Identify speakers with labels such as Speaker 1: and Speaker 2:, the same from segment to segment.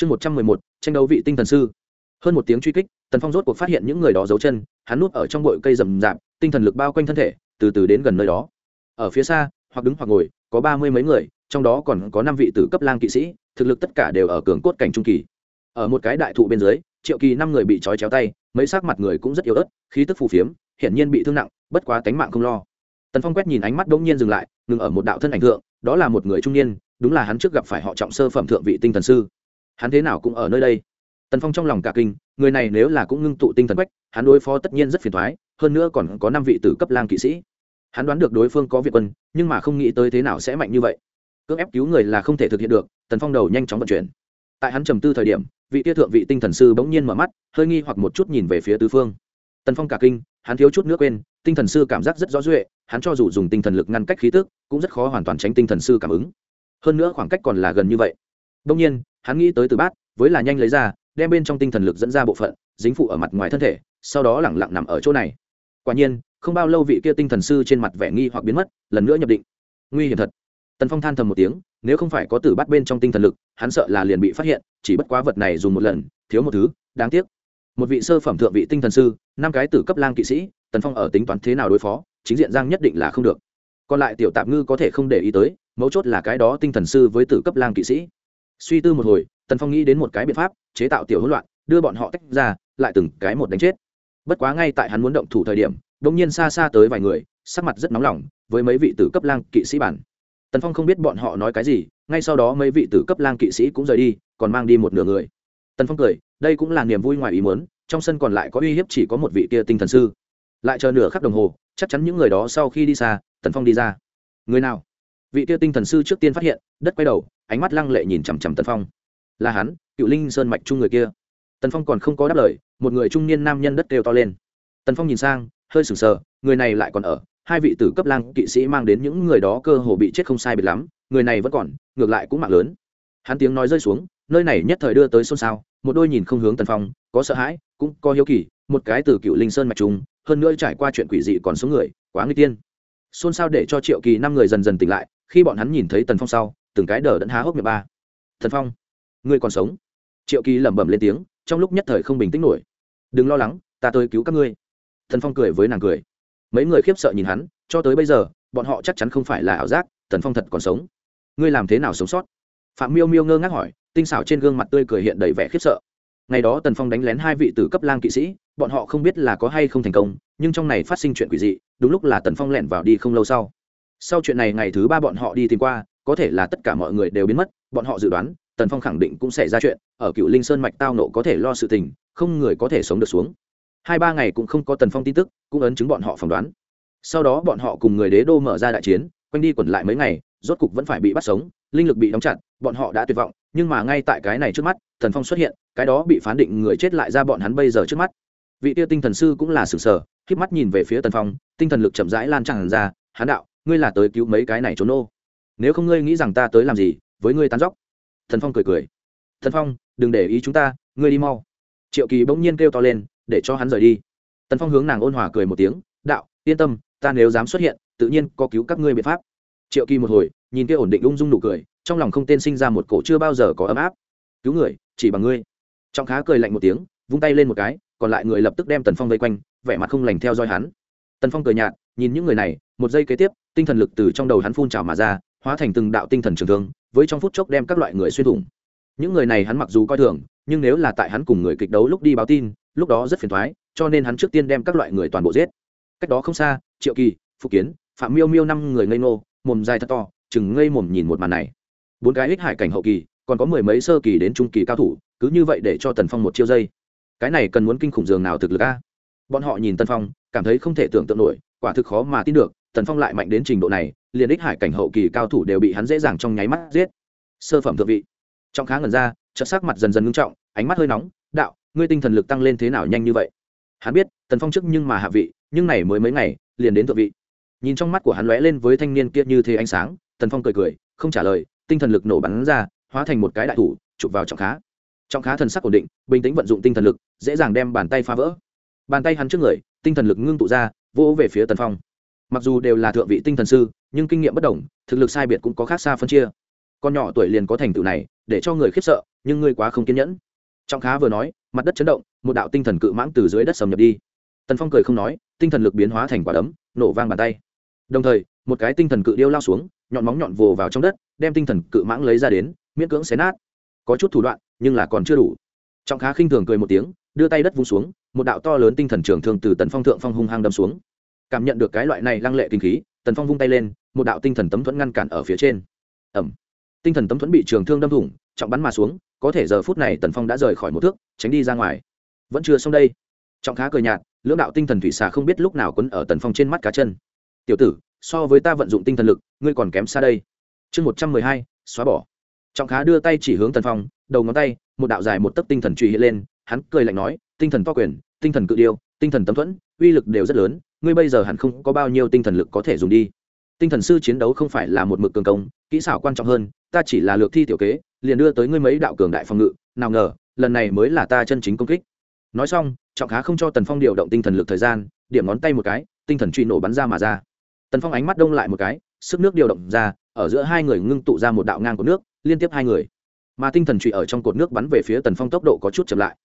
Speaker 1: chương một trăm mười một, tranh đấu vị tinh thần sư. Hơn một tiếng truy kích, tần phong rốt cuộc phát hiện những người đó giấu chân, hắn núp ở trong bụi cây rậm rạp, tinh thần lực bao quanh thân thể, từ từ đến gần nơi đó. Ở phía xa, hoặc đứng hoặc ngồi, có ba mươi mấy người, trong đó còn có năm vị tử cấp lang kỵ sĩ, thực lực tất cả đều ở cường cốt cảnh trung kỳ. Ở một cái đại thụ bên dưới, triệu kỳ năm người bị trói chéo tay, mấy sắc mặt người cũng rất yếu ớt, khí tức phù phiếm, hiển nhiên bị thương nặng, bất quá tánh mạng không lo. Tần phong quét nhìn ánh mắt đ ỗ n g nhiên dừng lại, ngừng ở một đạo thân ảnh thượng, đó là một người trung niên, đúng là hắn trước gặp phải họ trọng sơ phẩm thượng vị tinh thần sư hắn thế nào cũng ở nơi đây. Tần phong trong lòng cả kinh, người này nếu là cũng ngưng tụ tinh thần quách, hắn đối phó tất nhiên rất phiền thoái hơn nữa còn có năm vị tử cấp lang kỵ sĩ. Hắn đoán được đối phương có việt quân, nhưng mà không nghĩ tới thế nào sẽ mạnh như vậy. Cưỡng ép cứu người là không thể thực hiện được, tần phong đầu nhanh chóng vận chuyển. Tại hắn trầm tư thời điểm, vị tia thượng vị tinh thần sư bỗng nhiên mở mắt, hơi nghi hoặc một chút nhìn về phía tứ phương. Tần phong cả kinh, hắn thiếu chút nước quên, tinh thần sư cảm giác rất rõ duệ, hắn cho dù dùng tinh thần lực ngăn cách khí tức, cũng rất khó hoàn toàn tránh tinh thần sư cảm ứng. Hơn nữa khoảng cách còn là gần như vậy. Đông nhiên hắn nghĩ tới từ bát, với là nhanh lấy ra, đem bên trong tinh thần lực dẫn ra bộ phận, dính phụ ở mặt ngoài thân thể, sau đó lẳng lặng nằm ở chỗ này. Quả nhiên, không bao lâu vị kia tinh thần sư trên mặt vẻ nghi hoặc biến mất, lần nữa nhập định. Nguy hiểm thật. Tần phong than thầm một tiếng, nếu không phải có tử bắt bên trong tinh thần lực, hắn sợ là liền bị phát hiện, chỉ bất quá vật này dùng một lần, thiếu một thứ, đáng tiếc. Một vị sơ phẩm thượng vị tinh thần sư, năm cái tử cấp lang kỵ sĩ, tần phong ở tính toán thế nào đối phó, chính diện giang nhất định là không được. Còn lại tiểu tạm ngư có thể không để ý tới, mấu chốt là cái đó tinh thần sư với tử cấp lang kỵ sĩ suy tư một hồi, tần phong nghĩ đến một cái biện pháp, chế tạo tiểu hỗn loạn, đưa bọn họ tách ra, lại từng cái một đánh chết. Bất quá ngay tại hắn muốn động thủ thời điểm đ ỗ n g nhiên xa xa tới vài người, sắc mặt rất nóng lòng, với mấy vị tử cấp lang kỵ sĩ bản. Tần phong không biết bọn họ nói cái gì, ngay sau đó mấy vị tử cấp lang kỵ sĩ cũng rời đi, còn mang đi một nửa người. Tần phong cười, đây cũng là niềm vui ngoài ý muốn, trong sân còn lại có uy hiếp chỉ có một vị kia tinh thần sư. Lại chờ nửa khắc đồng hồ, chắc chắn những người đó sau khi đi xa, tần phong đi ra. Người nào? Vị kia tinh thần sư trước tiên phát hiện, đất quay đầu, ánh mắt lăng lệ nhìn chằm chằm tần phong. Là hắn, cựu linh sơn mạch chung người kia. Tần phong còn không có đáp lời, một người trung niên nam nhân đất kêu to lên. Tần phong nhìn sang, hơi sừng sờ, người này lại còn ở. Hai vị tử cấp lang kỵ sĩ mang đến những người đó cơ hồ bị chết không sai biệt lắm, người này vẫn còn, ngược lại cũng mạng lớn. Hắn tiếng nói rơi xuống, nơi này nhất thời đưa tới xôn xao, một đôi nhìn không hướng tần phong, có sợ hãi, cũng có hiếu kỳ, một cái từ cựu linh sơn mạch trung, hơn nữa trải qua chuyện quỷ dị còn số người, quá nguy tiên. Xôn xao để cho triệu kỳ năm người dần dần tỉnh lại khi bọn hắn nhìn thấy tần phong sau, từng cái đờ đẫn há hốc miệng ba. Thần phong, ngươi còn sống? Triệu kỳ lẩm bẩm lên tiếng, trong lúc nhất thời không bình tĩnh nổi. Đừng lo lắng, ta tới cứu các ngươi. Thần phong cười với nàng cười. Mấy người khiếp sợ nhìn hắn, cho tới bây giờ, bọn họ chắc chắn không phải là ảo giác, tần phong thật còn sống. Ngươi làm thế nào sống sót? Phạm miêu miêu ngơ ngác hỏi, tinh xảo trên gương mặt tươi cười hiện đầy vẻ khiếp sợ. Ngày đó tần phong đánh lén hai vị tử cấp lang kỵ sĩ, bọn họ không biết là có hay không thành công, nhưng trong này phát sinh chuyện quỷ dị, đúng lúc là tần phong lẻn vào đi không lâu sau sau chuyện này ngày thứ ba bọn họ đi tìm qua, có thể là tất cả mọi người đều biến mất, bọn họ dự đoán, tần phong khẳng định cũng sẽ ra chuyện, ở cựu linh sơn mạch tao nộ có thể lo sự tình, không người có thể sống được xuống. Hai ba ngày cũng không có tần phong tin tức, cũng ấn chứng bọn họ phỏng đoán. Sau đó bọn họ cùng người đế đô mở ra đại chiến, quanh đi quẩn lại mấy ngày, rốt cục vẫn phải bị bắt sống, linh lực bị đóng chặt, bọn họ đã tuyệt vọng, nhưng mà ngay tại cái này trước mắt, tần phong xuất hiện, cái đó bị phán định người chết lại ra bọn hắn bây giờ trước mắt. Vị tiêu tinh thần sư cũng là sừng sờ khiếp mắt nhìn về phía tần phong, tinh thần lực chậm rãi lan tràn ra hán đạo ngươi là tới cứu mấy cái này trốn ô nếu không ngươi nghĩ rằng ta tới làm gì, với ngươi tán dóc. Thần phong cười cười. Thần phong, đừng để ý chúng ta, ngươi đi mau. Triệu kỳ bỗng nhiên kêu to lên, để cho hắn rời đi. Tần phong hướng nàng ôn hòa cười một tiếng, đạo, yên tâm, ta nếu dám xuất hiện, tự nhiên có cứu các ngươi biện pháp. Triệu kỳ một hồi, nhìn kia ổn định ung dung nụ cười, trong lòng không tên sinh ra một cổ chưa bao giờ có ấm áp. Cứu người, chỉ bằng ngươi. Trọng khá cười lạnh một tiếng, vung tay lên một cái, còn lại người lập tức đem tần phong vây quanh, vẻ mặt không lành theo dõi hắn. Tần phong cười nhạt nhìn những người này, một giây kế tiếp, tinh thần lực từ trong đầu hắn phun trào mà ra, hóa thành từng đạo tinh thần trường thương, với trong phút chốc đem các loại người xuyên thủng. Những người này hắn mặc dù coi thường, nhưng nếu là tại hắn cùng người kịch đấu lúc đi báo tin, lúc đó rất phiền thoái cho nên hắn trước tiên đem các loại người toàn bộ giết. Cách đó không xa, triệu kỳ, phục kiến, phạm miêu miêu năm người ngây ngô, mồm dài thật to, chừng ngây mồm nhìn một màn này. Bốn cái ích hải cảnh hậu kỳ, còn có mười mấy sơ kỳ đến trung kỳ cao thủ, cứ như vậy để cho tần phong một chiêu dây. Cái này cần muốn kinh khủng dường nào thực lực a? Bọn họ nhìn tần phong, cảm thấy không thể tưởng tượng nổi quả thực khó mà tin được, tần phong lại mạnh đến trình độ này, liền ích hải cảnh hậu kỳ cao thủ đều bị hắn dễ dàng trong nháy mắt giết. Sơ phẩm thượng vị. Trong khá ngần ra chất sắc mặt dần dần ngưng trọng, ánh mắt hơi nóng, đạo, ngươi tinh thần lực tăng lên thế nào nhanh như vậy? Hắn biết, tần phong trước nhưng mà hạ vị, nhưng này mới mấy ngày, liền đến thượng vị. Nhìn trong mắt của hắn lóe lên với thanh niên kia như thế ánh sáng, tần phong cười cười, không trả lời, tinh thần lực nổ bắn ra, hóa thành một cái đại thủ, chụp vào trọng khá. Trọng khá thần sắc ổn định, bình tĩnh vận dụng tinh thần lực, dễ dàng đem bàn tay phá vỡ. Bàn tay hắn trước người, tinh thần lực ngưng tụ ra vỗ về phía tần phong. Mặc dù đều là thượng vị tinh thần sư, nhưng kinh nghiệm bất đồng, thực lực sai biệt cũng có khác xa phân chia. Con nhỏ tuổi liền có thành tựu này, để cho người khiếp sợ, nhưng ngươi quá không kiên nhẫn. Trọng khá vừa nói, mặt đất chấn động, một đạo tinh thần cự mãng từ dưới đất sầm nhập đi. Tần phong cười không nói, tinh thần lực biến hóa thành quả đấm, nổ vang bàn tay. Đồng thời, một cái tinh thần cự điêu lao xuống, nhọn móng nhọn vồ vào trong đất, đem tinh thần cự mãng lấy ra đến, miễn cưỡng xé nát. Có chút thủ đoạn, nhưng là còn chưa đủ. Trọng khá khinh thường cười một tiếng đưa tay đất vung xuống, một đạo to lớn tinh thần trường thường từ tần phong thượng phong hung hăng đâm xuống. Cảm nhận được cái loại này lăng lệ kinh khí, tần phong vung tay lên, một đạo tinh thần tấm thuẫn ngăn cản ở phía trên. Ẩm tinh thần tấm thuẫn bị trường thương đâm thủng, trọng bắn mà xuống, có thể giờ phút này tần phong đã rời khỏi một thước, tránh đi ra ngoài. Vẫn chưa xong đây. Trọng khá cười nhạt, lưỡng đạo tinh thần thủy xà không biết lúc nào quấn ở tần phong trên mắt cá chân. Tiểu tử, so với ta vận dụng tinh thần lực, ngươi còn kém xa đây. Chương một trăm mười hai, xóa bỏ. Trọng khá đưa tay chỉ hướng tần phong, đầu ngón tay, một đạo dài một tấc tinh thần truy hiện lên hắn cười lạnh nói, tinh thần to quyền, tinh thần cự điêu, tinh thần tấm thuẫn, uy lực đều rất lớn, ngươi bây giờ hẳn không có bao nhiêu tinh thần lực có thể dùng đi. Tinh thần sư chiến đấu không phải là một mực cường công, kỹ xảo quan trọng hơn, ta chỉ là lược thi tiểu kế, liền đưa tới ngươi mấy đạo cường đại phòng ngự, nào ngờ, lần này mới là ta chân chính công kích. Nói xong, trọng khá không cho tần phong điều động tinh thần lực thời gian, điểm ngón tay một cái, tinh thần truy nổ bắn ra mà ra. Tần phong ánh mắt đông lại một cái, sức nước điều động ra, ở giữa hai người ngưng tụ ra một đạo ngang của nước, liên tiếp hai người. Mà tinh thần truy ở trong cột nước bắn về phía tần phong tốc độ có chút chậm lại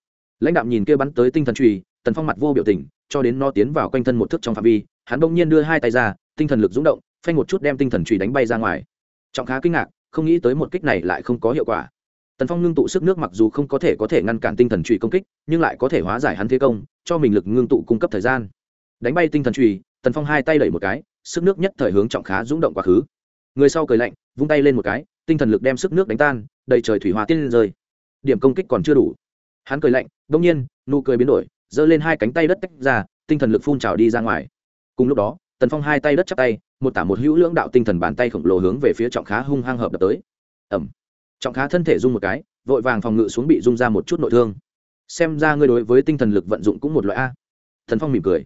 Speaker 1: lãnh đạo nhìn kia bắn tới tinh thần truy, tần phong mặt vô biểu tình, cho đến nó tiến vào quanh thân một thước trong phạm vi, hắn bỗng nhiên đưa hai tay ra, tinh thần lực rúng động, phanh một chút đem tinh thần truy đánh bay ra ngoài. Trọng khá kinh ngạc, không nghĩ tới một kích này lại không có hiệu quả. Tần phong ngưng tụ sức nước mặc dù không có thể có thể ngăn cản tinh thần truy công kích, nhưng lại có thể hóa giải hắn thế công, cho mình lực ngưng tụ cung cấp thời gian. Đánh bay tinh thần truy, tần phong hai tay đẩy một cái, sức nước nhất thời hướng trọng khá rúng động quá khứ. Người sau cười lạnh, vung tay lên một cái, tinh thần lực đem sức nước đánh tan, đầy trời thủy hòa tiên lên rơi. Điểm công kích còn chưa đủ hắn cười lạnh đông nhiên, nụ cười biến đổi, giơ lên hai cánh tay đất tách ra, tinh thần lực phun trào đi ra ngoài. Cùng lúc đó, tần phong hai tay đất chắp tay, một tả một hữu lưỡng đạo tinh thần bàn tay khổng lồ hướng về phía trọng khá hung hăng hợp đập tới. Ẩm trọng khá thân thể rung một cái, vội vàng phòng ngự xuống bị rung ra một chút nội thương. Xem ra ngươi đối với tinh thần lực vận dụng cũng một loại a. Thần phong mỉm cười.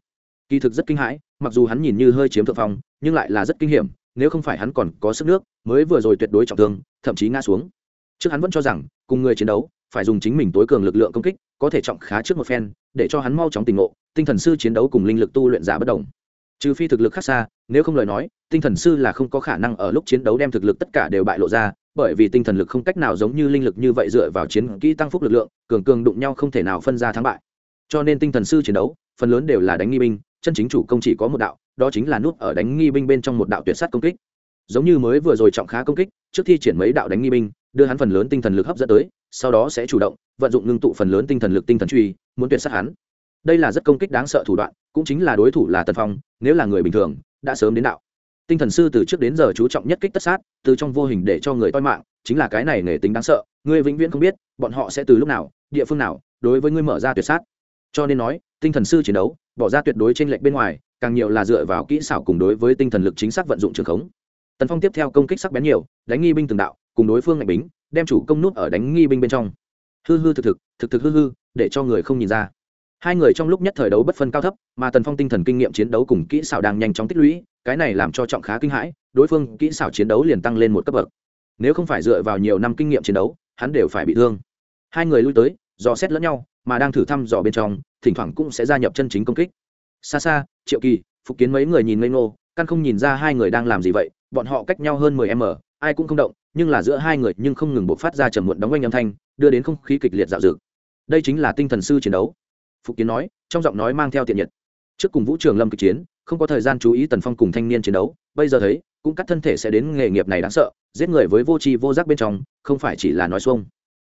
Speaker 1: Kỳ thực rất kinh hãi, mặc dù hắn nhìn như hơi chiếm thượng phong, nhưng lại là rất kinh hiểm, nếu không phải hắn còn có sức nước, mới vừa rồi tuyệt đối trọng thương, thậm chí ngã xuống. Trước hắn vẫn cho rằng, cùng người chiến đấu phải dùng chính mình tối cường lực lượng công kích, có thể trọng khá trước một phen, để cho hắn mau chóng tình ngộ, tinh thần sư chiến đấu cùng linh lực tu luyện giả bất đồng. Trừ phi thực lực khác xa, nếu không lời nói, tinh thần sư là không có khả năng ở lúc chiến đấu đem thực lực tất cả đều bại lộ ra, bởi vì tinh thần lực không cách nào giống như linh lực như vậy dựa vào chiến kỹ tăng phúc lực lượng, cường cường đụng nhau không thể nào phân ra thắng bại. Cho nên tinh thần sư chiến đấu, phần lớn đều là đánh nghi binh, chân chính chủ công chỉ có một đạo, đó chính là nút ở đánh nghi binh bên trong một đạo tuyệt sát công kích. Giống như mới vừa rồi trọng khá công kích, trước khi triển mấy đạo đánh nghi binh, đưa hắn phần lớn tinh thần lực hấp dẫn tới sau đó sẽ chủ động vận dụng ngưng tụ phần lớn tinh thần lực tinh thần truy, muốn tuyệt sát hắn. Đây là rất công kích đáng sợ thủ đoạn, cũng chính là đối thủ là tần phong, nếu là người bình thường, đã sớm đến đạo. Tinh thần sư từ trước đến giờ chú trọng nhất kích tất sát, từ trong vô hình để cho người toi mạng, chính là cái này nghề tính đáng sợ, ngươi vĩnh viễn không biết, bọn họ sẽ từ lúc nào, địa phương nào, đối với ngươi mở ra tuyệt sát. Cho nên nói, tinh thần sư chiến đấu, bỏ ra tuyệt đối trên lệnh bên ngoài, càng nhiều là dựa vào kỹ xảo cùng đối với tinh thần lực chính xác vận dụng trường khống. Tần phong tiếp theo công kích sắc bén nhiều, đánh nghi binh từng đạo, cùng đối phương ngạch bính đem chủ công nút ở đánh nghi binh bên trong. Hư hư thực thực thực thực hư hư, để cho người không nhìn ra. Hai người trong lúc nhất thời đấu bất phân cao thấp, mà tần phong tinh thần kinh nghiệm chiến đấu cùng kỹ xảo đang nhanh chóng tích lũy, cái này làm cho trọng khá kinh hãi, đối phương kỹ xảo chiến đấu liền tăng lên một cấp bậc. Nếu không phải dựa vào nhiều năm kinh nghiệm chiến đấu, hắn đều phải bị thương. Hai người lui tới, dò xét lẫn nhau, mà đang thử thăm dò bên trong, thỉnh thoảng cũng sẽ gia nhập chân chính công kích. Xa xa, triệu kỳ, phục kiến mấy người nhìn ngây ngô, căn không nhìn ra hai người đang làm gì vậy, bọn họ cách nhau hơn mười m, ai cũng không động nhưng là giữa hai người nhưng không ngừng bộc phát ra trầm muộn đóng quanh âm thanh, đưa đến không khí kịch liệt dạo dực. Đây chính là tinh thần sư chiến đấu. Phục kiến nói, trong giọng nói mang theo tiện nhiệt. Trước cùng vũ trường lâm kịch chiến, không có thời gian chú ý tần phong cùng thanh niên chiến đấu, bây giờ thấy, cũng cắt thân thể sẽ đến nghề nghiệp này đáng sợ, giết người với vô tri vô giác bên trong, không phải chỉ là nói xuông.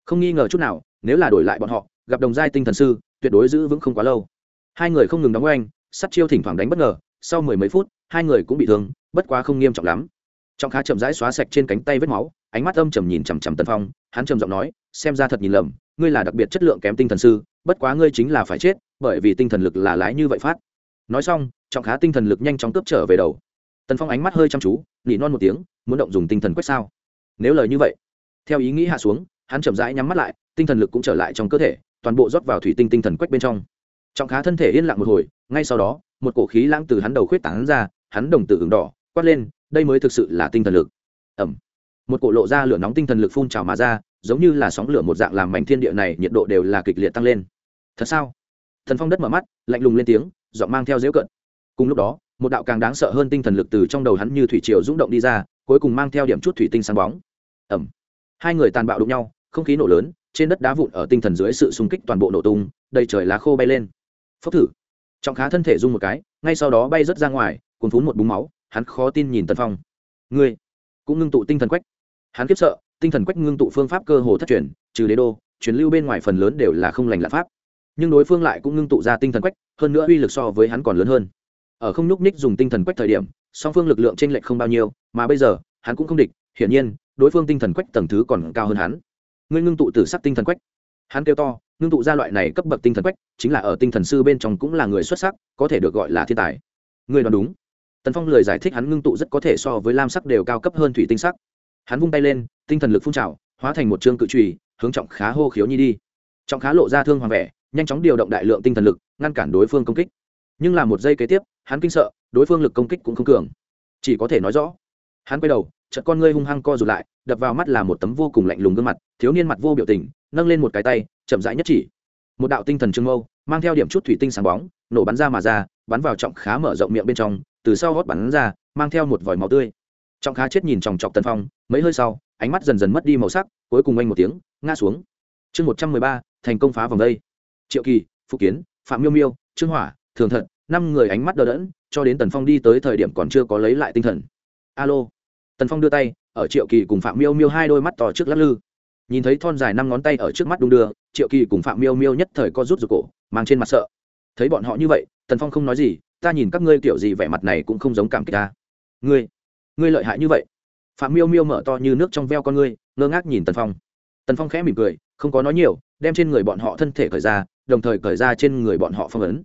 Speaker 1: Không nghi ngờ chút nào, nếu là đổi lại bọn họ, gặp đồng giai tinh thần sư, tuyệt đối giữ vững không quá lâu. Hai người không ngừng đóng oanh sắt chiêu thỉnh thoảng đánh bất ngờ, sau mười mấy phút, hai người cũng bị thương, bất quá không nghiêm trọng lắm trọng khá chậm rãi xóa sạch trên cánh tay vết máu, ánh mắt âm trầm nhìn chằm chằm tần phong, hắn trầm giọng nói, xem ra thật nhìn lầm, ngươi là đặc biệt chất lượng kém tinh thần sư, bất quá ngươi chính là phải chết, bởi vì tinh thần lực là lái như vậy phát. Nói xong, trọng khá tinh thần lực nhanh chóng cướp trở về đầu. Tần phong ánh mắt hơi chăm chú, nỉ non một tiếng, muốn động dùng tinh thần quét sao? Nếu lời như vậy, theo ý nghĩ hạ xuống, hắn chậm rãi nhắm mắt lại, tinh thần lực cũng trở lại trong cơ thể, toàn bộ rót vào thủy tinh tinh thần quét bên trong. Trọng khá thân thể yên lặng một hồi, ngay sau đó, một cổ khí lãng từ hắn đầu khuyết tán ra, hắn đồng tử ứng đỏ, quát lên đây mới thực sự là tinh thần lực. Ẩm. Một cổ lộ ra lửa nóng tinh thần lực phun trào mà ra, giống như là sóng lửa một dạng làm mảnh thiên địa này nhiệt độ đều là kịch liệt tăng lên. Thật sao? Thần phong đất mở mắt, lạnh lùng lên tiếng, giọng mang theo dễu cận cùng lúc đó, một đạo càng đáng sợ hơn tinh thần lực từ trong đầu hắn như thủy triều rung động đi ra, cuối cùng mang theo điểm chút thủy tinh sáng bóng. Ẩm. Hai người tàn bạo đụng nhau, không khí nổ lớn, trên đất đá vụn ở tinh thần dưới sự xung kích toàn bộ nổ tung, đầy trời lá khô bay lên. Phốc thử. Trọng khá thân thể rung một cái, ngay sau đó bay rớt ra ngoài cuốn phún một búng máu hắn khó tin nhìn tần phong. Ngươi cũng ngưng tụ tinh thần quách. Hắn kiếp sợ, tinh thần quách ngưng tụ phương pháp cơ hồ thất truyền, trừ đế đô, truyền lưu bên ngoài phần lớn đều là không lành lạ pháp. Nhưng đối phương lại cũng ngưng tụ ra tinh thần quách, hơn nữa uy lực so với hắn còn lớn hơn. Ở không nhúc ních dùng tinh thần quách thời điểm, song phương lực lượng t r ê n lệch không bao nhiêu, mà bây giờ, hắn cũng không địch, hiển nhiên, đối phương tinh thần quách tầng thứ còn cao hơn hắn. Ngươi ngưng tụ tử sắc tinh thần quách. Hắn kêu to, ngưng tụ ra loại này cấp bậc tinh thần quách, chính là ở tinh thần sư bên trong cũng là người xuất sắc, có thể được gọi là thiên tài. Ngươi đoán đúng tần phong lời giải thích hắn ngưng tụ rất có thể so với lam sắc đều cao cấp hơn thủy tinh sắc. Hắn vung tay lên, tinh thần lực phun trào, hóa thành một chương cự trùy, hướng trọng khá hô khiếu nhi đi. Trọng khá lộ ra thương hoàng vẻ, nhanh chóng điều động đại lượng tinh thần lực, ngăn cản đối phương công kích. Nhưng là một giây kế tiếp, hắn kinh sợ, đối phương lực công kích cũng không cường. Chỉ có thể nói rõ. Hắn quay đầu, chợt con ngươi hung hăng co rụt lại, đập vào mắt là một tấm vô cùng lạnh lùng gương mặt, thiếu niên mặt vô biểu tình, nâng lên một cái tay, chậm rãi nhất chỉ. Một đạo tinh thần trương mâu, mang theo điểm chút thủy tinh sáng bóng, nổ bắn ra mà ra, bắn vào trọng khá mở rộng miệng bên trong từ sau gót bắn ra, mang theo một vòi máu tươi. Trọng khá chết nhìn chòng chọc tần phong, mấy hơi sau, ánh mắt dần dần mất đi màu sắc, cuối cùng anh một tiếng, ngã xuống. Chương một trăm mười ba, thành công phá vòng đây. Triệu kỳ phụ kiến, phạm miêu miêu, trương hỏa, thường thận năm người ánh mắt đờ đẫn, cho đến tần phong đi tới thời điểm còn chưa có lấy lại tinh thần. Alo. Tần phong đưa tay, ở triệu kỳ cùng phạm miêu miêu hai đôi mắt to trước lắc lư. Nhìn thấy thon dài năm ngón tay ở trước mắt đung đưa, triệu kỳ cùng phạm miêu miêu nhất thời co rút rụt cổ, mang trên mặt sợ. Thấy bọn họ như vậy, tần phong không nói gì ta nhìn các ngươi kiểu gì vẻ mặt này cũng không giống cảm kích ta. Ngươi ngươi lợi hại như vậy. Phạm miêu miêu mở to như nước trong veo con ngươi, ngơ ngác nhìn tần phong. Tần phong khẽ mỉm cười, không có nói nhiều, đem trên người bọn họ thân thể cởi ra, đồng thời cởi ra trên người bọn họ phong ấn.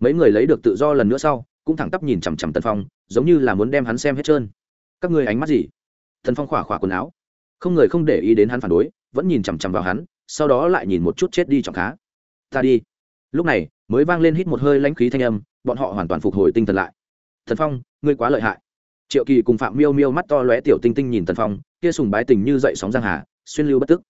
Speaker 1: Mấy người lấy được tự do lần nữa sau, cũng thẳng tắp nhìn chằm chằm tần phong, giống như là muốn đem hắn xem hết trơn. Các ngươi ánh mắt gì? Tần phong khỏa khỏa quần áo. Không người không để ý đến hắn phản đối, vẫn nhìn chằm chằm vào hắn, sau đó lại nhìn một chút chết đi trọng khá. Ta đi. Lúc này mới vang lên hít một hơi lãnh khí thanh âm, bọn họ hoàn toàn phục hồi tinh thần lại. Thần phong, ngươi quá lợi hại. Triệu kỳ cùng phạm miêu miêu mắt to lóe tiểu tinh tinh nhìn thần phong, kia sùng bái tình như dậy sóng giang hà, xuyên lưu bất tức.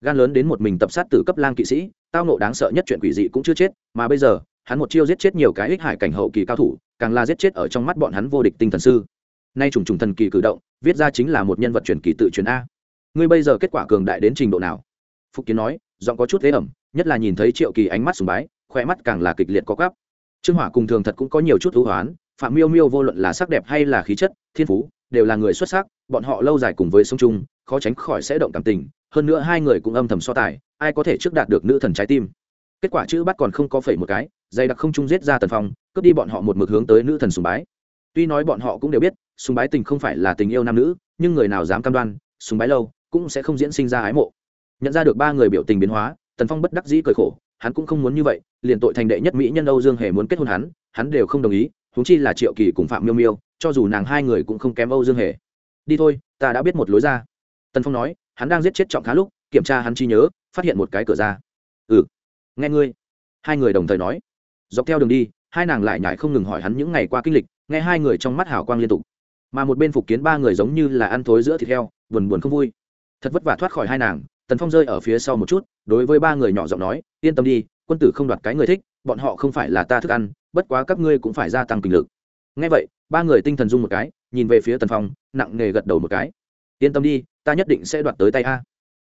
Speaker 1: Gan lớn đến một mình tập sát tử cấp lang kỵ sĩ, tao nộ đáng sợ nhất chuyện quỷ dị cũng chưa chết, mà bây giờ, hắn một chiêu giết chết nhiều cái ích hải cảnh hậu kỳ cao thủ, càng là giết chết ở trong mắt bọn hắn vô địch tinh thần sư. Nay trùng trùng thần kỳ cử động, viết ra chính là một nhân vật truyền kỳ tự truyền a. Ngươi bây giờ kết quả cường đại đến trình độ nào? Phục kiến nói, giọng có chút thế ẩm, nhất là nhìn thấy triệu kỳ ánh mắt sùng bái khỏe mắt càng là kịch liệt có gắp. Trương hỏa cùng thường thật cũng có nhiều chút thú hoán, phạm miêu miêu vô luận là sắc đẹp hay là khí chất, thiên phú, đều là người xuất sắc, bọn họ lâu dài cùng với sông trung khó tránh khỏi sẽ động cảm tình, hơn nữa hai người cũng âm thầm so tài, ai có thể trước đạt được nữ thần trái tim. Kết quả chữ bắt còn không có phẩy một cái, dày đặc không trung giết ra tần phong, cướp đi bọn họ một mực hướng tới nữ thần sùng bái. Tuy nói bọn họ cũng đều biết, sùng bái tình không phải là tình yêu nam nữ, nhưng người nào dám cam đoan, sùng bái lâu, cũng sẽ không diễn sinh ra ái mộ. Nhận ra được ba người biểu tình biến hóa, tần phong bất đắc dĩ cười khổ hắn cũng không muốn như vậy, liền tội thành đệ nhất mỹ nhân âu dương hề muốn kết hôn hắn hắn đều không đồng ý, huống chi là triệu kỳ cùng phạm miêu miêu, cho dù nàng hai người cũng không kém âu dương hề. Đi thôi, ta đã biết một lối ra. Tần phong nói, hắn đang giết chết trọng khá lúc, kiểm tra hắn chi nhớ, phát hiện một cái cửa ra. Ừ nghe ngươi. Hai người đồng thời nói. Dọc theo đường đi, hai nàng lại nhải không ngừng hỏi hắn những ngày qua kinh lịch, nghe hai người trong mắt hào quang liên tục. Mà một bên phục kiến ba người giống như là ăn thối giữa thịt heo, buồn buồn không vui. Thật vất vả thoát khỏi hai nàng tần phong rơi ở phía sau một chút, đối với ba người nhỏ giọng nói, yên tâm đi, quân tử không đoạt cái người thích, bọn họ không phải là ta thức ăn, bất quá các ngươi cũng phải gia tăng kinh lực. Ngay vậy, ba người tinh thần dung một cái, nhìn về phía tần phong, nặng nề gật đầu một cái. Yên tâm đi, ta nhất định sẽ đoạt tới tay a.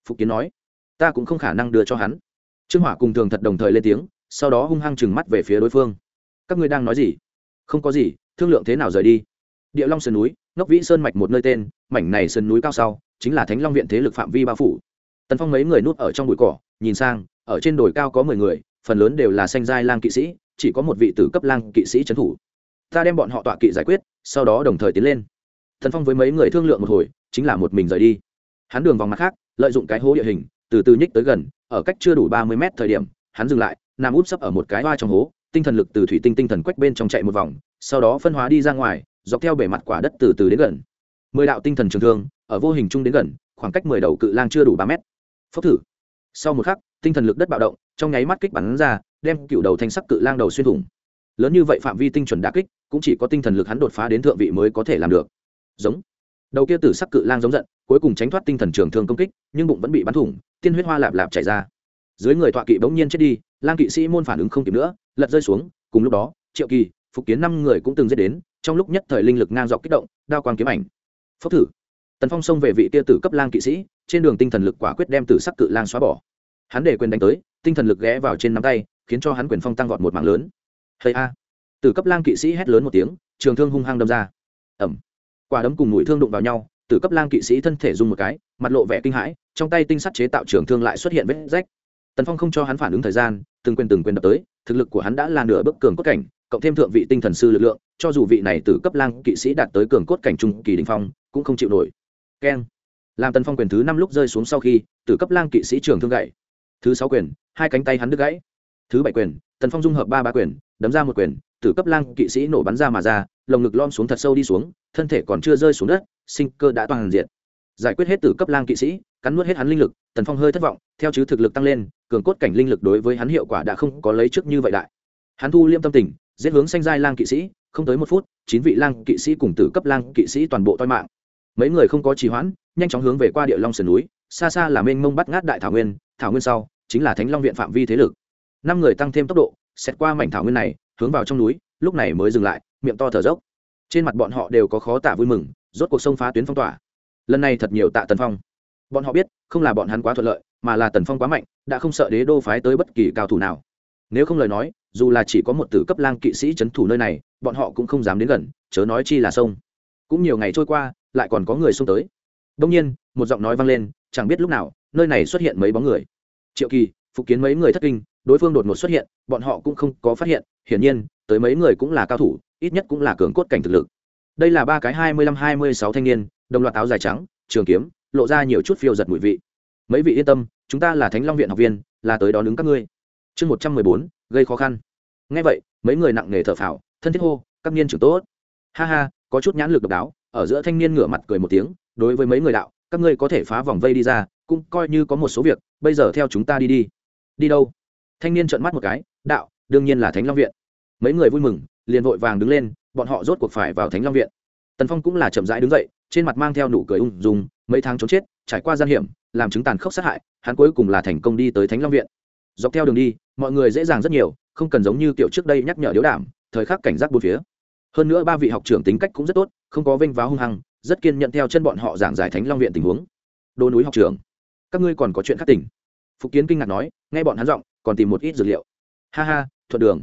Speaker 1: Phục kiến nói, ta cũng không khả năng đưa cho hắn. Trương hỏa cùng thường thật đồng thời lên tiếng, sau đó hung hăng chừng mắt về phía đối phương. Các ngươi đang nói gì? Không có gì, thương lượng thế nào rời đi? Địa long sơn núi, ngốc vĩ sơn mạch một nơi tên, mảnh này sơn núi cao sau, chính là thánh long viện thế lực phạm vi bao phủ tần phong mấy người núp ở trong bụi cỏ, nhìn sang, ở trên đồi cao có mười người, phần lớn đều là xanh giai lang kỵ sĩ, chỉ có một vị tử cấp lang kỵ sĩ trấn thủ. Ta đem bọn họ tọa kỵ giải quyết, sau đó đồng thời tiến lên. Thần phong với mấy người thương lượng một hồi, chính là một mình rời đi. Hắn đường vòng mặt khác, lợi dụng cái hố địa hình, từ từ nhích tới gần, ở cách chưa đủ ba mươi mét thời điểm, hắn dừng lại, nằm úp sấp ở một cái hoa trong hố, tinh thần lực từ thủy tinh tinh thần quách bên trong chạy một vòng, sau đó phân hóa đi ra ngoài, dọc theo bề mặt quả đất từ từ đến gần. Mười đạo tinh thần trường thương, ở vô hình chung đến gần, khoảng cách mười đầu cự lang chưa đủ ba mét phốc thử. Sau một khắc, tinh thần lực đất bạo động, trong nháy mắt kích bắn ra, đem cựu đầu thanh sắc cự lang đầu xuyên thủng. Lớn như vậy phạm vi tinh chuẩn đà kích, cũng chỉ có tinh thần lực hắn đột phá đến thượng vị mới có thể làm được. Giống. Đầu kia tử sắc cự lang giống giận, cuối cùng tránh thoát tinh thần trường thương công kích, nhưng bụng vẫn bị bắn thủng, tiên huyết hoa lạp lạp chảy ra. Dưới người tọa kỵ bỗng nhiên chết đi, lang kỵ sĩ môn phản ứng không kịp nữa, lật rơi xuống, cùng lúc đó, triệu kỳ, phục kiến năm người cũng từng giết đến, trong lúc nhất thời linh lực ngang dọc kích động, đao quang kiếm ảnh. Phốc thử. Tần phong xông về vị tia tử cấp lang kỵ sĩ trên đường tinh thần lực quả quyết đem tử sắc cự lang xóa bỏ. Hắn để quyền đánh tới, tinh thần lực ghé vào trên nắm tay, khiến cho hắn quyền phong tăng vọt một mảng lớn. Hay a! Từ cấp lang kỵ sĩ hét lớn một tiếng, trường thương hung hăng đâm ra. Ẩm quả đấm cùng mũi thương đụng vào nhau từ cấp lang kỵ sĩ thân thể dùng một cái, mặt lộ vẻ kinh hãi, trong tay tinh sắt chế tạo trường thương lại xuất hiện vết rách. Tần phong không cho hắn phản ứng thời gian, từng quyền từng quyền đập tới, thực lực của hắn đã là nửa bước cường cốt cảnh, cộng thêm thượng vị tinh thần sư lực lượng, cho dù vị này từ cấp lang kỵ sĩ đạt tới cường cốt cảnh trung kỳ đình phong, cũng không chịu nổi. Keng! Làm tần phong quyền thứ năm lúc rơi xuống sau khi từ cấp lang kỵ sĩ trường thương gậy thứ sáu quyền, hai cánh tay hắn đứt gãy. Thứ bảy quyền, tần phong dung hợp ba ba quyền, đấm ra một quyền từ cấp lang kỵ sĩ nổ bắn ra mà ra, lồng ngực lom xuống thật sâu đi xuống, thân thể còn chưa rơi xuống đất, sinh cơ đã toàn diện giải quyết hết từ cấp lang kỵ sĩ, cắn nuốt hết hắn linh lực, tần phong hơi thất vọng, theo chứ thực lực tăng lên, cường cốt cảnh linh lực đối với hắn hiệu quả đã không có lấy trước như vậy đại. Hắn thu liêm tâm tình, giết hướng xanh giai lang kỵ sĩ, không tới một phút, chín vị lang kỵ sĩ cùng tử cấp lang kỵ sĩ toàn bộ toi mạng mấy người không có trì hoãn, nhanh chóng hướng về qua địa long sườn núi, xa xa là mênh mông bắt ngát đại thảo nguyên thảo nguyên sau chính là thánh long viện phạm vi thế lực. Năm người tăng thêm tốc độ xét qua mảnh thảo nguyên này, hướng vào trong núi, lúc này mới dừng lại, miệng to thở dốc. Trên mặt bọn họ đều có khó tả vui mừng, rốt cuộc sông phá tuyến phong tỏa. Lần này thật nhiều tạ tần phong. Bọn họ biết, không là bọn hắn quá thuận lợi, mà là tần phong quá mạnh, đã không sợ đế đô phái tới bất kỳ cao thủ nào. Nếu không lời nói, dù là chỉ có một tử cấp lang kỵ sĩ c h ấ n thủ nơi này, bọn họ cũng không dám đến gần, chớ nói chi là sông. Cũng nhiều ngày trôi qua lại còn có người xông tới. Đông nhiên, một giọng nói vang lên, chẳng biết lúc nào, nơi này xuất hiện mấy bóng người. Triệu kỳ, phục kiến mấy người thất kinh, đối phương đột ngột xuất hiện, bọn họ cũng không có phát hiện, hiển nhiên, tới mấy người cũng là cao thủ, ít nhất cũng là cường cốt cảnh thực lực. Đây là ba cái hai mươi lăm hai mươi sáu thanh niên, đồng loạt áo dài trắng, trường kiếm, lộ ra nhiều chút phiêu giật mùi vị. Mấy vị yên tâm, chúng ta là thánh long viện học viên, là tới đón ứng các ngươi. Chương một trăm mười bốn, gây khó khăn. Ngay vậy, mấy người nặng nề thở phào, thân thiết hô, các niên trưởng tốt. Ha ha, có chút nhãn lực độc đáo ở giữa thanh niên ngửa mặt cười một tiếng, đối với mấy người đạo, các ngươi có thể phá vòng vây đi ra, cũng coi như có một số việc, bây giờ theo chúng ta đi đi. Đi đâu? Thanh niên trợn mắt một cái, đạo, đương nhiên là thánh long viện. Mấy người vui mừng, liền vội vàng đứng lên, bọn họ rốt cuộc phải vào thánh long viện. Tần phong cũng là chậm rãi đứng dậy, trên mặt mang theo nụ cười ung dung, mấy tháng trốn chết, trải qua gian hiểm, làm chứng tàn khốc sát hại, hắn cuối cùng là thành công đi tới thánh long viện. Dọc theo đường đi, mọi người dễ dàng rất nhiều, không cần giống như kiểu trước đây nhắc nhở điếu đảm thời khắc cảnh giác bốn phía hơn nữa ba vị học trưởng tính cách cũng rất tốt, không có vênh váo hung hăng, rất kiên nhận theo chân bọn họ giảng giải thánh long viện tình huống. Đô núi học trưởng, các ngươi còn có chuyện khác tỉnh. Phục kiến kinh ngạc nói, nghe bọn hắn giọng, còn tìm một ít dược liệu. Ha ha, thuận đường.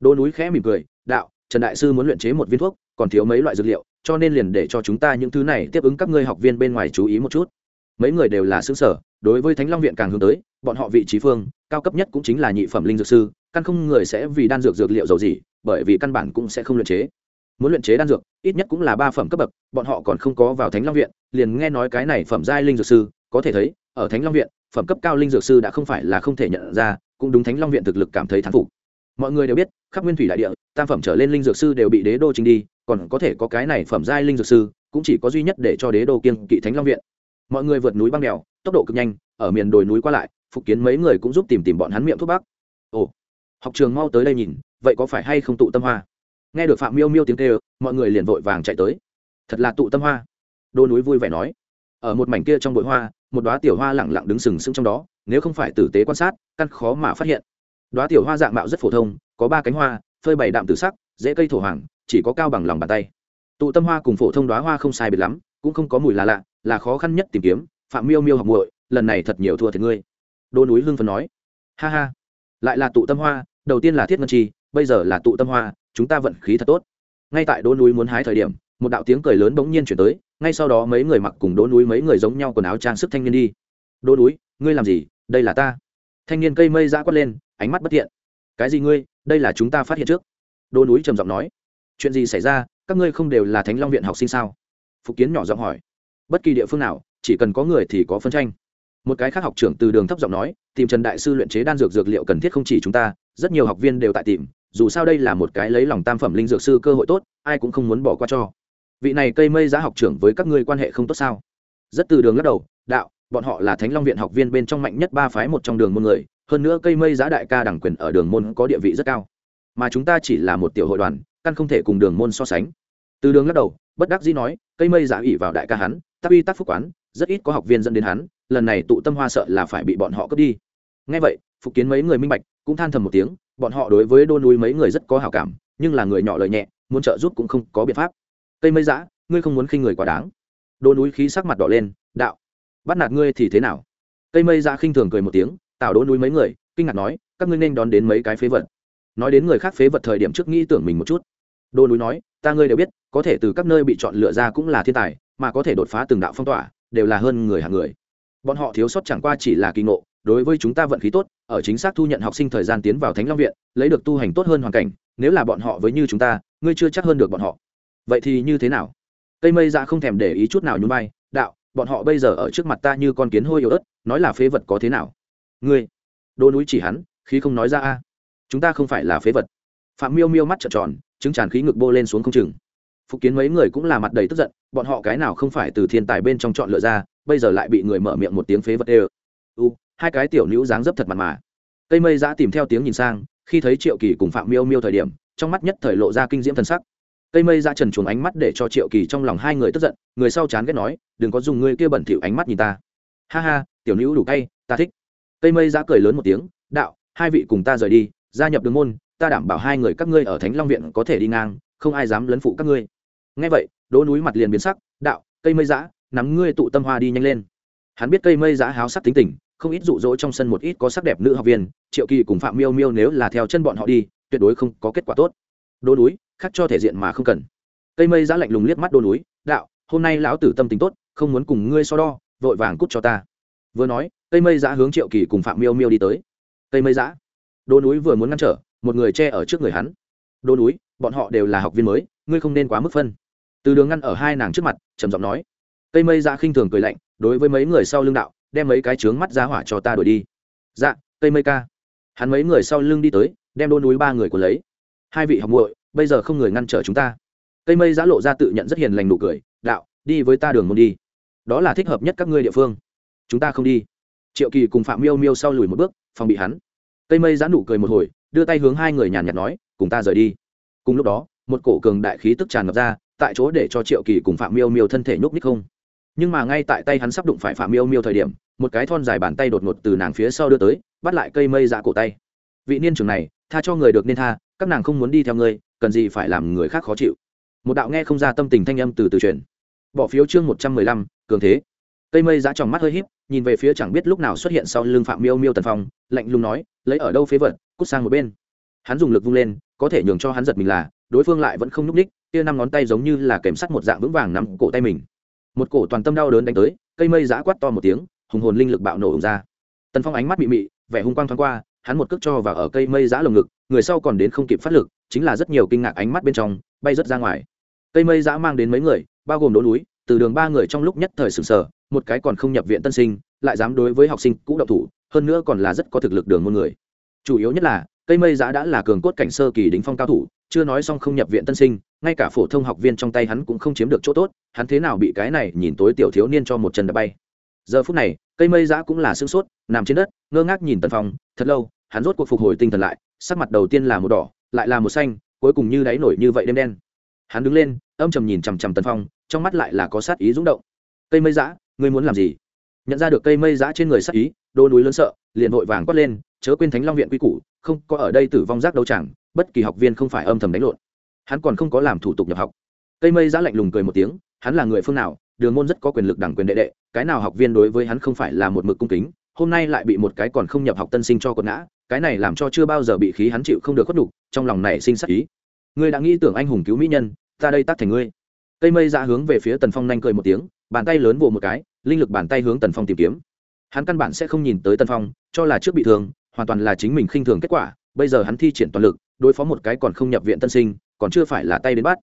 Speaker 1: Đô núi khẽ mỉm cười, đạo, trần đại sư muốn luyện chế một viên thuốc, còn thiếu mấy loại dược liệu, cho nên liền để cho chúng ta những thứ này tiếp ứng các ngươi học viên bên ngoài chú ý một chút. Mấy người đều là xứng sở, đối với thánh long viện càng hướng tới, bọn họ vị trí phương, cao cấp nhất cũng chính là nhị phẩm linh dược sư, căn không người sẽ vì đan dược dược liệu dầu gì, bởi vì căn bản cũng sẽ không luyện chế muốn luyện chế đan dược, ít nhất cũng là ba phẩm cấp bậc, bọn họ còn không có vào thánh long viện, liền nghe nói cái này phẩm giai linh dược sư, có thể thấy, ở thánh long viện, phẩm cấp cao linh dược sư đã không phải là không thể nhận ra, cũng đúng thánh long viện thực lực cảm thấy thán phục. Mọi người đều biết, khắp nguyên thủy đại địa, tam phẩm trở lên linh dược sư đều bị đế đô chính đi, còn có thể có cái này phẩm giai linh dược sư, cũng chỉ có duy nhất để cho đế đô kiên kỵ thánh long viện. Mọi người vượt núi băng đèo, tốc độ cực nhanh, ở miền đồi núi qua lại, phục kiến mấy người cũng giúp tìm tìm bọn hắn miệng thuốc bắc. Ồ, học trường mau tới đây nhìn, vậy có phải hay không tụ tâm hoa? Nghe được phạm miêu miêu tiếng kêu, mọi người liền vội vàng chạy tới. Thật là tụ tâm hoa. Đô núi vui vẻ nói. Ở một mảnh kia trong bụi hoa, một đoá tiểu hoa lẳng lặng đứng sừng sững trong đó, nếu không phải tử tế quan sát, căn khó mà phát hiện. Đoá tiểu hoa dạng mạo rất phổ thông, có ba cánh hoa, phơi bày đạm tử sắc, dễ cây thổ hoàng, chỉ có cao bằng lòng bàn tay. Tụ tâm hoa cùng phổ thông đoá hoa không sai biệt lắm, cũng không có mùi là lạ, là khó khăn nhất tìm kiếm, phạm miêu miêu học muội, lần này thật nhiều thua thiệt ngươi. Đô núi hưng phần nói. Ha ha. Lại là tụ tâm hoa, đầu tiên là thiết ngân chi, bây giờ là tụ tâm hoa chúng ta vận khí thật tốt. Ngay tại đỗ núi muốn hái thời điểm, một đạo tiếng cười lớn bỗng nhiên chuyển tới, ngay sau đó mấy người mặc cùng đỗ núi mấy người giống nhau quần áo trang sức thanh niên đi. Đỗ núi, ngươi làm gì? Đây là ta. Thanh niên cây mây giã quát lên, ánh mắt bất thiện. Cái gì ngươi? Đây là chúng ta phát hiện trước. Đỗ núi trầm giọng nói. Chuyện gì xảy ra? Các ngươi không đều là thánh long viện học sinh sao? Phục kiến nhỏ giọng hỏi. Bất kỳ địa phương nào, chỉ cần có người thì có phân tranh. Một cái khác học trưởng từ đường thấp giọng nói, tìm trần đại sư luyện chế đan dược dược liệu cần thiết không chỉ chúng ta, rất nhiều học viên đều tại tìm dù sao đây là một cái lấy lòng tam phẩm linh dược sư cơ hội tốt, ai cũng không muốn bỏ qua cho. Vị này cây mây giá học trưởng với các ngươi quan hệ không tốt sao? Rất từ đường lắc đầu, đạo, bọn họ là thánh long viện học viên bên trong mạnh nhất ba phái một trong đường môn người, hơn nữa cây mây giá đại ca đẳng quyền ở đường môn có địa vị rất cao. Mà chúng ta chỉ là một tiểu hội đoàn, căn không thể cùng đường môn so sánh. Từ đường lắc đầu, bất đắc dĩ nói, cây mây giả ủy vào đại ca hắn, tác uy tác phúc quán, rất ít có học viên dẫn đến hắn, lần này tụ tâm hoa sợ là phải bị bọn họ cướp đi. Ngay vậy, phục kiến mấy người minh bạch, cũng than thầm một tiếng bọn họ đối với đô núi mấy người rất có hảo cảm, nhưng là người nhỏ lời nhẹ, muốn trợ giúp cũng không có biện pháp. Cây mây giã ngươi không muốn khinh người quá đáng. Đô núi khí sắc mặt đỏ lên, đạo, bắt nạt ngươi thì thế nào? Cây mây giã khinh thường cười một tiếng tạo Đô núi mấy người, kinh ngạc nói, các ngươi nên đón đến mấy cái phế vật. Nói đến người khác phế vật thời điểm trước nghĩ tưởng mình một chút. Đô núi nói, ta ngươi đều biết, có thể từ các nơi bị chọn lựa ra cũng là thiên tài, mà có thể đột phá từng đạo phong tỏa, đều là hơn người hàng người. Bọn họ thiếu sót chẳng qua chỉ là kỳ ngộ đối với chúng ta vận khí tốt, ở chính xác thu nhận học sinh thời gian tiến vào thánh long viện, lấy được tu hành tốt hơn hoàn cảnh, nếu là bọn họ với như chúng ta, ngươi chưa chắc hơn được bọn họ. Vậy thì như thế nào? Cây mây dạ không thèm để ý chút nào nhún vai, đạo, bọn họ bây giờ ở trước mặt ta như con kiến hôi yếu ớt, nói là phế vật có thế nào? Ngươi, đô núi chỉ hắn, khí không nói ra a. Chúng ta không phải là phế vật. Phạm miêu miêu mắt trợn tròn chứng tràn khí ngực bô lên xuống không chừng. Phục kiến mấy người cũng là mặt đầy tức giận, bọn họ cái nào không phải từ thiên tài bên trong chọn lựa ra, bây giờ lại bị người mở miệng một tiếng phế vật ê u hai cái tiểu nữ dáng dấp thật mặt mà. Cây mây giã tìm theo tiếng nhìn sang, khi thấy triệu kỳ cùng phạm miêu miêu thời điểm, trong mắt nhất thời lộ ra kinh diễm thần sắc. Cây mây giã trần chuồng ánh mắt để cho triệu kỳ trong lòng hai người tức giận, người sau chán ghét nói, đừng có dùng ngươi kia bẩn thỉu ánh mắt nhìn ta. Ha ha, tiểu nữ đủ cay, ta thích. Cây mây giã cười lớn một tiếng, đạo, hai vị cùng ta rời đi, gia nhập đường môn, ta đảm bảo hai người các ngươi ở thánh long viện có thể đi ngang, không ai dám lấn phụ các ngươi. Ngay vậy, đỗ núi mặt liền biến sắc, đạo cây mây giã, nắm ngươi tụ tâm hoa đi nhanh lên. Hắn biết cây mây giã háo sắc tính tình không ít rụ rỗ trong sân một ít có sắc đẹp nữ học viên triệu kỳ cùng phạm miêu miêu nếu là theo chân bọn họ đi tuyệt đối không có kết quả tốt. Đô núi khắc cho thể diện mà không cần. Cây mây Giá lạnh lùng liếc mắt Đô núi đạo hôm nay lão tử tâm tính tốt không muốn cùng ngươi so đo vội vàng cút cho ta. Vừa nói cây mây Giá hướng triệu kỳ cùng phạm miêu miêu đi tới. Cây mây Giá, Đô núi vừa muốn ngăn trở một người che ở trước người hắn. Đô núi bọn họ đều là học viên mới ngươi không nên quá mức phân. Từ đường ngăn ở hai nàng trước mặt trầm giọng nói. Cây mây Giá khinh thường cười lạnh đối với mấy người sau lưng đạo đem mấy cái trướng mắt ra hỏa cho ta đuổi đi. Dạ cây mây ca. Hắn mấy người sau lưng đi tới, đem đô núi ba người của lấy. Hai vị học muội, bây giờ không người ngăn trở chúng ta. Cây mây giã lộ ra tự nhận rất hiền lành nụ cười, đạo, đi với ta đường môn đi. Đó là thích hợp nhất các ngươi địa phương. Chúng ta không đi. Triệu kỳ cùng phạm miêu miêu sau lùi một bước, phòng bị hắn. Cây mây giã nụ cười một hồi, đưa tay hướng hai người nhàn nhạt nói, cùng ta rời đi. Cùng lúc đó, một cổ cường đại khí tức tràn ngập ra, tại chỗ để cho triệu kỳ cùng phạm miêu miêu thân thể nhúc nhích không nhưng mà ngay tại tay hắn sắp đụng phải phạm miêu miêu thời điểm, một cái thon dài bàn tay đột ngột từ nàng phía sau đưa tới, bắt lại cây mây dạ cổ tay. Vị niên trưởng này, tha cho người được nên tha, các nàng không muốn đi theo ngươi, cần gì phải làm người khác khó chịu. Một đạo nghe không ra tâm tình thanh âm từ từ truyền. Bỏ phiếu chương một trăm mười lăm, cường thế. Cây mây dạ giã tròng mắt hơi híp, nhìn về phía chẳng biết lúc nào xuất hiện sau lưng phạm miêu miêu tần phong, lạnh lùng nói, lấy ở đâu phế vật, cút sang một bên. Hắn dùng lực vung lên, có thể nhường cho hắn giật mình là, đối phương lại vẫn không nhúc ních kia năm ngón tay giống như là kèm sắt một dạng vững vàng nắm cổ tay mình một cổ toàn tâm đau đớn đánh tới, cây mây giã quát to một tiếng, hùng hồn linh lực bạo nổ ra. Tần phong ánh mắt mị mị, vẻ hung quang thoáng qua, hắn một cước cho vào ở cây mây giã lồng ngực, người sau còn đến không kịp phát lực, chính là rất nhiều kinh ngạc ánh mắt bên trong, bay rớt ra ngoài. Cây mây giã mang đến mấy người, bao gồm đỗ núi, từ đường ba người trong lúc nhất thời sừng sờ, một cái còn không nhập viện tân sinh, lại dám đối với học sinh cũ độc thủ, hơn nữa còn là rất có thực lực đường môn người. Chủ yếu nhất là, cây mây giã đã là cường cốt cảnh sơ kỳ đính phong cao thủ chưa nói xong không nhập viện tân sinh, ngay cả phổ thông học viên trong tay hắn cũng không chiếm được chỗ tốt, hắn thế nào bị cái này nhìn tối tiểu thiếu niên cho một chân đã bay. Giờ phút này, cây mây giã cũng là sương sốt, nằm trên đất, ngơ ngác nhìn tần phong, thật lâu, hắn rốt cuộc phục hồi tinh thần lại, sắc mặt đầu tiên là một đỏ, lại là một xanh, cuối cùng như đáy nổi như vậy đêm đen. Hắn đứng lên, âm trầm nhìn chằm chằm tần phong, trong mắt lại là có sát ý rúng động. Cây mây giã ngươi muốn làm gì? Nhận ra được cây mây giã trên người sát ý, đô núi lớn sợ, liền vội vàng quát lên chớ quên thánh long viện quy củ không có ở đây tử vong giác đâu chẳng bất kỳ học viên không phải âm thầm đánh lộn. Hắn còn không có làm thủ tục nhập học. Cây mây giã lạnh lùng cười một tiếng hắn là người phương nào đường môn rất có quyền lực đảng quyền đệ đệ cái nào học viên đối với hắn không phải là một mực cung kính hôm nay lại bị một cái còn không nhập học tân sinh cho quật ngã cái này làm cho chưa bao giờ bị khí hắn chịu không được khuất đủ, trong lòng này sinh sắc ý. Ngươi đã nghĩ tưởng anh hùng cứu mỹ nhân ta đây tắt thành ngươi. Cây mây ra hướng về phía tần phong nhanh cười một tiếng bàn tay lớn vỗ một cái linh lực bàn tay hướng tần phong tìm kiếm. Hắn căn bản sẽ không nhìn tới tần phong cho là trước bị thương hoàn toàn là chính mình khinh thường kết quả, bây giờ hắn thi triển toàn lực, đối phó một cái còn không nhập viện tân sinh, còn chưa phải là tay đến bắt.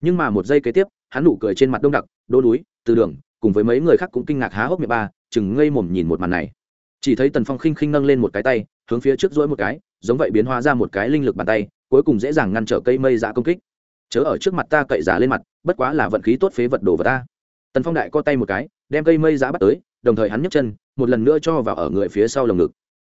Speaker 1: Nhưng mà một giây kế tiếp, hắn nụ cười trên mặt đông đặc đô núi, từ đường, cùng với mấy người khác cũng kinh ngạc há hốc miệng ba, chừng ngây mồm nhìn một màn này. Chỉ thấy tần phong khinh khinh nâng lên một cái tay, hướng phía trước rỗi một cái, giống vậy biến hóa ra một cái linh lực bàn tay, cuối cùng dễ dàng ngăn trở cây mây dạ công kích. Chớ ở trước mặt ta cậy giả lên mặt, bất quá là vận khí tốt phế vật đồ vào ta. Tần phong đại co tay một cái, đem cây mây giá bắt tới, đồng thời hắn nhấc chân, một lần nữa cho vào ở người phía sau lồng ngực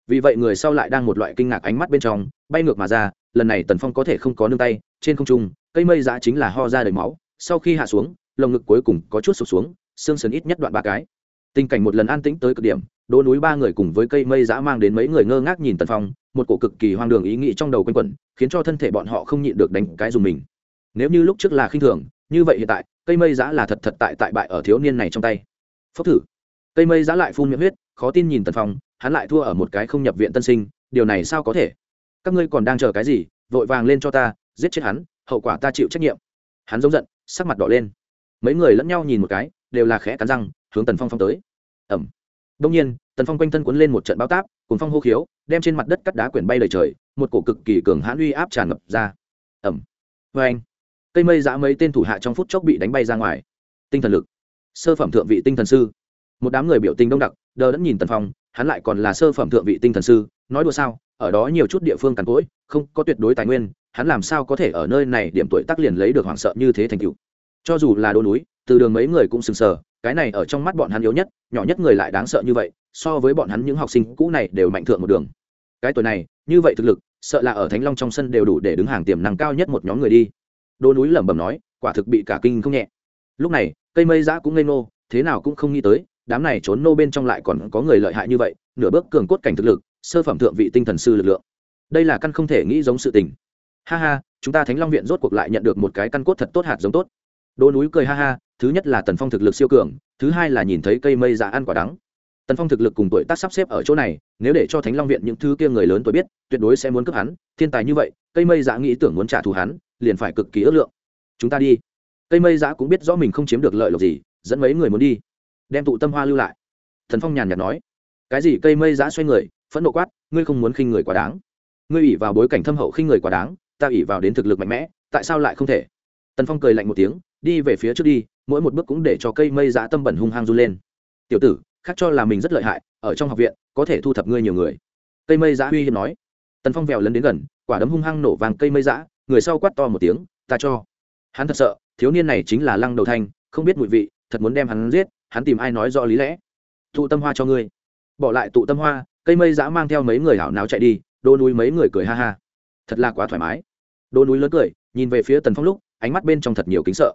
Speaker 1: vì vậy người sau lại đang một loại kinh ngạc ánh mắt bên trong, bay ngược mà ra, lần này tần phong có thể không có nương tay, trên không trung, cây mây giã chính là ho ra đầy máu, sau khi hạ xuống, lồng ngực cuối cùng có chút sụp xuống, xương sườn ít nhất đoạn ba cái. Tình cảnh một lần an tĩnh tới cực điểm, đỗ núi ba người cùng với cây mây giã mang đến mấy người ngơ ngác nhìn tần phong, một cổ cực kỳ hoang đường ý nghĩ trong đầu quanh quẩn, khiến cho thân thể bọn họ không nhịn được đánh cái dùng mình. Nếu như lúc trước là khinh thường, như vậy hiện tại, cây mây giã là thật thật tại tại bại ở thiếu niên này trong tay. Phốc thử. Cây mây giã lại phun miệng huyết khó tin nhìn tần phong, hắn lại thua ở một cái không nhập viện tân sinh, điều này sao có thể? Các ngươi còn đang chờ cái gì? Vội vàng lên cho ta, giết chết hắn, hậu quả ta chịu trách nhiệm. Hắn giống giận, sắc mặt đỏ lên. Mấy người lẫn nhau nhìn một cái, đều là khẽ cắn răng, hướng tần phong phong tới. Ẩm đông nhiên, tần phong quanh thân cuốn lên một trận bao táp cùng phong hô khiếu, đem trên mặt đất cắt đá quyển bay lời trời, một cổ cực kỳ cường hãn uy áp tràn ngập ra. Ẩm vê vâng anh. Cây mây giã mấy tên thủ hạ trong phút chốc bị đánh bay ra ngoài. Tinh thần lực. Sơ phẩm thượng vị tinh thần sư. Một đám người biểu tình đông đặc đờ đẫn nhìn tần phong hắn lại còn là sơ phẩm thượng vị tinh thần sư nói đùa sao ở đó nhiều chút địa phương cằn cỗi không có tuyệt đối tài nguyên hắn làm sao có thể ở nơi này điểm tuổi tác liền lấy được hoảng sợ như thế thành cựu cho dù là đô núi từ đường mấy người cũng sừng sờ cái này ở trong mắt bọn hắn yếu nhất nhỏ nhất người lại đáng sợ như vậy so với bọn hắn những học sinh cũ này đều mạnh thượng một đường. Cái tuổi này như vậy thực lực sợ là ở thánh long trong sân đều đủ để đứng hàng tiềm năng cao nhất một nhóm người đi. Đô núi lẩm bẩm nói quả thực bị cả kinh không nhẹ. Lúc này cây mây giã cũng ngây ngô, thế nào cũng không nghĩ tới đám này trốn nô bên trong lại còn có người lợi hại như vậy, nửa bước cường cốt cảnh thực lực, sơ phẩm thượng vị tinh thần sư lực lượng. Đây là căn không thể nghĩ giống sự tình. Ha ha, chúng ta thánh long viện rốt cuộc lại nhận được một cái căn cốt thật tốt hạt giống tốt. Đỗ núi cười ha ha, thứ nhất là tần phong thực lực siêu cường, thứ hai là nhìn thấy cây mây dạ ăn quả đắng. Tần phong thực lực cùng tuổi tác sắp xếp ở chỗ này, nếu để cho thánh long viện những thứ kia người lớn tuổi biết, tuyệt đối sẽ muốn cướp hắn, thiên tài như vậy, cây mây dạ nghĩ tưởng muốn trả thù hắn, liền phải cực kỳ ước lượng. Chúng ta đi. Cây mây dạ cũng biết rõ mình không chiếm được lợi lộc gì, dẫn mấy người muốn đi đem tụ tâm hoa lưu lại. Thần phong nhàn nhạt nói, cái gì cây mây giã xoay người, phẫn nộ quát, ngươi không muốn khinh người quá đáng. Ngươi ủy vào bối cảnh thâm hậu khinh người quá đáng, ta ủy vào đến thực lực mạnh mẽ, tại sao lại không thể? Tần phong cười lạnh một tiếng, đi về phía trước đi, mỗi một bước cũng để cho cây mây giã tâm bẩn hung hăng run lên. Tiểu tử, khác cho là mình rất lợi hại, ở trong học viện, có thể thu thập ngươi nhiều người. Cây mây giã uy hiếm nói. Tần phong vèo lấn đến gần, quả đấm hung hăng nổ vàng cây mây giã người sau quát to một tiếng, ta cho. Hắn thật sợ, thiếu niên này chính là lăng đầu thanh, không biết mùi vị, thật muốn đem hắn giết hắn tìm ai nói rõ lý lẽ? Tụ tâm hoa cho ngươi. Bỏ lại tụ tâm hoa, cây mây giã mang theo mấy người hảo nào chạy đi, đô núi mấy người cười ha ha. Thật là quá thoải mái. Đô núi lớn cười, nhìn về phía tần phong lúc, ánh mắt bên trong thật nhiều kính sợ.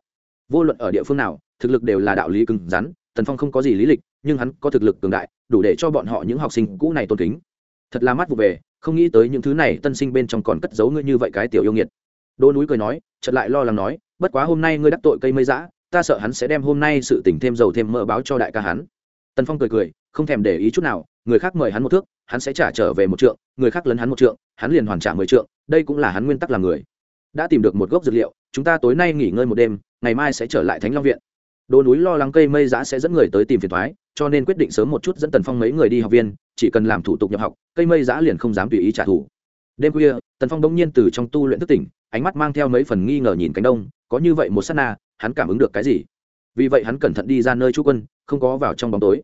Speaker 1: Vô luận ở địa phương nào, thực lực đều là đạo lý cứng rắn, tần phong không có gì lý lịch, nhưng hắn có thực lực cường đại, đủ để cho bọn họ những học sinh cũ này tôn kính. Thật là mắt vụ về, không nghĩ tới những thứ này tân sinh bên trong còn cất giấu ngươi như vậy cái tiểu yêu nghiệt. Đô núi cười nói, chợt lại lo lắng nói, bất quá hôm nay ngươi đắc tội cây mây giã ta sợ hắn sẽ đem hôm nay sự tình thêm dầu thêm mỡ báo cho đại ca hắn. Tần phong cười cười, không thèm để ý chút nào, người khác mời hắn một thước, hắn sẽ trả trở về một trượng, người khác lấn hắn một trượng, hắn liền hoàn trả mười trượng, đây cũng là hắn nguyên tắc làm người. Đã tìm được một gốc dược liệu, chúng ta tối nay nghỉ ngơi một đêm, ngày mai sẽ trở lại thánh long viện. Đồ núi lo lắng cây mây giã sẽ dẫn người tới tìm phiền thoái cho nên quyết định sớm một chút dẫn tần phong mấy người đi học viên, chỉ cần làm thủ tục nhập học, cây mây giã liền không dám tùy ý trả thù. Đêm khuya, tần phong bỗng nhiên từ trong tu luyện thức tỉnh, ánh mắt mang theo mấy phần nghi ngờ nhìn cánh đông, có như vậy một s á t na hắn cảm ứng được cái gì? Vì vậy hắn cẩn thận đi ra nơi chú quân, không có vào trong bóng tối.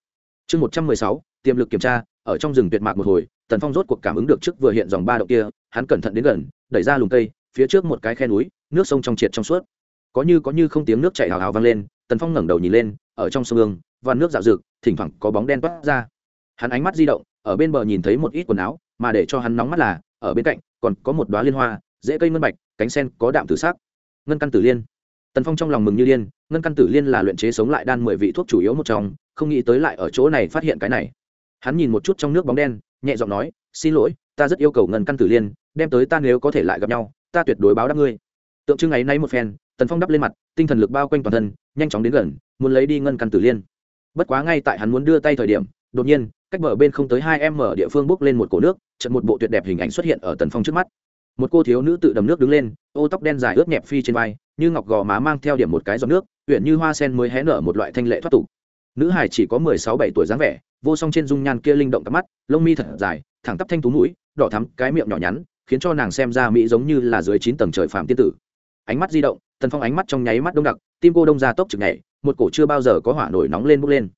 Speaker 1: Chương một trăm mười sáu, tiềm lực kiểm tra, ở trong rừng tuyệt mạc một hồi, tần phong rốt cuộc cảm ứng được trước vừa hiện dòng ba động kia, hắn cẩn thận đến gần, đẩy ra lùm cây, phía trước một cái khe núi, nước sông trong triệt trong suốt. Có như có như không tiếng nước chảy hào hào vang lên, tần phong ngẩng đầu nhìn lên, ở trong sông ương và nước dạo rực, thỉnh thoảng có bóng đen toát ra. Hắn ánh mắt di động, ở bên bờ nhìn thấy một ít quần áo, mà để cho hắn nóng mắt là, ở bên cạnh, còn có một đoá liên hoa dễ cây ngân bạch, cánh sen có đạm tử sắc. Ngân căn tử liên tần phong trong lòng mừng như liên ngân căn tử liên là luyện chế sống lại đan mười vị thuốc chủ yếu một trong, không nghĩ tới lại ở chỗ này phát hiện cái này. Hắn nhìn một chút trong nước bóng đen, nhẹ giọng nói, xin lỗi, ta rất yêu cầu ngân căn tử liên, đem tới ta nếu có thể lại gặp nhau, ta tuyệt đối báo đáp ngươi. Tượng trưng ấy nay một phen, tần phong đắp lên mặt, tinh thần lực bao quanh toàn thân, nhanh chóng đến gần, muốn lấy đi ngân căn tử liên. Bất quá ngay tại hắn muốn đưa tay thời điểm, đột nhiên, cách bờ bên không tới hai em mở địa phương bốc lên một cổ nước trận một bộ tuyệt đẹp hình ảnh xuất hiện ở tần phong trước mắt một cô thiếu nữ tự đầm nước đứng lên, ô tóc đen dài ướt nhẹp phi trên vai, như ngọc gò má mang theo điểm một cái giọt nước huyện như hoa sen mới hé nở một loại thanh lệ thoát tục. Nữ hải chỉ có mười sáu bảy tuổi dáng vẻ, vô song trên dung nhan kia linh động cặp mắt, lông mi thật dài, thẳng tắp thanh tú mũi, đỏ thắm, cái miệng nhỏ nhắn, khiến cho nàng xem ra mỹ giống như là dưới chín tầng trời phạm tiên tử. Ánh mắt di động, tần phong ánh mắt trong nháy mắt đông đặc, tim cô đông ra tốc chực nhảy, một cổ chưa bao giờ có hỏa nổi nóng lên bốc lên.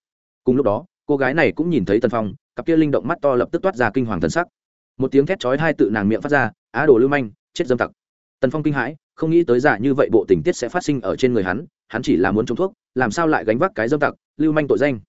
Speaker 1: Cùng lúc đó, cô gái này cũng nhìn thấy tần phong, cặp kia linh động mắt to lập tức toát ra kinh hoàng thần sắc. Một tiếng thét chói hai tự nàng miệng phát ra á đồ lưu manh, chết dâm tặc. Tần phong kinh hãi, không nghĩ tới giả như vậy bộ tình tiết sẽ phát sinh ở trên người hắn hắn chỉ là muốn trúng thuốc, làm sao lại gánh vác cái dâm tặc, lưu manh tội danh.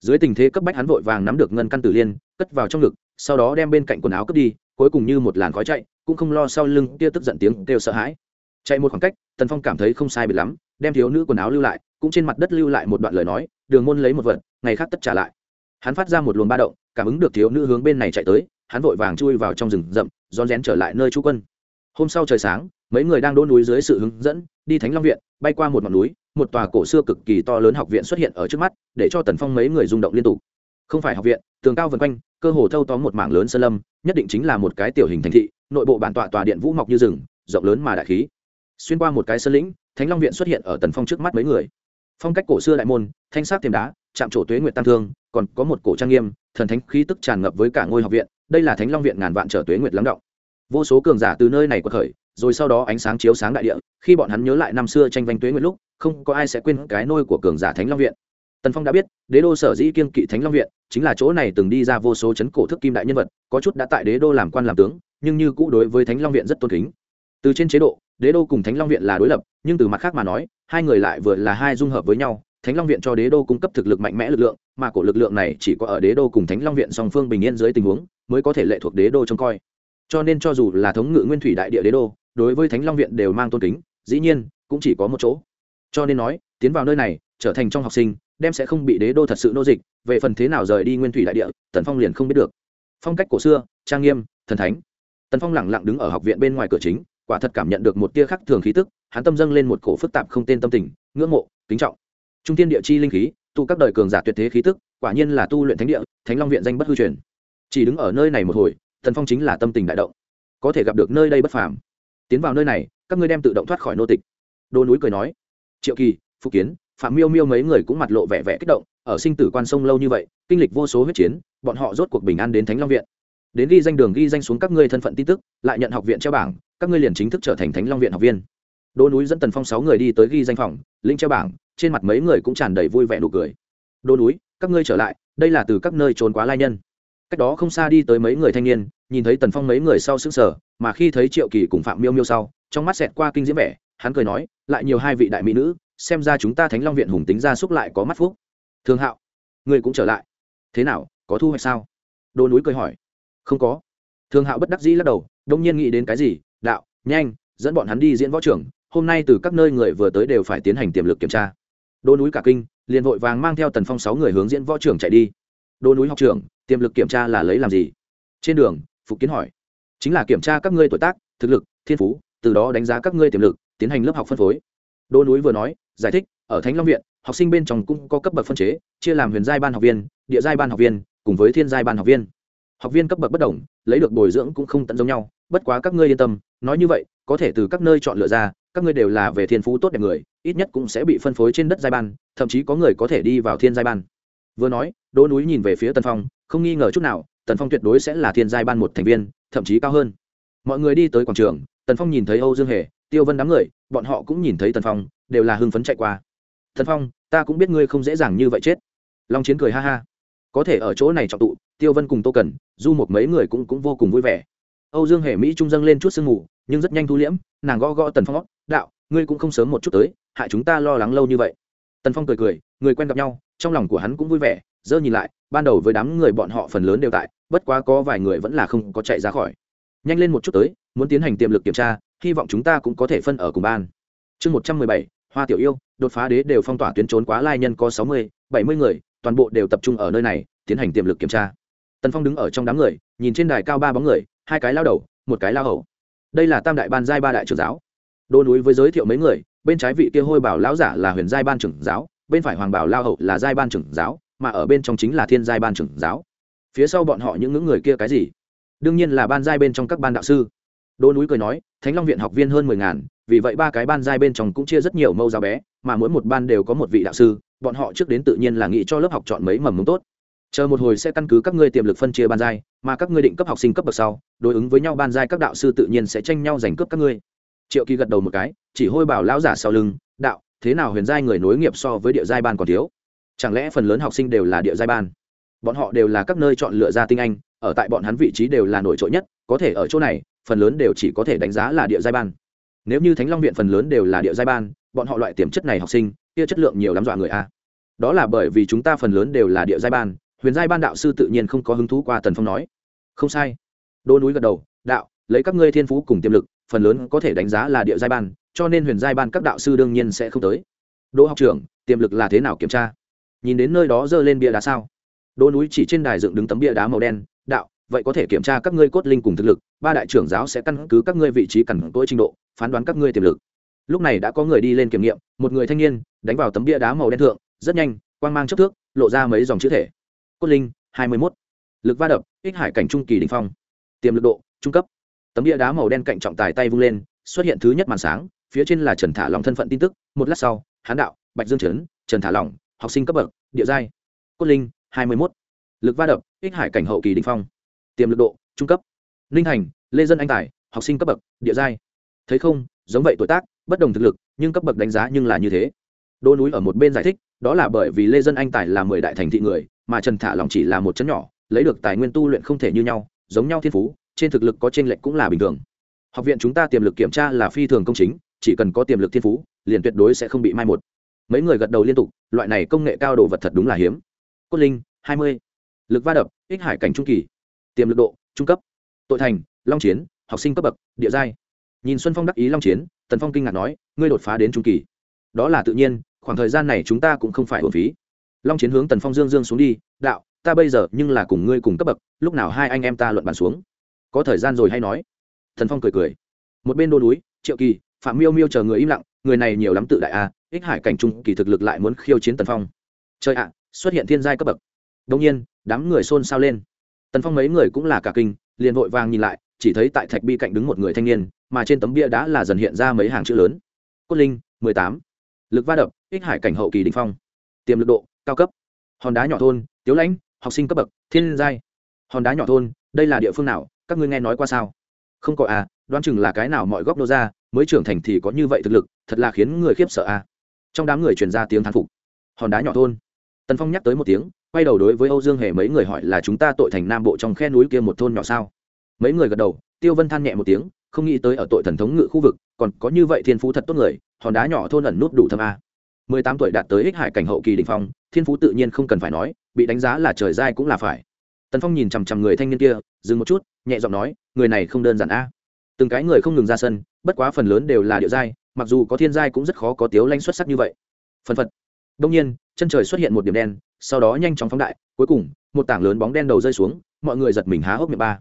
Speaker 1: Dưới tình thế cấp bách hắn vội vàng nắm được ngân căn tử liên, cất vào trong ngực, sau đó đem bên cạnh quần áo cướp đi, cuối cùng như một làn khói chạy, cũng không lo sau lưng kia tức giận tiếng kêu sợ hãi. Chạy một khoảng cách, tần phong cảm thấy không sai biệt lắm, đem thiếu nữ quần áo lưu lại, cũng trên mặt đất lưu lại một đoạn lời nói, đường môn lấy một vật, ngày khác tất trả lại. Hắn phát ra một luồng ba động, cảm ứng được thiếu nữ hướng bên này chạy tới hắn vội vàng chui vào trong rừng rậm, rón rén trở lại nơi trú quân. Hôm sau trời sáng, mấy người đang đỗ núi dưới sự hướng dẫn, đi thánh long viện, bay qua một ngọn núi, một tòa cổ xưa cực kỳ to lớn học viện xuất hiện ở trước mắt, để cho tần phong mấy người rung động liên tục. Không phải học viện, tường cao vần quanh, cơ hồ thâu tóm một mảng lớn sơn lâm, nhất định chính là một cái tiểu hình thành thị, nội bộ bản tọa tòa điện vũ mọc như rừng, rộng lớn mà đại khí. Xuyên qua một cái sơn lĩnh, thánh long viện xuất hiện ở tần phong trước mắt mấy người. Phong cách cổ xưa đại môn, thanh sắc tiềm đá, chạm trổ tuế nguyệt tam thương, còn có một cổ trang nghiêm, thần thánh khí tức tràn ngập với cả ngôi học viện đây là thánh long viện ngàn vạn trở tuế nguyệt lắng động. Vô số cường giả từ nơi này quật khởi, rồi sau đó ánh sáng chiếu sáng đại địa, khi bọn hắn nhớ lại năm xưa tranh vanh tuế nguyệt lúc, không có ai sẽ quên cái nôi của cường giả thánh long viện. Tần phong đã biết, đế đô sở dĩ kiên kỵ thánh long viện, chính là chỗ này từng đi ra vô số chấn cổ thức kim đại nhân vật, có chút đã tại đế đô làm quan làm tướng, nhưng như cũ đối với thánh long viện rất tôn kính. Từ trên chế độ, đế đô cùng thánh long viện là đối lập, nhưng từ mặt khác mà nói, hai người lại vừa là hai dung hợp với nhau, thánh long viện cho đế đô cung cấp thực lực mạnh mẽ lực lượng mà cổ lực lượng này chỉ có ở đế đô cùng thánh long viện song phương bình yên dưới tình huống mới có thể lệ thuộc đế đô trông coi. Cho nên cho dù là thống ngự nguyên thủy đại địa đế đô, đối với thánh long viện đều mang tôn kính, dĩ nhiên cũng chỉ có một chỗ. Cho nên nói, tiến vào nơi này, trở thành trong học sinh, đem sẽ không bị đế đô thật sự nô dịch, về phần thế nào rời đi nguyên thủy đại địa, tần phong liền không biết được. Phong cách cổ xưa, trang nghiêm, thần thánh. Tần phong lẳng lặng đứng ở học viện bên ngoài cửa chính, quả thật cảm nhận được một tia khắc thường khí tức, hắn tâm dâng lên một cổ phức tạp không tên tâm tình, ngưỡng mộ, kính trọng. Trung tiên địa chi linh khí tụ các đời cường giả tuyệt thế khí tức, quả nhiên là tu luyện thánh địa, thánh long viện danh bất hư truyền. Chỉ đứng ở nơi này một hồi tần phong chính là tâm tình đại động. Có thể gặp được nơi đây bất phàm. Tiến vào nơi này, các ngươi đem tự động thoát khỏi nô tịch. Đô núi cười nói. Triệu kỳ phụ kiến, phạm miêu miêu mấy người cũng mặt lộ vẻ vẻ kích động, ở sinh tử quan sông lâu như vậy, kinh lịch vô số huyết chiến, bọn họ rốt cuộc bình an đến thánh long viện. Đến ghi danh đường ghi danh xuống các ngươi thân phận tin tức, lại nhận học viện treo bảng, các ngươi liền chính thức trở thành thánh long viện học viên. Đỗ núi dẫn tần phong sáu người đi tới ghi danh phòng linh treo bảng trên mặt mấy người cũng tràn đầy vui vẻ nụ cười. Đô núi, các ngươi trở lại, đây là từ các nơi trốn quá lai nhân. Cách đó không xa đi tới mấy người thanh niên, nhìn thấy tần phong mấy người sau xứng sở mà khi thấy triệu kỳ cùng phạm miêu miêu sau, trong mắt xẹt qua kinh diễm vẻ, hắn cười nói, lại nhiều hai vị đại mỹ nữ, xem ra chúng ta thánh long viện hùng tính ra xúc lại có mắt phúc. Thương hạo, ngươi cũng trở lại. Thế nào, có thu hoạch sao? Đô núi cười hỏi. Không có. Thương hạo bất đắc dĩ lắc đầu, đông nhiên nghĩ đến cái gì, đạo, nhanh, dẫn bọn hắn đi diễn võ trưởng, hôm nay từ các nơi người vừa tới đều phải tiến hành tiềm lực kiểm tra đô núi cả kinh, liền vội vàng mang theo tần phong sáu người hướng diễn võ trưởng chạy đi. Đô núi học trưởng tiềm lực kiểm tra là lấy làm gì? Trên đường, phục kiến hỏi. Chính là kiểm tra các ngươi tuổi tác, thực lực, thiên phú, từ đó đánh giá các ngươi tiềm lực, tiến hành lớp học phân phối. Đô núi vừa nói, giải thích, ở thánh long viện, học sinh bên trong cũng có cấp bậc phân chế, chia làm huyền giai ban học viên, địa giai ban học viên, cùng với thiên giai ban học viên. Học viên cấp bậc bất đồng, lấy được bồi dưỡng cũng không tận giống nhau, bất quá các ngươi yên tâm nói như vậy, có thể từ các nơi chọn lựa ra, các ngươi đều là về thiên phú tốt đẹp người, ít nhất cũng sẽ bị phân phối trên đất giai ban, thậm chí có người có thể đi vào thiên giai ban. Vừa nói, đỗ núi nhìn về phía tần phong, không nghi ngờ chút nào, tần phong tuyệt đối sẽ là thiên giai ban một thành viên, thậm chí cao hơn. Mọi người đi tới quảng trường, tần phong nhìn thấy âu dương hề, tiêu vân đám người, bọn họ cũng nhìn thấy tần phong, đều là hưng phấn chạy qua. Tần phong, ta cũng biết ngươi không dễ dàng như vậy chết. Long chiến cười ha ha. Có thể ở chỗ này trọng tụ, tiêu vân cùng tô cần, du một mấy người cũng cũng vô cùng vui vẻ. Âu dương hề mỹ trung dâng lên chút sương mù nhưng rất nhanh thu liễm, nàng gõ gõ tần phong đạo, ngươi cũng không sớm một chút tới, hại chúng ta lo lắng lâu như vậy. Tần phong cười cười, người quen gặp nhau, trong lòng của hắn cũng vui vẻ, dơ nhìn lại, ban đầu với đám người bọn họ phần lớn đều tại, bất quá có vài người vẫn là không có chạy ra khỏi. Nhanh lên một chút tới, muốn tiến hành tiềm lực kiểm tra, hy vọng chúng ta cũng có thể phân ở cùng ban. Chương một trăm mười bảy, hoa tiểu yêu, đột phá đế đều phong tỏa tuyến trốn quá lai nhân có sáu mươi, bảy mươi người, toàn bộ đều tập trung ở nơi này, tiến hành tiềm lực kiểm tra. Tần phong đứng ở trong đám người, nhìn trên đài cao ba bóng người, hai cái lao đầu, một cái lao hầu đây là tam đại ban giai ba đại trưởng giáo. Đô núi với giới thiệu mấy người, bên trái vị kia hôi bảo lão giả là huyền giai ban trưởng giáo, bên phải hoàng bảo lao hậu là giai ban trưởng giáo, mà ở bên trong chính là thiên giai ban trưởng giáo. Phía sau bọn họ những ngưỡng người kia cái gì? Đương nhiên là ban giai bên trong các ban đạo sư. Đô núi cười nói, thánh long viện học viên hơn mười ngàn, vì vậy ba cái ban giai bên trong cũng chia rất nhiều mâu giáo bé, mà mỗi một ban đều có một vị đạo sư, bọn họ trước đến tự nhiên là nghĩ cho lớp học chọn mấy mầm mống tốt chờ một hồi sẽ căn cứ các ngươi tiềm lực phân chia ban giai, mà các ngươi định cấp học sinh cấp bậc sau, đối ứng với nhau ban giai các đạo sư tự nhiên sẽ tranh nhau giành cướp các ngươi. Triệu kỳ gật đầu một cái, chỉ hôi bảo lão giả sau lưng, đạo, thế nào huyền giai người nối nghiệp so với địa giai ban còn thiếu? Chẳng lẽ phần lớn học sinh đều là địa giai ban? Bọn họ đều là các nơi chọn lựa ra tinh anh, ở tại bọn hắn vị trí đều là nổi trội nhất, có thể ở chỗ này, phần lớn đều chỉ có thể đánh giá là địa giai ban. Nếu như thánh long viện phần lớn đều là địa giai ban, bọn họ loại tiềm chất này học sinh, kia chất lượng nhiều lắm dọa người a. Đó là bởi vì chúng ta phần lớn đều là địa giai ban huyền giai ban đạo sư tự nhiên không có hứng thú qua tần phong nói. Không sai. Đô núi gật đầu, đạo, lấy các ngươi thiên phú cùng tiềm lực, phần lớn có thể đánh giá là địa giai ban, cho nên huyền giai ban các đạo sư đương nhiên sẽ không tới. Đỗ học trưởng, tiềm lực là thế nào kiểm tra? Nhìn đến nơi đó giơ lên bia đá sao? Đỗ núi chỉ trên đài dựng đứng tấm bia đá màu đen, đạo, vậy có thể kiểm tra các ngươi cốt linh cùng thực lực, ba đại trưởng giáo sẽ căn cứ các ngươi vị trí cẩn tối trình độ, phán đoán các ngươi tiềm lực. Lúc này đã có người đi lên kiểm nghiệm, một người thanh niên, đánh vào tấm bia đá màu đen thượng, rất nhanh, quang mang chất thước, lộ ra mấy dòng chữ thể cốt linh hai mươi một, lực va đập ích hải cảnh trung kỳ đình phong. Tiềm lực độ trung cấp. Tấm địa đá màu đen cạnh trọng tài tay vung lên xuất hiện thứ nhất màn sáng phía trên là trần thả lòng thân phận tin tức. Một lát sau hán đạo bạch dương trấn trần thả lòng học sinh cấp bậc địa giai. Cốt linh hai mươi một, lực va đập ích hải cảnh hậu kỳ đình phong. Tiềm lực độ trung cấp. Ninh hành lê dân anh tài học sinh cấp bậc địa giai. Thấy không giống vậy tuổi tác bất đồng thực lực nhưng cấp bậc đánh giá nhưng là như thế. Đô núi ở một bên giải thích đó là bởi vì lê dân anh tài là mười đại thành thị người, mà trần thả lòng chỉ là một chấn nhỏ, lấy được tài nguyên tu luyện không thể như nhau, giống nhau thiên phú, trên thực lực có t r ê n lệch cũng là bình thường. Học viện chúng ta tiềm lực kiểm tra là phi thường công chính, chỉ cần có tiềm lực thiên phú, liền tuyệt đối sẽ không bị mai một. Mấy người gật đầu liên tục, loại này công nghệ cao đồ vật thật đúng là hiếm. Cốt linh, hai mươi. Lực va đập, ích hải cảnh trung kỳ. Tiềm lực độ, trung cấp. Tội thành, long chiến, học sinh cấp bậc, địa giai. Nhìn xuân phong đắc ý long chiến, tần phong kinh ngạc nói, ngươi đột phá đến trung kỳ. Đó là tự nhiên khoảng thời gian này chúng ta cũng không phải hồn phí. Long chiến hướng tần phong dương dương xuống đi, đạo, ta bây giờ nhưng là cùng ngươi cùng cấp bậc, lúc nào hai anh em ta luận bàn xuống? Có thời gian rồi hay nói. Thần phong cười cười. Một bên đô núi, triệu kỳ, phạm miêu miêu chờ người im lặng, người này nhiều lắm tự đại a, ích hải cảnh trung kỳ thực lực lại muốn khiêu chiến tần phong. Chơi ạ, xuất hiện thiên giai cấp bậc. Đông nhiên, đám người xôn xao lên. Tần phong mấy người cũng là cả kinh, liền vội vàng nhìn lại, chỉ thấy tại thạch bi cạnh đứng một người thanh niên, mà trên tấm bia đã là dần hiện ra mấy hàng chữ lớn. Cốt linh, mười tám. Lực va đập ích hải cảnh hậu kỳ đình phong. Tiềm lực độ, cao cấp. Hòn đá nhỏ thôn, tiếu lãnh, học sinh cấp bậc, thiên giai. Hòn đá nhỏ thôn, đây là địa phương nào? Các ngươi nghe nói qua sao? Không có à đoán chừng là cái nào mọi góc đô ra, mới trưởng thành thì có như vậy thực lực, thật là khiến người khiếp sợ à. Trong đám người truyền ra tiếng thán phục. Hòn đá nhỏ thôn. Tần phong nhắc tới một tiếng, quay đầu đối với âu dương hề mấy người hỏi là chúng ta tội thành nam bộ trong khe núi kia một thôn nhỏ sao? Mấy người gật đầu, tiêu vân than nhẹ một tiếng, không nghĩ tới ở tội thần thống ngự khu vực, còn có như vậy thiên phú thật tốt người, hòn đá nhỏ thôn ẩn nút đủ thâm a mười tám tuổi đạt tới ích hải cảnh hậu kỳ đình phong, thiên phú tự nhiên không cần phải nói, bị đánh giá là trời giai cũng là phải. Tần phong nhìn chằm chằm người thanh niên kia, dừng một chút, nhẹ giọng nói, người này không đơn giản a. Từng cái người không ngừng ra sân, bất quá phần lớn đều là địa giai mặc dù có thiên giai cũng rất khó có tiếu lanh xuất sắc như vậy. Phần phật. Đông nhiên, chân trời xuất hiện một điểm đen, sau đó nhanh chóng phóng đại, cuối cùng, một tảng lớn bóng đen đầu rơi xuống, mọi người giật mình há hốc miệng ba.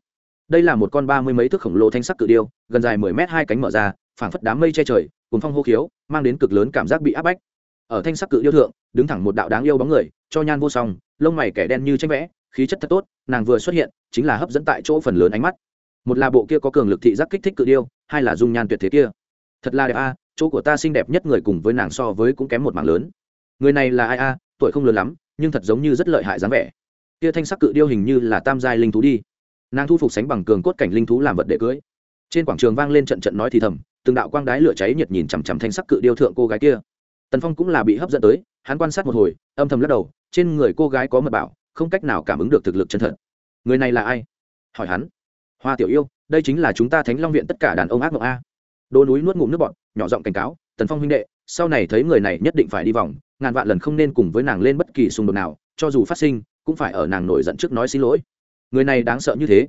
Speaker 1: Đây là một con ba mươi mấy thước khổng lồ thanh sắc cự điêu, gần dài mười mét hai cánh mở ra, phảng phất đám mây che trời cùng phong hô khiếu, mang đến cực lớn cảm giác bị áp bách ở thanh sắc cự yêu thượng, đứng thẳng một đạo đáng yêu bóng người, cho nhan vô song, lông mày kẻ đen như tranh vẽ, khí chất thật tốt, nàng vừa xuất hiện, chính là hấp dẫn tại chỗ phần lớn ánh mắt. Một là bộ kia có cường lực thị giác kích thích cự điêu, hai là dung nhan tuyệt thế kia. Thật là đẹp a, chỗ của ta xinh đẹp nhất người cùng với nàng so với cũng kém một mảng lớn. Người này là ai a, tuổi không lớn lắm, nhưng thật giống như rất lợi hại dáng vẻ. Kia thanh sắc cự điêu hình như là tam giai linh thú đi. Nàng thu phục sánh bằng cường cốt cảnh linh thú làm vật để cưới. Trên quảng trường vang lên trận trận nói thì thầm, từng đạo quang đái lửa cháy nhiệt nhìn chằm chằm thanh sắc cự điêu thượng cô gái kia tần phong cũng là bị hấp dẫn tới, hắn quan sát một hồi, âm thầm lắc đầu, trên người cô gái có mật bảo, không cách nào cảm ứng được thực lực chân thật. Người này là ai? Hỏi hắn. Hoa tiểu yêu, đây chính là chúng ta thánh long viện tất cả đàn ông ác mộng a. Đô núi nuốt ngụm nước bọn nhỏ giọng cảnh cáo, tần phong huynh đệ, sau này thấy người này nhất định phải đi vòng, ngàn vạn lần không nên cùng với nàng lên bất kỳ xung đột nào, cho dù phát sinh, cũng phải ở nàng nổi giận trước nói xin lỗi. Người này đáng sợ như thế?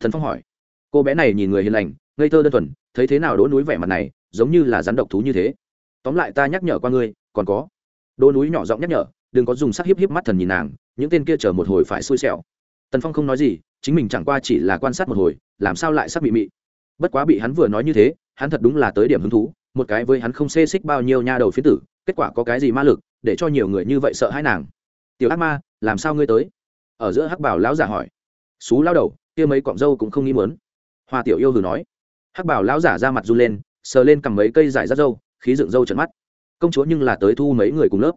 Speaker 1: Thần phong hỏi. Cô bé này nhìn người hiền lành, ngây thơ đơn thuần, thấy thế nào đỗ núi vẻ mặt này, giống như là rắn độc thú như thế tóm lại ta nhắc nhở qua ngươi, còn có. Đỗ núi nhỏ giọng nhắc nhở, đừng có dùng sắc hiếp hiếp mắt thần nhìn nàng, những tên kia chờ một hồi phải xui xẻo. Tần phong không nói gì, chính mình chẳng qua chỉ là quan sát một hồi, làm sao lại sắc bị mị. Bất quá bị hắn vừa nói như thế, hắn thật đúng là tới điểm hứng thú, một cái với hắn không xê xích bao nhiêu nha đầu phiến tử, kết quả có cái gì ma lực, để cho nhiều người như vậy sợ hãi nàng. Tiểu ác ma, làm sao ngươi tới? Ở giữa hắc bảo lão giả hỏi. Xú lao đầu, kia mấy cọng dâu cũng không nghĩ mớn hoa tiểu yêu hừ nói. Hắc bảo lão giả ra mặt run lên, sờ lên cầm mấy cây giải rác dâu khí dựng râu trận mắt. Công chúa nhưng là tới thu mấy người cùng lớp.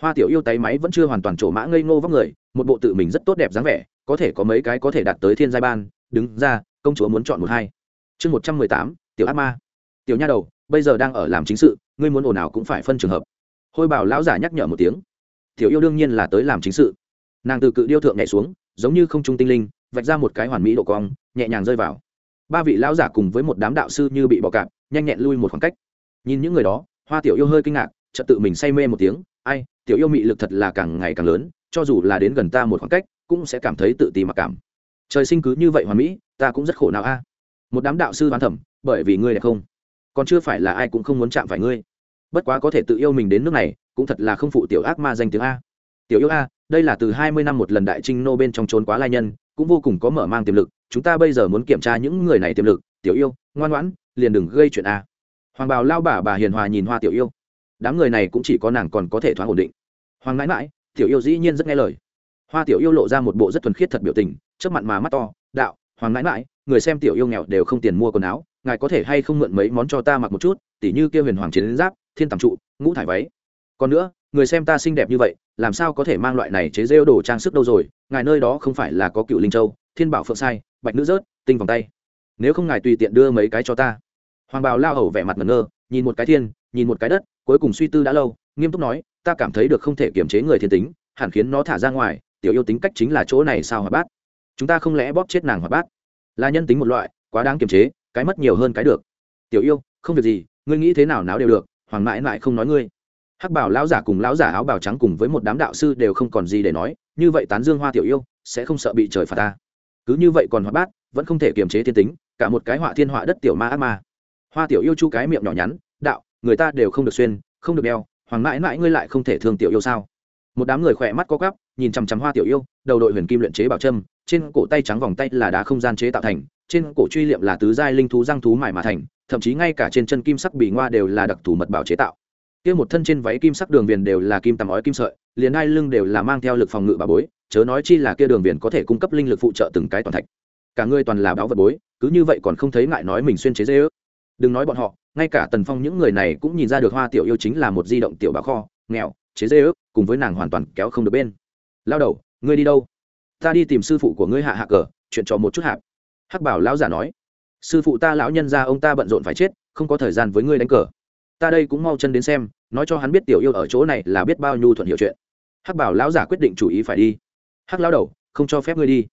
Speaker 1: Hoa tiểu yêu tay máy vẫn chưa hoàn toàn trổ mã ngây ngô vóc người, một bộ tự mình rất tốt đẹp dáng vẻ, có thể có mấy cái có thể đạt tới thiên giai ban. Đứng ra, công chúa muốn chọn một hai. Chương một trăm mười tám, tiểu ác ma. Tiểu nha đầu, bây giờ đang ở làm chính sự, ngươi muốn ồn nào cũng phải phân trường hợp. Hôi bảo lão giả nhắc nhở một tiếng. Tiểu yêu đương nhiên là tới làm chính sự. Nàng từ cự điêu thượng nhảy xuống, giống như không trung tinh linh, vạch ra một cái hoàn mỹ độ cong, nhẹ nhàng rơi vào. Ba vị lão giả cùng với một đám đạo sư như bị bỏ cạp, nhanh nhẹn lui một khoảng cách nhìn những người đó, hoa tiểu yêu hơi kinh ngạc, chợt tự mình say mê một tiếng, ai, tiểu yêu mị lực thật là càng ngày càng lớn, cho dù là đến gần ta một khoảng cách, cũng sẽ cảm thấy tự ti mặc cảm. Trời sinh cứ như vậy hoàn mỹ, ta cũng rất khổ não a. À? Một đám đạo sư đoán thẩm bởi vì ngươi đẹp không? Còn chưa phải là ai cũng không muốn chạm phải ngươi. Bất quá có thể tự yêu mình đến nước này, cũng thật là không phụ tiểu ác ma danh tiếng a. Tiểu yêu a, đây là từ hai mươi năm một lần đại trinh nô bên trong trốn quá lai nhân, cũng vô cùng có mở mang tiềm lực, chúng ta bây giờ muốn kiểm tra những người này tiềm lực. Tiểu yêu, ngoan ngoãn, liền đừng gây chuyện a hoàng bào lao bà bà hiền hòa nhìn hoa tiểu yêu. Đám người này cũng chỉ có nàng còn có thể thoáng ổn định. Hoàng mãi mãi tiểu yêu dĩ nhiên rất nghe lời. Hoa tiểu yêu lộ ra một bộ rất thuần khiết thật biểu tình trước mặt mà mắt to, đạo, hoàng mãi mãi người xem tiểu yêu nghèo đều không tiền mua quần áo, ngài có thể hay không mượn mấy món cho ta mặc một chút, tỉ như kia huyền hoàng chiến giáp, thiên tầm trụ, ngũ thải váy. Còn nữa, người xem ta xinh đẹp như vậy, làm sao có thể mang loại này chế rêu đồ trang sức đâu rồi, ngài nơi đó không phải là có cựu linh châu, thiên bảo phượng sai, bạch nữ rớt, tinh vòng tay. Nếu không ngài tùy tiện đưa mấy cái cho ta hoàng bào lao hầu vẻ mặt ngẩn ngơ, nhìn một cái thiên, nhìn một cái đất, cuối cùng suy tư đã lâu, nghiêm túc nói, ta cảm thấy được không thể kiềm chế người thiên tính, hẳn khiến nó thả ra ngoài, tiểu yêu tính cách chính là chỗ này sao hoạt bát? Chúng ta không lẽ bóp chết nàng hoạt bát? Là nhân tính một loại, quá đáng kiềm chế, cái mất nhiều hơn cái được. Tiểu yêu, không việc gì, ngươi nghĩ thế nào náo đều được, hoàng mãi mãi không nói ngươi. Hắc bảo lão giả cùng lão giả áo bào trắng cùng với một đám đạo sư đều không còn gì để nói, như vậy tán dương hoa tiểu yêu, sẽ không sợ bị trời phạt ta. Cứ như vậy còn hoạt bát, vẫn không thể kiềm chế thiên tính, cả một cái họa thiên họa đất tiểu ma ác ma hoa tiểu yêu chu cái miệng nhỏ nhắn, đạo, người ta đều không được xuyên, không được đeo, hoàng mãi mãi ngươi lại không thể thương tiểu yêu sao? Một đám người khỏe mắt co cắp nhìn chằm chằm hoa tiểu yêu, đầu đội huyền kim luyện chế bảo trâm trên cổ tay trắng vòng tay là đá không gian chế tạo thành, trên cổ truy liệm là tứ giai linh thú răng thú mải mà thành, thậm chí ngay cả trên chân kim sắc bì ngoa đều là đặc thù mật bảo chế tạo. Kia một thân trên váy kim sắc đường viền đều là kim tầm ói kim sợi, liền hai lưng đều là mang theo lực phòng ngự bà bối, chớ nói chi là kia đường viền có thể cung cấp linh lực phụ trợ từng cái toàn thạch. Cả người toàn là báo vật bối, cứ như vậy còn không thấy ngại nói mình xuyên chế dễ ước đừng nói bọn họ, ngay cả tần phong những người này cũng nhìn ra được hoa tiểu yêu chính là một di động tiểu bà kho, nghèo, chế dê ước, cùng với nàng hoàn toàn kéo không được bên. Lao đầu, ngươi đi đâu? Ta đi tìm sư phụ của ngươi hạ hạ cờ, chuyện trò một chút hạp. Hắc bảo lão giả nói. Sư phụ ta lão nhân ra ông ta bận rộn phải chết, không có thời gian với ngươi đánh cờ. Ta đây cũng mau chân đến xem, nói cho hắn biết tiểu yêu ở chỗ này là biết bao nhu thuận hiểu chuyện. Hắc bảo lão giả quyết định chủ ý phải đi. Hắc lão đầu, không cho phép ngươi đi.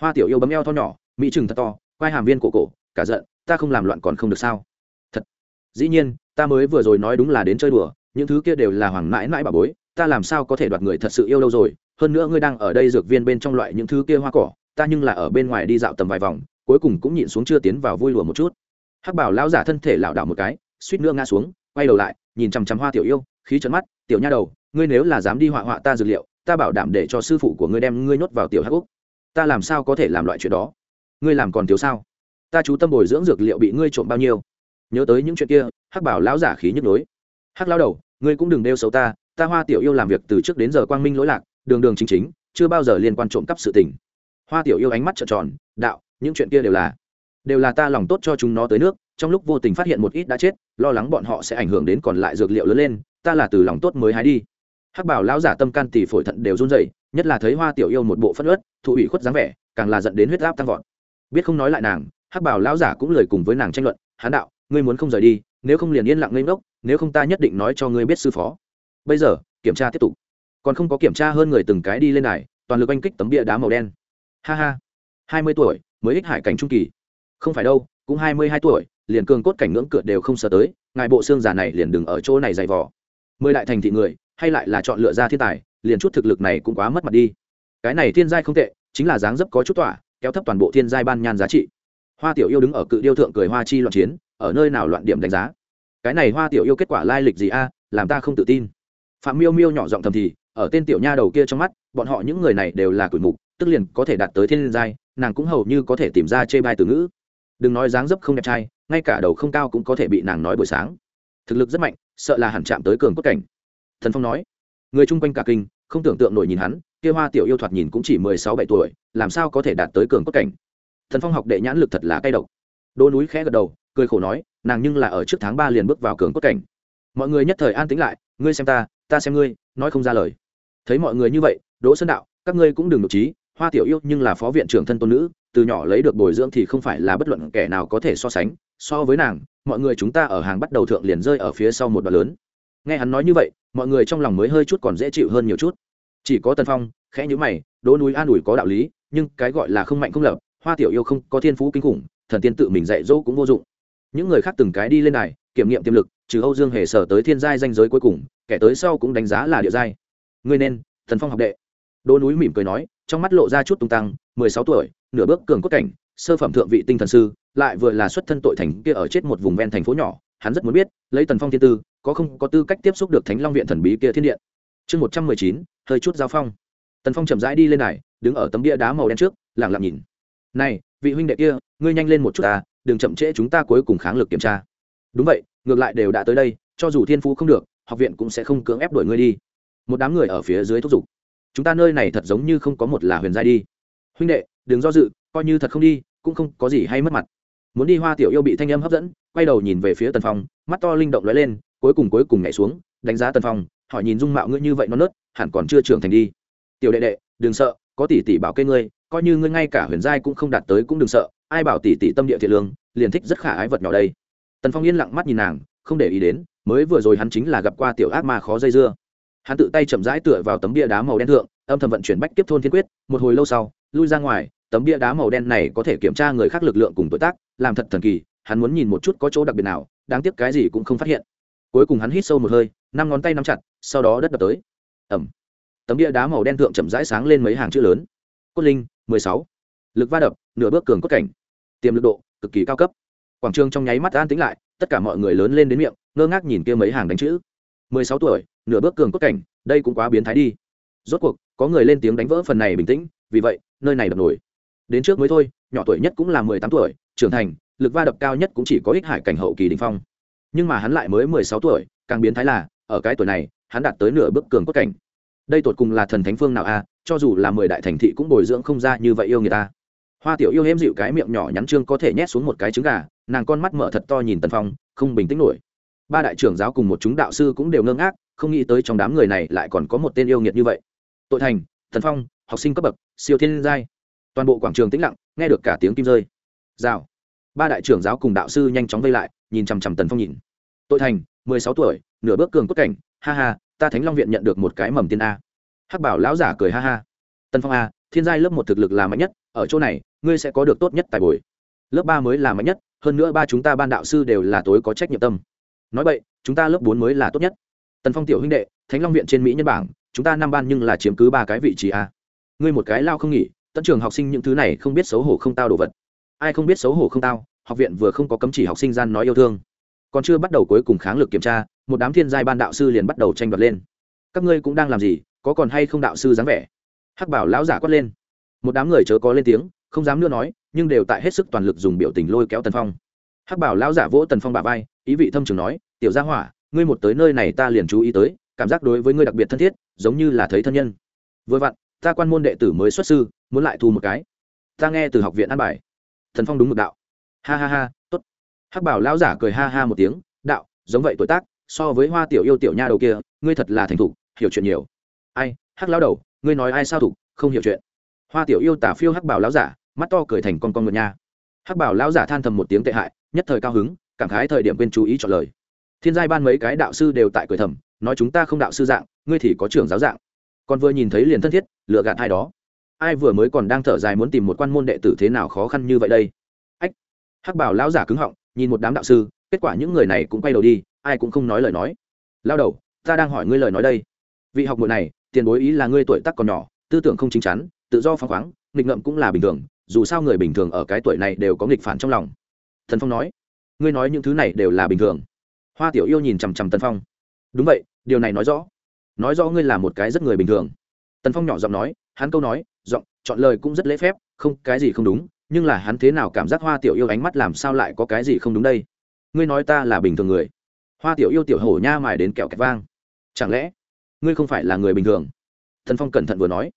Speaker 1: Hoa tiểu yêu bấm eo to nhỏ mỹ trừng thật to, quai hàm viên cổ cổ, cả giận, ta không làm loạn còn không được sao? Dĩ nhiên, ta mới vừa rồi nói đúng là đến chơi đùa, những thứ kia đều là hoàng mãi mãi bà bối, ta làm sao có thể đoạt người thật sự yêu lâu rồi? Hơn nữa ngươi đang ở đây dược viên bên trong loại những thứ kia hoa cỏ, ta nhưng là ở bên ngoài đi dạo tầm vài vòng, cuối cùng cũng nhịn xuống chưa tiến vào vui lùa một chút. Hắc bảo lão giả thân thể lảo đảo một cái, suýt nữa ngã xuống, quay đầu lại, nhìn chằm chằm hoa tiểu yêu, khí trấn mắt, tiểu nha đầu, ngươi nếu là dám đi họa họa ta dược liệu, ta bảo đảm để cho sư phụ của ngươi đem ngươi nhốt vào tiểu hắc úc. Ta làm sao có thể làm loại chuyện đó? Ngươi làm còn thiếu sao? Ta chú tâm bồi dưỡng dược liệu bị ngươi trộm bao nhiêu? Nhớ tới những chuyện kia, hắc bảo lão giả khí nhức nhối. Hắc lao đầu, ngươi cũng đừng đeo xấu ta ta hoa tiểu yêu làm việc từ trước đến giờ quang minh lỗi lạc, đường đường chính chính, chưa bao giờ liên quan trộm cắp sự tình. Hoa tiểu yêu ánh mắt trợn tròn, đạo, những chuyện kia đều là đều là ta lòng tốt cho chúng nó tới nước, trong lúc vô tình phát hiện một ít đã chết, lo lắng bọn họ sẽ ảnh hưởng đến còn lại dược liệu lớn lên, ta là từ lòng tốt mới hái đi. Hắc bảo lão giả tâm can tỷ phổi thận đều run rẩy, nhất là thấy hoa tiểu yêu một bộ phất ớt thụ ủy khuất dáng vẻ, càng là dẫn đến huyết áp tăng vọt. Biết không nói lại nàng, hắc bảo lão giả cũng lời cùng với nàng tranh luận hán đạo ngươi muốn không rời đi, nếu không liền yên lặng ngây ngốc, nếu không ta nhất định nói cho ngươi biết sư phó. Bây giờ, kiểm tra tiếp tục. Còn không có kiểm tra hơn người từng cái đi lên này, toàn lực oanh kích tấm bia đá màu đen. Ha ha. Hai mươi tuổi, mới ích hải cảnh trung kỳ. Không phải đâu, cũng hai mươi hai tuổi, liền cường cốt cảnh ngưỡng cửa đều không sợ tới, ngài bộ xương giả này liền đừng ở chỗ này dày vò. Mười đại thành thị người, hay lại là chọn lựa ra thiên tài, liền chút thực lực này cũng quá mất mặt đi. Cái này thiên giai không tệ, chính là dáng dấp có chút tỏa kéo thấp toàn bộ thiên giai ban nhan giá trị hoa tiểu yêu đứng ở cự điêu thượng cười hoa chi loạn chiến, ở nơi nào loạn điểm đánh giá? Cái này hoa tiểu yêu kết quả lai lịch gì a, làm ta không tự tin. Phạm miêu miêu nhỏ giọng thầm thì, ở tên tiểu nha đầu kia trong mắt, bọn họ những người này đều là tuổi mục, tức liền có thể đạt tới thiên giai, nàng cũng hầu như có thể tìm ra chê bai từ ngữ. Đừng nói dáng dấp không đẹp trai, ngay cả đầu không cao cũng có thể bị nàng nói buổi sáng. Thực lực rất mạnh, sợ là hẳn chạm tới cường cốt cảnh. Thần phong nói, người chung quanh cả kinh, không tưởng tượng nổi nhìn hắn, kia hoa tiểu yêu thoạt nhìn cũng chỉ mười sáu bảy tuổi, làm sao có thể đạt tới cường cốt cảnh? Thần phong học đệ nhãn lực thật là cay độc. Đô núi khẽ gật đầu, cười khổ nói, nàng nhưng là ở trước tháng ba liền bước vào cường cốt cảnh. Mọi người nhất thời an tĩnh lại, ngươi xem ta ta xem ngươi, nói không ra lời. Thấy mọi người như vậy, đỗ sơn đạo, các ngươi cũng đừng nội trí hoa tiểu yêu nhưng là phó viện trưởng thân tôn nữ, từ nhỏ lấy được bồi dưỡng thì không phải là bất luận kẻ nào có thể so sánh. So với nàng, mọi người chúng ta ở hàng bắt đầu thượng liền rơi ở phía sau một đoạn lớn. Nghe hắn nói như vậy, mọi người trong lòng mới hơi chút còn dễ chịu hơn nhiều chút. Chỉ có tần phong, khẽ nhữ mày, đỗ núi an ủi có đạo lý, nhưng cái gọi là không mạnh không lập hoa tiểu yêu không có thiên phú kinh khủng, thần tiên tự mình dạy dỗ cũng vô dụng. Những người khác từng cái đi lên này kiểm nghiệm tiềm lực, trừ âu dương hề sở tới thiên giai danh giới cuối cùng, kẻ tới sau cũng đánh giá là địa giai. Ngươi nên, thần phong học đệ. Đỗ núi mỉm cười nói, trong mắt lộ ra chút tung tăng, mười sáu tuổi, nửa bước cường cốt cảnh, sơ phẩm thượng vị tinh thần sư, lại vừa là xuất thân tội thành kia ở chết một vùng ven thành phố nhỏ, hắn rất muốn biết, lấy tần phong thiên tư, có không có tư cách tiếp xúc được thánh long viện thần bí kia thiên điện chương một trăm mười chín, hơi chút giao phong. Tần phong chậm rãi đi lên này đứng ở tấm bia đá màu đen trước lẳng lặng nhìn này, vị huynh đệ kia, ngươi nhanh lên một chút ta, đừng chậm trễ chúng ta cuối cùng kháng lực kiểm tra. Đúng vậy, ngược lại đều đã tới đây, cho dù thiên phú không được, học viện cũng sẽ không cưỡng ép đuổi ngươi đi. Một đám người ở phía dưới thúc giục. Chúng ta nơi này thật giống như không có một là huyền giai đi. Huynh đệ, đừng do dự, coi như thật không đi, cũng không có gì hay mất mặt. Muốn đi hoa tiểu yêu bị thanh âm hấp dẫn, quay đầu nhìn về phía tần phong, mắt to linh động lóe lên, cuối cùng cuối cùng nhảy xuống, đánh giá tần phong, hỏi nhìn dung mạo ngươi như vậy nó nớt, hẳn còn chưa trưởng thành đi. Tiểu đệ đệ, đừng sợ có tỷ tỷ bảo kê ngươi, coi như ngươi ngay cả huyền giai cũng không đạt tới cũng đừng sợ, ai bảo tỷ tỷ tâm địa thiện lương, liền thích rất khả ái vật nhỏ đây. Tần phong yên lặng mắt nhìn nàng, không để ý đến, mới vừa rồi hắn chính là gặp qua tiểu ác ma khó dây dưa. Hắn tự tay chậm rãi tựa vào tấm bia đá màu đen thượng, âm thầm vận chuyển bách tiếp thôn thiên quyết, một hồi lâu sau, lui ra ngoài, tấm bia đá màu đen này có thể kiểm tra người khác lực lượng cùng tuổi tác, làm thật thần kỳ, hắn muốn nhìn một chút có chỗ đặc biệt nào, đáng tiếc cái gì cũng không phát hiện. Cuối cùng hắn hít sâu một hơi, năm ngón tay nắm chặt, sau đó đất đập tới. Ẩm tấm bia đá màu đen thượng chậm rãi sáng lên mấy hàng chữ lớn. Cốt linh, mười sáu. Lực va đập, nửa bước cường cốt cảnh. Tiềm lực độ, cực kỳ cao cấp. Quảng trường trong nháy mắt an tĩnh lại, tất cả mọi người lớn lên đến miệng, ngơ ngác nhìn kia mấy hàng đánh chữ. Mười sáu tuổi, nửa bước cường cốt cảnh, đây cũng quá biến thái đi. Rốt cuộc, có người lên tiếng đánh vỡ phần này bình tĩnh, vì vậy, nơi này đập nổi. Đến trước mới thôi, nhỏ tuổi nhất cũng là mười tám tuổi, trưởng thành, lực va đập cao nhất cũng chỉ có ích hải cảnh hậu kỳ đình phong. Nhưng mà hắn lại mới mười sáu tuổi, càng biến thái là, ở cái tuổi này, hắn đạt tới nửa bước cường cốt cảnh đây tột cùng là thần thánh phương nào a? Cho dù là mười đại thành thị cũng bồi dưỡng không ra như vậy yêu người ta hoa tiểu yêu êm dịu cái miệng nhỏ nhắn trương có thể nhét xuống một cái trứng gà, nàng con mắt mở thật to nhìn tần phong, không bình tĩnh nổi. Ba đại trưởng giáo cùng một chúng đạo sư cũng đều ngơ ngác, không nghĩ tới trong đám người này lại còn có một tên yêu nghiệt như vậy. Tội thành, tần phong, học sinh cấp bậc, siêu thiên giai. Toàn bộ quảng trường tĩnh lặng, nghe được cả tiếng kim rơi. Rào. Ba đại trưởng giáo cùng đạo sư nhanh chóng vây lại, nhìn chằm chằm tần phong nhìn. Tội thành, mười sáu tuổi, nửa bước cường cốt cảnh, ha ha ta thánh long viện nhận được một cái mầm tiên a. Hắc bảo lão giả cười ha ha. Tần phong a, thiên giai lớp một thực lực là mạnh nhất, ở chỗ này, ngươi sẽ có được tốt nhất tài bồi. Lớp ba mới là mạnh nhất, hơn nữa ba chúng ta ban đạo sư đều là tối có trách nhiệm tâm. Nói vậy, chúng ta lớp bốn mới là tốt nhất. Tần phong tiểu huynh đệ, thánh long viện trên mỹ nhân bảng, chúng ta năm ban nhưng là chiếm cứ ba cái vị trí a. Ngươi một cái lao không nghỉ, tận trường học sinh những thứ này không biết xấu hổ không tao đồ vật. Ai không biết xấu hổ không tao, học viện vừa không có cấm chỉ học sinh gian nói yêu thương còn chưa bắt đầu cuối cùng kháng lực kiểm tra, một đám thiên giai ban đạo sư liền bắt đầu tranh đoạt lên. Các ngươi cũng đang làm gì, có còn hay không đạo sư dáng vẻ? Hắc bảo lão giả quát lên. Một đám người chớ có lên tiếng, không dám nữa nói, nhưng đều tại hết sức toàn lực dùng biểu tình lôi kéo tần phong. Hắc bảo lão giả vỗ tần phong bà vai, ý vị thâm trường nói, tiểu gia hỏa, ngươi một tới nơi này ta liền chú ý tới, cảm giác đối với ngươi đặc biệt thân thiết, giống như là thấy thân nhân. Vừa vặn, ta quan môn đệ tử mới xuất sư, muốn lại thu một cái. Ta nghe từ học viện an bài. Thần phong đúng mực đạo. Ha ha ha t ố t hắc bảo lão giả cười ha ha một tiếng, đạo, giống vậy tuổi tác, so với hoa tiểu yêu tiểu nha đầu kia, ngươi thật là thành thục, hiểu chuyện nhiều. Ai, hắc lão đầu, ngươi nói ai sao thục, không hiểu chuyện. Hoa tiểu yêu tả phiêu hắc bảo lão giả, mắt to cười thành con con ngựa nha. Hắc bảo lão giả than thầm một tiếng tệ hại, nhất thời cao hứng, cảm khái thời điểm quên chú ý chọn lời. Thiên giai ban mấy cái đạo sư đều tại cười thầm, nói chúng ta không đạo sư dạng, ngươi thì có trưởng giáo dạng. Còn vừa nhìn thấy liền thân thiết, lựa gạt hai đó. Ai vừa mới còn đang thở dài muốn tìm một quan môn đệ tử thế nào khó khăn như vậy đây? Ách, hắc bảo lão giả cứng họng nhìn một đám đạo sư, kết quả những người này cũng quay đầu đi, ai cũng không nói lời nói. Lao đầu, ta đang hỏi ngươi lời nói đây. Vị học muội này, tiền bối ý là ngươi tuổi tác còn nhỏ, tư tưởng không chính chắn, tự do phăng khoáng, nghịch ngợm cũng là bình thường, dù sao người bình thường ở cái tuổi này đều có nghịch phản trong lòng. Thần phong nói, ngươi nói những thứ này đều là bình thường. Hoa tiểu yêu nhìn chằm chằm tần phong. Đúng vậy, điều này nói rõ. Nói rõ ngươi là một cái rất người bình thường. Tần phong nhỏ giọng nói, hắn câu nói, giọng, chọn lời cũng rất lễ phép, không, cái gì không đúng nhưng là hắn thế nào cảm giác hoa tiểu yêu ánh mắt làm sao lại có cái gì không đúng đây? Ngươi nói ta là bình thường người. Hoa tiểu yêu tiểu hổ nha mài đến kẹo kẹt vang. Chẳng lẽ ngươi không phải là người bình thường? Thần phong cẩn thận vừa nói.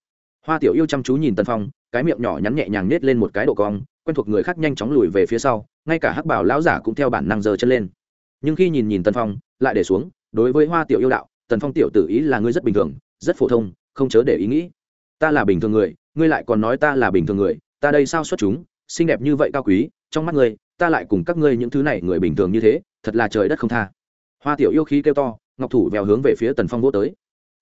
Speaker 1: Hoa tiểu yêu chăm chú nhìn tần phong, cái miệng nhỏ nhắn nhẹ nhàng nết lên một cái độ cong, quen thuộc người khác nhanh chóng lùi về phía sau, ngay cả hắc bảo lão giả cũng theo bản năng giơ chân lên. Nhưng khi nhìn nhìn tần phong, lại để xuống, đối với hoa tiểu yêu đạo, tần phong tiểu tử ý là ngươi rất bình thường, rất phổ thông, không chớ để ý nghĩ. Ta là bình thường người, ngươi lại còn nói ta là bình thường người ta đây sao xuất chúng, xinh đẹp như vậy cao quý, trong mắt ngươi, ta lại cùng các ngươi những thứ này người bình thường như thế, thật là trời đất không tha. Hoa tiểu yêu khí kêu to, ngọc thủ vèo hướng về phía tần phong vô tới.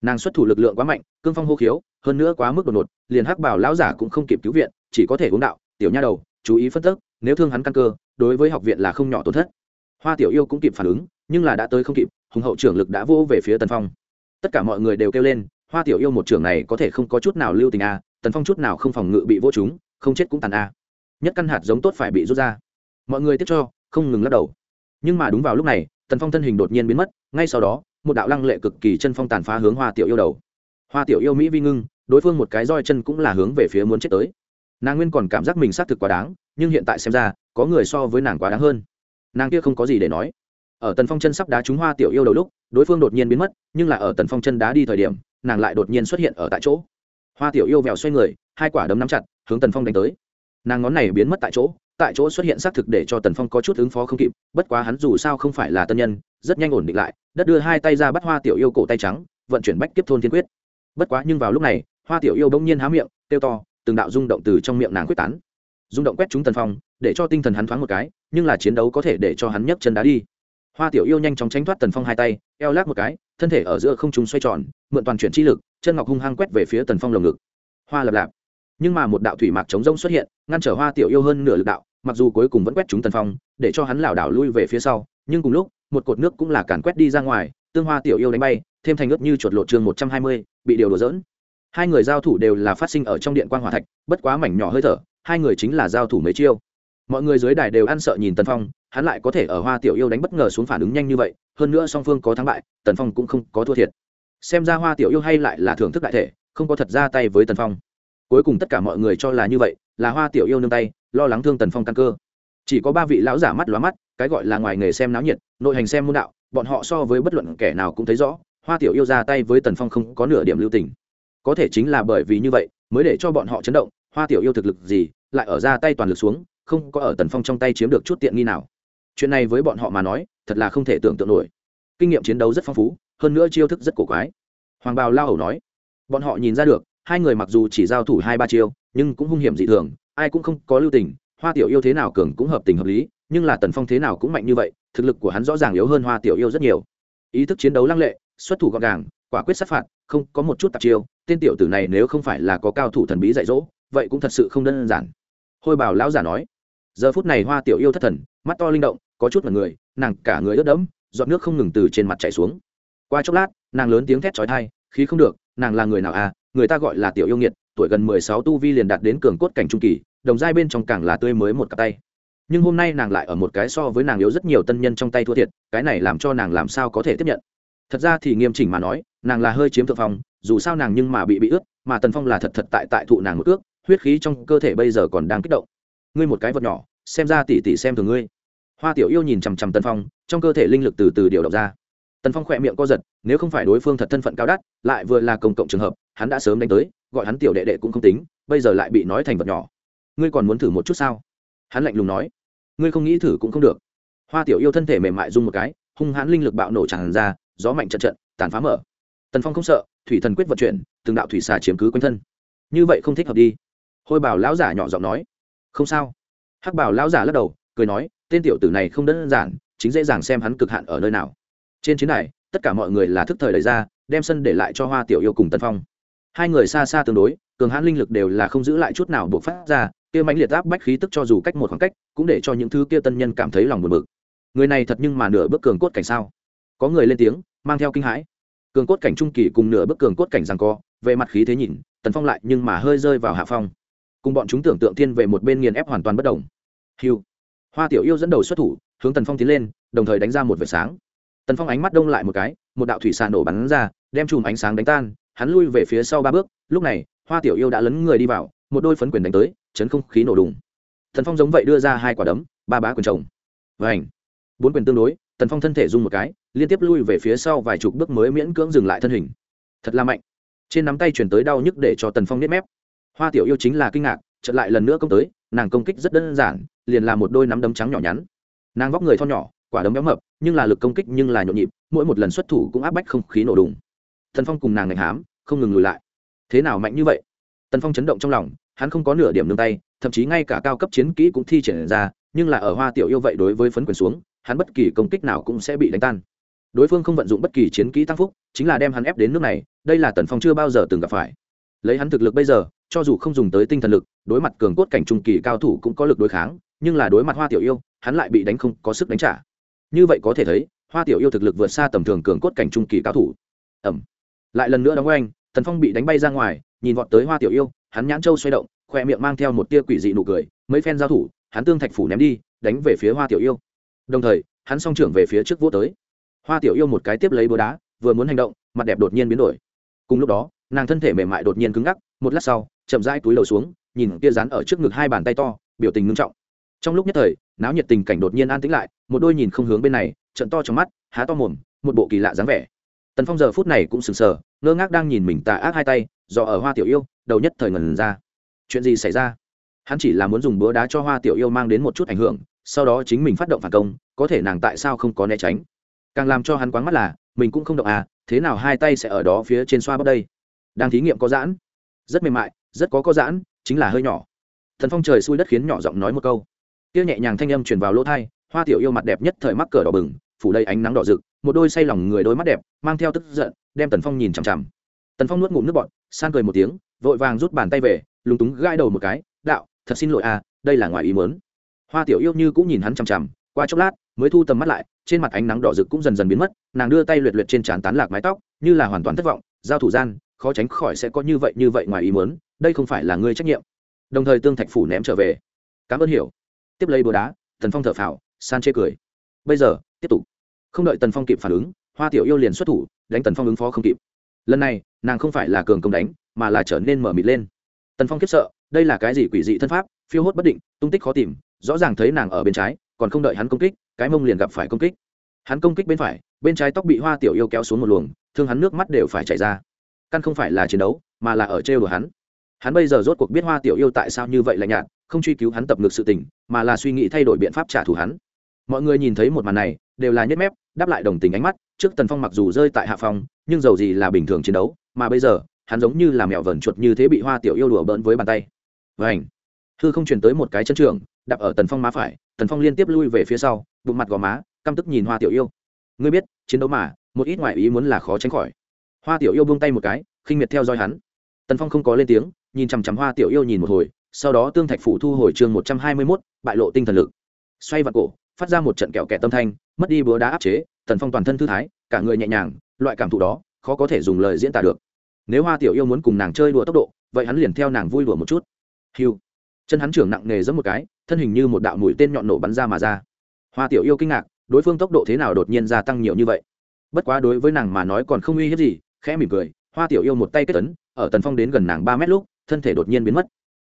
Speaker 1: Nàng xuất thủ lực lượng quá mạnh, cương phong hô khiếu, hơn nữa quá mức đột ngột, liền hắc bảo lão giả cũng không kịp cứu viện, chỉ có thể uống đạo, tiểu nha đầu, chú ý phân tức, nếu thương hắn căn cơ, đối với học viện là không nhỏ tổn thất. Hoa tiểu yêu cũng kịp phản ứng, nhưng là đã tới không kịp, hùng hậu trưởng lực đã vô về phía tần phong. Tất cả mọi người đều kêu lên, hoa tiểu yêu một trưởng này có thể không có chút nào lưu tình à? tần phong chút nào không phòng ngự bị vô chúng không chết cũng tàn a. Nhất căn hạt giống tốt phải bị rút ra. Mọi người tiếp cho, không ngừng lắc đầu. Nhưng mà đúng vào lúc này, tần phong thân hình đột nhiên biến mất, ngay sau đó, một đạo lăng lệ cực kỳ chân phong tàn phá hướng hoa tiểu yêu đầu. Hoa tiểu yêu mỹ vi ngưng, đối phương một cái roi chân cũng là hướng về phía muốn chết tới. Nàng nguyên còn cảm giác mình xác thực quá đáng, nhưng hiện tại xem ra, có người so với nàng quá đáng hơn. Nàng kia không có gì để nói. Ở tần phong chân sắp đá trúng hoa tiểu yêu đầu lúc, đối phương đột nhiên biến mất, nhưng là ở tần phong chân đá đi thời điểm, nàng lại đột nhiên xuất hiện ở tại chỗ. Hoa tiểu yêu vèo xoay người, hai quả đấm nắm chặt hướng tần phong đánh tới. Nàng ngón này biến mất tại chỗ tại chỗ xuất hiện xác thực để cho tần phong có chút ứng phó không kịp, bất quá hắn dù sao không phải là tân nhân, rất nhanh ổn định lại, đất đưa hai tay ra bắt hoa tiểu yêu cổ tay trắng, vận chuyển bách kiếp thôn thiên quyết. Bất quá nhưng vào lúc này, hoa tiểu yêu bỗng nhiên há miệng, kêu to, từng đạo rung động từ trong miệng nàng quyết tán. Rung động quét chúng tần phong, để cho tinh thần hắn thoáng một cái, nhưng là chiến đấu có thể để cho hắn nhấc chân đá đi. Hoa tiểu yêu nhanh chóng tránh thoát tần phong hai tay, eo lác một cái, thân thể ở giữa không trung xoay tròn, mượn toàn chuyển chi lực, chân ngọc hung hăng quét về phía tần phong lồng ngực. Hoa lập lạp nhưng mà một đạo thủy mạc chống rông xuất hiện, ngăn trở hoa tiểu yêu hơn nửa lực đạo, mặc dù cuối cùng vẫn quét chúng tần phong, để cho hắn lảo đảo lui về phía sau, nhưng cùng lúc, một cột nước cũng là càn quét đi ra ngoài, tương hoa tiểu yêu đánh bay, thêm thành ướp như chuột lột chương một trăm hai mươi, bị điều đổ dỡn hai người giao thủ đều là phát sinh ở trong điện quan hòa thạch, bất quá mảnh nhỏ hơi thở, hai người chính là giao thủ mấy chiêu. Mọi người dưới đài đều ăn sợ nhìn tần phong, hắn lại có thể ở hoa tiểu yêu đánh bất ngờ xuống phản ứng nhanh như vậy, hơn nữa song phương có thắng bại, tần phong cũng không có thua thiệt. Xem ra hoa tiểu yêu hay lại là thưởng thức đại thể, không có thật ra tay với tần phong cuối cùng tất cả mọi người cho là như vậy, là hoa tiểu yêu nương tay, lo lắng thương tần phong căn cơ. Chỉ có ba vị lão giả mắt lóa mắt, cái gọi là ngoài nghề xem náo nhiệt, nội hành xem môn đạo, bọn họ so với bất luận kẻ nào cũng thấy rõ, hoa tiểu yêu ra tay với tần phong không có nửa điểm lưu tình. Có thể chính là bởi vì như vậy, mới để cho bọn họ chấn động, hoa tiểu yêu thực lực gì, lại ở ra tay toàn lực xuống, không có ở tần phong trong tay chiếm được chút tiện nghi nào. Chuyện này với bọn họ mà nói, thật là không thể tưởng tượng nổi. Kinh nghiệm chiến đấu rất phong phú, hơn nữa chiêu thức rất cổ quái. Hoàng bào lao hầu nói, bọn họ nhìn ra được hai người mặc dù chỉ giao thủ hai ba chiêu, nhưng cũng hung hiểm dị thường, ai cũng không có lưu tình, hoa tiểu yêu thế nào cường cũng hợp tình hợp lý, nhưng là tần phong thế nào cũng mạnh như vậy, thực lực của hắn rõ ràng yếu hơn hoa tiểu yêu rất nhiều. Ý thức chiến đấu lăng lệ, xuất thủ gọn gàng, quả quyết sát phạt, không có một chút tạp chiêu, tên tiểu tử này nếu không phải là có cao thủ thần bí dạy dỗ, vậy cũng thật sự không đơn giản. Hôi bảo lão giả nói. Giờ phút này hoa tiểu yêu thất thần, mắt to linh động, có chút mật người, nàng cả người ướt đẫm, giọt nước không ngừng từ trên mặt chảy xuống. Qua chốc lát, nàng lớn tiếng thét trói thai khí không được, nàng là người nào à người ta gọi là tiểu yêu nghiệt, tuổi gần mười sáu tu vi liền đạt đến cường cốt cảnh trung kỳ, đồng giai bên trong càng là tươi mới một cặp tay. Nhưng hôm nay nàng lại ở một cái so với nàng yếu rất nhiều tân nhân trong tay thua thiệt, cái này làm cho nàng làm sao có thể tiếp nhận? Thật ra thì nghiêm chỉnh mà nói, nàng là hơi chiếm thượng phong, dù sao nàng nhưng mà bị bị ướt, mà tần phong là thật thật tại tại thụ nàng một ước, huyết khí trong cơ thể bây giờ còn đang kích động. Ngươi một cái vật nhỏ, xem ra tỉ tỉ xem thường ngươi. Hoa tiểu yêu nhìn chằm chằm tần phong, trong cơ thể linh lực từ từ điều động ra. Tần phong khỏe miệng co giật, nếu không phải đối phương thật thân phận cao đắt, lại vừa là công cộng trường hợp hắn đã sớm đánh tới, gọi hắn tiểu đệ đệ cũng không tính, bây giờ lại bị nói thành vật nhỏ. Ngươi còn muốn thử một chút sao? Hắn lạnh lùng nói. Ngươi không nghĩ thử cũng không được. Hoa tiểu yêu thân thể mềm mại rung một cái, hung hãn linh lực bạo nổ tràn ra, gió mạnh trận trận, tàn phá mở. Tần phong không sợ, thủy thần quyết vận chuyển, từng đạo thủy xà chiếm cứ quanh thân. Như vậy không thích hợp đi. Hôi bảo lão giả nhỏ giọng nói. Không sao. Hắc bảo lão giả lắc đầu, cười nói, tên tiểu tử này không đơn giản, chính dễ dàng xem hắn cực hạn ở nơi nào. Trên chiến đài, tất cả mọi người là thức thời đẩy ra, đem sân để lại cho hoa tiểu yêu cùng tân phong hai người xa xa tương đối, cường hãn linh lực đều là không giữ lại chút nào buộc phát ra, kia mãnh liệt áp bách khí tức cho dù cách một khoảng cách, cũng để cho những thứ kia tân nhân cảm thấy lòng buồn bực. Người này thật nhưng mà nửa bước cường cốt cảnh sao? Có người lên tiếng, mang theo kinh hãi. Cường cốt cảnh trung kỳ cùng nửa bước cường cốt cảnh rằng co, về mặt khí thế nhìn, tần phong lại nhưng mà hơi rơi vào hạ phong. Cùng bọn chúng tưởng tượng thiên về một bên nghiền ép hoàn toàn bất đồng. Hiu hoa tiểu yêu dẫn đầu xuất thủ, hướng tần phong tiến lên, đồng thời đánh ra một vệt sáng. Tần phong ánh mắt đông lại một cái, một đạo thủy xà nổ bắn ra, đem chùm ánh sáng đánh tan hắn lui về phía sau ba bước, lúc này, hoa tiểu yêu đã lấn người đi vào, một đôi phấn quyền đánh tới, chấn không khí nổ đùng. Thần phong giống vậy đưa ra hai quả đấm, ba bá quyền chồng và ảnh bốn quyền tương đối, tần phong thân thể rung một cái, liên tiếp lui về phía sau vài chục bước mới miễn cưỡng dừng lại thân hình. Thật là mạnh. Trên nắm tay chuyển tới đau nhức để cho tần phong nếp mép. Hoa tiểu yêu chính là kinh ngạc trận lại lần nữa công tới, nàng công kích rất đơn giản, liền là một đôi nắm đấm trắng nhỏ nhắn. Nàng vóc người tho nhỏ, quả đấm béo mập, nhưng là lực công kích nhưng là nhộn nhịp, mỗi một lần xuất thủ cũng áp bách không khí nổ đùng thần phong cùng nàng ngạch hám, không ngừng lùi lại. Thế nào mạnh như vậy? Tần phong chấn động trong lòng, hắn không có nửa điểm nương tay, thậm chí ngay cả cao cấp chiến kỹ cũng thi triển ra, nhưng là ở hoa tiểu yêu vậy đối với phấn quyền xuống, hắn bất kỳ công kích nào cũng sẽ bị đánh tan. Đối phương không vận dụng bất kỳ chiến kỹ tăng phúc, chính là đem hắn ép đến nước này, đây là tần phong chưa bao giờ từng gặp phải. Lấy hắn thực lực bây giờ, cho dù không dùng tới tinh thần lực, đối mặt cường cốt cảnh trung kỳ cao thủ cũng có lực đối kháng, nhưng là đối mặt hoa tiểu yêu, hắn lại bị đánh không có sức đánh trả. Như vậy có thể thấy, hoa tiểu yêu thực lực vượt xa tầm thường cường cốt cảnh trung kỳ cao thủ. Ẩm lại lần nữa đóng oanh, tần phong bị đánh bay ra ngoài, nhìn vọt tới hoa tiểu yêu, hắn nhãn trâu xoay động, khoe miệng mang theo một tia quỷ dị nụ cười, mấy phen giao thủ, hắn tương thạch phủ ném đi, đánh về phía hoa tiểu yêu. Đồng thời, hắn song trưởng về phía trước vô tới. Hoa tiểu yêu một cái tiếp lấy búa đá, vừa muốn hành động, mặt đẹp đột nhiên biến đổi. Cùng lúc đó, nàng thân thể mềm mại đột nhiên cứng ngắc, một lát sau, chậm rãi túi đầu xuống, nhìn kia rán ở trước ngực hai bàn tay to, biểu tình ngưng trọng. Trong lúc nhất thời, náo nhiệt tình cảnh đột nhiên an tĩnh lại, một đôi nhìn không hướng bên này trận to trong mắt, há to mồm, một bộ kỳ lạ dáng vẻ tần phong giờ phút này cũng sừng sờ, ngơ ngác đang nhìn mình tà ác hai tay do ở hoa tiểu yêu, đầu nhất thời ngần ra. Chuyện gì xảy ra? Hắn chỉ là muốn dùng búa đá cho hoa tiểu yêu mang đến một chút ảnh hưởng, sau đó chính mình phát động phản công, có thể nàng tại sao không có né tránh? Càng làm cho hắn quáng mắt là, mình cũng không động à thế nào hai tay sẽ ở đó phía trên xoa bắp đây? Đang thí nghiệm có giãn. Rất mềm mại, rất có có giãn, chính là hơi nhỏ. Thần phong trời xui đất khiến nhỏ giọng nói một câu. Kia nhẹ nhàng thanh âm truyền vào lỗ thai hoa tiểu yêu mặt đẹp nhất thời mắc cờ đỏ bừng, phủ đầy ánh nắng đỏ rực một đôi say lòng người đôi mắt đẹp, mang theo tức giận, đem tần phong nhìn chằm chằm. Tần phong nuốt ngụm nước bọt, san cười một tiếng, vội vàng rút bàn tay về, lúng túng gãi đầu một cái, đạo, thật xin lỗi à đây là ngoài ý mớn hoa tiểu yêu như cũng nhìn hắn chằm chằm, qua chốc lát, mới thu tầm mắt lại, trên mặt ánh nắng đỏ rực cũng dần dần biến mất, nàng đưa tay luyện luyện trên trán tán lạc mái tóc, như là hoàn toàn thất vọng, giao thủ gian, khó tránh khỏi sẽ có như vậy như vậy ngoài ý mớn đây không phải là ngươi trách nhiệm. Đồng thời tương thạch phủ ném trở về. Cảm ơn hiểu. Tiếp lấy búa đá, tần phong thở phào, san chê cười. Bây giờ, tiếp tục không đợi tần phong kịp phản ứng, hoa tiểu yêu liền xuất thủ, đánh tần phong ứng phó không kịp. Lần này, nàng không phải là cường công đánh, mà là trở nên mở mịt lên. Tần phong kiếp sợ, đây là cái gì quỷ dị thân pháp, phiêu hốt bất định, tung tích khó tìm, rõ ràng thấy nàng ở bên trái, còn không đợi hắn công kích, cái mông liền gặp phải công kích. Hắn công kích bên phải, bên trái tóc bị hoa tiểu yêu kéo xuống một luồng, thương hắn nước mắt đều phải chảy ra. Căn không phải là chiến đấu, mà là ở trêu đùa hắn. Hắn bây giờ rốt cuộc biết hoa tiểu yêu tại sao như vậy lạnh nhạt, không truy cứu hắn tập ngược sự tình, mà là suy nghĩ thay đổi biện pháp trả thù hắn. Mọi người nhìn thấy một màn này, đều là nhất mép đáp lại đồng tình ánh mắt, trước tần phong mặc dù rơi tại hạ phong, nhưng dầu gì là bình thường chiến đấu, mà bây giờ, hắn giống như là mèo vờn chuột như thế bị hoa tiểu yêu đùa bỡn với bàn tay. Vảnh ảnh hư không truyền tới một cái chân trường, đạp ở tần phong má phải, tần phong liên tiếp lui về phía sau, bụng mặt gò má, căm tức nhìn hoa tiểu yêu. Ngươi biết, chiến đấu mà, một ít ngoại ý muốn là khó tránh khỏi. Hoa tiểu yêu buông tay một cái, khinh miệt theo dõi hắn. Tần phong không có lên tiếng, nhìn chằm chằm hoa tiểu yêu nhìn một hồi, sau đó tương thạch phủ thu hồi chương một trăm hai mươi mốt, bại lộ tinh thần lực. Xoay vặt cổ, phát ra một trận kẹo kẹt tâm thanh mất đi búa đá áp chế, tần phong toàn thân thư thái, cả người nhẹ nhàng, loại cảm thụ đó, khó có thể dùng lời diễn tả được. Nếu hoa tiểu yêu muốn cùng nàng chơi đùa tốc độ, vậy hắn liền theo nàng vui đùa một chút. Hiu. Chân hắn trưởng nặng nề giấm một cái, thân hình như một đạo mũi tên nhọn nổ bắn ra mà ra. Hoa tiểu yêu kinh ngạc, đối phương tốc độ thế nào đột nhiên gia tăng nhiều như vậy? Bất quá đối với nàng mà nói còn không uy hiếp gì, khẽ mỉm cười, hoa tiểu yêu một tay kết tấn ở tần phong đến gần nàng ba mét lúc, thân thể đột nhiên biến mất.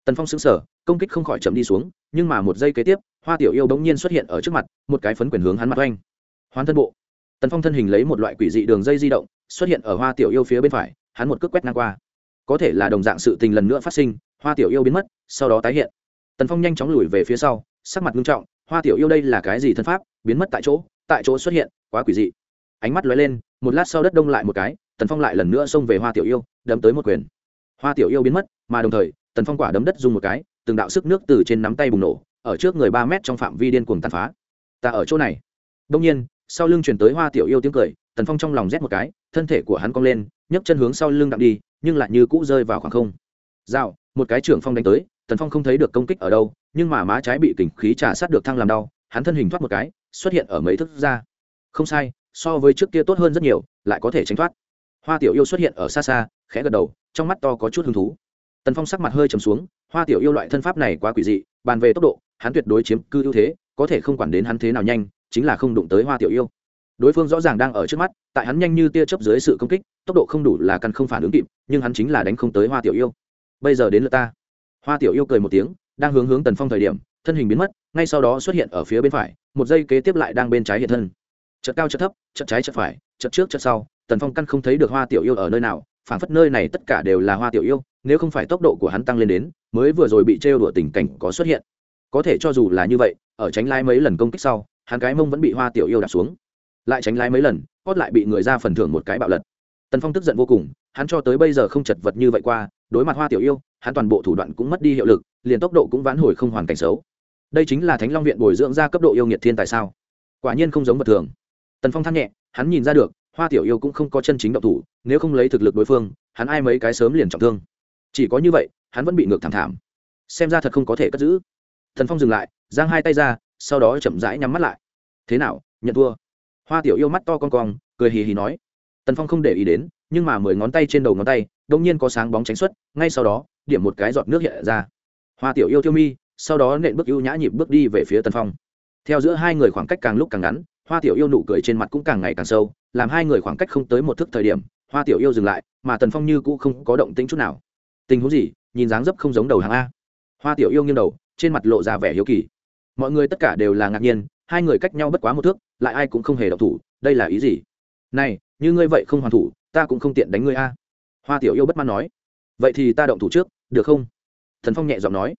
Speaker 1: Tần phong sững sờ, công kích không khỏi chậm đi xuống, nhưng mà một giây kế tiếp hoa tiểu yêu bỗng nhiên xuất hiện ở trước mặt, một cái phấn quyền hướng hắn mặt oanh. Hoán thân bộ. Tần phong thân hình lấy một loại quỷ dị đường dây di động, xuất hiện ở hoa tiểu yêu phía bên phải, hắn một cước quét ngang qua. Có thể là đồng dạng sự tình lần nữa phát sinh, hoa tiểu yêu biến mất, sau đó tái hiện. Tần phong nhanh chóng lùi về phía sau, sắc mặt nghiêm trọng, hoa tiểu yêu đây là cái gì thân pháp, biến mất tại chỗ tại chỗ xuất hiện, quá quỷ dị. Ánh mắt lóe lên, một lát sau đất đông lại một cái, tần phong lại lần nữa xông về hoa tiểu yêu, đấm tới một quyền. Hoa tiểu yêu biến mất, mà đồng thời, tần phong quả đấm đất dùng một cái từng đạo sức nước từ trên nắm tay bùng nổ, ở trước người ba mét trong phạm vi điên cuồng tàn phá. Ta ở chỗ này. Đông nhiên, sau lưng chuyển tới hoa tiểu yêu tiếng cười, tần phong trong lòng rét một cái, thân thể của hắn cong lên, nhấc chân hướng sau lưng đặng đi, nhưng lại như cũ rơi vào khoảng không. Dạo một cái trưởng phong đánh tới, tần phong không thấy được công kích ở đâu, nhưng mà má trái bị kình khí trả sát được thăng làm đau, hắn thân hình thoát một cái, xuất hiện ở mấy thức ra không sai, so với trước kia tốt hơn rất nhiều, lại có thể tránh thoát. Hoa tiểu yêu xuất hiện ở xa xa, khẽ gật đầu, trong mắt to có chút hứng thú tần phong sắc mặt hơi trầm xuống, hoa tiểu yêu loại thân pháp này quá quỷ dị, bàn về tốc độ, hắn tuyệt đối chiếm cư ưu thế, có thể không quản đến hắn thế nào nhanh, chính là không đụng tới hoa tiểu yêu. Đối phương rõ ràng đang ở trước mắt, tại hắn nhanh như tia chớp dưới sự công kích, tốc độ không đủ là căn không phản ứng kịp, nhưng hắn chính là đánh không tới hoa tiểu yêu. Bây giờ đến lượt ta. Hoa tiểu yêu cười một tiếng, đang hướng hướng tần phong thời điểm, thân hình biến mất, ngay sau đó xuất hiện ở phía bên phải, một giây kế tiếp lại đang bên trái hiện thân. Chợt cao chợt thấp, chợt trái chợt phải, chợt trước chợt sau, tần phong căn không thấy được hoa tiểu yêu ở nơi nào, phảng phất nơi này tất cả đều là hoa tiểu yêu nếu không phải tốc độ của hắn tăng lên đến, mới vừa rồi bị trêu đùa tình cảnh có xuất hiện. Có thể cho dù là như vậy, ở tránh lái mấy lần công kích sau, hắn cái mông vẫn bị hoa tiểu yêu đạp xuống. Lại tránh lái mấy lần hót lại bị người ra phần thưởng một cái bạo lật. Tần phong tức giận vô cùng, hắn cho tới bây giờ không chật vật như vậy qua, đối mặt hoa tiểu yêu, hắn toàn bộ thủ đoạn cũng mất đi hiệu lực, liền tốc độ cũng vãn hồi không hoàn cảnh xấu. Đây chính là thánh long viện bồi dưỡng ra cấp độ yêu nghiệt thiên tại sao? Quả nhiên không giống vật thường. Tần phong than nhẹ, hắn nhìn ra được, hoa tiểu yêu cũng không có chân chính động thủ, nếu không lấy thực lực đối phương, hắn ai mấy cái sớm liền trọng thương chỉ có như vậy, hắn vẫn bị ngược thảm thảm. Xem ra thật không có thể cất giữ. Thần phong dừng lại, giang hai tay ra, sau đó chậm rãi nhắm mắt lại. Thế nào, nhận thua? Hoa tiểu yêu mắt to con cong, cười hì hì nói. Tần phong không để ý đến, nhưng mà mười ngón tay trên đầu ngón tay đông nhiên có sáng bóng tránh xuất, ngay sau đó, điểm một cái giọt nước hiện ra. Hoa tiểu yêu thiêu mi, sau đó nện bước ưu nhã nhịp bước đi về phía tần phong. Theo giữa hai người khoảng cách càng lúc càng ngắn, hoa tiểu yêu nụ cười trên mặt cũng càng ngày càng sâu, làm hai người khoảng cách không tới một thước thời điểm, hoa tiểu yêu dừng lại, mà tần phong như cũ không có động tĩnh chút nào tình huống gì, nhìn dáng dấp không giống đầu hàng a. Hoa tiểu yêu nghiêng đầu, trên mặt lộ ra vẻ hiếu kỳ. Mọi người tất cả đều là ngạc nhiên, hai người cách nhau bất quá một thước, lại ai cũng không hề động thủ, đây là ý gì? Này, như ngươi vậy không hoàn thủ, ta cũng không tiện đánh ngươi a. Hoa tiểu yêu bất mãn nói. Vậy thì ta động thủ trước, được không? Thần phong nhẹ giọng nói.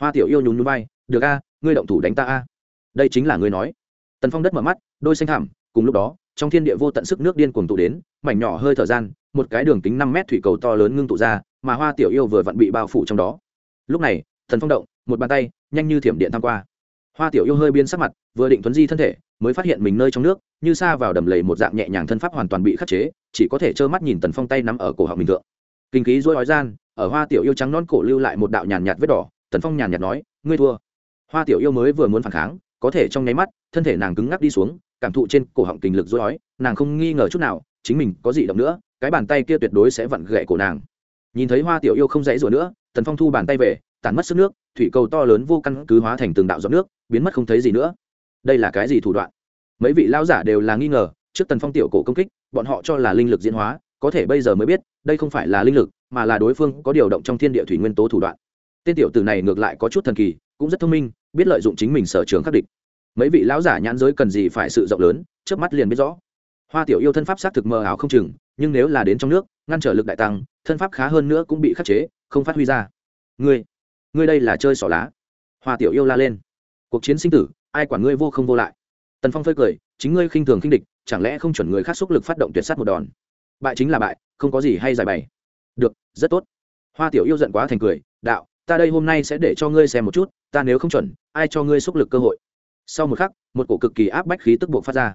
Speaker 1: Hoa tiểu yêu nhún nhún vai, được a, ngươi động thủ đánh ta a. Đây chính là ngươi nói. Tần phong đất mở mắt, đôi xanh thảm cùng lúc đó, trong thiên địa vô tận sức nước điên cuồng tụ đến, mảnh nhỏ hơi thở gian, một cái đường kính năm mét thủy cầu to lớn ngưng tụ ra mà hoa tiểu yêu vừa vặn bị bao phủ trong đó. Lúc này, thần phong động, một bàn tay, nhanh như thiểm điện tham qua. Hoa tiểu yêu hơi biến sắc mặt, vừa định thuấn di thân thể, mới phát hiện mình nơi trong nước, như xa vào đầm lầy một dạng nhẹ nhàng thân pháp hoàn toàn bị khắc chế, chỉ có thể trơ mắt nhìn tần phong tay nắm ở cổ họng mình thượng. Kinh khí dối ói gian, ở hoa tiểu yêu trắng non cổ lưu lại một đạo nhàn nhạt vết đỏ, tần phong nhàn nhạt nói, ngươi thua. Hoa tiểu yêu mới vừa muốn phản kháng, có thể trong nháy mắt, thân thể nàng cứng ngắc đi xuống, cảm thụ trên cổ họng kinh lực dối ói nàng không nghi ngờ chút nào, chính mình có gì động nữa, cái bàn tay kia tuyệt đối sẽ vặn gậy cổ nàng nhìn thấy hoa tiểu yêu không dãy rủa nữa, tần phong thu bàn tay về, tản mất sức nước, thủy cầu to lớn vô căn cứ hóa thành từng đạo giọt nước, biến mất không thấy gì nữa. Đây là cái gì thủ đoạn? Mấy vị lao giả đều là nghi ngờ, trước tần phong tiểu cổ công kích, bọn họ cho là linh lực diễn hóa, có thể bây giờ mới biết, đây không phải là linh lực, mà là đối phương có điều động trong thiên địa thủy nguyên tố thủ đoạn. Tên tiểu tử này ngược lại có chút thần kỳ, cũng rất thông minh, biết lợi dụng chính mình sở trường khắc địch. Mấy vị lão giả nhãn giới cần gì phải sự rộng lớn trước mắt liền biết rõ. Hoa tiểu yêu thân pháp xác thực mờ ảo không chừng, nhưng nếu là đến trong nước ngăn trở lực đại tăng, thân pháp khá hơn nữa cũng bị khắc chế, không phát huy ra. Ngươi ngươi đây là chơi xỏ lá. Hoa tiểu yêu la lên. Cuộc chiến sinh tử, ai quản ngươi vô không vô lại. Tần phong phơi cười, chính ngươi khinh thường khinh địch, chẳng lẽ không chuẩn người khác xúc lực phát động tuyệt sát một đòn? Bại chính là bại, không có gì hay giải bày. Được, rất tốt. Hoa tiểu yêu giận quá thành cười, đạo, ta đây hôm nay sẽ để cho ngươi xem một chút, ta nếu không chuẩn, ai cho ngươi xúc lực cơ hội? Sau một khắc, một cổ cực kỳ áp bách khí tức buộc phát ra.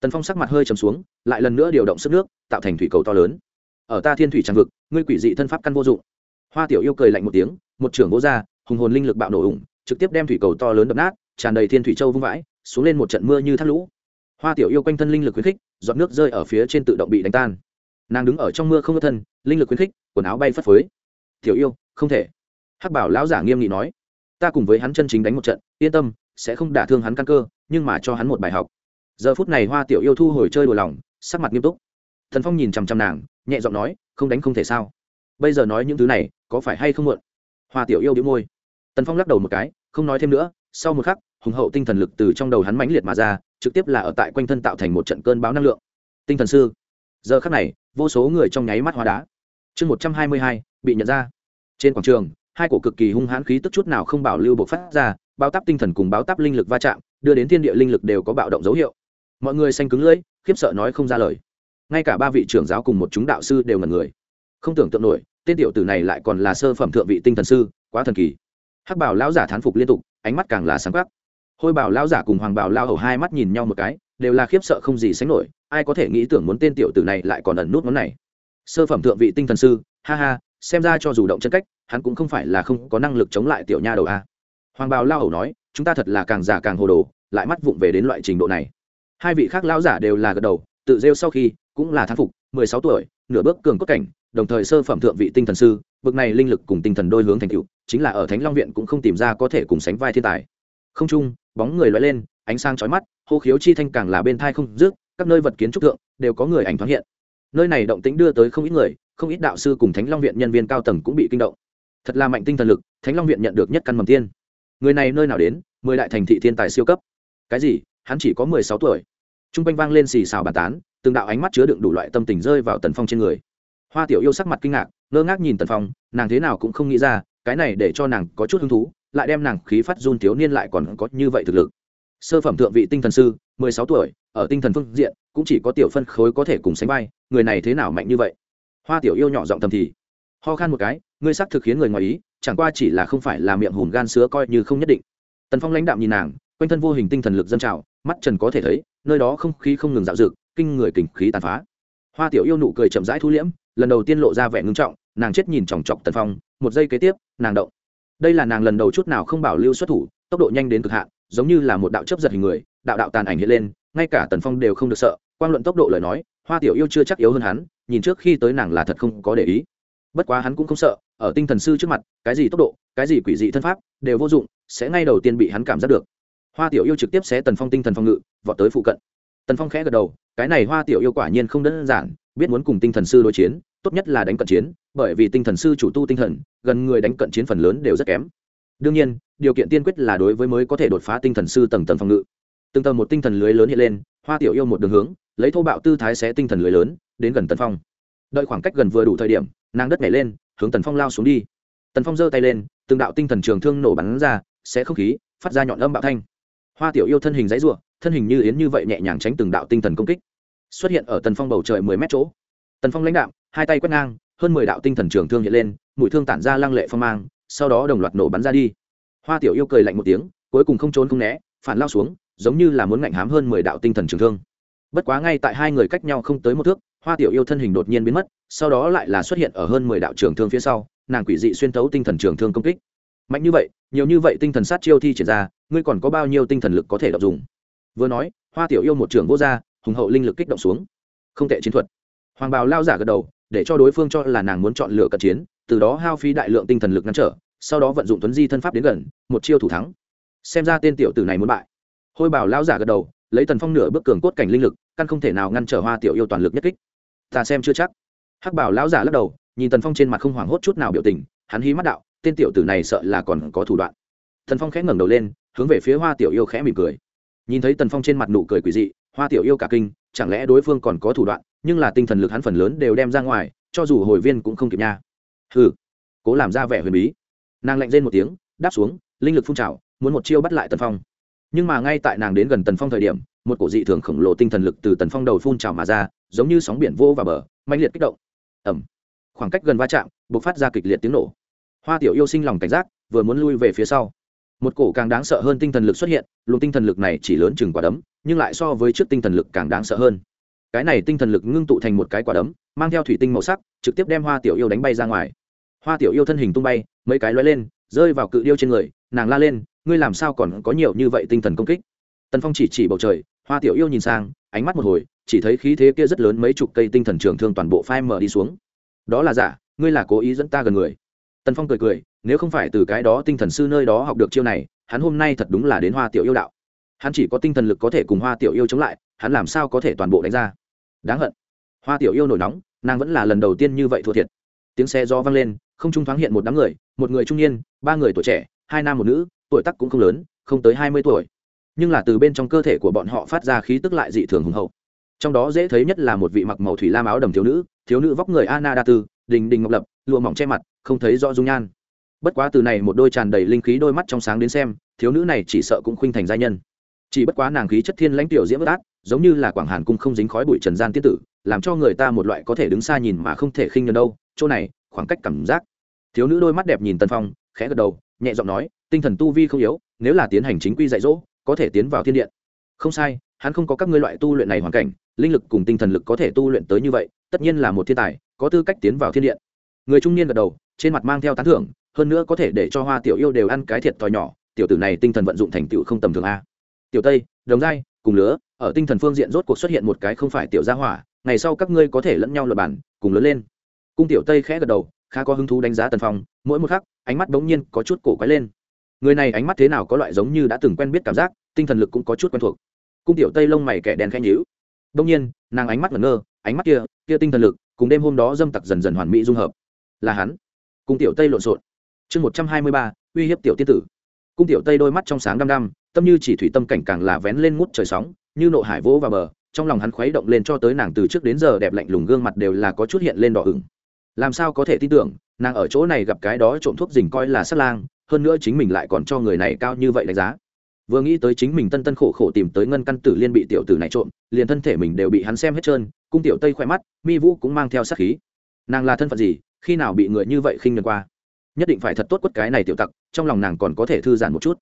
Speaker 1: Tần phong sắc mặt hơi trầm xuống, lại lần nữa điều động sức nước, tạo thành thủy cầu to lớn ở ta thiên thủy tràng vực, ngươi quỷ dị thân pháp căn vô dụng. Hoa tiểu yêu cười lạnh một tiếng, một trưởng vô gia hùng hồn linh lực bạo nổ ủng, trực tiếp đem thủy cầu to lớn đập nát, tràn đầy thiên thủy châu vung vãi, xuống lên một trận mưa như thác lũ. Hoa tiểu yêu quanh thân linh lực khuyến khích, giọt nước rơi ở phía trên tự động bị đánh tan. Nàng đứng ở trong mưa không có thân, linh lực khuyến khích, quần áo bay phất phới. Tiểu yêu, không thể. Hắc bảo lão giả nghiêm nghị nói. Ta cùng với hắn chân chính đánh một trận, yên tâm, sẽ không đả thương hắn căn cơ, nhưng mà cho hắn một bài học. Giờ phút này hoa tiểu yêu thu hồi chơi đùa lòng, sắc mặt nghiêm túc. Thần phong nhìn chằm chằm nàng nhẹ giọng nói, không đánh không thể sao? Bây giờ nói những thứ này, có phải hay không muộn? Hoa tiểu yêu đĩu môi. Tần phong lắc đầu một cái, không nói thêm nữa, sau một khắc, hùng hậu tinh thần lực từ trong đầu hắn mãnh liệt mà ra, trực tiếp là ở tại quanh thân tạo thành một trận cơn bão năng lượng. Tinh thần sư. Giờ khắc này, vô số người trong nháy mắt hóa đá. Chương một trăm hai mươi hai, bị nhận ra. Trên quảng trường, hai cổ cực kỳ hung hãn khí tức chút nào không bảo lưu bộc phát ra báo táp tinh thần cùng báo táp linh lực va chạm, đưa đến thiên địa linh lực đều có bạo động dấu hiệu. Mọi người xanh cứng lưỡi, khiếp sợ nói không ra lời ngay cả ba vị trưởng giáo cùng một chúng đạo sư đều ngần người. Không tưởng tượng nổi, tên tiểu tử này lại còn là sơ phẩm thượng vị tinh thần sư, quá thần kỳ. Hắc bảo lão giả thán phục liên tục, ánh mắt càng là sáng khắc hôi bảo lão giả cùng hoàng bảo lao hầu hai mắt nhìn nhau một cái, đều là khiếp sợ không gì sánh nổi, ai có thể nghĩ tưởng muốn tên tiểu tử này lại còn ẩn nút món này. Sơ phẩm thượng vị tinh thần sư, ha ha, xem ra cho dù động chân cách, hắn cũng không phải là không có năng lực chống lại tiểu nha đầu a. Hoàng bào lao hầu nói, chúng ta thật là càng già càng hồ đồ, lại mắt vụng về đến loại trình độ này. Hai vị khác lão giả đều là gật đầu, tự rêu sau khi cũng là thán phục, mười sáu tuổi, nửa bước cường cốt cảnh, đồng thời sơ phẩm thượng vị tinh thần sư bậc này linh lực cùng tinh thần đôi hướng thành tựu, chính là ở thánh long viện cũng không tìm ra có thể cùng sánh vai thiên tài. Không trung, bóng người lóe lên, ánh sáng chói mắt, hô khiếu chi thanh càng là bên thai không rước các nơi vật kiến trúc thượng đều có người ảnh thoáng hiện. Nơi này động tĩnh đưa tới không ít người, không ít đạo sư cùng thánh long viện nhân viên cao tầng cũng bị kinh động. Thật là mạnh tinh thần lực, thánh long viện nhận được nhất căn mầm tiên. Người này nơi nào đến, mười đại thành thị thiên tài siêu cấp. Cái gì, hắn chỉ có mười sáu tuổi. T r u n g quanh vang lên xì xào bàn tán từng đạo ánh mắt chứa đựng đủ loại tâm tình rơi vào tần phong trên người. Hoa tiểu yêu sắc mặt kinh ngạc, ngơ ngác nhìn tần phong, nàng thế nào cũng không nghĩ ra, cái này để cho nàng có chút hứng thú, lại đem nàng khí phát run thiếu niên lại còn có như vậy thực lực. Sơ phẩm thượng vị tinh thần sư, mười sáu tuổi, ở tinh thần phương diện, cũng chỉ có tiểu phân khối có thể cùng sánh vai, người này thế nào mạnh như vậy? Hoa tiểu yêu nhỏ giọng thầm thì. Ho khan một cái, ngươi xác thực khiến người ngoài ý, chẳng qua chỉ là không phải là miệng hùn gan sứa coi như không nhất định. Tần phong lãnh đạm nhìn nàng, quanh thân vô hình tinh thần lực dân trào, mắt trần có thể thấy, nơi đó không khí không ngừng dạo dực kinh người kình khí tàn phá. Hoa tiểu yêu nụ cười chậm rãi thu liễm, lần đầu tiên lộ ra vẻ ngưng trọng, nàng chết nhìn chòng chọc tần phong, một giây kế tiếp, nàng động. Đây là nàng lần đầu chút nào không bảo lưu xuất thủ, tốc độ nhanh đến cực hạn, giống như là một đạo chấp giật hình người, đạo đạo tàn ảnh hiện lên, ngay cả tần phong đều không được sợ quan luận tốc độ lời nói, hoa tiểu yêu chưa chắc yếu hơn hắn, nhìn trước khi tới nàng là thật không có để ý. Bất quá hắn cũng không sợ, ở tinh thần sư trước mặt, cái gì tốc độ, cái gì quỷ dị thân pháp, đều vô dụng, sẽ ngay đầu tiên bị hắn cảm giác được. Hoa tiểu yêu trực tiếp sẽ tần phong tinh thần phong ngự, vọt tới phụ cận. Tần phong khẽ gật đầu cái này hoa tiểu yêu quả nhiên không đơn giản, biết muốn cùng tinh thần sư đối chiến, tốt nhất là đánh cận chiến, bởi vì tinh thần sư chủ tu tinh thần, gần người đánh cận chiến phần lớn đều rất kém. Đương nhiên, điều kiện tiên quyết là đối với mới có thể đột phá tinh thần sư tầng tầng phòng ngự. Từng tầng một tinh thần lưới lớn hiện lên, hoa tiểu yêu một đường hướng, lấy thô bạo tư thái sẽ tinh thần lưới lớn, đến gần tần phong. Đợi khoảng cách gần vừa đủ thời điểm, nàng đất nhảy lên, hướng tần phong lao xuống đi. Tần phong giơ tay lên, từng đạo tinh thần trường thương nổ bắn ra sẽ không khí, phát ra nhọn âm bạo thanh. Hoa tiểu yêu thân hình dãy r u ộ thân hình như yến như vậy nhẹ nhàng tránh từng đạo tinh thần công kích xuất hiện ở tần phong bầu trời mười mét chỗ. Tần phong lãnh đạo hai tay quét ngang, hơn mười đạo tinh thần trường thương hiện lên, mũi thương tản ra lăng lệ phong mang, sau đó đồng loạt nổ bắn ra đi. Hoa tiểu yêu cười lạnh một tiếng, cuối cùng không trốn không né, phản lao xuống, giống như là muốn ngạnh hám hơn mười đạo tinh thần trường thương. Bất quá ngay tại hai người cách nhau không tới một thước, hoa tiểu yêu thân hình đột nhiên biến mất, sau đó lại là xuất hiện ở hơn mười đạo trường thương phía sau, nàng quỷ dị xuyên tấu tinh thần trường thương công kích. Mạnh như vậy, nhiều như vậy tinh thần sát chiêu thi triển ra, ngươi còn có bao nhiêu tinh thần lực có thể đọc dùng? Vừa nói, hoa tiểu yêu một trường vô gia hùng hậu linh lực kích động xuống. Không tệ chiến thuật. Hoàng bào lao giả gật đầu, để cho đối phương cho là nàng muốn chọn lựa cận chiến, từ đó hao phí đại lượng tinh thần lực ngăn trở, sau đó vận dụng tuấn di thân pháp đến gần, một chiêu thủ thắng. Xem ra tên tiểu tử này muốn bại. Hôi bảo lao giả gật đầu, lấy tần phong nửa bước cường cốt cảnh linh lực, căn không thể nào ngăn trở hoa tiểu yêu toàn lực nhất kích. Ta xem chưa chắc. Hắc bảo lão giả lắc đầu, nhìn tần phong trên mặt không hoảng hốt chút nào biểu tình, hắn hí mắt đạo, tên tiểu tử này sợ là còn có thủ đoạn. Tần phong khẽ ngẩng đầu lên, hướng về phía hoa tiểu yêu khẽ mỉm cười. Nhìn thấy tần phong trên mặt nụ cười quỷ dị hoa tiểu yêu cả kinh, chẳng lẽ đối phương còn có thủ đoạn, nhưng là tinh thần lực hắn phần lớn đều đem ra ngoài, cho dù hồi viên cũng không kịp nha. Hừ, cố làm ra vẻ huyền bí. Nàng lạnh rên một tiếng, đáp xuống, linh lực phun trào, muốn một chiêu bắt lại tần phong. Nhưng mà ngay tại nàng đến gần tần phong thời điểm, một cổ dị thường khổng lồ tinh thần lực từ tần phong đầu phun trào mà ra, giống như sóng biển vô và bờ mạnh liệt kích động. Ẩm khoảng cách gần va chạm b ộ c phát ra kịch liệt tiếng nổ. Hoa tiểu yêu sinh lòng cảnh giác, vừa muốn lui về phía sau một cổ càng đáng sợ hơn tinh thần lực xuất hiện, luồng tinh thần lực này chỉ lớn chừng quả đấm, nhưng lại so với trước tinh thần lực càng đáng sợ hơn. Cái này tinh thần lực ngưng tụ thành một cái quả đấm, mang theo thủy tinh màu sắc, trực tiếp đem hoa tiểu yêu đánh bay ra ngoài. Hoa tiểu yêu thân hình tung bay, mấy cái lóe lên, rơi vào cự điêu trên người, nàng la lên, ngươi làm sao còn có nhiều như vậy tinh thần công kích? Tần phong chỉ chỉ bầu trời, hoa tiểu yêu nhìn sang, ánh mắt một hồi, chỉ thấy khí thế kia rất lớn mấy chục cây tinh thần trường thương toàn bộ phai mở đi xuống. Đó là giả, ngươi là cố ý dẫn ta gần người. Tần phong cười cười nếu không phải từ cái đó tinh thần sư nơi đó học được chiêu này, hắn hôm nay thật đúng là đến hoa tiểu yêu đạo. Hắn chỉ có tinh thần lực có thể cùng hoa tiểu yêu chống lại, hắn làm sao có thể toàn bộ đánh ra? Đáng hận. Hoa tiểu yêu nổi nóng, nàng vẫn là lần đầu tiên như vậy thua thiệt. Tiếng xe do vang lên, không trung thoáng hiện một đám người, một người trung niên, ba người tuổi trẻ, hai nam một nữ, tuổi tắc cũng không lớn, không tới hai mươi tuổi. Nhưng là từ bên trong cơ thể của bọn họ phát ra khí tức lại dị thường hùng hậu. Trong đó dễ thấy nhất là một vị mặc màu thủy lam áo đầm thiếu nữ thiếu nữ vóc người anna đa tư, đình đình ngọc lập, lụa mỏng che mặt, không thấy rõ dung nhan bất quá từ này một đôi tràn đầy linh khí đôi mắt trong sáng đến xem, thiếu nữ này chỉ sợ cũng khuynh thành gia nhân. Chỉ bất quá nàng khí chất thiên lãnh tiểu diễm bất át, giống như là quảng hàn cung không dính khói bụi trần gian tiết tử, làm cho người ta một loại có thể đứng xa nhìn mà không thể khinh nhân đâu, chỗ này, khoảng cách cảm giác. Thiếu nữ đôi mắt đẹp nhìn tân phong, khẽ gật đầu, nhẹ giọng nói, tinh thần tu vi không yếu, nếu là tiến hành chính quy dạy dỗ, có thể tiến vào thiên điện. Không sai, hắn không có các ngươi loại tu luyện này hoàn cảnh, linh lực cùng tinh thần lực có thể tu luyện tới như vậy, tất nhiên là một thiên tài, có tư cách tiến vào thiên điện. Người trung niên gật đầu, trên mặt mang theo tán thưởng hơn nữa có thể để cho hoa tiểu yêu đều ăn cái thiệt thòi nhỏ, tiểu tử này tinh thần vận dụng thành tựu không tầm thường a. Tiểu tây, đồng giai, cùng lứa, ở tinh thần phương diện rốt cuộc xuất hiện một cái không phải tiểu gia hỏa, ngày sau các ngươi có thể lẫn nhau lập bản cùng lớn lên. Cung tiểu tây khẽ gật đầu, khá có hứng thú đánh giá tần phong, mỗi một khắc, ánh mắt bỗng nhiên có chút cổ quái lên. Người này ánh mắt thế nào có loại giống như đã từng quen biết cảm giác, tinh thần lực cũng có chút quen thuộc. Cung tiểu tây lông mày kẻ đen khẽ nhíu. Bỗng nhiên, nàng ánh mắt ngẩn ngơ, ánh mắt kia kia tinh thần lực, cùng đêm hôm đó dâm tặc dần dần hoàn mỹ dung hợp. Là hắn. Cung tiểu tây lộn xộn chương một trăm hai mươi ba, uy hiếp tiểu tiên tử. Cung tiểu tây đôi mắt trong sáng đăm đăm, tâm như chỉ thủy tâm cảnh càng là vén lên ngút trời sóng, như nộ hải vỗ vào bờ, trong lòng hắn khuấy động lên cho tới nàng từ trước đến giờ đẹp lạnh lùng gương mặt đều là có chút hiện lên đỏ ửng. Làm sao có thể tin tưởng, nàng ở chỗ này gặp cái đó trộm thuốc dình coi là sát lang, hơn nữa chính mình lại còn cho người này cao như vậy đánh giá. Vừa nghĩ tới chính mình tân tân khổ khổ tìm tới ngân căn tử liên bị tiểu tử này trộm, liền thân thể mình đều bị hắn xem hết trơn, cung tiểu tây khoe mắt, mi vũ cũng mang theo sát khí. Nàng là thân phận gì, khi nào bị người như vậy khinh nhân qua? Nhất định phải thật tốt quất cái này tiểu tặc, trong lòng nàng còn có thể thư giãn một chút.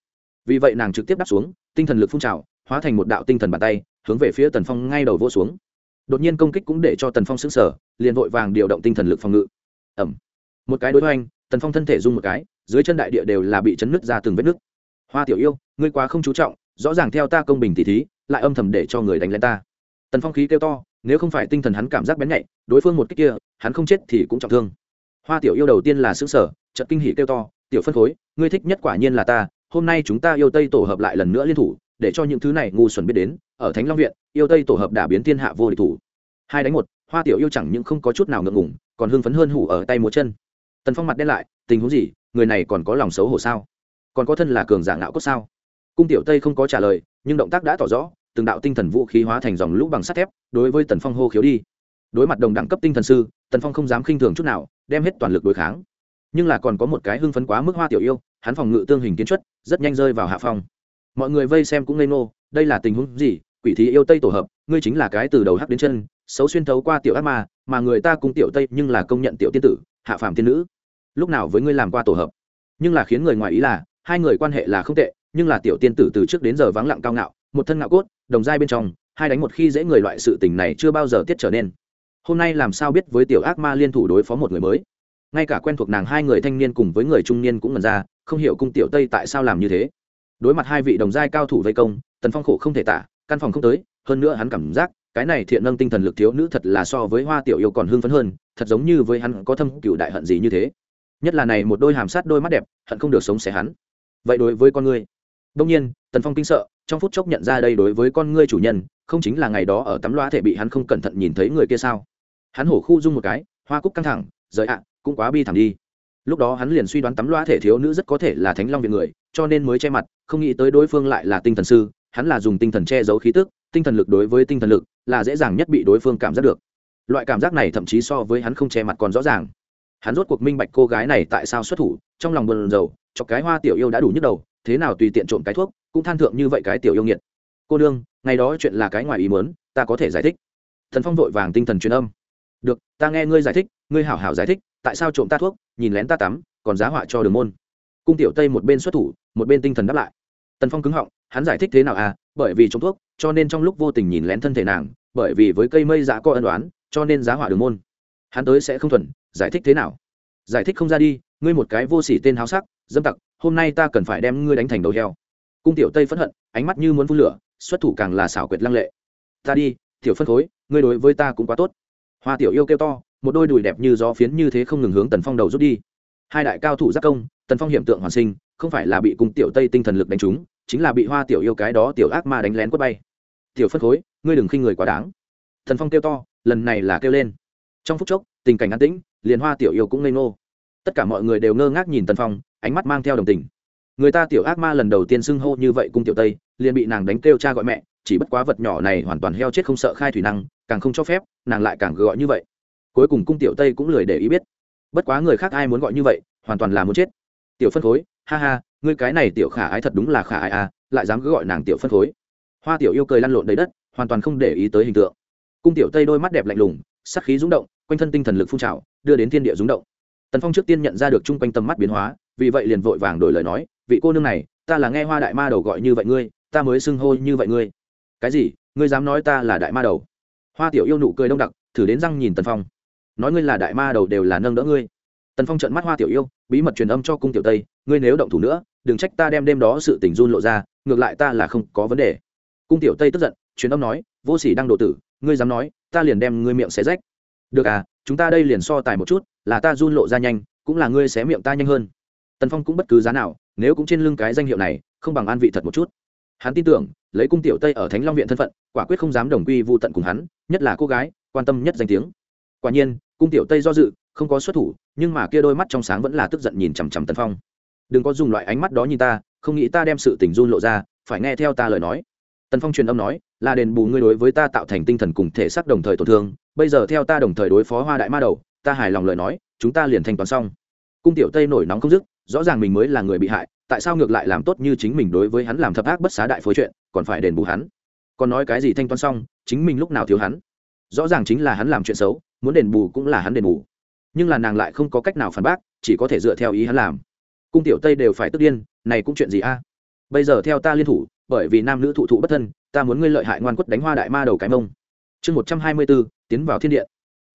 Speaker 1: Vì vậy nàng trực tiếp đáp xuống, tinh thần lực phun trào, hóa thành một đạo tinh thần bàn tay, hướng về phía tần phong ngay đầu vô xuống. Đột nhiên công kích cũng để cho tần phong xứng sở liền vội vàng điều động tinh thần lực phòng ngự. Ẩm một cái đối với anh tần phong thân thể rung một cái, dưới chân đại địa đều là bị chấn nứt ra từng vết nứt. Hoa tiểu yêu, ngươi quá không chú trọng, rõ ràng theo ta công bình tỉ thí, lại âm thầm để cho người đánh lên ta. Tần phong khí kêu to, nếu không phải tinh thần hắn cảm giác bén nhạy, đối phương một cách kia, hắn không chết thì cũng trọng thương. Hoa tiểu yêu đầu tiên là xứng sở trận kinh hỉ kêu to, tiểu phân khối ngươi thích nhất quả nhiên là ta, hôm nay chúng ta yêu tây tổ hợp lại lần nữa liên thủ, để cho những thứ này ngu xuẩn biết đến, ở thánh long viện, yêu tây tổ hợp đả biến thiên hạ vô địch thủ. Hai đánh một, hoa tiểu yêu chẳng những không có chút nào ngượng ngùng, còn hưng phấn hơn hủ ở tay múa chân. Tần phong mặt đen lại, tình huống gì, người này còn có lòng xấu hổ sao? Còn có thân là cường giả ngạo cốt sao? Cung tiểu tây không có trả lời, nhưng động tác đã tỏ rõ, từng đạo tinh thần vũ khí hóa thành dòng lũ bằng sắt thép, đối với tần phong hô khiếu đi. Đối mặt đồng đẳng cấp tinh thần sư, tần phong không dám khinh thường chút nào, đem hết toàn lực đối kháng nhưng là còn có một cái hưng phấn quá mức hoa tiểu yêu, hắn phòng ngự tương hình kiến chất rất nhanh rơi vào hạ phong. Mọi người vây xem cũng ngây ngô, đây là tình huống gì? Quỷ thí yêu tây tổ hợp, ngươi chính là cái từ đầu hắc đến chân, xấu xuyên thấu qua tiểu ác ma, mà người ta cùng tiểu tây nhưng là công nhận tiểu tiên tử, hạ phàm tiên nữ. Lúc nào với ngươi làm qua tổ hợp? Nhưng là khiến người ngoài ý là, hai người quan hệ là không tệ, nhưng là tiểu tiên tử từ trước đến giờ vắng lặng cao ngạo, một thân ngạo cốt, đồng dai bên trong, hai đánh một khi dễ người loại sự tình này chưa bao giờ tiết trở nên. Hôm nay làm sao biết với tiểu ác ma liên thủ đối phó một người mới? Ngay cả quen thuộc nàng hai người thanh niên cùng với người trung niên cũng ngần ra, không hiểu cung tiểu tây tại sao làm như thế. Đối mặt hai vị đồng giai cao thủ vây công, tần phong khổ không thể tả, căn phòng không tới, hơn nữa hắn cảm giác, cái này thiện nâng tinh thần lực thiếu nữ thật là so với hoa tiểu yêu còn hưng phấn hơn, thật giống như với hắn có thâm cựu đại hận gì như thế. Nhất là này một đôi hàm sát đôi mắt đẹp, hận không được sống xẻ hắn. Vậy đối với con ngươi đông nhiên, tần phong kinh sợ, trong phút chốc nhận ra đây đối với con ngươi chủ nhân, không chính là ngày đó ở tắm loa thể bị hắn không cẩn thận nhìn thấy người kia sao? Hắn hổ khu dung một cái, hoa cúc căng thẳng, rời ạ cũng quá bi thảm đi. Lúc đó hắn liền suy đoán tắm loa thể thiếu nữ rất có thể là thánh long viện người, cho nên mới che mặt, không nghĩ tới đối phương lại là tinh thần sư, hắn là dùng tinh thần che giấu khí tức, tinh thần lực đối với tinh thần lực là dễ dàng nhất bị đối phương cảm giác được. Loại cảm giác này thậm chí so với hắn không che mặt còn rõ ràng. Hắn rốt cuộc minh bạch cô gái này tại sao xuất thủ, trong lòng buồn rầu chọc cái hoa tiểu yêu đã đủ nhức đầu, thế nào tùy tiện trộm cái thuốc, cũng than thượng như vậy cái tiểu yêu nghiệt. Cô đương ngày đó chuyện là cái ngoài ý muốn, ta có thể giải thích. Thần phong vội vàng tinh thần truyền âm. Được, ta nghe ngươi giải thích, ngươi hảo hảo giải thích tại sao trộm ta thuốc, nhìn lén ta tắm, còn giá họa cho đường môn. Cung tiểu tây một bên xuất thủ, một bên tinh thần đáp lại. Tần phong cứng họng, hắn giải thích thế nào à? Bởi vì trộm thuốc, cho nên trong lúc vô tình nhìn lén thân thể nàng, bởi vì với cây mây dạ co ân đoán cho nên giá họa đường môn. Hắn tới sẽ không thuần, giải thích thế nào? Giải thích không ra đi, ngươi một cái vô sỉ tên háo sắc, dâm tặc, hôm nay ta cần phải đem ngươi đánh thành đầu heo. Cung tiểu tây phẫn hận, ánh mắt như muốn phun lửa, xuất thủ càng là xảo quyệt lăng lệ. Ta đi, tiểu phân khối, ngươi đối với ta cũng quá tốt. Hoa tiểu yêu kêu to một đôi đùi đẹp như gió phiến như thế không ngừng hướng tần phong đầu rút đi. Hai đại cao thủ giác công, tần phong hiểm tượng hoàn sinh, không phải là bị cung tiểu tây tinh thần lực đánh trúng, chính là bị hoa tiểu yêu cái đó tiểu ác ma đánh lén quất bay. Tiểu phân khối, ngươi đừng khinh người quá đáng. Thần phong kêu to, lần này là kêu lên. Trong phút chốc, tình cảnh an tĩnh, liền hoa tiểu yêu cũng ngây ngô. Tất cả mọi người đều ngơ ngác nhìn tần phong, ánh mắt mang theo đồng tình. Người ta tiểu ác ma lần đầu tiên xưng hô như vậy cung tiểu tây, liền bị nàng đánh kêu cha gọi mẹ, chỉ bất quá vật nhỏ này hoàn toàn heo chết không sợ khai thủy năng, càng không cho phép, nàng lại càng gọi như vậy cuối cùng cung tiểu tây cũng lười để ý biết. Bất quá người khác ai muốn gọi như vậy, hoàn toàn là muốn chết. Tiểu phân khối ha ha, ngươi cái này tiểu khả ái thật đúng là khả ái à lại dám cứ gọi nàng tiểu phân khối hoa tiểu yêu cười lăn lộn đầy đất, hoàn toàn không để ý tới hình tượng. Cung tiểu tây đôi mắt đẹp lạnh lùng, sắc khí rúng động, quanh thân tinh thần lực phun trào, đưa đến thiên địa rúng động. Tần phong trước tiên nhận ra được chung quanh tầm mắt biến hóa, vì vậy liền vội vàng đổi lời nói, vị cô nương này, ta là nghe hoa đại ma đầu gọi như vậy ngươi, ta mới xưng hô như vậy ngươi. Cái gì? Ngươi dám nói ta là đại ma đầu? Hoa tiểu yêu nụ cười đông đặc, thử đến răng nhìn tần phong nói ngươi là đại ma đầu đều là nâng đỡ ngươi. Tần phong trận mắt hoa tiểu yêu, bí mật truyền âm cho cung tiểu tây, ngươi nếu động thủ nữa, đừng trách ta đem đêm đó sự tình run lộ ra, ngược lại ta là không có vấn đề. Cung tiểu tây tức giận, truyền âm nói, vô sỉ đang độ tử, ngươi dám nói, ta liền đem ngươi miệng xé rách. Được à chúng ta đây liền so tài một chút, là ta run lộ ra nhanh, cũng là ngươi xé miệng ta nhanh hơn. Tần phong cũng bất cứ giá nào, nếu cũng trên lưng cái danh hiệu này, không bằng an vị thật một chút. Hắn tin tưởng, lấy cung tiểu tây ở thánh long viện thân phận, quả quyết không dám đồng quy vô tận cùng hắn, nhất là cô gái, quan tâm nhất danh tiếng quả nhiên, cung tiểu tây do dự, không có xuất thủ, nhưng mà kia đôi mắt trong sáng vẫn là tức giận nhìn chằm chằm tần phong. Đừng có dùng loại ánh mắt đó nhìn ta, không nghĩ ta đem sự tình run lộ ra, phải nghe theo ta lời nói. Tần phong truyền âm nói, là đền bù ngươi đối với ta tạo thành tinh thần cùng thể xác đồng thời tổn thương, bây giờ theo ta đồng thời đối phó hoa đại ma đầu, ta hài lòng lời nói, chúng ta liền thanh toán xong. Cung tiểu tây nổi nóng không dứt, rõ ràng mình mới là người bị hại, tại sao ngược lại làm tốt như chính mình đối với hắn làm thập ác bất xá đại phối chuyện, còn phải đền bù hắn? Còn nói cái gì thanh toán xong, chính mình lúc nào thiếu hắn? Rõ ràng chính là hắn làm chuyện xấu muốn đền bù cũng là hắn đền bù. Nhưng là nàng lại không có cách nào phản bác, chỉ có thể dựa theo ý hắn làm. Cung tiểu tây đều phải tức điên, này cũng chuyện gì a? Bây giờ theo ta liên thủ, bởi vì nam nữ thụ thụ bất thân, ta muốn ngươi lợi hại ngoan quất đánh hoa đại ma đầu cái mông. Chương một trăm hai mươi bốn, tiến vào thiên điện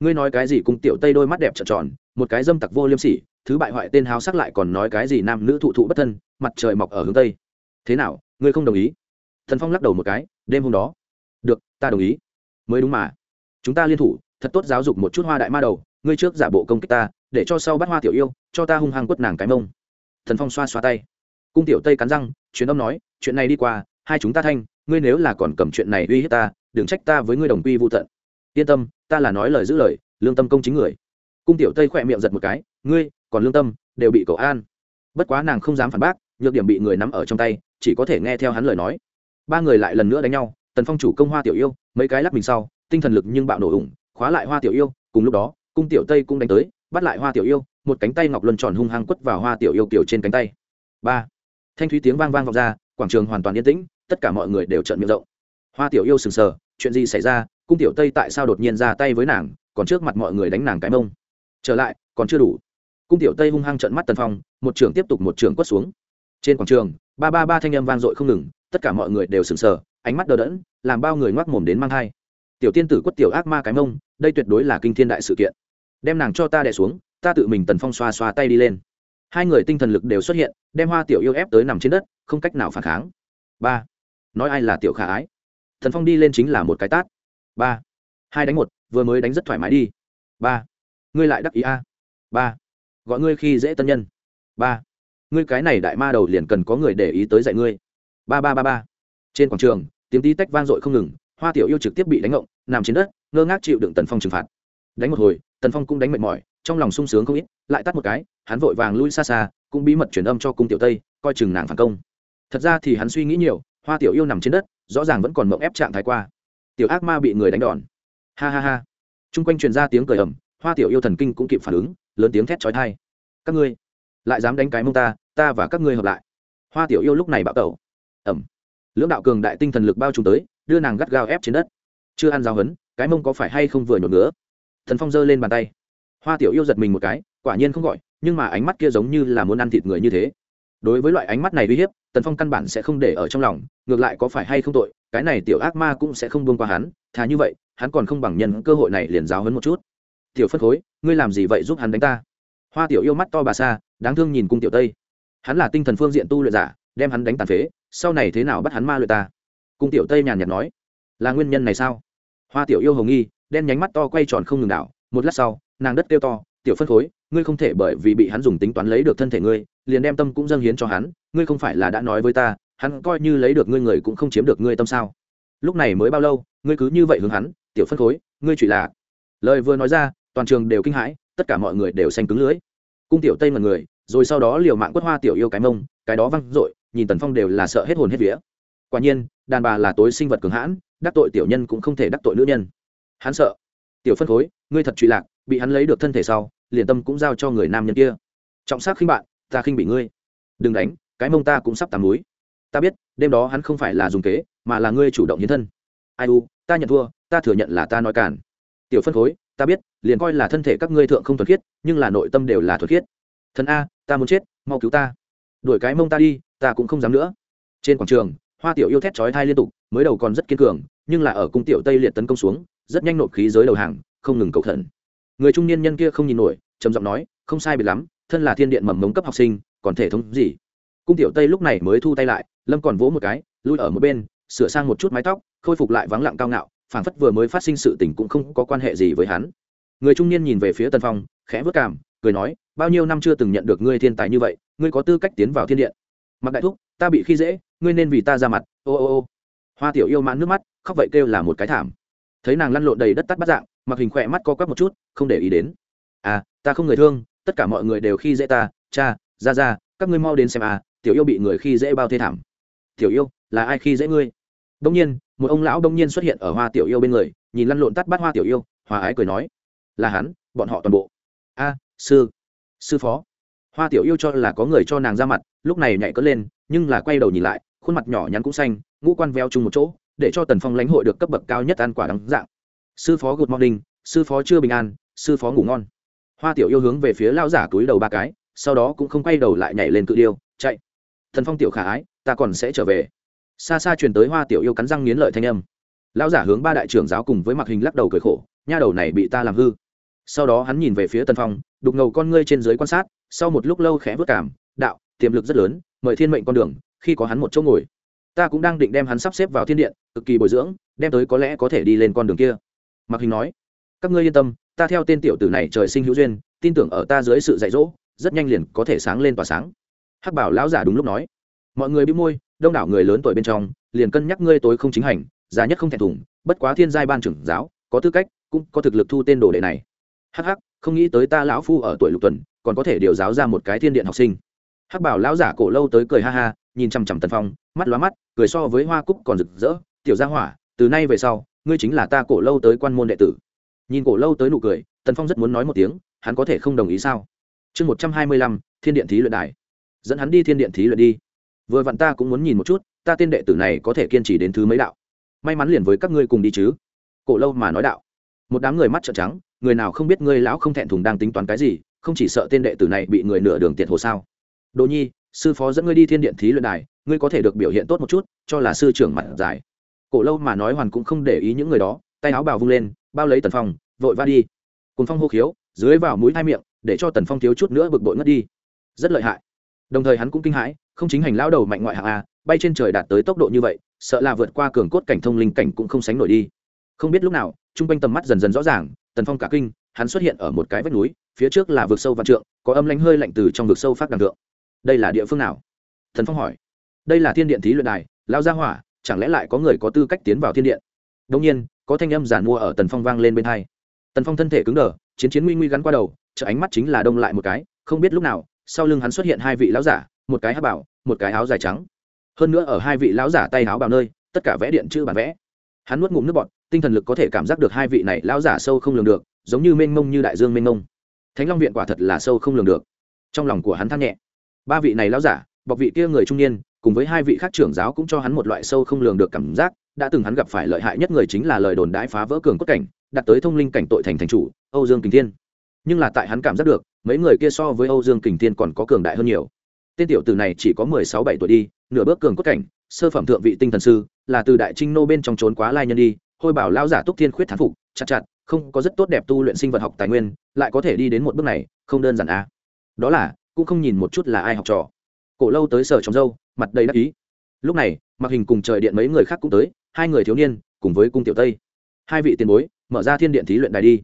Speaker 1: ngươi nói cái gì cung tiểu tây đôi mắt đẹp trợn tròn, một cái dâm tặc vô liêm sỉ, thứ bại hoại tên háo sắc lại còn nói cái gì nam nữ thụ thụ bất thân, mặt trời mọc ở hướng tây. Thế nào, ngươi không đồng ý? Thần phong lắc đầu một cái, đêm hôm đó. Được, ta đồng ý. Mới đúng mà. Chúng ta liên thủ thật tốt giáo dục một chút hoa đại ma đầu, ngươi trước giả bộ công kích ta, để cho sau bắt hoa tiểu yêu, cho ta hung hăng quất nàng cái mông. Thần phong xoa xoa tay. Cung tiểu tây cắn răng chuyến âm nói, chuyện này đi qua, hai chúng ta thanh, ngươi nếu là còn cầm chuyện này uy hiếp ta, đừng trách ta với ngươi đồng quy vô tận. Yên tâm, ta là nói lời giữ lời, lương tâm công chính người. Cung tiểu tây khỏe miệng giật một cái, ngươi, còn lương tâm, đều bị cậu an. Bất quá nàng không dám phản bác, nhược điểm bị người nắm ở trong tay, chỉ có thể nghe theo hắn lời nói. Ba người lại lần nữa đánh nhau, tần phong chủ công hoa tiểu yêu, mấy cái lắc mình sau, tinh thần lực nhưng bạo nổ ủng khóa lại hoa tiểu yêu, cùng lúc đó, cung tiểu tây cũng đánh tới, bắt lại hoa tiểu yêu, một cánh tay ngọc luân tròn hung hăng quất vào hoa tiểu yêu kiểu trên cánh tay. Ba. Thanh thúy tiếng vang vang vọng ra, quảng trường hoàn toàn yên tĩnh, tất cả mọi người đều trợn miệng rộng. Hoa tiểu yêu sừng sờ, chuyện gì xảy ra, cung tiểu tây tại sao đột nhiên ra tay với nàng, còn trước mặt mọi người đánh nàng cái mông. Trở lại, còn chưa đủ. Cung tiểu tây hung hăng trận mắt tần phong, một trường tiếp tục một trường quất xuống. Trên quảng trường, ba ba ba thanh âm vang dội không ngừng, tất cả mọi người đều sừng sờ, ánh mắt đờ đẫn, làm bao người ngoác mồm đến mang thai. Tiểu tiên tử quất tiểu ác ma cái mông đây tuyệt đối là kinh thiên đại sự kiện. Đem nàng cho ta đẻ xuống, ta tự mình tần phong xoa xoa tay đi lên. Hai người tinh thần lực đều xuất hiện, đem hoa tiểu yêu ép tới nằm trên đất, không cách nào phản kháng. Ba. Nói ai là tiểu khả ái? Thần phong đi lên chính là một cái tát. Ba. Hai đánh một, vừa mới đánh rất thoải mái đi. Ba. Ngươi lại đắc ý a. Ba. Gọi ngươi khi dễ tân nhân. Ba. Ngươi cái này đại ma đầu liền cần có người để ý tới dạy ngươi. Ba ba ba ba. Trên quảng trường, tiếng tí tách vang dội không ngừng, hoa tiểu yêu trực tiếp bị đánh ngộng, nằm trên đất ngơ ngác chịu đựng tần phong trừng phạt. Đánh một hồi tần phong cũng đánh mệt mỏi trong lòng sung sướng không ít lại tắt một cái hắn vội vàng lui xa xa cũng bí mật truyền âm cho cung tiểu tây coi chừng nàng phản công. Thật ra thì hắn suy nghĩ nhiều hoa tiểu yêu nằm trên đất rõ ràng vẫn còn mộng ép trạng thái qua. Tiểu ác ma bị người đánh đòn. Ha ha ha. Chung quanh truyền ra tiếng cười ầm, hoa tiểu yêu thần kinh cũng kịp phản ứng lớn tiếng thét trói thai các ngươi lại dám đánh cái mông ta ta và các ngươi hợp lại. Hoa tiểu yêu lúc này bạo tẩu. Ẩm lưỡng đạo cường đại tinh thần lực bao trùm tới đưa nàng gắt gao ép trên đất. Chưa ăn giao hấn cái mông có phải hay không vừa nhột nữa? thần phong giơ lên bàn tay. Hoa tiểu yêu giật mình một cái, quả nhiên không gọi, nhưng mà ánh mắt kia giống như là muốn ăn thịt người như thế. Đối với loại ánh mắt này uy hiếp, tần phong căn bản sẽ không để ở trong lòng, ngược lại có phải hay không tội, cái này tiểu ác ma cũng sẽ không buông qua hắn, thà như vậy, hắn còn không bằng nhân cơ hội này liền giáo hấn một chút. Tiểu phân khối, ngươi làm gì vậy giúp hắn đánh ta? Hoa tiểu yêu mắt to bà xa, đáng thương nhìn cung tiểu tây. Hắn là tinh thần phương diện tu luyện giả, đem hắn đánh tàn phế, sau này thế nào bắt hắn ma luyện ta? Cung tiểu tây nhàn nhạt nói, là nguyên nhân này sao? Hoa tiểu yêu hồng nghi, đen nhánh mắt to quay tròn không ngừng đảo. Một lát sau, nàng đất kêu to, tiểu phân khối, ngươi không thể bởi vì bị hắn dùng tính toán lấy được thân thể ngươi, liền đem tâm cũng dâng hiến cho hắn, ngươi không phải là đã nói với ta, hắn coi như lấy được ngươi người cũng không chiếm được ngươi tâm sao? Lúc này mới bao lâu, ngươi cứ như vậy hướng hắn, tiểu phân khối, ngươi chỉ là. Lời vừa nói ra, toàn trường đều kinh hãi, tất cả mọi người đều xanh cứng lưới cung tiểu tây mật người, rồi sau đó liều mạng quất hoa tiểu yêu cái mông, cái đó văng dội, nhìn tần phong đều là sợ hết hồn hết vía quả nhiên, đàn bà là tối sinh vật cường hãn, đắc tội tiểu nhân cũng không thể đắc tội nữ nhân. Hắn sợ. Tiểu phân khối ngươi thật trụy lạc, bị hắn lấy được thân thể sau, liền tâm cũng giao cho người nam nhân kia. Trọng sắc khinh bạn, ta khinh bị ngươi. Đừng đánh, cái mông ta cũng sắp tắm núi. Ta biết, đêm đó hắn không phải là dùng kế, mà là ngươi chủ động hiến thân. Ai u, ta nhận thua, ta thừa nhận là ta nói cản tiểu phân khối ta biết, liền coi là thân thể các ngươi thượng không thuần khiết, nhưng là nội tâm đều là thuần khiết. Thần a, ta muốn chết, mau cứu ta. Đuổi cái mông ta đi, ta cũng không dám nữa. Trên quảng trường hoa tiểu yêu thét chói thai liên tục, mới đầu còn rất kiên cường, nhưng là ở cung tiểu tây liệt tấn công xuống, rất nhanh nộp khí giới đầu hàng, không ngừng cầu thần người trung niên nhân kia không nhìn nổi, trầm giọng nói, không sai biệt lắm, thân là thiên điện mầm mống cấp học sinh, còn thể thống gì? Cung tiểu tây lúc này mới thu tay lại, lâm còn vỗ một cái, lui ở một bên, sửa sang một chút mái tóc, khôi phục lại vắng lặng cao ngạo, phảng phất vừa mới phát sinh sự tình cũng không có quan hệ gì với hắn. Người trung niên nhìn về phía tân phong, khẽ vớt cảm cười nói, bao nhiêu năm chưa từng nhận được ngươi thiên tài như vậy, ngươi có tư cách tiến vào thiên điện? Mặc đại thúc ta bị khi dễ, ngươi nên vì ta ra mặt, ô ô ô. Hoa tiểu yêu mãn nước mắt, khóc vậy kêu là một cái thảm. Thấy nàng lăn lộn đầy đất tắt bắt dạng, mặc hình khỏe mắt co quắp một chút, không để ý đến. À ta không người thương, tất cả mọi người đều khi dễ ta, cha, ra ra, các ngươi mau đến xem à tiểu yêu bị người khi dễ bao thê thảm. Tiểu yêu, là ai khi dễ ngươi? Đông nhiên, một ông lão đông nhiên xuất hiện ở hoa tiểu yêu bên người, nhìn lăn lộn tắt bắt hoa tiểu yêu, hòa ái cười nói, là hắn, bọn họ toàn bộ. A, sư sư phó. Hoa tiểu yêu cho là có người cho nàng ra mặt, lúc này nhảy cất lên nhưng là quay đầu nhìn lại, khuôn mặt nhỏ nhắn cũng xanh, ngũ quan veo chung một chỗ, để cho tần phong lãnh hội được cấp bậc cao nhất ăn quả đắng dạng. Sư phó good morning, sư phó chưa bình an, sư phó ngủ ngon. Hoa tiểu yêu hướng về phía lao giả túi đầu ba cái, sau đó cũng không quay đầu lại nhảy lên cự điêu, chạy. Thần phong tiểu khả ái, ta còn sẽ trở về. Xa xa truyền tới hoa tiểu yêu cắn răng nghiến lợi thanh âm. Lão giả hướng ba đại trưởng giáo cùng với mặc hình lắc đầu cười khổ, nha đầu này bị ta làm hư. Sau đó hắn nhìn về phía tần phong, đục ngầu con ngươi trên dưới quan sát, sau một lúc lâu khẽ vất cảm, đạo, tiềm lực rất lớn mời thiên mệnh con đường, khi có hắn một chỗ ngồi. Ta cũng đang định đem hắn sắp xếp vào thiên điện, cực kỳ bồi dưỡng, đem tới có lẽ có thể đi lên con đường kia. Mặc hình nói. Các ngươi yên tâm, ta theo tên tiểu tử này trời sinh hữu duyên, tin tưởng ở ta dưới sự dạy dỗ, rất nhanh liền có thể sáng lên tỏa sáng. Hắc bảo lão giả đúng lúc nói. Mọi người bị môi, đông đảo người lớn tuổi bên trong, liền cân nhắc ngươi tối không chính hành giá nhất không thẹn thùng, bất quá thiên giai ban trưởng giáo, có tư cách, cũng có thực lực thu tên đồ đệ này. Hắc hắc, không nghĩ tới ta lão phu ở tuổi lục tuần, còn có thể điều giáo ra một cái thiên điện học sinh hắc bảo lão giả cổ lâu tới cười ha ha, nhìn chằm chằm tần phong, mắt lóa mắt, cười so với hoa cúc còn rực rỡ. Tiểu gia hỏa, từ nay về sau, ngươi chính là ta cổ lâu tới quan môn đệ tử. Nhìn cổ lâu tới nụ cười, tần phong rất muốn nói một tiếng, hắn có thể không đồng ý sao? Chương một trăm hai mươi lăm, thiên điện thí luyện đài. Dẫn hắn đi thiên điện thí luyện đi. Vừa vặn ta cũng muốn nhìn một chút, ta tên đệ tử này có thể kiên trì đến thứ mấy đạo? May mắn liền với các ngươi cùng đi chứ. Cổ lâu mà nói đạo. Một đám người mắt trợn trắng, người nào không biết ngươi lão không thẹn thùng đang tính toán cái gì, không chỉ sợ tên đệ tử này bị người nửa đường tiệt hồ sao? Đồ nhi, sư phó dẫn ngươi đi thiên điện thí luyện đài, ngươi có thể được biểu hiện tốt một chút, cho là sư trưởng mặt dài cổ lâu mà nói hoàn cũng không để ý những người đó, tay áo bào vung lên, bao lấy tần phong, vội va đi. Cùng phong hô khiếu, dưới vào mũi hai miệng, để cho tần phong thiếu chút nữa bực bội ngất đi. Rất lợi hại. Đồng thời hắn cũng kinh hãi, không chính hành lao đầu mạnh ngoại hạng a, bay trên trời đạt tới tốc độ như vậy, sợ là vượt qua cường cốt cảnh thông linh cảnh cũng không sánh nổi đi. Không biết lúc nào chung quanh tầm mắt dần dần rõ ràng, tần phong cả kinh, hắn xuất hiện ở một cái vách núi, phía trước là vực sâu vạn trượng, có âm lánh hơi lạnh từ trong vực sâu phát đằng thượng đây là địa phương nào? Thần phong hỏi. Đây là thiên điện thí luyện đài lao gia hỏa, chẳng lẽ lại có người có tư cách tiến vào thiên điện? Đông nhiên, có thanh âm giản mua ở tần phong vang lên bên hai. Tần phong thân thể cứng đờ, chiến chiến nguy nguy gắn qua đầu, chợ ánh mắt chính là đông lại một cái, không biết lúc nào, sau lưng hắn xuất hiện hai vị lão giả, một cái áo bảo, một cái áo dài trắng. Hơn nữa ở hai vị lão giả tay áo bào nơi, tất cả vẽ điện chữ bản vẽ. Hắn nuốt ngụm nước bọt, tinh thần lực có thể cảm giác được hai vị này lão giả sâu không lường được, giống như mênh mông như đại dương mênh mông. Thánh long viện quả thật là sâu không lường được. Trong lòng của hắn than nhẹ ba vị này lão giả, bọc vị kia người trung niên, cùng với hai vị khác trưởng giáo cũng cho hắn một loại sâu không lường được cảm giác, đã từng hắn gặp phải lợi hại nhất người chính là lời đồn đãi phá vỡ cường cốt cảnh, đặt tới thông linh cảnh tội thành thành chủ, âu dương kình thiên nhưng là tại hắn cảm giác được, mấy người kia so với âu dương kình thiên còn có cường đại hơn nhiều tên tiểu tử này chỉ có mười sáu bảy tuổi đi, nửa bước cường cốt cảnh, sơ phẩm thượng vị tinh thần sư, là từ đại trinh nô bên trong trốn quá lai nhân đi, hôi bảo lao giả túc thiên khuyết thán phục, chặt chặt, không có rất tốt đẹp tu luyện sinh vật học tài nguyên, lại có thể đi đến một bước này, không đơn giản à. đó là cũng không nhìn một chút là ai học trò. Cổ lâu tới sở trong dâu, mặt đầy đắc ý. Lúc này mặc hình cùng trời điện mấy người khác cũng tới, hai người thiếu niên, cùng với cung tiểu tây. Hai vị tiền bối, mở ra thiên điện thí luyện đài đi.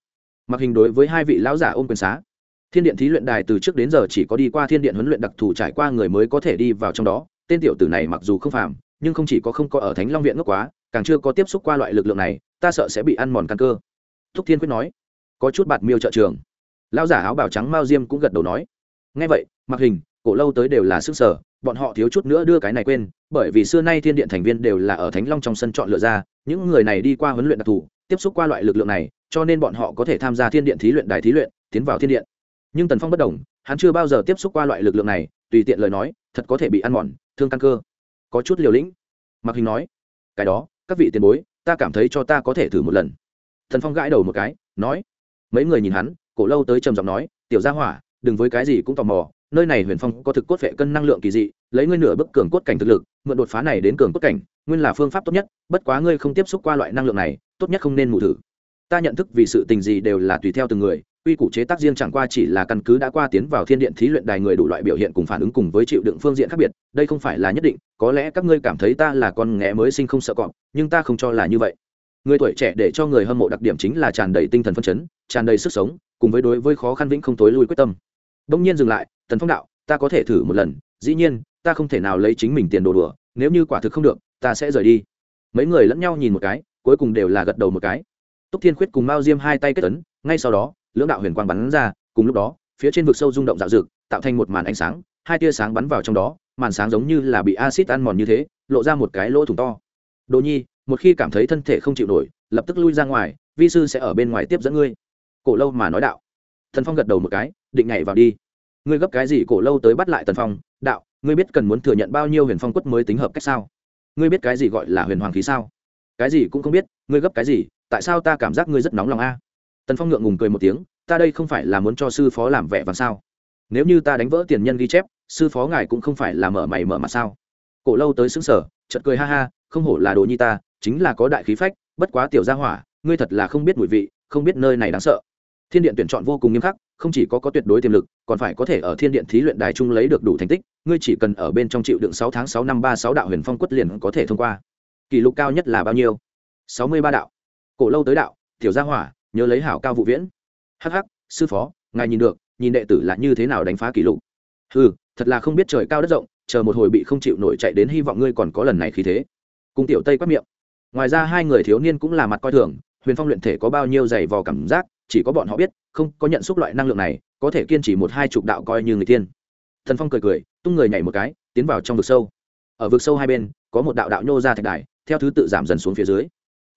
Speaker 1: Mặc hình đối với hai vị lão giả ôm quyền xá. Thiên điện thí luyện đài từ trước đến giờ chỉ có đi qua thiên điện huấn luyện đặc thù trải qua người mới có thể đi vào trong đó. Tên tiểu tử này mặc dù không phàm, nhưng không chỉ có không có ở thánh long viện ngốc quá, càng chưa có tiếp xúc qua loại lực lượng này, ta sợ sẽ bị ăn mòn căn cơ. Thúc thiên quyết nói. Có chút bạt miêu trợ trường. Lão giả áo bào trắng mao diêm cũng gật đầu nói ngay vậy mặc hình, cổ lâu tới đều là sức sở, bọn họ thiếu chút nữa đưa cái này quên, bởi vì xưa nay thiên điện thành viên đều là ở thánh long trong sân chọn lựa ra, những người này đi qua huấn luyện đặc thù, tiếp xúc qua loại lực lượng này, cho nên bọn họ có thể tham gia thiên điện thí luyện đài thí luyện, tiến vào thiên điện. Nhưng tần phong bất đồng, hắn chưa bao giờ tiếp xúc qua loại lực lượng này, tùy tiện lời nói, thật có thể bị ăn mòn, thương căn cơ. Có chút liều lĩnh. Mặc hình nói, cái đó, các vị tiền bối, ta cảm thấy cho ta có thể thử một lần. Thần phong gãi đầu một cái, nói, mấy người nhìn hắn, cổ lâu tới trầm giọng nói, tiểu gia hỏa đừng với cái gì cũng tò mò, nơi này huyền phong có thực cốt vệ cân năng lượng kỳ dị, lấy ngươi nửa bức cường cốt cảnh thực lực, mượn đột phá này đến cường cốt cảnh, nguyên là phương pháp tốt nhất, bất quá ngươi không tiếp xúc qua loại năng lượng này, tốt nhất không nên mù thử. Ta nhận thức vì sự tình gì đều là tùy theo từng người, quy củ chế tác riêng chẳng qua chỉ là căn cứ đã qua tiến vào thiên điện thí luyện đài người đủ loại biểu hiện cùng phản ứng cùng với chịu đựng phương diện khác biệt, đây không phải là nhất định, có lẽ các ngươi cảm thấy ta là con nghé mới sinh không sợ cọp, nhưng ta không cho là như vậy. Người tuổi trẻ để cho người hâm mộ đặc điểm chính là tràn đầy tinh thần phân chấn, tràn đầy sức sống, cùng với đối với khó khăn vĩnh không tối lui quyết tâm đông nhiên dừng lại, tần phong đạo, ta có thể thử một lần, dĩ nhiên, ta không thể nào lấy chính mình tiền đồ đùa, nếu như quả thực không được, ta sẽ rời đi. Mấy người lẫn nhau nhìn một cái, cuối cùng đều là gật đầu một cái. Túc thiên khuyết cùng mao diêm hai tay kết ấn, ngay sau đó, lưỡng đạo huyền quang bắn ra, cùng lúc đó, phía trên vực sâu rung động dạo dực tạo thành một màn ánh sáng, hai tia sáng bắn vào trong đó, màn sáng giống như là bị acid ăn mòn như thế, lộ ra một cái lỗ thủng to. Đồ nhi, một khi cảm thấy thân thể không chịu nổi, lập tức lui ra ngoài, vi sư sẽ ở bên ngoài tiếp dẫn ngươi. Cổ lâu mà nói đạo thần phong gật đầu một cái, định nhảy vào đi. Ngươi gấp cái gì cổ lâu tới bắt lại tần phong? Đạo, ngươi biết cần muốn thừa nhận bao nhiêu huyền phong quất mới tính hợp cách sao? Ngươi biết cái gì gọi là huyền hoàng khí sao? Cái gì cũng không biết, ngươi gấp cái gì, tại sao ta cảm giác ngươi rất nóng lòng a? Tần phong ngượng ngùng cười một tiếng, ta đây không phải là muốn cho sư phó làm vẻ vàng sao? Nếu như ta đánh vỡ tiền nhân ghi chép, sư phó ngài cũng không phải là mở mày mở mặt sao? Cổ lâu tới xứng sở chợt cười ha ha, không hổ là đồ nhi ta, chính là có đại khí phách, bất quá tiểu gia hỏa, ngươi thật là không biết mùi vị, không biết nơi này đáng sợ thiên điện tuyển chọn vô cùng nghiêm khắc, không chỉ có có tuyệt đối tiềm lực, còn phải có thể ở thiên điện thí luyện đài trung lấy được đủ thành tích, ngươi chỉ cần ở bên trong chịu đựng sáu tháng sáu năm ba sáu đạo huyền phong quất liền có thể thông qua. Kỷ lục cao nhất là bao nhiêu? Sáu mươi ba đạo. Cổ lâu tới đạo, tiểu gia hỏa, nhớ lấy hảo cao vụ viễn. Hh sư phó, ngài nhìn được, nhìn đệ tử là như thế nào đánh phá kỷ lục? Ừ thật là không biết trời cao đất rộng, chờ một hồi bị không chịu nổi chạy đến hy vọng ngươi còn có lần này khí thế. Cùng tiểu tây quát miệng. Ngoài ra hai người thiếu niên cũng là mặt coi thường, huyền phong luyện thể có bao nhiêu dày vò cảm giác chỉ có bọn họ biết, không có nhận xúc loại năng lượng này, có thể kiên trì một hai chục đạo coi như người tiên. Thần phong cười cười, tung người nhảy một cái, tiến vào trong vực sâu. Ở vực sâu hai bên, có một đạo đạo nhô ra thạch đài, theo thứ tự giảm dần xuống phía dưới.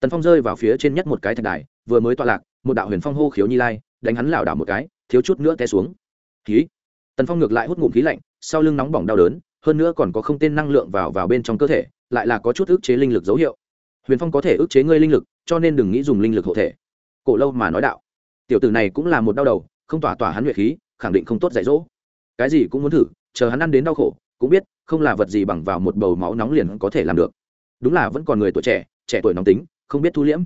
Speaker 1: Tần phong rơi vào phía trên nhất một cái thạch đài, vừa mới tọa lạc, một đạo huyền phong hô khiếu nhi lai, đánh hắn lảo đảo một cái, thiếu chút nữa té xuống. Khí. tần phong ngược lại hút ngụm khí lạnh, sau lưng nóng bỏng đau đớn, hơn nữa còn có không tên năng lượng vào vào bên trong cơ thể, lại là có chút ức chế linh lực dấu hiệu. Huyền phong có thể ức chế ngươi linh lực, cho nên đừng nghĩ dùng linh lực hộ thể. Cổ lâu mà nói đạo tiểu tử này cũng là một đau đầu, không tỏa tỏa hắn luyện khí, khẳng định không tốt dạy dỗ. Cái gì cũng muốn thử, chờ hắn ăn đến đau khổ, cũng biết, không là vật gì bằng vào một bầu máu nóng liền có thể làm được. Đúng là vẫn còn người tuổi trẻ trẻ tuổi nóng tính, không biết thu liễm.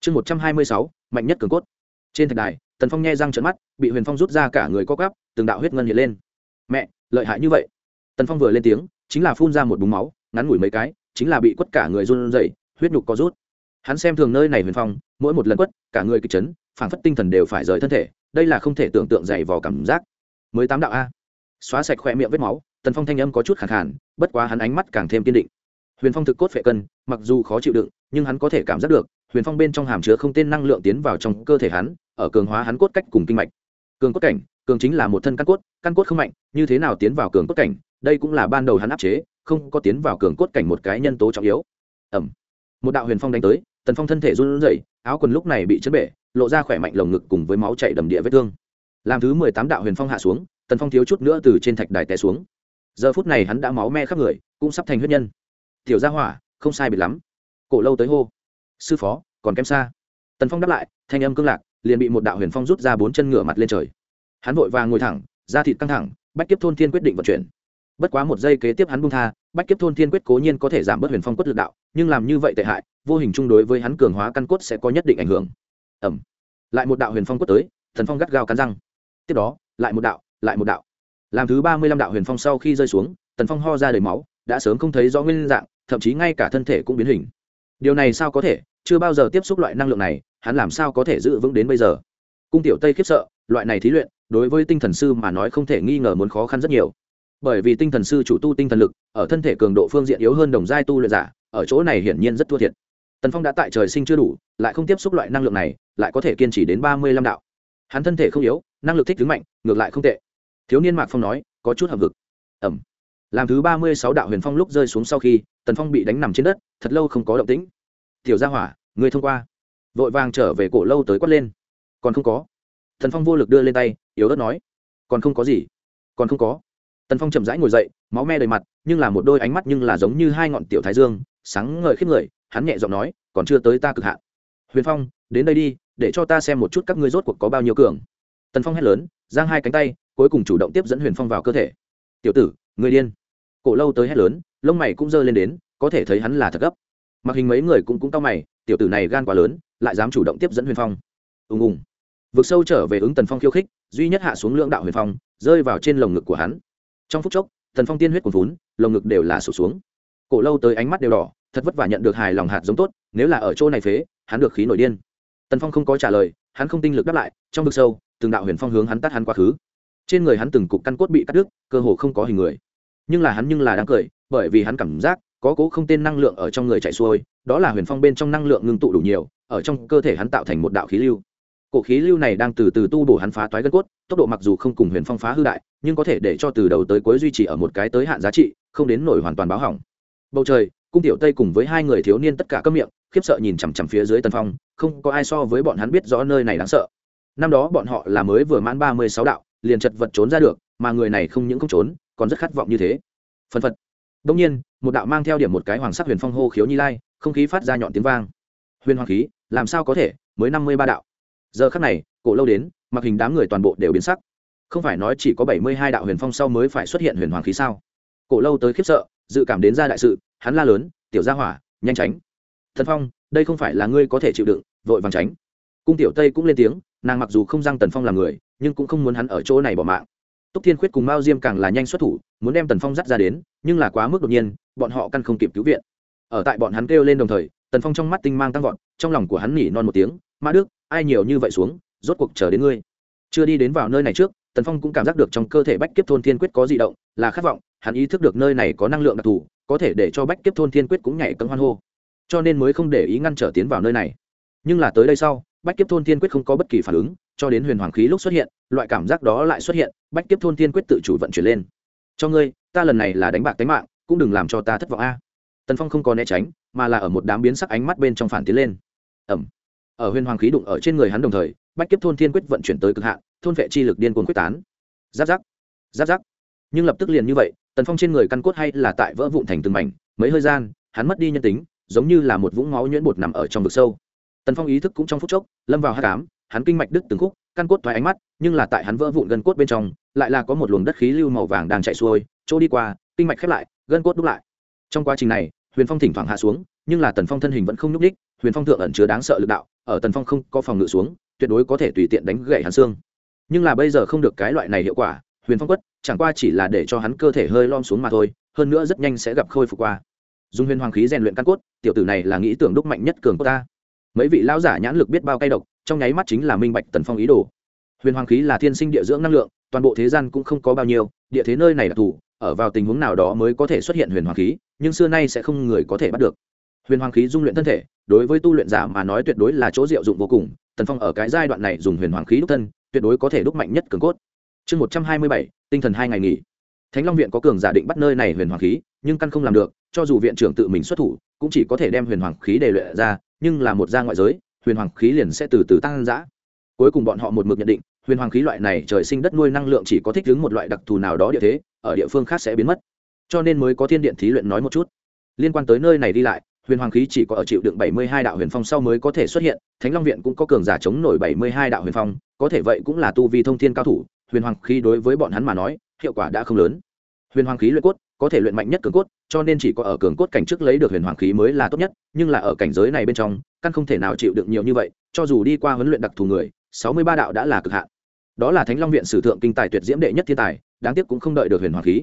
Speaker 1: Chương một trăm hai mươi sáu, mạnh nhất cường cốt. Trên thạch đài, tần phong nghe răng trận mắt, bị huyền phong rút ra cả người co cắp từng đạo huyết ngân hiện lên. Mẹ, lợi hại như vậy. Tần phong vừa lên tiếng, chính là phun ra một búng máu, ngắn ngủi mấy cái, chính là bị quất cả người run dậy huyết nhục có rút. Hắn xem thường nơi này huyền phong, mỗi một lần quất, cả người kịch chấn phảng phất tinh thần đều phải rời thân thể, đây là không thể tưởng tượng dày vò cảm giác. Mới tám đạo a. Xóa sạch khoe miệng vết máu, tần phong thanh âm có chút khẳng hẳn bất quá hắn ánh mắt càng thêm kiên định. Huyền phong thực cốt phệ cân, mặc dù khó chịu đựng, nhưng hắn có thể cảm giác được, huyền phong bên trong hàm chứa không tên năng lượng tiến vào trong cơ thể hắn, ở cường hóa hắn cốt cách cùng kinh mạch. Cường cốt cảnh, cường chính là một thân căn cốt căn cốt không mạnh, như thế nào tiến vào cường cốt cảnh, đây cũng là ban đầu hắn áp chế, không có tiến vào cường cốt cảnh một cái nhân tố trọng yếu. Ẩm một đạo huyền phong đánh tới, tần phong thân thể run rẩy, áo quần lúc này bị chấn bể lộ ra khỏe mạnh lồng ngực cùng với máu chảy đầm địa vết thương. Làm thứ mười tám đạo huyền phong hạ xuống, tần phong thiếu chút nữa từ trên thạch đài té xuống. Giờ phút này hắn đã máu me khắp người, cũng sắp thành huyết nhân. Tiểu gia hỏa, không sai biệt lắm. Cổ lâu tới hô. Sư phó, còn kém xa. Tần phong đáp lại, thanh âm cương lạc, liền bị một đạo huyền phong rút ra bốn chân ngửa mặt lên trời. Hắn vội vàng ngồi thẳng, da thịt căng thẳng, bách kiếp thôn thiên quyết định vận chuyển. Bất quá một giây kế tiếp hắn bung tha, bách kiếp thôn thiên quyết cố nhiên có thể giảm bớt huyền phong quất lực đạo, nhưng làm như vậy tệ hại, vô hình chung đối với hắn cường hóa căn cốt sẽ có nhất định ảnh hưởng ẩm lại một đạo huyền phong quất tới, thần phong gắt gao cắn răng. Tiếp đó, lại một đạo, lại một đạo. Làm thứ ba mươi lăm đạo huyền phong sau khi rơi xuống tần phong ho ra đầy máu, đã sớm không thấy rõ nguyên dạng, thậm chí ngay cả thân thể cũng biến hình. Điều này sao có thể? Chưa bao giờ tiếp xúc loại năng lượng này, hắn làm sao có thể giữ vững đến bây giờ? Cung tiểu tây khiếp sợ, loại này thí luyện, đối với tinh thần sư mà nói không thể nghi ngờ muốn khó khăn rất nhiều. Bởi vì tinh thần sư chủ tu tinh thần lực, ở thân thể cường độ phương diện yếu hơn đồng giai tu luyện giả, ở chỗ này hiển nhiên rất thua thiệt tần phong đã tại trời sinh chưa đủ, lại không tiếp xúc loại năng lượng này, lại có thể kiên trì đến ba mươi lăm đạo. Hắn thân thể không yếu, năng lực thích đứng mạnh, ngược lại không tệ. Thiếu niên mạc phong nói, có chút hợp vực ẩm làm thứ ba mươi sáu đạo huyền phong lúc rơi xuống sau khi, tần phong bị đánh nằm trên đất, thật lâu không có động tĩnh. Tiểu gia hỏa người thông qua. Vội vàng trở về cổ lâu tới quát lên. Còn không có. Thần phong vô lực đưa lên tay, yếu ớt nói. Còn không có gì. Còn không có. Tần phong chậm rãi ngồi dậy, máu me đầy mặt, nhưng là một đôi ánh mắt nhưng là giống như hai ngọn tiểu thái dương, sáng ngời khiếp người hắn nhẹ giọng nói, còn chưa tới ta cực hạn. Huyền phong, đến đây đi, để cho ta xem một chút các ngươi rốt cuộc có bao nhiêu cường. Tần phong hét lớn, giang hai cánh tay, cuối cùng chủ động tiếp dẫn huyền phong vào cơ thể. Tiểu tử người điên. Cổ lâu tới hét lớn, lông mày cũng giơ lên đến, có thể thấy hắn là thật gấp. Mặc hình mấy người cũng cũng cao mày, tiểu tử này gan quá lớn, lại dám chủ động tiếp dẫn huyền phong. Ùng ùng. Vượt sâu trở về ứng tần phong khiêu khích, duy nhất hạ xuống lưỡng đạo huyền phong, rơi vào trên lồng ngực của hắn. Trong phút chốc, tần phong tiên huyết cuồn vốn lồng ngực đều là sụt xuống. Cổ lâu tới ánh mắt đều đỏ thật vất vả nhận được hài lòng hạt giống tốt, nếu là ở chỗ này phế, hắn được khí nổi điên. Tần phong không có trả lời, hắn không tinh lực đáp lại, trong vực sâu, từng đạo huyền phong hướng hắn tắt hắn quá khứ. Trên người hắn từng cục căn cốt bị cắt đứt, cơ hồ không có hình người. Nhưng là hắn nhưng là đáng cười, bởi vì hắn cảm giác, có cố không tên năng lượng ở trong người chạy xuôi, đó là huyền phong bên trong năng lượng ngưng tụ đủ nhiều, ở trong cơ thể hắn tạo thành một đạo khí lưu. Cổ khí lưu này đang từ từ tu bổ hắn phá toái gân cốt, tốc độ mặc dù không cùng huyền phong phá hư đại, nhưng có thể để cho từ đầu tới cuối duy trì ở một cái tới hạn giá trị, không đến nổi hoàn toàn báo hỏng. Bầu trời cung tiểu tây cùng với hai người thiếu niên tất cả các miệng, khiếp sợ nhìn chằm chằm phía dưới tân phong, không có ai so với bọn hắn biết rõ nơi này đáng sợ. Năm đó bọn họ là mới vừa mãn ba mươi sáu đạo, liền chật vật trốn ra được, mà người này không những không trốn, còn rất khát vọng như thế. Phân phật. Đông nhiên, một đạo mang theo điểm một cái hoàng sắc huyền phong hô khiếu nhi lai, không khí phát ra nhọn tiếng vang. Huyền hoàng khí, làm sao có thể, mới năm mươi ba đạo. Giờ khắc này, cổ lâu đến, mặc hình đám người toàn bộ đều biến sắc. Không phải nói chỉ có bảy mươi hai đạo huyền phong sau mới phải xuất hiện huyền hoàng khí sao? Cổ lâu tới khiếp sợ, dự cảm đến ra đại sự hắn la lớn, tiểu gia hỏa, nhanh tránh. Thần phong, đây không phải là ngươi có thể chịu đựng, vội vàng tránh. Cung tiểu tây cũng lên tiếng, nàng mặc dù không giang tần phong là người, nhưng cũng không muốn hắn ở chỗ này bỏ mạng. Túc thiên khuyết cùng mao diêm càng là nhanh xuất thủ, muốn đem tần phong dắt ra đến, nhưng là quá mức đột nhiên, bọn họ căn không kịp cứu viện. Ở tại bọn hắn kêu lên đồng thời, tần phong trong mắt tinh mang tăng vọt, trong lòng của hắn nỉ non một tiếng Ma đức, ai nhiều như vậy xuống, rốt cuộc chờ đến ngươi. Chưa đi đến vào nơi này trước, tần phong cũng cảm giác được trong cơ thể bách kiếp thôn thiên quyết có di động, là khát vọng, hắn ý thức được nơi này có năng lượng đặc thù có thể để cho bách kiếp thôn thiên quyết cũng nhảy cấm hoan hô. Cho nên mới không để ý ngăn trở tiến vào nơi này. Nhưng là tới đây sau, bách kiếp thôn thiên quyết không có bất kỳ phản ứng, cho đến huyền hoàng khí lúc xuất hiện, loại cảm giác đó lại xuất hiện, bách kiếp thôn thiên quyết tự chủ vận chuyển lên. Cho ngươi, ta lần này là đánh bạc tính mạng, cũng đừng làm cho ta thất vọng a. Tần phong không có né tránh, mà là ở một đám biến sắc ánh mắt bên trong phản tiến lên. Ẩm. Ở huyền hoàng khí đụng ở trên người hắn đồng thời, bách kiếp thôn thiên quyết vận chuyển tới cực hạn, thôn vệ chi lực điên cuồng quyết tán. Giáp giáp. Giáp giáp. Nhưng lập tức liền như vậy tần phong trên người căn cốt hay là tại vỡ vụn thành từng mảnh, mấy hơi gian, hắn mất đi nhân tính, giống như là một vũng máu nhuyễn bột nằm ở trong vực sâu. Tần phong ý thức cũng trong phút chốc, lâm vào hát cám hắn kinh mạch đứt từng khúc, căn cốt thoái ánh mắt, nhưng là tại hắn vỡ vụn gân cốt bên trong, lại là có một luồng đất khí lưu màu vàng đang chạy xuôi, chỗ đi qua, kinh mạch khép lại, gân cốt đúc lại. Trong quá trình này, huyền phong thỉnh thoảng hạ xuống, nhưng là tần phong thân hình vẫn không nhúc ních huyền phong thượng ẩn chứa đáng sợ lực đạo, ở tần phong không có phòng ngự xuống, tuyệt đối có thể tùy tiện đánh gậy hắn xương. Nhưng là bây giờ không được cái loại này hiệu quả, huyền phong quất chẳng qua chỉ là để cho hắn cơ thể hơi lom xuống mà thôi, hơn nữa rất nhanh sẽ gặp khôi phục qua. Dùng huyền hoàng khí rèn luyện căn cốt, tiểu tử này là nghĩ tưởng đúc mạnh nhất cường của ta. Mấy vị lão giả nhãn lực biết bao cay độc, trong nháy mắt chính là minh bạch tần phong ý đồ. Huyền hoàng khí là thiên sinh địa dưỡng năng lượng, toàn bộ thế gian cũng không có bao nhiêu, địa thế nơi này đặc thù ở vào tình huống nào đó mới có thể xuất hiện huyền hoàng khí, nhưng xưa nay sẽ không người có thể bắt được. Huyền hoàng khí dung luyện thân thể, đối với tu luyện giả mà nói tuyệt đối là chỗ diệu dụng vô cùng, tần phong ở cái giai đoạn này dùng huyền hoàng khí đúc thân, tuyệt đối có thể đúc mạnh nhất cường cốt chương một trăm hai mươi bảy, tinh thần hai ngày nghỉ. Thánh long viện có cường giả định bắt nơi này huyền hoàng khí, nhưng căn không làm được, cho dù viện trưởng tự mình xuất thủ, cũng chỉ có thể đem huyền hoàng khí đề luyện ra, nhưng là một gia ngoại giới, huyền hoàng khí liền sẽ từ từ tăng giã cuối cùng bọn họ một mực nhận định, huyền hoàng khí loại này trời sinh đất nuôi năng lượng chỉ có thích ứng một loại đặc thù nào đó địa thế, ở địa phương khác sẽ biến mất. Cho nên mới có thiên điện thí luyện nói một chút. Liên quan tới nơi này đi lại, huyền hoàng khí chỉ có ở chịu đựng bảy mươi hai đạo huyền phong sau mới có thể xuất hiện, thánh long viện cũng có cường giả chống nổi bảy mươi hai đạo huyền phong, có thể vậy cũng là tu vi thông thiên cao thủ huyền hoàng khí đối với bọn hắn mà nói, hiệu quả đã không lớn. Huyền hoàng khí luyện cốt, có thể luyện mạnh nhất cường cốt, cho nên chỉ có ở cường cốt cảnh trước lấy được huyền hoàng khí mới là tốt nhất, nhưng là ở cảnh giới này bên trong, căn không thể nào chịu đựng nhiều như vậy, cho dù đi qua huấn luyện đặc thù người, sáu mươi ba đạo đã là cực hạn. Đó là thánh long viện sử thượng kinh tài tuyệt diễm đệ nhất thiên tài, đáng tiếc cũng không đợi được huyền hoàng khí.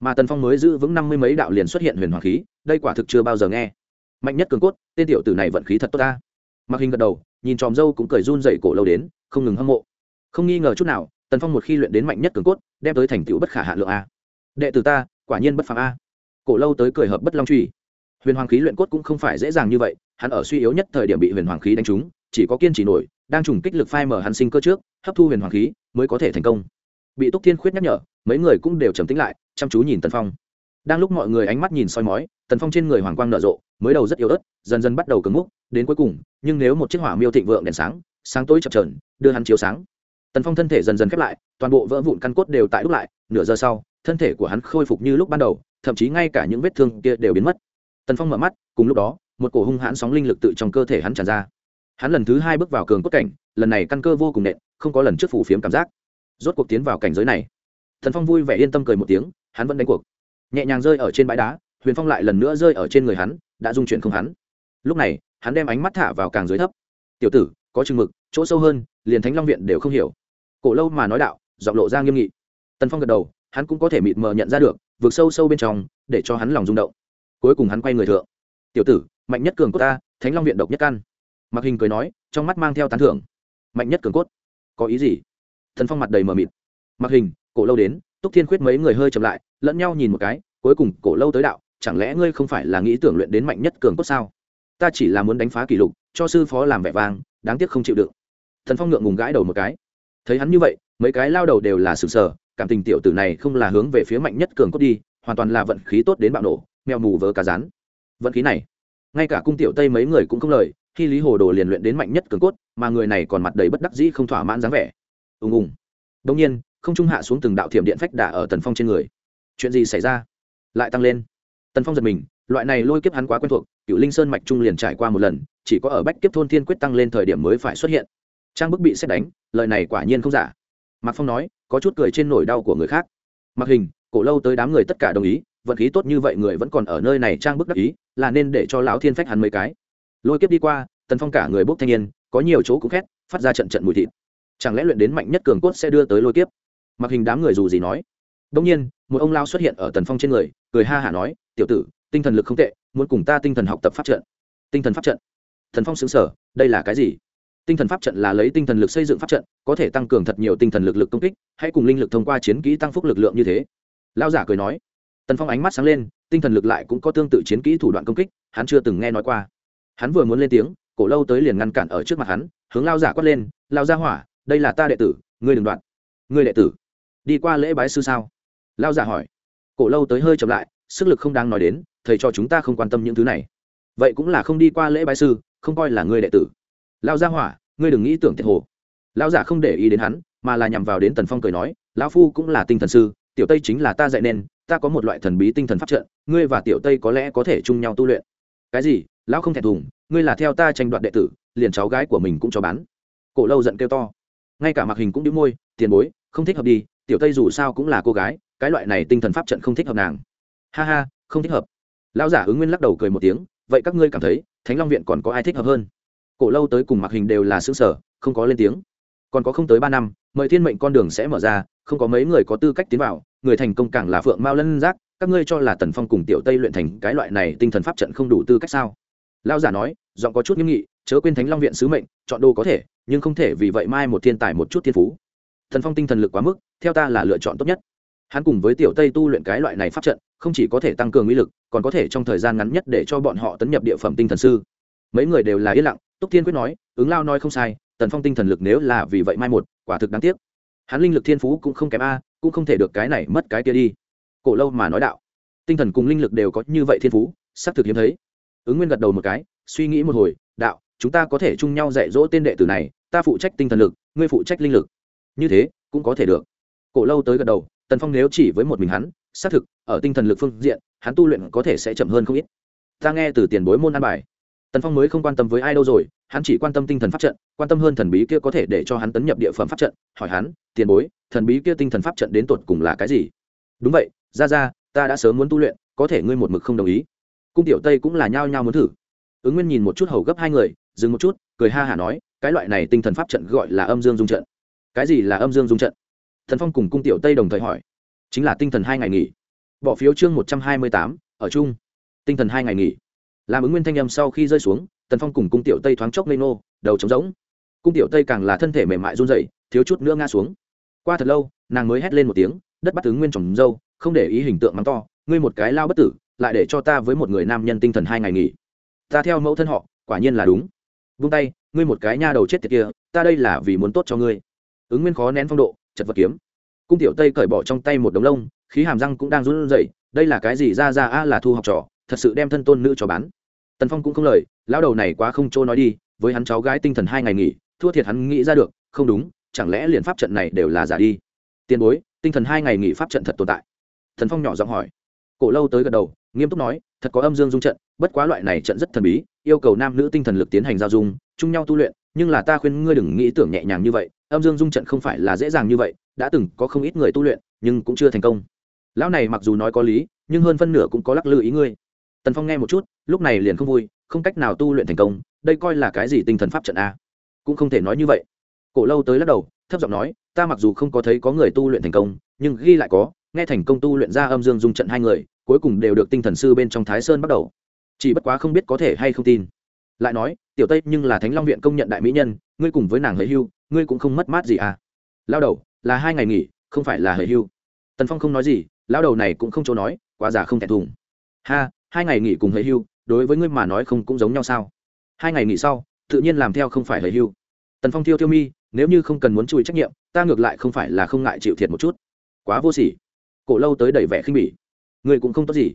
Speaker 1: Mà tần phong mới giữ vững năm mươi mấy đạo liền xuất hiện huyền hoàng khí, đây quả thực chưa bao giờ nghe. Mạnh nhất cường cốt, tên tiểu tử này vận khí thật tốt ta. Mặc hình gật đầu, nhìn tròm dâu cũng cười run dậy cổ lâu đến, không ngừng hâm mộ. Không nghi ngờ chút nào tần phong một khi luyện đến mạnh nhất cường cốt, đem tới thành tựu bất khả hạ lượng a. Đệ tử ta, quả nhiên bất phàm a. Cổ lâu tới cười hợp bất long truy. Huyền hoàng khí luyện cốt cũng không phải dễ dàng như vậy, hắn ở suy yếu nhất thời điểm bị huyền hoàng khí đánh trúng, chỉ có kiên trì nổi, đang trùng kích lực phai mở hắn sinh cơ trước, hấp thu huyền hoàng khí mới có thể thành công. Bị túc thiên khuyết nhắc nhở, mấy người cũng đều trầm tính lại, chăm chú nhìn tần phong. Đang lúc mọi người ánh mắt nhìn soi mói, tần phong trên người hoàng quang nở rộ, mới đầu rất yếu ớt, dần dần bắt đầu cứng múc đến cuối cùng, nhưng nếu một chiếc hỏa miêu thịnh vượng đèn sáng sáng tối chập trờn đưa hắn chiếu sáng tần phong thân thể dần dần khép lại, toàn bộ vỡ vụn căn cốt đều tại đúc lại, nửa giờ sau, thân thể của hắn khôi phục như lúc ban đầu, thậm chí ngay cả những vết thương kia đều biến mất. Tần phong mở mắt, cùng lúc đó, một cổ hung hãn sóng linh lực tự trong cơ thể hắn tràn ra. Hắn lần thứ hai bước vào cường cốt cảnh, lần này căn cơ vô cùng nện, không có lần trước phủ phiếm cảm giác. Rốt cuộc tiến vào cảnh giới này. Thần phong vui vẻ yên tâm cười một tiếng, hắn vẫn đánh cuộc. Nhẹ nhàng rơi ở trên bãi đá, huyền phong lại lần nữa rơi ở trên người hắn, đã dung chuyển không hắn. Lúc này, hắn đem ánh mắt thả vào càng dưới thấp. Tiểu tử, có chừng mực, chỗ sâu hơn, liền thánh long viện đều không hiểu cổ lâu mà nói đạo, giọng lộ ra nghiêm nghị. Tần phong gật đầu, hắn cũng có thể mịt mờ nhận ra được, vượt sâu sâu bên trong, để cho hắn lòng rung động. Cuối cùng hắn quay người thượng. Tiểu tử, mạnh nhất cường của ta, thánh long viện độc nhất căn. Mặc hình cười nói, trong mắt mang theo tán thưởng. Mạnh nhất cường cốt? Có ý gì? Thần phong mặt đầy mờ mịt. Mặc hình, cổ lâu đến, túc thiên khuyết mấy người hơi chậm lại, lẫn nhau nhìn một cái, cuối cùng cổ lâu tới đạo, chẳng lẽ ngươi không phải là nghĩ tưởng luyện đến mạnh nhất cường cốt sao? Ta chỉ là muốn đánh phá kỷ lục, cho sư phó làm vẻ vang, đáng tiếc không chịu đựng. Thần phong ngượng ngùng gãi đầu một cái thấy hắn như vậy, mấy cái lao đầu đều là sừng sờ, cảm tình tiểu tử này không là hướng về phía mạnh nhất cường cốt đi, hoàn toàn là vận khí tốt đến bạo nổ, mèo mù vớ cá rán. Vận khí này, ngay cả cung tiểu tây mấy người cũng không lời, khi lý hồ đồ liền luyện đến mạnh nhất cường cốt, mà người này còn mặt đầy bất đắc dĩ không thỏa mãn dáng vẻ. Ùng ùng. Đông nhiên, không trung hạ xuống từng đạo thiểm điện phách đả ở tần phong trên người. Chuyện gì xảy ra? Lại tăng lên. Tần phong giật mình, loại này lôi kiếp hắn quá quen thuộc cựu linh sơn mạch trung liền trải qua một lần, chỉ có ở bách kiếp thôn thiên quyết tăng lên thời điểm mới phải xuất hiện trang bức bị xét đánh, lời này quả nhiên không giả. Mạc phong nói, có chút cười trên nỗi đau của người khác. Mặc hình, cổ lâu tới đám người tất cả đồng ý, vận khí tốt như vậy người vẫn còn ở nơi này trang bức đắc ý, là nên để cho lão thiên phách hắn mấy cái. Lôi kiếp đi qua, tần phong cả người bốc thanh niên, có nhiều chỗ cũng khét, phát ra trận trận mùi thịt. Chẳng lẽ luyện đến mạnh nhất cường cốt sẽ đưa tới lôi kiếp? Mặc hình đám người dù gì nói. Đông nhiên, một ông lao xuất hiện ở tần phong trên người, cười ha hả nói, tiểu tử, tinh thần lực không tệ, muốn cùng ta tinh thần học tập pháp trận. Tinh thần pháp trận. Thần phong xứng sở đây là cái gì? Tinh thần pháp trận là lấy tinh thần lực xây dựng pháp trận, có thể tăng cường thật nhiều tinh thần lực lực công kích, hãy cùng linh lực thông qua chiến kỹ tăng phúc lực lượng như thế. Lao giả cười nói. Tần phong ánh mắt sáng lên, tinh thần lực lại cũng có tương tự chiến kỹ thủ đoạn công kích, hắn chưa từng nghe nói qua. Hắn vừa muốn lên tiếng, cổ lâu tới liền ngăn cản ở trước mặt hắn, hướng lao giả quát lên lao ra hỏa, đây là ta đệ tử, ngươi đừng đoạn. Ngươi đệ tử, đi qua lễ bái sư sao? Lao giả hỏi. Cổ lâu tới hơi chậm lại, sức lực không đáng nói đến, thầy cho chúng ta không quan tâm những thứ này. Vậy cũng là không đi qua lễ bái sư, không coi là ngươi đệ tử lao gia hỏa, ngươi đừng nghĩ tưởng thiệt hồ. Lao giả không để ý đến hắn, mà là nhằm vào đến tần phong cười nói, lão phu cũng là tinh thần sư, tiểu tây chính là ta dạy nên, ta có một loại thần bí tinh thần pháp trận, ngươi và tiểu tây có lẽ có thể chung nhau tu luyện. Cái gì? Lão không thẹn thùng, ngươi là theo ta tranh đoạt đệ tử, liền cháu gái của mình cũng cho bán. Cổ lâu giận kêu to. Ngay cả mặc hình cũng đĩu môi, tiền bối, không thích hợp đi, tiểu tây dù sao cũng là cô gái, cái loại này tinh thần pháp trận không thích hợp nàng. Ha ha, không thích hợp. Lão giả ứng nguyên lắc đầu cười một tiếng, vậy các ngươi cảm thấy, thánh long viện còn có ai thích hợp hơn? Cổ lâu tới cùng mặc hình đều là xương sở, không có lên tiếng. Còn có không tới ba năm, mời thiên mệnh con đường sẽ mở ra, không có mấy người có tư cách tiến vào, người thành công càng là phượng mao lân giác, các ngươi cho là tần phong cùng tiểu tây luyện thành cái loại này tinh thần pháp trận không đủ tư cách sao? Lao giả nói, giọng có chút nghiêm nghị, chớ quên thánh long viện sứ mệnh, chọn đồ có thể, nhưng không thể vì vậy mai một thiên tài một chút thiên phú. Thần phong tinh thần lực quá mức, theo ta là lựa chọn tốt nhất. Hắn cùng với tiểu tây tu luyện cái loại này pháp trận, không chỉ có thể tăng cường uy lực, còn có thể trong thời gian ngắn nhất để cho bọn họ tấn nhập địa phẩm tinh thần sư. Mấy người đều là yên lặng túc thiên quyết nói, ứng lao nói không sai, tần phong tinh thần lực nếu là vì vậy mai một, quả thực đáng tiếc. Hắn linh lực thiên phú cũng không kém a, cũng không thể được cái này mất cái kia đi. Cổ lâu mà nói đạo. Tinh thần cùng linh lực đều có như vậy thiên phú xác thực hiếm thấy. Ứng nguyên gật đầu một cái, suy nghĩ một hồi, đạo, chúng ta có thể chung nhau dạy dỗ tên đệ tử này, ta phụ trách tinh thần lực, ngươi phụ trách linh lực. Như thế, cũng có thể được. Cổ lâu tới gật đầu, tần phong nếu chỉ với một mình hắn, xác thực, ở tinh thần lực phương diện, hắn tu luyện có thể sẽ chậm hơn không ít. Ta nghe từ tiền bối môn an bài tần phong mới không quan tâm với ai đâu rồi, hắn chỉ quan tâm tinh thần pháp trận, quan tâm hơn thần bí kia có thể để cho hắn tấn nhập địa phẩm pháp trận. Hỏi hắn, tiền bối, thần bí kia tinh thần pháp trận đến tột cùng là cái gì? Đúng vậy, ra ra, ta đã sớm muốn tu luyện, có thể ngươi một mực không đồng ý. Cung tiểu tây cũng là nhao nhao muốn thử. Ứng nguyên nhìn một chút hầu gấp hai người, dừng một chút, cười ha hả nói, cái loại này tinh thần pháp trận gọi là âm dương dung trận. Cái gì là âm dương dung trận? Thần phong cùng cung tiểu tây đồng thời hỏi. Chính là tinh thần hai ngày nghỉ. Bỏ phiếu chương một trăm hai mươi tám, ở chung. Tinh thần hai ngày nghỉ làm ứng nguyên thanh âm sau khi rơi xuống, tần phong cùng cung tiểu tây thoáng chốc lê nô đầu trống rỗng. Cung tiểu tây càng là thân thể mềm mại run dậy thiếu chút nữa ngã xuống. Qua thật lâu, nàng mới hét lên một tiếng, đất bắt ứng nguyên trồng dâu, không để ý hình tượng mắng to, ngươi một cái lao bất tử, lại để cho ta với một người nam nhân tinh thần hai ngày nghỉ. Ta theo mẫu thân họ, quả nhiên là đúng. Vung tay, ngươi một cái nha đầu chết tiệt kia, ta đây là vì muốn tốt cho ngươi. Ứng nguyên khó nén phong độ, chật vật kiếm. Cung tiểu tây cởi bỏ trong tay một đống lông, khí hàm răng cũng đang run rẩy, đây là cái gì? Ra ra a là thu học trò thật sự đem thân tôn nữ cho bán. Tần phong cũng không lời, lão đầu này quá không trôi nói đi, với hắn cháu gái tinh thần hai ngày nghỉ, thua thiệt hắn nghĩ ra được, không đúng, chẳng lẽ liền pháp trận này đều là giả đi? Tiền bối, tinh thần hai ngày nghỉ pháp trận thật tồn tại. Thần phong nhỏ giọng hỏi. Cổ lâu tới gật đầu, nghiêm túc nói, thật có âm dương dung trận, bất quá loại này trận rất thần bí, yêu cầu nam nữ tinh thần lực tiến hành giao dung, chung nhau tu luyện, nhưng là ta khuyên ngươi đừng nghĩ tưởng nhẹ nhàng như vậy, âm dương dung trận không phải là dễ dàng như vậy, đã từng có không ít người tu luyện, nhưng cũng chưa thành công. Lão này mặc dù nói có lý, nhưng hơn phân nửa cũng có lắc lư ý ngươi tần phong nghe một chút, lúc này liền không vui, không cách nào tu luyện thành công, đây coi là cái gì tinh thần pháp trận a? Cũng không thể nói như vậy. Cổ lâu tới lắc đầu, thấp giọng nói, ta mặc dù không có thấy có người tu luyện thành công, nhưng ghi lại có, nghe thành công tu luyện ra âm dương dung trận hai người, cuối cùng đều được tinh thần sư bên trong thái sơn bắt đầu. Chỉ bất quá không biết có thể hay không tin. Lại nói, tiểu tây, nhưng là thánh long viện công nhận đại mỹ nhân, ngươi cùng với nàng hời hưu, ngươi cũng không mất mát gì à? Lao đầu, là hai ngày nghỉ, không phải là hời hưu. Tần phong không nói gì lao đầu này cũng không chỗ nói, quá già không thẹn thùng. Ha hai ngày nghỉ cùng hời hưu, đối với ngươi mà nói không cũng giống nhau sao? Hai ngày nghỉ sau, tự nhiên làm theo không phải hời hưu. Tần phong thiêu thiêu mi, nếu như không cần muốn chui trách nhiệm, ta ngược lại không phải là không ngại chịu thiệt một chút. Quá vô sỉ. Cổ lâu tới đầy vẻ khinh bỉ. Người cũng không tốt gì.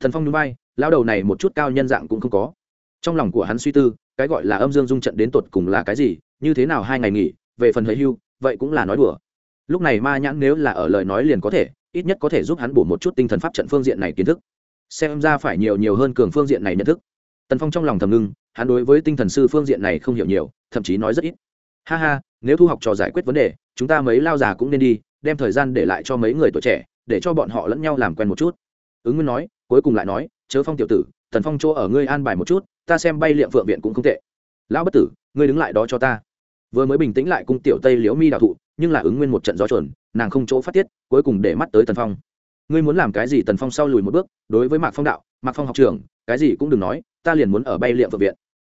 Speaker 1: Thần phong núi bay lao đầu này một chút cao nhân dạng cũng không có. Trong lòng của hắn suy tư, cái gọi là âm dương dung trận đến tột cùng là cái gì, như thế nào hai ngày nghỉ, về phần hơi hưu, vậy cũng là nói đùa. Lúc này ma nhãn nếu là ở lời nói liền có thể, ít nhất có thể giúp hắn bổ một chút tinh thần pháp trận phương diện này kiến thức xem ra phải nhiều nhiều hơn cường phương diện này nhận thức. Tần phong trong lòng thầm ngưng, hắn đối với tinh thần sư phương diện này không hiểu nhiều, thậm chí nói rất ít. Ha ha, nếu thu học trò giải quyết vấn đề, chúng ta mấy lao già cũng nên đi, đem thời gian để lại cho mấy người tuổi trẻ, để cho bọn họ lẫn nhau làm quen một chút. Ứng nguyên nói, cuối cùng lại nói, chớ phong tiểu tử, tần phong chỗ ở ngươi an bài một chút, ta xem bay liệm phượng viện cũng không tệ. Lão bất tử, ngươi đứng lại đó cho ta. Vừa mới bình tĩnh lại cung tiểu tây liễu mi đạo thụ, nhưng là ứng nguyên một trận gió chuẩn nàng không chỗ phát tiết, cuối cùng để mắt tới tần phong ngươi muốn làm cái gì tần phong sau lùi một bước, đối với mạc phong đạo, mạc phong học trường cái gì cũng đừng nói, ta liền muốn ở bay liệm phượng viện.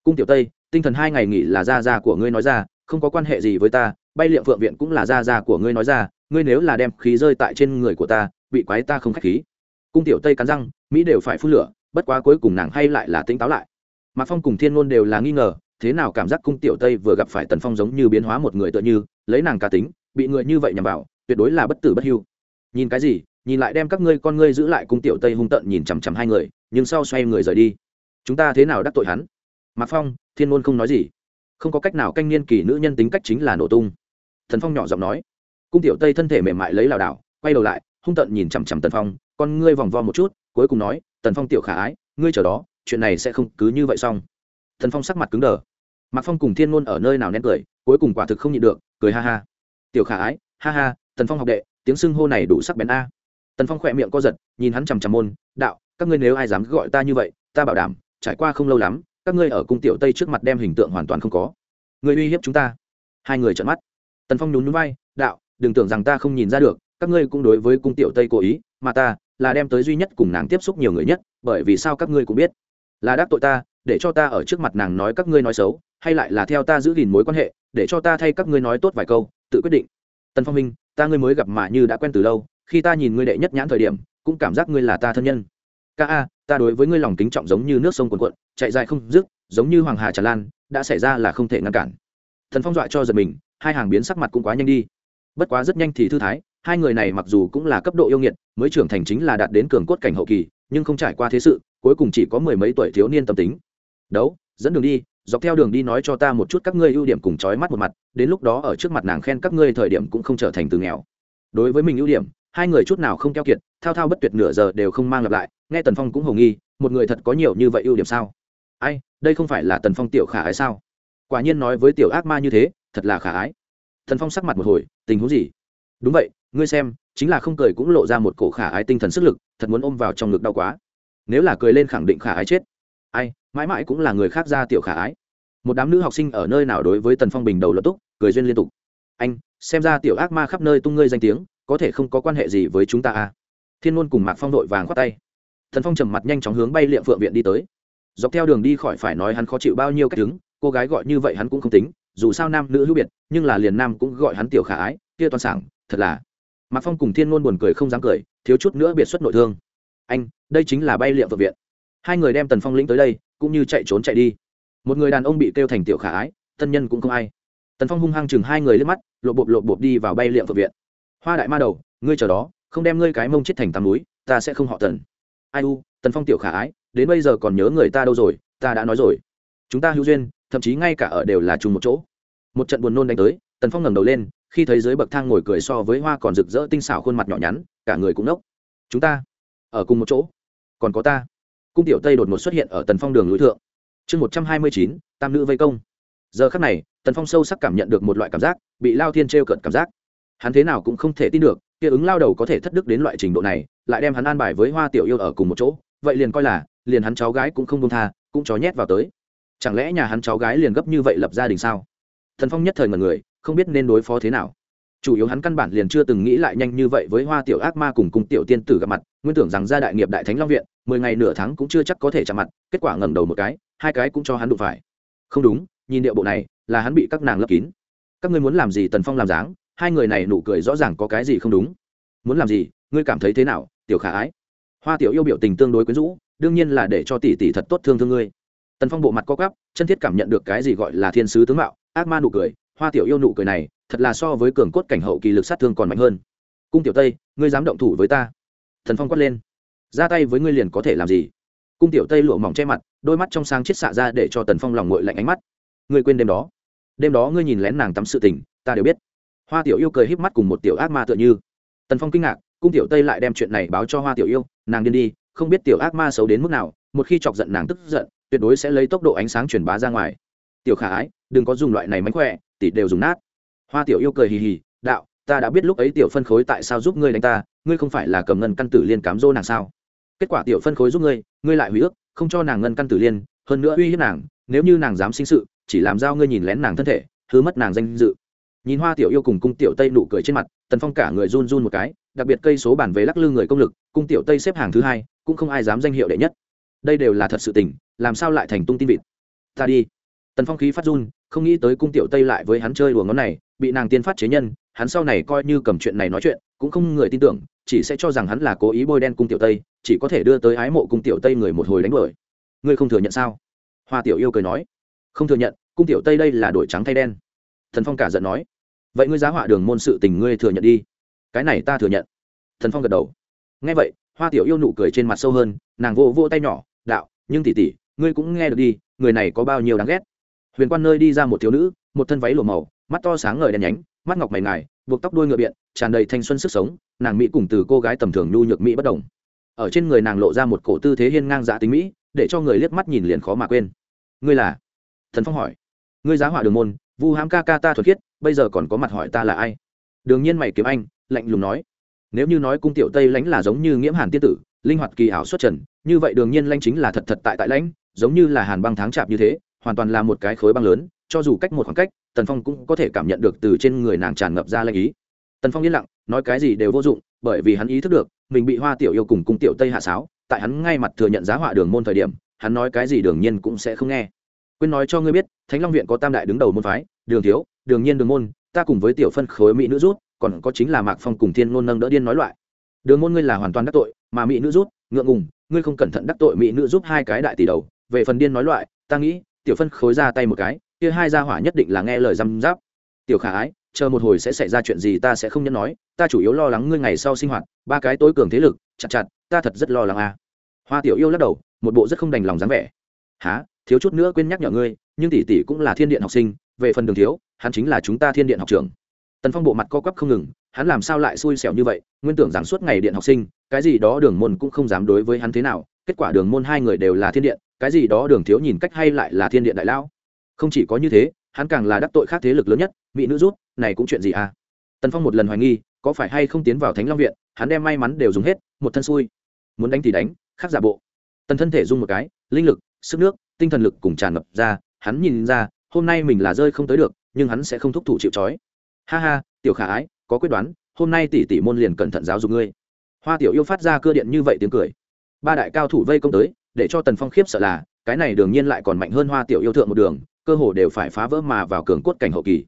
Speaker 1: Cung tiểu tây, tinh thần hai ngày nghỉ là gia gia của ngươi nói ra, không có quan hệ gì với ta, bay liệm phượng viện cũng là gia gia của ngươi nói ra, ngươi nếu là đem khí rơi tại trên người của ta, bị quái ta không khách khí. Cung tiểu tây cắn răng, mỹ đều phải phun lửa, bất quá cuối cùng nàng hay lại là tỉnh táo lại. Mạc phong cùng thiên ngôn đều là nghi ngờ, thế nào cảm giác cung tiểu tây vừa gặp phải tần phong giống như biến hóa một người tựa như, lấy nàng cá tính, bị người như vậy nhằm vào, tuyệt đối là bất tử bất hưu. Nhìn cái gì nhìn lại đem các ngươi con ngươi giữ lại cung tiểu tây hung tận nhìn chằm chằm hai người, nhưng sau xoay người rời đi. Chúng ta thế nào đắc tội hắn? Mạc phong, thiên môn không nói gì. Không có cách nào canh niên kỳ nữ nhân tính cách chính là nổ tung. Thần phong nhỏ giọng nói. Cung tiểu tây thân thể mềm mại lấy lảo đảo, quay đầu lại, hung tận nhìn chằm chằm tần phong, con ngươi vòng vo một chút, cuối cùng nói, tần phong tiểu khả ái, ngươi chờ đó, chuyện này sẽ không cứ như vậy xong. Thần phong sắc mặt cứng đờ. Mạc phong cùng thiên ngôn ở nơi nào nén cười, cuối cùng quả thực không nhịn được, cười ha ha. Tiểu khả ái, ha ha, tần phong học đệ, tiếng xưng hô này đủ sắc bén a tần phong khỏe miệng co giật, nhìn hắn chằm chằm môn, đạo, các ngươi nếu ai dám gọi ta như vậy, ta bảo đảm, trải qua không lâu lắm, các ngươi ở cung tiểu tây trước mặt đem hình tượng hoàn toàn không có. Người uy hiếp chúng ta. Hai người trợn mắt. Tần phong nhún nhún vai, đạo, đừng tưởng rằng ta không nhìn ra được, các ngươi cũng đối với cung tiểu tây cố ý, mà ta là đem tới duy nhất cùng nàng tiếp xúc nhiều người nhất, bởi vì sao các ngươi cũng biết. Là đắc tội ta, để cho ta ở trước mặt nàng nói các ngươi nói xấu, hay lại là theo ta giữ gìn mối quan hệ, để cho ta thay các ngươi nói tốt vài câu, tự quyết định. Tần phong minh, ta ngươi mới gặp mà như đã quen từ lâu khi ta nhìn ngươi đệ nhất nhãn thời điểm, cũng cảm giác ngươi là ta thân nhân. Ca a, ta đối với ngươi lòng kính trọng giống như nước sông cuồn cuộn, chạy dài không dứt, giống như hoàng hà tràn lan, đã xảy ra là không thể ngăn cản. Thần phong dọa cho giật mình, hai hàng biến sắc mặt cũng quá nhanh đi. Bất quá rất nhanh thì thư thái, hai người này mặc dù cũng là cấp độ yêu nghiệt, mới trưởng thành chính là đạt đến cường cốt cảnh hậu kỳ, nhưng không trải qua thế sự, cuối cùng chỉ có mười mấy tuổi thiếu niên tâm tính. Đấu, dẫn đường đi, dọc theo đường đi nói cho ta một chút các ngươi ưu điểm cùng trói mắt một mặt, đến lúc đó ở trước mặt nàng khen các ngươi thời điểm cũng không trở thành từ nghèo. Đối với mình ưu điểm hai người chút nào không keo kiệt, thao thao bất tuyệt nửa giờ đều không mang lặp lại, nghe tần phong cũng hầu nghi, một người thật có nhiều như vậy ưu điểm sao? Ai, đây không phải là tần phong tiểu khả ái sao? Quả nhiên nói với tiểu ác ma như thế, thật là khả ái. Thần phong sắc mặt một hồi, tình huống gì? Đúng vậy, ngươi xem, chính là không cười cũng lộ ra một cổ khả ái tinh thần sức lực, thật muốn ôm vào trong ngực đau quá. Nếu là cười lên khẳng định khả ái chết. Ai, mãi mãi cũng là người khác ra tiểu khả ái. Một đám nữ học sinh ở nơi nào đối với tần phong bình đầu lập túc cười duyên liên tục. Anh, xem ra tiểu ác ma khắp nơi tung ngươi danh tiếng có thể không có quan hệ gì với chúng ta à? Thiên ngôn cùng mạc phong đội vàng khoát tay. Thần phong trầm mặt nhanh chóng hướng bay liệm phượng viện đi tới. Dọc theo đường đi khỏi phải nói hắn khó chịu bao nhiêu cách đứng, cô gái gọi như vậy hắn cũng không tính, dù sao nam nữ hữu biệt, nhưng là liền nam cũng gọi hắn tiểu khả ái, kia toàn sảng, thật là. Mạc phong cùng thiên ngôn buồn cười không dám cười, thiếu chút nữa biệt xuất nội thương. Anh, đây chính là bay liệm phượng viện. Hai người đem tần phong lĩnh tới đây, cũng như chạy trốn chạy đi. Một người đàn ông bị kêu thành tiểu khả ái tân nhân cũng không ai. Tần phong hung hăng chừng hai người lên mắt lộ bộp lộ bộp đi vào bay liệm phượng viện hoa đại ma đầu, ngươi chờ đó, không đem ngươi cái mông chết thành tăm núi, ta sẽ không họ tần. Ai u, tần phong tiểu khả ái, đến bây giờ còn nhớ người ta đâu rồi, ta đã nói rồi. Chúng ta hữu duyên, thậm chí ngay cả ở đều là chung một chỗ. Một trận buồn nôn đánh tới, tần phong ngẩng đầu lên, khi thấy dưới bậc thang ngồi cười so với hoa còn rực rỡ tinh xảo khuôn mặt nhỏ nhắn, cả người cũng nốc. Chúng ta, ở cùng một chỗ. Còn có ta. Cung tiểu tây đột ngột xuất hiện ở tần phong đường lối thượng. Chương một trăm hai mươi chín, tam nữ vây công. Giờ khắc này, tần phong sâu sắc cảm nhận được một loại cảm giác, bị lao thiên t r e o cợt cảm giác hắn thế nào cũng không thể tin được, kia ứng lao đầu có thể thất đức đến loại trình độ này, lại đem hắn an bài với hoa tiểu yêu ở cùng một chỗ, vậy liền coi là, liền hắn cháu gái cũng không công tha, cũng chó nhét vào tới. Chẳng lẽ nhà hắn cháu gái liền gấp như vậy lập gia đình sao? Thần phong nhất thời ngần người, không biết nên đối phó thế nào. Chủ yếu hắn căn bản liền chưa từng nghĩ lại nhanh như vậy với hoa tiểu ác ma cùng cung tiểu tiên tử gặp mặt, nguyên tưởng rằng gia đại nghiệp đại thánh long viện, mười ngày nửa tháng cũng chưa chắc có thể chạm mặt, kết quả ngẩng đầu một cái, hai cái cũng cho hắn đụng phải. Không đúng, nhìn điệu bộ này, là hắn bị các nàng lấp kín. Các ngươi muốn làm gì tần phong làm dáng hai người này nụ cười rõ ràng có cái gì không đúng. Muốn làm gì, ngươi cảm thấy thế nào, tiểu khả ái? Hoa tiểu yêu biểu tình tương đối quyến rũ, đương nhiên là để cho tỷ tỷ thật tốt thương thương ngươi. Tần phong bộ mặt co cắp chân thiết cảm nhận được cái gì gọi là thiên sứ tướng mạo, ác ma nụ cười, hoa tiểu yêu nụ cười này, thật là so với cường cốt cảnh hậu kỳ lực sát thương còn mạnh hơn. Cung tiểu tây, ngươi dám động thủ với ta? Thần phong quát lên. Ra tay với ngươi liền có thể làm gì? Cung tiểu tây lụa mỏng che mặt, đôi mắt trong sáng chết xạ ra để cho tần phong lòng ngội lạnh ánh mắt. Ngươi quên đêm đó. Đêm đó ngươi nhìn lén nàng tắm sự tình, ta đều biết hoa tiểu yêu cười híp mắt cùng một tiểu ác ma tựa như. Tần phong kinh ngạc, cung tiểu tây lại đem chuyện này báo cho hoa tiểu yêu, nàng điên đi, không biết tiểu ác ma xấu đến mức nào, một khi chọc giận nàng tức giận, tuyệt đối sẽ lấy tốc độ ánh sáng truyền bá ra ngoài. Tiểu khả ái, đừng có dùng loại này mánh khỏe, tỷ đều dùng nát. Hoa tiểu yêu cười hì hì, đạo, ta đã biết lúc ấy tiểu phân khối tại sao giúp ngươi đánh ta, ngươi không phải là cầm ngân căn tử liên cám dỗ nàng sao? Kết quả tiểu phân khối giúp ngươi ngươi lại hủy ước, không cho nàng ngân căn tử liên, hơn nữa uy hiếp nàng, nếu như nàng dám sinh sự, chỉ làm giao ngươi nhìn lén nàng thân thể, hứa mất nàng danh dự nhìn hoa tiểu yêu cùng cung tiểu tây nụ cười trên mặt, tần phong cả người run run một cái, đặc biệt cây số bản về lắc lư người công lực, cung tiểu tây xếp hàng thứ hai, cũng không ai dám danh hiệu đệ nhất. Đây đều là thật sự tình, làm sao lại thành tung tin vịt? Ta đi. Tần phong khí phát run, không nghĩ tới cung tiểu tây lại với hắn chơi đùa ngón này, bị nàng tiên phát chế nhân, hắn sau này coi như cầm chuyện này nói chuyện, cũng không người tin tưởng, chỉ sẽ cho rằng hắn là cố ý bôi đen cung tiểu tây, chỉ có thể đưa tới ái mộ cung tiểu tây người một hồi đánh đuổi. Ngươi không thừa nhận sao? Hoa tiểu yêu cười nói. Không thừa nhận, cung tiểu tây đây là đổi trắng thay đen. Thần phong cả giận nói vậy ngươi giá họa đường môn sự tình ngươi thừa nhận đi. Cái này ta thừa nhận. Thần phong gật đầu. Nghe vậy, hoa tiểu yêu nụ cười trên mặt sâu hơn, nàng vô vô tay nhỏ, đạo, nhưng tỉ tỉ ngươi cũng nghe được đi, người này có bao nhiêu đáng ghét? Huyền quan nơi đi ra một thiếu nữ, một thân váy lùa màu, mắt to sáng ngời đen nhánh, mắt ngọc mày ngài, buộc tóc đuôi ngựa biện, tràn đầy thanh xuân sức sống, nàng mỹ cùng từ cô gái tầm thường nhu nhược mỹ bất đồng. Ở trên người nàng lộ ra một cổ tư thế hiên ngang dạ tính mỹ, để cho người liếc mắt nhìn liền khó mà quên. Ngươi là? Thần phong hỏi. Ngươi giá họa đường môn, vu hãm ca ca ta thuật khiết bây giờ còn có mặt hỏi ta là ai? Đương nhiên mày kiếm anh, lạnh lùng nói. Nếu như nói cung tiểu tây lãnh là giống như nghiễm hàn tiên tử, linh hoạt kỳ ảo xuất trần, như vậy đương nhiên lãnh chính là thật thật tại tại lãnh, giống như là hàn băng tháng chạp như thế, hoàn toàn là một cái khối băng lớn, cho dù cách một khoảng cách, tần phong cũng có thể cảm nhận được từ trên người nàng tràn ngập ra lãnh ý. Tần phong yên lặng, nói cái gì đều vô dụng, bởi vì hắn ý thức được, mình bị hoa tiểu yêu cùng cung tiểu tây hạ sáo, tại hắn ngay mặt thừa nhận giá họa đường môn thời điểm, hắn nói cái gì đương nhiên cũng sẽ không nghe. Quên nói cho ngươi biết, thánh long viện có tam đại đứng đầu môn phái đường thiếu, đường nhiên, đường môn, ta cùng với tiểu phân khối mỹ nữ rút, còn có chính là mạc phong cùng thiên ngôn nâng đỡ điên nói loại. Đường môn ngươi là hoàn toàn đắc tội, mà mỹ nữ rút, ngượng ngùng, ngươi không cẩn thận đắc tội mỹ nữ giúp hai cái đại tỷ đầu. Về phần điên nói loại, ta nghĩ, tiểu phân khối ra tay một cái, kia hai gia hỏa nhất định là nghe lời răm giáp tiểu khả ái, chờ một hồi sẽ xảy ra chuyện gì ta sẽ không nhẫn nói, ta chủ yếu lo lắng ngươi ngày sau sinh hoạt, ba cái tối cường thế lực, chặt chặt, ta thật rất lo lắng a à. hoa tiểu yêu lắc đầu, một bộ rất không đành lòng dáng vẻ. Há thiếu chút nữa quên nhắc nhở ngươi, nhưng tỷ tỷ cũng là thiên điện học sinh về phần đường thiếu, hắn chính là chúng ta thiên điện học trường tần phong bộ mặt co quắp không ngừng, hắn làm sao lại xui xẻo như vậy? Nguyên tưởng rằng suốt ngày điện học sinh, cái gì đó đường môn cũng không dám đối với hắn thế nào, kết quả đường môn hai người đều là thiên điện, cái gì đó đường thiếu nhìn cách hay lại là thiên điện đại lão. Không chỉ có như thế, hắn càng là đắc tội khác thế lực lớn nhất, mỹ nữ rút, này cũng chuyện gì à? Tần phong một lần hoài nghi, có phải hay không tiến vào thánh long viện, hắn đem may mắn đều dùng hết, một thân xui. Muốn đánh thì đánh, khác giả bộ. Tần thân thể dung một cái, linh lực, sức nước, tinh thần lực cùng tràn ngập ra, hắn nhìn ra hôm nay mình là rơi không tới được, nhưng hắn sẽ không thúc thủ chịu trói. Ha ha, tiểu khả ái, có quyết đoán, hôm nay tỷ tỷ môn liền cẩn thận giáo dục ngươi. Hoa tiểu yêu phát ra cơ điện như vậy tiếng cười. Ba đại cao thủ vây công tới, để cho tần phong khiếp sợ là, cái này đương nhiên lại còn mạnh hơn hoa tiểu yêu thượng một đường, cơ hồ đều phải phá vỡ mà vào cường cốt cảnh hậu kỳ.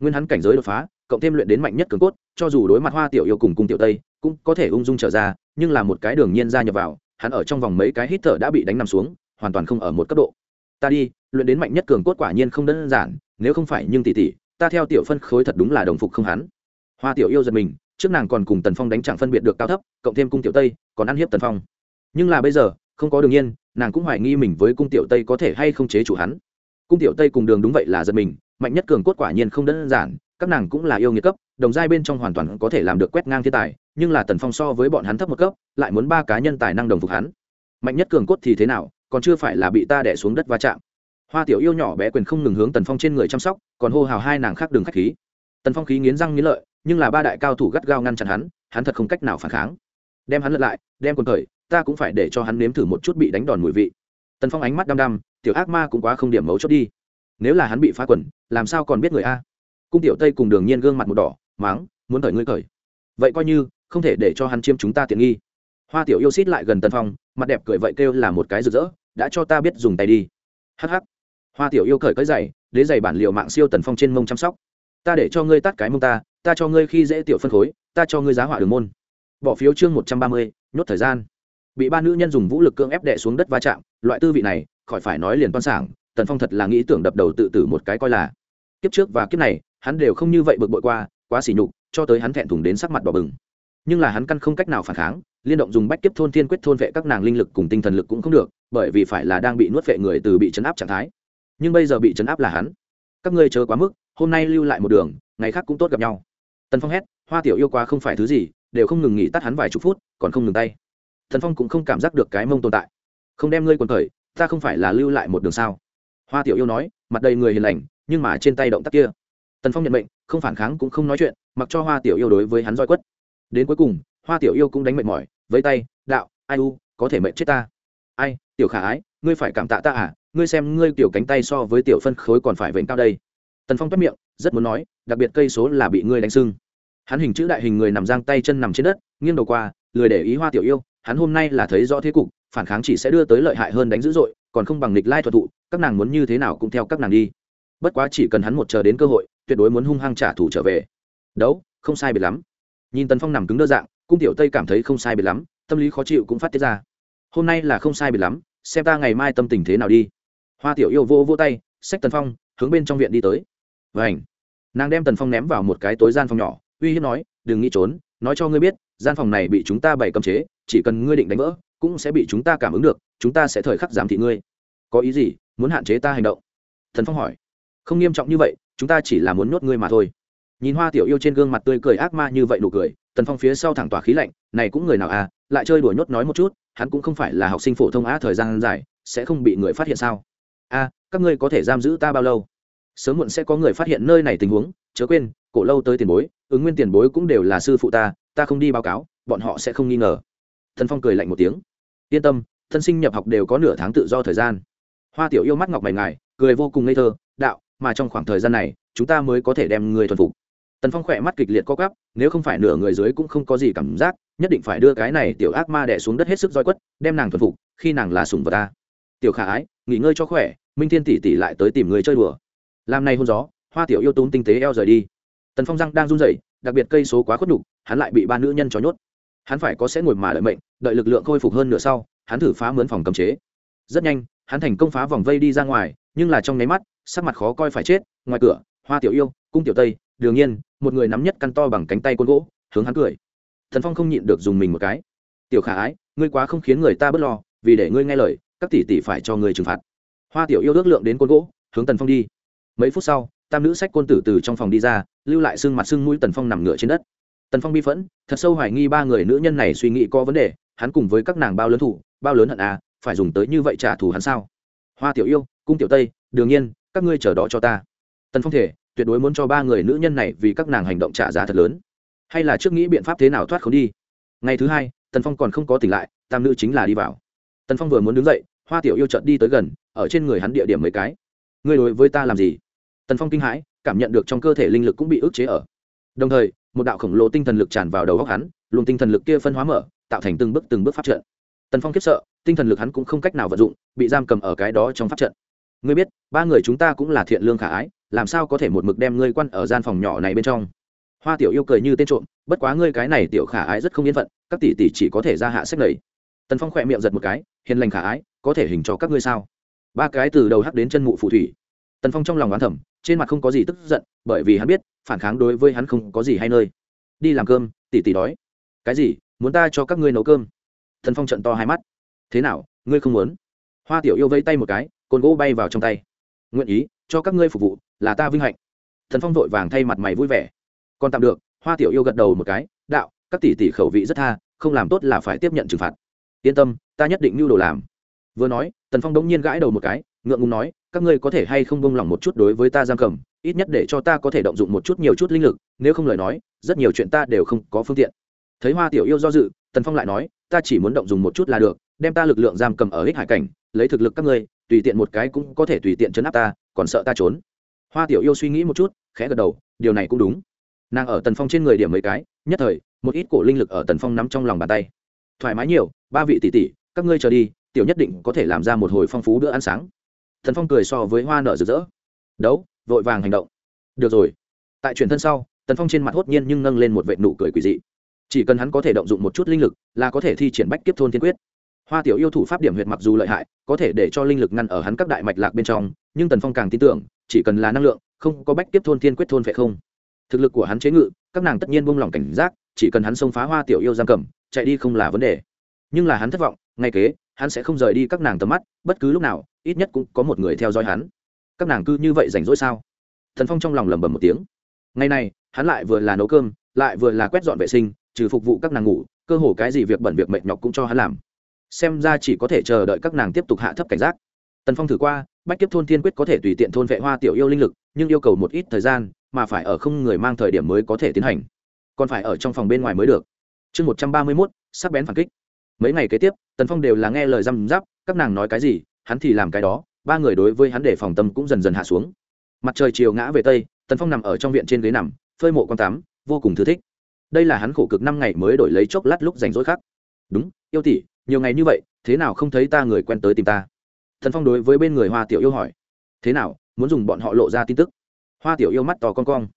Speaker 1: Nguyên hắn cảnh giới đột phá, cộng thêm luyện đến mạnh nhất cường cốt, cho dù đối mặt hoa tiểu yêu cùng cung tiểu tây, cũng có thể ung dung trở ra, nhưng là một cái đường nhiên ra nhập vào, hắn ở trong vòng mấy cái hít thở đã bị đánh nằm xuống, hoàn toàn không ở một cấp độ. Ta đi luyện đến mạnh nhất cường cốt quả nhiên không đơn giản, nếu không phải nhưng tỷ tỷ ta theo tiểu phân khối thật đúng là đồng phục không hắn. Hoa tiểu yêu giật mình, trước nàng còn cùng tần phong đánh chẳng phân biệt được cao thấp, cộng thêm cung tiểu tây, còn ăn hiếp tần phong. Nhưng là bây giờ, không có đương nhiên nàng cũng hoài nghi mình với cung tiểu tây có thể hay không chế chủ hắn. Cung tiểu tây cùng đường đúng vậy là giật mình, mạnh nhất cường cốt quả nhiên không đơn giản, các nàng cũng là yêu nghiệt cấp, đồng giai bên trong hoàn toàn có thể làm được quét ngang thiên tài, nhưng là tần phong so với bọn hắn thấp một cấp, lại muốn ba cá nhân tài năng đồng phục hắn. Mạnh nhất cường cốt thì thế nào, còn chưa phải là bị ta đẻ xuống đất va chạm hoa tiểu yêu nhỏ bé quyền không ngừng hướng tần phong trên người chăm sóc, còn hô hào hai nàng khác đường k h á c h khí. Tần phong khí nghiến răng nghiến lợi, nhưng là ba đại cao thủ gắt gao ngăn chặn hắn hắn thật không cách nào phản kháng. Đem hắn lật lại, đem quần thời, ta cũng phải để cho hắn nếm thử một chút bị đánh đòn mùi vị. Tần phong ánh mắt đăm đăm, tiểu ác ma cũng quá không điểm mấu chốt đi. Nếu là hắn bị phá quần, làm sao còn biết người a? Cung tiểu tây cùng đường nhiên gương mặt một đỏ máng muốn thời ngươi cởi vậy coi như, không thể để cho hắn chiêm chúng ta tiện nghi. Hoa tiểu yêu xít lại gần tần phong, mặt đẹp cười vậy kêu là một cái rực rỡ, đã cho ta biết dùng tay đi. Hh hoa tiểu yêu cởi cái giày, đế giày bản liệu mạng siêu tần phong trên mông chăm sóc. Ta để cho ngươi tắt cái mông ta ta cho ngươi khi dễ tiểu phân khối, ta cho ngươi giá hỏa đường môn. Bỏ phiếu chương một trăm ba mươi, nhốt thời gian. Bị ba nữ nhân dùng vũ lực cưỡng ép đệ xuống đất va chạm, loại tư vị này, khỏi phải nói liền toan sảng, tần phong thật là nghĩ tưởng đập đầu tự tử một cái coi là. Kiếp trước và kiếp này, hắn đều không như vậy bực bội qua, quá sỉ nhục, cho tới hắn thẹn thùng đến sắc mặt bỏ bừng. Nhưng là hắn căn không cách nào phản kháng, liên động dùng bách kiếp thôn thiên quyết thôn vệ các nàng linh lực cùng tinh thần lực cũng không được, bởi vì phải là đang bị nuốt vệ người từ bị chấn áp trạng thái nhưng bây giờ bị chấn áp là hắn. Các ngươi chờ quá mức, hôm nay lưu lại một đường, ngày khác cũng tốt gặp nhau. Tần phong hét, hoa tiểu yêu quá không phải thứ gì, đều không ngừng nghỉ tắt hắn vài chục phút, còn không ngừng tay. Thần phong cũng không cảm giác được cái mông tồn tại. Không đem ngươi quần khởi, ta không phải là lưu lại một đường sao? Hoa tiểu yêu nói, mặt đầy người hiền lành, nhưng mà trên tay động tác kia. Tần phong nhận mệnh, không phản kháng cũng không nói chuyện, mặc cho hoa tiểu yêu đối với hắn roi quất. Đến cuối cùng, hoa tiểu yêu cũng đánh mệt mỏi, với tay, đạo, ai u, có thể mệnh chết ta? Ai, tiểu khả ái, ngươi phải cảm tạ ta à ngươi xem ngươi tiểu cánh tay so với tiểu phân khối còn phải vệnh cao đây. Tần phong toát miệng, rất muốn nói, đặc biệt cây số là bị ngươi đánh sưng. Hắn hình chữ đại hình người nằm giang tay chân nằm trên đất, nghiêng đầu qua, lười để ý hoa tiểu yêu, hắn hôm nay là thấy rõ thế cục, phản kháng chỉ sẽ đưa tới lợi hại hơn đánh dữ dội, còn không bằng nghịch lai thuật thụ, các nàng muốn như thế nào cũng theo các nàng đi. Bất quá chỉ cần hắn một chờ đến cơ hội, tuyệt đối muốn hung hăng trả thù trở về. Đấu, không sai biệt lắm. Nhìn tần phong nằm cứng đơ dạng, cung tiểu tây cảm thấy không sai biệt lắm, tâm lý khó chịu cũng phát tiết ra. Hôm nay là không sai biệt lắm, xem ta ngày mai tâm tình thế nào đi hoa tiểu yêu vô vô tay, xách tần phong, hướng bên trong viện đi tới. Vảnh nàng đem tần phong ném vào một cái tối gian phòng nhỏ, uy hiếp nói, đừng nghĩ trốn, nói cho ngươi biết, gian phòng này bị chúng ta bày cầm chế, chỉ cần ngươi định đánh vỡ, cũng sẽ bị chúng ta cảm ứng được, chúng ta sẽ thời khắc giám thị ngươi. Có ý gì? Muốn hạn chế ta hành động? Thần phong hỏi. Không nghiêm trọng như vậy, chúng ta chỉ là muốn nhốt ngươi mà thôi. Nhìn hoa tiểu yêu trên gương mặt tươi cười ác ma như vậy nụ cười, tần phong phía sau thẳng tỏa khí lạnh, này cũng người nào à lại chơi đuổi nhốt nói một chút, hắn cũng không phải là học sinh phổ thông á thời gian dài, sẽ không bị người phát hiện sao? A, các ngươi có thể giam giữ ta bao lâu? Sớm muộn sẽ có người phát hiện nơi này tình huống, chớ quên, cổ lâu tới tiền bối, ứng nguyên tiền bối cũng đều là sư phụ ta ta không đi báo cáo, bọn họ sẽ không nghi ngờ. Thần phong cười lạnh một tiếng. Yên tâm, thân sinh nhập học đều có nửa tháng tự do thời gian. Hoa tiểu yêu mắt ngọc mày ngài, cười vô cùng ngây thơ, đạo, mà trong khoảng thời gian này, chúng ta mới có thể đem người thuần phục. Tần phong khỏe mắt kịch liệt co cắp nếu không phải nửa người dưới cũng không có gì cảm giác, nhất định phải đưa cái này tiểu ác ma đẻ xuống đất hết sức roi quất, đem nàng thuần phục, khi nàng là sùng vật ta. Tiểu khả ái nghỉ ngơi cho khỏe, minh thiên tỷ tỷ lại tới tìm người chơi đùa. Làm này hôn gió, hoa tiểu yêu tốn tinh tế eo rời đi. Tần phong răng đang run rẩy, đặc biệt cây số quá khuất nhục, hắn lại bị ba nữ nhân cho nhốt. Hắn phải có sẽ ngồi mà đợi mệnh, đợi lực lượng khôi phục hơn nửa sau, hắn thử phá mướn phòng cấm chế. Rất nhanh, hắn thành công phá vòng vây đi ra ngoài, nhưng là trong nháy mắt, sắc mặt khó coi phải chết, ngoài cửa, hoa tiểu yêu, cung tiểu tây, đương nhiên, một người nắm nhất căn to bằng cánh tay côn gỗ, hướng hắn cười. Thần phong không nhịn được dùng mình một cái. Tiểu khả ái, ngươi quá không khiến người ta bớt lo, vì để ngươi nghe lời các tỷ tỷ phải cho ngươi trừng phạt. Hoa tiểu yêu ước lượng đến côn gỗ, hướng tần phong đi. Mấy phút sau, tam nữ sách côn tử từ trong phòng đi ra, lưu lại xương mặt xương mũi tần phong nằm ngửa trên đất. Tần phong bi phẫn, thật sâu hoài nghi ba người nữ nhân này suy nghĩ có vấn đề, hắn cùng với các nàng bao lớn thủ, bao lớn hận à phải dùng tới như vậy trả thù hắn sao? Hoa tiểu yêu, cung tiểu tây, đương nhiên, các ngươi chờ đó cho ta. Tần phong thể, tuyệt đối muốn cho ba người nữ nhân này vì các nàng hành động trả giá thật lớn. Hay là trước nghĩ biện pháp thế nào thoát khốn đi? Ngày thứ hai, tần phong còn không có tỉnh lại, tam nữ chính là đi vào tần phong vừa muốn đứng dậy, hoa tiểu yêu trợt đi tới gần, ở trên người hắn địa điểm mấy cái. Ngươi đối với ta làm gì? Tần phong kinh hãi, cảm nhận được trong cơ thể linh lực cũng bị ức chế ở. Đồng thời, một đạo khổng lồ tinh thần lực tràn vào đầu góc hắn, luồng tinh thần lực kia phân hóa mở, tạo thành từng bước từng bước phát trận. Tần phong kiếp sợ, tinh thần lực hắn cũng không cách nào vận dụng, bị giam cầm ở cái đó trong pháp trận. Ngươi biết, ba người chúng ta cũng là thiện lương khả ái, làm sao có thể một mực đem ngươi quan ở gian phòng nhỏ này bên trong? Hoa tiểu yêu cười như tên trộm, bất quá ngươi cái này tiểu khả ái rất không yên phận, các tỷ tỷ chỉ có thể ra hạ sách lầy. Tần phong khỏe miệng giật một cái hiền lành khả ái, có thể hình cho các ngươi sao? Ba cái từ đầu hắc đến chân mụ phù thủy. Tần phong trong lòng oán thẩm trên mặt không có gì tức giận, bởi vì hắn biết, phản kháng đối với hắn không có gì hay nơi. Đi làm cơm, tỷ tỷ đói. Cái gì? Muốn ta cho các ngươi nấu cơm? Thần phong trận to hai mắt. Thế nào, ngươi không muốn? Hoa tiểu yêu vây tay một cái, cồn gỗ bay vào trong tay. Nguyện ý, cho các ngươi phục vụ, là ta vinh hạnh. Thần phong vội vàng thay mặt mày vui vẻ. Còn tạm được, hoa tiểu yêu gật đầu một cái, đạo, các tỷ tỷ khẩu vị rất tha, không làm tốt là phải tiếp nhận trừng phạt yên tâm, ta nhất định mưu đồ làm. Vừa nói, tần phong đống nhiên gãi đầu một cái, ngượng ngùng nói, các ngươi có thể hay không bông lòng một chút đối với ta giam cầm, ít nhất để cho ta có thể động dụng một chút nhiều chút linh lực, nếu không lời nói, rất nhiều chuyện ta đều không có phương tiện. Thấy hoa tiểu yêu do dự, tần phong lại nói, ta chỉ muốn động dùng một chút là được, đem ta lực lượng giam cầm ở ích hải cảnh, lấy thực lực các ngươi, tùy tiện một cái cũng có thể tùy tiện chấn áp ta, còn sợ ta trốn. Hoa tiểu yêu suy nghĩ một chút, khẽ gật đầu, điều này cũng đúng. Nàng ở tần phong trên người điểm mấy cái, nhất thời, một ít cổ linh lực ở tần phong nắm trong lòng bàn tay thoải mái nhiều, ba vị tỷ tỷ, các ngươi chờ đi, tiểu nhất định có thể làm ra một hồi phong phú bữa ăn sáng. Thần phong cười so với hoa nở rực rỡ. Đấu, vội vàng hành động. Được rồi. Tại truyền thân sau, tần phong trên mặt hốt nhiên nhưng nâng lên một vệ nụ cười quỳ dị. Chỉ cần hắn có thể động dụng một chút linh lực, là có thể thi triển bách kiếp thôn thiên quyết. Hoa tiểu yêu thủ pháp điểm huyệt mặc dù lợi hại, có thể để cho linh lực ngăn ở hắn các đại mạch lạc bên trong, nhưng tần phong càng tin tưởng, chỉ cần là năng lượng, không có bách kiếp thôn thiên quyết thôn phải không. Thực lực của hắn chế ngự, các nàng tất nhiên buông lỏng cảnh giác, chỉ cần hắn xông phá hoa tiểu yêu giam cầm chạy đi không là vấn đề. Nhưng là hắn thất vọng, ngay kế, hắn sẽ không rời đi các nàng tầm mắt, bất cứ lúc nào, ít nhất cũng có một người theo dõi hắn. Các nàng cứ như vậy rảnh rỗi sao? Thần phong trong lòng lẩm bẩm một tiếng. Ngày này, hắn lại vừa là nấu cơm, lại vừa là quét dọn vệ sinh, trừ phục vụ các nàng ngủ, cơ hồ cái gì việc bẩn việc mệt nhọc cũng cho hắn làm. Xem ra chỉ có thể chờ đợi các nàng tiếp tục hạ thấp cảnh giác. Tần phong thử qua, bách kiếp thôn thiên quyết có thể tùy tiện thôn vệ hoa tiểu yêu linh lực, nhưng yêu cầu một ít thời gian, mà phải ở không người mang thời điểm mới có thể tiến hành. Còn phải ở trong phòng bên ngoài mới được chương một trăm ba mươi mốt, sắc bén phản kích. Mấy ngày kế tiếp, tần phong đều là nghe lời răm giáp các nàng nói cái gì, hắn thì làm cái đó, ba người đối với hắn để phòng tâm cũng dần dần hạ xuống. Mặt trời chiều ngã về tây, tần phong nằm ở trong viện trên ghế nằm, phơi mộ con tắm vô cùng thư thích. Đây là hắn khổ cực năm ngày mới đổi lấy chốc lát lúc rảnh rỗi khác. Đúng, yêu tỷ, nhiều ngày như vậy, thế nào không thấy ta người quen tới tìm ta? Thần phong đối với bên người hoa tiểu yêu hỏi. Thế nào, muốn dùng bọn họ lộ ra tin tức? Hoa tiểu yêu mắt to con cong.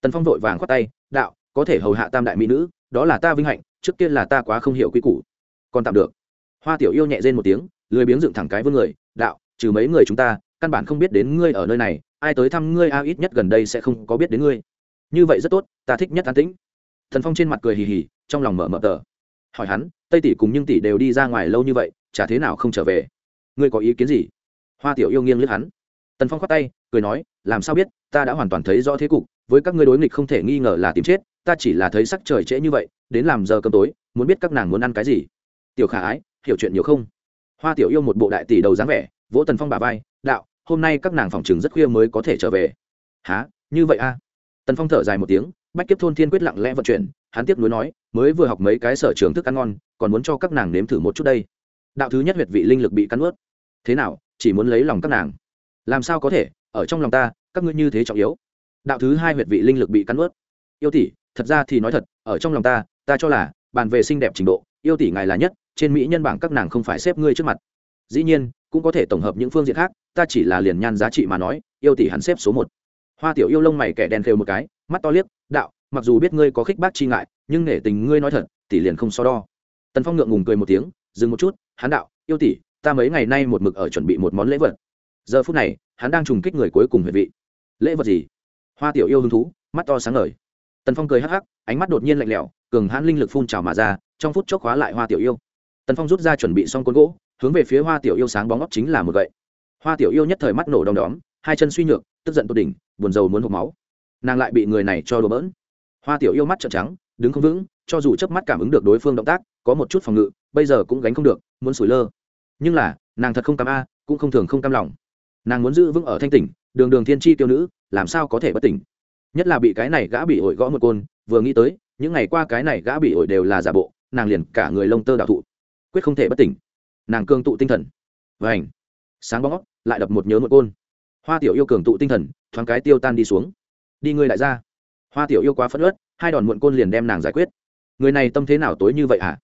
Speaker 1: Tần phong vội vàng khoát tay, đạo, có thể hầu hạ tam đại mỹ nữ đó là ta vinh hạnh, trước tiên là ta quá không hiểu quy củ. Còn tạm được. Hoa tiểu yêu nhẹ rên một tiếng, lười biếng dựng thẳng cái vương người, đạo, trừ mấy người chúng ta, căn bản không biết đến ngươi ở nơi này, ai tới thăm ngươi a ít nhất gần đây sẽ không có biết đến ngươi. Như vậy rất tốt, ta thích nhất an tĩnh. Thần phong trên mặt cười hì hì, trong lòng mở mở tờ. Hỏi hắn, tây tỷ cùng nhưng tỷ đều đi ra ngoài lâu như vậy, chả thế nào không trở về? Ngươi có ý kiến gì? Hoa tiểu yêu nghiêng liếc hắn. Tần phong khoát tay, cười nói, làm sao biết, ta đã hoàn toàn thấy rõ thế cục, với các ngươi đối nghịch không thể nghi ngờ là tìm chết ta chỉ là thấy sắc trời trễ như vậy, đến làm giờ cơm tối, muốn biết các nàng muốn ăn cái gì. Tiểu khả ái, hiểu chuyện nhiều không? Hoa tiểu yêu một bộ đại tỷ đầu dáng vẻ, vỗ tần phong bà vai, đạo, hôm nay các nàng phòng chừng rất khuya mới có thể trở về. Há như vậy a tần phong thở dài một tiếng, bách kiếp thôn thiên quyết lặng lẽ vận chuyển, hắn tiếp nối nói, mới vừa học mấy cái sở trường thức ăn ngon, còn muốn cho các nàng nếm thử một chút đây. Đạo thứ nhất huyệt vị linh lực bị cắn ướt thế nào, chỉ muốn lấy lòng các nàng? Làm sao có thể, ở trong lòng ta, các ngươi như thế trọng yếu. Đạo thứ hai huyệt vị linh lực bị cắn ướt yêu tỷ thật ra thì nói thật, ở trong lòng ta ta cho là, bàn về xinh đẹp trình độ, yêu tỷ ngài là nhất, trên mỹ nhân bảng các nàng không phải xếp ngươi trước mặt. Dĩ nhiên, cũng có thể tổng hợp những phương diện khác, ta chỉ là liền nhan giá trị mà nói, yêu tỷ hắn xếp số một. Hoa tiểu yêu lông mày kẻ đen khều một cái, mắt to liếc, đạo, mặc dù biết ngươi có khích bác chi ngại, nhưng nể tình ngươi nói thật, tỷ liền không so đo. Tần phong ngượng ngùng cười một tiếng, dừng một chút, hắn đạo, yêu tỷ, ta mấy ngày nay một mực ở chuẩn bị một món lễ vật. Giờ phút này, hắn đang trùng kích người cuối cùng huệ vị. Lễ vật gì? Hoa tiểu yêu hứng thú, mắt to sáng ngời tần phong cười hắc hắc, ánh mắt đột nhiên lạnh lẽo, cường hãn linh lực phun trào mà ra, trong phút chốc hóa lại hoa tiểu yêu. Tần phong rút ra chuẩn bị xong côn gỗ, hướng về phía hoa tiểu yêu sáng bóng óc chính là một gậy. Hoa tiểu yêu nhất thời mắt nổ đom đóm, hai chân suy nhược, tức giận tột đỉnh, buồn rầu muốn hộp máu. Nàng lại bị người này cho đùa bỡn. Hoa tiểu yêu mắt trợn trắng, đứng không vững, cho dù chớp mắt cảm ứng được đối phương động tác, có một chút phòng ngự, bây giờ cũng gánh không được, muốn sủi lơ. Nhưng là, nàng thật không cam a, cũng không thường không cam lòng. Nàng muốn giữ vững ở thanh tỉnh, đường đường thiên tri tiêu nữ, làm sao có thể bất tỉnh? Nhất là bị cái này gã bị ổi gõ một côn, vừa nghĩ tới, những ngày qua cái này gã bị ổi đều là giả bộ, nàng liền cả người lông tơ đạo thụ. Quyết không thể bất tỉnh. Nàng cương tụ tinh thần. Vảnh sáng bóng lại đập một nhớ một côn. Hoa tiểu yêu cường tụ tinh thần, thoáng cái tiêu tan đi xuống. Đi ngươi lại ra. Hoa tiểu yêu quá phất ớt hai đòn muộn côn liền đem nàng giải quyết. Người này tâm thế nào tối như vậy hả?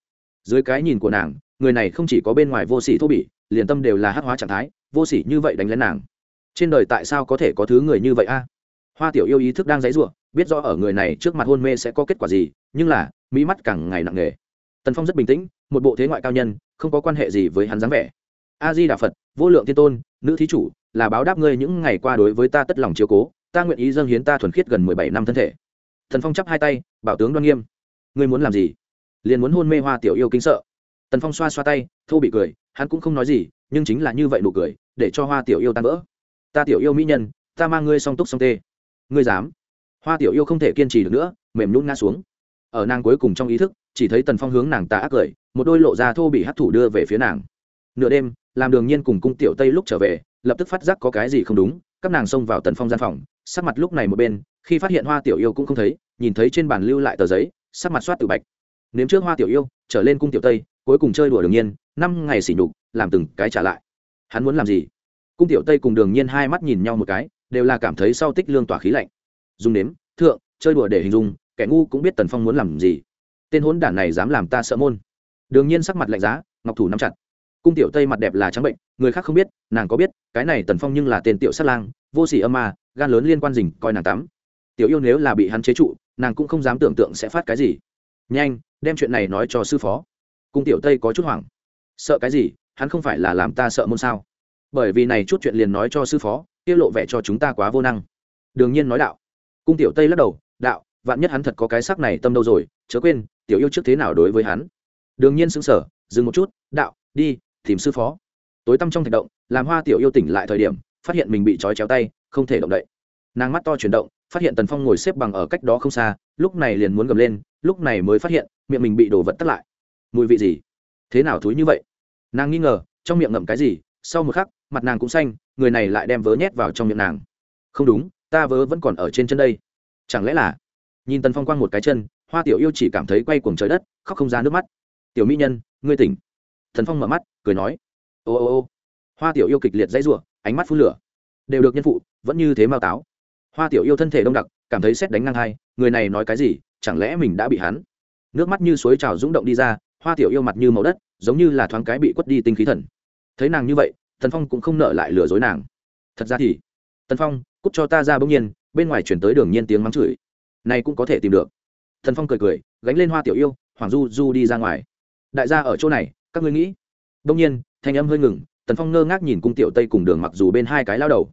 Speaker 1: Dưới cái nhìn của nàng, người này không chỉ có bên ngoài vô sỉ thô bỉ, liền tâm đều là hắc hóa trạng thái, vô sỉ như vậy đánh lên nàng. Trên đời tại sao có thể có thứ người như vậy a? Hoa tiểu yêu ý thức đang dãy ruộng biết rõ ở người này trước mặt hôn mê sẽ có kết quả gì, nhưng là, mỹ mắt càng ngày nặng nề. Tần phong rất bình tĩnh, một bộ thế ngoại cao nhân, không có quan hệ gì với hắn dáng vẻ. A di đà phật, vô lượng thiên tôn, nữ thí chủ, là báo đáp ngươi những ngày qua đối với ta tất lòng chiếu cố, ta nguyện ý dâng hiến ta thuần khiết gần mười bảy năm thân thể. Thần phong chắp hai tay, bảo tướng đoan nghiêm. Ngươi muốn làm gì? Liền muốn hôn mê hoa tiểu yêu kính sợ. Tần phong xoa xoa tay, thô bị cười, hắn cũng không nói gì, nhưng chính là như vậy nụ cười, để cho hoa tiểu yêu tan vỡ. Ta tiểu yêu mỹ nhân, ta mang ngươi song túc song tê ngươi dám. Hoa tiểu yêu không thể kiên trì được nữa, mềm nhún ngã xuống. Ở nàng cuối cùng trong ý thức, chỉ thấy tần phong hướng nàng ta ác cười, một đôi lộ ra thô bị hắt thủ đưa về phía nàng. Nửa đêm, làm đường nhiên cùng cung tiểu tây lúc trở về, lập tức phát giác có cái gì không đúng, các nàng xông vào tần phong gian phòng, sắc mặt lúc này một bên, khi phát hiện hoa tiểu yêu cũng không thấy, nhìn thấy trên bàn lưu lại tờ giấy, sắc mặt soát tự bạch. Nếm trước hoa tiểu yêu, trở lên cung tiểu tây, cuối cùng chơi đùa đường nhiên, năm ngày xỉ nhục, làm từng cái trả lại. Hắn muốn làm gì? Cung tiểu tây cùng đường nhiên hai mắt nhìn nhau một cái đều là cảm thấy sau tích lương tỏa khí lạnh. Dùng nếm, thượng, chơi đùa để hình dung, kẻ ngu cũng biết tần phong muốn làm gì. Tên hốn đản này dám làm ta sợ môn. Đường nhiên sắc mặt lạnh giá, ngọc thủ nắm chặt. Cung tiểu tây mặt đẹp là trắng bệnh, người khác không biết, nàng có biết, cái này tần phong nhưng là tên tiểu sát lang, vô sỉ âm ma, gan lớn liên quan dình coi nàng tắm. Tiểu yêu nếu là bị hắn chế trụ, nàng cũng không dám tưởng tượng sẽ phát cái gì. Nhanh, đem chuyện này nói cho sư phó. Cung tiểu tây có chút hoảng. Sợ cái gì, hắn không phải là làm ta sợ môn sao? Bởi vì này chút chuyện liền nói cho sư phó kia lộ vẻ cho chúng ta quá vô năng. Đường nhiên nói đạo. Cung tiểu tây lắc đầu, đạo, vạn nhất hắn thật có cái sắc này tâm đâu rồi, chớ quên, tiểu yêu trước thế nào đối với hắn. Đường nhiên sững sờ, dừng một chút, đạo, đi, tìm sư phó. Tối tăm trong thạch động, làm hoa tiểu yêu tỉnh lại thời điểm, phát hiện mình bị trói chéo tay, không thể động đậy. Nàng mắt to chuyển động, phát hiện tần phong ngồi xếp bằng ở cách đó không xa, lúc này liền muốn gầm lên, lúc này mới phát hiện, miệng mình bị đổ vật tắt lại. Mùi vị gì? Thế nào thúi như vậy? Nàng nghi ngờ, trong miệng ngậm cái gì sau một khắc, mặt nàng cũng xanh, người này lại đem vớ nhét vào trong miệng nàng. Không đúng, ta vớ vẫn còn ở trên chân đây. Chẳng lẽ là? Nhìn tần phong quang một cái chân, hoa tiểu yêu chỉ cảm thấy quay cuồng trời đất, khóc không ra nước mắt. Tiểu mỹ nhân, ngươi tỉnh. Thần phong mở mắt, cười nói. Ô ô ô. Hoa tiểu yêu kịch liệt dãy rụa ánh mắt phun lửa. Đều được nhân phụ, vẫn như thế mao táo. Hoa tiểu yêu thân thể đông đặc, cảm thấy xét đánh ngang hai, người này nói cái gì, chẳng lẽ mình đã bị hắn? Nước mắt như suối trào rúng động đi ra, hoa tiểu yêu mặt như màu đất, giống như là thoáng cái bị quất đi tinh khí thần thấy nàng như vậy thần phong cũng không nợ lại lừa dối nàng. Thật ra thì, tần phong cúc cho ta ra bỗng nhiên, bên ngoài chuyển tới đường nhiên tiếng mắng chửi. Này cũng có thể tìm được. Thần phong cười cười, gánh lên hoa tiểu yêu, hoàng du du đi ra ngoài. Đại gia ở chỗ này, các ngươi nghĩ. Đông nhiên, thanh âm hơi ngừng, tần phong ngơ ngác nhìn cung tiểu tây cùng đường mặc dù bên hai cái lao đầu.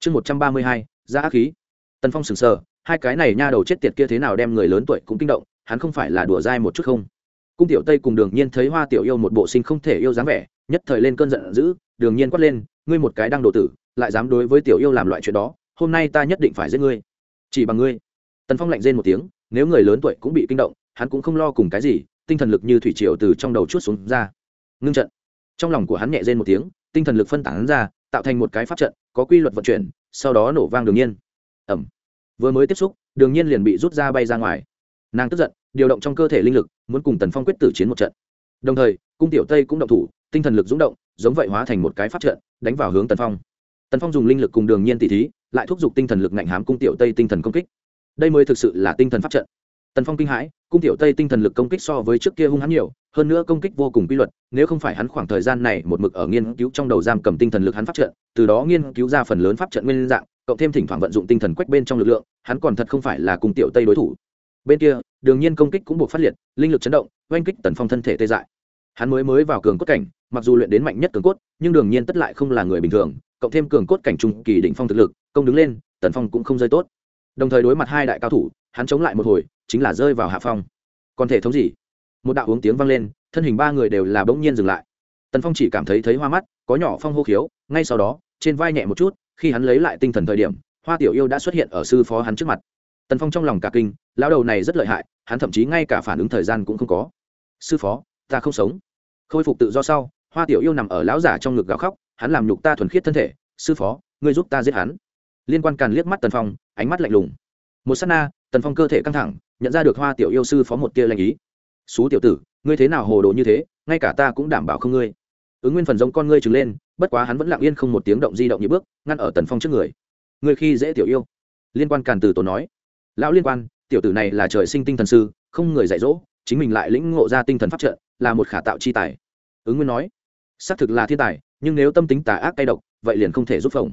Speaker 1: Chương một trăm ba mươi hai, ra ác khí. Tần phong sừng sờ, hai cái này nha đầu chết tiệt kia thế nào đem người lớn tuổi cũng kinh động, hắn không phải là đùa dai một chút không? Cung tiểu tây cùng đường nhiên thấy hoa tiểu yêu một bộ sinh không thể yêu dáng vẻ nhất thời lên cơn giận dữ, đường nhiên quát lên, ngươi một cái đang độ tử, lại dám đối với tiểu yêu làm loại chuyện đó, hôm nay ta nhất định phải giết ngươi. Chỉ bằng ngươi. Tần phong lạnh rên một tiếng, nếu người lớn tuổi cũng bị kinh động, hắn cũng không lo cùng cái gì, tinh thần lực như thủy triều từ trong đầu chút xuống ra. Ngưng trận. Trong lòng của hắn nhẹ rên một tiếng, tinh thần lực phân tán ra, tạo thành một cái pháp trận, có quy luật vận chuyển, sau đó nổ vang đường nhiên. Ẩm. Vừa mới tiếp xúc, đường nhiên liền bị rút ra bay ra ngoài. Nàng tức giận, điều động trong cơ thể linh lực, muốn cùng tần phong quyết tử chiến một trận. Đồng thời, cung tiểu tây cũng động thủ tinh thần lực rung động, giống vậy hóa thành một cái pháp trận, đánh vào hướng tần phong. Tần phong dùng linh lực cùng đường nhiên tỷ thí, lại thúc giục tinh thần lực ngạnh hám cung tiểu tây tinh thần công kích. Đây mới thực sự là tinh thần pháp trận. Tần phong kinh hãi, cung tiểu tây tinh thần lực công kích so với trước kia hung hãn nhiều, hơn nữa công kích vô cùng quy luật, nếu không phải hắn khoảng thời gian này một mực ở nghiên cứu trong đầu giam cầm tinh thần lực hắn pháp trận, từ đó nghiên cứu ra phần lớn pháp trận nguyên dạng, cộng thêm thỉnh thoảng vận dụng tinh thần quách bên trong lực lượng, hắn còn thật không phải là cung tiểu tây đối thủ. Bên kia, đường nhiên công kích cũng buộc phát liệt, linh lực chấn động, oanh kích tần phong thân thể tê dại hắn mới mới vào cường cốt cảnh, mặc dù luyện đến mạnh nhất cường cốt, nhưng đường nhiên tất lại không là người bình thường, cộng thêm cường cốt cảnh trung kỳ định phong thực lực, công đứng lên, tần phong cũng không rơi tốt. Đồng thời đối mặt hai đại cao thủ, hắn chống lại một hồi, chính là rơi vào hạ phong. Còn thể thống gì? Một đạo uống tiếng vang lên, thân hình ba người đều là bỗng nhiên dừng lại. Tần phong chỉ cảm thấy thấy hoa mắt, có nhỏ phong hô khiếu, ngay sau đó, trên vai nhẹ một chút, khi hắn lấy lại tinh thần thời điểm, hoa tiểu yêu đã xuất hiện ở sư phó hắn trước mặt. Tần phong trong lòng cả kinh, lão đầu này rất lợi hại, hắn thậm chí ngay cả phản ứng thời gian cũng không có. Sư phó, ta không sống khôi phục tự do sau, hoa tiểu yêu nằm ở lão giả trong ngực gào khóc, hắn làm nhục ta thuần khiết thân thể, sư phó, ngươi giúp ta giết hắn. Liên quan càn liếc mắt tần phong, ánh mắt lạnh lùng. Một s á t na, tần phong cơ thể căng thẳng, nhận ra được hoa tiểu yêu sư phó một tia lanh ý. Xú tiểu tử, ngươi thế nào hồ đồ như thế, ngay cả ta cũng đảm bảo không ngươi. Ứng nguyên phần giống con ngươi trừng lên, bất quá hắn vẫn lặng yên không một tiếng động di động như bước, ngăn ở tần phong trước người. Ngươi khi dễ tiểu yêu. Liên quan càn từ tổ nói. Lão liên quan, tiểu tử này là trời sinh tinh thần sư, không người dạy dỗ, chính mình lại lĩnh ngộ ra tinh thần pháp trận là một khả tạo chi tài. Ứng nguyên nói, xác thực là thiên tài, nhưng nếu tâm tính tà ác cay độc, vậy liền không thể giúp phòng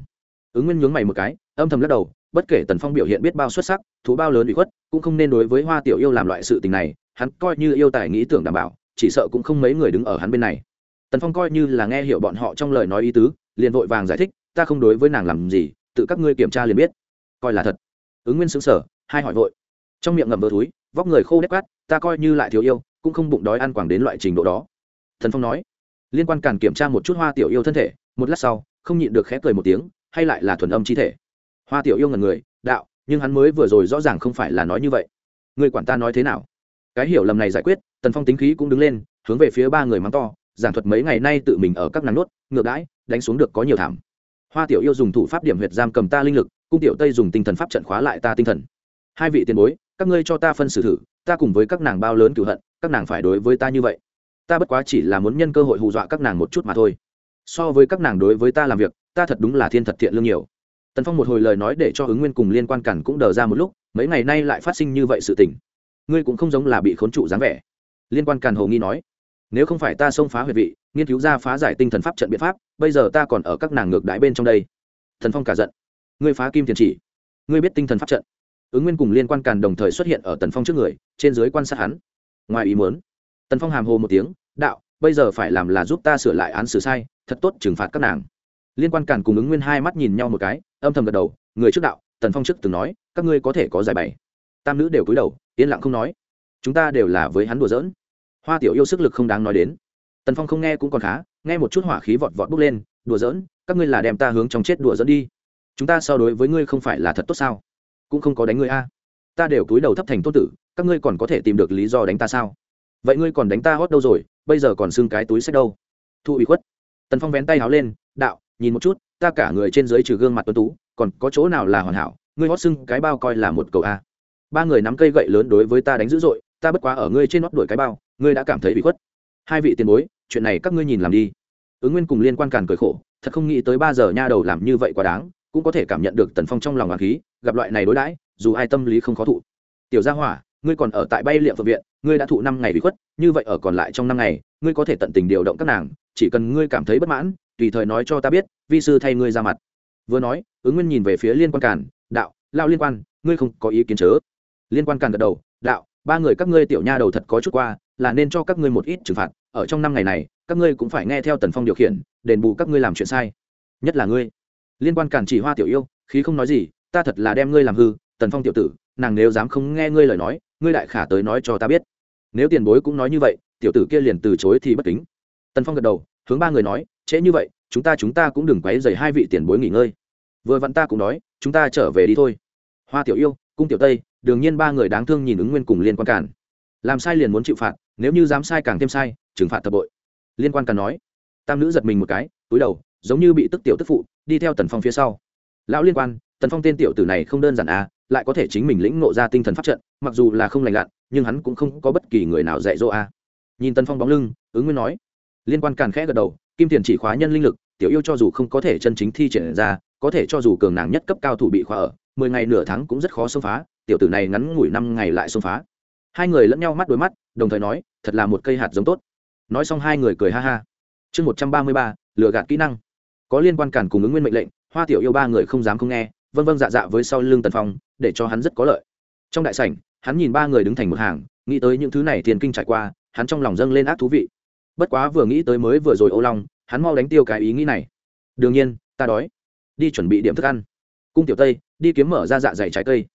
Speaker 1: ứng nguyên nhướng mày một cái, âm thầm lắc đầu, bất kể tần phong biểu hiện biết bao xuất sắc, thú bao lớn bị khuất, cũng không nên đối với hoa tiểu yêu làm loại sự tình này, hắn coi như yêu tài nghĩ tưởng đảm bảo, chỉ sợ cũng không mấy người đứng ở hắn bên này. Tần phong coi như là nghe hiểu bọn họ trong lời nói ý tứ, liền vội vàng giải thích, ta không đối với nàng làm gì, tự các ngươi kiểm tra liền biết. Coi là thật. Ứng nguyên xứng sở hai hỏi vội. Trong miệng ngầm vỡ túi, vóc người khô đét quát, ta coi như lại thiếu yêu cũng không bụng đói ăn quảng đến loại trình độ đó. Thần phong nói, liên quan càn kiểm tra một chút hoa tiểu yêu thân thể, một lát sau, không nhịn được khẽ cười một tiếng, hay lại là thuần âm chi thể. Hoa tiểu yêu ngần người, đạo, nhưng hắn mới vừa rồi rõ ràng không phải là nói như vậy. Người quản ta nói thế nào? Cái hiểu lầm này giải quyết, tần phong tính khí cũng đứng lên, hướng về phía ba người mắng to, giảng thuật mấy ngày nay tự mình ở các nàng nốt, ngược đãi, đánh xuống được có nhiều thảm. Hoa tiểu yêu dùng thủ pháp điểm huyệt giam cầm ta linh lực, cung tiểu tây dùng tinh thần pháp trận khóa lại ta tinh thần. Hai vị tiền bối, các ngươi cho ta phân xử thử, ta cùng với các nàng bao lớn cửu hận các nàng phải đối với ta như vậy. Ta bất quá chỉ là muốn nhân cơ hội hù dọa các nàng một chút mà thôi. So với các nàng đối với ta làm việc, ta thật đúng là thiên thật thiện lương nhiều. Tần phong một hồi lời nói để cho ứng nguyên cùng liên quan cản cũng đờ ra một lúc, mấy ngày nay lại phát sinh như vậy sự tình. Ngươi cũng không giống là bị khốn trụ dáng vẻ. Liên quan càn hồ nghi nói, nếu không phải ta xông phá huyệt vị, nghiên cứu ra phá giải tinh thần pháp trận biện pháp, bây giờ ta còn ở các nàng ngược đãi bên trong đây. Thần phong cả giận, ngươi phá kim tiền chỉ, ngươi biết tinh thần pháp trận. Ứng nguyên cùng liên quan càn đồng thời xuất hiện ở tần phong trước người, trên dưới quan sát hắn ngoài ý muốn. Tần phong hàm hồ một tiếng, đạo, bây giờ phải làm là giúp ta sửa lại án xử sai, thật tốt, trừng phạt các nàng. Liên quan cản cùng ứng nguyên hai mắt nhìn nhau một cái, âm thầm gật đầu, người trước đạo, tần phong trước từng nói, các ngươi có thể có giải bày. Tam nữ đều cúi đầu, yên lặng không nói, chúng ta đều là với hắn đùa giỡn. Hoa tiểu yêu sức lực không đáng nói đến. Tần phong không nghe cũng còn khá, nghe một chút hỏa khí vọt vọt bốc lên, đùa giỡn, các ngươi là đem ta hướng trong chết đùa dẫn đi. Chúng ta so đối với ngươi không phải là thật tốt sao? Cũng không có đánh ngươi a. Ta đều cúi đầu thấp thành tốt tử các ngươi còn có thể tìm được lý do đánh ta sao? Vậy ngươi còn đánh ta hót đâu rồi? Bây giờ còn xưng cái túi sách đâu? Thu ủy khuất. Tần phong vén tay háo lên, đạo, nhìn một chút, ta cả người trên dưới trừ gương mặt tuấn tú, còn có chỗ nào là hoàn hảo? Ngươi hót xưng cái bao coi là một cầu a. Ba người nắm cây gậy lớn đối với ta đánh dữ dội, ta bất quá ở ngươi trên nót đuổi cái bao, ngươi đã cảm thấy bị khuất. Hai vị tiền bối, chuyện này các ngươi nhìn làm đi. Ứng nguyên cùng liên quan càn cười khổ, thật không nghĩ tới ba giờ nha đầu làm như vậy quá đáng, cũng có thể cảm nhận được tần phong trong lòng hoàng khí, gặp loại này đối đãi, dù ai tâm lý không khó thụ. Tiểu gia hỏa ngươi còn ở tại bay liệm phượng viện, ngươi đã thụ năm ngày bị khuất, như vậy ở còn lại trong năm ngày, ngươi có thể tận tình điều động các nàng, chỉ cần ngươi cảm thấy bất mãn, tùy thời nói cho ta biết, vi sư thay ngươi ra mặt. Vừa nói, ứng nguyên nhìn về phía liên quan càn, đạo lao liên quan, ngươi không có ý kiến chớ. Liên quan càn gật đầu, đạo, ba người các ngươi tiểu nha đầu thật có chút qua, là nên cho các ngươi một ít trừng phạt, ở trong năm ngày này, các ngươi cũng phải nghe theo tần phong điều khiển, đền bù các ngươi làm chuyện sai. Nhất là ngươi. Liên quan cản chỉ hoa tiểu yêu, khí không nói gì, ta thật là đem ngươi làm hư, tần phong tiểu tử, nàng nếu dám không nghe ngươi lời nói ngươi đại khả tới nói cho ta biết. Nếu tiền bối cũng nói như vậy, tiểu tử kia liền từ chối thì bất kính. Tần phong gật đầu, hướng ba người nói, trễ như vậy, chúng ta chúng ta cũng đừng quấy dày hai vị tiền bối nghỉ ngơi. Vừa vặn ta cũng nói, chúng ta trở về đi thôi. Hoa tiểu yêu, cung tiểu tây, đương nhiên ba người đáng thương nhìn ứng nguyên cùng liên quan cản làm sai liền muốn chịu phạt, nếu như dám sai càng thêm sai, trừng phạt thập bội. Liên quan cản nói, tam nữ giật mình một cái, túi đầu, giống như bị tức tiểu tức phụ, đi theo tần phong phía sau. Lão liên quan, tần phong tên tiểu tử này không đơn giản à lại có thể chính mình lĩnh ngộ ra tinh thần pháp trận, mặc dù là không lành lặn, nhưng hắn cũng không có bất kỳ người nào dạy dỗ à. nhìn tần phong bóng lưng, ứng nguyên nói. Liên quan càn khẽ gật đầu, kim tiền chỉ khóa nhân linh lực, tiểu yêu cho dù không có thể chân chính thi triển ra, có thể cho dù cường nàng nhất cấp cao thủ bị khóa ở, mười ngày nửa tháng cũng rất khó xông phá, tiểu tử này ngắn ngủi năm ngày lại xông phá. Hai người lẫn nhau mắt đôi mắt, đồng thời nói, thật là một cây hạt giống tốt. Nói xong hai người cười ha ha. Chương một trăm ba mươi ba, lừa gạt kỹ năng. Có liên quan cản cùng ứng nguyên mệnh lệnh, hoa tiểu yêu ba người không dám không nghe vâng vâng dạ dạ với sau lưng tần phong, để cho hắn rất có lợi. Trong đại sảnh, hắn nhìn ba người đứng thành một hàng, nghĩ tới những thứ này tiền kinh trải qua, hắn trong lòng dâng lên ác thú vị. Bất quá vừa nghĩ tới mới vừa rồi ô long, hắn mau đánh tiêu cái ý nghĩ này. Đương nhiên, ta đói. Đi chuẩn bị điểm thức ăn. Cung tiểu tây, đi kiếm mở ra dạ dày trái cây.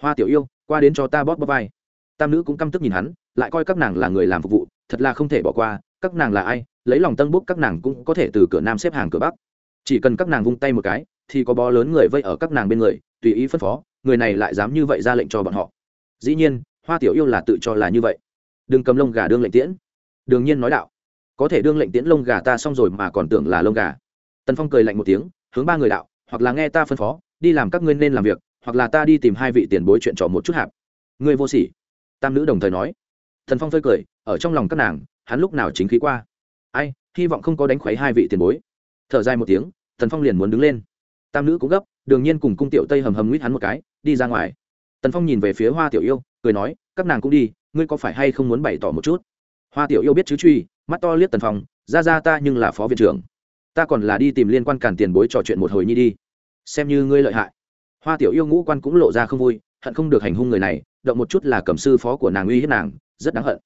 Speaker 1: Hoa tiểu yêu, qua đến cho ta bóp bóp vai. Tam nữ cũng căm tức nhìn hắn, lại coi các nàng là người làm phục vụ, thật là không thể bỏ qua, các nàng là ai, lấy lòng tân bút các nàng cũng có thể từ cửa nam xếp hàng cửa bắc. Chỉ cần các nàng vung tay một cái thì có bó lớn người vây ở các nàng bên người, tùy ý phân phó, người này lại dám như vậy ra lệnh cho bọn họ. Dĩ nhiên, hoa tiểu yêu là tự cho là như vậy. Đừng cầm lông gà đương lệnh tiễn. Đương nhiên nói đạo. Có thể đương lệnh tiễn lông gà ta xong rồi mà còn tưởng là lông gà. Tần phong cười lạnh một tiếng, hướng ba người đạo, hoặc là nghe ta phân phó, đi làm các ngươi nên làm việc, hoặc là ta đi tìm hai vị tiền bối chuyện trò một chút hạp. Ngươi vô sỉ. Tam nữ đồng thời nói. Thần phong phơi cười, ở trong lòng các nàng, hắn lúc nào chính khí qua. Ai, hy vọng không có đánh khuấy hai vị tiền bối. Thở dài một tiếng thần phong liền muốn đứng lên tam nữ cũng gấp đường nhiên cùng cung tiểu tây hầm hầm nguyết hắn một cái, đi ra ngoài. Tần phong nhìn về phía hoa tiểu yêu, cười nói, các nàng cũng đi, ngươi có phải hay không muốn bày tỏ một chút? Hoa tiểu yêu biết chứ truy, mắt to liếc tần phong, ra ra ta nhưng là phó viện trưởng. Ta còn là đi tìm liên quan cản tiền bối trò chuyện một hồi nhi đi. Xem như ngươi lợi hại. Hoa tiểu yêu ngũ quan cũng lộ ra không vui, hận không được hành hung người này, động một chút là cầm sư phó của nàng uy hiếp nàng, rất đáng hận.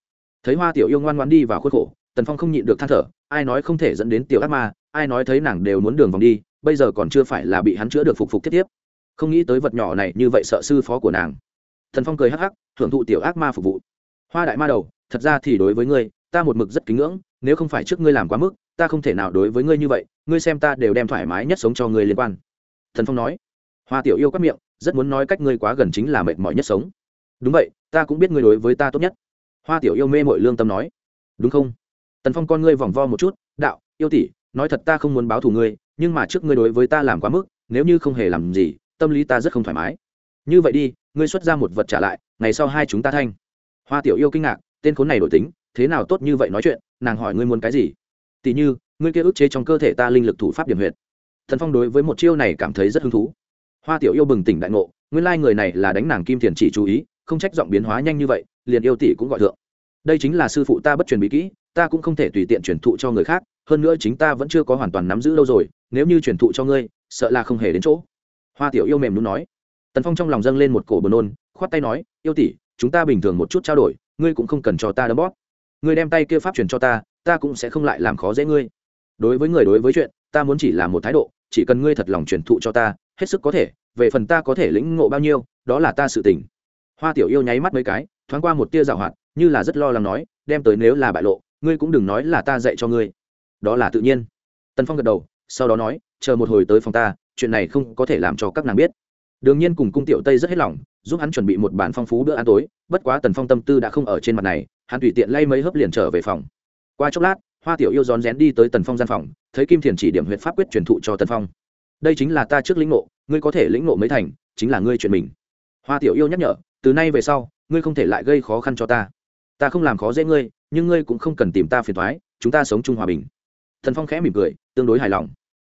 Speaker 1: Thấy hoa tiểu yêu ngoan ngoan đi vào khuất khổ, tần phong không nhịn được than thở, ai nói không thể dẫn đến tiểu ác ma, ai nói thấy nàng đều muốn đường vòng đi bây giờ còn chưa phải là bị hắn chữa được phục phục thiết tiếp. Không nghĩ tới vật nhỏ này như vậy sợ sư phó của nàng. Thần phong cười hắc hắc, thưởng thụ tiểu ác ma phục vụ. Hoa đại ma đầu, thật ra thì đối với ngươi, ta một mực rất kính ngưỡng, nếu không phải trước ngươi làm quá mức, ta không thể nào đối với ngươi như vậy, ngươi xem ta đều đem thoải mái nhất sống cho ngươi liên quan. Thần phong nói. Hoa tiểu yêu các miệng, rất muốn nói cách ngươi quá gần chính là mệt mỏi nhất sống. Đúng vậy, ta cũng biết ngươi đối với ta tốt nhất. Hoa tiểu yêu mê mội lương tâm nói. Đúng không? Tần phong con ngươi vòng vo một chút, đạo, yêu tỷ, nói thật ta không muốn báo thù ngươi nhưng mà trước ngươi đối với ta làm quá mức, nếu như không hề làm gì, tâm lý ta rất không thoải mái. Như vậy đi, ngươi xuất ra một vật trả lại, ngày sau hai chúng ta thanh. Hoa tiểu yêu kinh ngạc, tên khốn này đổi tính, thế nào tốt như vậy nói chuyện, nàng hỏi ngươi muốn cái gì? Tỷ như, ngươi kia ức chế trong cơ thể ta linh lực thủ pháp điểm huyệt. Thần phong đối với một chiêu này cảm thấy rất hứng thú. Hoa tiểu yêu bừng tỉnh đại ngộ, nguyên lai người này là đánh nàng kim thiền chỉ chú ý, không trách giọng biến hóa nhanh như vậy, liền yêu tỷ cũng gọi thượng. Đây chính là sư phụ ta bất truyền bí kỹ, ta cũng không thể tùy tiện truyền thụ cho người khác hơn nữa chính ta vẫn chưa có hoàn toàn nắm giữ lâu rồi, nếu như truyền thụ cho ngươi, sợ là không hề đến chỗ. Hoa tiểu yêu mềm luôn nói. Tần phong trong lòng dâng lên một cổ bờ nôn, khoát tay nói, yêu tỷ, chúng ta bình thường một chút trao đổi, ngươi cũng không cần cho ta đấm bóp. Ngươi đem tay kia pháp truyền cho ta ta cũng sẽ không lại làm khó dễ ngươi. Đối với người đối với chuyện, ta muốn chỉ là một thái độ, chỉ cần ngươi thật lòng truyền thụ cho ta, hết sức có thể, về phần ta có thể lĩnh ngộ bao nhiêu, đó là ta sự tình. Hoa tiểu yêu nháy mắt mấy cái, thoáng qua một tia dạo hoạt, như là rất lo lắng nói, đem tới nếu là bại lộ, ngươi cũng đừng nói là ta dạy cho ngươi đó là tự nhiên. Tần phong gật đầu, sau đó nói, chờ một hồi tới phòng ta, chuyện này không có thể làm cho các nàng biết. Đương nhiên cùng cung tiểu tây rất hết lòng, giúp hắn chuẩn bị một bản phong phú bữa ăn tối, bất quá tần phong tâm tư đã không ở trên mặt này, hắn tùy tiện lay mấy hớp liền trở về phòng. Qua chốc lát, hoa tiểu yêu rón rén đi tới tần phong gian phòng, thấy kim thiền chỉ điểm huyện pháp quyết truyền thụ cho tần phong. Đây chính là ta trước lĩnh ngộ, ngươi có thể lĩnh ngộ mấy thành, chính là ngươi chuyện mình. Hoa tiểu yêu nhắc nhở, từ nay về sau, ngươi không thể lại gây khó khăn cho ta. Ta không làm khó dễ ngươi, nhưng ngươi cũng không cần tìm ta phiền thoái chúng ta sống chung hòa bình thần phong khẽ mỉm cười, tương đối hài lòng.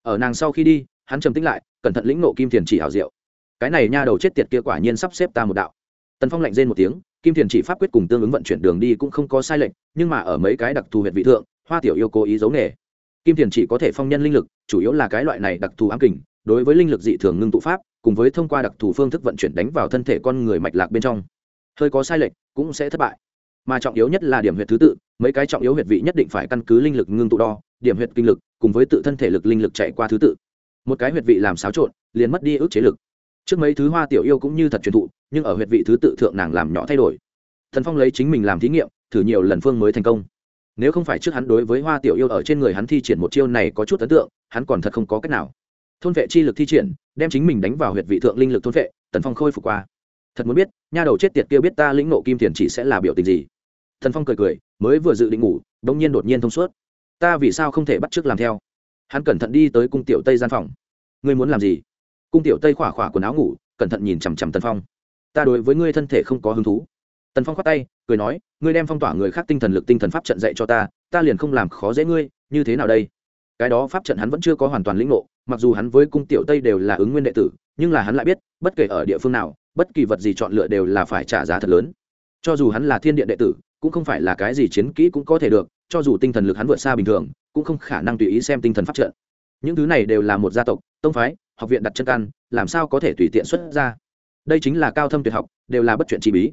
Speaker 1: Ở nàng sau khi đi, hắn trầm tính lại, cẩn thận lĩnh nộ kim thiền chỉ hảo diệu. Cái này nha đầu chết tiệt kia quả nhiên sắp xếp ta một đạo. Tần phong lạnh rên một tiếng, kim thiền chỉ pháp quyết cùng tương ứng vận chuyển đường đi cũng không có sai lệch, nhưng mà ở mấy cái đặc thù huyện vị thượng, hoa tiểu yêu cố ý giấu nghề. Kim thiền chỉ có thể phong nhân linh lực, chủ yếu là cái loại này đặc thù ám kình, đối với linh lực dị thường ngưng tụ pháp, cùng với thông qua đặc thù phương thức vận chuyển đánh vào thân thể con người mạch lạc bên trong. Hơi có sai lệch, cũng sẽ thất bại. Mà trọng yếu nhất là điểm huyệt thứ tự, mấy cái trọng yếu huyệt vị nhất định phải căn cứ linh lực ngưng tụ đo điểm huyệt kinh lực, cùng với tự thân thể lực linh lực chạy qua thứ tự. Một cái huyệt vị làm xáo trộn, liền mất đi ước chế lực. Trước mấy thứ hoa tiểu yêu cũng như thật truyền thụ, nhưng ở huyệt vị thứ tự thượng nàng làm nhỏ thay đổi. Thần phong lấy chính mình làm thí nghiệm, thử nhiều lần phương mới thành công. Nếu không phải trước hắn đối với hoa tiểu yêu ở trên người hắn thi triển một chiêu này có chút ấn tượng, hắn còn thật không có cách nào. Thôn vệ chi lực thi triển, đem chính mình đánh vào huyệt vị thượng linh lực thôn vệ tần phong khôi phục qua. Thật muốn biết, nha đầu chết tiệt kia biết ta lĩnh nộ kim tiền chỉ sẽ là biểu tình gì? Thần phong cười cười, mới vừa dự định ngủ đ ỗ n g nhiên đột nhiên thông suốt ta vì sao không thể bắt chước làm theo? Hắn cẩn thận đi tới cung tiểu tây gian phòng. Ngươi muốn làm gì? Cung tiểu tây khỏa khỏa quần áo ngủ, cẩn thận nhìn chằm chằm tần phong. Ta đối với ngươi thân thể không có hứng thú. Tần phong khoát tay, cười nói, ngươi đem phong tỏa người khác tinh thần lực, tinh thần pháp trận dạy cho ta ta liền không làm khó dễ ngươi, như thế nào đây? Cái đó pháp trận hắn vẫn chưa có hoàn toàn lĩnh ngộ, mặc dù hắn với cung tiểu tây đều là ứng nguyên đệ tử, nhưng là hắn lại biết, bất kể ở địa phương nào, bất kỳ vật gì chọn lựa đều là phải trả giá thật lớn. Cho dù hắn là thiên điện đệ tử, cũng không phải là cái gì chiến kỹ cũng có thể được cho dù tinh thần lực hắn vượt xa bình thường, cũng không khả năng tùy ý xem tinh thần pháp trận. Những thứ này đều là một gia tộc, tông phái, học viện đặt chân căn, làm sao có thể tùy tiện xuất ra? Đây chính là cao thâm tuyệt học, đều là bất chuyện chi bí.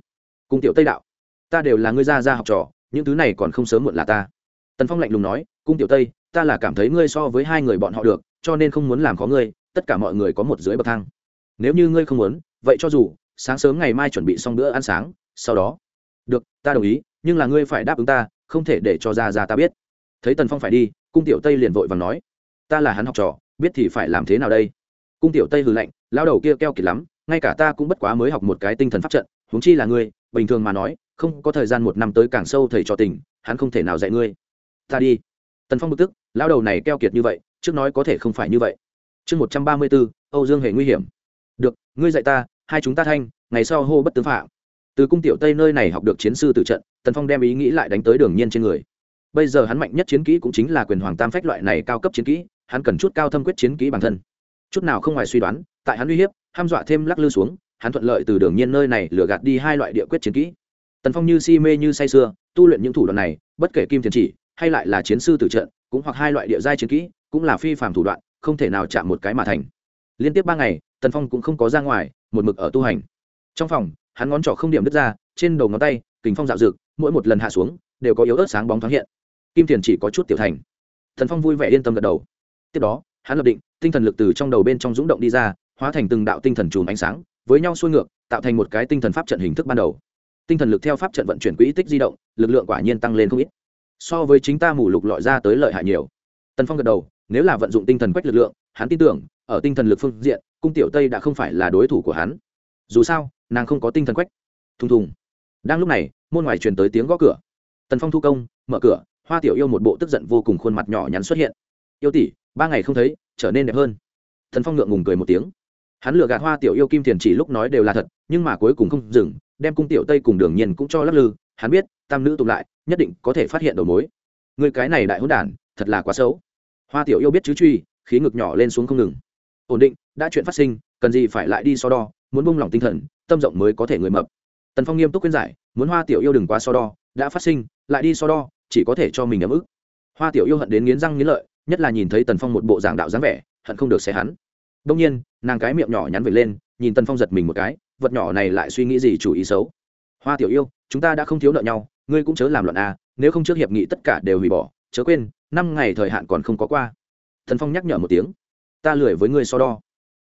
Speaker 1: Cùng tiểu tây đạo, ta đều là ngươi gia gia học trò, những thứ này còn không sớm muộn là ta. Tần phong lạnh lùng nói, cung tiểu tây, ta là cảm thấy ngươi so với hai người bọn họ được, cho nên không muốn làm khó ngươi, tất cả mọi người có một dưới bậc thang. Nếu như ngươi không muốn, vậy cho dù, sáng sớm ngày mai chuẩn bị xong bữa ăn sáng, sau đó. Được, ta đồng ý, nhưng là ngươi phải đáp ứng ta không thể để cho ra ra ta biết. Thấy tần phong phải đi, cung tiểu tây liền vội và nói, ta là hắn học trò, biết thì phải làm thế nào đây? Cung tiểu tây hừ lạnh lao đầu kia keo kiệt lắm, ngay cả ta cũng bất quá mới học một cái tinh thần pháp trận, huống chi là ngươi, bình thường mà nói, không có thời gian một năm tới càng sâu thầy trò tình, hắn không thể nào dạy ngươi. Ta đi. Tần phong bực tức lao đầu này keo kiệt như vậy, trước nói có thể không phải như vậy. Chương một trăm ba mươi bốn, âu dương hệ nguy hiểm. Được, ngươi dạy ta, hai chúng ta thanh, ngày sau hô bất tướng phạm từ cung tiểu tây nơi này học được chiến sư từ trận, tần phong đem ý nghĩ lại đánh tới đường nhiên trên người. Bây giờ hắn mạnh nhất chiến kỹ cũng chính là quyền hoàng tam phách loại này cao cấp chiến kỹ, hắn cần chút cao thâm quyết chiến kỹ bản thân. Chút nào không ngoài suy đoán, tại hắn uy hiếp, ham dọa thêm lắc lư xuống, hắn thuận lợi từ đường nhiên nơi này lừa gạt đi hai loại địa quyết chiến kỹ. Tần phong như si mê như say sưa, tu luyện những thủ đoạn này, bất kể kim thiền chỉ, hay lại là chiến sư tử trận, cũng hoặc hai loại địa giai chiến kỹ, cũng là phi phạm thủ đoạn, không thể nào chạm một cái mà thành. Liên tiếp ba ngày, tần phong cũng không có ra ngoài, một mực ở tu hành. Trong phòng hắn ngón trỏ không điểm đứt ra, trên đầu ngón tay kính phong dạo dược mỗi một lần hạ xuống, đều có yếu ớt sáng bóng thoáng hiện. Kim tiền chỉ có chút tiểu thành. Thần phong vui vẻ yên tâm gật đầu. Tiếp đó, hắn lập định, tinh thần lực từ trong đầu bên trong rúng động đi ra, hóa thành từng đạo tinh thần chùm ánh sáng, với nhau xuôi ngược, tạo thành một cái tinh thần pháp trận hình thức ban đầu. Tinh thần lực theo pháp trận vận chuyển quỹ tích di động, lực lượng quả nhiên tăng lên không ít. So với chính ta mù lục lọi ra tới lợi hại nhiều. Tần phong gật đầu, nếu là vận dụng tinh thần quách lực lượng, hắn tin tưởng, ở tinh thần lực phương diện, cung tiểu tây đã không phải là đối thủ của hắn. Dù sao nàng không có tinh thần quách. Thùng thùng. Đang lúc này, môn ngoài truyền tới tiếng gõ cửa. Tần phong thu công, mở cửa, hoa tiểu yêu một bộ tức giận vô cùng khuôn mặt nhỏ nhắn xuất hiện. Yêu tỷ, ba ngày không thấy, trở nên đẹp hơn. Thần phong ngượng ngùng cười một tiếng. Hắn lừa gạt hoa tiểu yêu kim tiền chỉ lúc nói đều là thật, nhưng mà cuối cùng không dừng, đem cung tiểu tây cùng đường nhiên cũng cho lắc lư. Hắn biết, tam nữ tụng lại, nhất định có thể phát hiện đầu mối. Người cái này đại hỗn đản, thật là quá xấu. Hoa tiểu yêu biết chứ truy, khí ngực nhỏ lên xuống không ngừng. Ổn định, đã chuyện phát sinh, cần gì phải lại đi so đo muốn buông lòng tinh thần tâm rộng mới có thể người mập. Tần phong nghiêm túc khuyên giải muốn hoa tiểu yêu đừng quá so đo đã phát sinh lại đi so đo chỉ có thể cho mình ấm ức. Hoa tiểu yêu hận đến nghiến răng nghiến lợi nhất là nhìn thấy tần phong một bộ giảng đạo dáng vẻ hận không được xé hắn. Đông nhiên nàng cái miệng nhỏ nhắn về lên nhìn tần phong giật mình một cái vật nhỏ này lại suy nghĩ gì chủ ý xấu. Hoa tiểu yêu chúng ta đã không thiếu nợ nhau ngươi cũng chớ làm loạn a, nếu không trước hiệp nghị tất cả đều hủy bỏ chớ quên năm ngày thời hạn còn không có qua. Thần phong nhắc nhở một tiếng ta lười với ngươi so đo.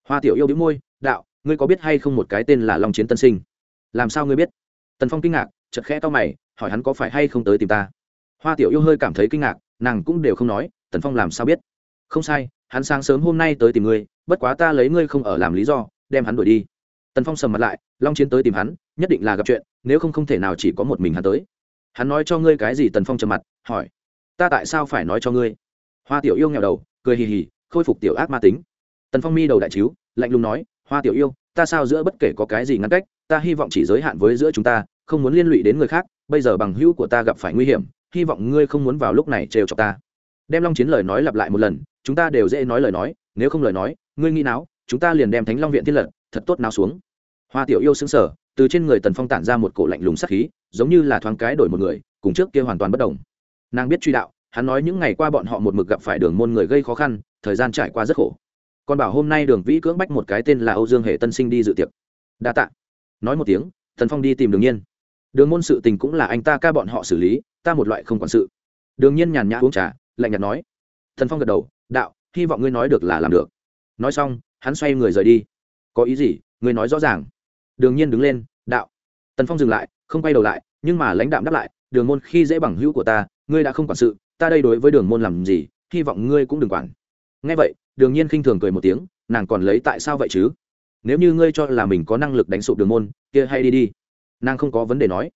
Speaker 1: Hoa tiểu yêu đĩu môi đạo ngươi có biết hay không một cái tên là long chiến tân sinh? Làm sao ngươi biết? Tần phong kinh ngạc chật khẽ to mày, hỏi hắn có phải hay không tới tìm ta? Hoa tiểu yêu hơi cảm thấy kinh ngạc, nàng cũng đều không nói, tần phong làm sao biết? Không sai, hắn sáng sớm hôm nay tới tìm ngươi, bất quá ta lấy ngươi không ở làm lý do, đem hắn đuổi đi. Tần phong sầm mặt lại, long chiến tới tìm hắn, nhất định là gặp chuyện, nếu không không thể nào chỉ có một mình hắn tới. Hắn nói cho ngươi cái gì? Tần phong trầm mặt, hỏi, ta tại sao phải nói cho ngươi? Hoa tiểu yêu nghèo đầu, cười hì hì, khôi phục tiểu ác ma tính. Tần phong mi đầu đại chiếu, lạnh lùng nói hoa tiểu yêu, ta sao giữa bất kể có cái gì ngăn cách, ta hy vọng chỉ giới hạn với giữa chúng ta, không muốn liên lụy đến người khác, bây giờ bằng hữu của ta gặp phải nguy hiểm, hy vọng ngươi không muốn vào lúc này trêu chọc ta. Đem long chiến lời nói lặp lại một lần, chúng ta đều dễ nói lời nói, nếu không lời nói, ngươi nghĩ nào, chúng ta liền đem thánh long viện thiết lật thật tốt nào xuống. Hoa tiểu yêu xứng sở từ trên người tần phong tản ra một cổ lạnh lùng sắc khí, giống như là thoáng cái đổi một người, cùng trước kia hoàn toàn bất đồng. Nàng biết truy đạo, hắn nói những ngày qua bọn họ một mực gặp phải đường môn người gây khó khăn, thời gian trải qua rất khổ còn bảo hôm nay đường vĩ cưỡng bách một cái tên là âu dương hệ tân sinh đi dự tiệc. Đa tạ. Nói một tiếng thần phong đi tìm đường nhiên. Đường môn sự tình cũng là anh ta ca bọn họ xử lý, ta một loại không quản sự. Đường nhiên nhàn nhã uống trà, lạnh nhạt nói. Thần phong gật đầu, đạo, hy vọng ngươi nói được là làm được. Nói xong, hắn xoay người rời đi. Có ý gì? Ngươi nói rõ ràng. Đường nhiên đứng lên, đạo. Tần phong dừng lại, không quay đầu lại, nhưng mà lãnh đạm đáp lại, đường môn khi dễ bằng hữu của ta, ngươi đã không quản sự, ta đây đối với đường môn làm gì, hy vọng ngươi cũng đừng quản. Ngay vậy đương nhiên khinh thường cười một tiếng, nàng còn lấy tại sao vậy chứ? Nếu như ngươi cho là mình có năng lực đánh sụp đường môn, kia hay đi đi. Nàng không có vấn đề nói.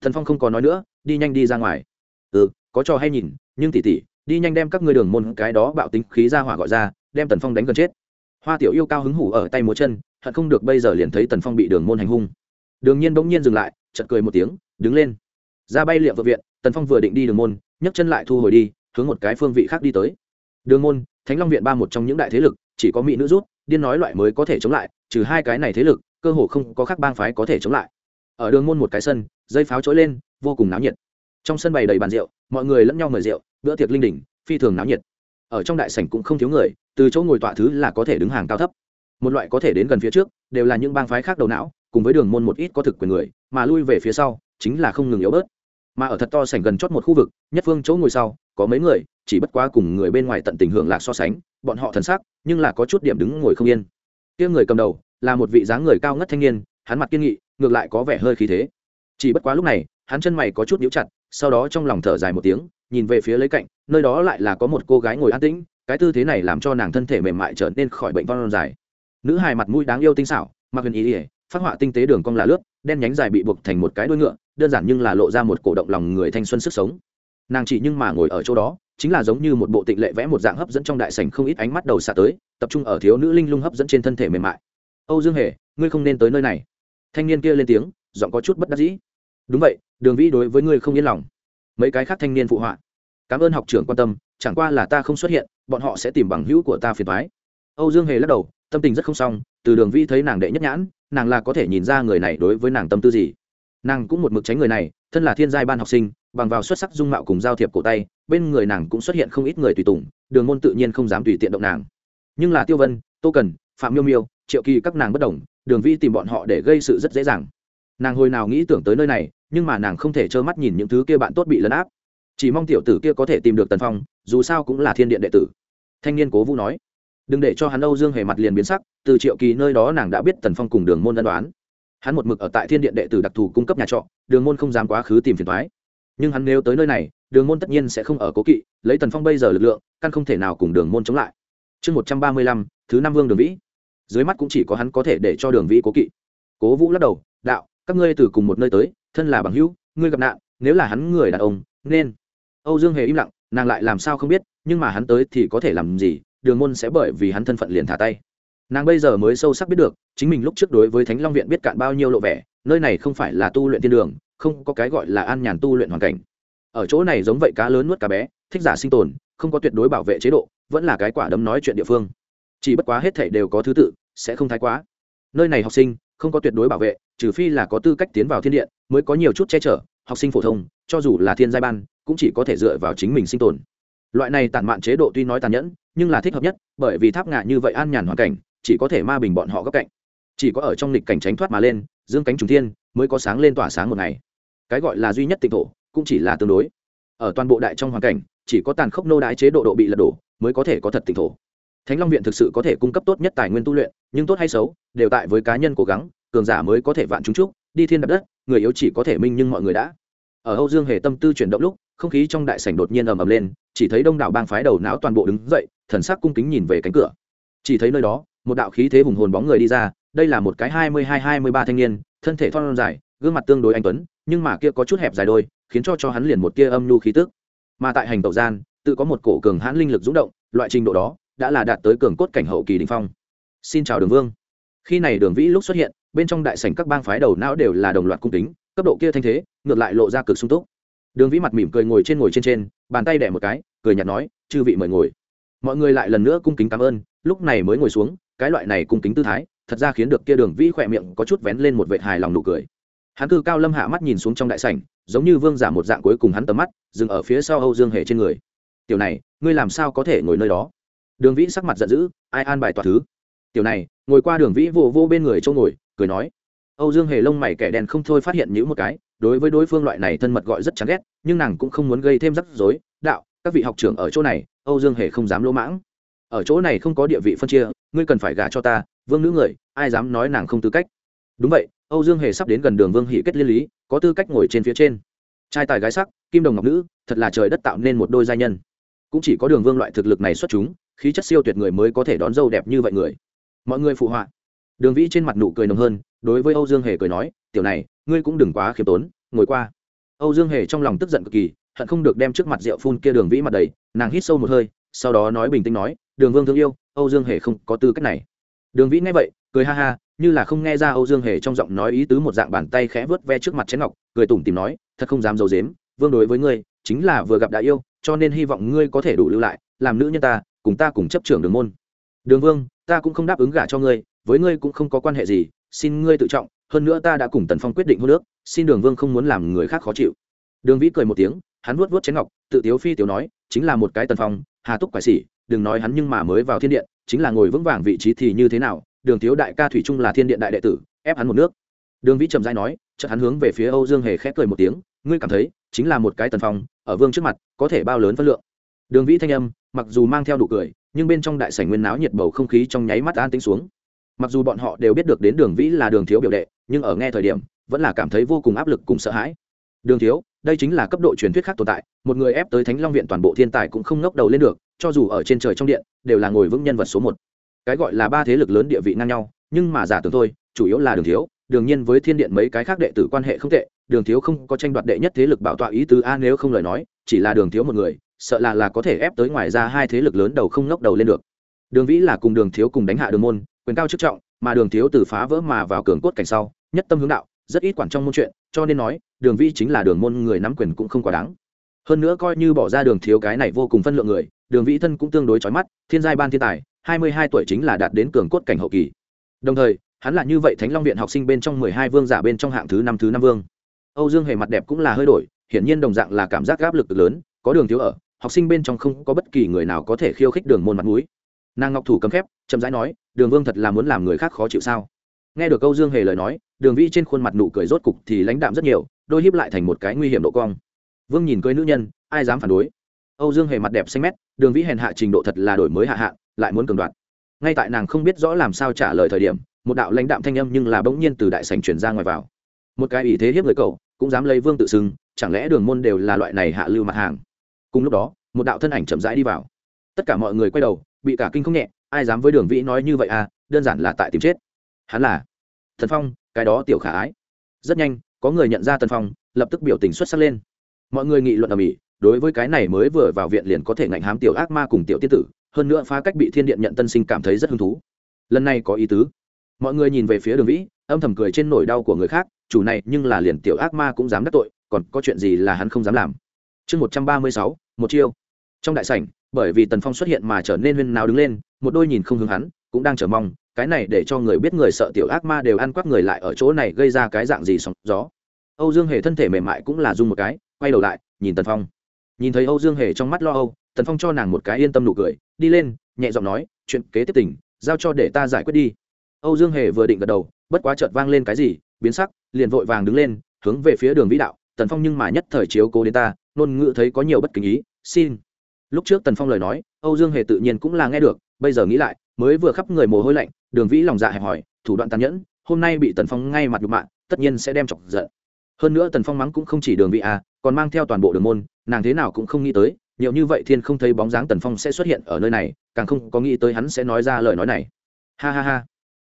Speaker 1: Thần phong không có nói nữa, đi nhanh đi ra ngoài. Ừ có trò hay nhìn, nhưng tỉ tỉ, đi nhanh đem các ngươi đường môn cái đó bạo tính khí ra hỏa gọi ra, đem tần phong đánh gần chết. Hoa tiểu yêu cao hứng hủ ở tay múa chân, hận không được bây giờ liền thấy tần phong bị đường môn hành hung. Đường nhiên bỗng nhiên dừng lại chật cười một tiếng, đứng lên. Ra bay liệm vợ viện, tần phong vừa định đi đường môn, nhấc chân lại thu hồi đi, hướng một cái phương vị khác đi tới. Đường môn thánh long viện ba một trong những đại thế lực, chỉ có mỹ nữ rút, điên nói loại mới có thể chống lại, trừ hai cái này thế lực, cơ hồ không có khác bang phái có thể chống lại. Ở đường môn một cái sân, dây pháo trỗi lên, vô cùng náo nhiệt. Trong sân bày đầy bàn rượu, mọi người lẫn nhau mời rượu, bữa tiệc linh đình phi thường náo nhiệt. Ở trong đại sảnh cũng không thiếu người, từ chỗ ngồi tọa thứ là có thể đứng hàng cao thấp. Một loại có thể đến gần phía trước, đều là những bang phái khác đầu não, cùng với đường môn một ít có thực quyền người, mà lui về phía sau, chính là không ngừng yếu bớt. Mà ở thật to sảnh gần chót một khu vực, nhất phương chỗ ngồi sau có mấy người, chỉ bất quá cùng người bên ngoài tận tình hưởng lạc so sánh, bọn họ thần sắc, nhưng là có chút điểm đứng ngồi không yên. Tiếng người cầm đầu, là một vị dáng người cao ngất thanh niên, hắn mặt kiên nghị, ngược lại có vẻ hơi khí thế. Chỉ bất quá lúc này, hắn chân mày có chút nhíu chặt, sau đó trong lòng thở dài một tiếng, nhìn về phía lấy cạnh, nơi đó lại là có một cô gái ngồi an tĩnh, cái tư thế này làm cho nàng thân thể mềm mại trở nên khỏi bệnh von dài. Nữ hài mặt mũi đáng yêu tinh xảo, mặc huyền ý ỉa phát họa tinh tế đường cong là lướt, đen nhánh dài bị buộc thành một cái đuôi ngựa, đơn giản nhưng là lộ ra một cổ động lòng người thanh xuân sức sống nàng chỉ nhưng mà ngồi ở chỗ đó, chính là giống như một bộ tịnh lệ vẽ một dạng hấp dẫn trong đại sảnh không ít ánh mắt đầu xạ tới, tập trung ở thiếu nữ linh lung hấp dẫn trên thân thể mềm mại. Âu dương hề, ngươi không nên tới nơi này. Thanh niên kia lên tiếng, giọng có chút bất đắc dĩ. Đúng vậy, đường vĩ đối với ngươi không yên lòng. Mấy cái khác thanh niên phụ họa. Cảm ơn học trưởng quan tâm, chẳng qua là ta không xuất hiện, bọn họ sẽ tìm bằng hữu của ta phiền thoái âu dương hề lắc đầu, tâm tình rất không xong, từ đường vĩ thấy nàng đệ nhất nhãn, nàng là có thể nhìn ra người này đối với nàng tâm tư gì. Nàng cũng một mực tránh người này, thân là thiên giai ban học sinh bằng vào xuất sắc dung mạo cùng giao thiệp cổ tay, bên người nàng cũng xuất hiện không ít người tùy tùng, đường môn tự nhiên không dám tùy tiện động nàng. Nhưng là tiêu vân, tô cần, phạm miêu miêu, triệu kỳ các nàng bất đồng, đường vi tìm bọn họ để gây sự rất dễ dàng. Nàng hồi nào nghĩ tưởng tới nơi này, nhưng mà nàng không thể trơ mắt nhìn những thứ kia bạn tốt bị lấn áp. Chỉ mong tiểu tử kia có thể tìm được tần phong, dù sao cũng là thiên điện đệ tử. Thanh niên cố vũ nói, đừng để cho hắn âu dương hề mặt liền biến sắc, từ triệu kỳ nơi đó nàng đã biết tần phong cùng đường môn ân đoán hắn một mực ở tại thiên điện đệ tử đặc thù cung cấp nhà trọ, đường môn không dám quá khứ tìm phiền thoái nhưng hắn nếu tới nơi này, đường môn tất nhiên sẽ không ở cố kỵ, lấy tần phong bây giờ lực lượng, căn không thể nào cùng đường môn chống lại. Chương một trăm ba mươi lăm, thứ năm vương đường vĩ. Dưới mắt cũng chỉ có hắn có thể để cho đường vĩ cố kỵ. Cố vũ lắc đầu, đạo, các ngươi từ cùng một nơi tới, thân là bằng hữu, ngươi gặp nạn, nếu là hắn người đàn ông, nên âu dương hề im lặng, nàng lại làm sao không biết, nhưng mà hắn tới thì có thể làm gì, đường môn sẽ bởi vì hắn thân phận liền thả tay. Nàng bây giờ mới sâu sắc biết được, chính mình lúc trước đối với thánh long viện biết cạn bao nhiêu lộ vẻ, nơi này không phải là tu luyện thiên đường không có cái gọi là an nhàn tu luyện hoàn cảnh. Ở chỗ này giống vậy cá lớn nuốt cá bé, thích giả sinh tồn, không có tuyệt đối bảo vệ chế độ, vẫn là cái quả đấm nói chuyện địa phương. Chỉ bất quá hết thể đều có thứ tự, sẽ không thái quá. Nơi này học sinh, không có tuyệt đối bảo vệ, trừ phi là có tư cách tiến vào thiên điện mới có nhiều chút che chở, học sinh phổ thông, cho dù là thiên giai ban, cũng chỉ có thể dựa vào chính mình sinh tồn. Loại này tản mạn chế độ tuy nói tàn nhẫn, nhưng là thích hợp nhất, bởi vì tháp ngạ như vậy an nhàn hoàn cảnh, chỉ có thể ma bình bọn họ góc cạnh. Chỉ có ở trong lịch cảnh tránh thoát mà lên, dương cánh trùng thiên, mới có sáng lên tỏa sáng một ngày cái gọi là duy nhất tịnh thổ, cũng chỉ là tương đối. Ở toàn bộ đại trong hoàn cảnh, chỉ có tàn khốc nô đái chế độ độ bị lật đổ mới có thể có thật tịnh thổ. Thánh long viện thực sự có thể cung cấp tốt nhất tài nguyên tu luyện, nhưng tốt hay xấu, đều tại với cá nhân cố gắng, cường giả mới có thể vạn chúng trúc đi thiên đập đất, người yếu chỉ có thể minh nhưng mọi người đã. Ở âu dương hề tâm tư chuyển động lúc, không khí trong đại sảnh đột nhiên ầm ầm lên, chỉ thấy đông đảo bang phái đầu não toàn bộ đứng dậy, thần sắc cung kính nhìn về cánh cửa. Chỉ thấy nơi đó, một đạo khí thế hùng hồn bóng người đi ra, đây là một cái hai mươi hai hai mươi ba thanh niên, thân thể thon dài, gương mặt tương đối anh tuấn nhưng mà kia có chút hẹp dài đôi, khiến cho cho hắn liền một tia âm nhu khí tức. Mà tại hành tẩu gian, tự có một cổ cường hãn linh lực rúng động, loại trình độ đó đã là đạt tới cường cốt cảnh hậu kỳ đình phong. Xin chào đường vương. Khi này đường vĩ lúc xuất hiện, bên trong đại sảnh các bang phái đầu não đều là đồng loạt cung kính, cấp độ kia thanh thế, ngược lại lộ ra cực sung túc. Đường vĩ mặt mỉm cười ngồi trên ngồi trên trên, bàn tay đẻ một cái, cười nhạt nói, chư vị mời ngồi. Mọi người lại lần nữa cung kính cảm ơn, lúc này mới ngồi xuống, cái loại này cung kính tư thái, thật ra khiến được kia đường vĩ khỏe miệng có chút vén lên một vệt hài lòng nụ cười hắn cư cao lâm hạ mắt nhìn xuống trong đại sảnh, giống như vương giả một dạng cuối cùng hắn tầm mắt, dừng ở phía sau âu dương hề trên người. Tiểu này, ngươi làm sao có thể ngồi nơi đó? Đường vĩ sắc mặt giận dữ, ai an bài tòa thứ? Tiểu này, ngồi qua đường vĩ vô vô bên người châu ngồi, cười nói. Âu dương hề lông mày kẻ đèn không thôi phát hiện những một cái, đối với đối phương loại này thân mật gọi rất chán ghét, nhưng nàng cũng không muốn gây thêm rắc rối. Đạo, các vị học trưởng ở chỗ này, âu dương hề không dám lỗ mãng. Ở chỗ này không có địa vị phân chia, ngươi cần phải gả cho ta, vương nữ người, ai dám nói nàng không tư cách? Đúng vậy âu dương hề sắp đến gần đường vương hỷ kết liên lý, có tư cách ngồi trên phía trên. Trai tài gái sắc, kim đồng ngọc nữ, thật là trời đất tạo nên một đôi giai nhân. Cũng chỉ có đường vương loại thực lực này xuất chúng, khí chất siêu tuyệt người mới có thể đón dâu đẹp như vậy người. Mọi người phụ họa. Đường vĩ trên mặt nụ cười nồng hơn, đối với âu dương hề cười nói, tiểu này, ngươi cũng đừng quá khiêm tốn, ngồi qua. Âu dương hề trong lòng tức giận cực kỳ, hận không được đem trước mặt rượu phun kia đường vĩ mặt đầy, nàng hít sâu một hơi, sau đó nói bình tĩnh nói, đường vương thương yêu, âu dương hề không có tư cách này. Đường vĩ nghe vậy, cười ha ha như là không nghe ra âu dương hề trong giọng nói ý tứ một dạng bàn tay khẽ vớt ve trước mặt chén ngọc, cười tủm tìm nói, thật không dám d i ấ u dếm vương đối với ngươi, chính là vừa gặp đã yêu, cho nên hy vọng ngươi có thể đủ lưu lại, làm nữ nhân ta, cùng ta cùng chấp trưởng đường môn. Đường vương, ta cũng không đáp ứng gả cho ngươi, với ngươi cũng không có quan hệ gì, xin ngươi tự trọng, hơn nữa ta đã cùng tần phong quyết định hôn nước xin đường vương không muốn làm người khác khó chịu. Đường vĩ cười một tiếng, hắn vuốt vuốt chén ngọc, tự tiếu phi tiểu nói, chính là một cái tần phong, hà túc quải xỉ đừng nói hắn nhưng mà mới vào thiên điện, chính là ngồi vững vàng vị trí thì như thế nào đường thiếu đại ca thủy trung là thiên điện đại đệ tử, ép hắn một nước. Đường vĩ trầm dai nói, chợt hắn hướng về phía âu dương hề khép cười một tiếng, ngươi cảm thấy chính là một cái tần phong, ở vương trước mặt, có thể bao lớn phân lượng. Đường vĩ thanh âm, mặc dù mang theo đủ cười, nhưng bên trong đại sảnh nguyên náo nhiệt bầu không khí trong nháy mắt an tĩnh xuống. Mặc dù bọn họ đều biết được đến đường vĩ là đường thiếu biểu đệ, nhưng ở nghe thời điểm, vẫn là cảm thấy vô cùng áp lực cùng sợ hãi. Đường thiếu, đây chính là cấp độ truyền thuyết khác tồn tại, một người ép tới thánh long viện toàn bộ thiên tài cũng không ngóc đầu lên được, cho dù ở trên trời trong điện, đều là ngồi vững nhân vật số một cái gọi là ba thế lực lớn địa vị ngang nhau, nhưng mà giả tưởng thôi, chủ yếu là đường thiếu, đương nhiên với thiên điện mấy cái khác đệ tử quan hệ không tệ, đường thiếu không có tranh đoạt đệ nhất thế lực bảo tọa ý tứ, a, nếu không lời nói, chỉ là đường thiếu một người, sợ là là có thể ép tới ngoài ra hai thế lực lớn đầu không ngóc đầu lên được. Đường vĩ là cùng đường thiếu cùng đánh hạ đường môn, quyền cao chức trọng, mà đường thiếu từ phá vỡ mà vào cường cốt cảnh sau, nhất tâm hướng đạo, rất ít quản trong môn chuyện, cho nên nói, đường vĩ chính là đường môn người nắm quyền cũng không quá đáng. Hơn nữa coi như bỏ ra đường thiếu cái này vô cùng phân lượng người, đường vĩ thân cũng tương đối trói mắt, thiên giai ban thiên tài hai mươi hai tuổi chính là đạt đến cường cốt cảnh hậu kỳ. Đồng thời, hắn là như vậy thánh long viện học sinh bên trong mười hai vương giả bên trong hạng thứ năm thứ năm vương. Âu dương hề mặt đẹp cũng là hơi đổi, hiển nhiên đồng dạng là cảm giác áp lực lớn, có đường thiếu ở, học sinh bên trong không có bất kỳ người nào có thể khiêu khích đường môn mặt mũi. Nàng ngọc thủ cầm phép chậm rãi nói, đường vương thật là muốn làm người khác khó chịu sao? Nghe được câu dương hề lời nói, đường vĩ trên khuôn mặt nụ cười rốt cục thì lãnh đạm rất nhiều, đôi hiếp lại thành một cái nguy hiểm độ cong. Vương nhìn cưới nữ nhân, ai dám phản đối? Âu dương hề mặt đẹp xanh mét, đường vĩ hèn hạ trình độ thật là đổi mới hạ hạ lại muốn cường đoạt. Ngay tại nàng không biết rõ làm sao trả lời thời điểm, một đạo lãnh đạm thanh âm nhưng là bỗng nhiên từ đại sành truyền ra ngoài vào. Một cái ý thế hiếp người cậu, cũng dám lấy vương tự xưng, chẳng lẽ đường môn đều là loại này hạ lưu mặt hàng? Cùng lúc đó, một đạo thân ảnh chậm rãi đi vào. Tất cả mọi người quay đầu, bị cả kinh không nhẹ, ai dám với đường vĩ nói như vậy à đơn giản là tại tìm chết. Hắn là thần phong, cái đó tiểu khả ái. Rất nhanh, có người nhận ra tần phong, lập tức biểu tình xuất sắc lên. Mọi người nghị luận ở mỹ đối với cái này mới vừa vào viện liền có thể ngạnh hám tiểu ác ma cùng tiểu tiết tử hơn nữa phá cách bị thiên điện nhận tân sinh cảm thấy rất hứng thú. Lần này có ý tứ. Mọi người nhìn về phía đường vĩ, âm thầm cười trên nỗi đau của người khác, chủ này nhưng là liền tiểu ác ma cũng dám đắc tội, còn có chuyện gì là hắn không dám làm. Chương một trăm ba mươi sáu, một chiêu. Trong đại sảnh, bởi vì tần phong xuất hiện mà trở nên huyên nào đứng lên, một đôi nhìn không hướng hắn, cũng đang chờ mong, cái này để cho người biết người sợ tiểu ác ma đều ăn quắp người lại ở chỗ này gây ra cái dạng gì sóng gió. Âu dương hề thân thể mềm mại cũng là run một cái, quay đầu lại, nhìn tần phong. Nhìn thấy âu dương hề trong mắt lo âu tần phong cho nàng một cái yên tâm nụ cười, đi lên, nhẹ giọng nói, chuyện kế tiếp tình, giao cho để ta giải quyết đi. Âu dương hề vừa định gật đầu, bất quá chợt vang lên cái gì, biến sắc, liền vội vàng đứng lên, hướng về phía đường vĩ đạo, tần phong nhưng mà nhất thời chiếu cố đến ta, ngôn ngữ thấy có nhiều bất kính ý, xin. Lúc trước tần phong lời nói, âu dương hề tự nhiên cũng là nghe được, bây giờ nghĩ lại, mới vừa khắp người mồ hôi lạnh, đường vĩ lòng dạ hẹp hỏi thủ đoạn tàn nhẫn, hôm nay bị tần phong ngay mặt nhục mạ, tất nhiên sẽ đem chọc giận. Hơn nữa tần phong mắng cũng không chỉ đường vĩ à còn mang theo toàn bộ đường môn, nàng thế nào cũng không nghĩ tới nhiều như vậy thiên không thấy bóng dáng tần phong sẽ xuất hiện ở nơi này, càng không có nghĩ tới hắn sẽ nói ra lời nói này. Ha ha ha.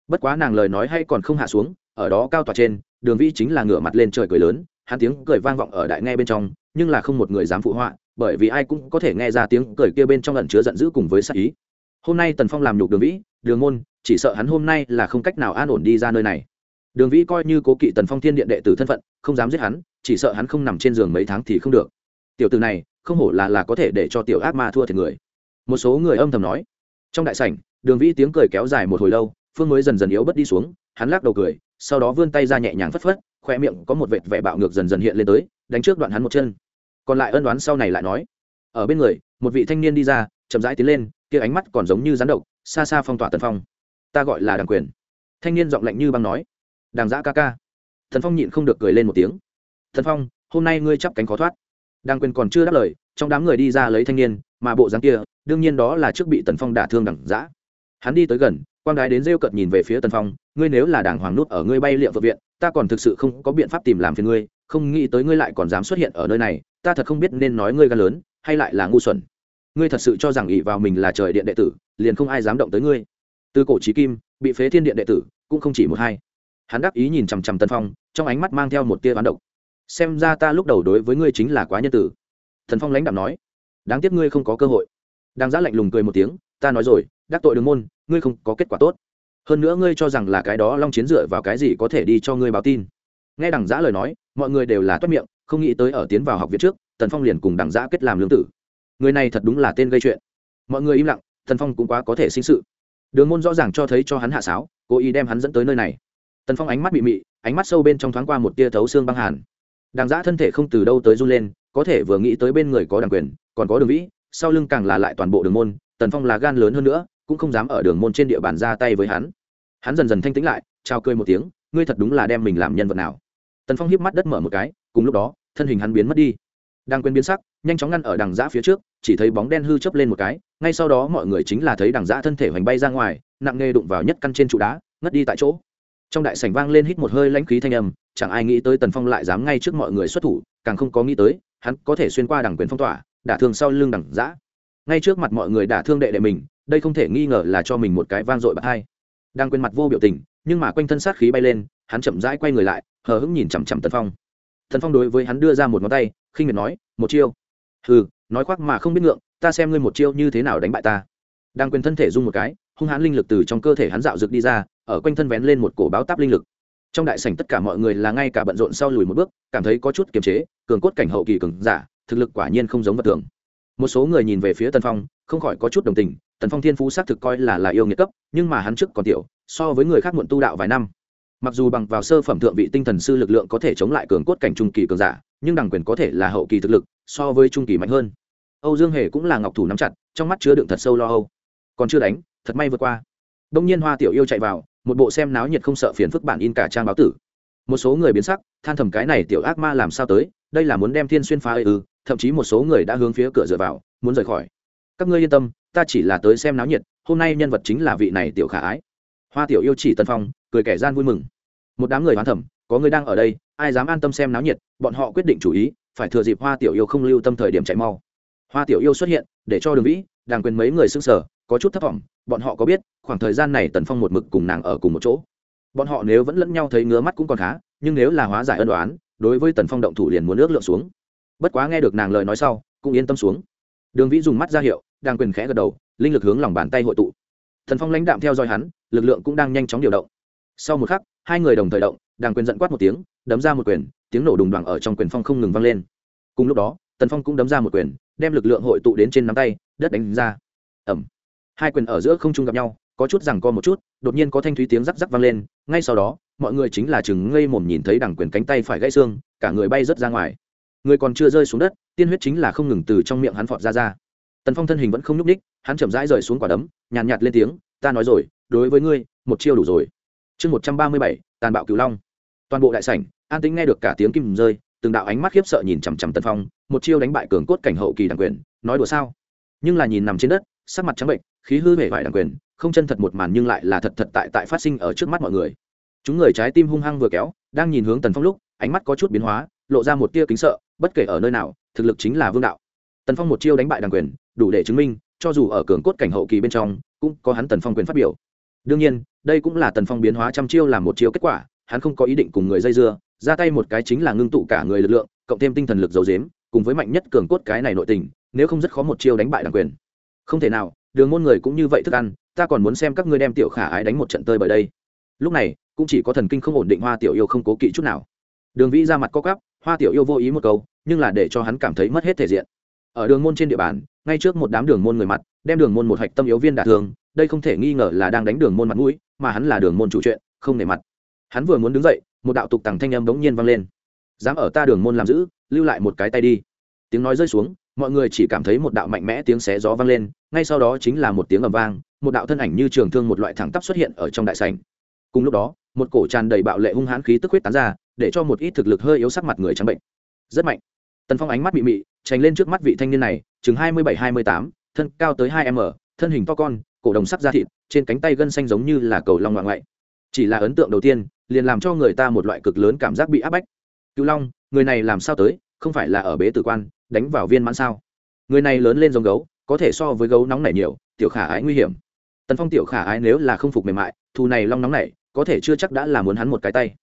Speaker 1: Bất quá nàng lời nói hay còn không hạ xuống, ở đó cao tòa trên, đường vĩ chính là ngửa mặt lên trời cười lớn, hắn tiếng cười vang vọng ở đại nghe bên trong, nhưng là không một người dám phụ họa, bởi vì ai cũng có thể nghe ra tiếng cười kia bên trong ẩn chứa giận dữ cùng với sắc ý. Hôm nay tần phong làm nhục đường vĩ, đường môn, chỉ sợ hắn hôm nay là không cách nào an ổn đi ra nơi này. Đường vĩ coi như cố kỵ tần phong thiên điện đệ tử thân phận, không dám giết hắn, chỉ sợ hắn không nằm trên giường mấy tháng thì không được. Tiểu từ này không hổ là là có thể để cho tiểu ác ma thua thiệt người. Một số người âm thầm nói. Trong đại sảnh, đường vĩ tiếng cười kéo dài một hồi lâu, phương mới dần dần yếu bất đi xuống, hắn lắc đầu cười, sau đó vươn tay ra nhẹ nhàng phất phất, khoe miệng có một vệt vẻ bạo ngược dần dần hiện lên tới, đánh trước đoạn hắn một chân. Còn lại ân đoán sau này lại nói. Ở bên người, một vị thanh niên đi ra, chậm rãi tiến lên, kia ánh mắt còn giống như rắn độc, xa xa phong tỏa tần phong. Ta gọi là đàng quyền. Thanh niên giọng lạnh như băng nói. Đàng giã ca ca. Thần phong nhịn không được cười lên một tiếng. Thần phong, hôm nay ngươi chắp cánh khó thoát đang quyền còn chưa đáp lời, trong đám người đi ra lấy thanh niên, mà bộ dáng kia, đương nhiên đó là trước bị tần phong đả thương đẳng giã hắn đi tới gần, quang đái đến rêu cợt nhìn về phía tần phong, ngươi nếu là đàng hoàng nút ở ngươi bay liệu vợ viện, ta còn thực sự không có biện pháp tìm làm phiền ngươi, không nghĩ tới ngươi lại còn dám xuất hiện ở nơi này, ta thật không biết nên nói ngươi gan lớn, hay lại là ngu xuẩn. Ngươi thật sự cho rằng ỷ vào mình là trời điện đệ tử, liền không ai dám động tới ngươi. Từ cổ trí kim, bị phế thiên điện đệ tử, cũng không chỉ một hai. Hắn đắc ý nhìn chằm chằm tần phong, trong ánh mắt mang theo một tia ván độc xem ra ta lúc đầu đối với ngươi chính là quá nhân tử. Thần phong lãnh đạm nói, đáng tiếc ngươi không có cơ hội. Đang giá lạnh lùng cười một tiếng, ta nói rồi, đắc tội đường môn, ngươi không có kết quả tốt. Hơn nữa ngươi cho rằng là cái đó long chiến dựa vào cái gì có thể đi cho ngươi báo tin. Nghe đằng giã lời nói, mọi người đều là toát miệng, không nghĩ tới ở tiến vào học viện trước tần phong liền cùng đằng giã kết làm lương tử. Người này thật đúng là tên gây chuyện. Mọi người im lặng tần phong cũng quá có thể sinh sự. Đường môn rõ ràng cho thấy cho hắn hạ sáo, cố ý đem hắn dẫn tới nơi này. Tần phong ánh mắt bị mị, ánh mắt sâu bên trong thoáng qua một tia thấu xương băng hàn đằng giã thân thể không từ đâu tới run lên, có thể vừa nghĩ tới bên người có đằng quyền, còn có đường vĩ, sau lưng càng là lại toàn bộ đường môn, tần phong là gan lớn hơn nữa, cũng không dám ở đường môn trên địa bàn ra tay với hắn. Hắn dần dần thanh tĩnh lại trao cười một tiếng, ngươi thật đúng là đem mình làm nhân vật nào? Tần phong hiếp mắt đất mở một cái, cùng lúc đó, thân hình hắn biến mất đi. Đang quên biến sắc, nhanh chóng ngăn ở đằng giã phía trước, chỉ thấy bóng đen hư chấp lên một cái, ngay sau đó mọi người chính là thấy đằng giã thân thể hoành bay ra ngoài, nặng nề đụng vào nhất căn trên trụ đá, ngất đi tại chỗ trong đại sảnh vang lên hít một hơi lãnh khí thanh âm, chẳng ai nghĩ tới tần phong lại dám ngay trước mọi người xuất thủ, càng không có nghĩ tới, hắn có thể xuyên qua đảng quyền phong tỏa, đả thương sau lưng đẳng giã ngay trước mặt mọi người đả thương đệ đệ mình, đây không thể nghi ngờ là cho mình một cái vang dội bạc hai. Đang quên mặt vô biểu tình, nhưng mà quanh thân sát khí bay lên, hắn chậm rãi quay người lại, hờ hững nhìn chằm chằm tần phong. Tần phong đối với hắn đưa ra một ngón tay, khinh miệt nói, một chiêu. Hừ, nói khoác mà không biết ngượng, ta xem ngươi một chiêu như thế nào đánh bại ta. Đang quên thân thể rung một cái hung hãn linh lực từ trong cơ thể hắn dạo rực đi ra, ở quanh thân vén lên một cổ báo táp linh lực. Trong đại sảnh tất cả mọi người là ngay cả bận rộn sau lùi một bước, cảm thấy có chút kiềm chế, cường cốt cảnh hậu kỳ cường giả, thực lực quả nhiên không giống vật thường. Một số người nhìn về phía tần phong, không khỏi có chút đồng tình, tần phong thiên phú xác thực coi là là yêu nghiệt cấp, nhưng mà hắn trước còn tiểu, so với người khác muộn tu đạo vài năm. Mặc dù bằng vào sơ phẩm thượng vị tinh thần sư lực lượng có thể chống lại cường cốt cảnh trung kỳ cường giả, nhưng đằng quyền có thể là hậu kỳ thực lực, so với trung kỳ mạnh hơn. Âu dương hề cũng là ngọc thủ nắm chặt, trong mắt chứa đựng thật sâu lo âu. Còn chưa đánh thật may vượt qua. Đông nhiên hoa tiểu yêu chạy vào, một bộ xem náo nhiệt không sợ phiền phức bản in cả trang báo tử. Một số người biến sắc, than thầm cái này tiểu ác ma làm sao tới, đây là muốn đem thiên xuyên phá ư, thậm chí một số người đã hướng phía cửa dựa vào, muốn rời khỏi. Các ngươi yên tâm, ta chỉ là tới xem náo nhiệt, hôm nay nhân vật chính là vị này tiểu khả ái. Hoa tiểu yêu chỉ tân phong, cười kẻ gian vui mừng. Một đám người hoán thẩm có người đang ở đây, ai dám an tâm xem náo nhiệt, bọn họ quyết định chủ ý, phải thừa dịp hoa tiểu yêu không lưu tâm thời điểm chạy mau. Hoa tiểu yêu xuất hiện, để cho đường vĩ, đàng quyền mấy người xưng sở có chút thất vọng bọn họ có biết, khoảng thời gian này tần phong một mực cùng nàng ở cùng một chỗ. Bọn họ nếu vẫn lẫn nhau thấy ngứa mắt cũng còn khá, nhưng nếu là hóa giải ân đoán đối với tần phong động thủ liền muốn ước lượng xuống. Bất quá nghe được nàng lời nói sau, cũng yên tâm xuống. Đường vĩ dùng mắt ra hiệu, đang quyền khẽ gật đầu, linh lực hướng lòng bàn tay hội tụ. Thần phong lãnh đạm theo dõi hắn, lực lượng cũng đang nhanh chóng điều động. Sau một khắc, hai người đồng thời động đàng quyền giận quát một tiếng, đấm ra một quyền, tiếng nổ đùng đoàng ở trong quyền phong không ngừng vang lên. Cùng lúc đó, tần phong cũng đấm ra một quyền, đem lực lượng hội tụ đến trên nắm tay, đất đánh ra. Ẩm hai quyền ở giữa không trung gặp nhau có chút rằng co một chút đột nhiên có thanh thúy tiếng rắc rắc vang lên ngay sau đó mọi người chính là chừng ngây mồm nhìn thấy đằng quyền cánh tay phải gãy xương cả người bay rớt ra ngoài. Người còn chưa rơi xuống đất tiên huyết chính là không ngừng từ trong miệng hắn phọt ra ra. Tần phong thân hình vẫn không nhúc ních hắn chậm rãi rời xuống quả đấm nhàn nhạt, nhạt lên tiếng ta nói rồi đối với ngươi một chiêu đủ rồi. Chương một trăm ba mươi bảy tàn bạo cửu long. Toàn bộ đại sảnh an tính nghe được cả tiếng kim rơi từng đạo ánh mắt khiếp sợ nhìn chằm chằm tần phong một chiêu đánh bại cường cốt cảnh hậu kỳ đàng quyền nói đùa sao? Nhưng là nhìn nằm trên đất sắc mặt trắng bệnh, khí hư hể vải đằng quyền, không chân thật một màn nhưng lại là thật thật tại tại phát sinh ở trước mắt mọi người. Chúng người trái tim hung hăng vừa kéo, đang nhìn hướng tần phong lúc, ánh mắt có chút biến hóa, lộ ra một tia kính sợ, bất kể ở nơi nào, thực lực chính là vương đạo. Tần phong một chiêu đánh bại đằng quyền, đủ để chứng minh, cho dù ở cường cốt cảnh hậu kỳ bên trong, cũng có hắn tần phong quyền phát biểu. Đương nhiên, đây cũng là tần phong biến hóa trăm chiêu làm một chiêu kết quả, hắn không có ý định cùng người dây dưa, ra tay một cái chính là ngưng tụ cả người lực lượng, cộng thêm tinh thần lực dầu dếm, cùng với mạnh nhất cường cốt cái này nội tình, nếu không rất khó một chiêu đánh bại đằng quyền không thể nào, đường môn người cũng như vậy thức ăn, ta còn muốn xem các ngươi đem tiểu khả ái đánh một trận tơi bởi đây. Lúc này, cũng chỉ có thần kinh không ổn định hoa tiểu yêu không cố kỵ chút nào. Đường vĩ ra mặt co cắp hoa tiểu yêu vô ý một câu, nhưng là để cho hắn cảm thấy mất hết thể diện. Ở đường môn trên địa bàn, ngay trước một đám đường môn người mặt, đem đường môn một hạch tâm yếu viên đả thương, đây không thể nghi ngờ là đang đánh đường môn mặt mũi, mà hắn là đường môn chủ chuyện, không nể mặt. Hắn vừa muốn đứng dậy, một đạo tục tằng thanh âm bỗng nhiên vang lên. Dám ở ta đường môn làm giữ, lưu lại một cái tay đi. Tiếng nói rơi xuống mọi người chỉ cảm thấy một đạo mạnh mẽ tiếng xé gió vang lên, ngay sau đó chính là một tiếng ầm vang, một đạo thân ảnh như trường thương một loại thẳng tắp xuất hiện ở trong đại sảnh. Cùng lúc đó, một cổ tràn đầy bạo lệ hung hãn khí tức huyết tán ra, để cho một ít thực lực hơi yếu sắc mặt người trắng bệnh. Rất mạnh. Tần phong ánh mắt mị mị, tránh lên trước mắt vị thanh niên này, chừng hai mươi bảy, hai mươi tám, thân cao tới hai m, thân hình to con, cổ đồng sắc da thịt, trên cánh tay gân xanh giống như là cầu long ngoạn ngoại. Chỉ là ấn tượng đầu tiên, liền làm cho người ta một loại cực lớn cảm giác bị áp bách. Cựu long, người này làm sao tới, không phải là ở bế tử quan đánh vào viên mãn sao? Người này lớn lên giống gấu, có thể so với gấu nóng này nhiều, tiểu khả ái nguy hiểm. Tần phong tiểu khả ái nếu là không phục mềm mại, thù này long nóng này có thể chưa chắc đã là muốn hắn một cái tay.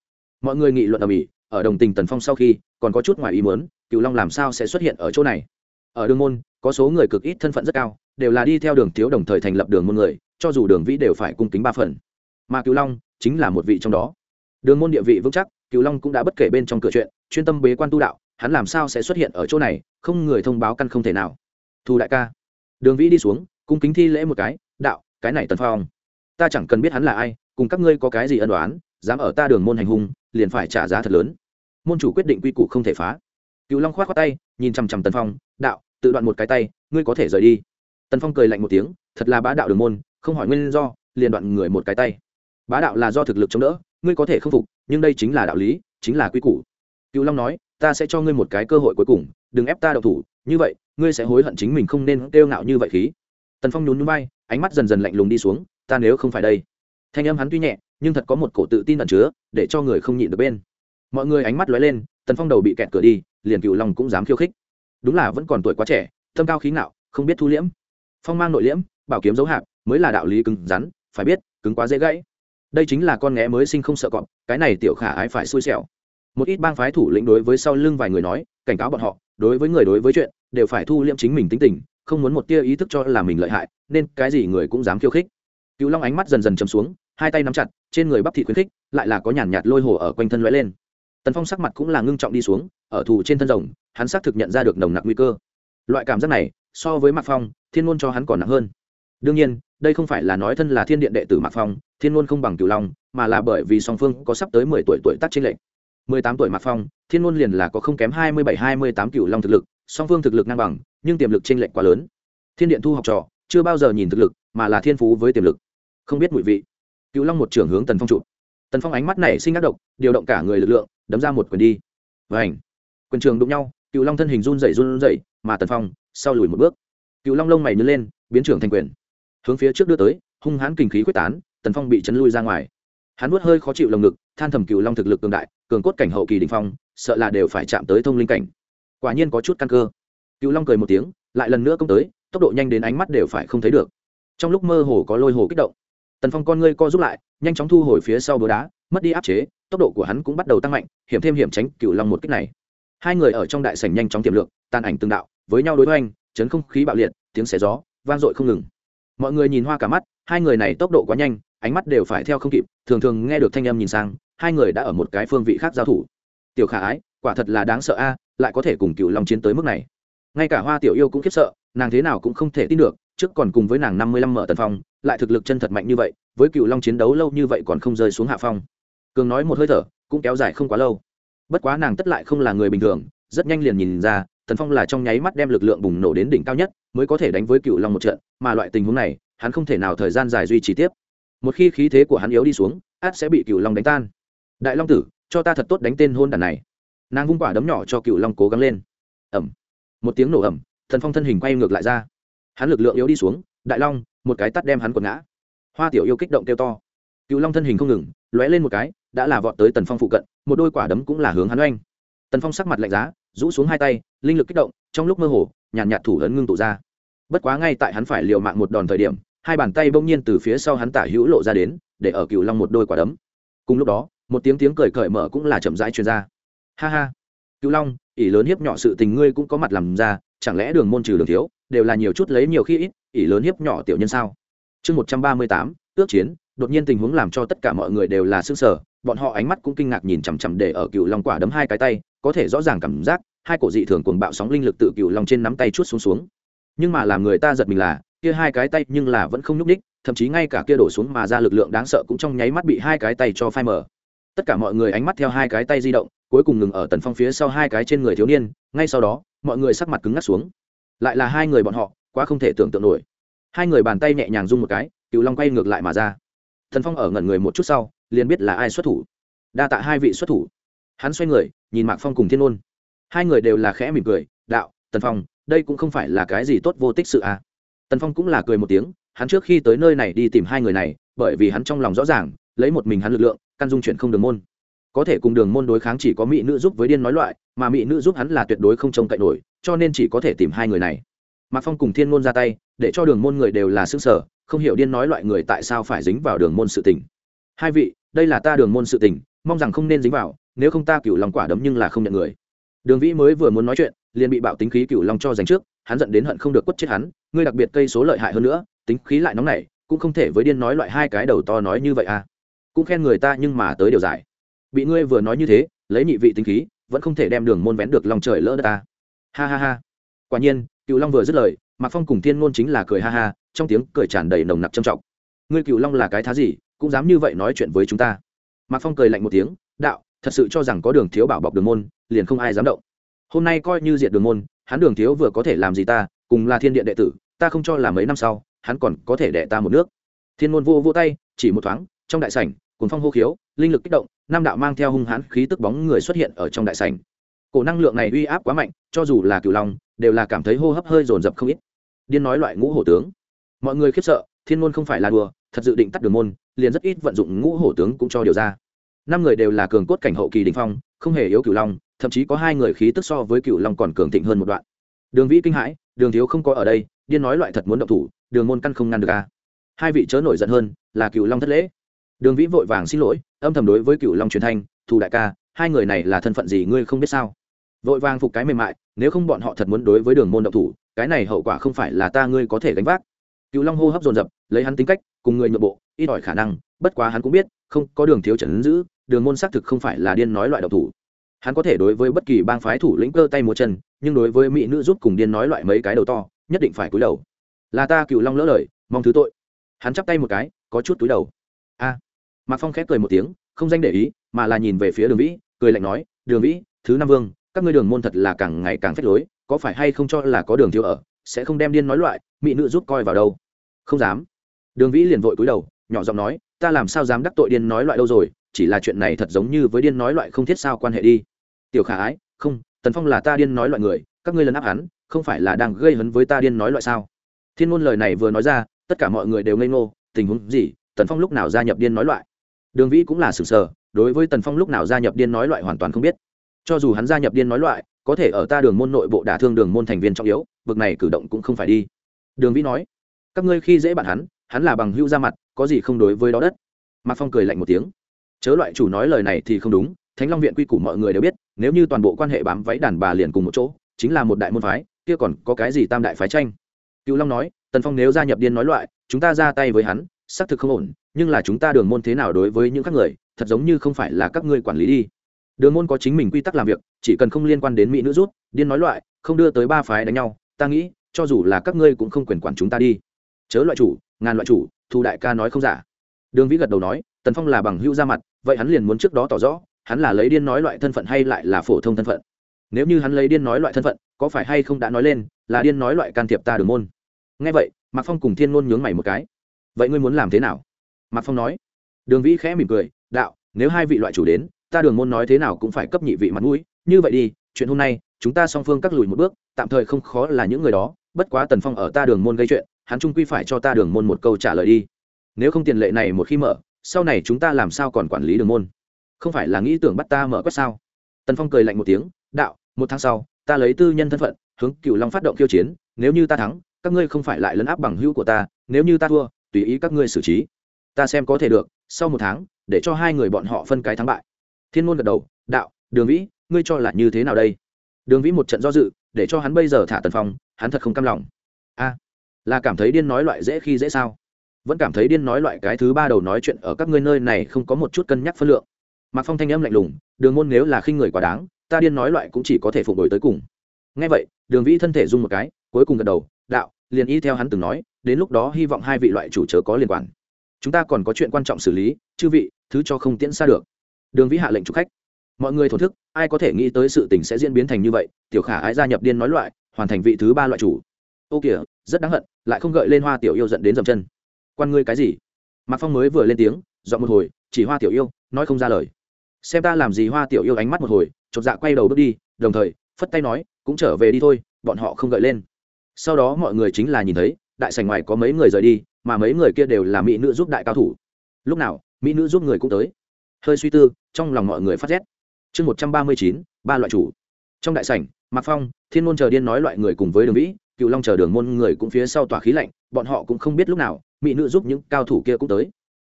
Speaker 1: Mọi người nghị luận ở mỹ ở đồng tình tần phong sau khi, còn có chút ngoài ý muốn cựu long làm sao sẽ xuất hiện ở chỗ này? Ở đường môn, có số người cực ít thân phận rất cao, đều là đi theo đường thiếu đồng thời thành lập đường môn người, cho dù đường vĩ đều phải cung kính ba phần. Mà cựu long chính là một vị trong đó. Đường môn địa vị vững chắc cựu long cũng đã bất kể bên trong cửa chuyện, chuyên tâm bế quan tu đạo hắn làm sao sẽ xuất hiện ở chỗ này, không người thông báo căn không thể nào. Thu đại ca. Đường vĩ đi xuống, cung kính thi lễ một cái, đạo, cái này tần phong, ta chẳng cần biết hắn là ai, cùng các ngươi có cái gì ân đoán dám ở ta đường môn hành hung, liền phải trả giá thật lớn. Môn chủ quyết định quy củ không thể phá. Cựu long k h o á t khoác tay, nhìn chằm chằm tần phong, đạo, tự đoạn một cái tay, ngươi có thể rời đi. Tần phong cười lạnh một tiếng, thật là bá đạo đường môn, không hỏi nguyên do, liền đoạn người một cái tay. Bá đạo là do thực lực chống đỡ, ngươi có thể k phục, nhưng đây chính là đạo lý, chính là quy củ. Cựu long nói ta sẽ cho ngươi một cái cơ hội cuối cùng, đừng ép ta đậu thủ, như vậy, ngươi sẽ hối hận chính mình không nên kêu ngạo như vậy khí. Tần phong nhún núi bay ánh mắt dần dần lạnh lùng đi xuống, ta nếu không phải đây. Thanh âm hắn tuy nhẹ, nhưng thật có một cổ tự tin ẩn chứa, để cho người không nhịn được bên. Mọi người ánh mắt lóe lên, tần phong đầu bị kẹt cửa đi, liền cựu long cũng dám khiêu khích. Đúng là vẫn còn tuổi quá trẻ thâm cao khí ngạo, không biết thu liễm. Phong mang nội liễm, bảo kiếm dấu hạp, mới là đạo lý cứng rắn, phải biết, cứng quá dễ gãy. Đây chính là con nghé mới sinh không sợ cọp, cái này tiểu khả ái phải xui xẻo một ít bang phái thủ lĩnh đối với sau lưng vài người nói, cảnh cáo bọn họ, đối với người đối với chuyện, đều phải thu liễm chính mình tính tình, không muốn một tia ý thức cho là mình lợi hại, nên cái gì người cũng dám khiêu khích. Cựu long ánh mắt dần dần chấm xuống, hai tay nắm chặt, trên người bắp thị khuyến khích, lại là có nhàn nhạt lôi hồ ở quanh thân lóe lên. Tần phong sắc mặt cũng là ngưng trọng đi xuống, ở thủ trên thân rồng, hắn xác thực nhận ra được nồng nặc nguy cơ. Loại cảm giác này, so với mạc phong, thiên ngôn cho hắn còn nặng hơn. Đương nhiên, đây không phải là nói thân là thiên điện đệ tử mạc phong, thiên ngôn không bằng cửu long, mà là bởi vì song phương có sắp tới mười tuổi tuổi tác trên lệnh mười tám tuổi mạc phong, thiên ngôn liền là có không kém hai mươi bảy, hai mươi tám cựu long thực lực, song phương thực lực ngang bằng, nhưng tiềm lực trên lệch quá lớn. Thiên điện thu học trò, chưa bao giờ nhìn thực lực, mà là thiên phú với tiềm lực. Không biết mùi vị. Cựu long một trưởng hướng tần phong chụp tần phong ánh mắt này sinh ác độc, điều động cả người lực lượng, đấm ra một quyền đi. Vảnh quyền trường đụng nhau cựu long thân hình run dậy run dậy mà tần phong sau lùi một bước. Cựu long lông mày nhớ lên, biến trưởng thành quyền. Hướng phía trước đưa tới, hung hãn kinh khí quyết tán, tần phong bị chấn lui ra ngoài hắn nuốt hơi khó chịu lồng ngực, than thầm cựu long thực lực cường đại, cường cốt cảnh hậu kỳ đình phong, sợ là đều phải chạm tới thông linh cảnh. Quả nhiên có chút căn cơ. Cựu long cười một tiếng, lại lần nữa công tới, tốc độ nhanh đến ánh mắt đều phải không thấy được. Trong lúc mơ hồ có lôi hồ kích động, tần phong con ngươi co rút lại, nhanh chóng thu hồi phía sau búa đá, mất đi áp chế, tốc độ của hắn cũng bắt đầu tăng mạnh, hiểm thêm hiểm tránh cựu long một kích này. Hai người ở trong đại sảnh nhanh chóng tiềm lượng tàn ảnh tương đạo, với nhau đối hoành, chấn không khí bạo liệt, tiếng xé gió, vang dội không ngừng. Mọi người nhìn hoa cả mắt, hai người này tốc độ quá nhanh ánh mắt đều phải theo không kịp, thường thường nghe được thanh âm nhìn sang, hai người đã ở một cái phương vị khác giao thủ. Tiểu khả ái, quả thật là đáng sợ a, lại có thể cùng cựu long chiến tới mức này. Ngay cả hoa tiểu yêu cũng khiếp sợ, nàng thế nào cũng không thể tin được, trước còn cùng với nàng năm mươi lăm mở tần phong, lại thực lực chân thật mạnh như vậy, với cựu long chiến đấu lâu như vậy còn không rơi xuống hạ phong. Cường nói một hơi thở, cũng kéo dài không quá lâu. Bất quá nàng tất lại không là người bình thường, rất nhanh liền nhìn ra, tần phong là trong nháy mắt đem lực lượng bùng nổ đến đỉnh cao nhất, mới có thể đánh với cựu long một trận, mà loại tình huống này, hắn không thể nào thời gian dài duy trì tiếp một khi khí thế của hắn yếu đi xuống át sẽ bị cựu long đánh tan. Đại long tử cho ta thật tốt đánh tên hôn đàn này. Nàng vung quả đấm nhỏ cho cựu long cố gắng lên. Ẩm một tiếng nổ ẩm thần phong thân hình quay ngược lại ra. Hắn lực lượng yếu đi xuống đại long một cái tắt đem hắn quật ngã. Hoa tiểu yêu kích động kêu to. Cựu long thân hình không ngừng lóe lên một cái đã là vọt tới tần phong phụ cận một đôi quả đấm cũng là hướng hắn oanh. Tần phong sắc mặt lạnh giá rũ xuống hai tay linh lực kích động trong lúc mơ hồ nhàn nhạt, nhạt thủ ấn ngưng tụ ra. Bất quá ngay tại hắn phải liều mạng một đòn thời điểm hai bàn tay bỗng nhiên từ phía sau hắn tả hữu lộ ra đến, để ở cựu long một đôi quả đấm. Cùng lúc đó, một tiếng tiếng cười cởi mở cũng là chậm rãi truyền ra. Ha ha cựu long, ỷ lớn hiếp nhỏ sự tình ngươi cũng có mặt làm ra, chẳng lẽ đường môn trừ đường thiếu, đều là nhiều chút lấy nhiều khi ít, ỷ lớn hiếp nhỏ tiểu nhân sao? Chương một trăm ba mươi tám, ước chiến, đột nhiên tình huống làm cho tất cả mọi người đều là s ư ơ n g sở bọn họ ánh mắt cũng kinh ngạc nhìn chằm chằm để ở cựu long quả đấm hai cái tay, có thể rõ ràng cảm giác, hai cổ dị thường cuồng bạo sóng linh lực tự cựu long trên nắm tay chút xuống xuống. Nhưng mà làm người ta giật mình là kia hai cái tay nhưng là vẫn không nhúc ních thậm chí ngay cả kia đổ xuống mà ra lực lượng đáng sợ cũng trong nháy mắt bị hai cái tay cho phai mở tất cả mọi người ánh mắt theo hai cái tay di động, cuối cùng ngừng ở tần phong phía sau hai cái trên người thiếu niên, ngay sau đó, mọi người sắc mặt cứng ngắt xuống. Lại là hai người bọn họ, quá không thể tưởng tượng nổi. Hai người bàn tay nhẹ nhàng rung một cái cựu long quay ngược lại mà ra. Thần phong ở ngẩn người một chút sau, liền biết là ai xuất thủ. Đa tạ hai vị xuất thủ. Hắn xoay người, nhìn mạc phong cùng thiên ôn. Hai người đều là khẽ mỉm cười, đạo, tần phong, đây cũng không phải là cái gì tốt vô tích sự à tần phong cũng là cười một tiếng, hắn trước khi tới nơi này đi tìm hai người này, bởi vì hắn trong lòng rõ ràng, lấy một mình hắn lực lượng, căn dung chuyển không đường môn. Có thể cùng đường môn đối kháng chỉ có mỹ nữ giúp với điên nói loại, mà mỹ nữ giúp hắn là tuyệt đối không trông cậy nổi, cho nên chỉ có thể tìm hai người này. Mạc phong cùng thiên ngôn ra tay, để cho đường môn người đều là xương sở không hiểu điên nói loại người tại sao phải dính vào đường môn sự tình. Hai vị, đây là ta đường môn sự tình, mong rằng không nên dính vào, nếu không ta cựu lòng quả đấm nhưng là không nhận người. Đường vĩ mới vừa muốn nói chuyện liền bị bạo tính khí cựu long cho giành trước, hắn giận đến hận không được quất chết hắn, ngươi đặc biệt cây số lợi hại hơn nữa, tính khí lại nóng nảy, cũng không thể với điên nói loại hai cái đầu to nói như vậy à. Cũng khen người ta nhưng mà tới điều giải. Bị ngươi vừa nói như thế, lấy nhị vị tính khí, vẫn không thể đem đường môn vén được lòng trời lỡ đất ta. Ha ha ha. Quả nhiên cựu long vừa dứt lời, mạc phong cùng thiên ngôn chính là cười ha ha, trong tiếng cười tràn đầy nồng nặc trầm trọng. Ngươi cựu long là cái thá gì, cũng dám như vậy nói chuyện với chúng ta. Mạc phong cười lạnh một tiếng, đạo, thật sự cho rằng có đường thiếu bảo bọc đường môn, liền không ai dám động hôm nay coi như diện đường môn, hắn đường thiếu vừa có thể làm gì ta, cùng là thiên điện đệ tử, ta không cho là mấy năm sau, hắn còn có thể đệ ta một nước. Thiên môn vô vô tay, chỉ một thoáng, trong đại sảnh cuốn phong hô khiếu, linh lực kích động nam đạo mang theo hung hãn khí tức bóng người xuất hiện ở trong đại sảnh. Cổ năng lượng này uy áp quá mạnh, cho dù là cửu long, đều là cảm thấy hô hấp hơi dồn dập không ít. Điên nói loại ngũ hổ tướng. Mọi người khiếp sợ, thiên môn không phải là đùa, thật dự định tắt đường môn, liền rất ít vận dụng ngũ hổ tướng cũng cho điều ra. Năm người đều là cường cốt cảnh hậu kỳ đình phong, không hề yếu cửu long thậm chí có hai người khí tức so với cựu long còn cường thịnh hơn một đoạn đường vĩ kinh hãi đường thiếu không có ở đây điên nói loại thật muốn động thủ đường môn căn không ngăn được à? hai vị chớ nổi giận hơn là cựu long thất lễ đường vĩ vội vàng xin lỗi âm thầm đối với cựu long truyền thanh thù đại ca hai người này là thân phận gì ngươi không biết sao vội vàng phục cái mềm mại nếu không bọn họ thật muốn đối với đường môn động thủ cái này hậu quả không phải là ta ngươi có thể gánh vác cựu long hô hấp dồn dập lấy hắn tính cách cùng người nhượng bộ ít ỏi khả năng bất quá hắn cũng biết không có đường thiếu trần giữ đường môn xác thực không phải là điên nói loại độc thủ hắn có thể đối với bất kỳ bang phái thủ lĩnh cơ tay múa chân nhưng đối với mỹ nữ giúp cùng điên nói loại mấy cái đầu to nhất định phải cúi đầu. Là ta cựu long lỡ lời mong thứ tội. Hắn chắp tay một cái có chút túi đầu. A. À, mạc phong khép cười một tiếng không danh để ý mà là nhìn về phía đường vĩ cười lạnh nói đường vĩ thứ năm vương các ngươi đường môn thật là càng ngày càng phép lối có phải hay không cho là có đường thiếu ở sẽ không đem điên nói loại mỹ nữ giúp coi vào đâu? Không dám. Đường vĩ liền vội cúi đầu nhỏ giọng nói ta làm sao dám đắc tội điên nói loại đâu rồi chỉ là chuyện này thật giống như với điên nói loại không thiết sao quan hệ đi. Tiểu khả ái, không, tần phong là ta điên nói loại người, các ngươi lần áp hắn, không phải là đang gây hấn với ta điên nói loại sao? Thiên ngôn lời này vừa nói ra, tất cả mọi người đều ngây ngô, tình huống gì, tần phong lúc nào gia nhập điên nói loại? Đường vĩ cũng là sừng sờ, đối với tần phong lúc nào gia nhập điên nói loại hoàn toàn không biết. Cho dù hắn gia nhập điên nói loại, có thể ở ta đường môn nội bộ đả thương đường môn thành viên trọng yếu, bực này cử động cũng không phải đi. Đường vĩ nói, các ngươi khi dễ bạn hắn hắn là bằng hữu ra mặt, có gì không đối với đó đất? Mạc phong cười lạnh một tiếng chớ loại chủ nói lời này thì không đúng, thánh long viện quy củ mọi người đều biết, nếu như toàn bộ quan hệ bám váy đàn bà liền cùng một chỗ, chính là một đại môn phái, kia còn có cái gì tam đại phái tranh? Cựu long nói, tần phong nếu gia nhập điên nói loại, chúng ta ra tay với hắn, xác thực không ổn, nhưng là chúng ta đường môn thế nào đối với những các người, thật giống như không phải là các ngươi quản lý đi. Đường môn có chính mình quy tắc làm việc, chỉ cần không liên quan đến mỹ nữ rút, điên nói loại, không đưa tới ba phái đánh nhau, ta nghĩ, cho dù là các ngươi cũng không quyền quản chúng ta đi. Chớ loại chủ, ngàn loại chủ, thu đại ca nói không giả. Đường vĩ gật đầu nói tần phong là bằng hữu ra mặt, vậy hắn liền muốn trước đó tỏ rõ, hắn là lấy điên nói loại thân phận hay lại là phổ thông thân phận? Nếu như hắn lấy điên nói loại thân phận, có phải hay không đã nói lên, là điên nói loại can thiệp ta đường môn? Ngay vậy, mạc phong cùng thiên ngôn nhướng mày một cái. Vậy ngươi muốn làm thế nào? Mạc phong nói. Đường vĩ khẽ mỉm cười, đạo, nếu hai vị loại chủ đến, ta đường môn nói thế nào cũng phải cấp nhị vị mặt mũi, như vậy đi, chuyện hôm nay, chúng ta song phương cắt lùi một bước, tạm thời không khó là những người đó, bất quá tần phong ở ta đường môn gây chuyện, hắn trung quy phải cho ta đường môn một câu trả lời đi. Nếu không tiền lệ này một khi mở sau này chúng ta làm sao còn quản lý đường môn? Không phải là nghĩ tưởng bắt ta mở quét sao? Tần phong cười lạnh một tiếng, đạo, một tháng sau, ta lấy tư nhân thân phận, hướng cựu long phát động khiêu chiến, nếu như ta thắng, các ngươi không phải lại lấn áp bằng hữu của ta, nếu như ta thua, tùy ý các ngươi xử trí. Ta xem có thể được, sau một tháng, để cho hai người bọn họ phân cái thắng bại. Thiên môn gật đầu, đạo, đường vĩ, ngươi cho là như thế nào đây? Đường vĩ một trận do dự, để cho hắn bây giờ thả tần phong, hắn thật không cam lòng. A, là cảm thấy điên nói loại dễ khi dễ sao? Vẫn cảm thấy điên nói loại cái thứ ba đầu nói chuyện ở các ngươi nơi này không có một chút cân nhắc phân lượng. Mạc phong thanh âm lạnh lùng, đường môn nếu là khinh người quá đáng, ta điên nói loại cũng chỉ có thể phục hồi tới cùng. Ngay vậy, đường vĩ thân thể dung một cái, cuối cùng gật đầu, đạo, liền y theo hắn từng nói, đến lúc đó hy vọng hai vị loại chủ chớ có liên quan. Chúng ta còn có chuyện quan trọng xử lý, chư vị, thứ cho không tiễn xa được. Đường vĩ hạ lệnh chủ khách. Mọi người thổn thức, ai có thể nghĩ tới sự tình sẽ diễn biến thành như vậy, tiểu khả ái gia nhập điên nói loại, hoàn thành vị thứ ba loại chủ. Ô kìa, rất đáng hận, lại không gợi lên hoa tiểu yêu dẫn đến dầm chân quan ngươi cái gì? Mạc phong mới vừa lên tiếng, dọn một hồi, chỉ hoa tiểu yêu, nói không ra lời. Xem ta làm gì hoa tiểu yêu ánh mắt một hồi, chột dạ quay đầu bước đi, đồng thời, phất tay nói, cũng trở về đi thôi, bọn họ không gợi lên. Sau đó mọi người chính là nhìn thấy, đại sành ngoài có mấy người rời đi, mà mấy người kia đều là mỹ nữ giúp đại cao thủ. Lúc nào, mỹ nữ giúp người cũng tới. Hơi suy tư, trong lòng mọi người phát rét. Chương một trăm ba mươi chín, ba loại chủ. Trong đại sảnh, mạc phong, thiên môn chờ điên nói loại người cùng với đường vĩ cựu long chờ đường môn người cũng phía sau tỏa khí lạnh bọn họ cũng không biết lúc nào mỹ nữ giúp những cao thủ kia cũng tới.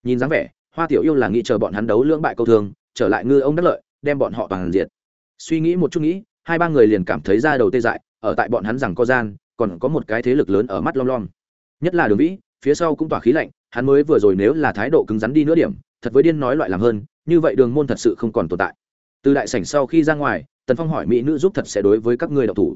Speaker 1: Nhìn dáng vẻ hoa tiểu yêu là nghĩ chờ bọn hắn đấu lưỡng bại câu thường, trở lại ngư ông đắc lợi đem bọn họ toàn diệt. Suy nghĩ một chút nghĩ hai ba người liền cảm thấy ra đầu tê dại ở tại bọn hắn rằng có gian còn có một cái thế lực lớn ở mắt lom lom. Nhất là đường vĩ phía sau cũng tỏa khí lạnh hắn mới vừa rồi nếu là thái độ cứng rắn đi nữa điểm thật với điên nói loại làm hơn như vậy đường môn thật sự không còn tồn tại. Từ đại sảnh sau khi ra ngoài tần phong hỏi mỹ nữ giúp thật sẽ đối với các ngươi đạo thủ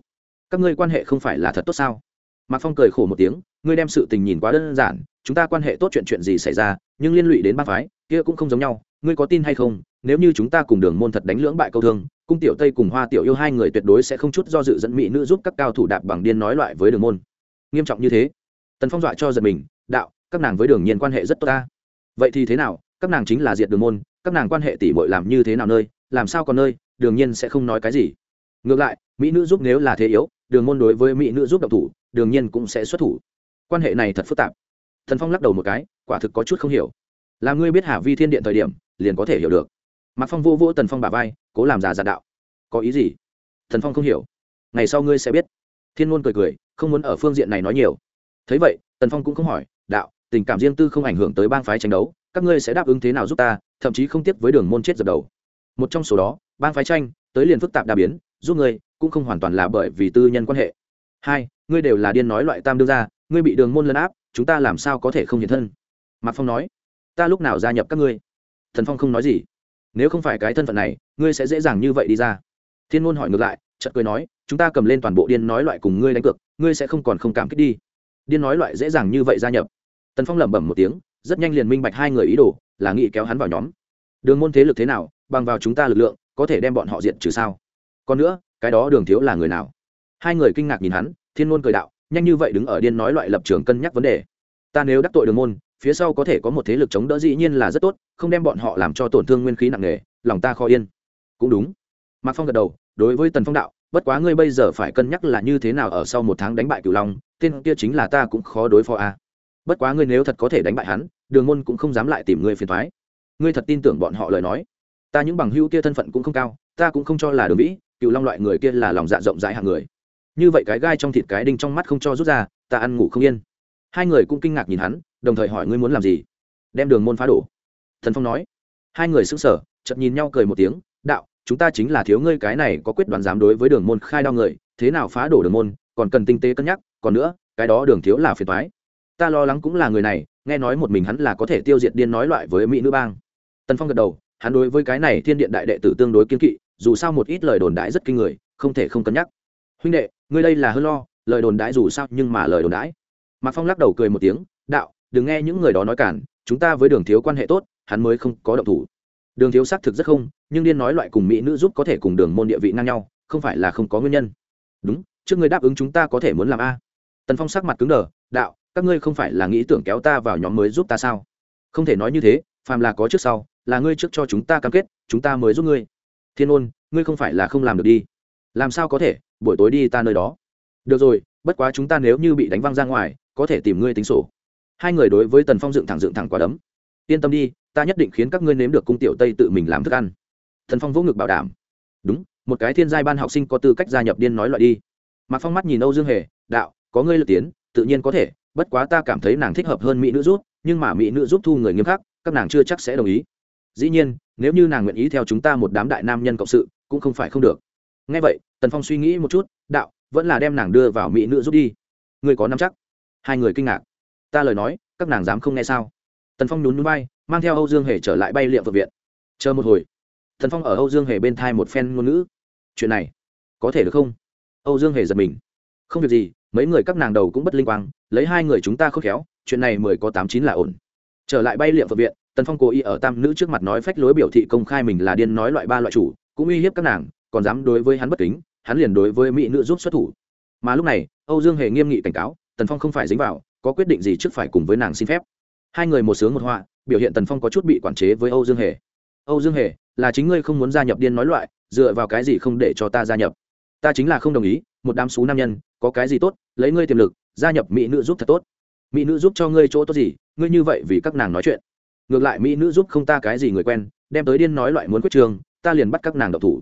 Speaker 1: các ngươi quan hệ không phải là thật tốt sao? Mạc phong cười khổ một tiếng, ngươi đem sự tình nhìn quá đơn giản, chúng ta quan hệ tốt chuyện chuyện gì xảy ra, nhưng liên lụy đến ba phái, kia cũng không giống nhau, ngươi có tin hay không? Nếu như chúng ta cùng đường môn thật đánh lưỡng bại câu thương, cung tiểu tây cùng hoa tiểu yêu hai người tuyệt đối sẽ không chút do dự dẫn mỹ nữ giúp các cao thủ đạp bằng điên nói loại với đường môn. Nghiêm trọng như thế, tần phong dọa cho giật mình, đạo, các nàng với đường nhiên quan hệ rất tốt ta. Vậy thì thế nào? Các nàng chính là diệt đường môn, các nàng quan hệ tỷ bội làm như thế nào nơi, làm sao còn nơi, đường nhiên sẽ không nói cái gì. Ngược lại, mỹ nữ giúp nếu là thế yếu đường môn đối với mỹ nữ giúp độc thủ, đương nhiên cũng sẽ xuất thủ. Quan hệ này thật phức tạp. Thần phong lắc đầu một cái, quả thực có chút không hiểu. Là ngươi biết hà vi thiên điện thời điểm, liền có thể hiểu được. Mạc phong vô vô tần phong bà vai, cố làm già giả đạo. Có ý gì? Thần phong không hiểu. Ngày sau ngươi sẽ biết. Thiên ngôn cười cười, không muốn ở phương diện này nói nhiều. Thấy vậy, tần phong cũng không hỏi, đạo, tình cảm riêng tư không ảnh hưởng tới bang phái tranh đấu, các ngươi sẽ đáp ứng thế nào giúp ta, thậm chí không tiếc với đường môn chết dập đầu. Một trong số đó, bang phái tranh, tới liền phức tạp đa biến giúp ngươi, cũng không hoàn toàn là bởi vì tư nhân quan hệ. Hai, ngươi đều là điên nói loại tam đương ra ngươi bị đường môn lấn áp, chúng ta làm sao có thể không hiện thân? Mạc phong nói, ta lúc nào gia nhập các ngươi? Thần phong không nói gì. Nếu không phải cái thân phận này, ngươi sẽ dễ dàng như vậy đi ra. Thiên ngôn hỏi ngược lại, chợt cười nói, chúng ta cầm lên toàn bộ điên nói loại cùng ngươi đánh cược, ngươi sẽ không còn không cảm kích đi. Điên nói loại dễ dàng như vậy gia nhập. Tần phong lẩm bẩm một tiếng, rất nhanh liền minh bạch hai người ý đồ, là nghĩ kéo hắn vào nhóm. Đường môn thế lực thế nào, bằng vào chúng ta lực lượng, có thể đem bọn họ diện trừ sao? Còn nữa, cái đó đường thiếu là người nào? Hai người kinh ngạc nhìn hắn, thiên môn cười đạo, nhanh như vậy đứng ở điên nói loại lập trường cân nhắc vấn đề. Ta nếu đắc tội đường môn, phía sau có thể có một thế lực chống đỡ dĩ nhiên là rất tốt, không đem bọn họ làm cho tổn thương nguyên khí nặng nề, lòng ta khó yên. Cũng đúng. Mạc phong gật đầu, đối với tần phong đạo, bất quá ngươi bây giờ phải cân nhắc là như thế nào ở sau một tháng đánh bại cửu long, tên kia chính là ta cũng khó đối phó a à. bất quá ngươi nếu thật có thể đánh bại hắn, đường môn cũng không dám lại tìm ngươi phiền thoái ngươi thật tin tưởng bọn họ lời nói. Ta những bằng hữu kia thân phận cũng không cao, ta cũng không cho là đường vĩ cựu long loại người kia là lòng dạ rộng rãi hàng người. Như vậy cái gai trong thịt cái đinh trong mắt không cho rút ra, ta ăn ngủ không yên. Hai người cũng kinh ngạc nhìn hắn, đồng thời hỏi ngươi muốn làm gì? Đem đường môn phá đổ. Thần phong nói. Hai người sững sờ, chợt nhìn nhau cười một tiếng, đạo, chúng ta chính là thiếu ngươi cái này có quyết đoán dám đối với đường môn khai đao người, thế nào phá đổ đường môn, còn cần tinh tế cân nhắc, còn nữa, cái đó đường thiếu là phiền toái. Ta lo lắng cũng là người này, nghe nói một mình hắn là có thể tiêu diệt điên nói loại với mỹ nữ bang. Tần phong gật đầu, hắn đối với cái này thiên điện đại đệ tử tương đối kiên kỵ dù sao một ít lời đồn đãi rất kinh người, không thể không cân nhắc. Huynh đệ, ngươi đây là hơn lo, lời đồn đãi dù sao nhưng mà lời đồn đãi. Mạc phong lắc đầu cười một tiếng, đạo, đừng nghe những người đó nói cản, chúng ta với đường thiếu quan hệ tốt, hắn mới không có động thủ. Đường thiếu xác thực rất không, nhưng điên nói loại cùng mỹ nữ giúp có thể cùng đường môn địa vị ngang nhau, không phải là không có nguyên nhân. Đúng, trước người đáp ứng chúng ta có thể muốn làm a. Tần phong sắc mặt cứng đờ, đạo, các ngươi không phải là nghĩ tưởng kéo ta vào nhóm mới giúp ta sao? Không thể nói như thế, phàm là có trước sau, là ngươi trước cho chúng ta cam kết, chúng ta mới giúp ngươi thiên ôn, ngươi không phải là không làm được đi. Làm sao có thể? Buổi tối đi ta nơi đó. Được rồi, bất quá chúng ta nếu như bị đánh văng ra ngoài, có thể tìm ngươi tính sổ. Hai người đối với tần phong dựng thẳng dựng thẳng quả đấm. Yên tâm đi, ta nhất định khiến các ngươi nếm được cung tiểu tây tự mình làm thức ăn. Thần phong vỗ ngực bảo đảm. Đúng, một cái thiên giai ban học sinh có tư cách gia nhập điên nói loại đi. Mạc phong mắt nhìn âu dương hề, đạo, có ngươi lượt tiến, tự nhiên có thể, bất quá ta cảm thấy nàng thích hợp hơn mỹ nữ rút nhưng mà mỹ nữ giúp thu người nghiêm khắc, các nàng chưa chắc sẽ đồng ý dĩ nhiên, nếu như nàng nguyện ý theo chúng ta một đám đại nam nhân cộng sự, cũng không phải không được. Ngay vậy, tần phong suy nghĩ một chút, đạo, vẫn là đem nàng đưa vào mỹ nữ giúp đi. Người có nắm chắc? Hai người kinh ngạc. Ta lời nói, các nàng dám không nghe sao? Tần phong nhún núi bay mang theo âu dương hề trở lại bay liệm vợ viện. Chờ một hồi. Tần phong ở âu dương hề bên thai một phen ngôn ngữ. Chuyện này, có thể được không? Âu dương hề giật mình. Không việc gì, mấy người các nàng đầu cũng bất linh quang, lấy hai người chúng ta khớp khéo, chuyện này mười có tám chín là ổn. Trở lại bay liệm vợ viện tần phong cố ý ở tam nữ trước mặt nói phách lối biểu thị công khai mình là điên nói loại ba loại chủ, cũng uy hiếp các nàng, còn dám đối với hắn bất kính, hắn liền đối với mỹ nữ giúp xuất thủ. Mà lúc này, âu dương hề nghiêm nghị cảnh cáo, tần phong không phải dính vào, có quyết định gì trước phải cùng với nàng xin phép. Hai người một sướng một họa, biểu hiện tần phong có chút bị quản chế với âu dương hề. Âu dương hề, là chính ngươi không muốn gia nhập điên nói loại, dựa vào cái gì không để cho ta gia nhập? Ta chính là không đồng ý, một đám xú nam nhân, có cái gì tốt, lấy ngươi tiềm lực, gia nhập mỹ nữ giúp thật tốt. Mỹ nữ giúp cho ngươi chỗ tốt gì, ngươi như vậy vì các nàng nói chuyện ngược lại mỹ nữ giúp không ta cái gì người quen, đem tới điên nói loại muốn quyết trường, ta liền bắt các nàng độc thủ.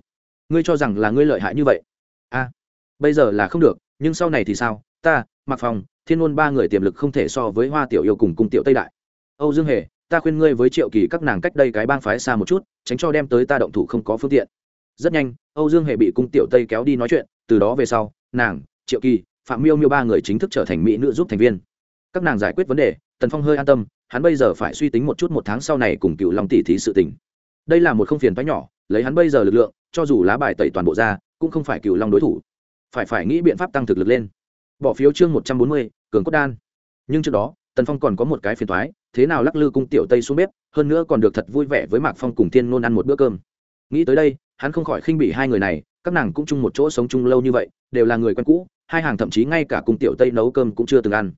Speaker 1: Ngươi cho rằng là ngươi lợi hại như vậy? A, bây giờ là không được, nhưng sau này thì sao? Ta mặc phòng thiên ngôn ba người tiềm lực không thể so với hoa tiểu yêu cùng cung tiểu tây đại. Âu dương hề, ta khuyên ngươi với triệu kỳ các nàng cách đây cái bang phái xa một chút, tránh cho đem tới ta động thủ không có phương tiện. Rất nhanh, âu dương hề bị cung tiểu tây kéo đi nói chuyện, từ đó về sau, nàng, triệu kỳ, phạm miêu miêu ba người chính thức trở thành mỹ nữ giúp thành viên các nàng giải quyết vấn đề, tần phong hơi an tâm, hắn bây giờ phải suy tính một chút một tháng sau này cùng cựu long tỷ thí sự tình. Đây là một không phiền toái nhỏ, lấy hắn bây giờ lực lượng, cho dù lá bài tẩy toàn bộ ra, cũng không phải cựu long đối thủ. Phải phải nghĩ biện pháp tăng thực lực lên. Bỏ phiếu chương một trăm bốn mươi, cường cốt đan. Nhưng trước đó, tần phong còn có một cái phiền thoái thế nào lắc lư cung tiểu tây xuống bếp, hơn nữa còn được thật vui vẻ với mạc phong cùng thiên nôn ăn một bữa cơm. Nghĩ tới đây, hắn không khỏi khinh bị hai người này, các nàng cũng chung một chỗ sống chung lâu như vậy, đều là người quen cũ, hai hàng thậm chí ngay cả cung tiểu tây nấu cơm cũng chưa từng ăn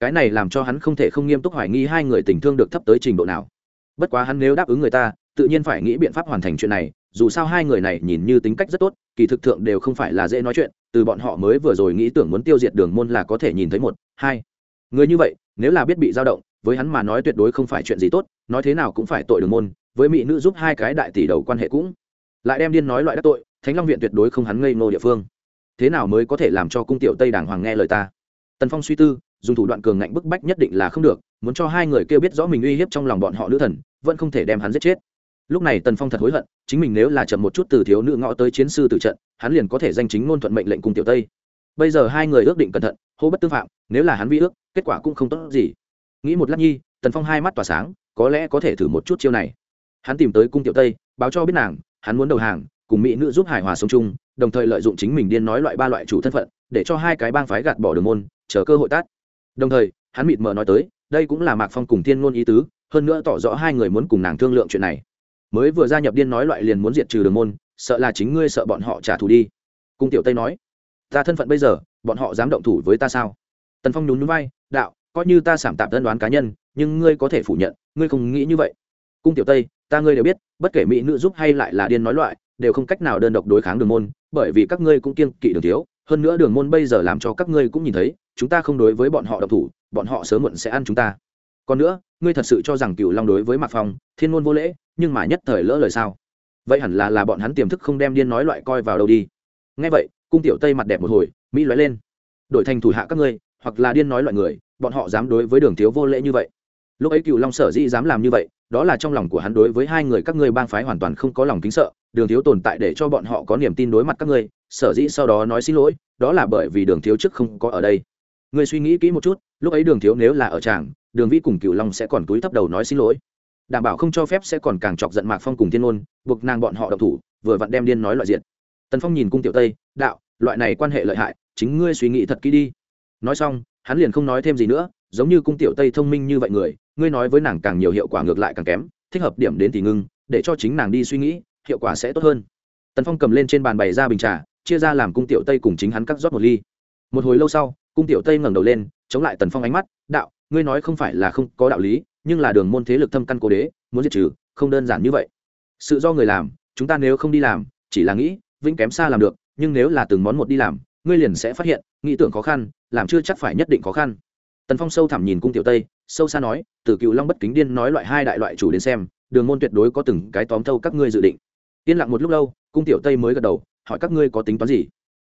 Speaker 1: cái này làm cho hắn không thể không nghiêm túc hoài nghi hai người tình thương được thấp tới trình độ nào. Bất quá hắn nếu đáp ứng người ta, tự nhiên phải nghĩ biện pháp hoàn thành chuyện này, dù sao hai người này nhìn như tính cách rất tốt, kỳ thực thượng đều không phải là dễ nói chuyện, từ bọn họ mới vừa rồi nghĩ tưởng muốn tiêu diệt đường môn là có thể nhìn thấy một, hai. Người như vậy, nếu là biết bị dao động, với hắn mà nói tuyệt đối không phải chuyện gì tốt, nói thế nào cũng phải tội đường môn, với mỹ nữ giúp hai cái đại tỷ đầu quan hệ cũng. Lại đem điên nói loại đắc tội, thánh long viện tuyệt đối không hắn ngây ngô địa phương. Thế nào mới có thể làm cho cung tiểu tây đàng hoàng nghe lời ta? Tần phong suy tư dùng thủ đoạn cường ngạnh bức bách nhất định là không được, muốn cho hai người kêu biết rõ mình uy hiếp trong lòng bọn họ nữ thần, vẫn không thể đem hắn giết chết. Lúc này tần phong thật hối hận, chính mình nếu là chậm một chút từ thiếu nữ ngõ tới chiến sư tử trận, hắn liền có thể danh chính ngôn thuận mệnh lệnh cùng tiểu tây. Bây giờ hai người ước định cẩn thận, hô bất tương phạm, nếu là hắn vi ước, kết quả cũng không tốt gì. Nghĩ một lát nhi, tần phong hai mắt tỏa sáng, có lẽ có thể thử một chút chiêu này. Hắn tìm tới cung tiểu tây, báo cho biết nàng, hắn muốn đầu hàng, cùng mỹ nữ giúp hài hòa sống chung, đồng thời lợi dụng chính mình điên nói loại ba loại chủ thân phận, để cho hai cái bang phái gạt bỏ đường môn, chờ cơ hội tát đồng thời, hắn mịt mờ nói tới, đây cũng là mạc phong cùng thiên ngôn ý tứ, hơn nữa tỏ rõ hai người muốn cùng nàng thương lượng chuyện này. Mới vừa gia nhập điên nói loại liền muốn diệt trừ đường môn, sợ là chính ngươi sợ bọn họ trả thù đi. Cung tiểu tây nói, ta thân phận bây giờ, bọn họ dám động thủ với ta sao? Tần phong nhún núi vai, đạo, coi như ta sảm tạm tân đoán cá nhân, nhưng ngươi có thể phủ nhận, ngươi không nghĩ như vậy. Cung tiểu tây, ta ngươi đều biết, bất kể mỹ nữ giúp hay lại là điên nói loại, đều không cách nào đơn độc đối kháng đường môn, bởi vì các ngươi cũng kiên kỵ đường thiếu hơn nữa đường môn bây giờ làm cho các ngươi cũng nhìn thấy, chúng ta không đối với bọn họ độc thủ, bọn họ sớm muộn sẽ ăn chúng ta. Còn nữa, ngươi thật sự cho rằng cựu long đối với mạc phong, thiên ngôn vô lễ, nhưng mà nhất thời lỡ lời sao? Vậy hẳn là là bọn hắn tiềm thức không đem điên nói loại coi vào đâu đi. Ngay vậy, cung tiểu tây mặt đẹp một hồi, mỹ nói lên. Đổi thành thủ hạ các ngươi, hoặc là điên nói loại người, bọn họ dám đối với đường thiếu vô lễ như vậy. Lúc ấy cựu long sở dĩ dám làm như vậy đó là trong lòng của hắn đối với hai người các ngươi bang phái hoàn toàn không có lòng kính sợ, đường thiếu tồn tại để cho bọn họ có niềm tin đối mặt các ngươi, sở dĩ sau đó nói xin lỗi, đó là bởi vì đường thiếu trước không có ở đây. Ngươi suy nghĩ kỹ một chút, lúc ấy đường thiếu nếu là ở tràng, đường vĩ cùng cựu long sẽ còn túi thấp đầu nói xin lỗi. Đảm bảo không cho phép sẽ còn càng chọc giận mạc phong cùng thiên ôn buộc nàng bọn họ độc thủ, vừa vặn đem điên nói loại diện tần phong nhìn cung tiểu tây, đạo, loại này quan hệ lợi hại, chính ngươi suy nghĩ thật kỹ đi. Nói xong, hắn liền không nói thêm gì nữa, giống như cung tiểu tây thông minh như vậy người ngươi nói với nàng càng nhiều hiệu quả ngược lại càng kém, thích hợp điểm đến thì ngưng, để cho chính nàng đi suy nghĩ, hiệu quả sẽ tốt hơn. Tần phong cầm lên trên bàn bày ra bình trà, chia ra làm cung tiểu tây cùng chính hắn cắt rót một ly. Một hồi lâu sau, cung tiểu tây ngẩng đầu lên, chống lại tần phong ánh mắt, đạo, ngươi nói không phải là không có đạo lý, nhưng là đường môn thế lực thâm căn cố đế, muốn diệt trừ, không đơn giản như vậy. Sự do người làm, chúng ta nếu không đi làm, chỉ là nghĩ, vĩnh kém xa làm được, nhưng nếu là từng món một đi làm, ngươi liền sẽ phát hiện, nghĩ tưởng khó khăn, làm chưa chắc phải nhất định khó khăn. Tần phong sâu thẳm nhìn cung tiểu tây sâu xa nói, từ cựu long bất kính điên nói loại hai đại loại chủ đến xem, đường môn tuyệt đối có từng cái tóm thâu các ngươi dự định. Yên lặng một lúc lâu, cung tiểu tây mới gật đầu, hỏi các ngươi có tính toán gì?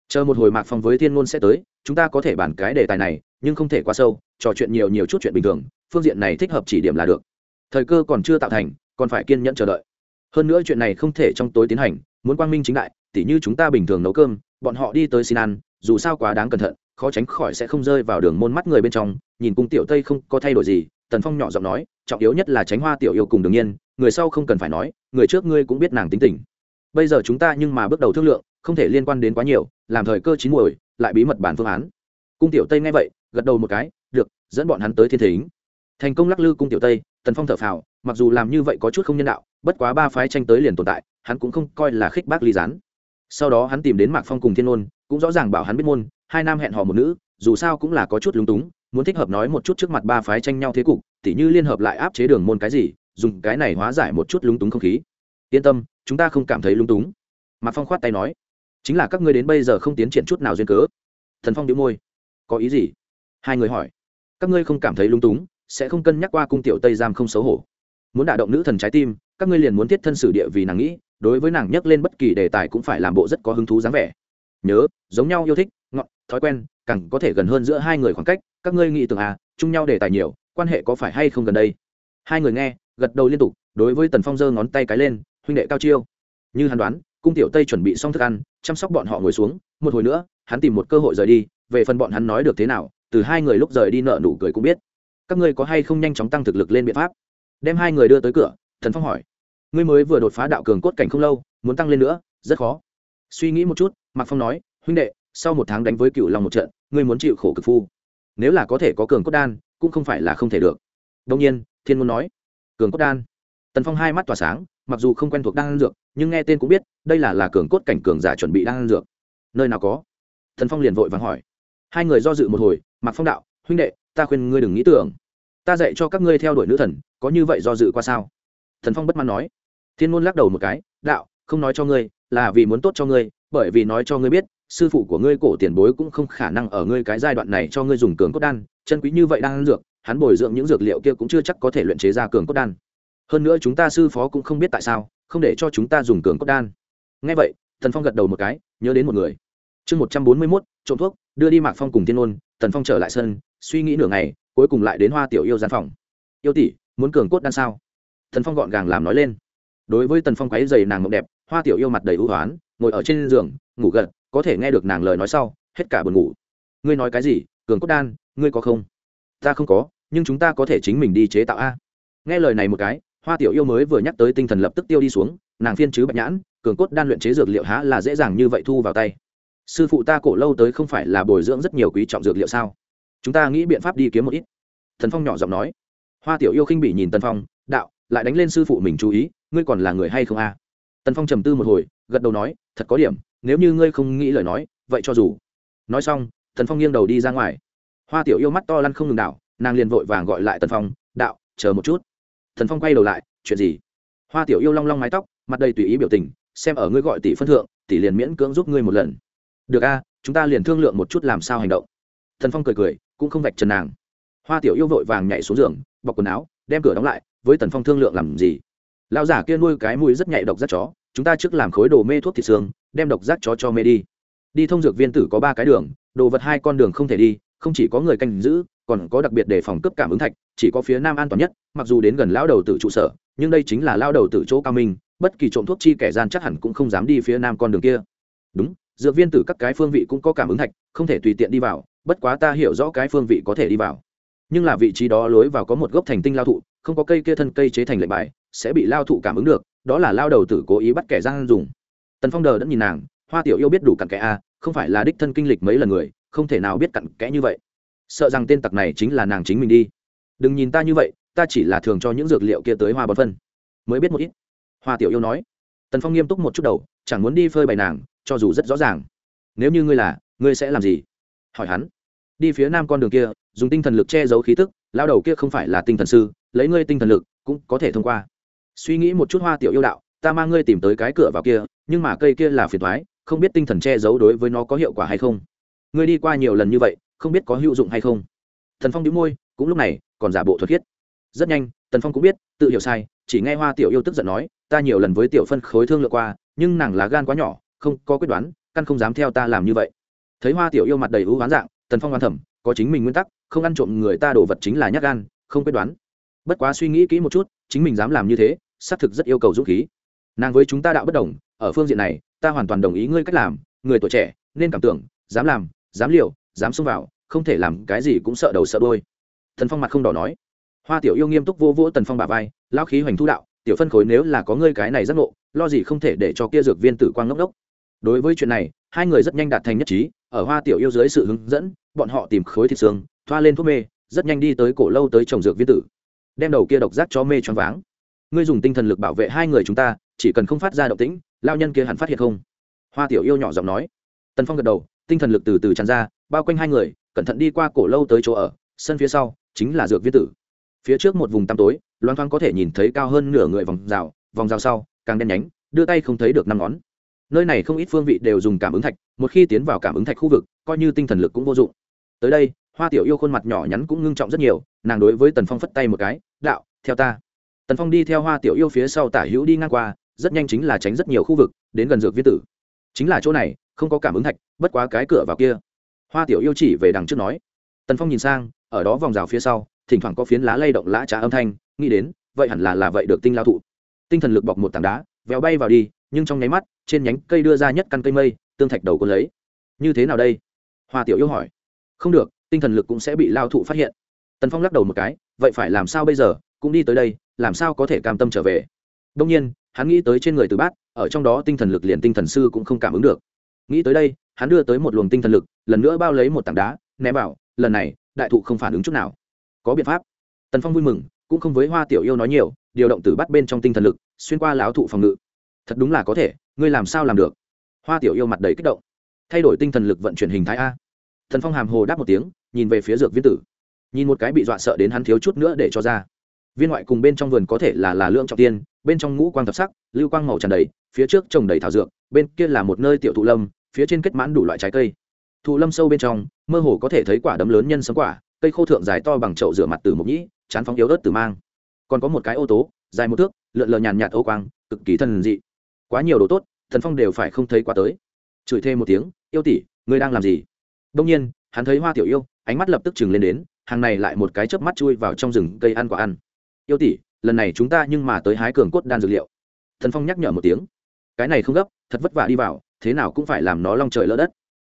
Speaker 1: Chờ một hồi mạc phong với thiên ngôn sẽ tới, chúng ta có thể bàn cái đề tài này, nhưng không thể quá sâu, trò chuyện nhiều nhiều chút chuyện bình thường, phương diện này thích hợp chỉ điểm là được. Thời cơ còn chưa tạo thành, còn phải kiên nhẫn chờ đợi. Hơn nữa chuyện này không thể trong tối tiến hành, muốn quang minh chính đại, tỉ như chúng ta bình thường nấu cơm, bọn họ đi tới xin ăn, dù sao quá đáng cẩn thận khó tránh khỏi sẽ không rơi vào đường môn mắt người bên trong, nhìn cung tiểu tây không có thay đổi gì, tần phong nhỏ giọng nói, trọng yếu nhất là tránh hoa tiểu yêu cùng đương nhiên, người sau không cần phải nói, người trước ngươi cũng biết nàng tính tình. Bây giờ chúng ta nhưng mà bước đầu thương lượng, không thể liên quan đến quá nhiều, làm thời cơ chín muồi, lại bí mật bản phương án. Cung tiểu tây nghe vậy, gật đầu một cái, được, dẫn bọn hắn tới thiên thính. Thành công lắc lư cung tiểu tây, tần phong thở phào, mặc dù làm như vậy có chút không nhân đạo, bất quá ba phái tranh tới liền tồn tại, hắn cũng không coi là khích bác ly gián. Sau đó hắn tìm đến mạc phong cùng thiên ôn cũng rõ ràng bảo hắn biết môn hai nam hẹn hò một nữ, dù sao cũng là có chút lúng túng, muốn thích hợp nói một chút trước mặt ba phái tranh nhau thế cục, tỉ như liên hợp lại áp chế đường môn cái gì, dùng cái này hóa giải một chút lúng túng không khí. Yên tâm, chúng ta không cảm thấy lúng túng. Mạc phong khoát tay nói, chính là các ngươi đến bây giờ không tiến triển chút nào duyên cớ. Thần phong đĩu môi, có ý gì? Hai người hỏi, các ngươi không cảm thấy lúng túng, sẽ không cân nhắc qua cung tiểu tây giam không xấu hổ. Muốn đả động nữ thần trái tim, các ngươi liền muốn thiết thân sử địa vì nàng nghĩ, đối với nàng nhắc lên bất kỳ đề tài cũng phải làm bộ rất có hứng thú dáng vẻ. Nhớ, giống nhau yêu thích thói quen, càng có thể gần hơn giữa hai người khoảng cách, các ngươi nghĩ tưởng à chung nhau đề tài nhiều, quan hệ có phải hay không gần đây? Hai người nghe, gật đầu liên tục, đối với tần phong giơ ngón tay cái lên, huynh đệ cao chiêu. Như hắn đoán, cung tiểu tây chuẩn bị xong thức ăn, chăm sóc bọn họ ngồi xuống, một hồi nữa, hắn tìm một cơ hội rời đi, về phần bọn hắn nói được thế nào, từ hai người lúc rời đi nợ nụ cười cũng biết. Các ngươi có hay không nhanh chóng tăng thực lực lên biện pháp? Đem hai người đưa tới cửa thần phong hỏi. Ngươi mới vừa đột phá đạo cường cốt cảnh không lâu, muốn tăng lên nữa, rất khó. Suy nghĩ một chút, mạc phong nói, huynh đệ sau một tháng đánh với cựu long một trận, ngươi muốn chịu khổ cực phu. Nếu là có thể có cường cốt đan, cũng không phải là không thể được. Đông nhiên, thiên muốn nói, cường cốt đan. Tần phong hai mắt tỏa sáng, mặc dù không quen thuộc đan dược, nhưng nghe tên cũng biết, đây là là cường cốt cảnh cường giả chuẩn bị đan dược. Nơi nào có? Thần phong liền vội vàng hỏi. Hai người do dự một hồi mặc phong đạo, huynh đệ, ta khuyên ngươi đừng nghĩ tưởng. Ta dạy cho các ngươi theo đuổi nữ thần, có như vậy do dự qua sao? Thần phong bất mãn nói. Thiên môn lắc đầu một cái, đạo, không nói cho ngươi, là vì muốn tốt cho ngươi, bởi vì nói cho ngươi biết sư phụ của ngươi cổ tiền bối cũng không khả năng ở ngươi cái giai đoạn này cho ngươi dùng cường cốt đan, chân quý như vậy đang dược, hắn bồi dưỡng những dược liệu kia cũng chưa chắc có thể luyện chế ra cường cốt đan. Hơn nữa chúng ta sư phó cũng không biết tại sao, không để cho chúng ta dùng cường cốt đan. Ngay vậy thần phong gật đầu một cái, nhớ đến một người. Chương một trăm bốn mươi mốt, trộm thuốc, đưa đi mạc phong cùng thiên ôn thần phong trở lại sân, suy nghĩ nửa ngày, cuối cùng lại đến hoa tiểu yêu gian phòng. Yêu tỷ, muốn cường cốt đan sao? Thần phong gọn gàng làm nói lên. Đối với tần phong quáy dày nàng mộng đẹp, hoa tiểu yêu mặt đầy ưu hoán, ngồi ở trên giường, ngủ gật có thể nghe được nàng lời nói sau, hết cả buồn ngủ. Ngươi nói cái gì? Cường cốt đan, ngươi có không? Ta không có, nhưng chúng ta có thể chính mình đi chế tạo a. Nghe lời này một cái, hoa tiểu yêu mới vừa nhắc tới tinh thần lập tức tiêu đi xuống, nàng phiên chứ bạch nhãn, cường cốt đan luyện chế dược liệu há là dễ dàng như vậy thu vào tay. Sư phụ ta cổ lâu tới không phải là bồi dưỡng rất nhiều quý trọng dược liệu sao? Chúng ta nghĩ biện pháp đi kiếm một ít. Thần phong nhỏ giọng nói. Hoa tiểu yêu khinh bị nhìn tần phong, đạo, lại đánh lên sư phụ mình chú ý, ngươi còn là người hay không a? Tần phong trầm tư một hồi, gật đầu nói thật có điểm, nếu như ngươi không nghĩ lời nói, vậy cho dù. Nói xong, tần phong nghiêng đầu đi ra ngoài. Hoa tiểu yêu mắt to lăn không ngừng đạo nàng liền vội vàng gọi lại tần phong, đạo, chờ một chút. Thần phong quay đầu lại, chuyện gì? Hoa tiểu yêu long long mái tóc, mặt đầy tùy ý biểu tình, xem ở ngươi gọi tỷ phân thượng, tỷ liền miễn cưỡng giúp ngươi một lần. Được a, chúng ta liền thương lượng một chút làm sao hành động. Thần phong cười cười, cũng không vạch trần nàng. Hoa tiểu yêu vội vàng nhảy xuống giường, bọc quần áo, đem cửa đóng lại, với tần phong thương lượng làm gì? Lão giả kia nuôi cái mũi rất nhạy độc rất chó chúng ta trước làm khối đồ mê thuốc thịt xương, đem độc giác chó cho mê đi. Đi thông dược viên tử có ba cái đường, đồ vật hai con đường không thể đi, không chỉ có người canh giữ, còn có đặc biệt đề phòng cấp cảm ứng thạch, chỉ có phía nam an toàn nhất, mặc dù đến gần lão đầu tử trụ sở, nhưng đây chính là lão đầu tử chỗ cao minh, bất kỳ trộm thuốc chi kẻ gian chắc hẳn cũng không dám đi phía nam con đường kia. Đúng, dược viên tử các cái phương vị cũng có cảm ứng thạch, không thể tùy tiện đi vào, bất quá ta hiểu rõ cái phương vị có thể đi vào. Nhưng là vị trí đó lối vào có một gốc thành tinh lao thụ, không có cây kia thân cây chế thành lệnh bài, sẽ bị lao thụ cảm ứng được đó là lao đầu tử cố ý bắt kẻ gian dùng. Tần phong đờ đã nhìn nàng, hoa tiểu yêu biết đủ cặn kẽ a không phải là đích thân kinh lịch mấy lần người, không thể nào biết cặn kẽ như vậy. Sợ rằng tên tặc này chính là nàng chính mình đi. Đừng nhìn ta như vậy, ta chỉ là thường cho những dược liệu kia tới hoa bón phân. Mới biết một ít, hoa tiểu yêu nói. Tần phong nghiêm túc một chút đầu, chẳng muốn đi phơi bày nàng, cho dù rất rõ ràng. Nếu như ngươi là, ngươi sẽ làm gì? Hỏi hắn. Đi phía nam con đường kia, dùng tinh thần lực che giấu khí tức lao đầu kia không phải là tinh thần sư, lấy ngươi tinh thần lực, cũng có thể thông qua suy nghĩ một chút hoa tiểu yêu đạo, ta mang ngươi tìm tới cái cửa vào kia, nhưng mà cây kia là phiền thoái không biết tinh thần che giấu đối với nó có hiệu quả hay không. Ngươi đi qua nhiều lần như vậy, không biết có hữu dụng hay không. Thần phong đĩu môi, cũng lúc này, còn giả bộ thuật thiết rất nhanh, tần phong cũng biết, tự hiểu sai, chỉ nghe hoa tiểu yêu tức giận nói, ta nhiều lần với tiểu phân khối thương lượng qua, nhưng nàng là gan quá nhỏ, không có quyết đoán, căn không dám theo ta làm như vậy. Thấy hoa tiểu yêu mặt đầy ưu hoán dạng, tần phong oan thẩm có chính mình nguyên tắc, không ăn trộm người ta đổ vật chính là nhát gan, không quyết đoán bất quá suy nghĩ kỹ một chút, chính mình dám làm như thế, xác thực rất yêu cầu dũng khí. Nàng với chúng ta đạo bất đồng, ở phương diện này, ta hoàn toàn đồng ý ngươi cách làm, người tuổi trẻ, nên cảm tưởng, dám làm, dám liều, dám xông vào, không thể làm cái gì cũng sợ đầu sợ đôi thần phong mặt không đỏ nói. Hoa tiểu yêu nghiêm túc vô vỗ tần phong bà vai lao khí hoành thu đạo, tiểu phân khối nếu là có ngươi cái này giác ngộ, lo gì không thể để cho kia dược viên tử quang ngốc đốc đối với chuyện này, hai người rất nhanh đạt thành nhất trí, ở hoa tiểu yêu dưới sự hướng dẫn, bọn họ tìm khối thịt xương, thoa lên thuốc mê, rất nhanh đi tới cổ lâu tới trồng dược viên tử đem đầu kia độc giác cho mê choáng váng. Ngươi dùng tinh thần lực bảo vệ hai người chúng ta, chỉ cần không phát ra động tĩnh lao nhân kia hẳn phát hiện không? Hoa tiểu yêu nhỏ giọng nói. Tần phong gật đầu, tinh thần lực từ từ tràn ra, bao quanh hai người, cẩn thận đi qua cổ lâu tới chỗ ở, sân phía sau chính là dược viên tử. Phía trước một vùng tăm tối loan thoáng có thể nhìn thấy cao hơn nửa người vòng rào vòng rào sau, càng đen nhánh, đưa tay không thấy được năm ngón. Nơi này không ít phương vị đều dùng cảm ứng thạch, một khi tiến vào cảm ứng thạch khu vực, coi như tinh thần lực cũng vô dụng. Tới đây hoa tiểu yêu khuôn mặt nhỏ nhắn cũng ngưng trọng rất nhiều, nàng đối với tần phong phất tay một cái, đạo, theo ta. Tần phong đi theo hoa tiểu yêu phía sau tả hữu đi ngang qua, rất nhanh chính là tránh rất nhiều khu vực, đến gần dược viên tử. Chính là chỗ này, không có cảm ứng thạch, bất quá cái cửa vào kia. Hoa tiểu yêu chỉ về đằng trước nói. Tần phong nhìn sang, ở đó vòng rào phía sau, thỉnh thoảng có phiến lá lay động lã trá âm thanh, nghĩ đến, vậy hẳn là là vậy được tinh lao thụ. Tinh thần lực bọc một tảng đá véo bay vào đi, nhưng trong nháy mắt, trên nhánh cây đưa ra nhất căn cây mây, tương thạch đầu quân lấy. Như thế nào đây? Hoa tiểu yêu hỏi. Không được tinh thần lực cũng sẽ bị lao thụ phát hiện. Tần phong lắc đầu một cái, vậy phải làm sao bây giờ? Cũng đi tới đây, làm sao có thể cam tâm trở về? Đông nhiên, hắn nghĩ tới trên người từ bát, ở trong đó tinh thần lực liền tinh thần sư cũng không cảm ứng được. Nghĩ tới đây, hắn đưa tới một luồng tinh thần lực, lần nữa bao lấy một tảng đá, ném vào, lần này, đại thụ không phản ứng chút nào. Có biện pháp. Tần phong vui mừng, cũng không với hoa tiểu yêu nói nhiều, điều động từ bắt bên trong tinh thần lực, xuyên qua láo thụ phòng ngự. Thật đúng là có thể, ngươi làm sao làm được? Hoa tiểu yêu mặt đầy kích động. Thay đổi tinh thần lực vận chuyển hình thái a. Thần phong hàm hồ đáp một tiếng nhìn về phía dược viên tử. Nhìn một cái bị dọa sợ đến hắn thiếu chút nữa để cho ra. Viên ngoại cùng bên trong vườn có thể là là lượng trọng tiên, bên trong ngũ quang thập sắc, lưu quang màu tràn đầy, phía trước trồng đầy thảo dược, bên kia là một nơi tiểu thụ lâm, phía trên kết mãn đủ loại trái cây. Thụ lâm sâu bên trong, mơ hồ có thể thấy quả đấm lớn nhân sấm quả, cây khô thượng dài to bằng chậu rửa mặt từ mộc nhĩ, chán phóng yếu ớt từ mang. Còn có một cái ô tố, dài một thước, lượn lờ nhàn nhạt ô quang, cực kỳ thần dị. Quá nhiều đồ tốt, thần phong đều phải không thấy quá tới. Chửi thêm một tiếng, yêu tỷ, ngươi đang làm gì? Đông nhiên hắn thấy hoa tiểu yêu, ánh mắt lập tức chừng lên đến, hàng này lại một cái chớp mắt chui vào trong rừng cây ăn quả ăn. Yêu tỷ, lần này chúng ta nhưng mà tới hái cường cốt đan dược liệu. Thần phong nhắc nhở một tiếng. Cái này không gấp, thật vất vả đi vào, thế nào cũng phải làm nó long trời lỡ đất.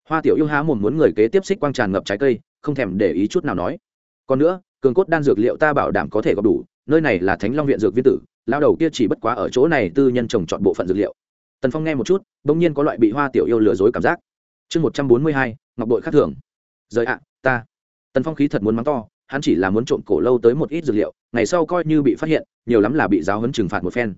Speaker 1: Hoa tiểu yêu há mồm muốn người kế tiếp xích quang tràn ngập trái cây, không thèm để ý chút nào nói. Còn nữa, cường cốt đan dược liệu ta bảo đảm có thể gặp đủ, nơi này là thánh long viện dược viên tử lao đầu kia chỉ bất quá ở chỗ này tư nhân trồng chọn bộ phận dược liệu. Tần phong nghe một chút đ ỗ n g nhiên có loại bị hoa tiểu yêu lừa dối cảm giác. Chương một trăm bốn mươi hai, ngọc đội khắc thường rời ạ, ta. Tần phong khí thật muốn mắng to, hắn chỉ là muốn trộm cổ lâu tới một ít dược liệu, ngày sau coi như bị phát hiện, nhiều lắm là bị giáo hấn trừng phạt một phen.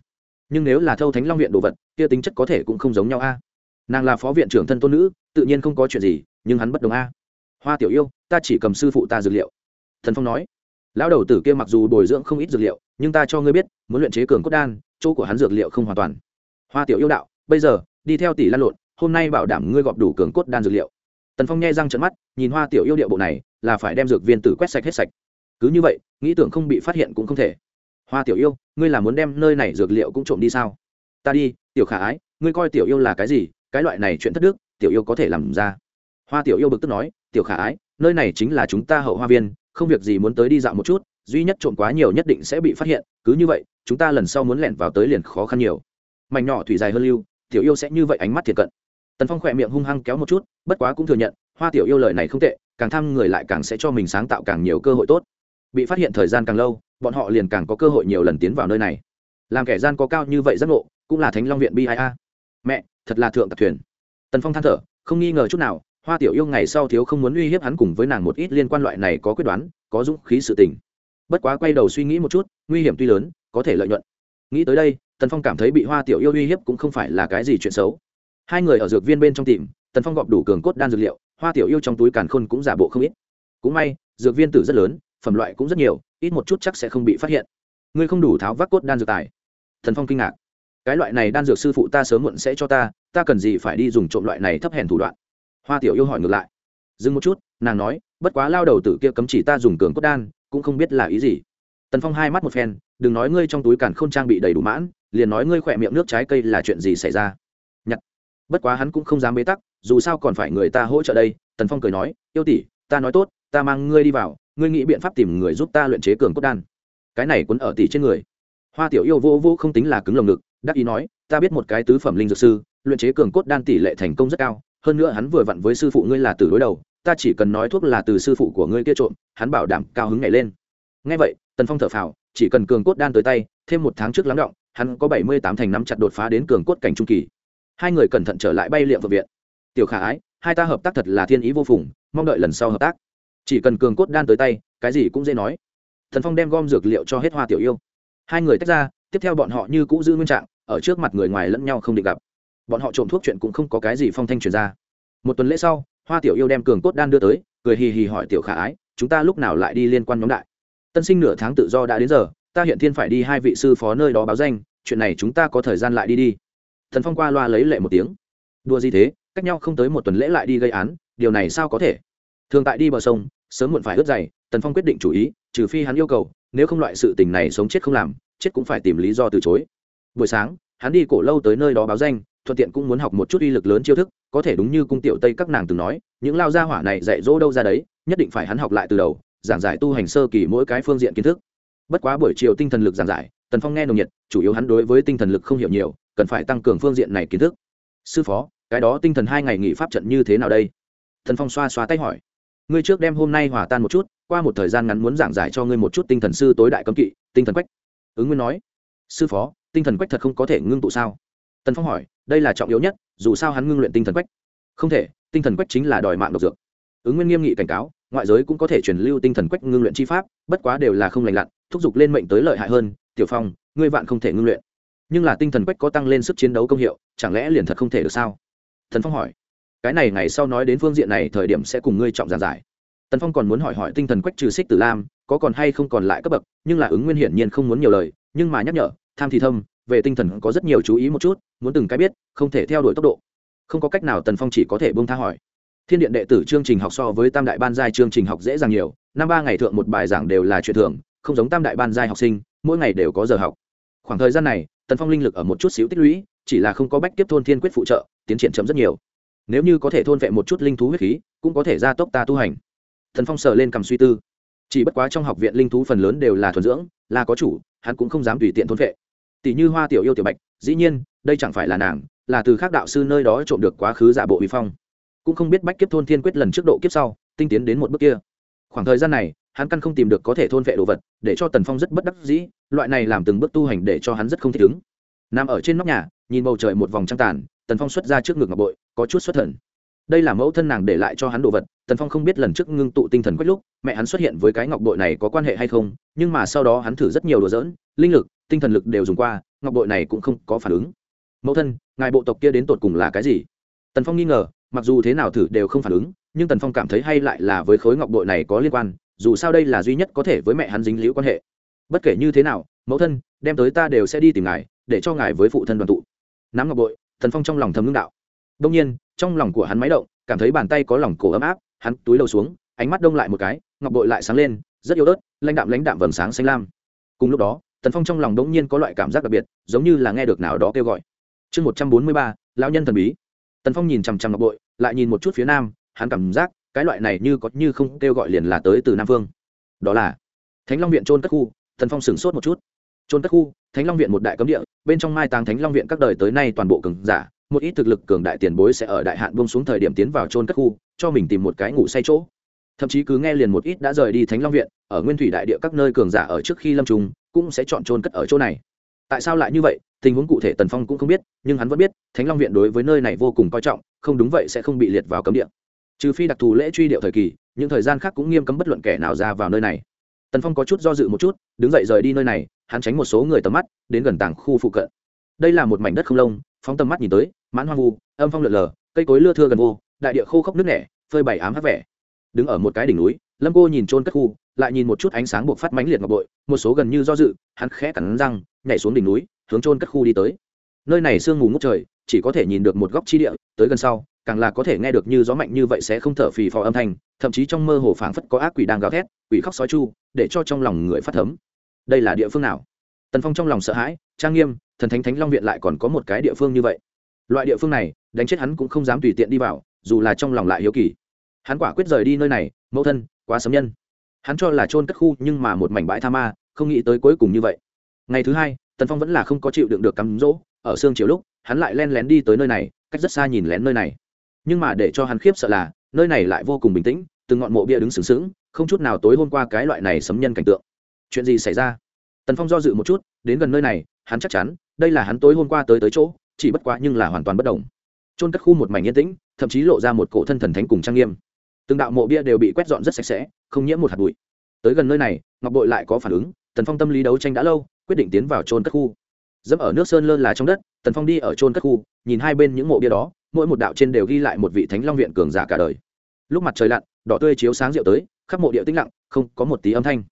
Speaker 1: Nhưng nếu là thâu thánh long viện đồ vật, kia tính chất có thể cũng không giống nhau a. Nàng là phó viện trưởng thân tôn nữ, tự nhiên không có chuyện gì, nhưng hắn bất đồng a. Hoa tiểu yêu, ta chỉ cầm sư phụ ta dược liệu. Thần phong nói, lão đầu tử kia mặc dù bồi dưỡng không ít dược liệu, nhưng ta cho ngươi biết, muốn luyện chế cường cốt đan, chỗ của hắn dược liệu không hoàn toàn. Hoa tiểu yêu đạo, bây giờ, đi theo tỷ lan lộn, hôm nay bảo đảm ngươi gọp đủ cường cốt đan dược liệu tần phong nghe răng trận mắt, nhìn hoa tiểu yêu điệu bộ này, là phải đem dược viên tử quét sạch hết sạch. Cứ như vậy, nghĩ tưởng không bị phát hiện cũng không thể. Hoa tiểu yêu, ngươi là muốn đem nơi này dược liệu cũng trộm đi sao? Ta đi, tiểu khả ái, ngươi coi tiểu yêu là cái gì? Cái loại này chuyện thất đức, tiểu yêu có thể làm ra. Hoa tiểu yêu bực tức nói, tiểu khả ái, nơi này chính là chúng ta hậu hoa viên, không việc gì muốn tới đi dạo một chút, duy nhất trộm quá nhiều nhất định sẽ bị phát hiện, cứ như vậy, chúng ta lần sau muốn lẻn vào tới liền khó khăn nhiều. Mảnh nhỏ thủy dài hơn lưu, tiểu yêu sẽ như vậy ánh mắt thiệt cận tần phong khỏe miệng hung hăng kéo một chút, bất quá cũng thừa nhận, hoa tiểu yêu lời này không tệ, càng thăm người lại càng sẽ cho mình sáng tạo càng nhiều cơ hội tốt. Bị phát hiện thời gian càng lâu, bọn họ liền càng có cơ hội nhiều lần tiến vào nơi này. Làm kẻ gian có cao như vậy giác ngộ, cũng là thánh long viện bi a. Mẹ, thật là thượng tặc thuyền. Tần phong than thở, không nghi ngờ chút nào, hoa tiểu yêu ngày sau thiếu không muốn uy hiếp hắn cùng với nàng một ít liên quan loại này có quyết đoán, có dũng khí sự tình. Bất quá quay đầu suy nghĩ một chút, nguy hiểm tuy lớn, có thể lợi nhuận. Nghĩ tới đây, tần phong cảm thấy bị hoa tiểu yêu uy hiếp cũng không phải là cái gì chuyện xấu hai người ở dược viên bên trong tìm, tần phong gọp đủ cường cốt đan dược liệu, hoa tiểu yêu trong túi càn khôn cũng giả bộ không ít. Cũng may, dược viên tử rất lớn, phẩm loại cũng rất nhiều, ít một chút chắc sẽ không bị phát hiện. Ngươi không đủ tháo vác cốt đan dược tài. Thần phong kinh ngạc. Cái loại này đan dược sư phụ ta sớm muộn sẽ cho ta ta cần gì phải đi dùng trộm loại này thấp hèn thủ đoạn? Hoa tiểu yêu hỏi ngược lại. Dừng một chút, nàng nói, bất quá lao đầu tử kia cấm chỉ ta dùng cường cốt đan, cũng không biết là ý gì. Tần phong hai mắt một phen, đừng nói ngươi trong túi càn k h ô n trang bị đầy đủ mãn, liền nói ngươi khỏe miệng nước trái cây là chuyện gì xảy ra bất quá hắn cũng không dám bế tắc, dù sao còn phải người ta hỗ trợ đây, tần phong cười nói, yêu tỷ, ta nói tốt, ta mang ngươi đi vào, ngươi nghĩ biện pháp tìm người giúp ta luyện chế cường cốt đan. Cái này quấn ở tỷ trên người. Hoa tiểu yêu vô vô không tính là cứng lồng ngực, đắc ý nói, ta biết một cái tứ phẩm linh dược sư, luyện chế cường cốt đan tỷ lệ thành công rất cao, hơn nữa hắn vừa vặn với sư phụ ngươi là từ đối đầu, ta chỉ cần nói thuốc là từ sư phụ của ngươi kia trộm, hắn bảo đảm cao hứng nhảy lên. Ngay vậy, tần phong thở phào, chỉ cần cường cốt đan tới tay, thêm một tháng trước lắng động, hắn có bảy mươi tám thành năm chặt đột phá đến cường cốt cảnh trung kỳ hai người cẩn thận trở lại bay liệm vợ viện. Tiểu khả ái, hai ta hợp tác thật là thiên ý vô phùng, mong đợi lần sau hợp tác. Chỉ cần cường cốt đan tới tay, cái gì cũng dễ nói. Thần phong đem gom dược liệu cho hết hoa tiểu yêu. Hai người tách ra, tiếp theo bọn họ như cũ giữ nguyên trạng, ở trước mặt người ngoài lẫn nhau không định gặp. Bọn họ trộm thuốc chuyện cũng không có cái gì phong thanh truyền ra. Một tuần lễ sau, hoa tiểu yêu đem cường cốt đan đưa tới, cười hì hì hỏi tiểu khả ái, chúng ta lúc nào lại đi liên quan nhóm đại? Tân sinh nửa tháng tự do đã đến giờ, ta hiện thiên phải đi hai vị sư phó nơi đó báo danh, chuyện này chúng ta có thời gian lại đi đi thần phong qua loa lấy lệ một tiếng. Đua gì thế? Cách nhau không tới một tuần lễ lại đi gây án, điều này sao có thể? Thường tại đi bờ sông, sớm muộn phải ướt dày tần phong quyết định chủ ý, trừ phi hắn yêu cầu, nếu không loại sự tình này sống chết không làm, chết cũng phải tìm lý do từ chối. Buổi sáng, hắn đi cổ lâu tới nơi đó báo danh, thuận tiện cũng muốn học một chút uy lực lớn chiêu thức, có thể đúng như cung tiểu tây các nàng từng nói, những lao gia hỏa này dạy dỗ đâu ra đấy, nhất định phải hắn học lại từ đầu, giảng giải tu hành sơ kỳ mỗi cái phương diện kiến thức. Bất quá buổi chiều tinh thần lực giảng giải tần phong nghe nồng nhiệt, chủ yếu hắn đối với tinh thần lực không hiểu nhiều, cần phải tăng cường phương diện này kiến thức. Sư phó, cái đó tinh thần hai ngày nghỉ pháp trận như thế nào đây? Tần phong xoa xoa tay hỏi. Ngươi trước đem hôm nay hòa tan một chút, qua một thời gian ngắn muốn giảng giải cho ngươi một chút tinh thần sư tối đại cấm kỵ, tinh thần quách. Ứng nguyên nói. Sư phó, tinh thần quách thật không có thể ngưng tụ sao? Tần phong hỏi, đây là trọng yếu nhất, dù sao hắn ngưng luyện tinh thần quách. Không thể, tinh thần quách chính là đòi mạng độc dược. Ứng nguyên nghiêm nghị cảnh cáo, ngoại giới cũng có thể truyền lưu tinh thần quách ngưng luyện chi pháp, bất quá đều là không lành lặn, thúc giục lên mệnh tới lợi hại hơn tiểu phong, ngươi vạn không thể ngưng luyện. Nhưng là tinh thần quách có tăng lên sức chiến đấu công hiệu, chẳng lẽ liền thật không thể được sao? Thần phong hỏi. Cái này ngày sau nói đến phương diện này thời điểm sẽ cùng ngươi trọng giản giải. Tần phong còn muốn hỏi hỏi tinh thần quách trừ xích tử lam, có còn hay không còn lại cấp bậc, nhưng là ứng nguyên hiển nhiên không muốn nhiều lời, nhưng mà nhắc nhở, tham thì thâm, về tinh thần có rất nhiều chú ý một chút, muốn từng cái biết, không thể theo đuổi tốc độ. Không có cách nào tần phong chỉ có thể bông tha hỏi. Thiên điện đệ tử chương trình học so với tam đại ban giai chương trình học dễ dàng nhiều, năm ba ngày thượng một bài giảng đều là chuyện thường không giống tam đại ban giai học sinh, mỗi ngày đều có giờ học. Khoảng thời gian này, tần phong linh lực ở một chút xíu tích lũy, chỉ là không có bách tiếp thôn thiên quyết phụ trợ, tiến triển chậm rất nhiều. Nếu như có thể thôn vệ một chút linh thú huyết khí, cũng có thể gia tốc ta tu hành. Thần phong sờ lên cầm suy tư. Chỉ bất quá trong học viện linh thú phần lớn đều là thuần dưỡng, là có chủ, hắn cũng không dám tùy tiện thôn vệ. Tỷ như hoa tiểu yêu tiểu bạch, dĩ nhiên, đây chẳng phải là nàng, là từ khác đạo sư nơi đó trộm được quá khứ giả bộ uy phong. Cũng không biết bách kiếp thôn thiên quyết lần trước độ kiếp sau, tinh tiến đến một bước kia. Khoảng thời gian này hắn căn không tìm được có thể thôn vệ đồ vật, để cho tần phong rất bất đắc dĩ, loại này làm từng bước tu hành để cho hắn rất không thích ứng. Nằm ở trên nóc nhà, nhìn bầu trời một vòng trăng tàn, tần phong xuất ra trước ngực ngọc bội, có chút xuất thần. Đây là mẫu thân nàng để lại cho hắn đồ vật, tần phong không biết lần trước ngưng tụ tinh thần quách lúc, mẹ hắn xuất hiện với cái ngọc bội này có quan hệ hay không, nhưng mà sau đó hắn thử rất nhiều đồ dỡn linh lực, tinh thần lực đều dùng qua, ngọc bội này cũng không có phản ứng. Mẫu thân, ngài bộ tộc kia đến tột cùng là cái gì? Tần phong nghi ngờ, mặc dù thế nào thử đều không phản ứng, nhưng tần phong cảm thấy hay lại là với khối ngọc bội này có liên quan dù sao đây là duy nhất có thể với mẹ hắn dính liễu quan hệ. Bất kể như thế nào, mẫu thân, đem tới ta đều sẽ đi tìm ngài, để cho ngài với phụ thân đoàn tụ. Nắm ngọc bội thần phong trong lòng thầm ngưng đạo. Đông nhiên, trong lòng của hắn máy động, cảm thấy bàn tay có lòng cổ ấm áp, hắn túi đầu xuống, ánh mắt đông lại một cái, ngọc bội lại sáng lên, rất yếu ớt, lãnh đạm lãnh đạm vầng sáng xanh lam. Cùng lúc đó, tần phong trong lòng đ nhiên có loại cảm giác đặc biệt, giống như là nghe được nào đó kêu gọi. Chương một trăm bốn mươi ba, lão nhân thần bí. Tần phong nhìn chằm chằm ngọc bội, lại nhìn một chút phía nam, hắn cảm giác cái loại này như có như không kêu gọi liền là tới từ nam phương đó là, thánh long viện trôn cất khu, thần phong sửng sốt một chút. Trôn cất khu, thánh long viện một đại cấm địa, bên trong mai tàng thánh long viện các đời tới nay toàn bộ cường giả, một ít thực lực cường đại tiền bối sẽ ở đại hạn buông xuống thời điểm tiến vào trôn cất khu, cho mình tìm một cái ngủ say chỗ. Thậm chí cứ nghe liền một ít đã rời đi thánh long viện, ở nguyên thủy đại địa các nơi cường giả ở trước khi lâm trùng, cũng sẽ chọn trôn cất ở chỗ này. Tại sao lại như vậy? Tình huống cụ thể tần phong cũng không biết, nhưng hắn vẫn biết, thánh long viện đối với nơi này vô cùng coi trọng, không đúng vậy sẽ không bị liệt vào cấm địa trừ phi đặc thù lễ truy điệu thời kỳ, những thời gian khác cũng nghiêm cấm bất luận kẻ nào ra vào nơi này. Tần phong có chút do dự một chút, đứng dậy rời đi nơi này, hắn tránh một số người tầm mắt, đến gần tảng khu phụ cận. Đây là một mảnh đất không lông, phóng tầm mắt nhìn tới, mãn hoang vu, âm phong lượn lờ, cây cối lưa thưa gần vô, đại địa khô khốc nước nẻ, phơi bày ám hát vẻ. Đứng ở một cái đỉnh núi, lâm cô nhìn trôn cất khu, lại nhìn một chút ánh sáng buộc phát mãnh liệt ngọc bội, một số gần như do dự, hắn khẽ cắn răng, nhảy xuống đỉnh núi, hướng trôn cất khu đi tới. Nơi này sương mù ngút trời, chỉ có thể nhìn được một góc chi địa, tới gần sau càng là có thể nghe được như gió mạnh như vậy sẽ không thở phì phò âm thanh, thậm chí trong mơ hồ phảng phất có ác quỷ đang gào thét, quỷ khóc sói chu, để cho trong lòng người phát thấm. Đây là địa phương nào? Tần phong trong lòng sợ hãi, trang nghiêm, thần thánh thánh long viện lại còn có một cái địa phương như vậy. Loại địa phương này, đánh chết hắn cũng không dám tùy tiện đi vào, dù là trong lòng lại hiếu kỳ. Hắn quả quyết rời đi nơi này, mẫu thân, quá sấm nhân. Hắn cho là trôn cất khu nhưng mà một mảnh bãi tha ma, không nghĩ tới cuối cùng như vậy. Ngày thứ hai, tần phong vẫn là không có chịu đựng được cắm rỗ ở sương chiều lúc, hắn lại len lén đi tới nơi này, cách rất xa nhìn lén nơi này nhưng mà để cho hắn khiếp sợ là, nơi này lại vô cùng bình tĩnh, từng ngọn mộ bia đứng sừng sững, không chút nào tối hôm qua cái loại này sấm nhân cảnh tượng. Chuyện gì xảy ra? Tần phong do dự một chút, đến gần nơi này, hắn chắc chắn, đây là hắn tối hôm qua tới tới chỗ, chỉ bất quá nhưng là hoàn toàn bất đồng trôn cất khu một mảnh yên tĩnh, thậm chí lộ ra một cổ thân thần thánh cùng trang nghiêm. Từng đạo mộ bia đều bị quét dọn rất sạch sẽ, không nhiễm một hạt bụi. Tới gần nơi này, ngọc bội lại có phản ứng, tần phong tâm lý đấu tranh đã lâu, quyết định tiến vào trôn cất khu. Dẫm ở nước sơn lơn là trong đất, tần phong đi ở trôn cất khu, nhìn hai bên những mộ bia đó mỗi một đạo trên đều ghi lại một vị thánh long viện cường giả cả đời. Lúc mặt trời lặn, đỏ tươi chiếu sáng rượu tới, khắp mộ địa tĩnh lặng, không có một tí âm thanh.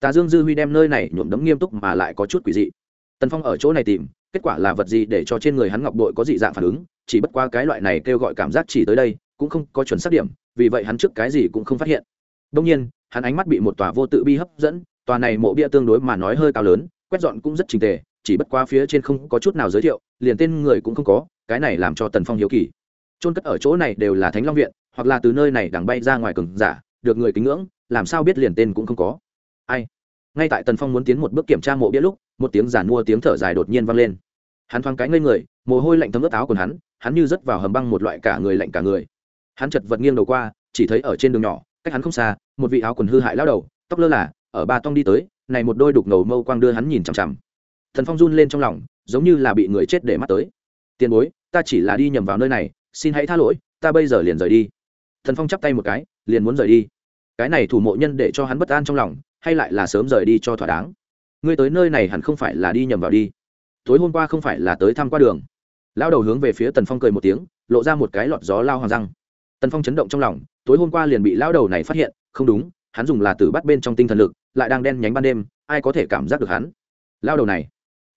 Speaker 1: Tà dương dư huy đem nơi này nhuộm đấm nghiêm túc mà lại có chút quỷ dị. Tần phong ở chỗ này tìm, kết quả là vật gì để cho trên người hắn ngọc đội có dị dạng phản ứng, chỉ bất qua cái loại này kêu gọi cảm giác chỉ tới đây, cũng không có chuẩn xác điểm, vì vậy hắn trước cái gì cũng không phát hiện. Đông nhiên, hắn ánh mắt bị một tòa vô tự bi hấp dẫn, tòa này mộ bia tương đối mà nói hơi cao lớn, quét dọn cũng rất trình tề, chỉ bất qua phía trên không có chút nào giới thiệu, liền tên người cũng không có cái này làm cho tần phong hiếu kỳ. Trôn cất ở chỗ này đều là thánh long viện, hoặc là từ nơi này đằng bay ra ngoài cường giả, được người kính ngưỡng, làm sao biết liền tên cũng không có. Ai? Ngay tại tần phong muốn tiến một bước kiểm tra mộ bia lúc, một tiếng giản mua tiếng thở dài đột nhiên vang lên. Hắn thoáng cái ngây người, mồ hôi lạnh thấm ướt áo quần hắn hắn như rớt vào hầm băng một loại cả người lạnh cả người. Hắn chật vật nghiêng đầu qua, chỉ thấy ở trên đường nhỏ, cách hắn không xa, một vị áo quần hư hại lao đầu, tóc lơ là, ở ba tông đi tới, này một đôi đục ngầu mâu quang đưa hắn nhìn chằm chằm. Thần phong run lên trong lòng, giống như là bị người chết để mắt tới. Tiền bối ta chỉ là đi nhầm vào nơi này, xin hãy tha lỗi, ta bây giờ liền rời đi. Thần phong chắp tay một cái, liền muốn rời đi. Cái này thủ mộ nhân để cho hắn bất an trong lòng, hay lại là sớm rời đi cho thỏa đáng? Ngươi tới nơi này hẳn không phải là đi nhầm vào đi. Tối hôm qua không phải là tới thăm qua đường. Lao đầu hướng về phía tần phong cười một tiếng, lộ ra một cái lọt gió lao hoàng răng. Tần phong chấn động trong lòng, tối hôm qua liền bị lao đầu này phát hiện, không đúng, hắn dùng là từ bắt bên trong tinh thần lực, lại đang đen nhánh ban đêm, ai có thể cảm giác được hắn? Lao đầu này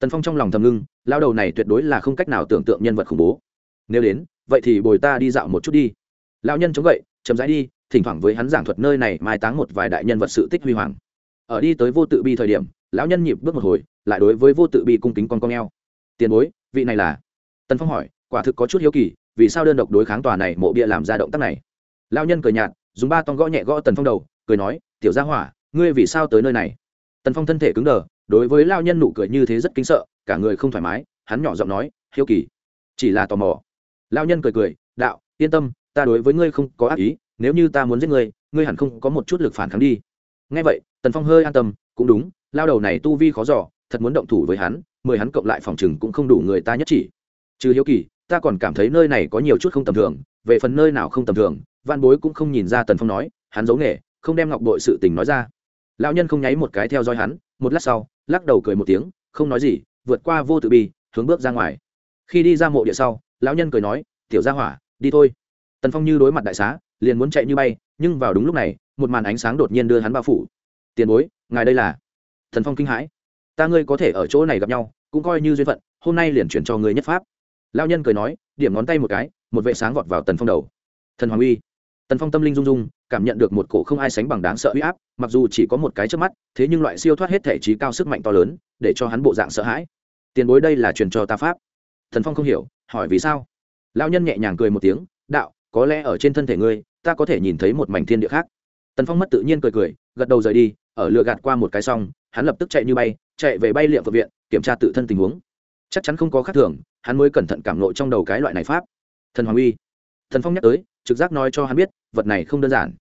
Speaker 1: tần phong trong lòng thầm ngưng, lao đầu này tuyệt đối là không cách nào tưởng tượng nhân vật khủng bố. Nếu đến, vậy thì bồi ta đi dạo một chút đi. Lao nhân chống gậy, chậm rãi đi, thỉnh thoảng với hắn giảng thuật nơi này mai táng một vài đại nhân vật sự tích huy hoàng. Ở đi tới vô tự bi thời điểm, lão nhân nhịp bước một hồi, lại đối với vô tự bi cung kính con con eo. Tiền bối, vị này là? Tần phong hỏi, quả thực có chút hiếu kỳ, vì sao đơn độc đối kháng tòa này mộ bia làm ra động tác này? Lão nhân cười nhạt, dùng ba tông gõ nhẹ gõ tần phong đầu, cười nói, tiểu gia hỏa, ngươi vì sao tới nơi này? Tần phong thân thể cứng đờ đối với lao nhân nụ cười như thế rất kinh sợ, cả người không thoải mái, hắn nhỏ giọng nói, hiếu kỳ, chỉ là tò mò. Lao nhân cười cười, đạo, yên tâm, ta đối với ngươi không có ác ý, nếu như ta muốn giết ngươi ngươi hẳn không có một chút lực phản kháng đi. Ngay vậy, tần phong hơi an tâm, cũng đúng, lao đầu này tu vi khó giỏ thật muốn động thủ với hắn, mười hắn cộng lại phòng chừng cũng không đủ người ta nhất chỉ. Trừ hiếu kỳ, ta còn cảm thấy nơi này có nhiều chút không tầm thường, về phần nơi nào không tầm thường văn bối cũng không nhìn ra tần phong nói, hắn giấu nghề, không đem ngọc bội sự tình nói ra lão nhân không nháy một cái theo dõi hắn, một lát sau, lắc đầu cười một tiếng, không nói gì, vượt qua vô tự bi, hướng bước ra ngoài. Khi đi ra mộ địa sau, lão nhân cười nói, tiểu gia hỏa, đi thôi. Tần phong như đối mặt đại xá, liền muốn chạy như bay, nhưng vào đúng lúc này, một màn ánh sáng đột nhiên đưa hắn bao phủ. Tiền bối, ngài đây là? Thần phong kinh hãi. Ta ngươi có thể ở chỗ này gặp nhau, cũng coi như duyên phận, hôm nay liền chuyển cho ngươi nhất pháp. Lao nhân cười nói, điểm ngón tay một cái, một vệ sáng vọt vào tần phong đầu. Thần hoàng uy. Tần phong tâm linh rung rung cảm nhận được một cổ không ai sánh bằng đáng sợ huy áp, mặc dù chỉ có một cái trước mắt, thế nhưng loại siêu thoát hết thể trí cao sức mạnh to lớn, để cho hắn bộ dạng sợ hãi. Tiền bối đây là truyền cho ta pháp. Thần phong không hiểu, hỏi vì sao? Lao nhân nhẹ nhàng cười một tiếng, đạo, có lẽ ở trên thân thể ngươi, ta có thể nhìn thấy một mảnh thiên địa khác. Tần phong mất tự nhiên cười cười, gật đầu rời đi, ở lừa gạt qua một cái xong, hắn lập tức chạy như bay, chạy về bay liệm vợ viện, kiểm tra tự thân tình huống. Chắc chắn không có khác thường, hắn mới cẩn thận cảm nộ trong đầu cái loại này pháp. Thần hoàng uy. Thần phong nhắc tới, trực giác nói cho hắn biết, vật này không đơn giản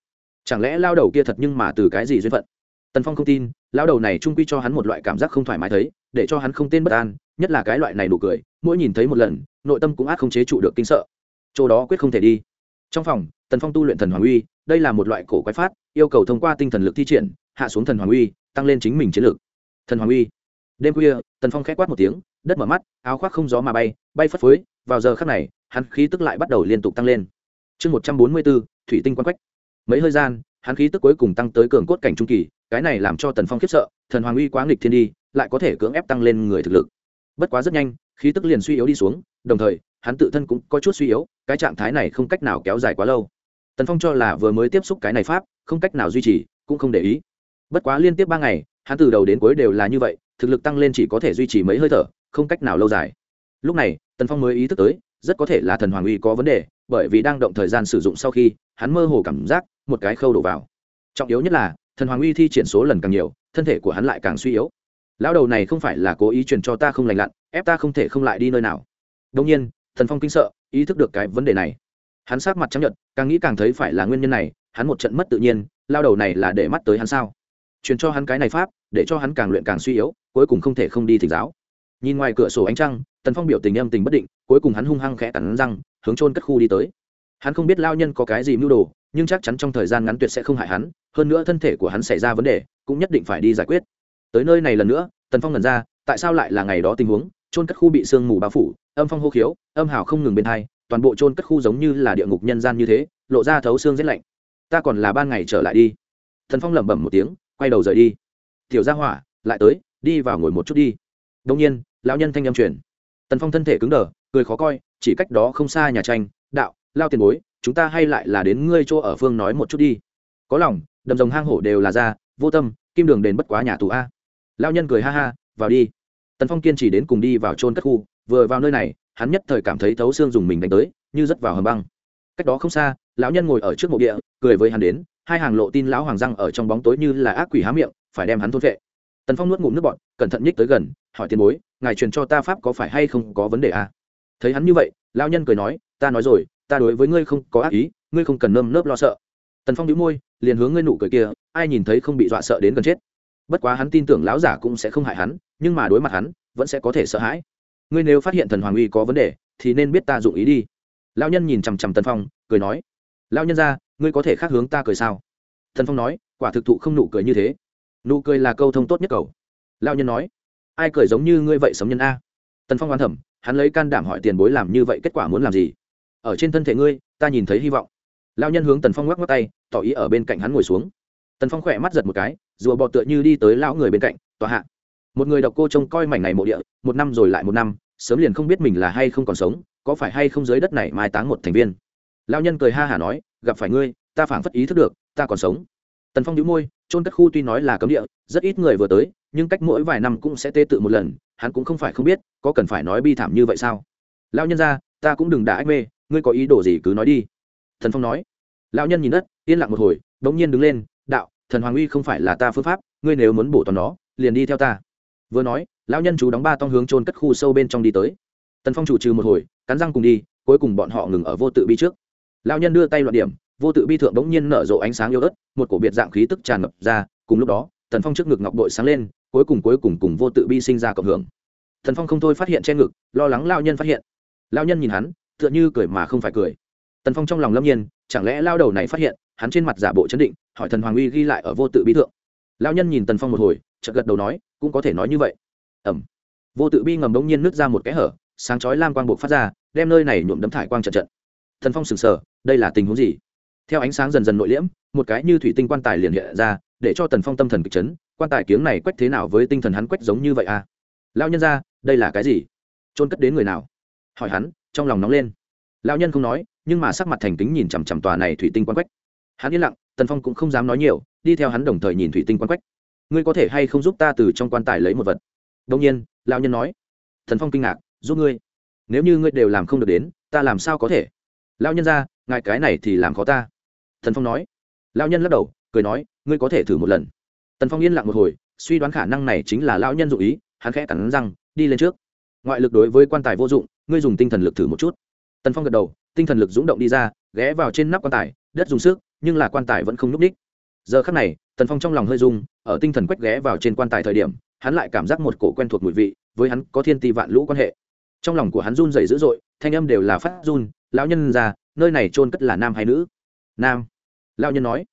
Speaker 1: chẳng lẽ lao đầu kia thật nhưng mà từ cái gì duyên phận? Tần phong không tin, lao đầu này trung quy cho hắn một loại cảm giác không thoải mái thấy, để cho hắn không tên bất an, nhất là cái loại này nụ cười, mỗi nhìn thấy một lần, nội tâm cũng át không chế trụ được kinh sợ. Chỗ đó quyết không thể đi. Trong phòng, tần phong tu luyện thần hoàng uy, đây là một loại cổ quái phát, yêu cầu thông qua tinh thần lực thi triển, hạ xuống thần hoàng uy, tăng lên chính mình chiến lược thần hoàng uy. Đêm khuya, tần phong k h é quát một tiếng, đất mở mắt, áo khoác không gió mà bay bay phất phới, vào giờ khắc này, hắn khí tức lại bắt đầu liên tục tăng lên. Chương một trăm bốn mươi bốn, thủy tinh quan quách mấy hơi gian, hắn khí tức cuối cùng tăng tới cường cốt cảnh trung kỳ, cái này làm cho tần phong khiếp sợ, thần hoàng uy quá nghịch thiên đi, lại có thể cưỡng ép tăng lên người thực lực. Bất quá rất nhanh, khí tức liền suy yếu đi xuống, đồng thời, hắn tự thân cũng có chút suy yếu, cái trạng thái này không cách nào kéo dài quá lâu. Tần phong cho là vừa mới tiếp xúc cái này pháp, không cách nào duy trì, cũng không để ý. Bất quá liên tiếp ba ngày, hắn từ đầu đến cuối đều là như vậy, thực lực tăng lên chỉ có thể duy trì mấy hơi thở, không cách nào lâu dài. Lúc này, tần phong mới ý thức tới rất có thể là thần hoàng uy có vấn đề, bởi vì đang động thời gian sử dụng sau khi, hắn mơ hồ cảm giác một cái khâu đổ vào. Trọng yếu nhất là, thần hoàng uy thi triển số lần càng nhiều, thân thể của hắn lại càng suy yếu. Lão đầu này không phải là cố ý truyền cho ta không lành lặn, ép ta không thể không lại đi nơi nào. Đông nhiên, thần phong kinh sợ, ý thức được cái vấn đề này. Hắn sát mặt chấp nhận càng nghĩ càng thấy phải là nguyên nhân này, hắn một trận mất tự nhiên lao đầu này là để mắt tới hắn sao? Truyền cho hắn cái này pháp, để cho hắn càng luyện càng suy yếu, cuối cùng không thể không đi thỉnh giáo nhìn ngoài cửa sổ ánh trăng, tần phong biểu tình âm tình bất định, cuối cùng hắn hung hăng khẽ cắn răng, hướng trôn cất khu đi tới. Hắn không biết lao nhân có cái gì mưu đồ, nhưng chắc chắn trong thời gian ngắn tuyệt sẽ không hại hắn, hơn nữa thân thể của hắn xảy ra vấn đề, cũng nhất định phải đi giải quyết. Tới nơi này lần nữa, tần phong lần ra, tại sao lại là ngày đó tình huống? Trôn cất khu bị sương mù bao phủ, âm phong hô khiếu, âm hào không ngừng bên thai toàn bộ trôn cất khu giống như là địa ngục nhân gian như thế, lộ ra thấu xương rét lạnh. Ta còn là ban ngày trở lại đi. Thần phong lẩm bẩm một tiếng, quay đầu rời đi. Tiểu gia hỏa, lại tới, đi vào ngồi một chút đi. Đông nhiên lão nhân thanh âm truyền. Tần phong thân thể cứng đờ, cười khó coi, chỉ cách đó không xa nhà tranh, đạo, lao tiền bối, chúng ta hay lại là đến ngươi chỗ ở phương nói một chút đi. Có lòng, đầm rồng hang hổ đều là ra, vô tâm, kim đường đền bất quá nhà tù a. Lao nhân cười ha ha, vào đi. Tần phong kiên trì đến cùng đi vào trôn cất khu, vừa vào nơi này, hắn nhất thời cảm thấy thấu xương dùng mình đánh tới, như rất vào hầm băng. Cách đó không xa, lão nhân ngồi ở trước mộ địa, cười với hắn đến, hai hàng lộ tin lão hoàng răng ở trong bóng tối như là ác quỷ há miệng, phải đem hắn thôn vệ. Tần phong nuốt ngụm nước bọt, cẩn thận nhích tới gần, hỏi tiền bối ngài truyền cho ta pháp có phải hay không có vấn đề à? thấy hắn như vậy lao nhân cười nói, ta nói rồi, ta đối với ngươi không có ác ý, ngươi không cần nơm nớp lo sợ. Tần phong đĩu môi, liền hướng ngươi nụ cười kia, ai nhìn thấy không bị dọa sợ đến gần chết. Bất quá hắn tin tưởng lão giả cũng sẽ không hại hắn, nhưng mà đối mặt hắn, vẫn sẽ có thể sợ hãi. Ngươi nếu phát hiện thần hoàng uy có vấn đề, thì nên biết ta dụng ý đi. Lao nhân nhìn chằm chằm tần phong, cười nói lao nhân ra ngươi có thể khác hướng ta cười sao? Thần phong nói, quả thực thụ không nụ cười như thế. Nụ cười là câu thông tốt nhất cầu. Lao nhân nói ai cười giống như ngươi vậy sống nhân a? Tần phong oán thẩm hắn lấy can đảm hỏi tiền bối làm như vậy kết quả muốn làm gì? Ở trên thân thể ngươi, ta nhìn thấy hy vọng. Lao nhân hướng tần phong ngoắc ngoắc tay, tỏ ý ở bên cạnh hắn ngồi xuống. Tần phong khỏe mắt giật một cái, rùa bọ tựa như đi tới lão người bên cạnh, tòa hạ. Một người độc cô trông coi mảnh này mộ địa, một năm rồi lại một năm, sớm liền không biết mình là hay không còn sống, có phải hay không dưới đất này mai táng một thành viên. Lao nhân cười ha hả nói, gặp phải ngươi, ta phảng phất ý thức được, ta còn sống tần phong đĩu môi trôn cất khu tuy nói là cấm địa, rất ít người vừa tới, nhưng cách mỗi vài năm cũng sẽ tê tự một lần, hắn cũng không phải không biết, có cần phải nói bi thảm như vậy sao? Lao nhân ra, ta cũng đừng đả ách mê, ngươi có ý đồ gì cứ nói đi. Thần phong nói. Lão nhân nhìn đất, yên lặng một hồi đ ỗ n g nhiên đứng lên, đạo, thần hoàng uy không phải là ta phương pháp, ngươi nếu muốn bổ toàn nó, liền đi theo ta. Vừa nói, lão nhân chú đóng ba tông hướng trôn cất khu sâu bên trong đi tới. Tần phong chủ trừ một hồi, cắn răng cùng đi, cuối cùng bọn họ ngừng ở vô tự bi trước. Lão nhân đưa tay loạn điểm vô tự bi thượng bỗng nhiên nở rộ ánh sáng yêu ớt, một cổ biệt dạng khí tức tràn ngập ra, cùng lúc đó, tần phong trước ngực ngọc bội sáng lên, cuối cùng cuối cùng cùng vô tự bi sinh ra cộng hưởng. Thần phong không thôi phát hiện trên ngực, lo lắng lao nhân phát hiện. Lao nhân nhìn hắn, tựa như cười mà không phải cười. Tần phong trong lòng lâm nhiên, chẳng lẽ lao đầu này phát hiện, hắn trên mặt giả bộ chấn định, hỏi thần hoàng uy ghi lại ở vô tự bi thượng. Lao nhân nhìn tần phong một hồi, chợt gật đầu nói, cũng có thể nói như vậy. Ẩm vô tự bi ngầm đống nhiên nứt ra một cái hở, sáng chói lam quang buộc phát ra, đem nơi này nhuộm đấm thải quang trận trận. Thần phong sừng sờ, đây là tình huống gì? Theo ánh sáng dần dần nội liễm, một cái như thủy tinh quan tài liền hiện ra, để cho tần phong tâm thần kịch chấn. Quan tài kiếng này quách thế nào với tinh thần hắn quách giống như vậy à? Lao nhân ra, đây là cái gì? Trôn cất đến người nào? Hỏi hắn, trong lòng nóng lên. Lão nhân không nói, nhưng mà sắc mặt thành kính nhìn chằm chằm tòa này thủy tinh quan quách. Hắn yên lặng, tần phong cũng không dám nói nhiều, đi theo hắn đồng thời nhìn thủy tinh quan quách. Ngươi có thể hay không giúp ta từ trong quan tài lấy một vật? Đông nhiên, lão nhân nói. Thần phong kinh ngạc, giúp ngươi. Nếu như ngươi đều làm không được đến, ta làm sao có thể? Lão nhân ra, ngài cái này thì làm khó ta thần phong nói. Lão nhân lắc đầu, cười nói, ngươi có thể thử một lần. Tần phong yên lặng một hồi, suy đoán khả năng này chính là lão nhân dụ ý, hắn khẽ cắn răng, đi lên trước. Ngoại lực đối với quan tài vô dụng, ngươi dùng tinh thần lực thử một chút. Tần phong gật đầu, tinh thần lực dũng động đi ra, ghé vào trên nắp quan tài, đất dùng sức, nhưng là quan tài vẫn không n ú c ních giờ khắc này, tần phong trong lòng hơi rung, ở tinh thần quét ghé vào trên quan tài thời điểm, hắn lại cảm giác một cổ quen thuộc mùi vị, với hắn có thiên ti vạn lũ quan hệ. Trong lòng của hắn run dày dữ dội, thanh âm đều là phát run, lão nhân ra, nơi này trôn cất là nam hay nữ? Nam lão nhân nói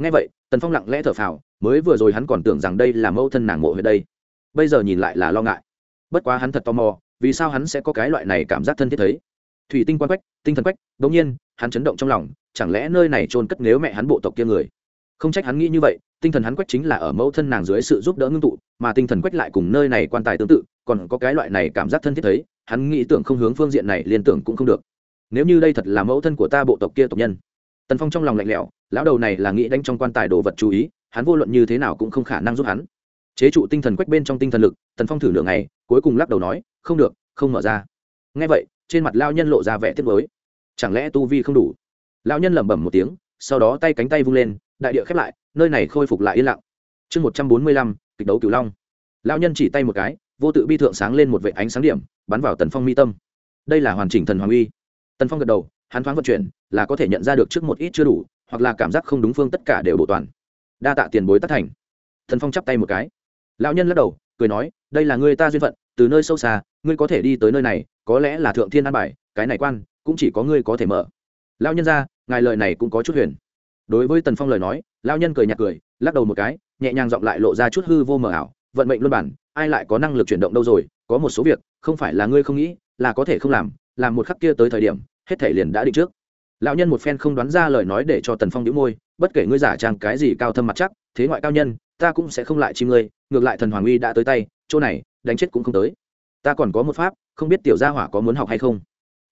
Speaker 1: ngay vậy, tần phong lặng lẽ thở phào, mới vừa rồi hắn còn tưởng rằng đây là mẫu thân nàng mộ ở đây. Bây giờ nhìn lại là lo ngại. Bất quá hắn thật tò mò, vì sao hắn sẽ có cái loại này cảm giác thân thiết thấy? Thủy tinh quan quách, tinh thần quách đ nhiên, hắn chấn động trong lòng, chẳng lẽ nơi này trôn cất nếu mẹ hắn bộ tộc kia người? Không trách hắn nghĩ như vậy, tinh thần hắn quách chính là ở mẫu thân nàng dưới sự giúp đỡ ngưng tụ, mà tinh thần quách lại cùng nơi này quan tài tương tự, còn có cái loại này cảm giác thân thiết thấy, hắn nghĩ tưởng không hướng phương diện này liên tưởng cũng không được. Nếu như đây thật là mẫu thân của ta bộ tộc kia tộc nhân tần phong trong lòng lạnh lẽo, lão đầu này là nghĩ đánh trong quan tài đồ vật chú ý, hắn vô luận như thế nào cũng không khả năng giúp hắn. Chế trụ tinh thần quách bên trong tinh thần lực, tần phong thử lượng này cuối cùng lắc đầu nói, không được, không mở ra. Ngay vậy, trên mặt lao nhân lộ ra vẻ tiếc mới chẳng lẽ tu vi không đủ? Lao nhân lẩm bẩm một tiếng, sau đó tay cánh tay vung lên, đại địa khép lại, nơi này khôi phục lại yên lặng. Chương một trăm bốn mươi lăm, kịch đấu cửu long. Lao nhân chỉ tay một cái, vô tự bi thượng sáng lên một vệ ánh sáng điểm, bắn vào tần phong mi tâm. Đây là hoàn chỉnh thần hoàng uy. Tần phong gật đầu hắn thoáng vận chuyển, là có thể nhận ra được trước một ít chưa đủ, hoặc là cảm giác không đúng phương tất cả đều bổ toàn. Đa tạ tiền bối tất thành. Thần phong chắp tay một cái. Lão nhân lắc đầu, cười nói, đây là người ta duyên phận, từ nơi sâu xa, ngươi có thể đi tới nơi này, có lẽ là thượng thiên an bài, cái này quan, cũng chỉ có ngươi có thể mở. Lão nhân ra, ngài lời này cũng có chút huyền. Đối với tần phong lời nói, lão nhân cười nhạt cười, lắc đầu một cái, nhẹ nhàng giọng lại lộ ra chút hư vô mờ ảo, vận mệnh luân bản, ai lại có năng lực chuyển động đâu rồi? Có một số việc, không phải là ngươi không nghĩ, là có thể không làm làm một khắc kia tới thời điểm hết thể liền đã định trước. Lão nhân một phen không đoán ra lời nói để cho tần phong đĩu môi, bất kể ngươi giả trang cái gì cao thâm mặt chắc, thế ngoại cao nhân, ta cũng sẽ không lại chi ngươi, ngược lại thần hoàng uy đã tới tay, chỗ này, đánh chết cũng không tới. Ta còn có một pháp, không biết tiểu gia hỏa có muốn học hay không.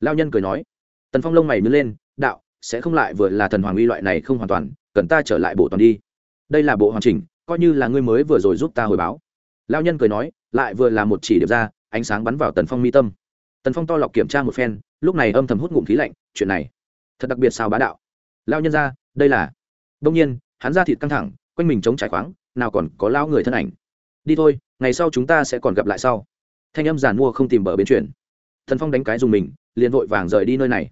Speaker 1: Lao nhân cười nói. Tần phong lông mày nhớ lên, đạo, sẽ không lại vừa là thần hoàng uy loại này không hoàn toàn, cần ta trở lại bộ toàn đi. Đây là bộ hoàn chỉnh, coi như là ngươi mới vừa rồi giúp ta hồi báo. Lao nhân cười nói, lại vừa là một chỉ điểm ra, ánh sáng bắn vào tần phong mi tâm tần phong to lọc kiểm tra một phen, lúc này âm thầm hút ngụm khí lạnh, chuyện này, thật đặc biệt sao bá đạo. Lao nhân ra, đây là. Đông nhiên, hắn ra thịt căng thẳng, quanh mình chống trải khoáng, nào còn có lao người thân ảnh. Đi thôi, ngày sau chúng ta sẽ còn gặp lại sau. Thanh âm giàn mua không tìm bờ bên chuyển thần phong đánh cái dùng mình, liền vội vàng rời đi nơi này.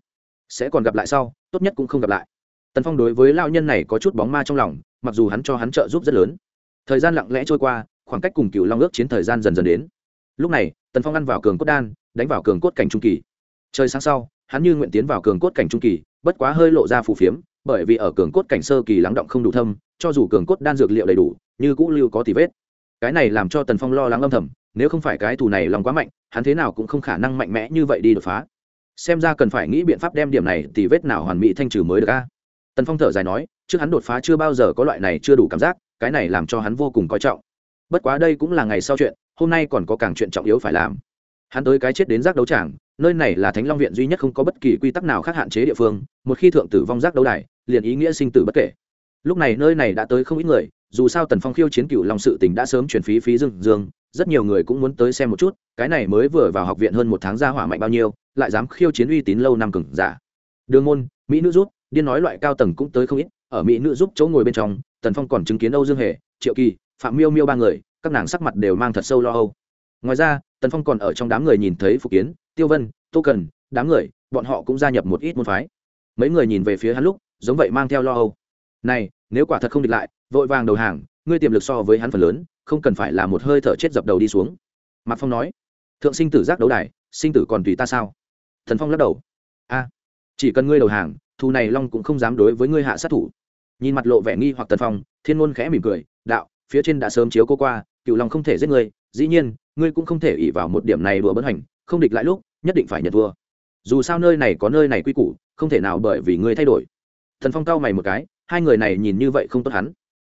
Speaker 1: Sẽ còn gặp lại sau, tốt nhất cũng không gặp lại. Tần phong đối với lao nhân này có chút bóng ma trong lòng, mặc dù hắn cho hắn trợ giúp rất lớn. Thời gian lặng lẽ trôi qua, khoảng cách cùng cựu long ước chiến thời gian dần dần đến. Lúc này, tần phong ăn vào cường cốt đan đánh vào cường cốt cảnh trung kỳ. Trời sáng sau, hắn như nguyện tiến vào cường cốt cảnh trung kỳ, bất quá hơi lộ ra phù phiếm, bởi vì ở cường cốt cảnh sơ kỳ lắng động không đủ thâm, cho dù cường cốt đan dược liệu đầy đủ, như cũ lưu có tỷ vết. Cái này làm cho tần phong lo lắng âm thầm, nếu không phải cái thù này lòng quá mạnh, hắn thế nào cũng không khả năng mạnh mẽ như vậy đi đột phá. Xem ra cần phải nghĩ biện pháp đem điểm này tỷ vết nào hoàn mỹ thanh trừ mới được a. Tần phong thở dài nói, trước hắn đột phá chưa bao giờ có loại này chưa đủ cảm giác, cái này làm cho hắn vô cùng coi trọng. Bất quá đây cũng là ngày sau chuyện, hôm nay còn có càng chuyện trọng yếu phải làm hắn tới cái chết đến giác đấu tràng, nơi này là thánh long viện duy nhất không có bất kỳ quy tắc nào khác hạn chế địa phương, một khi thượng tử vong giác đấu đài, liền ý nghĩa sinh tử bất kể. Lúc này nơi này đã tới không ít người, dù sao tần phong khiêu chiến cựu long sự tình đã sớm chuyển phí phí dương dương, rất nhiều người cũng muốn tới xem một chút, cái này mới vừa vào học viện hơn một tháng ra hỏa mạnh bao nhiêu, lại dám khiêu chiến uy tín lâu năm cừng giả. Đường môn, mỹ nữ rút điên nói loại cao tầng cũng tới không ít, ở mỹ nữ giúp chỗ ngồi bên trong, tần phong còn chứng kiến âu dương hề, triệu kỳ, phạm miêu miêu ba người, các nàng sắc mặt đều mang thật sâu lo âu. Ngoài ra tần phong còn ở trong đám người nhìn thấy phục kiến, tiêu vân, tô cần, đám người, bọn họ cũng gia nhập một ít môn phái. Mấy người nhìn về phía hắn lúc, giống vậy mang theo lo âu. Này, nếu quả thật không địch lại, vội vàng đầu hàng, ngươi tiềm lực so với hắn phần lớn, không cần phải là một hơi thở chết dập đầu đi xuống. Mạc phong nói. Thượng sinh tử giác đấu đài, sinh tử còn tùy ta sao? Thần phong lắc đầu. A, chỉ cần ngươi đầu hàng, thù này long cũng không dám đối với ngươi hạ sát thủ. Nhìn mặt lộ vẻ nghi hoặc tần phong, thiên ngôn khẽ mỉm cười, đạo, phía trên đã sớm chiếu cô qua cựu long không thể giết ngươi, dĩ nhiên ngươi cũng không thể ỉ vào một điểm này đùa bấn hành không địch lại lúc, nhất định phải nhận thua. Dù sao nơi này có nơi này quy củ, không thể nào bởi vì ngươi thay đổi. Thần phong cao mày một cái, hai người này nhìn như vậy không tốt hắn.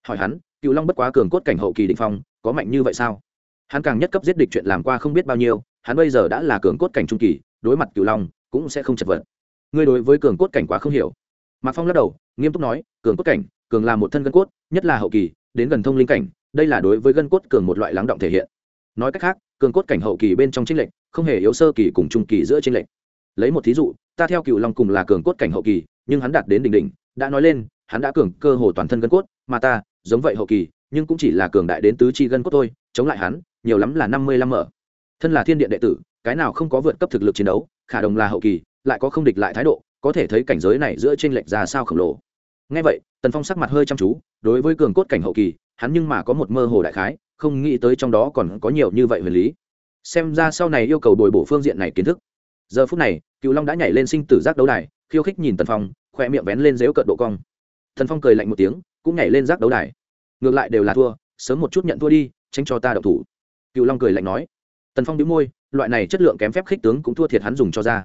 Speaker 1: Hỏi hắn, cựu long bất quá cường cốt cảnh hậu kỳ định phong, có mạnh như vậy sao? Hắn càng nhất cấp giết địch chuyện làm qua không biết bao nhiêu, hắn bây giờ đã là cường cốt cảnh trung kỳ, đối mặt cựu long, cũng sẽ không chật vật. Ngươi đối với cường cốt cảnh quá không hiểu. Mạc phong lắc đầu, nghiêm túc nói, cường cốt cảnh, cường là một thân gân cốt, nhất là hậu kỳ, đến gần thông linh cảnh, đây là đối với gân cốt cường một loại lắng động thể hiện nói cách khác, cường cốt cảnh hậu kỳ bên trong tranh lệch, không hề yếu sơ kỳ cùng trung kỳ giữa tranh lệch. Lấy một thí dụ, ta theo cựu long cùng là cường cốt cảnh hậu kỳ, nhưng hắn đạt đến đỉnh đỉnh, đã nói lên, hắn đã cường cơ hồ toàn thân gân cốt, mà ta, giống vậy hậu kỳ, nhưng cũng chỉ là cường đại đến tứ chi gân cốt thôi, chống lại hắn, nhiều lắm là năm mươi lăm mở. Thân là thiên điện đệ tử, cái nào không có vượt cấp thực lực chiến đấu, khả đồng là hậu kỳ, lại có không địch lại thái độ, có thể thấy cảnh giới này giữa tranh lệch ra sao khổng lồ. Ngay vậy, tần phong sắc mặt hơi chăm chú, đối với cường cốt cảnh hậu kỳ, hắn nhưng mà có một mơ hồ đại khái không nghĩ tới trong đó còn có nhiều như vậy huyền lý. Xem ra sau này yêu cầu bồi bổ phương diện này kiến thức. Giờ phút này cựu long đã nhảy lên sinh tử giác đấu đài, khiêu khích nhìn tần phong, khoe miệng vén lên dếu cận độ cong. Thần phong cười lạnh một tiếng, cũng nhảy lên giác đấu đài. Ngược lại đều là thua, sớm một chút nhận thua đi, tránh cho ta đậu thủ. Cựu long cười lạnh nói. Tần phong đĩu môi, loại này chất lượng kém phép khích tướng cũng thua thiệt hắn dùng cho ra.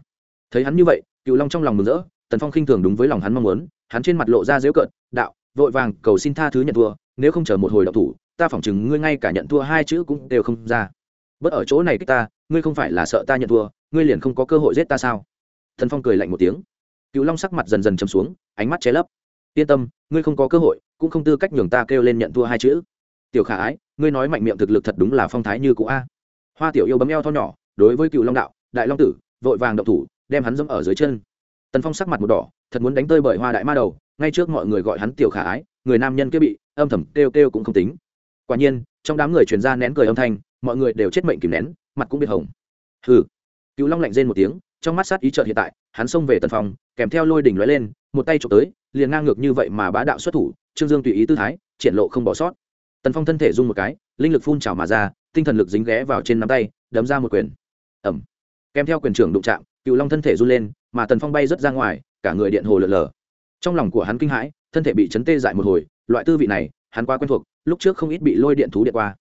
Speaker 1: Thấy hắn như vậy cựu long trong lòng mừng rỡ, tần phong khinh thường đúng với lòng hắn mong muốn, hắn trên mặt lộ ra dễu cợt, đạo, vội vàng cầu xin tha thứ nhận thua, nếu không chờ một hồi đậu thủ ta phỏng chừng ngươi ngay cả nhận thua hai chữ cũng đều không ra. Bất ở chỗ này kích ta, ngươi không phải là sợ ta nhận thua, ngươi liền không có cơ hội giết ta sao? Thần phong cười lạnh một tiếng. Cựu long sắc mặt dần dần chấm xuống, ánh mắt che lấp. Yên tâm, ngươi không có cơ hội, cũng không tư cách nhường ta kêu lên nhận thua hai chữ. Tiểu khả ái, ngươi nói mạnh miệng thực lực thật đúng là phong thái như cũ a. Hoa tiểu yêu bấm eo tho nhỏ, đối với cựu long đạo, đại long tử, vội vàng động thủ, đem hắn dẫm ở dưới chân. Tần phong sắc mặt một đỏ, thật muốn đánh tơi bởi hoa đại ma đầu, ngay trước mọi người gọi hắn tiểu khả ái, người nam nhân kia bị, âm thầm kêu kêu cũng không tính quả nhiên trong đám người truyền ra nén cười âm thanh mọi người đều chết mệnh kìm nén mặt cũng biết hồng. Hừ. Cựu long lạnh rên một tiếng trong mắt sát ý trợ hiện tại hắn xông về tần phòng, kèm theo lôi đỉnh lóe lên một tay trộm tới liền ngang ngược như vậy mà bá đạo xuất thủ trương dương tùy ý tư thái triển lộ không bỏ sót. Tần phong thân thể rung một cái linh lực phun trào mà ra tinh thần lực dính ghé vào trên nắm tay đấm ra một quyền. Ẩm kèm theo quyền trưởng đụng chạm cựu long thân thể run lên mà tần phong bay rớt ra ngoài cả người điện hồ lượn lờ. trong lòng của hắn kinh hãi thân thể bị chấn tê dại một hồi loại tư vị này hắn quá quen thuộc lúc trước không ít bị lôi điện thú điện qua.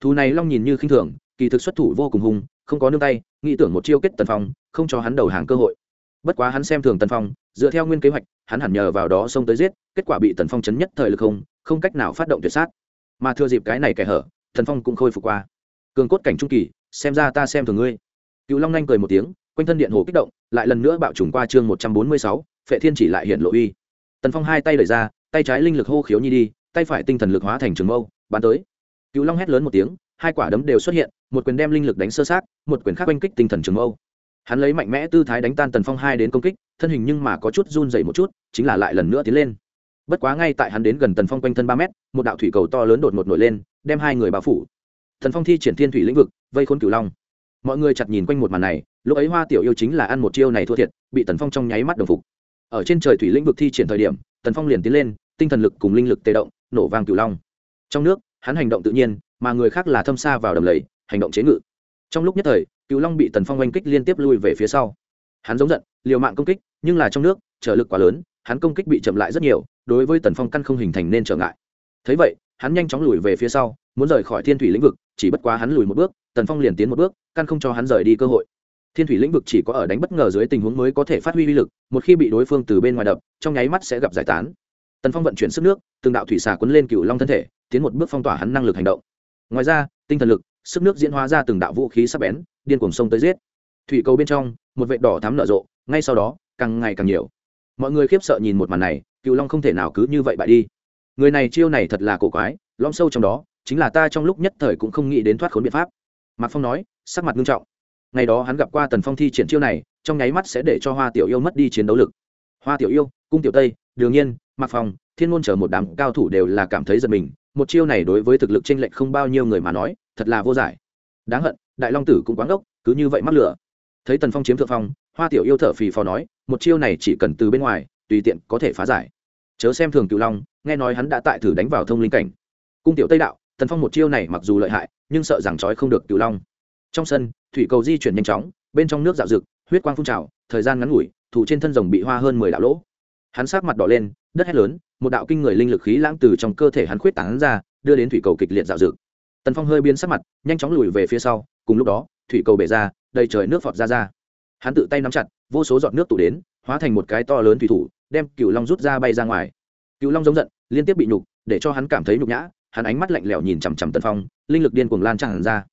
Speaker 1: Thú này long nhìn như khinh thường, kỳ thực xuất thủ vô cùng hung, không có nương tay, nghĩ tưởng một chiêu kết tần phong, không cho hắn đầu hàng cơ hội. Bất quá hắn xem thường tần phong, dựa theo nguyên kế hoạch, hắn hẳn nhờ vào đó xông tới giết, kết quả bị tần phong chấn nhất thời lực không không cách nào phát động tuyệt sát. Mà thừa dịp cái này kẻ hở, tần phong cũng khôi phục qua. Cường cốt cảnh trung kỳ, xem ra ta xem thường ngươi. Cựu long nhanh cười một tiếng, quanh thân điện hồ kích động, lại lần nữa bạo trùng qua chương một trăm bốn mươi sáu, phệ thiên chỉ lại hiện lộ uy. Tần phong hai tay đẩy ra, tay trái linh lực hô khiếu nhi đi tay phải tinh thần lực hóa thành trường mâu, bắn tới. Cựu long hét lớn một tiếng, hai quả đấm đều xuất hiện, một quyền đem linh lực đánh sơ sát, một quyền khác oanh kích tinh thần trường mâu. Hắn lấy mạnh mẽ tư thái đánh tan tần phong hai đến công kích, thân hình nhưng mà có chút run dày một chút, chính là lại lần nữa tiến lên. Bất quá ngay tại hắn đến gần tần phong quanh thân ba mét, một đạo thủy cầu to lớn đột ngột nổi lên, đem hai người bao phủ. Thần phong thi triển thiên thủy lĩnh vực, vây khốn cửu long. Mọi người chặt nhìn quanh một màn này, lúc ấy hoa tiểu yêu chính là ăn một chiêu này thua thiệt, bị tần phong trong nháy mắt đồng phục. Ở trên trời thủy lĩnh vực thi triển thời điểm, tần phong liền tiến lên tinh thần lực cùng linh lực tê động, nổ vang cửu long. Trong nước, hắn hành động tự nhiên, mà người khác là thâm xa vào đầm lầy, hành động chế ngự. Trong lúc nhất thời, cửu long bị tần phong oanh kích liên tiếp lui về phía sau. Hắn giống giận, liều mạng công kích, nhưng là trong nước trở lực quá lớn, hắn công kích bị chậm lại rất nhiều, đối với tần phong căn không hình thành nên trở ngại. Thấy vậy, hắn nhanh chóng lùi về phía sau, muốn rời khỏi thiên thủy lĩnh vực, chỉ bất quá hắn lùi một bước, tần phong liền tiến một bước, căn không cho hắn rời đi cơ hội. Thiên thủy lĩnh vực chỉ có ở đánh bất ngờ dưới tình huống mới có thể phát huy uy lực, một khi bị đối phương từ bên ngoài đập, trong nháy mắt sẽ gặp giải tán tần phong vận chuyển sức nước, từng đạo thủy xà quấn lên cựu long thân thể, tiến một bước phong tỏa hắn năng lực hành động. Ngoài ra, tinh thần lực, sức nước diễn hóa ra từng đạo vũ khí sắc bén, điên cuồng sông tới giết. Thủy cầu bên trong, một vệ đỏ thắm nở rộ, ngay sau đó, càng ngày càng nhiều. Mọi người khiếp sợ nhìn một màn này cựu long không thể nào cứ như vậy bại đi. Người này chiêu này thật là cổ quái, lõm sâu trong đó, chính là ta trong lúc nhất thời cũng không nghĩ đến thoát khốn biện pháp. Mạc phong nói, sắc mặt nghiêm trọng. Ngày đó hắn gặp qua tần phong thi triển chiêu này, trong nháy mắt sẽ để cho hoa tiểu yêu mất đi chiến đấu lực. Hoa tiểu yêu, cung tiểu tây, đương nhiên mạc phong, thiên môn chờ một đám cao thủ đều là cảm thấy giật mình, một chiêu này đối với thực lực chênh lệch không bao nhiêu người mà nói, thật là vô giải. Đáng hận, đại long tử cũng quáng đốc, cứ như vậy mắc lửa. Thấy tần phong chiếm thượng phong, hoa tiểu yêu thở phì phò nói, một chiêu này chỉ cần từ bên ngoài, tùy tiện có thể phá giải. Chớ xem thường cựu long, nghe nói hắn đã tại thử đánh vào thông linh cảnh. Cung tiểu tây đạo, tần phong một chiêu này mặc dù lợi hại, nhưng sợ rằng trói không được cựu long. Trong sân, thủy cầu di chuyển nhanh chóng, bên trong nước dạo rực, huyết quang phun trào, thời gian ngắn ngủi, thủ trên thân rồng bị hoa hơn mười đạo lỗ. Hắn sát mặt đỏ lên đất hét lớn, một đạo kinh người linh lực khí lãng từ trong cơ thể hắn khuyết tán ra, đưa đến thủy cầu kịch liệt dạo dựng. tần phong hơi biến sắc mặt, nhanh chóng lùi về phía sau, cùng lúc đó, thủy cầu bể ra, đầy trời nước phọt ra ra. Hắn tự tay nắm chặt, vô số giọt nước tụ đến, hóa thành một cái to lớn thủy thủ, đem cựu long rút ra bay ra ngoài. Cựu long giống giận, liên tiếp bị nhục, để cho hắn cảm thấy nhục nhã, hắn ánh mắt lạnh lẽo nhìn chằm chằm tần phong, linh lực điên cuồng lan tràn ra.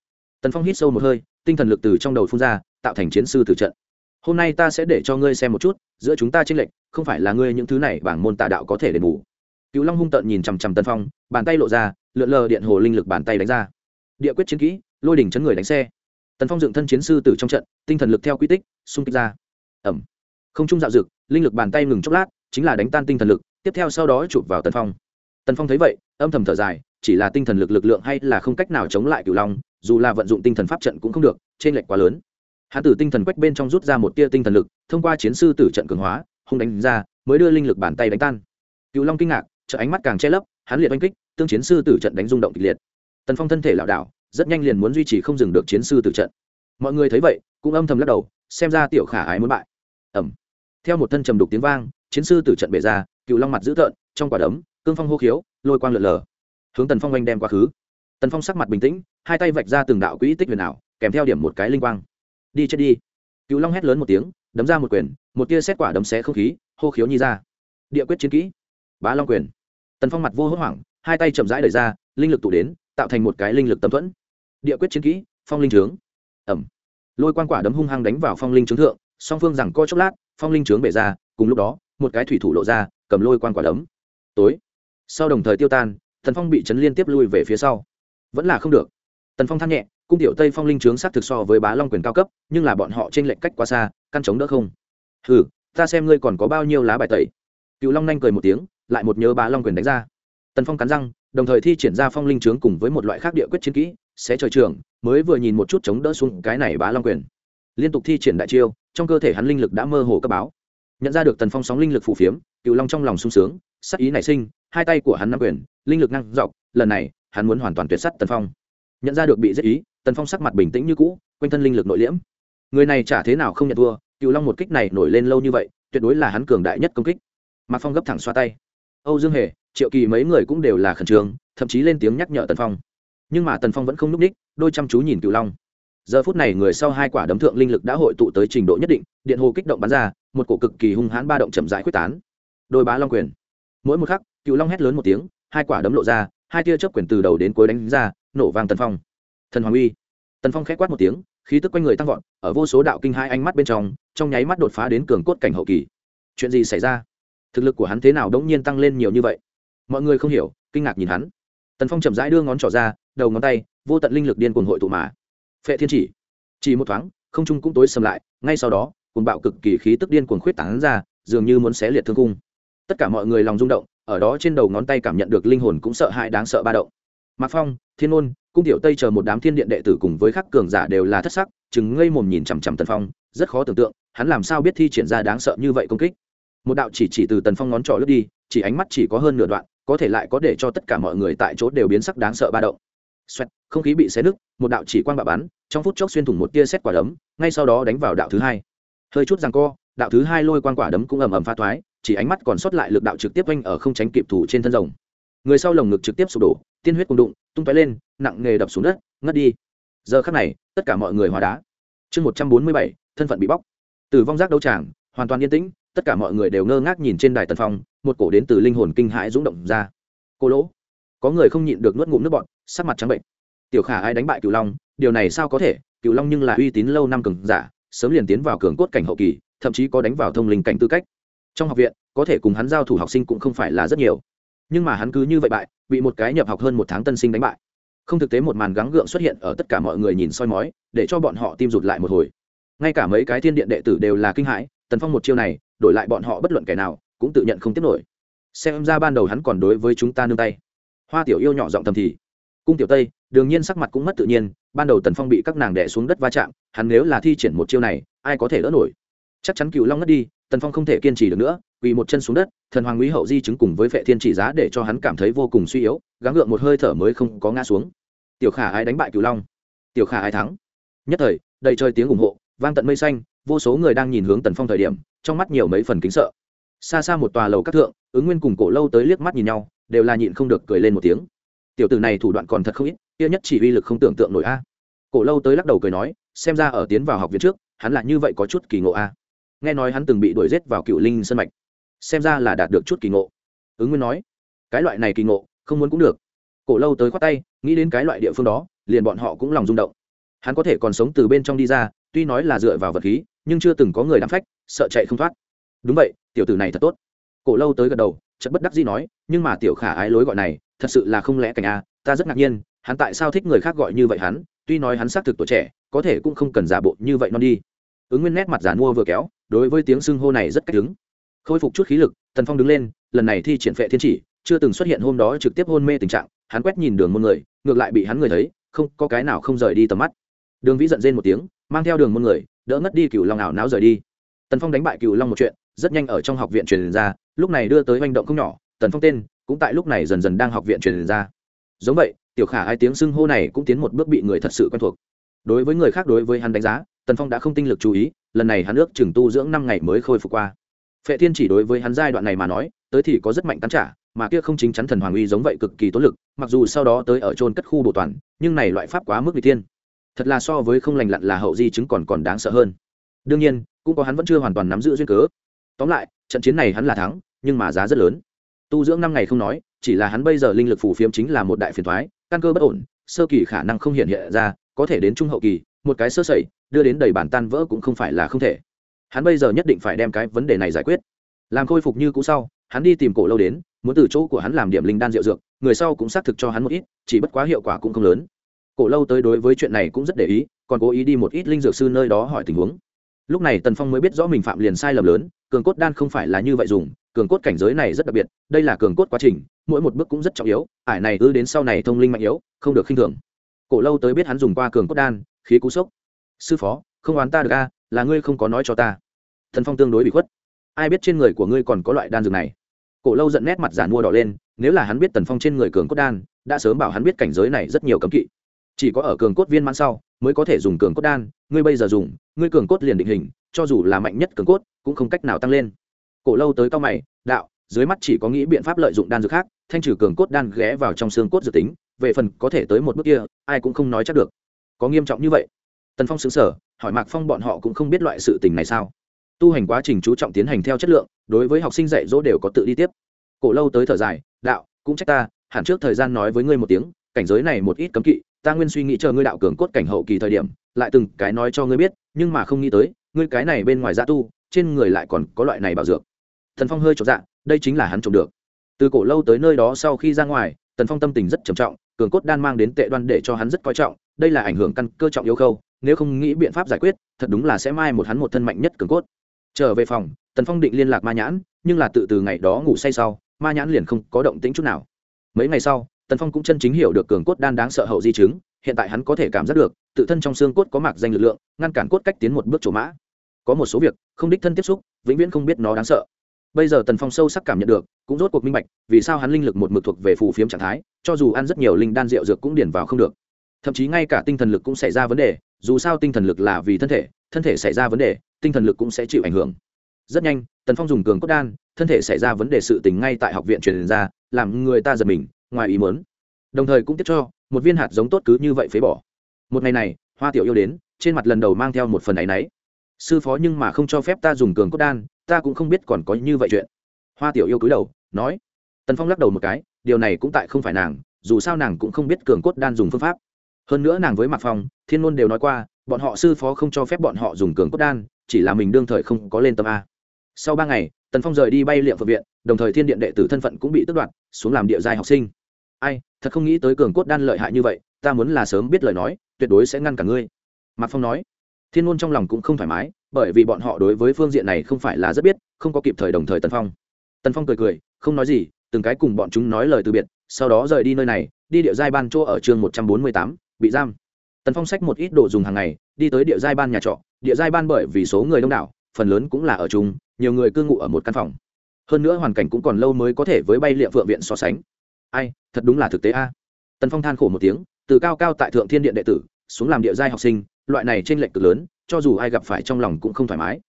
Speaker 1: Tần phong hít sâu một hơi, tinh thần lực từ trong đầu phun ra, tạo thành chiến sư tử trận hôm nay ta sẽ để cho ngươi xem một chút, giữa chúng ta tranh lệch, không phải là ngươi những thứ này bảng môn tà đạo có thể đền bù. Cựu long hung tợn nhìn chằm chằm tần phong, bàn tay lộ ra, lượn lờ điện hồ linh lực bàn tay đánh ra. Địa quyết chiến kỹ, lôi đỉnh chấn người đánh xe. Tần phong dựng thân chiến sư từ trong trận, tinh thần lực theo quy tích, xung kích ra. Ẩm. Không trung dạo dực, linh lực bàn tay ngừng chốc lát, chính là đánh tan tinh thần lực, tiếp theo sau đó chụp vào tần phong. Tần phong thấy vậy, âm thầm thở dài, chỉ là tinh thần lực lực lượng hay là không cách nào chống lại cửu long, dù là vận dụng tinh thần pháp trận cũng không được trên lệch quá lớn hạ tử tinh thần quách bên trong rút ra một tia tinh thần lực, thông qua chiến sư tử trận cường hóa, hung đánh ra, mới đưa linh lực bàn tay đánh tan. Cựu long kinh ngạc trợ ánh mắt càng che lấp, hắn liệt oanh kích, tương chiến sư tử trận đánh rung động kịch liệt. Tần phong thân thể lảo đảo, rất nhanh liền muốn duy trì không dừng được chiến sư tử trận. Mọi người thấy vậy, cũng âm thầm lắc đầu, xem ra tiểu khả ái muốn bại. Ẩm theo một thân trầm đục tiếng vang, chiến sư tử trận bể ra cựu long mặt dữ tợn, trong quả đấm, cương phong hô khiếu, lôi quang lượn lờ. Hướng tần phong oanh đem quá khứ. Tần phong sắc mặt bình tĩnh, hai tay vạch ra từng đạo quỹ tích huyền ảo, kèm theo điểm một cái linh quang đi chết đi. Cựu long hét lớn một tiếng, đấm ra một quyền, một tia xét quả đấm xé không khí, hô khiếu nhi ra. Địa quyết chiến kỹ. Bá long quyền. Tần phong mặt vô hốt hoảng, hai tay chậm rãi đẩy ra, linh lực tụ đến, tạo thành một cái linh lực tâm thuẫn. Địa quyết chiến kỹ, phong linh trướng. Ẩm. Lôi quan quả đấm hung hăng đánh vào phong linh trướng thượng, song phương rằng co chốc lát, phong linh trướng bể ra, cùng lúc đó, một cái thủy thủ lộ ra, cầm lôi quan quả đấm. Tối. Sau đồng thời tiêu tan thần phong bị chấn liên tiếp lui về phía sau. Vẫn là không được. Tần phong than nhẹ cung tiểu tây phong linh trướng sát thực so với bá long quyền cao cấp, nhưng là bọn họ trên lệnh cách quá xa, căn chống đỡ không. Ừ ta xem ngươi còn có bao nhiêu lá bài tẩy. Cựu long nhanh cười một tiếng, lại một nhớ bá long quyền đánh ra. Tần phong cắn răng, đồng thời thi triển ra phong linh trướng cùng với một loại khác địa quyết chiến kỹ sẽ trời trường, mới vừa nhìn một chút chống đỡ xuống cái này bá long quyền. Liên tục thi triển đại chiêu, trong cơ thể hắn linh lực đã mơ hồ cấp báo. Nhận ra được tần phong sóng linh lực phù phiếm, cựu long trong lòng sung sướng, sắc ý nảy sinh, hai tay của hắn nắm quyền, linh lực năng dọc, lần này, hắn muốn hoàn toàn tuyệt sắt tần phong. Nhận ra được bị giết ý tần phong sắc mặt bình tĩnh như cũ, quanh thân linh lực nội liễm. Người này chả thế nào không nhận thua cựu long một kích này nổi lên lâu như vậy, tuyệt đối là hắn cường đại nhất công kích. Mạc phong gấp thẳng xoa tay. Âu dương hề, triệu kỳ mấy người cũng đều là khẩn trương, thậm chí lên tiếng nhắc nhở tần phong. Nhưng mà tần phong vẫn không n ú c ních đôi chăm chú nhìn cựu long. Giờ phút này người sau hai quả đấm thượng linh lực đã hội tụ tới trình độ nhất định, điện hồ kích động bắn ra, một cổ cực kỳ hung hãn ba động chậm rãi quyết tán. Đôi bá long quyền. Mỗi một khắc cựu long hét lớn một tiếng, hai quả đấm lộ ra, hai tia chớp quyền từ đầu đến cuối đánh ra, nổ vang tần phong thần hoàng uy. Tần phong k h ẽ quát một tiếng, khí tức quanh người tăng vọt, ở vô số đạo kinh hai ánh mắt bên trong trong nháy mắt đột phá đến cường cốt cảnh hậu kỳ. Chuyện gì xảy ra? Thực lực của hắn thế nào đống nhiên tăng lên nhiều như vậy? Mọi người không hiểu, kinh ngạc nhìn hắn. Tần phong chậm rãi đưa ngón trỏ ra, đầu ngón tay, vô tận linh lực điên cuồng hội tụ mà. Phệ thiên chỉ. Chỉ một thoáng, không trung cũng tối sầm lại, ngay sau đó cùng bạo cực kỳ khí tức điên cuồng khuyết tán ra, dường như muốn xé liệt thương cung. Tất cả mọi người lòng rung động, ở đó trên đầu ngón tay cảm nhận được linh hồn cũng sợ hãi đáng sợ ba động. Mạc phong, thiên ôn cung tiểu tây chờ một đám thiên điện đệ tử cùng với khắc cường giả đều là thất sắc, chừng ngây mồm nhìn chằm chằm tần phong, rất khó tưởng tượng, hắn làm sao biết thi triển ra đáng sợ như vậy công kích. Một đạo chỉ chỉ từ tần phong ngón trỏ lướt đi, chỉ ánh mắt chỉ có hơn nửa đoạn, có thể lại có để cho tất cả mọi người tại chỗ đều biến sắc đáng sợ ba động. Xoẹt, không khí bị xé nứt, một đạo chỉ quang bạo bắn, trong phút chốc xuyên thủng một tia xét quả đấm, ngay sau đó đánh vào đạo thứ hai. Hơi chút rằng co, đạo thứ hai lôi quang quả đấm cũng ầm ầm pha thoái, chỉ ánh mắt còn sót lại lực đạo trực tiếp oanh ở không tránh kịp thủ trên thân rồng. Người sau lồng ngực trực tiếp sụp đổ tiên huyết cùng đụng, tung tóe lên, nặng nghề đập xuống đất, ngất đi. Giờ khắc này, tất cả mọi người hóa đá. Chương một trăm bốn mươi bảy, thân phận bị bóc. Từ vong giác đấu tràng, hoàn toàn yên tĩnh, tất cả mọi người đều ngơ ngác nhìn trên đài tần phong, một cổ đến từ linh hồn kinh hãi rúng động ra. Cô lỗ. Có người không nhịn được nuốt ngụm nước bọn sắc mặt trắng bệnh. Tiểu khả ai đánh bại cựu long, điều này sao có thể? Cựu long nhưng là uy tín lâu năm cường giả, sớm liền tiến vào cường cốt cảnh hậu kỳ, thậm chí có đánh vào thông linh cảnh tư cách. Trong học viện, có thể cùng hắn giao thủ học sinh cũng không phải là rất nhiều nhưng mà hắn cứ như vậy bại, bị một cái nhập học hơn một tháng tân sinh đánh bại. Không thực tế một màn gắng gượng xuất hiện ở tất cả mọi người nhìn soi mói, để cho bọn họ tim rụt lại một hồi. Ngay cả mấy cái thiên điện đệ tử đều là kinh hãi, tần phong một chiêu này, đổi lại bọn họ bất luận kẻ nào, cũng tự nhận không tiếp nổi. Xem ra ban đầu hắn còn đối với chúng ta nương tay. Hoa tiểu yêu nhỏ giọng thầm thì. Cung tiểu tây, đương nhiên sắc mặt cũng mất tự nhiên, ban đầu tần phong bị các nàng đẻ xuống đất va chạm, hắn nếu là thi triển một chiêu này, ai có thể đỡ nổi? Chắc chắn cựu long ngất đi tần phong không thể kiên trì được nữa vì một chân xuống đất, thần hoàng quý hậu di chứng cùng với vệ thiên chỉ giá để cho hắn cảm thấy vô cùng suy yếu, gắng gượng một hơi thở mới không có ngã xuống. Tiểu khả ai đánh bại Cửu long. Tiểu khả ai thắng. Nhất thời, đầy trời tiếng ủng hộ, vang tận mây xanh, vô số người đang nhìn hướng tần phong thời điểm, trong mắt nhiều mấy phần kính sợ. Xa xa một tòa lầu các thượng, ứng nguyên cùng cổ lâu tới liếc mắt nhìn nhau, đều là nhịn không được cười lên một tiếng. Tiểu tử này thủ đoạn còn thật không ít, kia nhất chỉ uy lực không tưởng tượng nổi a. Cổ lâu tới lắc đầu cười nói, xem ra ở tiến vào học viện trước, hắn là như vậy có chút kỳ ngộ a nghe nói hắn từng bị đuổi giết vào cựu linh sân mạch, xem ra là đạt được chút kỳ ngộ. Ứng nguyên nói, cái loại này kỳ ngộ, không muốn cũng được. Cổ lâu tới khoát tay, nghĩ đến cái loại địa phương đó, liền bọn họ cũng lòng rung động. Hắn có thể còn sống từ bên trong đi ra, tuy nói là dựa vào vật khí, nhưng chưa từng có người đắm phách, sợ chạy không thoát. Đúng vậy, tiểu tử này thật tốt. Cổ lâu tới gật đầu chất bất đắc gì nói, nhưng mà tiểu khả ái lối gọi này, thật sự là không lẽ cảnh a, ta rất ngạc nhiên, hắn tại sao thích người khác gọi như vậy hắn, tuy nói hắn xác thực tuổi trẻ, có thể cũng không cần giả bộ như vậy non đi. Ứng nguyên nét mặt giả mua vừa kéo đối với tiếng xưng hô này rất cách đứng. Khôi phục chút khí lực, tần phong đứng lên, lần này thi triển phệ thiên chỉ, chưa từng xuất hiện hôm đó trực tiếp hôn mê tình trạng, hắn quét nhìn đường môn người, ngược lại bị hắn người thấy, không, có cái nào không rời đi tầm mắt. Đường vĩ giận rên một tiếng, mang theo đường môn người, đỡ ngất đi cựu long ảo náo rời đi. Tần phong đánh bại cựu long một chuyện, rất nhanh ở trong học viện truyền ra, lúc này đưa tới manh động không nhỏ, tần phong tên, cũng tại lúc này dần dần đang học viện truyền ra. Giống vậy, tiểu khả hai tiếng xưng hô này cũng tiến một bước bị người thật sự quen thuộc. Đối với người khác đối với hắn đánh giá, tần phong đã không tinh lực chú ý lần này hắn ước chừng tu dưỡng năm ngày mới khôi phục qua. Phệ thiên chỉ đối với hắn giai đoạn này mà nói, tới thì có rất mạnh tán trả, mà kia không chính chắn thần hoàng uy giống vậy cực kỳ tốn lực, mặc dù sau đó tới ở trôn cất khu bộ toàn, nhưng này loại pháp quá mức vị thiên. Thật là so với không lành lặn là hậu di chứng còn còn đáng sợ hơn. Đương nhiên, cũng có hắn vẫn chưa hoàn toàn nắm giữ duyên cớ. Tóm lại, trận chiến này hắn là thắng, nhưng mà giá rất lớn. Tu dưỡng năm ngày không nói, chỉ là hắn bây giờ linh lực phủ phiếm chính là một đại phiền thoái căn cơ bất ổn, sơ kỳ khả năng không hiện hiện ra, có thể đến trung hậu kỳ một cái sơ sẩy, đưa đến đầy bản tan vỡ cũng không phải là không thể. Hắn bây giờ nhất định phải đem cái vấn đề này giải quyết. Làm khôi phục như cũ sau, hắn đi tìm cổ lâu đến, muốn từ chỗ của hắn làm điểm linh đan rượu dược, người sau cũng xác thực cho hắn một ít, chỉ bất quá hiệu quả cũng không lớn. Cổ lâu tới đối với chuyện này cũng rất để ý, còn cố ý đi một ít linh dược sư nơi đó hỏi tình huống. Lúc này tần phong mới biết rõ mình phạm liền sai lầm lớn, cường cốt đan không phải là như vậy dùng, cường cốt cảnh giới này rất đặc biệt, đây là cường cốt quá trình, mỗi một bước cũng rất trọng yếu, ải này ư đến sau này thông linh mạnh yếu, không được khinh thường. Cổ lâu tới biết hắn dùng qua cường cốt đan khí cú sốc. Sư phó, không oán ta được a, là ngươi không có nói cho ta. Thần phong tương đối bị khuất. Ai biết trên người của ngươi còn có loại đan dược này? Cổ lâu giận nét mặt giản mua đỏ lên, nếu là hắn biết tần phong trên người cường cốt đan, đã sớm bảo hắn biết cảnh giới này rất nhiều cấm kỵ. Chỉ có ở cường cốt viên mãn sau, mới có thể dùng cường cốt đan, ngươi bây giờ dùng, ngươi cường cốt liền định hình, cho dù là mạnh nhất cường cốt, cũng không cách nào tăng lên. Cổ lâu tới cao mày, đạo, dưới mắt chỉ có nghĩ biện pháp lợi dụng đan dược khác, thanh trừ cường cốt đan ghé vào trong xương cốt dự tính, về phần có thể tới một bước kia, ai cũng không nói chắc được có nghiêm trọng như vậy? Tần phong xứng sở hỏi mạc phong bọn họ cũng không biết loại sự tình này sao? Tu hành quá trình chú trọng tiến hành theo chất lượng đối với học sinh dạy dỗ đều có tự đi tiếp. Cổ lâu tới thở dài đạo cũng trách ta hẳn trước thời gian nói với ngươi một tiếng cảnh giới này một ít cấm kỵ ta nguyên suy nghĩ chờ ngươi đạo cường cốt cảnh hậu kỳ thời điểm lại từng cái nói cho ngươi biết nhưng mà không nghĩ tới ngươi cái này bên ngoài gia tu trên người lại còn có loại này bảo dược. Thần phong hơi trọn dạ, đây chính là hắn trộm được. Từ cổ lâu tới nơi đó sau khi ra ngoài tần phong tâm tình rất trầm trọng cường cốt đan mang đến tệ đoan để cho hắn rất coi trọng đây là ảnh hưởng căn cơ trọng yếu khâu, nếu không nghĩ biện pháp giải quyết, thật đúng là sẽ mai một hắn một thân mạnh nhất cường cốt. Trở về phòng, tần phong định liên lạc ma nhãn, nhưng là tự từ ngày đó ngủ say sau, ma nhãn liền không có động tĩnh chút nào. Mấy ngày sau, tần phong cũng chân chính hiểu được cường cốt đan đáng sợ hậu di chứng, hiện tại hắn có thể cảm giác được, tự thân trong xương cốt có mạc danh lực lượng, ngăn cản cốt cách tiến một bước chỗ mã. Có một số việc, không đích thân tiếp xúc, vĩnh viễn không biết nó đáng sợ. Bây giờ tần phong sâu sắc cảm nhận được, cũng rốt cuộc minh bạch, vì sao hắn linh lực một mực thuộc về phù phiếm trạng thái, cho dù ăn rất nhiều linh đan rượu dược cũng điển vào không được thậm chí ngay cả tinh thần lực cũng xảy ra vấn đề, dù sao tinh thần lực là vì thân thể thân thể xảy ra vấn đề, tinh thần lực cũng sẽ chịu ảnh hưởng. Rất nhanh, tần phong dùng cường cốt đan, thân thể xảy ra vấn đề sự tình ngay tại học viện truyền ra, làm người ta giật mình, ngoài ý mớn đồng thời cũng tiếp cho, một viên hạt giống tốt cứ như vậy phế bỏ. Một ngày này, hoa tiểu yêu đến, trên mặt lần đầu mang theo một phần áy náy. Sư phó nhưng mà không cho phép ta dùng cường cốt đan, ta cũng không biết còn có như vậy chuyện. Hoa tiểu yêu cúi đầu, nói. Tần phong lắc đầu một cái, điều này cũng tại không phải nàng, dù sao nàng cũng không biết cường cốt đan dùng phương pháp hơn nữa nàng với mặt phong, thiên môn đều nói qua, bọn họ sư phó không cho phép bọn họ dùng cường cốt đan, chỉ là mình đương thời không có lên tâm a. Sau ba ngày, tần phong rời đi bay liệm phật viện, đồng thời thiên điện đệ tử thân phận cũng bị tước đoạt, xuống làm địa giai học sinh. Ai, thật không nghĩ tới cường cốt đan lợi hại như vậy, ta muốn là sớm biết lời nói, tuyệt đối sẽ ngăn cả ngươi. Mạc phong nói. Thiên ngôn trong lòng cũng không thoải mái, bởi vì bọn họ đối với phương diện này không phải là rất biết, không có kịp thời đồng thời tần phong. Tần phong cười cười, không nói gì, từng cái cùng bọn chúng nói lời từ biệt, sau đó rời đi nơi này, đi địa giai ban chỗ ở trường một trăm bốn mươi tám bị giam. Tần phong sách một ít đồ dùng hàng ngày, đi tới địa giai ban nhà trọ. Địa giai ban bởi vì số người đông đảo, phần lớn cũng là ở chung, nhiều người cư ngụ ở một căn phòng. Hơn nữa hoàn cảnh cũng còn lâu mới có thể với bay liệm phượng viện so sánh. Ai, thật đúng là thực tế a. Tần phong than khổ một tiếng, từ cao cao tại thượng thiên điện đệ tử, xuống làm địa giai học sinh, loại này trên lệnh cực lớn, cho dù ai gặp phải trong lòng cũng không thoải mái.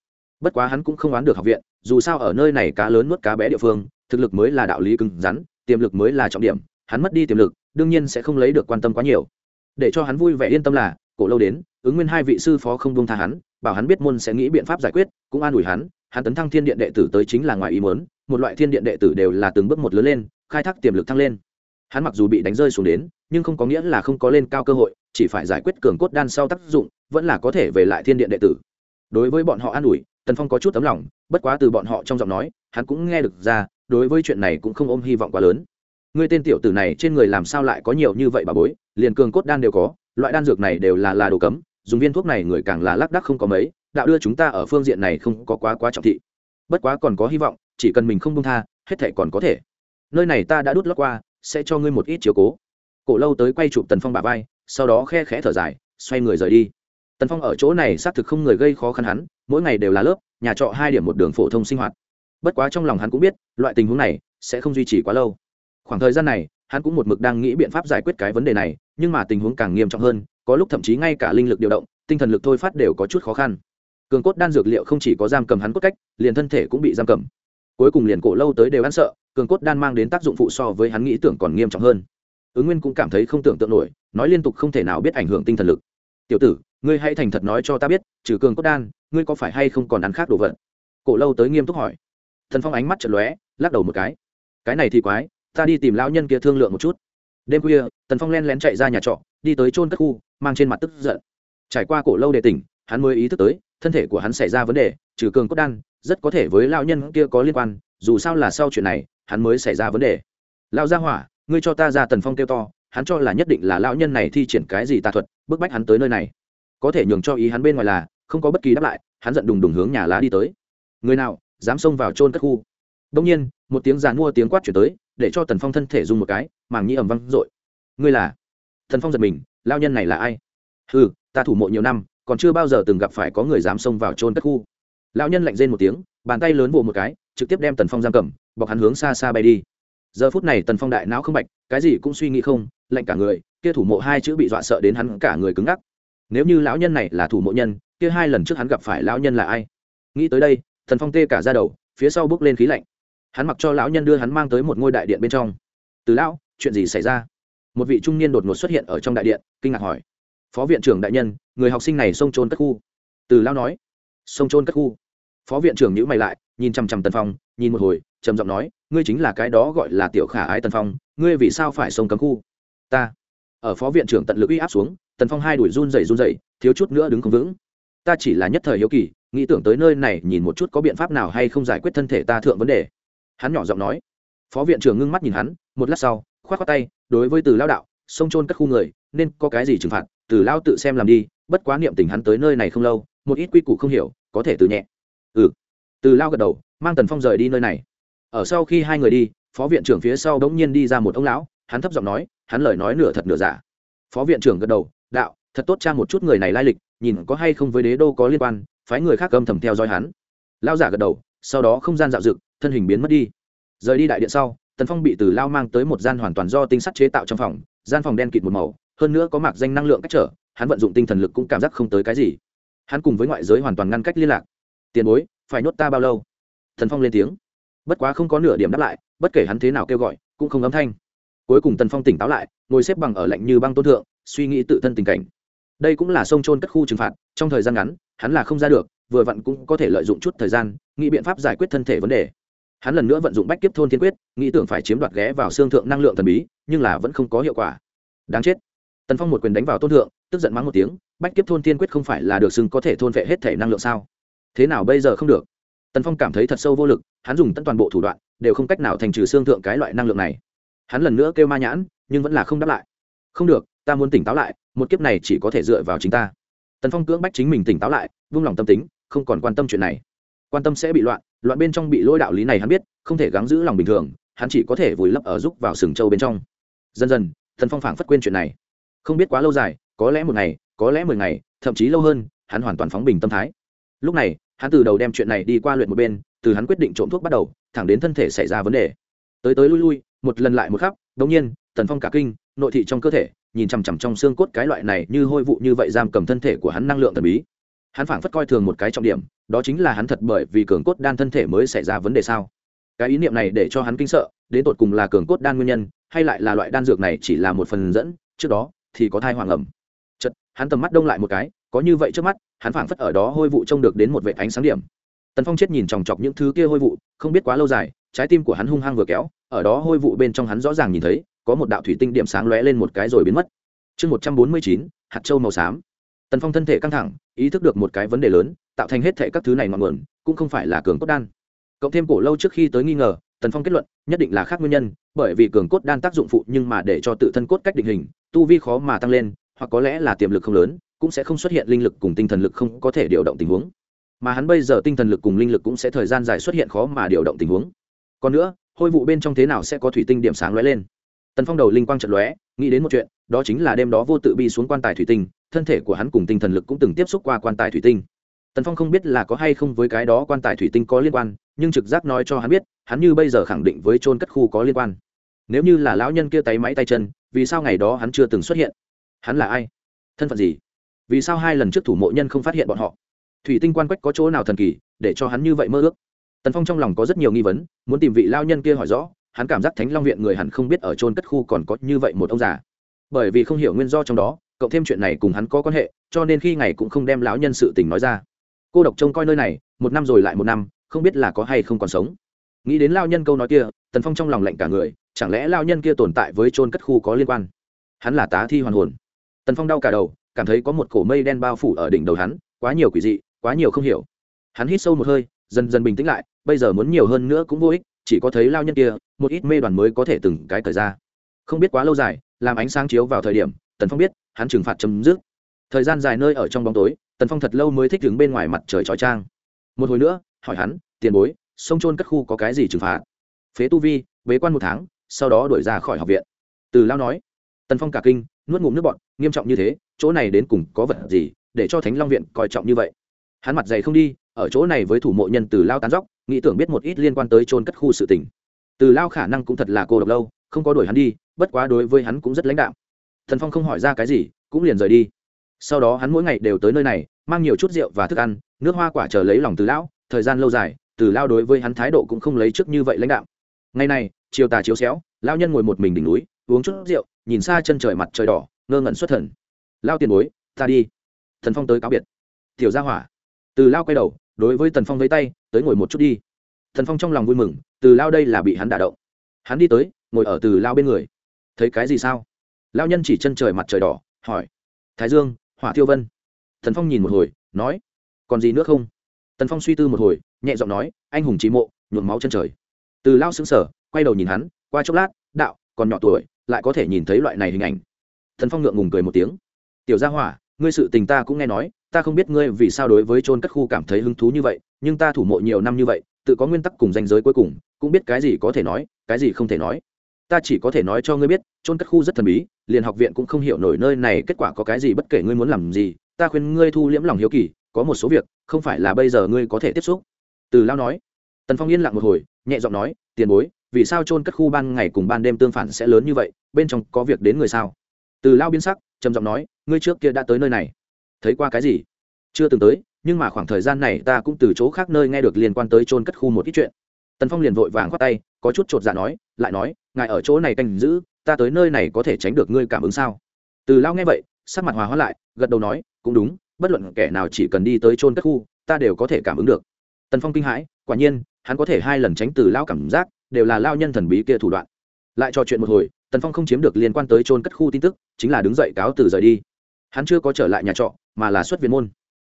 Speaker 1: Bất quá hắn cũng không oán được học viện, dù sao ở nơi này cá lớn nuốt cá bé địa phương, thực lực mới là đạo lý cứng rắn, tiềm lực mới là trọng điểm, hắn mất đi tiềm lực, đương nhiên sẽ không lấy được quan tâm quá nhiều để cho hắn vui vẻ yên tâm là, cổ lâu đến, ứng nguyên hai vị sư phó không buông tha hắn, bảo hắn biết môn sẽ nghĩ biện pháp giải quyết, cũng an ủi hắn hắn tấn thăng thiên điện đệ tử tới chính là ngoài ý muốn, một loại thiên điện đệ tử đều là từng bước một lớn lên, khai thác tiềm lực thăng lên. Hắn mặc dù bị đánh rơi xuống đến, nhưng không có nghĩa là không có lên cao cơ hội, chỉ phải giải quyết cường cốt đan sau tác dụng, vẫn là có thể về lại thiên điện đệ tử. Đối với bọn họ an ủi, tần phong có chút tấm lòng, bất quá từ bọn họ trong giọng nói, hắn cũng nghe được ra, đối với chuyện này cũng không ôm hy vọng quá lớn ngươi tên tiểu tử này trên người làm sao lại có nhiều như vậy bà bối? Liền cường cốt đan đều có, loại đan dược này đều là là đồ cấm, dùng viên thuốc này người càng là lác đắc không có mấy, đạo đưa chúng ta ở phương diện này không có quá quá trọng thị. Bất quá còn có hy vọng, chỉ cần mình không buông tha, hết thể còn có thể. Nơi này ta đã đút lót qua, sẽ cho ngươi một ít chiều cố. Cổ lâu tới quay chụp tần phong bà vai, sau đó khe khẽ thở dài, xoay người rời đi. Tần phong ở chỗ này xác thực không người gây khó khăn hắn, mỗi ngày đều là lớp, nhà trọ hai điểm một đường phổ thông sinh hoạt. Bất quá trong lòng hắn cũng biết, loại tình huống này sẽ không duy trì quá lâu khoảng thời gian này, hắn cũng một mực đang nghĩ biện pháp giải quyết cái vấn đề này, nhưng mà tình huống càng nghiêm trọng hơn, có lúc thậm chí ngay cả linh lực điều động, tinh thần lực thôi phát đều có chút khó khăn. Cường cốt đan dược liệu không chỉ có giam cầm hắn cốt cách, liền thân thể cũng bị giam cầm. Cuối cùng liền cổ lâu tới đều ăn sợ, cường cốt đan mang đến tác dụng phụ so với hắn nghĩ tưởng còn nghiêm trọng hơn. Ứng nguyên cũng cảm thấy không tưởng tượng nổi, nói liên tục không thể nào biết ảnh hưởng tinh thần lực. Tiểu tử, ngươi hãy thành thật nói cho ta biết, trừ cường cốt đan, ngươi có phải hay không còn ăn khác đồ vật? Cổ lâu tới nghiêm túc hỏi. Thần phong ánh mắt chật lóe, lắc đầu một cái. Cái này thì quái ta đi tìm lão nhân kia thương lượng một chút. Đêm khuya, tần phong len lén chạy ra nhà trọ, đi tới trôn cất khu, mang trên mặt tức giận. Trải qua cổ lâu đề tỉnh, hắn mới ý thức tới, thân thể của hắn xảy ra vấn đề, trừ cường cốt đan, rất có thể với lão nhân kia có liên quan, dù sao là sau chuyện này, hắn mới xảy ra vấn đề. Lão gia hỏa, ngươi cho ta ra tần phong kêu to, hắn cho là nhất định là lão nhân này thi triển cái gì tà thuật, bức bách hắn tới nơi này. Có thể nhường cho ý hắn bên ngoài là, không có bất kỳ đáp lại, hắn giận đùng đùng hướng nhà lá đi tới. Người nào, dám xông vào trôn cất khu. Đông nhiên, một tiếng giàn mua tiếng quát chuyển tới để cho tần phong thân thể dùng một cái, màng nhĩ ẩm văng r ộ i ngươi là? Thần phong giật mình, lao nhân này là ai? Ừ ta thủ mộ nhiều năm, còn chưa bao giờ từng gặp phải có người dám xông vào trôn cất khu. Lao nhân lạnh rên một tiếng, bàn tay lớn vỗ một cái, trực tiếp đem tần phong giam cầm, bọc hắn hướng xa xa bay đi. Giờ phút này tần phong đại não không bạch, cái gì cũng suy nghĩ không, lạnh cả người, kia thủ mộ hai chữ bị dọa sợ đến hắn cả người cứng ngắc. Nếu như lão nhân này là thủ mộ nhân, kia hai lần trước hắn gặp phải lão nhân là ai? Nghĩ tới đây thần phong tê cả ra đầu, phía sau bước lên khí lạnh hắn mặc cho lão nhân đưa hắn mang tới một ngôi đại điện bên trong. Từ lão, chuyện gì xảy ra? Một vị trung niên đột ngột xuất hiện ở trong đại điện, kinh ngạc hỏi. Phó viện trưởng đại nhân, người học sinh này xông trôn cất khu. Từ lão nói. Xông trôn cất khu. Phó viện trưởng nhữ mày lại, nhìn chằm chằm tần phong, nhìn một hồi, trầm giọng nói, ngươi chính là cái đó gọi là tiểu khả ái tần phong, ngươi vì sao phải xông cấm khu? Ta. Ở phó viện trưởng tận lực uy áp xuống, tần phong hai đuổi run rẩy run rẩy, thiếu chút nữa đứng không vững. Ta chỉ là nhất thời hiếu kỳ, nghĩ tưởng tới nơi này, nhìn một chút có biện pháp nào hay không giải quyết thân thể ta thượng vấn đề hắn nhỏ giọng nói. Phó viện trưởng ngưng mắt nhìn hắn, một lát sau k h o á t khoác tay, đối với từ lao đạo, sông trôn các khu người, nên có cái gì trừng phạt, từ lao tự xem làm đi, bất quá niệm tình hắn tới nơi này không lâu, một ít quy củ không hiểu, có thể từ nhẹ. Ừ. Từ lao gật đầu, mang tần phong rời đi nơi này. Ở sau khi hai người đi, phó viện trưởng phía sau đ ố n g nhiên đi ra một ông lão, hắn thấp giọng nói, hắn lời nói nửa thật nửa giả. Phó viện trưởng gật đầu, đạo, thật tốt cha một chút người này lai lịch, nhìn có hay không với đế đô có liên quan, phái người khác âm thầm theo dõi hắn. Lao giả gật đầu, sau đó không gian dạo dựng thân hình biến mất đi. Rời đi đại điện sau, tần phong bị từ lao mang tới một gian hoàn toàn do tinh sắt chế tạo trong phòng, gian phòng đen kịt một màu, hơn nữa có mạc danh năng lượng cách trở, hắn vận dụng tinh thần lực cũng cảm giác không tới cái gì. Hắn cùng với ngoại giới hoàn toàn ngăn cách liên lạc. Tiền bối, phải nhốt ta bao lâu? Thần phong lên tiếng. Bất quá không có nửa điểm đáp lại, bất kể hắn thế nào kêu gọi, cũng không âm thanh. Cuối cùng tần phong tỉnh táo lại, ngồi xếp bằng ở lạnh như băng tôn thượng, suy nghĩ tự thân tình cảnh. Đây cũng là sông trôn cất khu trừng phạt, trong thời gian ngắn, hắn là không ra được, vừa vặn cũng có thể lợi dụng chút thời gian, nghĩ biện pháp giải quyết thân thể vấn đề hắn lần nữa vận dụng bách kiếp thôn thiên quyết, nghĩ tưởng phải chiếm đoạt ghé vào xương thượng năng lượng thần bí, nhưng là vẫn không có hiệu quả. Đáng chết. Tần phong một quyền đánh vào tôn thượng, tức giận mắng một tiếng, bách kiếp thôn thiên quyết không phải là được xưng có thể thôn vệ hết thể năng lượng sao? Thế nào bây giờ không được? Tần phong cảm thấy thật sâu vô lực, hắn dùng tận toàn bộ thủ đoạn, đều không cách nào thành trừ xương thượng cái loại năng lượng này. Hắn lần nữa kêu ma nhãn, nhưng vẫn là không đáp lại. Không được, ta muốn tỉnh táo lại, một kiếp này chỉ có thể dựa vào chính ta. Tần phong cưỡng bách chính mình tỉnh táo lại, vung lòng tâm tính, không còn quan tâm chuyện này. Quan tâm sẽ bị loạn loạn bên trong bị lỗi đạo lý này hắn biết, không thể gắng giữ lòng bình thường, hắn chỉ có thể vùi lấp ở giúp vào sừng châu bên trong. Dần dần, thần phong phảng phất quên chuyện này. Không biết quá lâu dài, có lẽ một ngày, có lẽ mười ngày, thậm chí lâu hơn, hắn hoàn toàn phóng bình tâm thái. Lúc này, hắn từ đầu đem chuyện này đi qua luyện một bên, từ hắn quyết định trộm thuốc bắt đầu, thẳng đến thân thể xảy ra vấn đề. Tới tới lui lui, một lần lại một khắp đ ỗ n g nhiên tần phong cả kinh, nội thị trong cơ thể, nhìn chằm chằm trong xương cốt cái loại này như hôi vụ như vậy giam cầm thân thể của hắn năng lượng thần bí hắn phảng phất coi thường một cái trọng điểm, đó chính là hắn thật bởi vì cường cốt đan thân thể mới xảy ra vấn đề sao? Cái ý niệm này để cho hắn kinh sợ, đến tột cùng là cường cốt đan nguyên nhân, hay lại là loại đan dược này chỉ là một phần dẫn, trước đó thì có thai hoàng ẩm. Chật hắn tầm mắt đông lại một cái, có như vậy trước mắt, hắn phảng phất ở đó hôi vụ trông được đến một vệ ánh sáng điểm. Tần phong chết nhìn chòng chọc những thứ kia hôi vụ, không biết quá lâu dài, trái tim của hắn hung hăng vừa kéo, ở đó hôi vụ bên trong hắn rõ ràng nhìn thấy, có một đạo thủy tinh điểm sáng lóe lên một cái rồi biến mất. Chương một trăm bốn mươi chín, hạt châu màu xám tần phong thân thể căng thẳng, ý thức được một cái vấn đề lớn, tạo thành hết thệ các thứ này ngọn nguồn, cũng không phải là cường cốt đan. Cộng thêm cổ lâu trước khi tới nghi ngờ, tần phong kết luận, nhất định là khác nguyên nhân, bởi vì cường cốt đan tác dụng phụ nhưng mà để cho tự thân cốt cách định hình, tu vi khó mà tăng lên, hoặc có lẽ là tiềm lực không lớn, cũng sẽ không xuất hiện linh lực cùng tinh thần lực không có thể điều động tình huống. Mà hắn bây giờ tinh thần lực cùng linh lực cũng sẽ thời gian dài xuất hiện khó mà điều động tình huống. Còn nữa, hôi vụ bên trong thế nào sẽ có thủy tinh điểm sáng lóe lên? Tần phong đầu linh quang trận lóe, nghĩ đến một chuyện, đó chính là đêm đó vô tự bi xuống quan tài thủy tinh thân thể của hắn cùng tinh thần lực cũng từng tiếp xúc qua quan tài thủy tinh. Tần phong không biết là có hay không với cái đó quan tài thủy tinh có liên quan, nhưng trực giác nói cho hắn biết, hắn như bây giờ khẳng định với trôn cất khu có liên quan. Nếu như là lão nhân kia tay máy tay chân, vì sao ngày đó hắn chưa từng xuất hiện? Hắn là ai? Thân phận gì? Vì sao hai lần trước thủ mộ nhân không phát hiện bọn họ? Thủy tinh quan quách có chỗ nào thần kỳ, để cho hắn như vậy mơ ước? Tần phong trong lòng có rất nhiều nghi vấn, muốn tìm vị lao nhân kia hỏi rõ, hắn cảm giác thánh long viện người hẳn không biết ở trôn cất khu còn có như vậy một ông già. Bởi vì không hiểu nguyên do trong đó cộng thêm chuyện này cùng hắn có quan hệ, cho nên khi ngày cũng không đem lão nhân sự tình nói ra. Cô độc trông coi nơi này, một năm rồi lại một năm, không biết là có hay không còn sống. Nghĩ đến lao nhân câu nói kia, tần phong trong lòng lạnh cả người, chẳng lẽ lao nhân kia tồn tại với trôn cất khu có liên quan? Hắn là tá thi hoàn hồn. Tần phong đau cả đầu, cảm thấy có một cổ mây đen bao phủ ở đỉnh đầu hắn, quá nhiều quỷ dị, quá nhiều không hiểu. Hắn hít sâu một hơi, dần dần bình tĩnh lại, bây giờ muốn nhiều hơn nữa cũng vô ích, chỉ có thấy lao nhân kia, một ít mê đoàn mới có thể từng cái thời ra. Không biết quá lâu dài, làm ánh sáng chiếu vào thời điểm, tần phong biết hắn trừng phạt chấm dứt. Thời gian dài nơi ở trong bóng tối, tần phong thật lâu mới thích đứng bên ngoài mặt trời trói trang. Một hồi nữa, hỏi hắn, tiền bối, sông trôn cất khu có cái gì trừng phạt? Phế tu vi, bế quan một tháng, sau đó đuổi ra khỏi học viện. Từ lao nói. Tần phong cả kinh, nuốt ngụm nước bọn nghiêm trọng như thế, chỗ này đến cùng có vật gì để cho thánh long viện coi trọng như vậy? Hắn mặt dày không đi, ở chỗ này với thủ mộ nhân từ lao tán dóc, nghĩ tưởng biết một ít liên quan tới trôn cất khu sự tình. Từ lao khả năng cũng thật là cô độc lâu, không có đuổi hắn đi, bất quá đối với hắn cũng rất lãnh đạo thần phong không hỏi ra cái gì, cũng liền rời đi. Sau đó hắn mỗi ngày đều tới nơi này, mang nhiều chút rượu và thức ăn, nước hoa quả chờ lấy lòng từ lão, thời gian lâu dài, từ lao đối với hắn thái độ cũng không lấy trước như vậy lãnh đạo ngày này, chiều tà chiếu xéo lao nhân ngồi một mình đỉnh núi, uống chút rượu, nhìn xa chân trời mặt trời đỏ, ngơ ngẩn xuất thần. Lao tiền bối, ta đi. Thần phong tới cáo biệt. Tiểu gia hỏa. Từ lao quay đầu, đối với tần phong với tay, tới ngồi một chút đi. Thần phong trong lòng vui mừng, từ lao đây là bị hắn đả động. Hắn đi tới, ngồi ở từ lao bên người. Thấy cái gì sao? Lao nhân chỉ chân trời mặt trời đỏ, hỏi, thái dương, hỏa thiêu vân? Thần phong nhìn một hồi, nói, còn gì nữa không? Tần phong suy tư một hồi, nhẹ giọng nói, anh hùng trí mộ, nhuộm máu chân trời. Từ lao xứng sở quay đầu nhìn hắn, qua chốc lát, đạo, còn nhỏ tuổi, lại có thể nhìn thấy loại này hình ảnh. Thần phong ngượng ngùng cười một tiếng, tiểu gia hỏa, ngươi sự tình ta cũng nghe nói, ta không biết ngươi vì sao đối với trôn cất khu cảm thấy hứng thú như vậy, nhưng ta thủ mộ nhiều năm như vậy, tự có nguyên tắc cùng danh giới cuối cùng, cũng biết cái gì có thể nói, cái gì không thể nói ta chỉ có thể nói cho ngươi biết trôn cất khu rất thần bí, liền học viện cũng không hiểu nổi nơi này kết quả có cái gì bất kể ngươi muốn làm gì, ta khuyên ngươi thu liễm lòng hiếu kỳ, có một số việc, không phải là bây giờ ngươi có thể tiếp xúc. Từ lao nói. Tần phong yên lặng một hồi, nhẹ giọng nói, tiền bối, vì sao trôn cất khu ban ngày cùng ban đêm tương phản sẽ lớn như vậy, bên trong có việc đến người sao? Từ lao biến sắc, trầm giọng nói, ngươi trước kia đã tới nơi này. Thấy qua cái gì? Chưa từng tới, nhưng mà khoảng thời gian này ta cũng từ chỗ khác nơi nghe được liên quan tới trôn cất khu một ít chuyện. Tần phong liền vội vàng khoát tay, có chút chột dạ nói, lại nói ngài ở chỗ này canh giữ, ta tới nơi này có thể tránh được ngươi cảm ứng sao? Từ lao nghe vậy, sắc mặt hòa hóa lại, gật đầu nói, cũng đúng, bất luận kẻ nào chỉ cần đi tới trôn cất khu, ta đều có thể cảm ứng được. Tần phong kinh hãi, quả nhiên, hắn có thể hai lần tránh từ lao cảm giác, đều là lao nhân thần bí kia thủ đoạn. Lại trò chuyện một hồi, tần phong không chiếm được liên quan tới trôn cất khu tin tức, chính là đứng dậy cáo từ rời đi. Hắn chưa có trở lại nhà trọ, mà là xuất viện môn.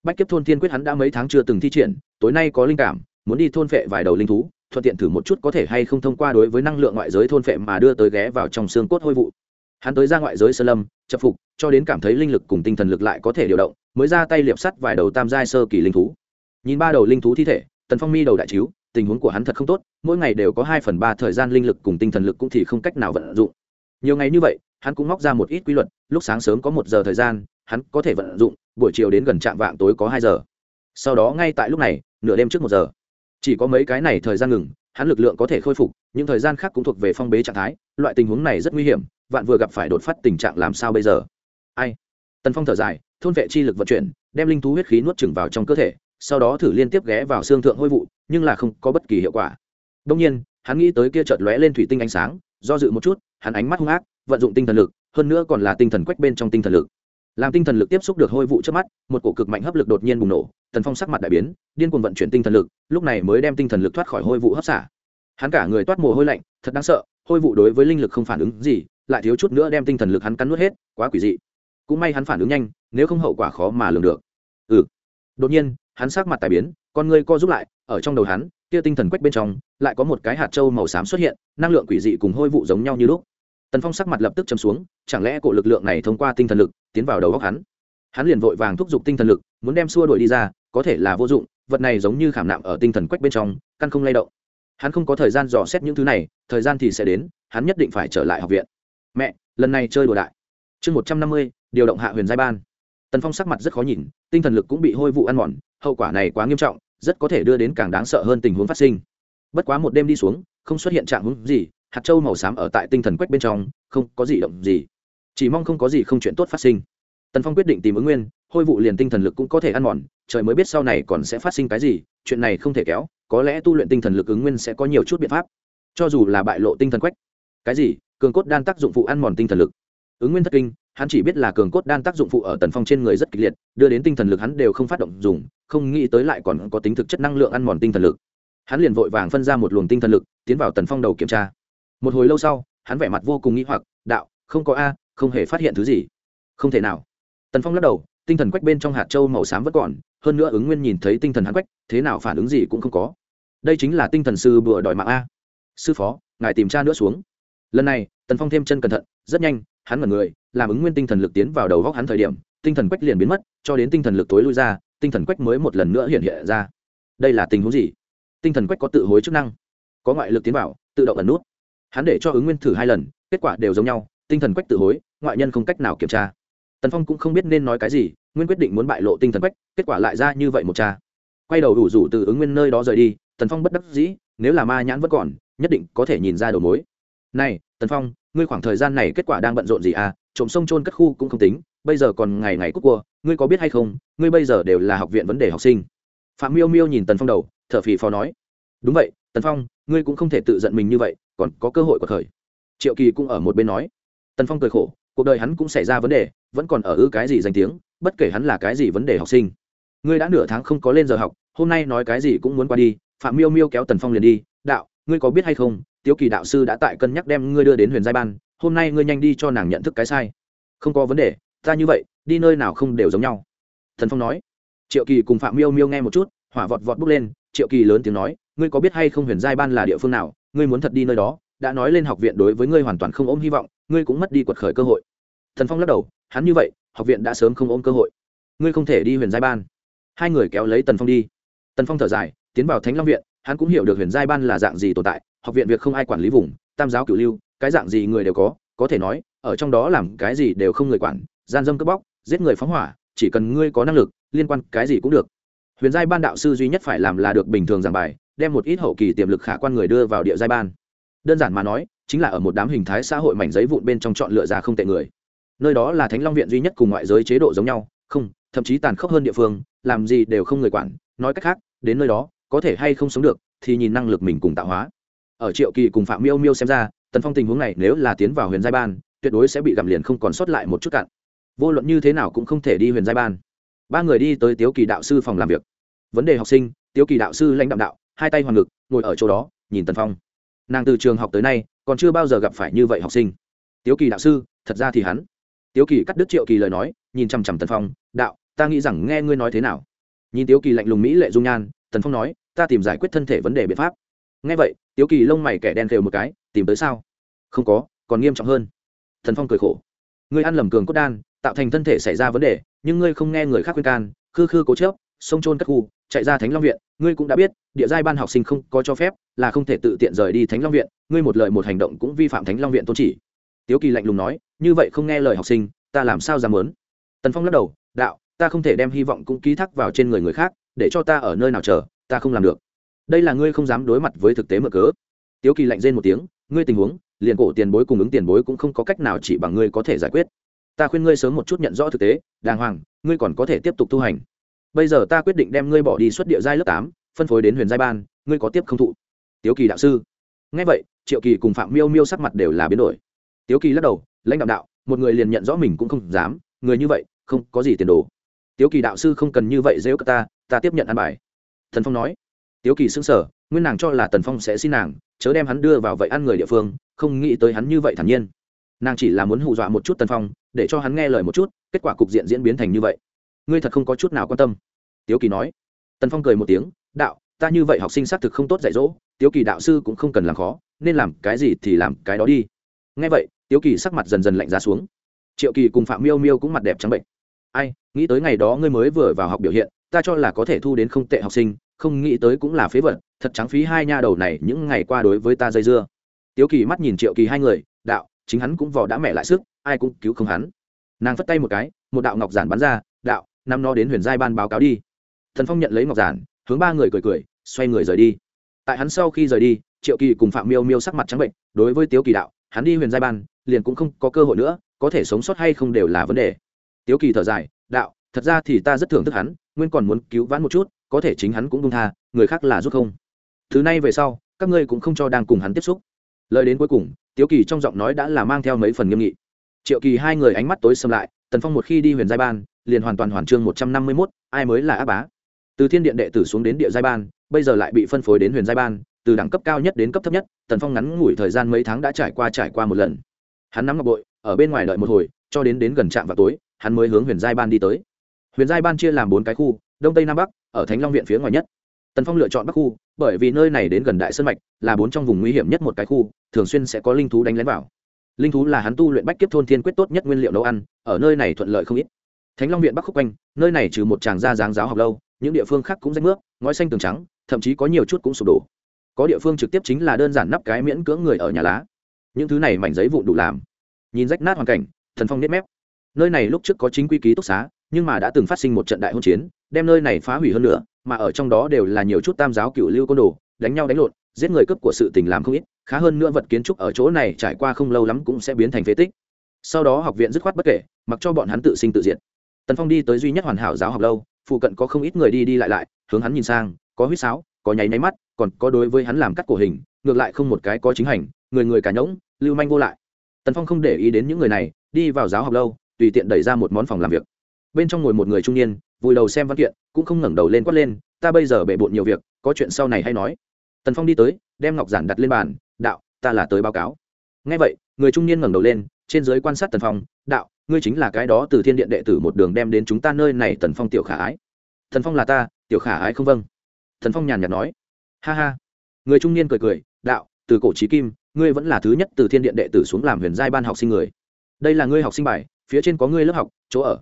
Speaker 1: Bách kiếp thôn thiên quyết hắn đã mấy tháng chưa từng thi triển, tối nay có linh cảm, muốn đi thôn phệ vài đầu linh thú thuận tiện thử một chút có thể hay không thông qua đối với năng lượng ngoại giới thôn phệ mà đưa tới ghé vào trong xương cốt hôi vụ. Hắn tới ra ngoại giới sơ lâm chập phục, cho đến cảm thấy linh lực cùng tinh thần lực lại có thể điều động, mới ra tay liệp sắt vài đầu tam giai sơ kỳ linh thú. Nhìn ba đầu linh thú thi thể, tần phong mi đầu đại chiếu, tình huống của hắn thật không tốt, mỗi ngày đều có hai phần ba thời gian linh lực cùng tinh thần lực cũng thì không cách nào vận dụng. Nhiều ngày như vậy, hắn cũng móc ra một ít quy luật, lúc sáng sớm có một giờ thời gian, hắn có thể vận dụng, buổi chiều đến gần trạm vạng tối có hai giờ. Sau đó ngay tại lúc này, nửa đêm trước một giờ chỉ có mấy cái này thời gian ngừng, hắn lực lượng có thể khôi phục, những thời gian khác cũng thuộc về phong bế trạng thái, loại tình huống này rất nguy hiểm, vạn vừa gặp phải đột phát tình trạng làm sao bây giờ? Ai? Tần phong thở dài, thôn vệ chi lực vận chuyển, đem linh thú huyết khí nuốt chừng vào trong cơ thể, sau đó thử liên tiếp ghé vào xương thượng hôi vụ, nhưng là không có bất kỳ hiệu quả. Đông nhiên, hắn nghĩ tới kia chợt lóe lên thủy tinh ánh sáng, do dự một chút, hắn ánh mắt hung ác, vận dụng tinh thần lực, hơn nữa còn là tinh thần quách bên trong tinh thần lực làm tinh thần lực tiếp xúc được hôi vụ trước mắt, một cổ cực mạnh hấp lực đột nhiên bùng nổ, tần phong sắc mặt đại biến, điên cuồng vận chuyển tinh thần lực, lúc này mới đem tinh thần lực thoát khỏi hôi vụ hấp xả. Hắn cả người toát mồ hôi lạnh, thật đáng sợ, hôi vụ đối với linh lực không phản ứng gì, lại thiếu chút nữa đem tinh thần lực hắn cắn nuốt hết, quá quỷ dị. Cũng may hắn phản ứng nhanh, nếu không hậu quả khó mà lường được. Ừ. Đột nhiên, hắn sắc mặt tài biến, con ngươi co giúp lại, ở trong đầu hắn, kia tinh thần quách bên trong, lại có một cái hạt trâu màu xám xuất hiện, năng lượng quỷ dị cùng hôi vụ giống nhau như lúc. Tần phong sắc mặt lập tức chấm xuống, chẳng lẽ cổ lực lượng này thông qua tinh thần lực tiến vào đầu góc hắn. Hắn liền vội vàng thúc giục tinh thần lực, muốn đem xua đuổi đi ra, có thể là vô dụng, vật này giống như khảm nạm ở tinh thần quách bên trong, căn không lay động. Hắn không có thời gian dò xét những thứ này, thời gian thì sẽ đến, hắn nhất định phải trở lại học viện. Mẹ, lần này chơi đồ đại. Chương một trăm năm mươi, điều động hạ huyền giai ban. Tần phong sắc mặt rất khó nhìn, tinh thần lực cũng bị hôi vụ ăn mòn, hậu quả này quá nghiêm trọng, rất có thể đưa đến càng đáng sợ hơn tình huống phát sinh. Bất quá một đêm đi xuống, không xuất hiện trạng huống gì, hạt châu màu xám ở tại tinh thần quách bên trong, không có gì động gì chỉ mong không có gì không chuyện tốt phát sinh. Tần phong quyết định tìm ứng nguyên, hôi vụ liền tinh thần lực cũng có thể ăn mòn, trời mới biết sau này còn sẽ phát sinh cái gì, chuyện này không thể kéo, có lẽ tu luyện tinh thần lực ứng nguyên sẽ có nhiều chút biện pháp. Cho dù là bại lộ tinh thần quách. Cái gì? Cường cốt đan tác dụng phụ ăn mòn tinh thần lực. Ứng nguyên thất kinh, hắn chỉ biết là cường cốt đan tác dụng phụ ở tần phong trên người rất kịch liệt, đưa đến tinh thần lực hắn đều không phát động dùng, không nghĩ tới lại còn có tính thực chất năng lượng ăn mòn tinh thần lực. Hắn liền vội vàng phân ra một luồng tinh thần lực, tiến vào tần phong đầu kiểm tra. Một hồi lâu sau, hắn vẻ mặt vô cùng nghĩ hoặc, đạo, không có a không hề phát hiện thứ gì. Không thể nào. Tần phong lắc đầu, tinh thần quách bên trong hạt châu màu xám vẫn còn, hơn nữa ứng nguyên nhìn thấy tinh thần hắn quách, thế nào phản ứng gì cũng không có. Đây chính là tinh thần sư bừa đòi mạng a. Sư phó, ngài tìm cha nữa xuống. Lần này, tần phong thêm chân cẩn thận, rất nhanh, hắn mở người, làm ứng nguyên tinh thần lực tiến vào đầu góc hắn thời điểm, tinh thần quách liền biến mất, cho đến tinh thần lực tối lui ra, tinh thần quách mới một lần nữa hiện hiện ra. Đây là tình huống gì? Tinh thần quách có tự hối chức năng, có ngoại lực tiến vào, tự động ẩn nút. Hắn để cho ứng nguyên thử hai lần, kết quả đều giống nhau tinh thần quách tự hối, ngoại nhân không cách nào kiểm tra. Tần phong cũng không biết nên nói cái gì, nguyên quyết định muốn bại lộ tinh thần quách, kết quả lại ra như vậy một cha quay đầu đủ rủ từ ứng nguyên nơi đó rời đi, tần phong bất đắc dĩ, nếu là ma nhãn vẫn còn, nhất định có thể nhìn ra đầu mối. Này, tần phong, ngươi khoảng thời gian này kết quả đang bận rộn gì à? Trộm sông trôn cất khu cũng không tính, bây giờ còn ngày ngày cúc cua, ngươi có biết hay không, ngươi bây giờ đều là học viện vấn đề học sinh. Phạm miêu miêu nhìn tần phong đầu, thở phì phò nói. Đúng vậy, tần phong, ngươi cũng không thể tự giận mình như vậy, còn có cơ hội của thời. Triệu kỳ cũng ở một bên nói tần phong cười khổ, cuộc đời hắn cũng xảy ra vấn đề, vẫn còn ở ư cái gì danh tiếng, bất kể hắn là cái gì vấn đề học sinh. Ngươi đã nửa tháng không có lên giờ học, hôm nay nói cái gì cũng muốn qua đi, phạm miêu miêu kéo tần phong liền đi, đạo, ngươi có biết hay không, tiếu kỳ đạo sư đã tại cân nhắc đem ngươi đưa đến huyền giai ban, hôm nay ngươi nhanh đi cho nàng nhận thức cái sai. Không có vấn đề, ta như vậy, đi nơi nào không đều giống nhau. Thần phong nói. Triệu kỳ cùng phạm miêu miêu nghe một chút, hỏa vọt vọt bước lên, triệu kỳ lớn tiếng nói, ngươi có biết hay không huyền giai ban là địa phương nào, ngươi muốn thật đi nơi đó đã nói lên học viện đối với ngươi hoàn toàn không ôm hy vọng, ngươi cũng mất đi quật khởi cơ hội. Thần phong lắc đầu, hắn như vậy, học viện đã sớm không ôm cơ hội. Ngươi không thể đi huyền giai ban. Hai người kéo lấy tần phong đi. Tần phong thở dài, tiến vào thánh long viện, hắn cũng hiểu được huyền giai ban là dạng gì tồn tại, học viện việc không ai quản lý vùng, tam giáo cửu lưu, cái dạng gì người đều có có thể nói, ở trong đó làm cái gì đều không người quản, gian dâm cướp bóc, giết người phóng hỏa, chỉ cần ngươi có năng lực, liên quan cái gì cũng được. Huyền giai ban đạo sư duy nhất phải làm là được bình thường giảng bài, đem một ít hậu kỳ tiềm lực khả quan người đưa vào địa giai ban đơn giản mà nói, chính là ở một đám hình thái xã hội mảnh giấy vụn bên trong chọn lựa ra không tệ người. Nơi đó là thánh long viện duy nhất cùng ngoại giới chế độ giống nhau, không, thậm chí tàn khốc hơn địa phương, làm gì đều không người quản, nói cách khác, đến nơi đó, có thể hay không sống được, thì nhìn năng lực mình cùng tạo hóa. Ở triệu kỳ cùng phạm miêu miêu xem ra, tần phong tình huống này nếu là tiến vào huyền giai ban, tuyệt đối sẽ bị gặm liền không còn sót lại một chút cạn. Vô luận như thế nào cũng không thể đi huyền giai ban. Ba người đi tới tiếu kỳ đạo sư phòng làm việc. Vấn đề học sinh, tiếu kỳ đạo sư lãnh đạo đạo, hai tay hoàn ngực, ngồi ở chỗ đó, nhìn tần phong nàng từ trường học tới nay còn chưa bao giờ gặp phải như vậy học sinh. Tiếu kỳ đạo sư, thật ra thì hắn. Tiếu kỳ cắt đứt triệu kỳ lời nói, nhìn chằm chằm tần phong, đạo, ta nghĩ rằng nghe ngươi nói thế nào? Nhìn tiếu kỳ lạnh lùng mỹ lệ dung nhan, tần phong nói, ta tìm giải quyết thân thể vấn đề biện pháp. Nghe vậy, tiếu kỳ lông mày kẻ đen kêu một cái, tìm tới sao? Không có, còn nghiêm trọng hơn. Thần phong cười khổ, ngươi ăn lầm cường cốt đan, tạo thành thân thể xảy ra vấn đề, nhưng ngươi không nghe người khác khuyên can, khư khư cố chớp sông trôn các khu, chạy ra thánh long viện. Ngươi cũng đã biết, địa giai ban học sinh không có cho phép, là không thể tự tiện rời đi thánh long viện. Ngươi một lời một hành động cũng vi phạm thánh long viện tôn chỉ. Tiếu kỳ lạnh lùng nói, như vậy không nghe lời học sinh, ta làm sao dám lớn tần phong lắc đầu, đạo, ta không thể đem hy vọng cũng ký thác vào trên người người khác, để cho ta ở nơi nào chờ, ta không làm được. Đây là ngươi không dám đối mặt với thực tế mở cớ. Tiếu kỳ lạnh rên một tiếng, ngươi tình huống, liền cổ tiền bối cùng ứng tiền bối cũng không có cách nào chỉ bằng ngươi có thể giải quyết. Ta khuyên ngươi sớm một chút nhận rõ thực tế, đàng hoàng, ngươi còn có thể tiếp tục tu hành bây giờ ta quyết định đem ngươi bỏ đi xuất địa giai lớp tám, phân phối đến huyền giai ban, ngươi có tiếp không thụ? Tiếu kỳ đạo sư. Ngay vậy, triệu kỳ cùng phạm miêu miêu sắc mặt đều là biến đổi. Tiếu kỳ lắc đầu, lãnh đạo đạo, một người liền nhận rõ mình cũng không dám, người như vậy, không có gì tiền đồ. Tiếu kỳ đạo sư không cần như vậy dễ ta ta tiếp nhận ăn bài. Thần phong nói. Tiếu kỳ xưng sở nguyên nàng cho là tần phong sẽ xin nàng, chớ đem hắn đưa vào vậy ăn người địa phương, không nghĩ tới hắn như vậy thản nhiên. Nàng chỉ là muốn hù dọa một chút tần phong, để cho hắn nghe lời một chút, kết quả cục diện diễn biến thành như vậy ngươi thật không có chút nào quan tâm. Tiếu kỳ nói. Tần phong cười một tiếng, đạo, ta như vậy học sinh xác thực không tốt dạy dỗ, tiếu kỳ đạo sư cũng không cần làm khó, nên làm cái gì thì làm cái đó đi. Ngay vậy, tiếu kỳ sắc mặt dần dần lạnh ra xuống. Triệu kỳ cùng phạm miêu miêu cũng mặt đẹp trắng bệnh. Ai, nghĩ tới ngày đó ngươi mới vừa vào học biểu hiện, ta cho là có thể thu đến không tệ học sinh, không nghĩ tới cũng là phế vật, thật trắng phí hai nha đầu này những ngày qua đối với ta dây dưa. Tiếu kỳ mắt nhìn triệu kỳ hai người, đạo, chính hắn cũng vò đã mẹ lại sức, ai cũng cứu không hắn. Nàng phất tay một cái, một đạo ngọc giản bắn ra, đạo nắm nó đến huyền giai ban báo cáo đi. Thần phong nhận lấy ngọc giản, hướng ba người cười cười, xoay người rời đi. Tại hắn sau khi rời đi, triệu kỳ cùng phạm miêu miêu sắc mặt trắng bệnh, đối với tiếu kỳ đạo, hắn đi huyền giai ban, liền cũng không có cơ hội nữa, có thể sống sót hay không đều là vấn đề. Tiếu kỳ thở dài, đạo, thật ra thì ta rất thưởng thức hắn, nguyên còn muốn cứu vãn một chút, có thể chính hắn cũng buông tha, người khác là giúp không. Thứ này về sau, các ngươi cũng không cho đang cùng hắn tiếp xúc. Lời đến cuối cùng, tiếu kỳ trong giọng nói đã là mang theo mấy phần nghiêm nghị. Triệu kỳ hai người ánh mắt tối xâm lại, tần phong một khi đi huyền giai ban liền hoàn toàn hoàn chương một trăm năm mươi mốt, ai mới là á bá. Từ thiên điện đệ tử xuống đến địa giai ban, bây giờ lại bị phân phối đến huyền giai ban, từ đẳng cấp cao nhất đến cấp thấp nhất, tần phong ngắn ngủi thời gian mấy tháng đã trải qua trải qua một lần. Hắn nắm ngọc bội, ở bên ngoài đợi một hồi, cho đến đến gần trạm vào tối, hắn mới hướng huyền giai ban đi tới. Huyền giai ban chia làm bốn cái khu, đông tây nam bắc, ở thánh long viện phía ngoài nhất. Tần phong lựa chọn bắc khu, bởi vì nơi này đến gần đại sơn mạch, là bốn trong vùng nguy hiểm nhất một cái khu, thường xuyên sẽ có linh thú đánh lén vào. Linh thú là hắn tu luyện bách kiếp thôn thiên quyết tốt nhất nguyên liệu nấu ăn, ở nơi này thuận lợi không ít thánh long viện bắc khúc quanh, nơi này trừ một tràng gia giáng giáo học lâu, những địa phương khác cũng rách nước ngói xanh tường trắng, thậm chí có nhiều chút cũng sụp đổ. Có địa phương trực tiếp chính là đơn giản nắp cái miễn cưỡng người ở nhà lá. Những thứ này mảnh giấy vụn đủ làm. Nhìn rách nát hoàn cảnh, thần phong nếp mép. Nơi này lúc trước có chính quy ký túc xá, nhưng mà đã từng phát sinh một trận đại hôn chiến, đem nơi này phá hủy hơn nữa, mà ở trong đó đều là nhiều chút tam giáo cựu lưu côn đồ, đánh nhau đánh lộn, giết người cướp của sự tình làm không ít, khá hơn nữa vật kiến trúc ở chỗ này trải qua không lâu lắm cũng sẽ biến thành phế tích. Sau đó học viện dứt khoát bất kể, mặc cho bọn hắn tự sinh tự diệt tần phong đi tới duy nhất hoàn hảo giáo học lâu phụ cận có không ít người đi đi lại lại hướng hắn nhìn sang có huýt sáo có nháy nháy mắt còn có đối với hắn làm cắt cổ hình ngược lại không một cái có chính hành người người cả nhỗng lưu manh vô lại tần phong không để ý đến những người này đi vào giáo học lâu tùy tiện đẩy ra một món phòng làm việc bên trong ngồi một người trung niên vùi đầu xem văn kiện cũng không ngẩng đầu lên quát lên ta bây giờ bể bộn nhiều việc có chuyện sau này hay nói tần phong đi tới đem ngọc giản đặt lên bàn đạo ta là tới báo cáo ngay vậy người trung niên ngẩng đầu lên trên giới quan sát tần phong đạo ngươi chính là cái đó từ thiên điện đệ tử một đường đem đến chúng ta nơi này, tần phong tiểu khả ái. Thần phong là ta, tiểu khả ái không vâng. Thần phong nhàn nhạt nói. Ha ha. Người trung niên cười cười, đạo, từ cổ trí kim, ngươi vẫn là thứ nhất từ thiên điện đệ tử xuống làm huyền giai ban học sinh người. Đây là ngươi học sinh bài, phía trên có ngươi lớp học, chỗ ở.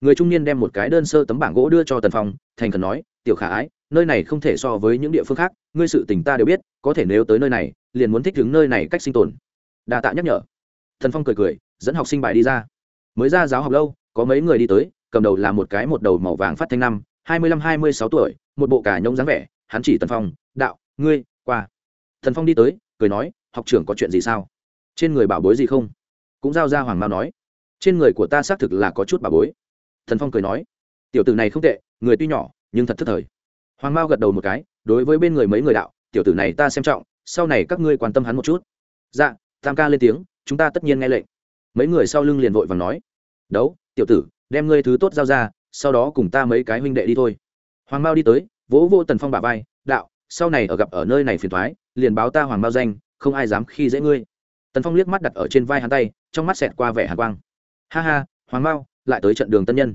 Speaker 1: Người trung niên đem một cái đơn sơ tấm bảng gỗ đưa cho tần phong, thành khẩn nói, tiểu khả ái, nơi này không thể so với những địa phương khác, ngươi sự tình ta đều biết, có thể nếu tới nơi này, liền muốn thích đứng nơi này cách sinh tồn. Đa tạ nhắc nhở. Thần phong cười cười, dẫn học sinh bài đi ra mới ra giáo học lâu, có mấy người đi tới, cầm đầu là một cái một đầu màu vàng phát thanh năm, hai mươi lăm, hai mươi sáu tuổi, một bộ cả nhông dáng vẻ, hắn chỉ tần phong, đạo, ngươi, qua. Thần phong đi tới, cười nói, học trưởng có chuyện gì sao? Trên người bảo bối gì không? Cũng giao ra hoàng mao nói, trên người của ta xác thực là có chút bảo bối. Thần phong cười nói, tiểu tử này không tệ, người tuy nhỏ, nhưng thật thất thời. Hoàng mao gật đầu một cái, đối với bên người mấy người đạo, tiểu tử này ta xem trọng, sau này các ngươi quan tâm hắn một chút. Dạ tam ca lên tiếng, chúng ta tất nhiên nghe lệnh mấy người sau lưng liền vội và nói, đấu, tiểu tử, đem ngươi thứ tốt giao ra, sau đó cùng ta mấy cái huynh đệ đi thôi. Hoàng mao đi tới, vỗ vô tần phong bà vai, đạo, sau này ở gặp ở nơi này phiền thoái, liền báo ta hoàng mao danh, không ai dám khi dễ ngươi. Tần phong liếc mắt đặt ở trên vai hắn tay, trong mắt xẹt qua vẻ hàn quang. Ha ha, hoàng mao, lại tới trận đường tân nhân.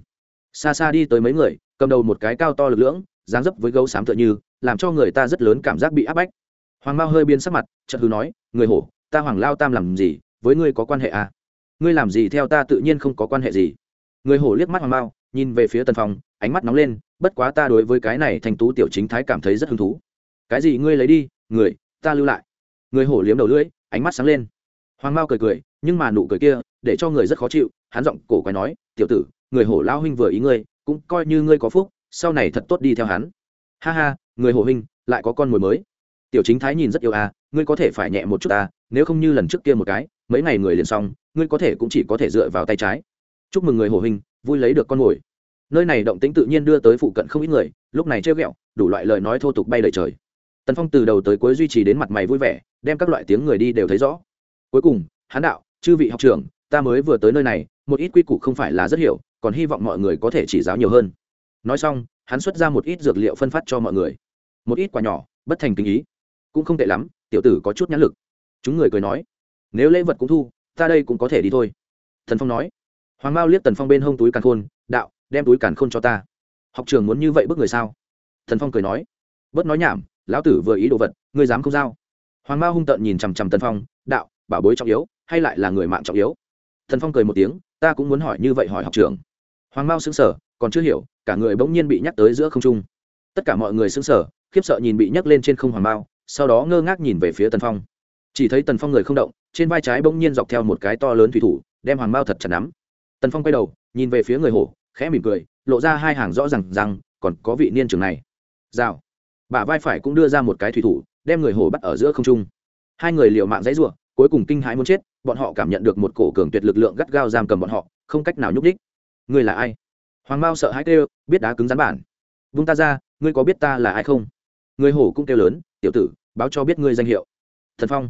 Speaker 1: Xa xa đi tới mấy người, cầm đầu một cái cao to lực lưỡng, dáng dấp với gấu xám tựa như, làm cho người ta rất lớn cảm giác bị áp bách. Hoàng mao hơi biến sắc mặt, chợt hư nói, người hổ, ta hoàng lao tam làm gì, với ngươi có quan hệ à? Ngươi làm gì theo ta tự nhiên không có quan hệ gì. Người hổ liếc mắt hoàng mao nhìn về phía tần phong, ánh mắt nóng lên, bất quá ta đối với cái này thành tú tiểu chính thái cảm thấy rất hứng thú. Cái gì ngươi lấy đi, người, ta lưu lại. Người hổ liếm đầu lưỡi, ánh mắt sáng lên. Hoàng mao cười cười, nhưng mà nụ cười kia, để cho người rất khó chịu, hắn giọng cổ quái nói, tiểu tử, người hổ lao huynh vừa ý ngươi, cũng coi như ngươi có phúc, sau này thật tốt đi theo hắn. Ha ha, người hổ huynh, lại có con mồi mới. Tiểu chính thái nhìn rất yêu à ngươi có thể phải nhẹ một chút à nếu không như lần trước kia một cái mấy ngày người liền xong ngươi có thể cũng chỉ có thể dựa vào tay trái. Chúc mừng người hổ hình, vui lấy được con mồi. Nơi này động tĩnh tự nhiên đưa tới phụ cận không ít người lúc này treo ghẹo đủ loại lời nói thô tục bay đầy trời. Tần phong từ đầu tới cuối duy trì đến mặt mày vui vẻ đem các loại tiếng người đi đều thấy rõ. Cuối cùng hán đạo chư vị học trưởng ta mới vừa tới nơi này một ít quy củ không phải là rất hiểu còn hy vọng mọi người có thể chỉ giáo nhiều hơn. Nói xong hắn xuất ra một ít dược liệu phân phát cho mọi người. Một ít quả nhỏ bất thành kinh ý. Cũng không tệ lắm tiểu tử có chút nhãn lực. Chúng người cười nói nếu lễ vật cũng thu, ta đây cũng có thể đi thôi. Thần phong nói. Hoàng mao liếc tần phong bên hông túi càn khôn, đạo, đem túi càn khôn cho ta. Học trường muốn như vậy bức người sao? Thần phong cười nói. Bớt nói nhảm, lão tử vừa ý đồ vật, ngươi dám không giao. Hoàng mao hung tợn nhìn chằm chằm tần phong, đạo, bảo bối trọng yếu, hay lại là người mạng trọng yếu? Thần phong cười một tiếng, ta cũng muốn hỏi như vậy hỏi học trường hoàng mao xứng sở còn chưa hiểu, cả người bỗng nhiên bị nhắc tới giữa không trung. Tất cả mọi người xứng sở khiếp sợ nhìn bị nhắc lên trên không hoàng mao, sau đó ngơ ngác nhìn về phía tần phong chỉ thấy tần phong người không động, trên vai trái bỗng nhiên dọc theo một cái to lớn thủy thủ, đem hoàng mao thật chặt nắm. Tần phong quay đầu, nhìn về phía người hổ, khẽ mỉm cười, lộ ra hai hàng rõ r à n g rằng, còn có vị niên trường này. Rào. Bả vai phải cũng đưa ra một cái thủy thủ, đem người hổ bắt ở giữa không trung. Hai người liệu mạng dãy r u ộ cuối cùng kinh hãi muốn chết, bọn họ cảm nhận được một cổ cường tuyệt lực lượng gắt gao giam cầm bọn họ, không cách nào nhúc đích ngươi là ai? Hoàng mao sợ hãi kêu, biết đá cứng rắn bản. Vung ta ra, ngươi có biết ta là ai không? Người hổ cũng kêu lớn, tiểu tử, báo cho biết ngươi danh hiệu. Thần phong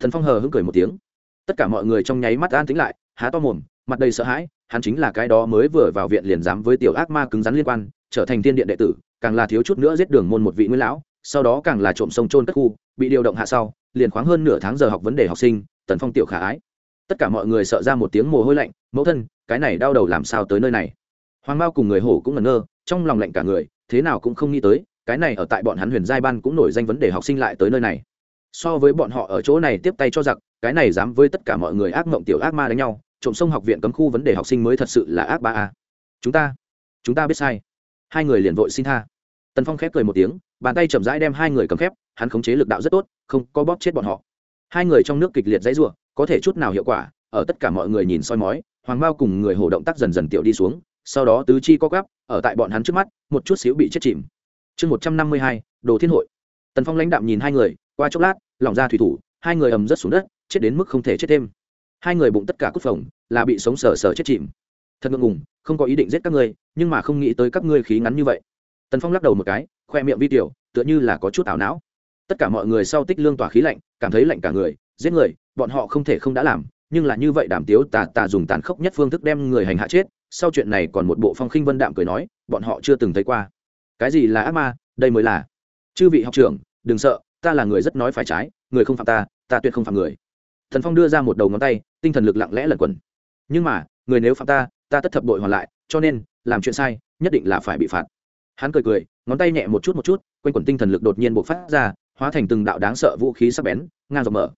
Speaker 1: thần phong hờ hững cười một tiếng. Tất cả mọi người trong nháy mắt an tính lại, há to mồm, mặt đầy sợ hãi, hắn chính là cái đó mới vừa vào viện liền dám với tiểu ác ma cứng rắn liên quan, trở thành tiên điện đệ tử, càng là thiếu chút nữa giết đường môn một vị nguyên lão, sau đó càng là trộm sông trôn cất khu, bị điều động hạ sau, liền khoáng hơn nửa tháng giờ học vấn đề học sinh, tần phong tiểu khả ái. Tất cả mọi người sợ ra một tiếng mồ hôi lạnh, mẫu thân, cái này đau đầu làm sao tới nơi này? Hoàng mao cùng người hổ cũng ngẩn ngơ, trong lòng lạnh cả người, thế nào cũng không nghĩ tới, cái này ở tại bọn hắn huyền giai ban cũng nổi danh vấn đề học sinh lại tới nơi này so với bọn họ ở chỗ này tiếp tay cho giặc, cái này dám với tất cả mọi người ác mộng tiểu ác ma đánh nhau, trộm sông học viện cấm khu vấn đề học sinh mới thật sự là ác ba a. Chúng ta chúng ta biết sai. Hai người liền vội xin tha. Tần phong khép cười một tiếng, bàn tay chậm rãi đem hai người cầm khép, hắn khống chế lực đạo rất tốt, không có bóp chết bọn họ. Hai người trong nước kịch liệt dãy ruộng có thể chút nào hiệu quả, ở tất cả mọi người nhìn soi mói, hoàng mao cùng người hồ động tác dần dần tiểu đi xuống, sau đó tứ chi co gắp ở tại bọn hắn trước mắt, một chút xíu bị chết chìm. Chương một trăm năm mươi hai, đồ thiên hội. Tần phong lãnh đạm nhìn hai người qua chốc lát lỏng ra thủy thủ, hai người ầm rất xuống đất, chết đến mức không thể chết thêm. Hai người bụng tất cả cút phồng, là bị sống sờ sờ chết chìm. Thật ngượng ngùng, không có ý định giết các ngươi, nhưng mà không nghĩ tới các ngươi khí ngắn như vậy. Tần phong lắc đầu một cái, khoe miệng vi tiểu, tựa như là có chút ảo não. Tất cả mọi người sau tích lương tỏa khí lạnh, cảm thấy lạnh cả người, giết người, bọn họ không thể không đã làm, nhưng là như vậy đảm tiếu tà tà dùng tàn khốc nhất phương thức đem người hành hạ chết, sau chuyện này còn một bộ phong khinh vân đạm cười nói, bọn họ chưa từng thấy qua. Cái gì là ác ma, đây mới là. Chư vị học trưởng, đừng sợ ta là người rất nói phải trái, người không phạm ta ta tuyệt không phạm người. Thần phong đưa ra một đầu ngón tay, tinh thần lực lặng lẽ lẩn quẩn. Nhưng mà, người nếu phạm ta ta tất thập đội hoàn lại, cho nên, làm chuyện sai, nhất định là phải bị phạt. Hắn cười cười, ngón tay nhẹ một chút một chút, quanh quẩn tinh thần lực đột nhiên bộc phát ra, hóa thành từng đạo đáng sợ vũ khí sắc bén, ngang dọc mở.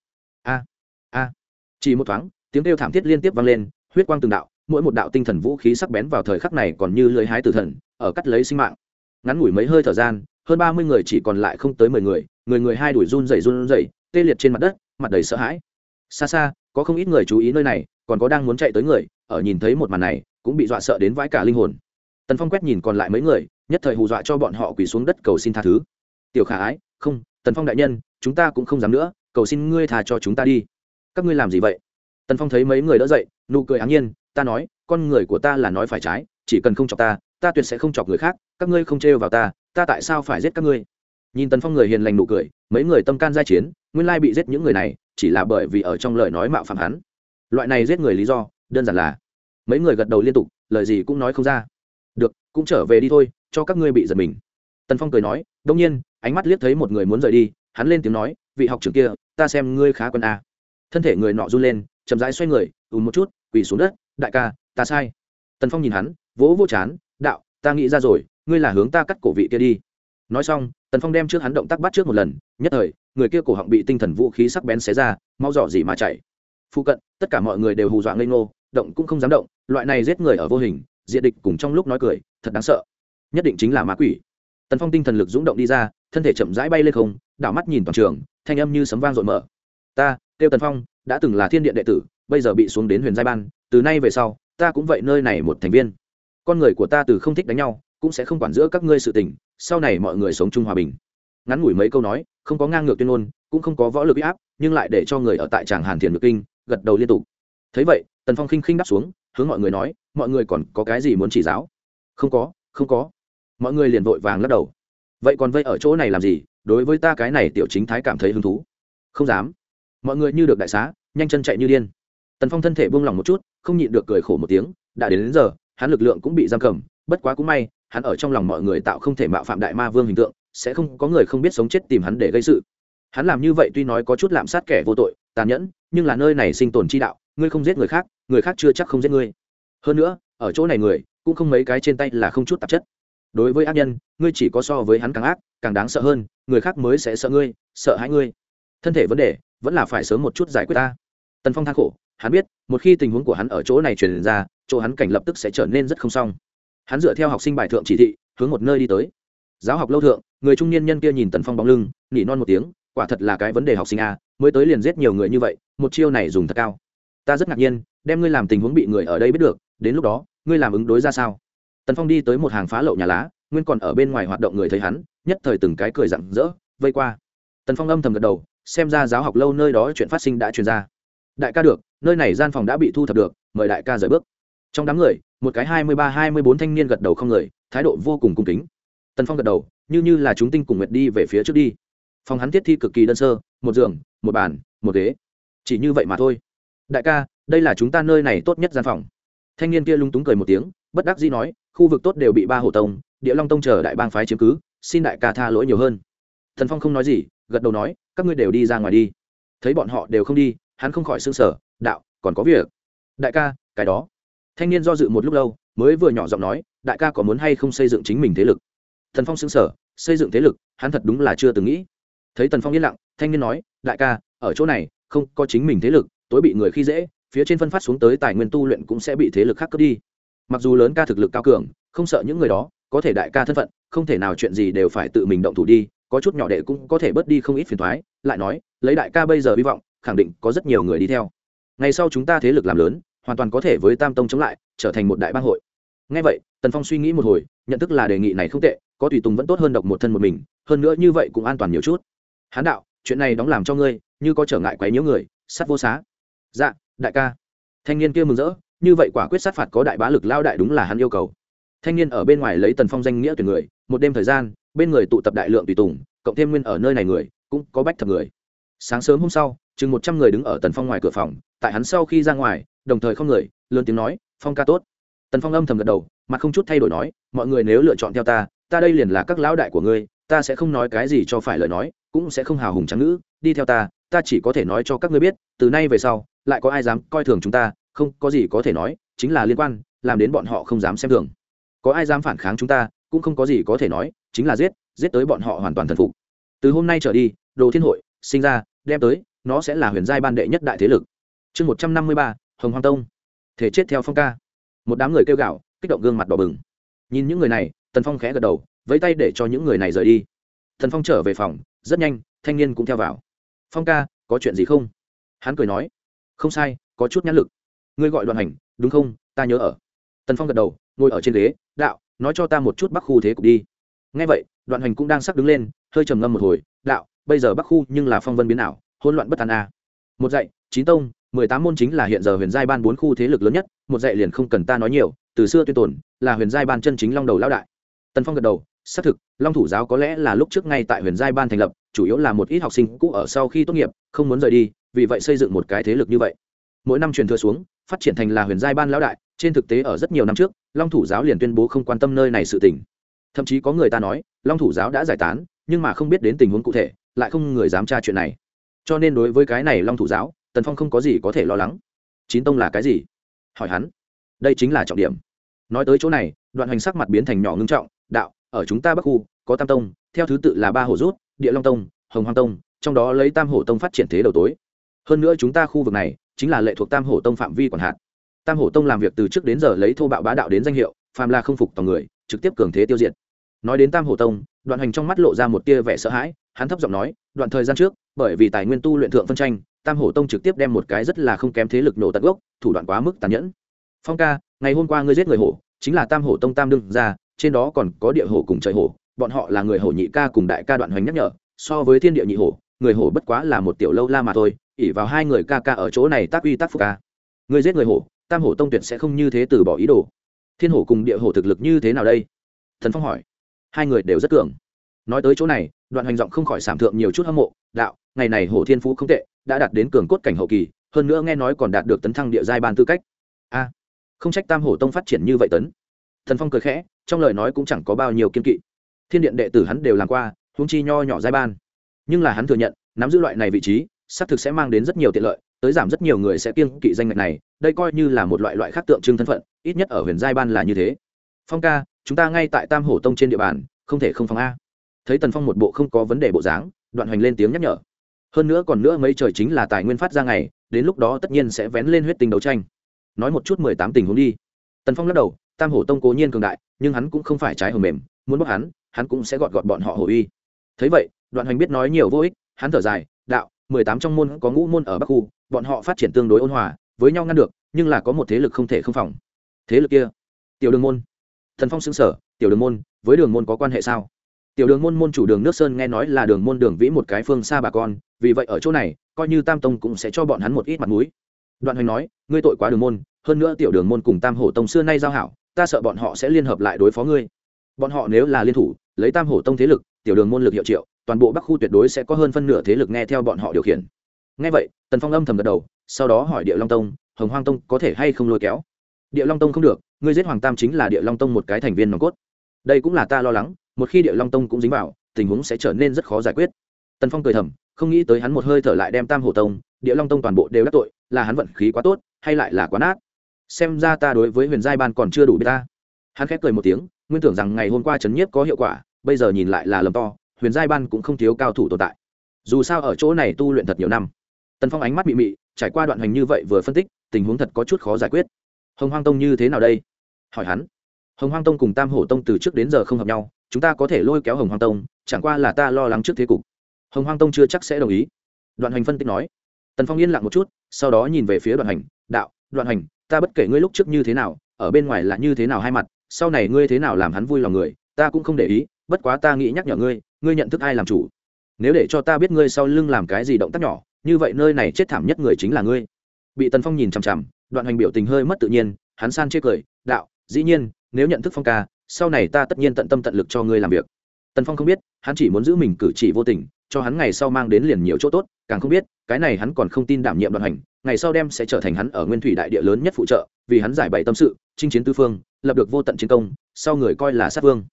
Speaker 1: A a. Chỉ một thoáng, tiếng kêu thảm thiết liên tiếp vang lên, huyết quang từng đạo, mỗi một đạo tinh thần vũ khí sắc bén vào thời khắc này còn như lưới hái tử thần, ở cắt lấy sinh mạng. Ngắn ngủi mấy hơi thở gian, hơn ba mươi người chỉ còn lại không tới mười người người người hai đuổi run rẩy run rẩy, tê liệt trên mặt đất, mặt đầy sợ hãi. Xa xa, có không ít người chú ý nơi này, còn có đang muốn chạy tới người, ở nhìn thấy một màn này, cũng bị dọa sợ đến vãi cả linh hồn. Tần phong quét nhìn còn lại mấy người, nhất thời hù dọa cho bọn họ quỳ xuống đất cầu xin tha thứ. Tiểu khả ái, không, tần phong đại nhân, chúng ta cũng không dám nữa, cầu xin ngươi thà cho chúng ta đi. Các ngươi làm gì vậy? Tần phong thấy mấy người đỡ dậy, nụ cười áng nhiên, ta nói, con người của ta là nói phải trái, chỉ cần không chọc ta ta tuyệt sẽ không chọc người khác, các ngươi không trêu vào ta ta tại sao phải giết các ngươi? Nhìn tần phong người hiền lành nụ cười, mấy người tâm can gia chiến, nguyên lai bị giết những người này, chỉ là bởi vì ở trong lời nói mạo phạm hắn. Loại này giết người lý do, đơn giản là, mấy người gật đầu liên tục, lời gì cũng nói không ra. Được, cũng trở về đi thôi, cho các ngươi bị giật mình. Tần phong cười nói đông nhiên. Ánh mắt liếc thấy một người muốn rời đi, hắn lên tiếng nói, vị học trưởng kia, ta xem ngươi khá quân a. À. thân thể người nọ run lên, chậm rãi xoay người ùn một chút, quỳ xuống đất, đại ca, ta sai. Tần phong nhìn hắn, vỗ vô chán, đạo, ta nghĩ ra rồi, ngươi là hướng ta cắt cổ vị kia đi nói xong, tần phong đem trước hắn động tác bắt trước một lần, nhất thời, người kia cổ họng bị tinh thần vũ khí sắc bén xé ra, mau dỏ gì mà chạy. Phụ cận, tất cả mọi người đều hù dọa ngây ngô, động cũng không dám động, loại này giết người ở vô hình diện địch cùng trong lúc nói cười, thật đáng sợ. Nhất định chính là ma quỷ. Tần phong tinh thần lực dũng động đi ra, thân thể chậm rãi bay lên không, đảo mắt nhìn toàn trường, thanh âm như sấm vang rội mở. Ta kêu tần phong, đã từng là thiên điện đệ tử, bây giờ bị xuống đến huyền giai ban, từ nay về sau, ta cũng vậy nơi này một thành viên. Con người của ta từ không thích đánh nhau cũng sẽ không quản giữa các ngươi sự tình sau này mọi người sống chung hòa bình. Ngắn ngủi mấy câu nói không có ngang ngược tuyên ngôn cũng không có võ lực áp nhưng lại để cho người ở tại tràng hàn thiền ngược kinh gật đầu liên tục. Thấy vậy tần phong khinh khinh đáp xuống hướng mọi người nói mọi người còn có cái gì muốn chỉ giáo? Không có không có. Mọi người liền vội vàng lắc đầu. Vậy còn vây ở chỗ này làm gì? Đối với ta cái này tiểu chính thái cảm thấy hứng thú. Không dám. Mọi người như được đại xá nhanh chân chạy như điên. Tần phong thân thể buông lỏng một chút không nhịn được cười khổ một tiếng đã đến, đến giờ hắn lực lượng cũng bị giam cầm bất quá cũng may hắn ở trong lòng mọi người tạo không thể mạo phạm đại ma vương hình tượng, sẽ không, có người không biết sống chết tìm hắn để gây sự. Hắn làm như vậy tuy nói có chút lạm sát kẻ vô tội, tàn nhẫn, nhưng là nơi này sinh tồn chi đạo, ngươi không giết người khác người khác chưa chắc không giết ngươi. Hơn nữa, ở chỗ này người, cũng không mấy cái trên tay là không chút tạp chất. Đối với ác nhân, ngươi chỉ có so với hắn càng ác, càng đáng sợ hơn, người khác mới sẽ sợ ngươi, sợ hãi ngươi. Thân thể vấn đề, vẫn là phải sớm một chút giải quyết ta. Tần phong than khổ, hắn biết, một khi tình huống của hắn ở chỗ này truyền ra, chỗ hắn cảnh lập tức sẽ trở nên rất không xong hắn dựa theo học sinh bài thượng chỉ thị, hướng một nơi đi tới. Giáo học lâu thượng, người trung niên nhân kia nhìn tần phong bóng lưng, nỉ non một tiếng, quả thật là cái vấn đề học sinh a, mới tới liền giết nhiều người như vậy, một chiêu này dùng thật cao. Ta rất ngạc nhiên, đem ngươi làm tình huống bị người ở đây biết được, đến lúc đó, ngươi làm ứng đối ra sao? Tần phong đi tới một hàng phá lậu nhà lá, nguyên còn ở bên ngoài hoạt động người thấy hắn, nhất thời từng cái cười rặng rỡ, vây qua. Tần phong âm thầm gật đầu, xem ra giáo học lâu nơi đó chuyện phát sinh đã truyền ra. Đại ca được, nơi này gian phòng đã bị thu thập được, mời đại ca rời bước trong đám người, một cái hai mươi ba, hai mươi bốn thanh niên gật đầu không người, thái độ vô cùng cung kính. Tần phong gật đầu, như như là chúng tinh cùng nguyệt đi về phía trước đi. Phòng hắn thiết thi cực kỳ đơn sơ, một giường, một bàn, một ghế. Chỉ như vậy mà thôi. Đại ca, đây là chúng ta nơi này tốt nhất gian phòng. Thanh niên kia lung túng cười một tiếng, bất đắc dĩ nói, khu vực tốt đều bị ba hồ tông, địa long tông chờ đại bang phái chiếm cứ, xin đại ca tha lỗi nhiều hơn. Thần phong không nói gì, gật đầu nói, các ngươi đều đi ra ngoài đi. Thấy bọn họ đều không đi, hắn không khỏi s ư n g sở đạo, còn có việc. Đại ca, cái đó thanh niên do dự một lúc lâu, mới vừa nhỏ giọng nói, đại ca có muốn hay không xây dựng chính mình thế lực? Thần phong xứng sở xây dựng thế lực, hắn thật đúng là chưa từng nghĩ. Thấy tần phong yên lặng, thanh niên nói, đại ca, ở chỗ này, không có chính mình thế lực, tối bị người khi dễ, phía trên phân phát xuống tới tài nguyên tu luyện cũng sẽ bị thế lực khác cướp đi. Mặc dù lớn ca thực lực cao cường, không sợ những người đó, có thể đại ca thân phận, không thể nào chuyện gì đều phải tự mình động thủ đi, có chút nhỏ đệ cũng có thể bớt đi không ít phiền thoái lại nói, lấy đại ca bây giờ hy vọng, khẳng định có rất nhiều người đi theo. Ngày sau chúng ta thế lực làm lớn hoàn toàn có thể với tam tông chống lại, trở thành một đại bang hội. Ngay vậy, tần phong suy nghĩ một hồi, nhận thức là đề nghị này không tệ, có tùy tùng vẫn tốt hơn độc một thân một mình, hơn nữa như vậy cũng an toàn nhiều chút. Hán đạo, chuyện này đóng làm cho ngươi, như có trở ngại quấy nhiễu người sắt vô xá. Dạ đại ca. Thanh niên kia mừng rỡ, như vậy quả quyết sát phạt có đại bá lực lao đại đúng là hắn yêu cầu. Thanh niên ở bên ngoài lấy tần phong danh nghĩa tuyển người, một đêm thời gian, bên người tụ tập đại lượng tùy tùng, cộng thêm nguyên ở nơi này người, cũng có bách thập người. Sáng sớm hôm sau, chừng một trăm người đứng ở tần phong ngoài cửa phòng, tại hắn sau khi ra ngoài đồng thời không người, lớn tiếng nói, phong ca tốt. Tần phong âm thầm gật đầu mặt không chút thay đổi nói, mọi người nếu lựa chọn theo ta ta đây liền là các lão đại của ngươi, ta sẽ không nói cái gì cho phải lời nói, cũng sẽ không hào hùng trắng ngữ, đi theo ta ta chỉ có thể nói cho các ngươi biết, từ nay về sau, lại có ai dám coi thường chúng ta, không có gì có thể nói, chính là liên quan, làm đến bọn họ không dám xem thường. Có ai dám phản kháng chúng ta, cũng không có gì có thể nói, chính là giết giết tới bọn họ hoàn toàn thần phục. Từ hôm nay trở đi, đồ thiên hội, sinh ra, đem tới, nó sẽ là huyền giai ban đệ nhất đại thế lực. Chương một trăm năm mươi ba hồng hoang tông. Thể chết theo phong ca. Một đám người kêu gạo kích động gương mặt đỏ bừng. Nhìn những người này, tần phong khẽ gật đầu, vẫy tay để cho những người này rời đi. Tần phong trở về phòng, rất nhanh, thanh niên cũng theo vào. Phong ca, có chuyện gì không? Hắn cười nói. Không sai, có chút nhãn lực. Ngươi gọi đoạn hành, đúng không? Ta nhớ ở. Tần phong gật đầu, ngồi ở trên ghế, đạo, nói cho ta một chút bắc khu thế cục đi. Ngay vậy đoạn hành cũng đang sắp đứng lên, hơi trầm ngâm một hồi. Đạo, bây giờ bắc khu nhưng là phong vân biến ảo, hỗn loạn bất an a. Một dạy, chín tông mười tám môn chính là hiện giờ huyền giai ban bốn khu thế lực lớn nhất, một dạy liền không cần ta nói nhiều, từ xưa tuyên tồn, là huyền giai ban chân chính long đầu lão đại. Tần phong gật đầu, xác thực, long thủ giáo có lẽ là lúc trước ngay tại huyền giai ban thành lập, chủ yếu là một ít học sinh cũ ở sau khi tốt nghiệp, không muốn rời đi, vì vậy xây dựng một cái thế lực như vậy. Mỗi năm truyền thừa xuống, phát triển thành là huyền giai ban lão đại, trên thực tế ở rất nhiều năm trước, long thủ giáo liền tuyên bố không quan tâm nơi này sự tình. Thậm chí có người ta nói, long thủ giáo đã giải tán, nhưng mà không biết đến tình huống cụ thể, lại không người dám tra chuyện này. Cho nên đối với cái này long thủ giáo tần phong không có gì có thể lo lắng chín tông là cái gì hỏi hắn đây chính là trọng điểm nói tới chỗ này đoạn hành sắc mặt biến thành nhỏ ngưng trọng đạo ở chúng ta bắc khu có tam tông theo thứ tự là ba Hồ rút địa long tông hồng hoàng tông trong đó lấy tam hổ tông phát triển thế đầu tối hơn nữa chúng ta khu vực này chính là lệ thuộc tam hổ tông phạm vi quản hạt tam hổ tông làm việc từ trước đến giờ lấy thô bạo bá đạo đến danh hiệu phàm là không phục tòng người trực tiếp cường thế tiêu diệt nói đến tam hổ tông đoạn hành trong mắt lộ ra một tia vẻ sợ hãi hắn thấp giọng nói đoạn thời gian trước bởi vì tài nguyên tu luyện thượng phân tranh tam hổ tông trực tiếp đem một cái rất là không kém thế lực nổ tận gốc, thủ đoạn quá mức tàn nhẫn. Phong ca, ngày hôm qua ngươi giết người hổ, chính là tam hổ tông tam đương ra trên đó còn có địa hổ cùng trời hổ, bọn họ là người hổ nhị ca cùng đại ca đoạn hoành nhắc nhở, so với thiên địa nhị hổ, người hổ bất quá là một tiểu lâu la mà thôi ỉ vào hai người ca ca ở chỗ này tác uy tác phục ca. Người giết người hổ, tam hổ tông tuyệt sẽ không như thế từ bỏ ý đồ. Thiên hổ cùng địa hổ thực lực như thế nào đây? Thần phong hỏi. Hai người đều rất cường. Nói tới chỗ này, đoạn hành giọng không khỏi sảm thượng nhiều chút hâm mộ, đạo, ngày này hổ thiên phú không tệ đã đạt đến cường cốt cảnh hậu kỳ, hơn nữa nghe nói còn đạt được tấn thăng địa giai ban tư cách. A, không trách tam hổ tông phát triển như vậy tấn. Thần phong cười khẽ, trong lời nói cũng chẳng có bao nhiêu kiên kỵ. Thiên điện đệ tử hắn đều làm qua, huống chi nho nhỏ giai ban. Nhưng là hắn thừa nhận, nắm giữ loại này vị trí, xác thực sẽ mang đến rất nhiều tiện lợi, tới giảm rất nhiều người sẽ kiên kỵ danh ngạch này, đây coi như là một loại loại khác tượng trưng thân phận, ít nhất ở huyền giai ban là như thế. Phong ca, chúng ta ngay tại tam hổ tông trên địa bàn, không thể không phong a. Thấy tần phong một bộ không có vấn đề bộ dáng, đoạn hoành lên tiếng nhắc nhở hơn nữa còn nữa mấy trời chính là tài nguyên phát ra ngày, đến lúc đó tất nhiên sẽ vén lên huyết tinh đấu tranh. Nói một chút mười tám tình huống đi. Tần phong lắc đầu, tam hổ tông cố nhiên cường đại, nhưng hắn cũng không phải trái hổ mềm, muốn bóc hắn hắn cũng sẽ gọt gọt bọn họ hổ uy. Thấy vậy, đoạn hoành biết nói nhiều vô ích, hắn thở dài, đạo, mười tám trong môn có ngũ môn ở bắc khu, bọn họ phát triển tương đối ôn hòa, với nhau ngăn được, nhưng là có một thế lực không thể không phòng. Thế lực kia, tiểu đường môn. Thần phong xứng sở tiểu đường môn, với đường môn có quan hệ sao? Tiểu đường môn môn chủ đường nước sơn nghe nói là đường môn đường vĩ một cái phương xa bà con, vì vậy ở chỗ này, coi như tam tông cũng sẽ cho bọn hắn một ít mặt mũi. Đoạn hoành nói, ngươi tội quá đường môn, hơn nữa tiểu đường môn cùng tam hổ tông xưa nay giao hảo, ta sợ bọn họ sẽ liên hợp lại đối phó ngươi. Bọn họ nếu là liên thủ, lấy tam hổ tông thế lực, tiểu đường môn lực hiệu triệu, toàn bộ bắc khu tuyệt đối sẽ có hơn phân nửa thế lực nghe theo bọn họ điều khiển. Ngay vậy, tần phong âm thầm gật đầu, sau đó hỏi địa long tông, hồng hoang tông có thể hay không lôi kéo? Địa long tông không được, ngươi giết hoàng tam chính là địa long tông một cái thành viên nòng cốt. Đây cũng là ta lo lắng một khi địa long tông cũng dính vào, tình huống sẽ trở nên rất khó giải quyết. Tần phong cười thầm, không nghĩ tới hắn một hơi thở lại đem tam hổ tông, địa long tông toàn bộ đều đắc tội, là hắn vận khí quá tốt, hay lại là quá nát. Xem ra ta đối với huyền giai ban còn chưa đủ biết ta. Hắn khép cười một tiếng, nguyên tưởng rằng ngày hôm qua trấn nhiếp có hiệu quả, bây giờ nhìn lại là lầm to, huyền giai ban cũng không thiếu cao thủ tồn tại. Dù sao ở chỗ này tu luyện thật nhiều năm. Tần phong ánh mắt mị mị, trải qua đoạn hành như vậy vừa phân tích, tình huống thật có chút khó giải quyết. Hồng hoang tông như thế nào đây? Hỏi hắn. Hồng hoang tông cùng tam hổ tông từ trước đến giờ không hợp nhau chúng ta có thể lôi kéo hồng hoang tông, chẳng qua là ta lo lắng trước thế cục. Hồng hoang tông chưa chắc sẽ đồng ý. Đoạn hành phân tích nói. Tần phong yên lặng một chút, sau đó nhìn về phía đoạn hành, đạo, đoạn hành, ta bất kể ngươi lúc trước như thế nào, ở bên ngoài là như thế nào hai mặt, sau này ngươi thế nào làm hắn vui lòng người, ta cũng không để ý, bất quá ta nghĩ nhắc nhở ngươi ngươi nhận thức ai làm chủ. Nếu để cho ta biết ngươi sau lưng làm cái gì động tác nhỏ, như vậy nơi này chết thảm nhất người chính là ngươi. Bị tần phong nhìn chằm chằm, đoạn hành biểu tình hơi mất tự nhiên, hắn san chê cười, đạo, dĩ nhiên, nếu nhận thức phong ca sau này ta tất nhiên tận tâm tận lực cho ngươi làm việc. Tần phong không biết, hắn chỉ muốn giữ mình cử chỉ vô tình, cho hắn ngày sau mang đến liền nhiều chỗ tốt, càng không biết, cái này hắn còn không tin đảm nhiệm Đoàn hành, ngày sau đem sẽ trở thành hắn ở nguyên thủy đại địa lớn nhất phụ trợ, vì hắn giải bày tâm sự, chinh chiến tư phương, lập được vô tận chiến công, sau người coi là sát vương.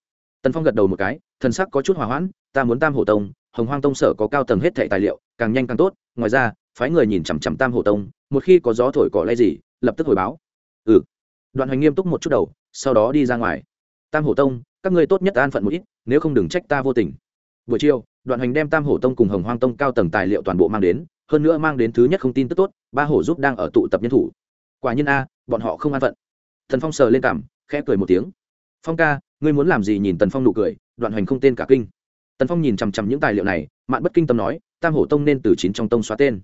Speaker 1: Tần phong gật đầu một cái, thần sắc có chút hòa hoãn, ta muốn tam hổ tông, hồng hoang tông sở có cao tầng hết thệ tài liệu, càng nhanh càng tốt, ngoài ra, phái người nhìn chằm chằm tam hổ tông, một khi có gió thổi cỏ lay gì, lập tức hồi báo. Ừ. Đoạn hoành nghiêm túc một chút đầu, sau đó đi ra ngoài tam hổ tông, các ngươi tốt nhất an phận một ít, nếu không đừng trách ta vô tình. Buổi chiều, đoạn hoành đem tam hổ tông cùng hồng hoang tông cao tầng tài liệu toàn bộ mang đến, hơn nữa mang đến thứ nhất không tin tức tốt, ba hổ giúp đang ở tụ tập nhân thủ. Quả nhiên a, bọn họ không an phận. Thần phong sờ lên cảm khẽ cười một tiếng. Phong ca, ngươi muốn làm gì nhìn tần phong nụ cười, đoạn hoành không tên cả kinh. Tần phong nhìn chằm chằm những tài liệu này, mạn bất kinh tâm nói, tam hổ tông nên từ chín trong tông xóa tên.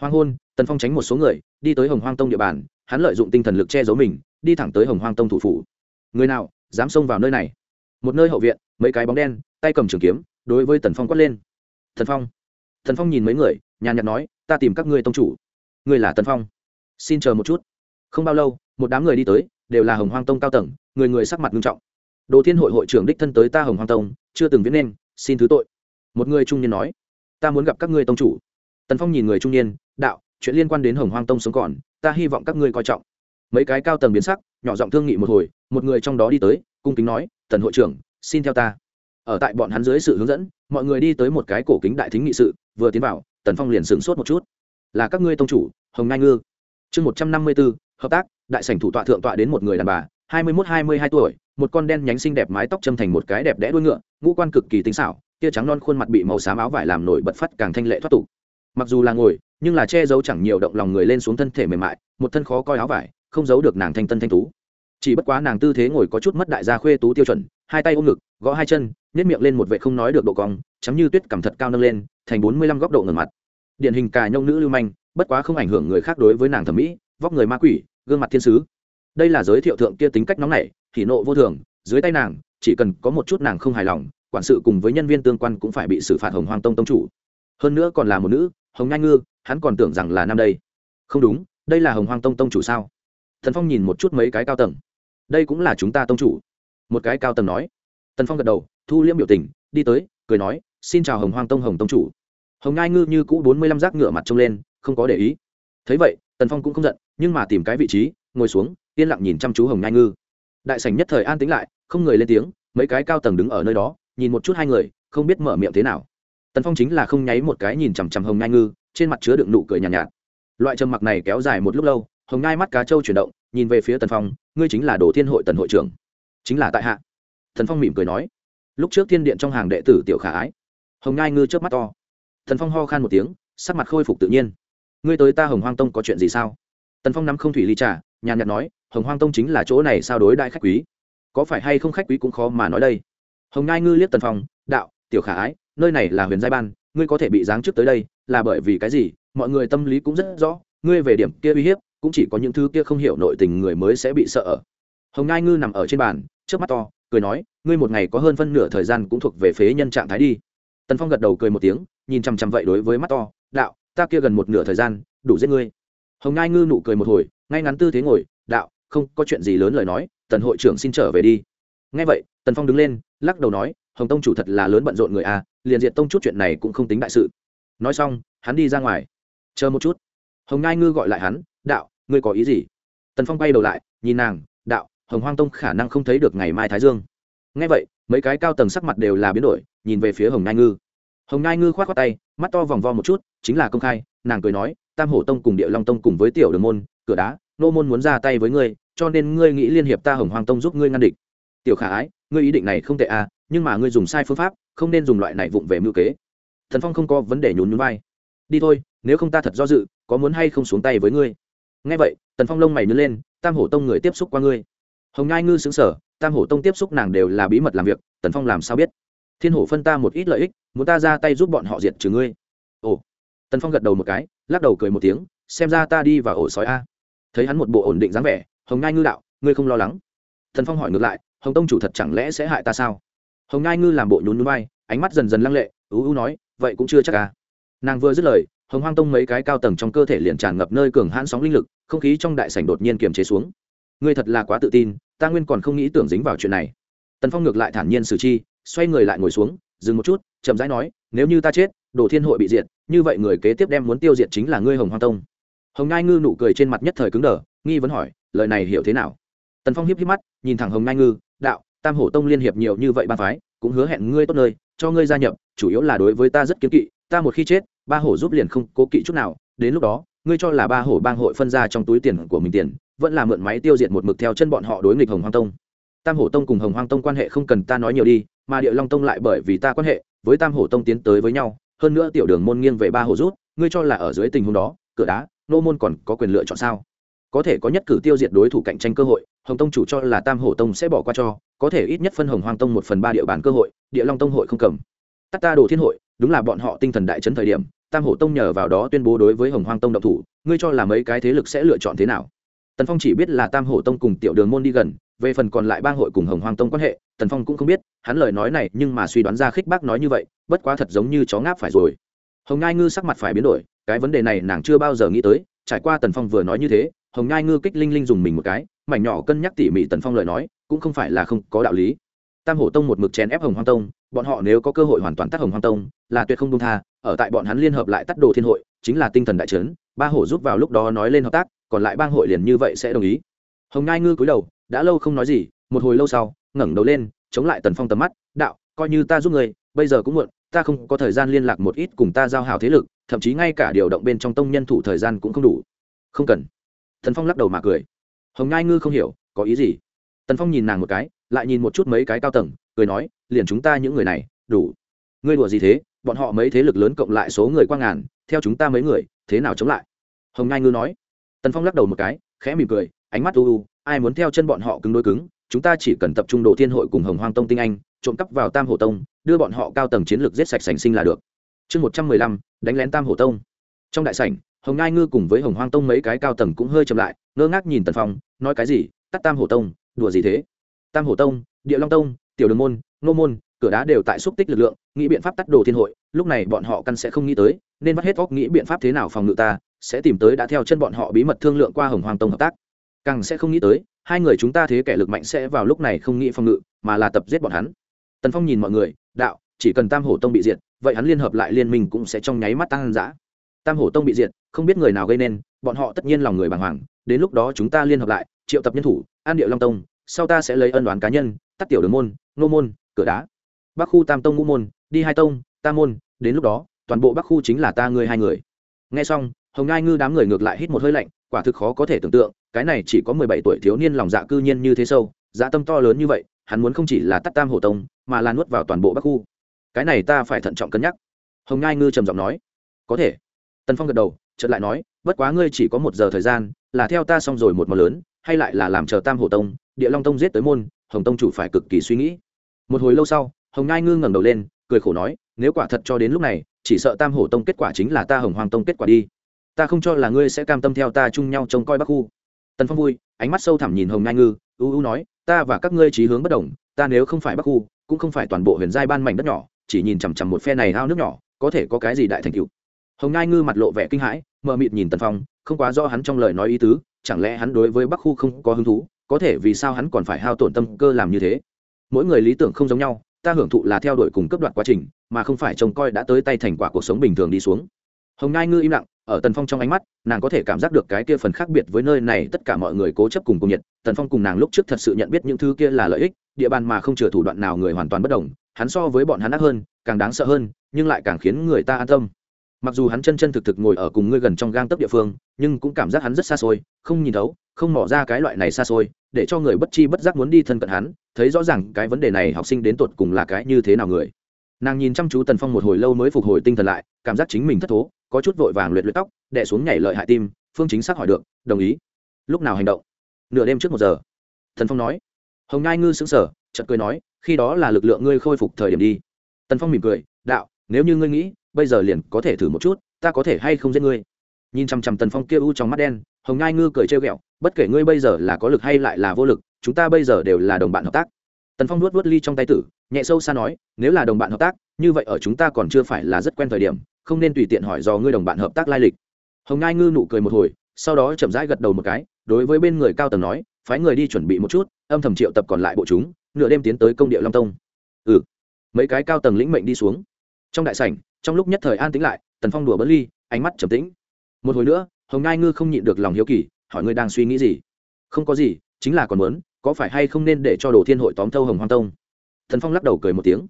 Speaker 1: Hoang hôn, tần phong tránh một số người, đi tới hồng hoang tông địa bàn, hắn lợi dụng tinh thần lực che giấu mình, đi thẳng tới hồng hoang tông thủ phủ. Người nào dám xông vào nơi này. Một nơi hậu viện, mấy cái bóng đen, tay cầm trường kiếm, đối với tần phong quát lên. Thần phong. Thần phong nhìn mấy người, nhàn nhạt nói, ta tìm các ngươi tông chủ. Ngươi là tần phong. Xin chờ một chút. Không bao lâu, một đám người đi tới, đều là hồng hoang tông cao tầng, người người sắc mặt nghiêm trọng. Đồ thiên hội hội trưởng đích thân tới ta hồng hoang tông, chưa từng viết nên, xin thứ tội. Một người trung niên nói, ta muốn gặp các ngươi tông chủ. Tần phong nhìn người trung niên, đạo, chuyện liên quan đến hồng hoang tông sống còn, ta hy vọng các ngươi coi trọng mấy cái cao tầng biến sắc, nhỏ giọng thương nghị một hồi, một người trong đó đi tới, cung kính nói, tần hội trưởng, xin theo ta. Ở tại bọn hắn dưới sự hướng dẫn, mọi người đi tới một cái cổ kính đại thính nghị sự, vừa tiến vào, tần phong liền sửng sốt một chút. Là các ngươi tông chủ, hồng ngai ngư. Chương một trăm năm mươi b ố hợp tác, đại sảnh thủ tọa thượng tọa đến một người đàn bà, hai mươi mốt, hai mươi hai tuổi, một con đen nhánh xinh đẹp mái tóc châm thành một cái đẹp đẽ đuôi ngựa, ngũ quan cực kỳ tinh xảo, tia trắng non khuôn mặt bị màu xám áo vải làm nổi bật phát càng thanh lệ thoát tục. Mặc dù là ngồi, nhưng là che giấu chẳng nhiều động lòng người lên xuống thân thể mềm mại, một thân khó coi áo vải không giấu được nàng thanh tân thanh tú. Chỉ bất quá nàng tư thế ngồi có chút mất đại gia khuê tú tiêu chuẩn, hai tay ôm ngực, gõ hai chân nếp miệng lên một vệ không nói được độ cong, chấm như tuyết cảm thật cao nâng lên, thành bốn mươi lăm góc độ ngầm mặt. Điển hình cà nhông nữ lưu manh, bất quá không ảnh hưởng người khác đối với nàng thẩm mỹ, vóc người ma quỷ, gương mặt thiên sứ. Đây là giới thiệu thượng kia tính cách nóng nảy thì nộ vô thường, dưới tay nàng, chỉ cần có một chút nàng không hài lòng, quản sự cùng với nhân viên tương quan cũng phải bị xử phạt hồng hoang tông tông chủ. Hơn nữa còn là một nữ, hồng nhai ngư, hắn còn tưởng rằng là nam đây. Không đúng, đây là hồng hoang tông tông chủ sao? Thần phong nhìn một chút mấy cái cao tầng. Đây cũng là chúng ta tông chủ. Một cái cao tầng nói. Tần phong gật đầu thu liễm biểu tình đi tới cười nói xin chào hồng hoang tông hồng tông chủ. Hồng ngai ngư như cũ bốn mươi lăm rác ngựa mặt trông lên không có để ý. Thấy vậy tần phong cũng không giận nhưng mà tìm cái vị trí ngồi xuống yên lặng nhìn chăm chú hồng ngai ngư. Đại sảnh nhất thời an tĩnh lại không người lên tiếng mấy cái cao tầng đứng ở nơi đó nhìn một chút hai người không biết mở miệng thế nào. Tần phong chính là không nháy một cái nhìn chằm chằm hồng ngai ngư trên mặt chứa đựng nụ cười nhàn nhạt, nhạt. Loại trầm mặc này kéo dài một lúc lâu hồng ngai mắt cá trâu chuyển động, nhìn về phía tần phong, ngươi chính là đồ thiên hội tần hội trưởng. Chính là tại hạ. Thần phong mỉm cười nói. Lúc trước thiên điện trong hàng đệ tử tiểu khả ái. Hồng ngai ngư trước mắt to. Thần phong ho khan một tiếng, sắc mặt khôi phục tự nhiên. Ngươi tới ta hồng hoang tông có chuyện gì sao? Tần phong nắm không thủy ly trà, nhàn nhạt nói, hồng hoang tông chính là chỗ này sao đối đại khách quý? Có phải hay không khách quý cũng khó mà nói đây? Hồng ngai ngư liếc tần phong, đạo, tiểu khả ái, nơi này là huyền giai ban, ngươi có thể bị giáng trước tới đây, là bởi vì cái gì? Mọi người tâm lý cũng rất rõ, ngươi về điểm kia uy hiếp cũng chỉ có những thứ kia không hiểu nội tình người mới sẽ bị sợ hồng ngai ngư nằm ở trên bàn trước mắt to, cười nói, ngươi một ngày có hơn phân nửa thời gian cũng thuộc về phế nhân trạng thái đi. Tần phong gật đầu cười một tiếng, nhìn chằm chằm vậy đối với mắt to, đạo, ta kia gần một nửa thời gian, đủ giết ngươi. Hồng ngai ngư nụ cười một hồi, ngay ngắn tư thế ngồi, đạo, không có chuyện gì lớn lời nói, tần hội trưởng xin trở về đi. Ngay vậy, tần phong đứng lên, lắc đầu nói, hồng tông chủ thật là lớn bận rộn người a liền diện tông chút chuyện này cũng không tính đại sự. Nói xong, hắn đi ra ngoài. Chờ một chút. Hồng ngai ngư gọi lại hắn, đạo ngươi có ý gì? Tần phong bay đầu lại, nhìn nàng, đạo, hồng hoang tông khả năng không thấy được ngày mai thái dương. Ngay vậy, mấy cái cao tầng sắc mặt đều là biến đổi, nhìn về phía hồng nai ngư. Hồng nai ngư k h o á t khoác tay, mắt to vòng vo một chút, chính là công khai, nàng cười nói, tam hổ tông cùng địa long tông cùng với tiểu đường môn, cửa đá, nô môn muốn ra tay với ngươi, cho nên ngươi nghĩ liên hiệp ta hồng hoang tông giúp ngươi ngăn địch. Tiểu khả ái, ngươi ý định này không tệ à nhưng mà ngươi dùng sai phương pháp, không nên dùng loại này vụng về mưu kế. Thần phong không có vấn đề nhún nhún vai. Đi thôi, nếu không ta thật do dự, có muốn hay không xuống tay với ngươi? Ngay vậy, tần phong lông mày nứt lên, tam hổ tông người tiếp xúc qua ngươi. Hồng ngai ngư xứng sở tam hổ tông tiếp xúc nàng đều là bí mật làm việc, tần phong làm sao biết? Thiên hổ phân ta một ít lợi ích, muốn ta ra tay giúp bọn họ diệt trừ ngươi. Ồ. Tần phong gật đầu một cái, lắc đầu cười một tiếng, xem ra ta đi vào ổ sói a. Thấy hắn một bộ ổn định dáng vẻ, hồng ngai ngư đạo, ngươi không lo lắng. Tần phong hỏi ngược lại, hồng tông chủ thật chẳng lẽ sẽ hại ta sao? Hồng ngai ngư làm bộ nhún núi bay ánh mắt dần dần lăng lệ, ú ú nói, vậy cũng chưa chắc à nàng vừa dứt lời hồng hoang tông mấy cái cao tầng trong cơ thể liền tràn ngập nơi cường hãn sóng linh lực, không khí trong đại sảnh đột nhiên kiềm chế xuống. Ngươi thật là quá tự tin, ta nguyên còn không nghĩ tưởng dính vào chuyện này. Tần phong ngược lại thản nhiên xử chi, xoay người lại ngồi xuống, dừng một chút, chậm rãi nói, nếu như ta chết, đồ thiên hội bị diệt, như vậy người kế tiếp đem muốn tiêu diệt chính là ngươi hồng hoang tông. Hồng ngai ngư nụ cười trên mặt nhất thời cứng đờ, nghi vấn hỏi, lời này hiểu thế nào? Tần phong hiếp hiếp mắt, nhìn thẳng hồng ngai ngư, đạo, tam hổ tông liên hiệp nhiều như vậy ba phái, cũng hứa hẹn ngươi tốt nơi, cho ngươi gia nhập, chủ yếu là đối với ta rất kiếm kỵ ta một khi chết, ba hổ giúp liền không cố kỵ chút nào, đến lúc đó, ngươi cho là ba hổ bang hội phân ra trong túi tiền của mình tiền, vẫn là mượn máy tiêu diệt một mực theo chân bọn họ đối nghịch hồng hoang tông. Tam hổ tông cùng hồng hoang tông quan hệ không cần ta nói nhiều đi, mà địa long tông lại bởi vì ta quan hệ, với tam hổ tông tiến tới với nhau, hơn nữa tiểu đường môn nghiêng về ba hổ rút, ngươi cho là ở dưới tình huống đó, cửa đá, nô môn còn có quyền lựa chọn sao? Có thể có nhất cử tiêu diệt đối thủ cạnh tranh cơ hội, hồng tông chủ cho là tam hổ tông sẽ bỏ qua cho, có thể ít nhất phân hồng hoang tông một phần ba địa bàn cơ hội, địa long tông hội không cầm tắt ta đồ thiên hội, đúng là bọn họ tinh thần đại chấn thời điểm, tam hổ tông nhờ vào đó tuyên bố đối với hồng hoang tông độc thủ, ngươi cho là mấy cái thế lực sẽ lựa chọn thế nào? Tần phong chỉ biết là tam hổ tông cùng tiểu đường môn đi gần, về phần còn lại bang hội cùng hồng hoang tông quan hệ, tần phong cũng không biết, hắn lời nói này nhưng mà suy đoán ra khích bác nói như vậy, bất quá thật giống như chó ngáp phải rồi. Hồng ngai ngư sắc mặt phải biến đổi, cái vấn đề này nàng chưa bao giờ nghĩ tới, trải qua tần phong vừa nói như thế, hồng ngai ngư kích linh linh dùng mình một cái, mảnh nhỏ cân nhắc tỉ mỉ tần phong lời nói, cũng không phải là không có đạo lý. Tam hổ tông một mực chèn ép hồng hoang tông bọn họ nếu có cơ hội hoàn toàn tắt hồng hoang tông, là tuyệt không đông tha, ở tại bọn hắn liên hợp lại tắt đồ thiên hội, chính là tinh thần đại trấn ba hổ giúp vào lúc đó nói lên hợp tác, còn lại bang hội liền như vậy sẽ đồng ý. Hồng ngai ngư cúi đầu, đã lâu không nói gì, một hồi lâu sau, ngẩng đầu lên, chống lại tần phong tầm mắt, đạo, coi như ta giúp người bây giờ cũng muộn, ta không có thời gian liên lạc một ít cùng ta giao hào thế lực, thậm chí ngay cả điều động bên trong tông nhân thủ thời gian cũng không đủ. Không cần. Tần phong lắc đầu mà cười. Hồng ngai ngư không hiểu, có ý gì? Tần phong nhìn nàng một cái lại nhìn một chút mấy cái cao tầng, cười nói, liền chúng ta những người này, đủ. Ngươi đùa gì thế? Bọn họ mấy thế lực lớn cộng lại số người qua ngàn, theo chúng ta mấy người, thế nào chống lại? Hồng ngai ngư nói. Tần phong lắc đầu một cái, khẽ mỉm cười, ánh mắt u u, ai muốn theo chân bọn họ cứng đối cứng, chúng ta chỉ cần tập trung đồ thiên hội cùng hồng hoang tông tinh anh, trộm cắp vào tam hồ tông, đưa bọn họ cao tầng chiến lược giết sạch sành sinh là được. Chương một trăm mười lăm, đánh lén tam hồ tông. Trong đại sảnh, hồng ngai ngư cùng với hồng hoang tông mấy cái cao tầng cũng hơi chậm lại, ngơ ngác nhìn tần phong, nói cái gì? Tắt tam hồ tông, đùa gì thế? Tam Hổ tông, địa long tông, tiểu đường môn nô môn, cửa đá đều tại xúc tích lực lượng, nghĩ biện pháp tắt đồ thiên hội, lúc này bọn họ căn sẽ không nghĩ tới, nên vắt hết óc nghĩ biện pháp thế nào phòng ngự ta, sẽ tìm tới đã theo chân bọn họ bí mật thương lượng qua hồng hoàng tông hợp tác. Càng sẽ không nghĩ tới, hai người chúng ta thế kẻ lực mạnh sẽ vào lúc này không nghĩ phòng ngự, mà là tập giết bọn hắn. Tần phong nhìn mọi người, đạo, chỉ cần tam hổ tông bị diệt, vậy hắn liên hợp lại liên minh cũng sẽ trong nháy mắt tăng giã tam hổ tông bị diệt, không biết người nào gây nên, bọn họ tất nhiên lòng người bàng hoàng, đến lúc đó chúng ta liên hợp lại, triệu tập nhân thủ, an điệu long tông sau ta sẽ lấy ân đoán cá nhân tắt tiểu đường môn nô môn, cửa đá. Bắc khu tam tông ngũ môn, đi hai tông tam môn, đến lúc đó, toàn bộ bắc khu chính là ta ngươi hai người. Nghe xong, hồng ngai ngư đám người ngược lại hít một hơi lạnh, quả thực khó có thể tưởng tượng, cái này chỉ có mười bảy tuổi thiếu niên lòng dạ cư nhiên như thế sâu dạ tâm to lớn như vậy, hắn muốn không chỉ là tắt tam hổ tông, mà là nuốt vào toàn bộ bắc khu. Cái này ta phải thận trọng cân nhắc. Hồng ngai ngư trầm giọng nói. Có thể. Tần phong gật đầu, chợt lại nói, bất quá ngươi chỉ có một giờ thời gian, là theo ta xong rồi một món lớn hay lại là làm chờ tam hổ tông, địa long tông giết tới môn, hồng tông chủ phải cực kỳ suy nghĩ. Một hồi lâu sau, hồng ngai ngư ngẩng đầu lên, cười khổ nói, nếu quả thật cho đến lúc này, chỉ sợ tam hổ tông kết quả chính là ta hồng hoàng tông kết quả đi. Ta không cho là ngươi sẽ cam tâm theo ta chung nhau trông coi bắc khu. Tần phong vui, ánh mắt sâu thẳm nhìn hồng ngai ngư, ưu ưu nói, ta và các ngươi trí hướng bất đồng, ta nếu không phải bắc khu, cũng không phải toàn bộ huyền giai ban mảnh đất nhỏ, chỉ nhìn chằm chằm một phe này hao nước nhỏ, có thể có cái gì đại thành cựu hồng ngai ngư mặt lộ vẻ kinh hãi, mờ mịt nhìn tần phong không quá do hắn trong lời nói ý tứ, chẳng lẽ hắn đối với bắc khu không có hứng thú, có thể vì sao hắn còn phải hao tổn tâm cơ làm như thế? Mỗi người lý tưởng không giống nhau, ta hưởng thụ là theo đuổi cùng cấp đoạt quá trình, mà không phải trông coi đã tới tay thành quả cuộc sống bình thường đi xuống. Hồng ngai ngư im lặng, ở tần phong trong ánh mắt, nàng có thể cảm giác được cái kia phần khác biệt với nơi này tất cả mọi người cố chấp cùng cùng nhiệt. Tần phong cùng nàng lúc trước thật sự nhận biết những thứ kia là lợi ích, địa bàn mà không chừa thủ đoạn nào người hoàn toàn bất đồng, hắn so với bọn hắn ác hơn, càng đáng sợ hơn, nhưng lại càng khiến người ta an tâm mặc dù hắn chân chân thực thực ngồi ở cùng ngươi gần trong gang tấc địa phương, nhưng cũng cảm giác hắn rất xa xôi, không nhìn thấu, không mỏ ra cái loại này xa xôi, để cho người bất chi bất giác muốn đi thân cận hắn, thấy rõ ràng cái vấn đề này học sinh đến tột cùng là cái như thế nào người. Nàng nhìn chăm chú tần phong một hồi lâu mới phục hồi tinh thần lại, cảm giác chính mình thất thố, có chút vội vàng luyện luyện tóc đẻ xuống nhảy lợi hại tim, phương chính xác hỏi được, đồng ý. Lúc nào hành động? Nửa đêm trước một giờ. Thần phong nói. Hồng ngai ngư xứng sở chật cười nói, khi đó là lực lượng ngươi khôi phục thời điểm đi. Tần phong mỉm cười, đạo, nếu như ngươi nghĩ bây giờ liền có thể thử một chút, ta có thể hay không giết ngươi? Nhìn chằm chằm tần phong kia u trong mắt đen, hồng ngai ngư cười trêu ghẹo, bất kể ngươi bây giờ là có lực hay lại là vô lực, chúng ta bây giờ đều là đồng bạn hợp tác. Tần phong nuốt vớt ly trong tay tử, nhẹ sâu xa nói, nếu là đồng bạn hợp tác, như vậy ở chúng ta còn chưa phải là rất quen thời điểm, không nên tùy tiện hỏi do ngươi đồng bạn hợp tác lai lịch. Hồng ngai ngư nụ cười một hồi, sau đó chậm rãi gật đầu một cái, đối với bên người cao tầng nói, phái người đi chuẩn bị một chút, âm thầm triệu tập còn lại bộ chúng, nửa đêm tiến tới công địa long tông. Ừ. Mấy cái cao tầng lĩnh mệnh đi xuống trong đại sảnh, trong lúc nhất thời an tĩnh lại, tần phong đùa bớt ly, ánh mắt trầm tĩnh. Một hồi nữa, hồng ngai ngư không nhịn được lòng hiếu kỳ, hỏi ngươi đang suy nghĩ gì? Không có gì, chính là còn muốn, có phải hay không nên để cho đồ thiên hội tóm thâu hồng hoang tông? Thần phong lắc đầu cười một tiếng.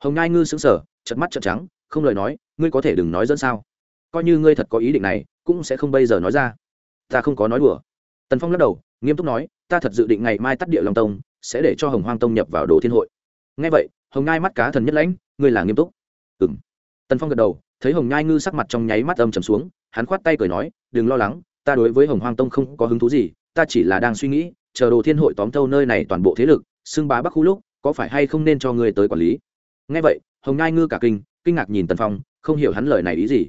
Speaker 1: Hồng ngai ngư sững sờ chật mắt chật trắng, không lời nói, ngươi có thể đừng nói dẫn sao? Coi như ngươi thật có ý định này, cũng sẽ không bây giờ nói ra. Ta không có nói đùa. Tần phong lắc đầu, nghiêm túc nói, ta thật dự định ngày mai tắt địa long tông, sẽ để cho hồng hoang tông nhập vào đồ thiên hội. Ngay vậy, hồng ngai mắt cá thần nhất lãnh, ngươi là nghiêm túc ừ m tần phong gật đầu, thấy hồng nhai ngư sắc mặt trong nháy mắt âm trầm xuống, hắn khoát tay cười nói, đừng lo lắng, ta đối với hồng hoang tông không có hứng thú gì, ta chỉ là đang suy nghĩ, chờ đồ thiên hội tóm thâu nơi này toàn bộ thế lực, xưng bá bắc khu lúc, có phải hay không nên cho ngươi tới quản lý? Ngay vậy, hồng nhai ngư cả kinh kinh ngạc nhìn tần phong, không hiểu hắn lời này ý gì.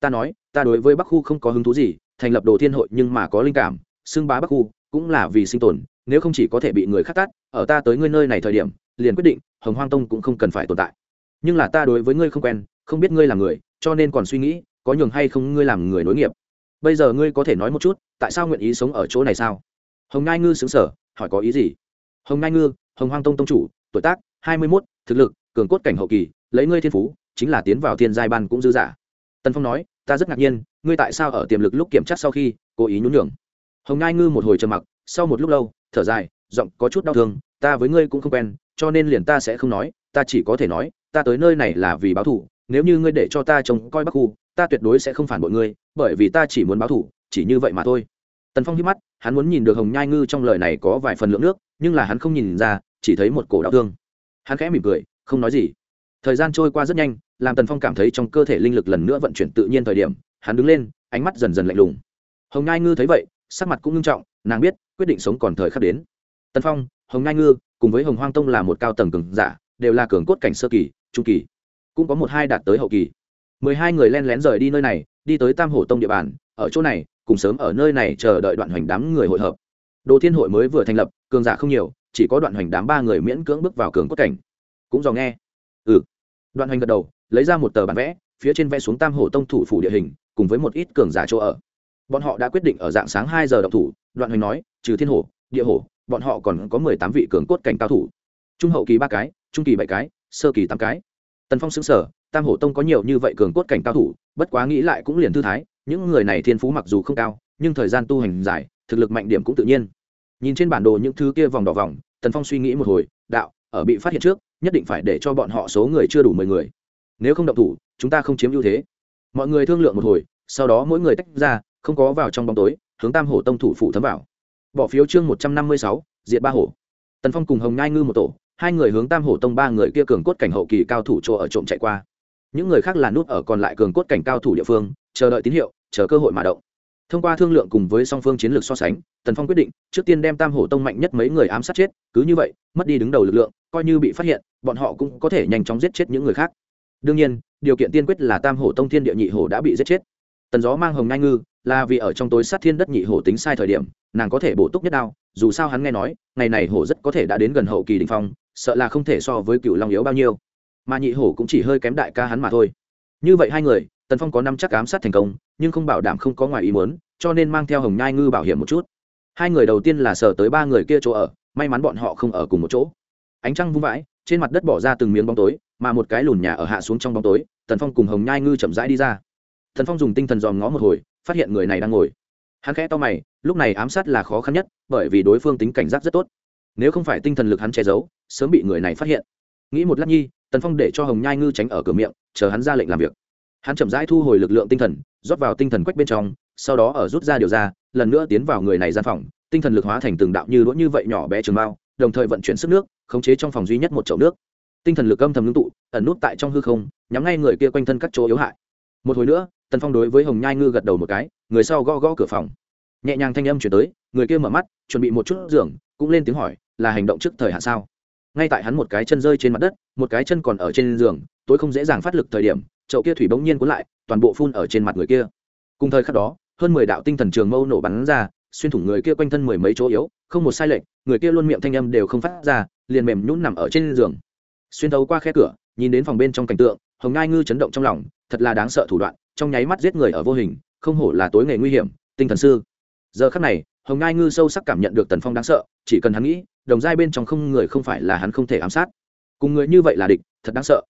Speaker 1: Ta nói, ta đối với bắc khu không có hứng thú gì, thành lập đồ thiên hội nhưng mà có linh cảm, xưng bá bắc khu cũng là vì sinh tồn, nếu không chỉ có thể bị người khắc tắt ở ta tới ngươi nơi này thời điểm, liền quyết định, hồng hoang tông cũng không cần phải tồn tại nhưng là ta đối với ngươi không quen, không biết ngươi là người, cho nên còn suy nghĩ, có nhường hay không ngươi làm người nối nghiệp. Bây giờ ngươi có thể nói một chút, tại sao nguyện ý sống ở chỗ này sao? Hồng ngai ngư xứng sở hỏi có ý gì? Hồng ngai ngư, hồng hoang tông tông chủ, tuổi tác hai mươi mốt, thực lực, cường cốt cảnh hậu kỳ, lấy ngươi thiên phú, chính là tiến vào thiên giai ban cũng dư giả. Tần phong nói, ta rất ngạc nhiên, ngươi tại sao ở tiềm lực lúc kiểm tra sau khi, cố ý nhún nhường? Hồng ngai ngư một hồi trầm mặc, sau một lúc lâu, thở dài, giọng có chút đau thương, ta với ngươi cũng không quen, cho nên liền ta sẽ không nói, ta chỉ có thể nói ta tới nơi này là vì báo thù, nếu như ngươi để cho ta trông coi bắc khu, ta tuyệt đối sẽ không phản bội ngươi, bởi vì ta chỉ muốn báo thù, chỉ như vậy mà thôi. Tần phong hít mắt, hắn muốn nhìn được hồng nhai ngư trong lời này có vài phần lượng nước, nhưng là hắn không nhìn ra, chỉ thấy một cổ đau thương. Hắn khẽ mỉm cười, không nói gì. Thời gian trôi qua rất nhanh, làm tần phong cảm thấy trong cơ thể linh lực lần nữa vận chuyển tự nhiên thời điểm, hắn đứng lên, ánh mắt dần dần lạnh lùng. Hồng nhai ngư thấy vậy, sắc mặt cũng nghiêm trọng, nàng biết, quyết định sống còn thời khắc đến. Tần phong, hồng nhai ngư, cùng với hồng hoang tông là một cao tầng cường giả đều là cường cốt cảnh sơ kỳ, trung kỳ, cũng có một hai đạt tới hậu kỳ. Mười hai người len lén rời đi nơi này, đi tới tam hổ tông địa bàn, ở chỗ này, cùng sớm ở nơi này chờ đợi đoạn hoành đám người hội hợp. Đồ thiên hội mới vừa thành lập, cường giả không nhiều, chỉ có đoạn hoành đám ba người miễn cưỡng bước vào cường cốt cảnh. Cũng dò nghe. Ừ. Đoạn hoành gật đầu, lấy ra một tờ bản vẽ, phía trên vẽ xuống tam hổ tông thủ phủ địa hình, cùng với một ít cường giả chỗ ở. Bọn họ đã quyết định ở dạng sáng hai giờ động thủ, đoạn hoành nói, trừ thiên hổ, địa hổ, bọn họ còn có mười tám vị cường cốt cảnh cao thủ. Trung hậu kỳ ba cái trung kỳ bảy cái, sơ kỳ tám cái. Tần phong xứng sở tam hổ tông có nhiều như vậy cường cốt cảnh cao thủ, bất quá nghĩ lại cũng liền thư thái, những người này thiên phú mặc dù không cao, nhưng thời gian tu hành dài, thực lực mạnh điểm cũng tự nhiên. Nhìn trên bản đồ những thứ kia vòng đỏ vòng, tần phong suy nghĩ một hồi, đạo, ở bị phát hiện trước, nhất định phải để cho bọn họ số người chưa đủ mười người. Nếu không động thủ, chúng ta không chiếm ưu thế. Mọi người thương lượng một hồi, sau đó mỗi người tách ra, không có vào trong bóng tối, hướng tam hổ tông thủ phủ thấm vào. Bỏ phiếu chương một trăm năm mươi sáu diện ba hổ. Tần phong cùng hồng ngai ngư một tổ hai người hướng tam hổ tông ba người kia cường cốt cảnh hậu kỳ cao thủ chỗ ở trộm chạy qua. Những người khác là nút ở còn lại cường cốt cảnh cao thủ địa phương, chờ đợi tín hiệu, chờ cơ hội mà động. Thông qua thương lượng cùng với song phương chiến lược so sánh, tần phong quyết định, trước tiên đem tam hổ tông mạnh nhất mấy người ám sát chết, cứ như vậy, mất đi đứng đầu lực lượng, coi như bị phát hiện, bọn họ cũng có thể nhanh chóng giết chết những người khác. Đương nhiên, điều kiện tiên quyết là tam hổ tông thiên địa nhị hổ đã bị giết chết. Tần gió mang hồng nai ngư, là vì ở trong tối sát thiên đất nhị hổ tính sai thời điểm, nàng có thể bổ túc nhất đao, dù sao hắn nghe nói, ngày này hổ rất có thể đã đến gần hậu kỳ đình phong sợ là không thể so với cựu long yếu bao nhiêu. Mà nhị hổ cũng chỉ hơi kém đại ca hắn mà thôi. Như vậy hai người, tần phong có năm chắc ám sát thành công, nhưng không bảo đảm không có ngoài ý muốn, cho nên mang theo hồng nhai ngư bảo hiểm một chút. Hai người đầu tiên là sờ tới ba người kia chỗ ở, may mắn bọn họ không ở cùng một chỗ. Ánh trăng vung vãi, trên mặt đất bỏ ra từng miếng bóng tối, mà một cái lùn nhà ở hạ xuống trong bóng tối, tần phong cùng hồng nhai ngư chậm rãi đi ra. Tần phong dùng tinh thần dòm ngó một hồi, phát hiện người này đang ngồi. Hắn khẽ to mày, lúc này ám sát là khó khăn nhất, bởi vì đối phương tính cảnh giác rất tốt nếu không phải tinh thần lực hắn che giấu, sớm bị người này phát hiện. Nghĩ một lát nhi, tần phong để cho hồng nhai ngư tránh ở cửa miệng, chờ hắn ra lệnh làm việc. Hắn chậm rãi thu hồi lực lượng tinh thần, rót vào tinh thần quách bên trong, sau đó ở rút ra điều ra, lần nữa tiến vào người này gian phòng, tinh thần lực hóa thành từng đạo như đũa như vậy nhỏ bé trường bao đồng thời vận chuyển sức nước, khống chế trong phòng duy nhất một chậu nước. Tinh thần lực âm thầm ngưng tụ, ẩn nút tại trong hư không, nhắm ngay người kia quanh thân các chỗ yếu hại. Một hồi nữa, tần phong đối với hồng nhai ngư gật đầu một cái, người sau gõ gõ cửa phòng. Nhẹ nhàng thanh âm chuyển tới, người kia mở mắt, chuẩn bị một chút giường, cũng lên tiếng hỏi là hành động trước thời hạn sao? Ngay tại hắn một cái chân rơi trên mặt đất, một cái chân còn ở trên giường tôi không dễ dàng phát lực thời điểm, chậu kia thủy bỗng nhiên cuốn lại, toàn bộ phun ở trên mặt người kia. Cùng thời khắc đó, hơn mười đạo tinh thần trường mâu nổ bắn ra, xuyên thủng người kia quanh thân mười mấy chỗ yếu, không một sai lệch, người kia luôn miệng thanh âm đều không phát ra, liền mềm nhún nằm ở trên giường. Xuyên thấu qua khe cửa, nhìn đến phòng bên trong cảnh tượng, hồng ngai ngư chấn động trong lòng, thật là đáng sợ thủ đoạn, trong nháy mắt giết người ở vô hình, không hổ là tối nghề nguy hiểm, tinh thần sư. Giờ khắc này, hồng ngai ngư sâu sắc cảm nhận được tần phong đáng sợ, chỉ cần hắn nghĩ đồng giai bên trong không người không phải là hắn không thể ám sát. Cùng người như vậy là địch, thật đáng sợ.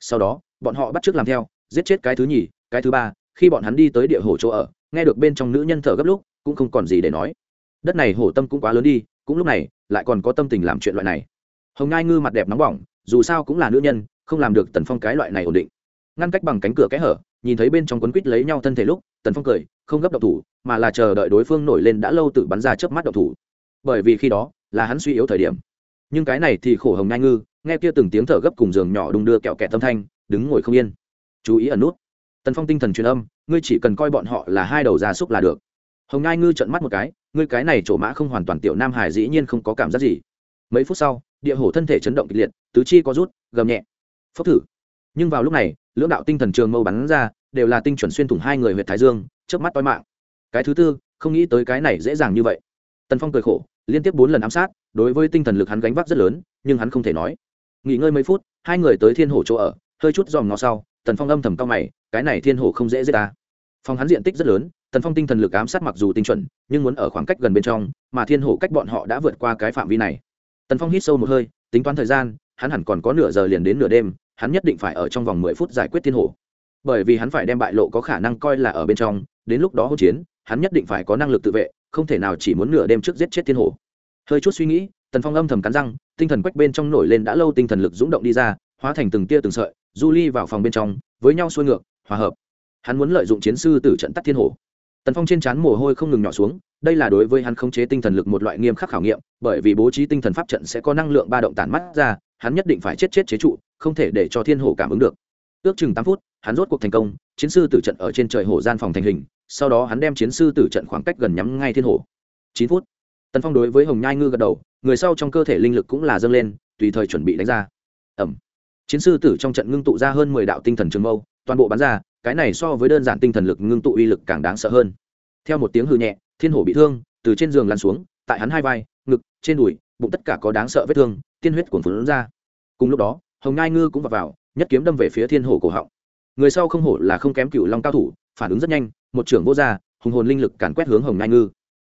Speaker 1: Sau đó, bọn họ bắt t làm theo, giết chết cái thứ nhì, cái thứ ba, khi bọn hắn đi tới địa hồ chỗ ở, nghe được bên trong nữ nhân thở gấp lúc, cũng không còn gì để nói. Đất này hổ tâm cũng quá lớn đi, cũng lúc này, lại còn có tâm tình làm chuyện loại này. Hồng ngai ngư mặt đẹp nóng bỏng, dù sao cũng là nữ nhân, không làm được tần phong cái loại này ổn định. Ngăn cách bằng cánh cửa kẽ hở, nhìn thấy bên trong quấn quýt lấy nhau thân thể lúc, tần phong cười, không gấp độc thủ, mà là chờ đợi đối phương nổi lên đã lâu tự bắn ra trước mắt độc thủ. Bởi vì khi đó là hắn suy yếu thời điểm. Nhưng cái này thì khổ hồng nhai ngư, nghe kia từng tiếng thở gấp cùng giường nhỏ đung đưa kẹo kẹt tâm thanh, đứng ngồi không yên. Chú ý ẩn nút. Tần phong tinh thần truyền âm, ngươi chỉ cần coi bọn họ là hai đầu gia súc là được. Hồng nhai ngư trận mắt một cái, ngươi cái này trổ mã không hoàn toàn tiểu nam hải dĩ nhiên không có cảm giác gì. Mấy phút sau, địa hổ thân thể chấn động kịch liệt, tứ chi có rút, gầm nhẹ. Phốc thử. Nhưng vào lúc này, lưỡng đạo tinh thần trường mâu bắn ra, đều là tinh chuẩn xuyên thủng hai người huyện thái dương trước mắt toi mạng. Cái thứ tư, không nghĩ tới cái này dễ dàng như vậy tần phong cười khổ, liên tiếp bốn lần ám sát, đối với tinh thần lực hắn gánh vác rất lớn, nhưng hắn không thể nói. Nghỉ ngơi mấy phút, hai người tới thiên hồ chỗ ở, hơi chút dòm ngó sau, tần phong âm thầm cao mày, cái này thiên hồ không dễ giết ta. Phòng hắn diện tích rất lớn, tần phong tinh thần lực ám sát mặc dù tinh chuẩn, nhưng muốn ở khoảng cách gần bên trong, mà thiên hồ cách bọn họ đã vượt qua cái phạm vi này. Tần phong hít sâu một hơi, tính toán thời gian, hắn hẳn còn có nửa giờ liền đến nửa đêm, hắn nhất định phải ở trong vòng mười phút giải quyết thiên hồ. Bởi vì hắn phải đem bại lộ có khả năng coi là ở bên trong, đến lúc đó hỗn chiến, hắn nhất định phải có năng lực tự vệ không thể nào chỉ muốn nửa đêm trước giết chết thiên hồ. Hơi chút suy nghĩ, tần phong âm thầm cắn răng, tinh thần quách bên trong nổi lên đã lâu tinh thần lực dũng động đi ra, hóa thành từng tia từng sợi, du ly vào phòng bên trong, với nhau xuôi ngược, hòa hợp. Hắn muốn lợi dụng chiến sư từ trận tắt thiên hồ. Tần phong trên trán mồ hôi không ngừng nhỏ xuống, đây là đối với hắn khống chế tinh thần lực một loại nghiêm khắc khảo nghiệm, bởi vì bố trí tinh thần pháp trận sẽ có năng lượng ba động tản mắt ra, hắn nhất định phải chết chết chế trụ, không thể để cho thiên hồ cảm ứng được. Ước chừng tám phút, hắn rốt cuộc thành công, chiến sư tử trận ở trên trời hồ gian phòng thành hình sau đó hắn đem chiến sư tử trận khoảng cách gần nhắm ngay thiên hồ. Chín phút tần phong đối với hồng nhai ngư gật đầu người sau trong cơ thể linh lực cũng là dâng lên tùy thời chuẩn bị đánh ra. Ẩm. Chiến sư tử trong trận ngưng tụ ra hơn mười đạo tinh thần trường mâu toàn bộ bắn ra cái này so với đơn giản tinh thần lực ngưng tụ uy lực càng đáng sợ hơn. Theo một tiếng hư nhẹ thiên hổ bị thương từ trên giường lăn xuống tại hắn hai vai ngực trên đùi bụng tất cả có đáng sợ vết thương tiên huyết cuồn phun ra. Cùng lúc đó hồng nhai ngư cũng vào, vào nhất kiếm đâm về phía thiên hổ cổ họng. Người sau không hổ là không kém cựu long cao thủ phản ứng rất nhanh một trưởng vô gia, hùng hồn linh lực càn quét hướng hồng ngai ngư.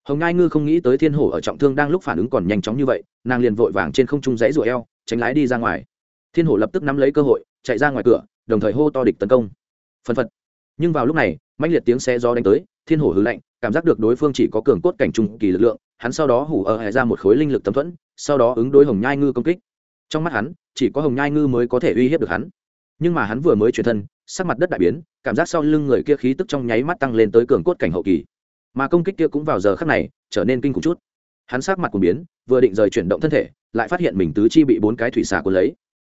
Speaker 1: Hồng ngai ngư không nghĩ tới thiên hổ ở trọng thương đang lúc phản ứng còn nhanh chóng như vậy, nàng liền vội vàng trên không trung dãy rụa eo, tránh lái đi ra ngoài. Thiên hổ lập tức nắm lấy cơ hội, chạy ra ngoài cửa, đồng thời hô to địch tấn công. Phân phật. Nhưng vào lúc này mạnh liệt tiếng xe gió đánh tới, thiên hổ hư lạnh, cảm giác được đối phương chỉ có cường cốt cảnh trung kỳ lực lượng, hắn sau đó hủ ở hệ ra một khối linh lực tấm thuẫn, sau đó ứng đối hồng nhai ngư công kích. Trong mắt hắn, chỉ có hồng nhai ngư mới có thể uy hiếp được hắn nhưng mà hắn vừa mới chuyển thân, sắc mặt đất đại biến, cảm giác sau lưng người kia khí tức trong nháy mắt tăng lên tới cường cốt cảnh hậu kỳ. Mà công kích kia cũng vào giờ khắc này, trở nên kinh khủng chút. Hắn sắc mặt cùng biến, vừa định rời chuyển động thân thể, lại phát hiện mình tứ chi bị bốn cái thủy xà cuốn lấy.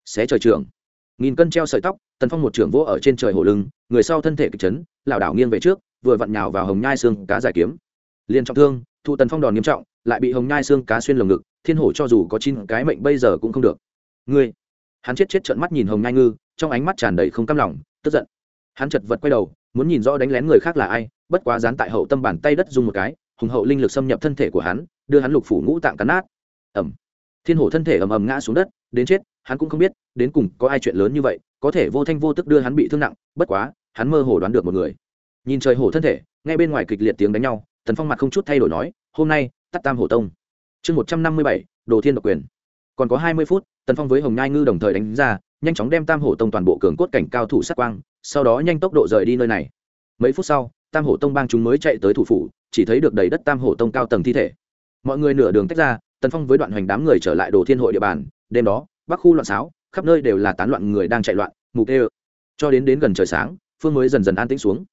Speaker 1: Xé trời trường. Nghìn cân treo sợi tóc, tần phong một trưởng vỗ ở trên trời hổ lưng, người sau thân thể kịch chấn, lảo đảo nghiêng về trước, vừa vặn nhào vào hồng nhai xương cá giải kiếm. Liền trọng thương, thụ tần phong đòn nghiêm trọng, lại bị hồng nhai xương cá xuyên lồng ngực, thiên hổ cho dù có chín cái mệnh bây giờ cũng không được. Ngươi, hắn chết chết trợn mắt nhìn hồng nhai ngư trong ánh mắt tràn đầy không cam lòng, tức giận. Hắn chật vật quay đầu, muốn nhìn rõ đánh lén người khác là ai, bất quá dán tại hậu tâm bàn tay đất dùng một cái, hùng hậu linh lực xâm nhập thân thể của hắn, đưa hắn lục phủ ngũ tạng cắn nát. Ẩm thiên hổ thân thể ầm ầm ngã xuống đất, đến chết, hắn cũng không biết, đến cùng có ai chuyện lớn như vậy, có thể vô thanh vô tức đưa hắn bị thương nặng, bất quá, hắn mơ hồ đoán được một người. Nhìn trời hổ thân thể, ngay bên ngoài kịch liệt tiếng đánh nhau, tần phong mặt không chút thay đổi nói, hôm nay, tắt tam hổ tông. Chương một trăm năm mươi bảy, đồ thiên độc quyền. Còn có hai mươi phút, tần phong với hồng nhai ngư đồng thời đánh ra nhanh chóng đem tam hổ tông toàn bộ cường cốt cảnh cao thủ sát quang sau đó nhanh tốc độ rời đi nơi này. Mấy phút sau tam hổ tông bang chúng mới chạy tới thủ phủ chỉ thấy được đầy đất tam hổ tông cao tầng thi thể. Mọi người nửa đường tách ra tần phong với đoạn hoành đám người trở lại đồ thiên hội địa bàn. Đêm đó bắc khu loạn sáo, khắp nơi đều là tán loạn người đang chạy loạn mục đê cho đến đến gần trời sáng phương mới dần dần an tĩnh xuống.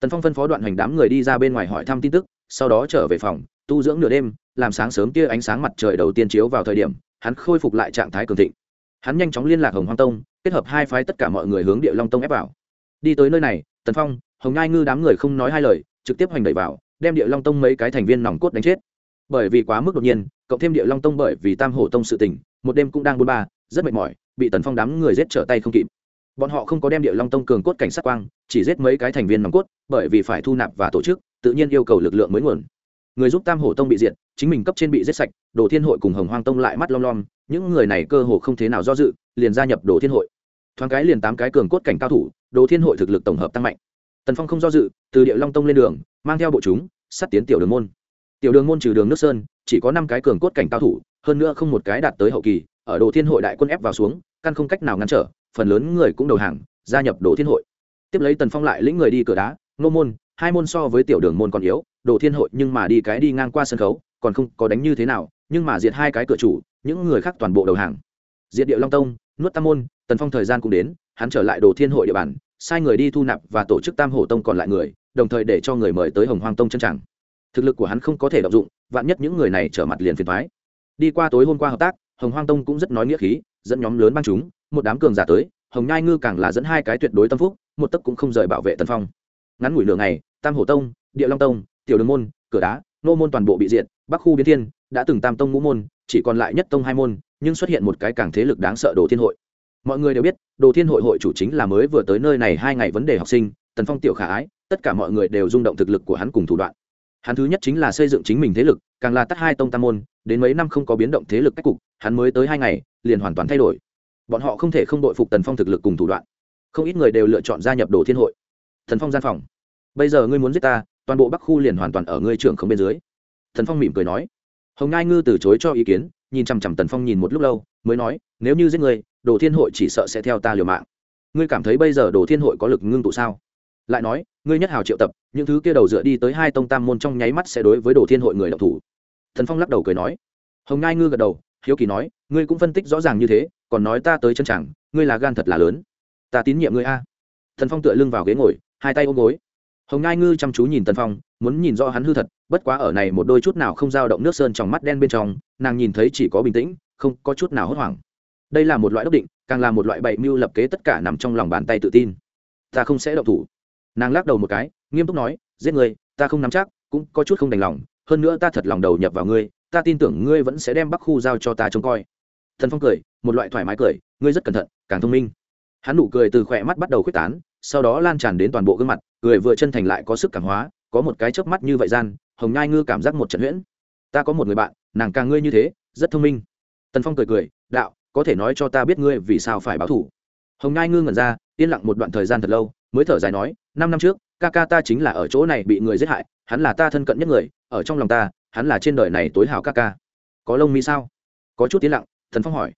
Speaker 1: Tần phong phân phó đoạn hoành đám người đi ra bên ngoài hỏi thăm tin tức sau đó trở về phòng tu dưỡng nửa đêm làm sáng sớm tia ánh sáng mặt trời đầu tiên chiếu vào thời điểm hắn khôi phục lại trạng thái cường thịnh hắn nhanh chóng liên lạc hồng hoang tông, kết hợp hai phái tất cả mọi người hướng địa long tông ép vào. Đi tới nơi này, tần phong, hồng ngai ngư đám người không nói hai lời, trực tiếp hành đẩy vào, đem địa long tông mấy cái thành viên nòng cốt đánh chết. Bởi vì quá mức đột nhiên, cộng thêm địa long tông bởi vì tam hổ tông sự tình, một đêm cũng đang buôn ba, rất mệt mỏi, bị tần phong đám người giết trở tay không kịp. Bọn họ không có đem địa long tông cường cốt cảnh sát quang, chỉ giết mấy cái thành viên nòng cốt, bởi vì phải thu nạp và tổ chức, tự nhiên yêu cầu lực lượng mới nguồn. Người giúp tam hổ tông bị diệt, chính mình cấp trên bị giết sạch, đồ thiên hội cùng hồng hoang tông lại mắt lom lom những người này cơ hồ không thế nào do dự, liền gia nhập đồ thiên hội. Thoáng cái liền tám cái cường cốt cảnh cao thủ, đồ thiên hội thực lực tổng hợp tăng mạnh. Tần phong không do dự, từ địa long tông lên đường, mang theo bộ chúng sắt tiến tiểu đường môn. Tiểu đường môn trừ đường nước sơn, chỉ có năm cái cường cốt cảnh cao thủ, hơn nữa không một cái đạt tới hậu kỳ, ở đồ thiên hội đại quân ép vào xuống, căn không cách nào ngăn trở, phần lớn người cũng đầu hàng, gia nhập đồ thiên hội. Tiếp lấy tần phong lại lĩnh người đi cửa đá nô môn, hai môn so với tiểu đường môn còn yếu, đồ thiên hội nhưng mà đi cái đi ngang qua sân khấu, còn không có đánh như thế nào, nhưng mà diệt hai cái cửa chủ những người khác toàn bộ đầu hàng. Diệt địa long tông nuốt tam môn tần phong thời gian cũng đến hắn trở lại đồ thiên hội địa bàn sai người đi thu nạp và tổ chức tam hổ tông còn lại người đồng thời để cho người mời tới hồng hoang tông chân chẳng thực lực của hắn không có thể động dụng vạn nhất những người này trở mặt liền phiền thoái đi qua tối hôm qua hợp tác hồng hoang tông cũng rất nói nghĩa khí dẫn nhóm lớn băng chúng một đám cường giả tới hồng nhai ngư càng là dẫn hai cái tuyệt đối tâm phúc một tấc cũng không rời bảo vệ tân phong. Ngắn ngủi lửa ngày tam hổ tông địa long tông tiểu đường môn cửa đá nô môn toàn bộ bị diện, bắc khu biến thiên đã từng tam tông ngũ môn chỉ còn lại nhất tông hai môn, nhưng xuất hiện một cái càng thế lực đáng sợ đồ thiên hội. Mọi người đều biết, đồ thiên hội hội chủ chính là mới vừa tới nơi này hai ngày vấn đề học sinh, tần phong tiểu khả ái, tất cả mọi người đều rung động thực lực của hắn cùng thủ đoạn. Hắn thứ nhất chính là xây dựng chính mình thế lực, càng là tắt hai tông tam môn, đến mấy năm không có biến động thế lực cách cục, hắn mới tới hai ngày, liền hoàn toàn thay đổi. Bọn họ không thể không đội phục tần phong thực lực cùng thủ đoạn. Không ít người đều lựa chọn gia nhập đồ thiên hội. Thần phong gian phòng. Bây giờ ngươi muốn giết ta, toàn bộ bắc khu liền hoàn toàn ở ngươi trưởng không bên dưới. Thần phong mỉm cười nói hồng ngai ngư từ chối cho ý kiến nhìn chằm chằm tần phong nhìn một lúc lâu mới nói nếu như giết người, đồ thiên hội chỉ sợ sẽ theo ta liều mạng. Ngươi cảm thấy bây giờ đồ thiên hội có lực ngưng tụ sao? Lại nói ngươi nhất hào triệu tập những thứ kia đầu dựa đi tới hai tông tam môn trong nháy mắt sẽ đối với đồ thiên hội người đọc thủ. Thần phong lắc đầu cười nói. Hồng ngai ngư gật đầu hiếu kỳ nói ngươi cũng phân tích rõ ràng như thế còn nói ta tới chân chẳng ngươi là gan thật là lớn. Ta tín nhiệm ngươi a. Thần phong tựa lưng vào ghế ngồi hai tay ôm gối. Hồng ngai ngư chăm chú nhìn tần phong muốn nhìn rõ hắn hư thật bất quá ở này một đôi chút nào không dao động nước sơn trong mắt đen bên trong, nàng nhìn thấy chỉ có bình tĩnh, không có chút nào hốt hoảng. Đây là một loại đốc định, càng là một loại bậy mưu lập kế tất cả nằm trong lòng bàn tay tự tin. Ta không sẽ động thủ. Nàng lắc đầu một cái, nghiêm túc nói, giết người, ta không nắm chắc, cũng có chút không đành lòng, hơn nữa ta thật lòng đầu nhập vào ngươi, ta tin tưởng ngươi vẫn sẽ đem bắc khu giao cho ta trông coi. Thần phong cười, một loại thoải mái cười, ngươi rất cẩn thận, càng thông minh. Hắn nụ cười từ khỏe mắt bắt đầu khuếch tán, sau đó lan tràn đến toàn bộ gương mặt, cười vừa chân thành lại có sức cảm hóa, có một cái chớp mắt như vậy gian hồng nhai ngư cảm giác một trận huyễn. Ta có một người bạn, nàng càng ngươi như thế, rất thông minh. Tần phong cười cười, đạo, có thể nói cho ta biết ngươi vì sao phải báo thủ? Hồng nhai ngư ngẩn ra, yên lặng một đoạn thời gian thật lâu, mới thở dài nói, năm năm trước, ca ca ta chính là ở chỗ này bị người giết hại, hắn là ta thân cận nhất người, ở trong lòng ta, hắn là trên đời này tối hảo ca ca. Có lông mi sao? Có chút tiến lặng thần phong hỏi.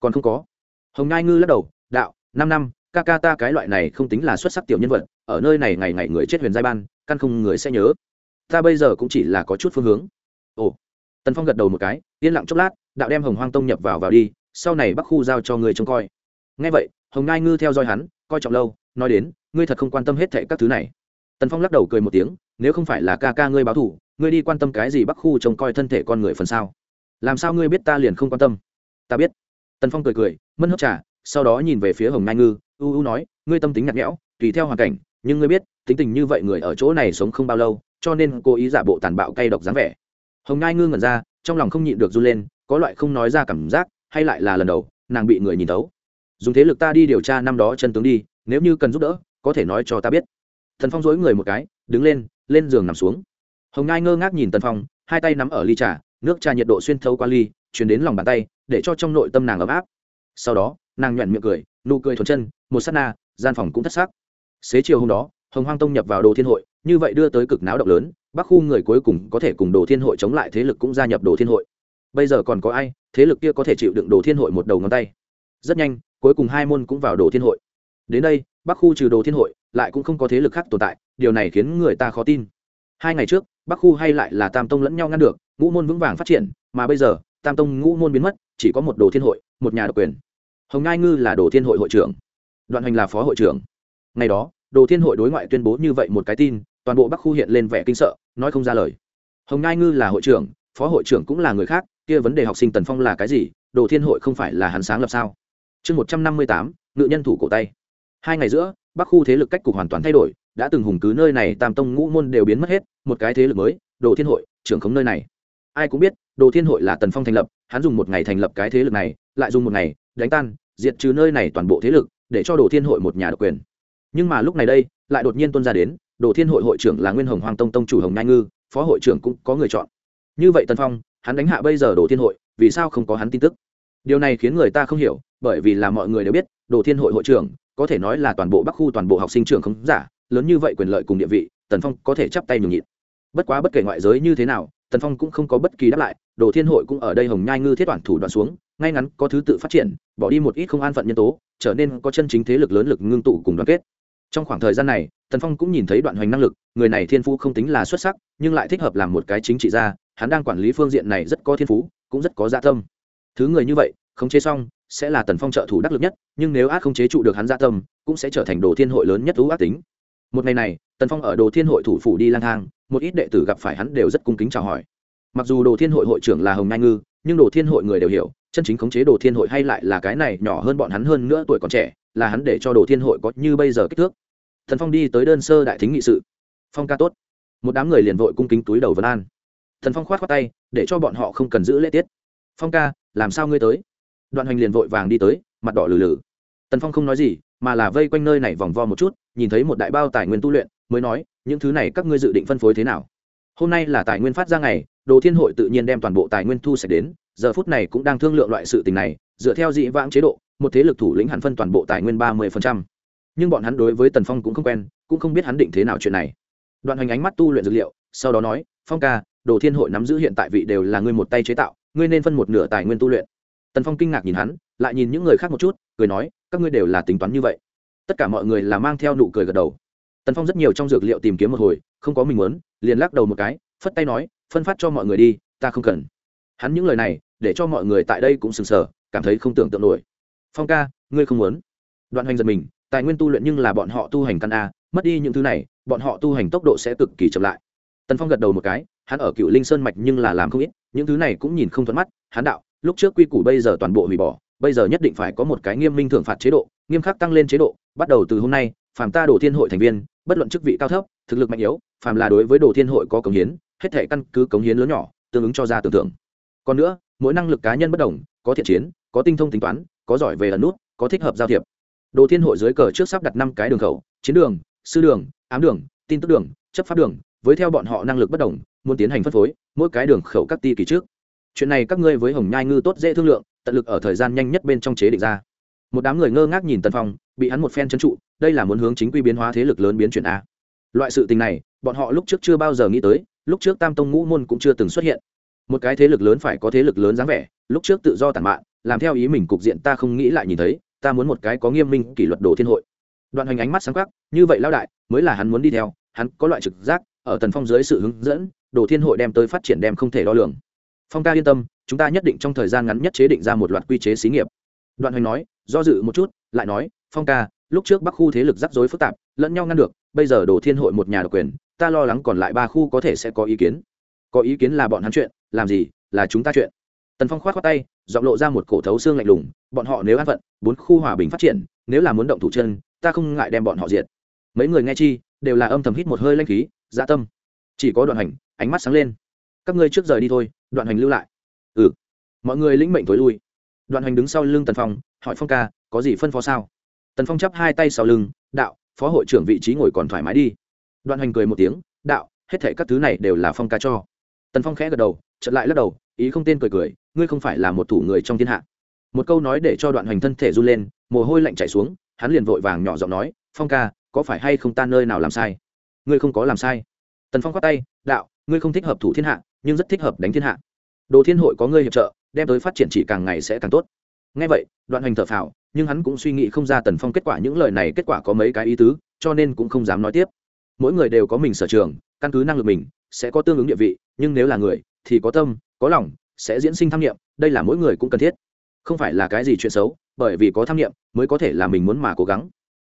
Speaker 1: Còn không có. Hồng Nhai ngư lắc đầu, đạo, năm năm, ca ca ta cái loại này không tính là xuất sắc tiểu nhân vật, ở nơi này ngày ngày người chết huyền giai ban, căn không người sẽ nhớ ta bây giờ cũng chỉ là có chút phương hướng. Ồ. Tần phong gật đầu một cái, yên lặng chốc lát, đạo đem hồng hoang tông nhập vào vào đi, sau này bắc khu giao cho người trông coi. Ngay vậy, hồng ngai ngư theo dõi hắn, coi trọng lâu, nói đến, ngươi thật không quan tâm hết thệ các thứ này. Tần phong lắc đầu cười một tiếng, nếu không phải là ca ca ngươi báo thủ ngươi đi quan tâm cái gì bắc khu trông coi thân thể con người phần sao? Làm sao ngươi biết ta liền không quan tâm? Ta biết. Tần phong cười cười, mân hấp trà, sau đó nhìn về phía hồng nai ngư, u u nói, ngươi tâm tính nhạt nhẽo, tùy theo hoàn cảnh, nhưng ngươi biết, tính tình như vậy người ở chỗ này sống không bao lâu cho nên cố ý giả bộ tàn bạo cay độc dáng vẻ. Hồng nai ngư ngẩn ra, trong lòng không nhịn được run lên, có loại không nói ra cảm giác, hay lại là lần đầu, nàng bị người nhìn tấu dùng thế lực ta đi điều tra năm đó chân tướng đi, nếu như cần giúp đỡ, có thể nói cho ta biết. Thần phong dối người một cái, đứng lên lên giường nằm xuống. Hồng ngai ngơ ngác nhìn tần phong, hai tay nắm ở ly trà, nước trà nhiệt độ xuyên thấu qua ly, chuyển đến lòng bàn tay, để cho trong nội tâm nàng ấm áp. Sau đó, nàng nhoẹn miệng cười, nụ cười thuần chân, một s á t na, gian phòng cũng thất sắc. xế chiều hôm đó, hồng hoang tông nhập vào đồ thiên hội như vậy đưa tới cực náo động lớn, bắc khu người cuối cùng có thể cùng đồ thiên hội chống lại thế lực cũng gia nhập đồ thiên hội. Bây giờ còn có ai, thế lực kia có thể chịu đựng đồ thiên hội một đầu ngón tay? Rất nhanh, cuối cùng hai môn cũng vào đồ thiên hội. Đến đây, bắc khu trừ đồ thiên hội, lại cũng không có thế lực khác tồn tại, điều này khiến người ta khó tin. Hai ngày trước, bắc khu hay lại là tam tông lẫn nhau ngăn được, ngũ môn vững vàng phát triển, mà bây giờ, tam tông ngũ môn biến mất, chỉ có một đồ thiên hội, một nhà độc quyền. Hồng ngai ngư là đồ thiên hội hội trưởng, đoạn hành là phó hội trưởng. Ngày đó, đồ thiên hội đối ngoại tuyên bố như vậy một cái tin toàn bộ bắc khu hiện lên vẻ kinh sợ, nói không ra lời. Hồng ngai ngư là hội trưởng, phó hội trưởng cũng là người khác, kia vấn đề học sinh tần phong là cái gì, đồ thiên hội không phải là hắn sáng lập sao? Chương một trăm năm mươi tám, ngự nhân thủ cổ tay. Hai ngày giữa, bắc khu thế lực cách cục hoàn toàn thay đổi, đã từng hùng cứ nơi này, tam tông ngũ môn đều biến mất hết, một cái thế lực mới, đồ thiên hội, trưởng khống nơi này. Ai cũng biết, đồ thiên hội là tần phong thành lập, hắn dùng một ngày thành lập cái thế lực này, lại dùng một ngày, đánh tan, diệt trừ nơi này toàn bộ thế lực, để cho đồ thiên hội một nhà độc quyền. Nhưng mà lúc này đây, lại đột nhiên tuân ra đến đồ thiên hội hội trưởng là nguyên hồng hoàng tông tông chủ hồng Nhai ngư, phó hội trưởng cũng có người chọn. Như vậy tần phong, hắn đánh hạ bây giờ đồ thiên hội, vì sao không có hắn tin tức? Điều này khiến người ta không hiểu, bởi vì là mọi người đều biết, đồ thiên hội hội trưởng, có thể nói là toàn bộ bắc khu toàn bộ học sinh trường không giả, lớn như vậy quyền lợi cùng địa vị, tần phong có thể chắp tay nhường nhịn. Bất quá bất kể ngoại giới như thế nào, tần phong cũng không có bất kỳ đáp lại, đồ thiên hội cũng ở đây hồng nhai ngư thiết toàn thủ đoạn xuống, ngay ngắn có thứ tự phát triển, bỏ đi một ít không an phận nhân tố, trở nên có chân chính thế lực lớn lực ngưng tụ cùng đoàn kết trong khoảng thời gian này, tần phong cũng nhìn thấy đoạn hoành năng lực, người này thiên phú không tính là xuất sắc, nhưng lại thích hợp làm một cái chính trị gia, hắn đang quản lý phương diện này rất có thiên phú, cũng rất có dạ tâm. Thứ người như vậy, khống chế xong, sẽ là tần phong trợ thủ đắc lực nhất, nhưng nếu át không chế trụ được hắn dạ tâm, cũng sẽ trở thành đồ thiên hội lớn nhất thú ác tính. Một ngày này, tần phong ở đồ thiên hội thủ phủ đi lang thang, một ít đệ tử gặp phải hắn đều rất cung kính chào hỏi. Mặc dù đồ thiên hội hội trưởng là hồng nai ngư, nhưng đồ thiên hội người đều hiểu, chân chính khống chế đồ thiên hội hay lại là cái này nhỏ hơn bọn hắn hơn nữa tuổi còn trẻ là hắn để cho đồ thiên hội có như bây giờ kích thước. Thần phong đi tới đơn sơ đại thính nghị sự. Phong ca tốt. Một đám người liền vội cung kính túi đầu vân an. Thần phong khoát khoát tay, để cho bọn họ không cần giữ lễ tiết. Phong ca, làm sao ngươi tới? Đoạn hoành liền vội vàng đi tới, mặt đỏ lử lử tần phong không nói gì, mà là vây quanh nơi này vòng vo một chút, nhìn thấy một đại bao tài nguyên tu luyện, mới nói, những thứ này các ngươi dự định phân phối thế nào? Hôm nay là tài nguyên phát ra ngày, đồ thiên hội tự nhiên đem toàn bộ tài nguyên thu sạch đến, giờ phút này cũng đang thương lượng loại sự tình này, dựa theo dị vãng chế độ một thế lực thủ lĩnh hẳn phân toàn bộ tài nguyên ba mươi nhưng bọn hắn đối với tần phong cũng không quen, cũng không biết hắn định thế nào chuyện này. Đoạn hoành ánh mắt tu luyện dược liệu, sau đó nói, phong ca, đồ thiên hội nắm giữ hiện tại vị đều là ngươi một tay chế tạo, ngươi nên phân một nửa tài nguyên tu luyện. Tần phong kinh ngạc nhìn hắn, lại nhìn những người khác một chút, cười nói, các ngươi đều là tính toán như vậy. Tất cả mọi người là mang theo nụ cười gật đầu. Tần phong rất nhiều trong dược liệu tìm kiếm một hồi, không có mình muốn, liền lắc đầu một cái, phất tay nói, phân phát cho mọi người đi, ta không cần. Hắn những lời này, để cho mọi người tại đây cũng sừng sờ, cảm thấy không tưởng tượng nổi phong ca, ngươi không muốn. Đoạn hoành giật mình, tài nguyên tu luyện nhưng là bọn họ tu hành căn a, mất đi những thứ này, bọn họ tu hành tốc độ sẽ cực kỳ chậm lại. Tần phong gật đầu một cái, hắn ở cựu linh sơn mạch nhưng là làm không ít, những thứ này cũng nhìn không thuận mắt, hắn đạo, lúc trước quy củ bây giờ toàn bộ hủy bỏ, bây giờ nhất định phải có một cái nghiêm minh thưởng phạt chế độ, nghiêm khắc tăng lên chế độ, bắt đầu từ hôm nay, phàm ta đổ thiên hội thành viên, bất luận chức vị cao thấp, thực lực mạnh yếu, phàm là đối với đồ thiên hội có cống hiến, hết thể căn cứ cống hiến lớn nhỏ, tương ứng cho ra tưởng tượng. Còn nữa, mỗi năng lực cá nhân bất đồng, có thiện chiến, có tinh thông tính toán có giỏi về ẩn nút, có thích hợp giao thiệp. Đồ thiên hội dưới cờ trước sắp đặt năm cái đường khẩu, chiến đường, sư đường, ám đường, tin tức đường, chấp pháp đường, với theo bọn họ năng lực bất đồng, muốn tiến hành phân phối, mỗi cái đường khẩu các ti kỳ trước. Chuyện này các ngươi với hồng nhai ngư tốt dễ thương lượng, tận lực ở thời gian nhanh nhất bên trong chế định ra. Một đám người ngơ ngác nhìn tần phong, bị hắn một phen trấn trụ, đây là muốn hướng chính quy biến hóa thế lực lớn biến chuyển a. Loại sự tình này, bọn họ lúc trước chưa bao giờ nghĩ tới, lúc trước tam tông ngũ môn cũng chưa từng xuất hiện. Một cái thế lực lớn phải có thế lực lớn dáng vẻ, lúc trước tự do tản mạn làm theo ý mình cục diện ta không nghĩ lại nhìn thấy, ta muốn một cái có nghiêm minh kỷ luật đồ thiên hội. Đoạn hoành ánh mắt sáng khắc, như vậy lao đại, mới là hắn muốn đi theo, hắn có loại trực giác, ở tần phong dưới sự hướng dẫn, đồ thiên hội đem tới phát triển đem không thể đo lường. Phong ca yên tâm, chúng ta nhất định trong thời gian ngắn nhất chế định ra một loạt quy chế xí nghiệp. Đoạn hoành nói, do dự một chút, lại nói, phong ca, lúc trước bắc khu thế lực rắc rối phức tạp, lẫn nhau ngăn được, bây giờ đồ thiên hội một nhà độc quyền, ta lo lắng còn lại ba khu có thể sẽ có ý kiến. Có ý kiến là bọn hắn chuyện, làm gì, là chúng ta chuyện tần phong k h o á t khoác tay dọn lộ ra một cổ thấu xương lạnh lùng, bọn họ nếu an phận, bốn khu hòa bình phát triển, nếu là muốn động thủ chân, ta không ngại đem bọn họ diệt. Mấy người nghe chi, đều là âm thầm hít một hơi lanh khí dạ tâm. Chỉ có đoạn hành, ánh mắt sáng lên. Các ngươi trước rời đi thôi, đoạn hành lưu lại. Ừ. Mọi người lĩnh mệnh t ố i lui. Đoạn hành đứng sau lưng tần phong, hỏi phong ca, có gì phân phó sao? Tần phong chắp hai tay sau lưng, đạo, phó hội trưởng vị trí ngồi còn thoải mái đi. Đoạn hành cười một tiếng, đạo, hết thể các thứ này đều là phong ca cho. Tần phong khẽ gật đầu, chợt lại lắc đầu, ý không tên cười cười ngươi không phải là một thủ người trong thiên hạ. Một câu nói để cho đoạn hoành thân thể run lên, mồ hôi lạnh chảy xuống, hắn liền vội vàng nhỏ giọng nói, phong ca, có phải hay không ta nơi nào làm sai? Ngươi không có làm sai. Tần phong khoát tay, đạo, ngươi không thích hợp thủ thiên hạ, nhưng rất thích hợp đánh thiên hạ. Đồ thiên hội có ngươi hiệp trợ, đem tới phát triển chỉ càng ngày sẽ càng tốt. Ngay vậy, đoạn hoành thở phào, nhưng hắn cũng suy nghĩ không ra tần phong kết quả, những lời này kết quả có mấy cái ý tứ, cho nên cũng không dám nói tiếp. Mỗi người đều có mình sở trường, căn cứ năng lực mình, sẽ có tương ứng địa vị, nhưng nếu là người, thì có tâm, có lòng sẽ diễn sinh tham nghiệm đây là mỗi người cũng cần thiết. Không phải là cái gì chuyện xấu, bởi vì có tham nghiệm mới có thể là mình muốn mà cố gắng.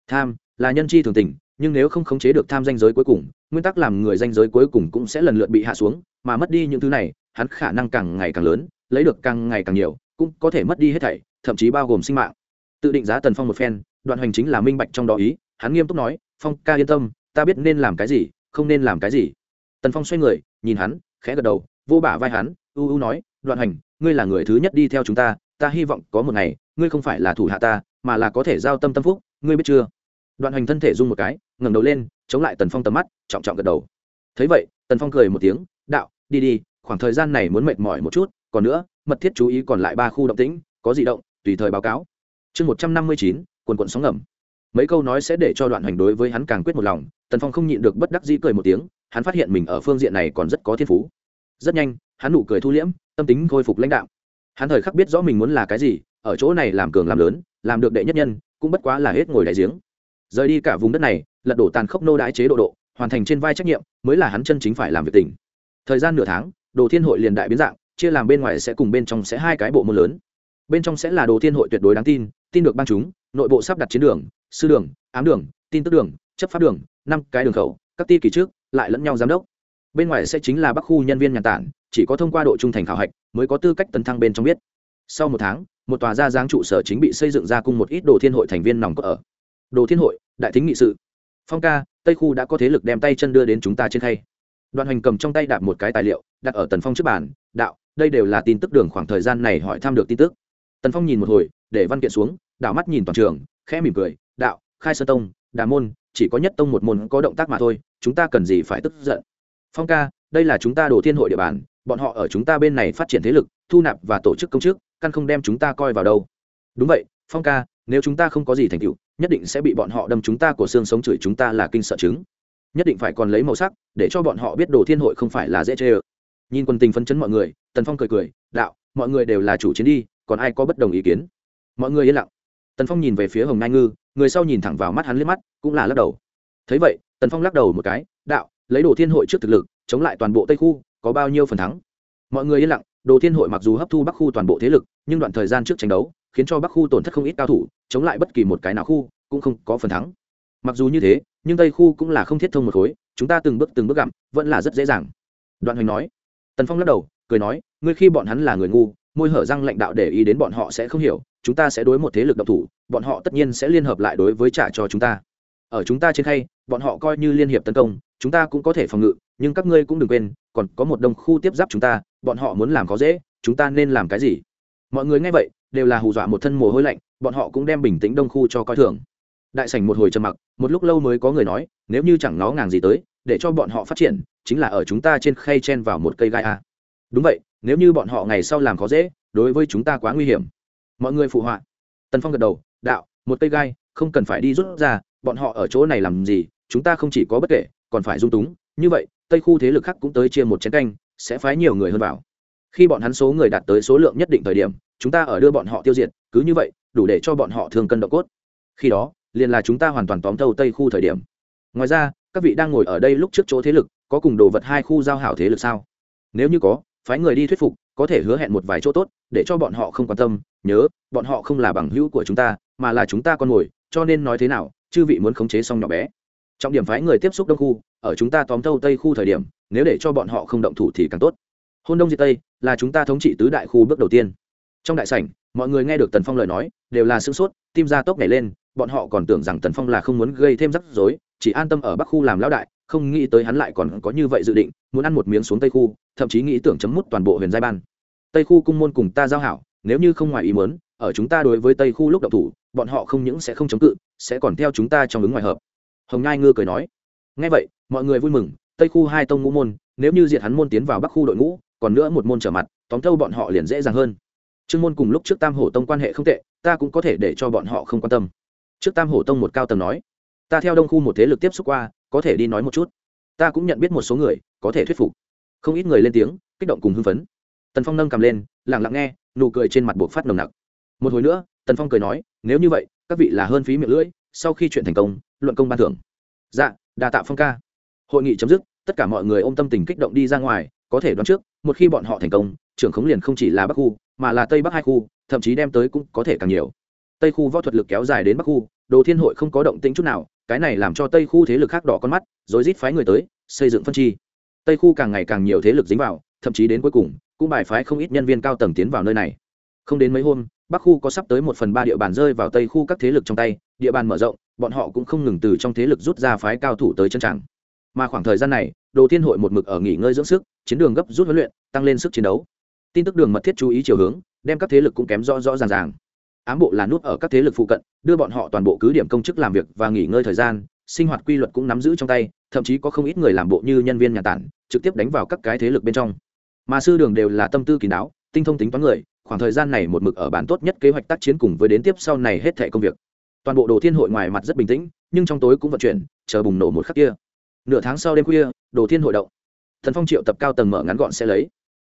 Speaker 1: Tham là nhân chi thường tình, nhưng nếu không khống chế được tham danh giới cuối cùng, nguyên tắc làm người danh giới cuối cùng cũng sẽ lần lượt bị hạ xuống, mà mất đi những thứ này, hắn khả năng càng ngày càng lớn, lấy được càng ngày càng nhiều, cũng có thể mất đi hết thảy, thậm chí bao gồm sinh mạng. Tự định giá tần phong một phen, đoạn hành chính là minh bạch trong đó ý, hắn nghiêm túc nói, phong ca yên tâm, ta biết nên làm cái gì, không nên làm cái gì. Tần phong xoay người, nhìn hắn, khẽ gật đầu, vô bả vai hắn u u nói, đoạn hành, ngươi là người thứ nhất đi theo chúng ta ta hy vọng có một ngày, ngươi không phải là thủ hạ ta, mà là có thể giao tâm tâm phúc, ngươi biết chưa? Đoạn hành thân thể rung một cái, ngẩng đầu lên, chống lại tần phong tầm mắt, trọng trọng gật đầu. Thấy vậy, tần phong cười một tiếng, đạo, đi đi, khoảng thời gian này muốn mệt mỏi một chút, còn nữa, mật thiết chú ý còn lại ba khu động tĩnh, có gì động, tùy thời báo cáo. Chương một trăm năm mươi chín, quần quận sóng ngầm. Mấy câu nói sẽ để cho đoạn hành đối với hắn càng quyết một lòng, tần phong không nhịn được bất đắc dĩ cười một tiếng, hắn phát hiện mình ở phương diện này còn rất có thiên phú. Rất nhanh hắn nụ cười thu liễm, tâm tính khôi phục lãnh đạo hắn thời khắc biết rõ mình muốn là cái gì, ở chỗ này làm cường làm lớn, làm được đệ nhất nhân, cũng bất quá là hết ngồi đại giếng. Rời đi cả vùng đất này, lật đổ tàn khốc nô đái chế độ độ, hoàn thành trên vai trách nhiệm, mới là hắn chân chính phải làm việc tỉnh. Thời gian nửa tháng, đồ thiên hội liền đại biến dạng, chia làm bên ngoài sẽ cùng bên trong sẽ hai cái bộ môn lớn. Bên trong sẽ là đồ thiên hội tuyệt đối đáng tin tin được ban chúng, nội bộ sắp đặt chiến đường, sư đường, ám đường, tin tức đường, chấp pháp đường, năm cái đường khẩu, các ti kỳ trước, lại lẫn nhau giám đốc. Bên ngoài sẽ chính là bắc khu nhân viên nhà tản chỉ có thông qua độ trung thành khảo hạch mới có tư cách tấn thăng bên trong biết. Sau một tháng, một tòa gia giáng trụ sở chính bị xây dựng ra cùng một ít đồ thiên hội thành viên nòng cốt ở. Đồ thiên hội, đại thính nghị sự. Phong ca, tây khu đã có thế lực đem tay chân đưa đến chúng ta trên khay. Đoàn hành cầm trong tay đạp một cái tài liệu, đặt ở tần phong trước bàn, đạo, đây đều là tin tức đường khoảng thời gian này hỏi thăm được tin tức. Tần phong nhìn một hồi, để văn kiện xuống, đảo mắt nhìn toàn trường, khẽ mỉm cười, đạo, khai sơ tông, đà môn, chỉ có nhất tông một môn có động tác mà thôi, chúng ta cần gì phải tức giận? Phong ca, đây là chúng ta đồ thiên hội địa bàn bọn họ ở chúng ta bên này phát triển thế lực, thu nạp và tổ chức công chức, căn không đem chúng ta coi vào đâu. Đúng vậy, phong ca, nếu chúng ta không có gì thành tựu, nhất định sẽ bị bọn họ đâm chúng ta của xương sống chửi chúng ta là kinh sợ chứng. Nhất định phải còn lấy màu sắc, để cho bọn họ biết đồ thiên hội không phải là dễ chê ơ nhìn quân tình phấn chấn mọi người, tần phong cười cười, đạo, mọi người đều là chủ chiến đi, còn ai có bất đồng ý kiến? Mọi người yên lặng. Tần phong nhìn về phía hồng nai ngư, người sau nhìn thẳng vào mắt hắn liếc mắt, cũng là lắc đầu. Thấy vậy, tần phong lắc đầu một cái, đạo, lấy đồ thiên hội trước thực lực, chống lại toàn bộ tây khu có bao nhiêu phần thắng. Mọi người yên lặng, đồ thiên hội mặc dù hấp thu bắc khu toàn bộ thế lực, nhưng đoạn thời gian trước tranh đấu, khiến cho bắc khu tổn thất không ít cao thủ, chống lại bất kỳ một cái nào khu, cũng không có phần thắng. Mặc dù như thế, nhưng tây khu cũng là không thiết thông một khối, chúng ta từng bước từng bước gặm, vẫn là rất dễ dàng. Đoạn hoành nói. Tần phong lắc đầu, cười nói, ngươi khi bọn hắn là người ngu, môi hở răng lãnh đạo để ý đến bọn họ sẽ không hiểu, chúng ta sẽ đối một thế lực độc thủ, bọn họ tất nhiên sẽ liên hợp lại đối với trả cho chúng ta. Ở chúng ta trên khay, bọn họ coi như liên hiệp tấn công chúng ta cũng có thể phòng ngự, nhưng các ngươi cũng đừng quên, còn có một đông khu tiếp giáp chúng ta, bọn họ muốn làm khó dễ, chúng ta nên làm cái gì? Mọi người nghe vậy, đều là hù dọa một thân mồ hôi lạnh, bọn họ cũng đem bình tĩnh đông khu cho coi thường. Đại sảnh một hồi trầm mặc, một lúc lâu mới có người nói, nếu như chẳng nó ngàng gì tới, để cho bọn họ phát triển, chính là ở chúng ta trên khay chen vào một cây gai a. Đúng vậy, nếu như bọn họ ngày sau làm khó dễ, đối với chúng ta quá nguy hiểm. Mọi người phụ họa. Tần phong gật đầu, đạo, một cây gai, không cần phải đi rút ra, bọn họ ở chỗ này làm gì, chúng ta không chỉ có bất kể còn phải dung túng, như vậy, tây khu thế lực khác cũng tới chia một chén canh, sẽ phái nhiều người hơn vào. Khi bọn hắn số người đạt tới số lượng nhất định thời điểm, chúng ta ở đưa bọn họ tiêu diệt, cứ như vậy, đủ để cho bọn họ thường cân độ cốt. Khi đó, liền là chúng ta hoàn toàn tóm thâu tây khu thời điểm. Ngoài ra, các vị đang ngồi ở đây lúc trước chỗ thế lực, có cùng đồ vật hai khu giao hảo thế lực sao? Nếu như có, phái người đi thuyết phục, có thể hứa hẹn một vài chỗ tốt, để cho bọn họ không quan tâm, nhớ, bọn họ không là bằng hữu của chúng ta, mà là chúng ta con ngồi cho nên nói thế nào, chư vị muốn khống chế xong nhỏ bé trọng điểm phái người tiếp xúc đông khu, ở chúng ta tóm thâu tây khu thời điểm, nếu để cho bọn họ không động thủ thì càng tốt. Hôn đông diệt tây là chúng ta thống trị tứ đại khu bước đầu tiên. Trong đại sảnh, mọi người nghe được tần phong lời nói, đều là sửng sốt, tim ra tốc nhảy lên, bọn họ còn tưởng rằng tần phong là không muốn gây thêm rắc rối, chỉ an tâm ở bắc khu làm lão đại, không nghĩ tới hắn lại còn có như vậy dự định, muốn ăn một miếng xuống tây khu, thậm chí nghĩ tưởng chấm mút toàn bộ huyền giai ban. Tây khu cung môn cùng ta giao hảo, nếu như không ngoài ý muốn, ở chúng ta đối với tây khu lúc độc thủ, bọn họ không những sẽ không chống cự, sẽ còn theo chúng ta trong ứng ngoài hợp hồng ngai ngư cười nói ngay vậy, mọi người vui mừng, tây khu hai tông ngũ môn, nếu như diệt hắn môn tiến vào bắc khu đội ngũ, còn nữa một môn trở mặt, tóm thâu bọn họ liền dễ dàng hơn. Trương môn cùng lúc trước tam hổ tông quan hệ không tệ, ta cũng có thể để cho bọn họ không quan tâm. Trước tam hổ tông một cao tầng nói, ta theo đông khu một thế lực tiếp xúc qua, có thể đi nói một chút. Ta cũng nhận biết một số người, có thể thuyết phục. Không ít người lên tiếng, kích động cùng hưng phấn. Tần phong nâng cầm lên lẳng lặng nghe, nụ cười trên mặt buộc phát nồng nặc. Một hồi nữa, tần phong cười nói, nếu như vậy, các vị là hơn phí miệng lưỡi, sau khi chuyện thành công luận công ban thưởng. Dạ đà tạ phong ca. Hội nghị chấm dứt, tất cả mọi người ôm tâm tình kích động đi ra ngoài, có thể đoán trước, một khi bọn họ thành công, trưởng khống liền không chỉ là bắc khu, mà là tây bắc hai khu, thậm chí đem tới cũng có thể càng nhiều. Tây khu võ thuật lực kéo dài đến bắc khu, đồ thiên hội không có động tĩnh chút nào, cái này làm cho tây khu thế lực khác đỏ con mắt rồi rít phái người tới, xây dựng phân chi. Tây khu càng ngày càng nhiều thế lực dính vào, thậm chí đến cuối cùng, cũng bài phái không ít nhân viên cao tầng tiến vào nơi này. Không đến mấy hôm, bắc khu có sắp tới một phần ba địa bàn rơi vào tây khu các thế lực trong tay địa bàn mở rộng, bọn họ cũng không ngừng từ trong thế lực rút ra phái cao thủ tới chân tràng. Mà khoảng thời gian này, đồ thiên hội một mực ở nghỉ ngơi dưỡng sức, chiến đường gấp rút huấn luyện, tăng lên sức chiến đấu. Tin tức đường mật thiết chú ý chiều hướng, đem các thế lực cũng kém rõ rõ ràng ràng. Ám bộ là nút ở các thế lực phụ cận, đưa bọn họ toàn bộ cứ điểm công chức làm việc và nghỉ ngơi thời gian, sinh hoạt quy luật cũng nắm giữ trong tay, thậm chí có không ít người làm bộ như nhân viên nhà tản, trực tiếp đánh vào các cái thế lực bên trong. Mà sư đường đều là tâm tư kín đáo, tinh thông tính toán người, khoảng thời gian này một mực ở bản tốt nhất kế hoạch tác chiến cùng với đến tiếp sau này hết thẻ công việc toàn bộ đồ thiên hội ngoài mặt rất bình tĩnh, nhưng trong tối cũng vận chuyển, chờ bùng nổ một khắc kia. Nửa tháng sau đêm khuya, đồ thiên hội động. Thần phong triệu tập cao tầng mở ngắn gọn sẽ lấy.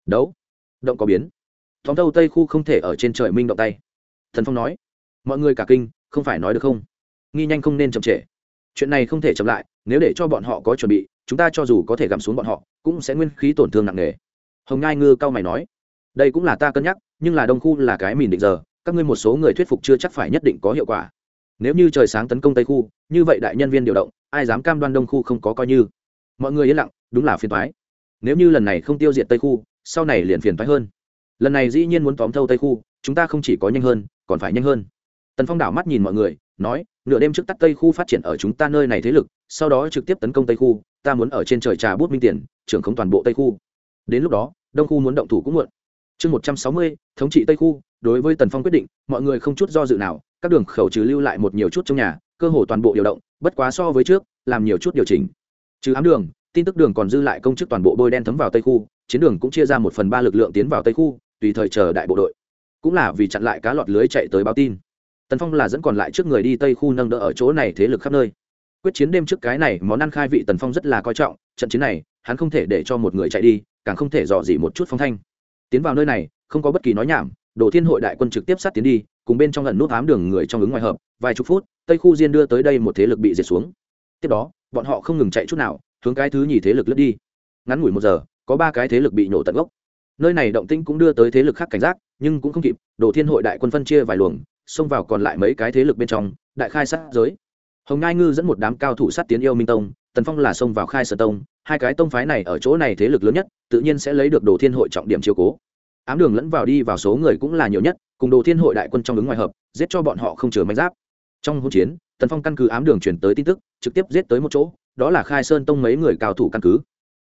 Speaker 1: Đấu. Động có biến. Thóng thâu tây khu không thể ở trên trời minh động tay. Thần phong nói. Mọi người cả kinh, không phải nói được không? Nghi nhanh không nên chậm trễ. Chuyện này không thể chậm lại, nếu để cho bọn họ có chuẩn bị, chúng ta cho dù có thể gặm xuống bọn họ, cũng sẽ nguyên khí tổn thương nặng nề. Hồng ngai ngư cao mày nói. Đây cũng là ta cân nhắc, nhưng là đông khu là cái mìn định giờ, các ngươi một số người thuyết phục chưa chắc phải nhất định có hiệu quả nếu như trời sáng tấn công tây khu, như vậy đại nhân viên điều động, ai dám cam đoan đông khu không có coi như? Mọi người yên lặng, đúng là phiền toái. Nếu như lần này không tiêu diệt tây khu, sau này liền phiền toái hơn. Lần này dĩ nhiên muốn tóm thâu tây khu, chúng ta không chỉ có nhanh hơn, còn phải nhanh hơn. Tần phong đảo mắt nhìn mọi người, nói, nửa đêm trước tắt tây khu phát triển ở chúng ta nơi này thế lực, sau đó trực tiếp tấn công tây khu, ta muốn ở trên trời trà bút minh tiền, trưởng không toàn bộ tây khu. Đến lúc đó, đông khu muốn động thủ cũng muộn. Chương một trăm sáu mươi, thống trị tây khu, đối với tần phong quyết định, mọi người không chút do dự nào các đường khẩu trừ lưu lại một nhiều chút trong nhà, cơ hồ toàn bộ điều động, bất quá so với trước, làm nhiều chút điều chỉnh. Trừ ám đường, tin tức đường còn dư lại công chức toàn bộ bôi đen thấm vào tây khu, chiến đường cũng chia ra một phần ba lực lượng tiến vào tây khu, tùy thời chờ đại bộ đội. Cũng là vì chặn lại cá lọt lưới chạy tới báo tin. Tần phong là dẫn còn lại trước người đi tây khu nâng đỡ ở chỗ này thế lực khắp nơi. Quyết chiến đêm trước cái này, món ăn khai vị tần phong rất là coi trọng, trận chiến này, hắn không thể để cho một người chạy đi, càng không thể dò dỉ một chút phong thanh. Tiến vào nơi này, không có bất kỳ nói nhảm đồ thiên hội đại quân trực tiếp sát tiến đi, cùng bên trong lần nút ám đường người trong ứng ngoài hợp, vài chục phút, tây khu diên đưa tới đây một thế lực bị diệt xuống. Tiếp đó, bọn họ không ngừng chạy chút nào, hướng cái thứ nhì thế lực lướt đi. Ngắn ngủi một giờ, có ba cái thế lực bị nổ tận gốc. Nơi này động tĩnh cũng đưa tới thế lực khác cảnh giác, nhưng cũng không kịp, đồ thiên hội đại quân phân chia vài luồng, xông vào còn lại mấy cái thế lực bên trong, đại khai sát giới. Hồng ngai ngư dẫn một đám cao thủ sát tiến yêu minh tông, tần phong là xông vào khai sở tông, hai cái tông phái này ở chỗ này thế lực lớn nhất, tự nhiên sẽ lấy được đồ thiên hội trọng điểm chiều cố ám đường lẫn vào đi vào số người cũng là nhiều nhất, cùng đồ thiên hội đại quân trong ứng ngoài hợp, giết cho bọn họ không chừa manh giáp. Trong hỗn chiến, tần phong căn cứ ám đường chuyển tới tin tức, trực tiếp giết tới một chỗ, đó là khai sơn tông mấy người cao thủ căn cứ.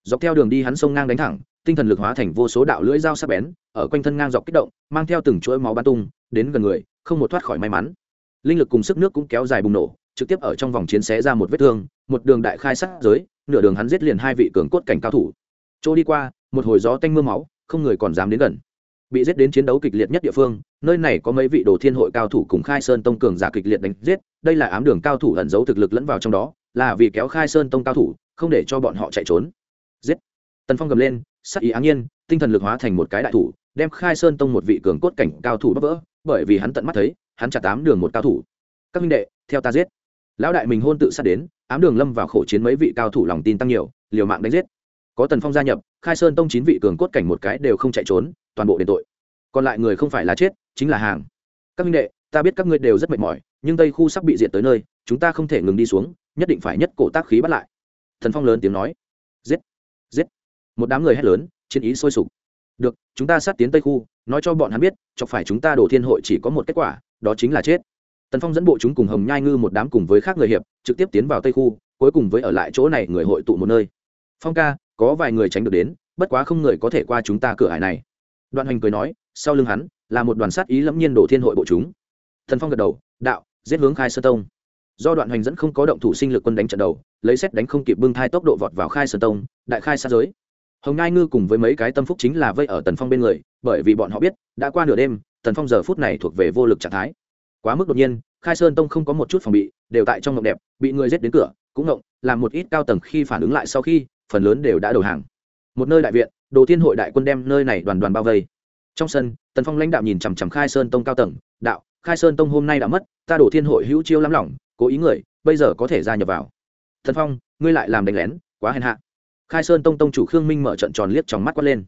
Speaker 1: Dọc theo đường đi hắn sông ngang đánh thẳng, tinh thần lực hóa thành vô số đạo lưỡi dao sắc bén, ở quanh thân ngang dọc kích động, mang theo từng chuỗi máu bắn tung, đến gần người, không một thoát khỏi may mắn. Linh lực cùng sức nước cũng kéo dài bùng nổ, trực tiếp ở trong vòng chiến xé ra một vết thương, một đường đại khai sát giới, nửa đường hắn giết liền hai vị cường cốt cảnh cao thủ. Chỗ đi qua, một hồi gió tanh mưa máu, không người còn dám đến gần bị giết đến chiến đấu kịch liệt nhất địa phương, nơi này có mấy vị đồ thiên hội cao thủ cùng khai sơn tông cường giả kịch liệt đánh giết, đây là ám đường cao thủ ẩn giấu thực lực lẫn vào trong đó, là vì kéo khai sơn tông cao thủ, không để cho bọn họ chạy trốn. Giết! Tần phong gầm lên, sắc ý áng nhiên, tinh thần lực hóa thành một cái đại thủ, đem khai sơn tông một vị cường cốt cảnh cao thủ bắp vỡ, bởi vì hắn tận mắt thấy, hắn chặt tám đường một cao thủ. Các minh đệ, theo ta giết. Lão đại mình hôn tự sát đến, ám đường lâm vào khổ chiến mấy vị cao thủ lòng tin tăng nhiều, liều mạng đánh giết. Có tần phong gia nhập, khai sơn tông chín vị cường cốt cảnh một cái đều không chạy trốn toàn bộ đền tội. Còn lại người không phải là chết, chính là hàng. Các minh đệ, ta biết các ngươi đều rất mệt mỏi, nhưng tây khu sắp bị diệt tới nơi, chúng ta không thể ngừng đi xuống, nhất định phải nhất cổ tác khí bắt lại. Thần phong lớn tiếng nói. Giết giết. Một đám người hét lớn, chiến ý sôi sục. Được, chúng ta sát tiến tây khu, nói cho bọn hắn biết, chọc phải chúng ta đổ thiên hội chỉ có một kết quả, đó chính là chết. Tần phong dẫn bộ chúng cùng hồng nhai ngư một đám cùng với khác người hiệp, trực tiếp tiến vào tây khu, cuối cùng với ở lại chỗ này người hội tụ một nơi. Phong ca, có vài người tránh được đến, bất quá không người có thể qua chúng ta cửa hải này đoạn hoành cười nói, sau lưng hắn là một đoàn sát ý lẫm nhiên đổ thiên hội bộ chúng. Thần phong gật đầu, đạo, giết hướng khai sơ tông. Do đoạn hoành dẫn không có động thủ sinh lực quân đánh trận đầu, lấy xét đánh không kịp bưng thai tốc độ vọt vào khai sơn tông, đại khai sát giới. Hồng ngai ngư cùng với mấy cái tâm phúc chính là vây ở tần phong bên người, bởi vì bọn họ biết, đã qua nửa đêm, tần phong giờ phút này thuộc về vô lực trạng thái. Quá mức đột nhiên, khai sơn tông không có một chút phòng bị, đều tại trong ngộng đẹp, bị người giết đến cửa, cũng ngộng làm một ít cao tầng khi phản ứng lại sau khi, phần lớn đều đã đầu hàng. Một nơi đại viện đồ thiên hội đại quân đem nơi này đoàn đoàn bao vây. Trong sân, tần phong lãnh đạo nhìn chằm chằm khai sơn tông cao tầng, đạo, khai sơn tông hôm nay đã mất, ta đổ thiên hội hữu chiêu lắm lỏng, cố ý người, bây giờ có thể gia nhập vào. Thần phong, ngươi lại làm đánh lén, quá hèn hạ. Khai sơn tông tông chủ khương minh mở trận tròn liếc trong mắt quát lên.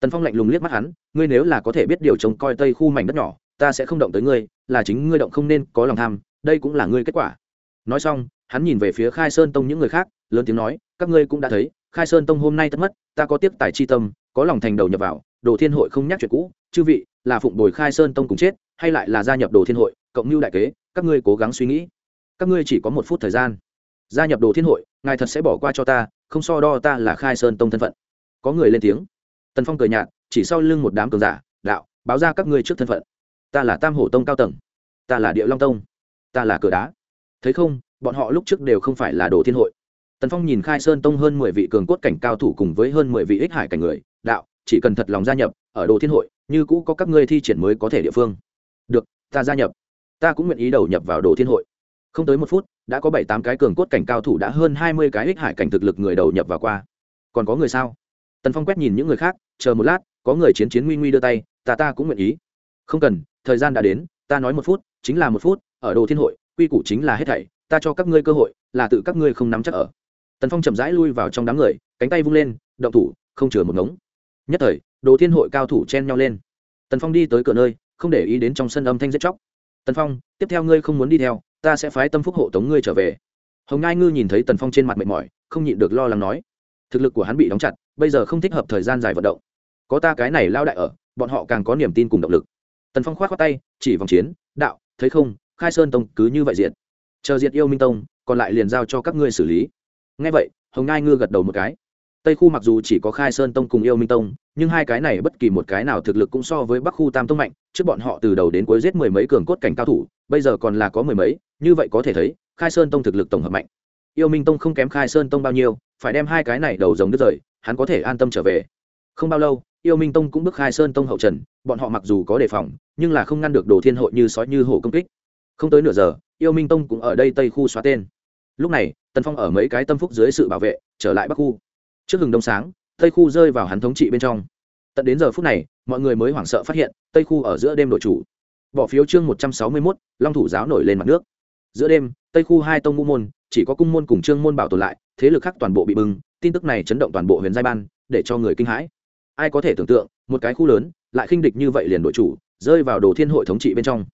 Speaker 1: Tần phong lạnh lùng liếc mắt hắn, ngươi nếu là có thể biết điều trông coi tây khu mảnh đất nhỏ, ta sẽ không động tới ngươi, là chính ngươi động không nên có lòng tham, đây cũng là ngươi kết quả. Nói xong, hắn nhìn về phía khai sơn tông những người khác, lớn tiếng nói, các ngươi cũng đã thấy khai sơn tông hôm nay tất mất, ta có tiếp tài chi tâm, có lòng thành đầu nhập vào, đồ thiên hội không nhắc chuyện cũ, chư vị, là phụng bồi khai sơn tông cùng chết, hay lại là gia nhập đồ thiên hội, cộng mưu đại kế, các ngươi cố gắng suy nghĩ. Các ngươi chỉ có một phút thời gian. Gia nhập đồ thiên hội, ngài thật sẽ bỏ qua cho ta, không so đo ta là khai sơn tông thân phận. Có người lên tiếng. Tần phong cười nhạt, chỉ sau lưng một đám cường giả, đạo, báo ra các ngươi trước thân phận. Ta là tam hổ tông cao tầng. Ta là địa long tông. Ta là cửa đá. Thấy không, bọn họ lúc trước đều không phải là đồ thiên hội tần phong nhìn khai sơn tông hơn mười vị cường cốt cảnh cao thủ cùng với hơn mười vị ích hải cảnh người, đạo, chỉ cần thật lòng gia nhập, ở đồ thiên hội, như cũ có các ngươi thi triển mới có thể địa phương. Được, ta gia nhập. Ta cũng nguyện ý đầu nhập vào đồ thiên hội. Không tới một phút, đã có bảy tám cái cường cốt cảnh cao thủ đã hơn hai mươi cái ích hải cảnh thực lực người đầu nhập vào qua. Còn có người sao? Tần phong quét nhìn những người khác, chờ một lát, có người chiến chiến nguy nguy đưa tay, ta ta cũng nguyện ý. Không cần, thời gian đã đến, ta nói một phút, chính là một phút, ở đồ thiên hội, quy củ chính là hết thảy, ta cho các ngươi cơ hội, là tự các ngươi không nắm chắc ở tần phong chậm rãi lui vào trong đám người, cánh tay vung lên, động thủ, không chừa một ngống. Nhất thời, đồ thiên hội cao thủ chen nhau lên. Tần phong đi tới cửa nơi, không để ý đến trong sân âm thanh giết chóc. Tần phong, tiếp theo ngươi không muốn đi theo, ta sẽ phái tâm phúc hộ tống ngươi trở về. Hồng ngai ngư nhìn thấy tần phong trên mặt mệt mỏi, không nhịn được lo lắng nói. Thực lực của hắn bị đóng chặt, bây giờ không thích hợp thời gian dài vận động. Có ta cái này lao đại ở, bọn họ càng có niềm tin cùng động lực. Tần phong k h o á t khoác tay, chỉ vòng chiến, đạo, thấy không, khai sơn tông cứ như vậy diện chờ diệt yêu minh tông, còn lại liền giao cho các ngươi xử lý ngay vậy, hồng ngai ngư gật đầu một cái. Tây khu mặc dù chỉ có khai sơn tông cùng yêu minh tông, nhưng hai cái này bất kỳ một cái nào thực lực cũng so với bắc khu tam tông mạnh, trước bọn họ từ đầu đến cuối giết mười mấy cường cốt cảnh cao thủ, bây giờ còn là có mười mấy, như vậy có thể thấy, khai sơn tông thực lực tổng hợp mạnh. Yêu minh tông không kém khai sơn tông bao nhiêu, phải đem hai cái này đầu rồng đứt rời, hắn có thể an tâm trở về. Không bao lâu, yêu minh tông cũng bước khai sơn tông hậu trần, bọn họ mặc dù có đề phòng, nhưng là không ngăn được đồ thiên hội như sói như hổ công kích. Không tới nửa giờ, yêu minh tông cũng ở đây tây khu xóa tên. Lúc này tần phong ở mấy cái tâm phúc dưới sự bảo vệ, trở lại bắc khu. Trước hừng đông sáng, tây khu rơi vào hắn thống trị bên trong. Tận đến giờ phút này, mọi người mới hoảng sợ phát hiện, tây khu ở giữa đêm đội chủ. Bỏ phiếu chương một trăm sáu mươi mốt, long thủ giáo nổi lên mặt nước. Giữa đêm, tây khu hai tông ngũ môn, chỉ có cung môn cùng trương môn bảo tồn lại, thế lực khác toàn bộ bị bưng, tin tức này chấn động toàn bộ huyền giai ban, để cho người kinh hãi. Ai có thể tưởng tượng, một cái khu lớn, lại khinh địch như vậy liền đội chủ, rơi vào đồ thiên hội thống trị bên trong.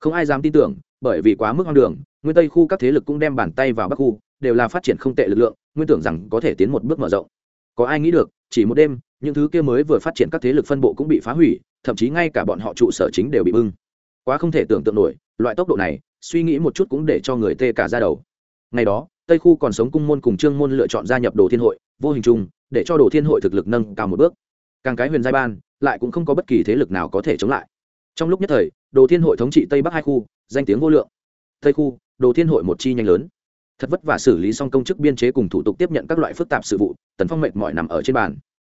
Speaker 1: Không ai dám tin tưởng, bởi vì quá mức hoang đường nguyên tây khu các thế lực cũng đem bàn tay vào bắc khu, đều là phát triển không tệ lực lượng, nguyên tưởng rằng có thể tiến một bước mở rộng. Có ai nghĩ được, chỉ một đêm, những thứ kia mới vừa phát triển các thế lực phân bộ cũng bị phá hủy, thậm chí ngay cả bọn họ trụ sở chính đều bị bưng. Quá không thể tưởng tượng nổi, loại tốc độ này, suy nghĩ một chút cũng để cho người tê cả ra đầu. Ngày đó, tây khu còn sống cung môn cùng trương môn lựa chọn gia nhập đồ thiên hội, vô hình chung, để cho đồ thiên hội thực lực nâng cao một bước. Càng cái huyền giai ban, lại cũng không có bất kỳ thế lực nào có thể chống lại. Trong lúc nhất thời, đồ thiên hội thống trị tây bắc hai khu, danh tiếng vô lượng. Tây khu đồ thiên hội một chi nhanh lớn. Thật vất vả xử lý xong công chức biên chế cùng thủ tục tiếp nhận các loại phức tạp sự vụ, tần phong mệt mỏi nằm ở trên bàn.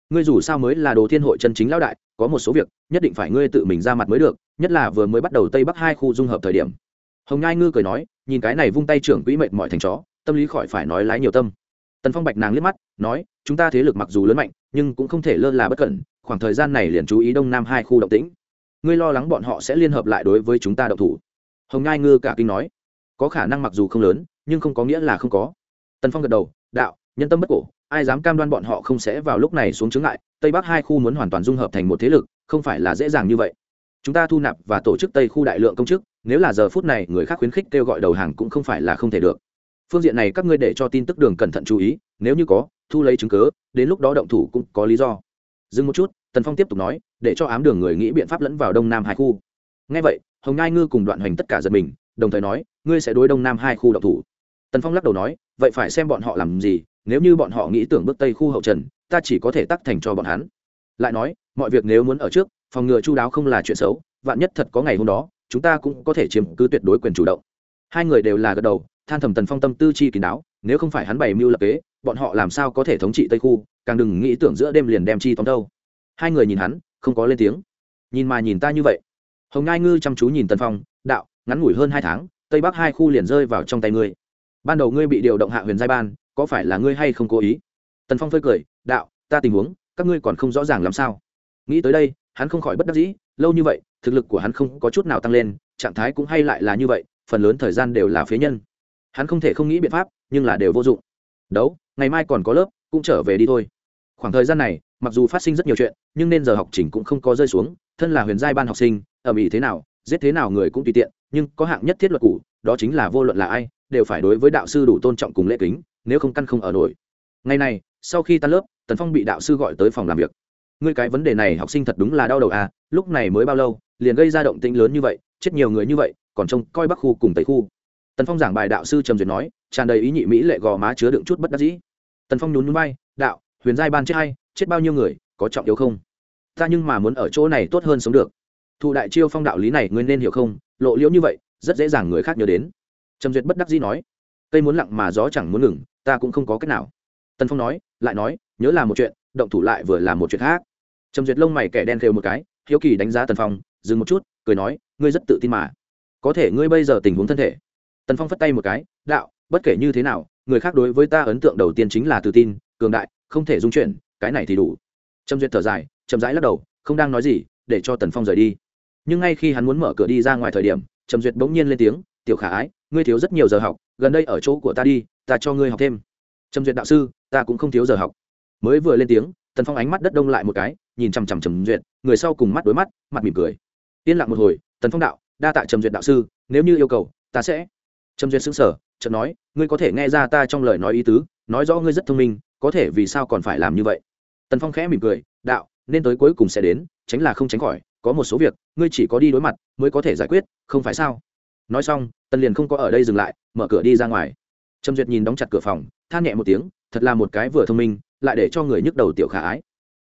Speaker 1: Ngươi dù sao mới là đồ thiên hội chân chính lão đại, có một số việc, nhất định phải ngươi tự mình ra mặt mới được, nhất là vừa mới bắt đầu tây bắc hai khu dung hợp thời điểm. Hồng nhai ngư cười nói, nhìn cái này vung tay trưởng quỹ mệt mỏi thành chó, tâm lý khỏi phải nói lái nhiều tâm. Tần phong bạch nàng liếc mắt, nói, chúng ta thế lực mặc dù lớn mạnh, nhưng cũng không thể lơ là bất cẩn, khoảng thời gian này liền chú ý đông nam hai khu động tĩnh. Ngươi lo lắng bọn họ sẽ liên hợp lại đối với chúng ta động thủ. Hồng nhai ngư cả kinh nói có khả năng mặc dù không lớn, nhưng không có nghĩa là không có. Tần phong gật đầu, đạo, nhân tâm bất cổ, ai dám cam đoan bọn họ không sẽ vào lúc này xuống chứng lại tây bắc hai khu muốn hoàn toàn dung hợp thành một thế lực, không phải là dễ dàng như vậy. Chúng ta thu nạp và tổ chức tây khu đại lượng công chức, nếu là giờ phút này người khác khuyến khích kêu gọi đầu hàng cũng không phải là không thể được. Phương diện này các ngươi để cho tin tức đường cẩn thận chú ý, nếu như có, thu lấy chứng cớ đến lúc đó động thủ cũng có lý do. Dừng một chút, tần phong tiếp tục nói, để cho ám đường người nghĩ biện pháp lẫn vào đông nam hai khu. Ngay vậy, hồng ngai ngư cùng đoạn hoành tất cả giật mình, đồng thời nói ngươi sẽ đối đông nam hai khu động thủ. Tần phong lắc đầu nói, vậy phải xem bọn họ làm gì, nếu như bọn họ nghĩ tưởng bước tây khu hậu trần, ta chỉ có thể tắc thành cho bọn hắn. Lại nói, mọi việc nếu muốn ở trước, phòng ngừa chu đáo không là chuyện xấu, vạn nhất thật có ngày hôm đó, chúng ta cũng có thể chiếm cứ tuyệt đối quyền chủ động. Hai người đều là gật đầu, than thầm tần phong tâm tư chi kín đáo, nếu không phải hắn bày mưu lập kế, bọn họ làm sao có thể thống trị tây khu, càng đừng nghĩ tưởng giữa đêm liền đem chi tóm đâu. Hai người nhìn hắn, không có lên tiếng. Nhìn mà nhìn ta như vậy. Hồng ngai ngư chăm chú nhìn tần phong, đạo, ngắn ngủi hơn hai tháng tây bắc hai khu liền rơi vào trong tay ngươi. Ban đầu ngươi bị điều động hạ huyền giai ban, có phải là ngươi hay không cố ý? Tần phong phơi cười, đạo, ta tình huống, các ngươi còn không rõ ràng làm sao? Nghĩ tới đây, hắn không khỏi bất đắc dĩ, lâu như vậy, thực lực của hắn không có chút nào tăng lên, trạng thái cũng hay lại là như vậy, phần lớn thời gian đều là phế nhân. Hắn không thể không nghĩ biện pháp, nhưng là đều vô dụng. Đấu, ngày mai còn có lớp, cũng trở về đi thôi. Khoảng thời gian này, mặc dù phát sinh rất nhiều chuyện, nhưng nên giờ học trình cũng không có rơi xuống, thân là huyền giai ban học sinh ở ĩ thế nào, giết thế nào người cũng tùy tiện nhưng có hạng nhất thiết luật cũ, đó chính là vô luận là ai, đều phải đối với đạo sư đủ tôn trọng cùng lễ kính, nếu không căn không ở nổi. Ngày này, sau khi tan lớp, tần phong bị đạo sư gọi tới phòng làm việc. Ngươi cái vấn đề này học sinh thật đúng là đau đầu à lúc này mới bao lâu, liền gây ra động tĩnh lớn như vậy, chết nhiều người như vậy, còn trông coi bắc khu cùng tây khu. Tần phong giảng bài đạo sư trầm duyệt nói, tràn đầy ý nhị mỹ lệ gò má chứa đựng chút bất đắc dĩ. Tần phong nhún núi bay đạo, huyền giai ban chết hay, chết bao nhiêu người, có trọng yếu không? Ta nhưng mà muốn ở chỗ này tốt hơn sống được. Thụ đại chiêu phong đạo lý này ngươi nên hiểu không? Lộ liễu như vậy, rất dễ dàng người khác nhớ đến. Trầm duyệt bất đắc dĩ nói, cây muốn lặng mà gió chẳng muốn ngừng, ta cũng không có cách nào. Tần phong nói, lại nói, nhớ là một chuyện, động thủ lại vừa là một chuyện khác. Trầm duyệt lông mày kẻ đen khều một cái, hiếu kỳ đánh giá tần phong, dừng một chút, cười nói, ngươi rất tự tin mà. Có thể ngươi bây giờ tình huống thân thể. Tần phong phất tay một cái, đạo, bất kể như thế nào, người khác đối với ta ấn tượng đầu tiên chính là tự tin, cường đại, không thể dung chuyển, cái này thì đủ. Trầm duyệt thở dài, chậm rãi lắc đầu, không đang nói gì, để cho tần phong rời đi nhưng ngay khi hắn muốn mở cửa đi ra ngoài thời điểm, trầm duyệt bỗng nhiên lên tiếng, tiểu khả ái, ngươi thiếu rất nhiều giờ học, gần đây ở chỗ của ta đi, ta cho ngươi học thêm. Trầm duyệt đạo sư, ta cũng không thiếu giờ học. Mới vừa lên tiếng, tần phong ánh mắt đất đông lại một cái, nhìn chằm chằm trầm duyệt, người sau cùng mắt đối mắt, mặt mỉm cười. Yên lặng một hồi, tần phong đạo, đa tạ trầm duyệt đạo sư, nếu như yêu cầu, ta sẽ. Trầm duyệt xứng sở chợt nói, ngươi có thể nghe ra ta trong lời nói ý tứ, nói rõ ngươi rất thông minh, có thể vì sao còn phải làm như vậy? Tần phong khẽ mỉm cười, đạo, nên tới cuối cùng sẽ đến, tránh là không tránh khỏi có một số việc, ngươi chỉ có đi đối mặt mới có thể giải quyết, không phải sao? Nói xong, tần liền không có ở đây dừng lại, mở cửa đi ra ngoài. Trâm duyệt nhìn đóng chặt cửa phòng, than nhẹ một tiếng, thật là một cái vừa thông minh, lại để cho người nhức đầu tiểu khả ái.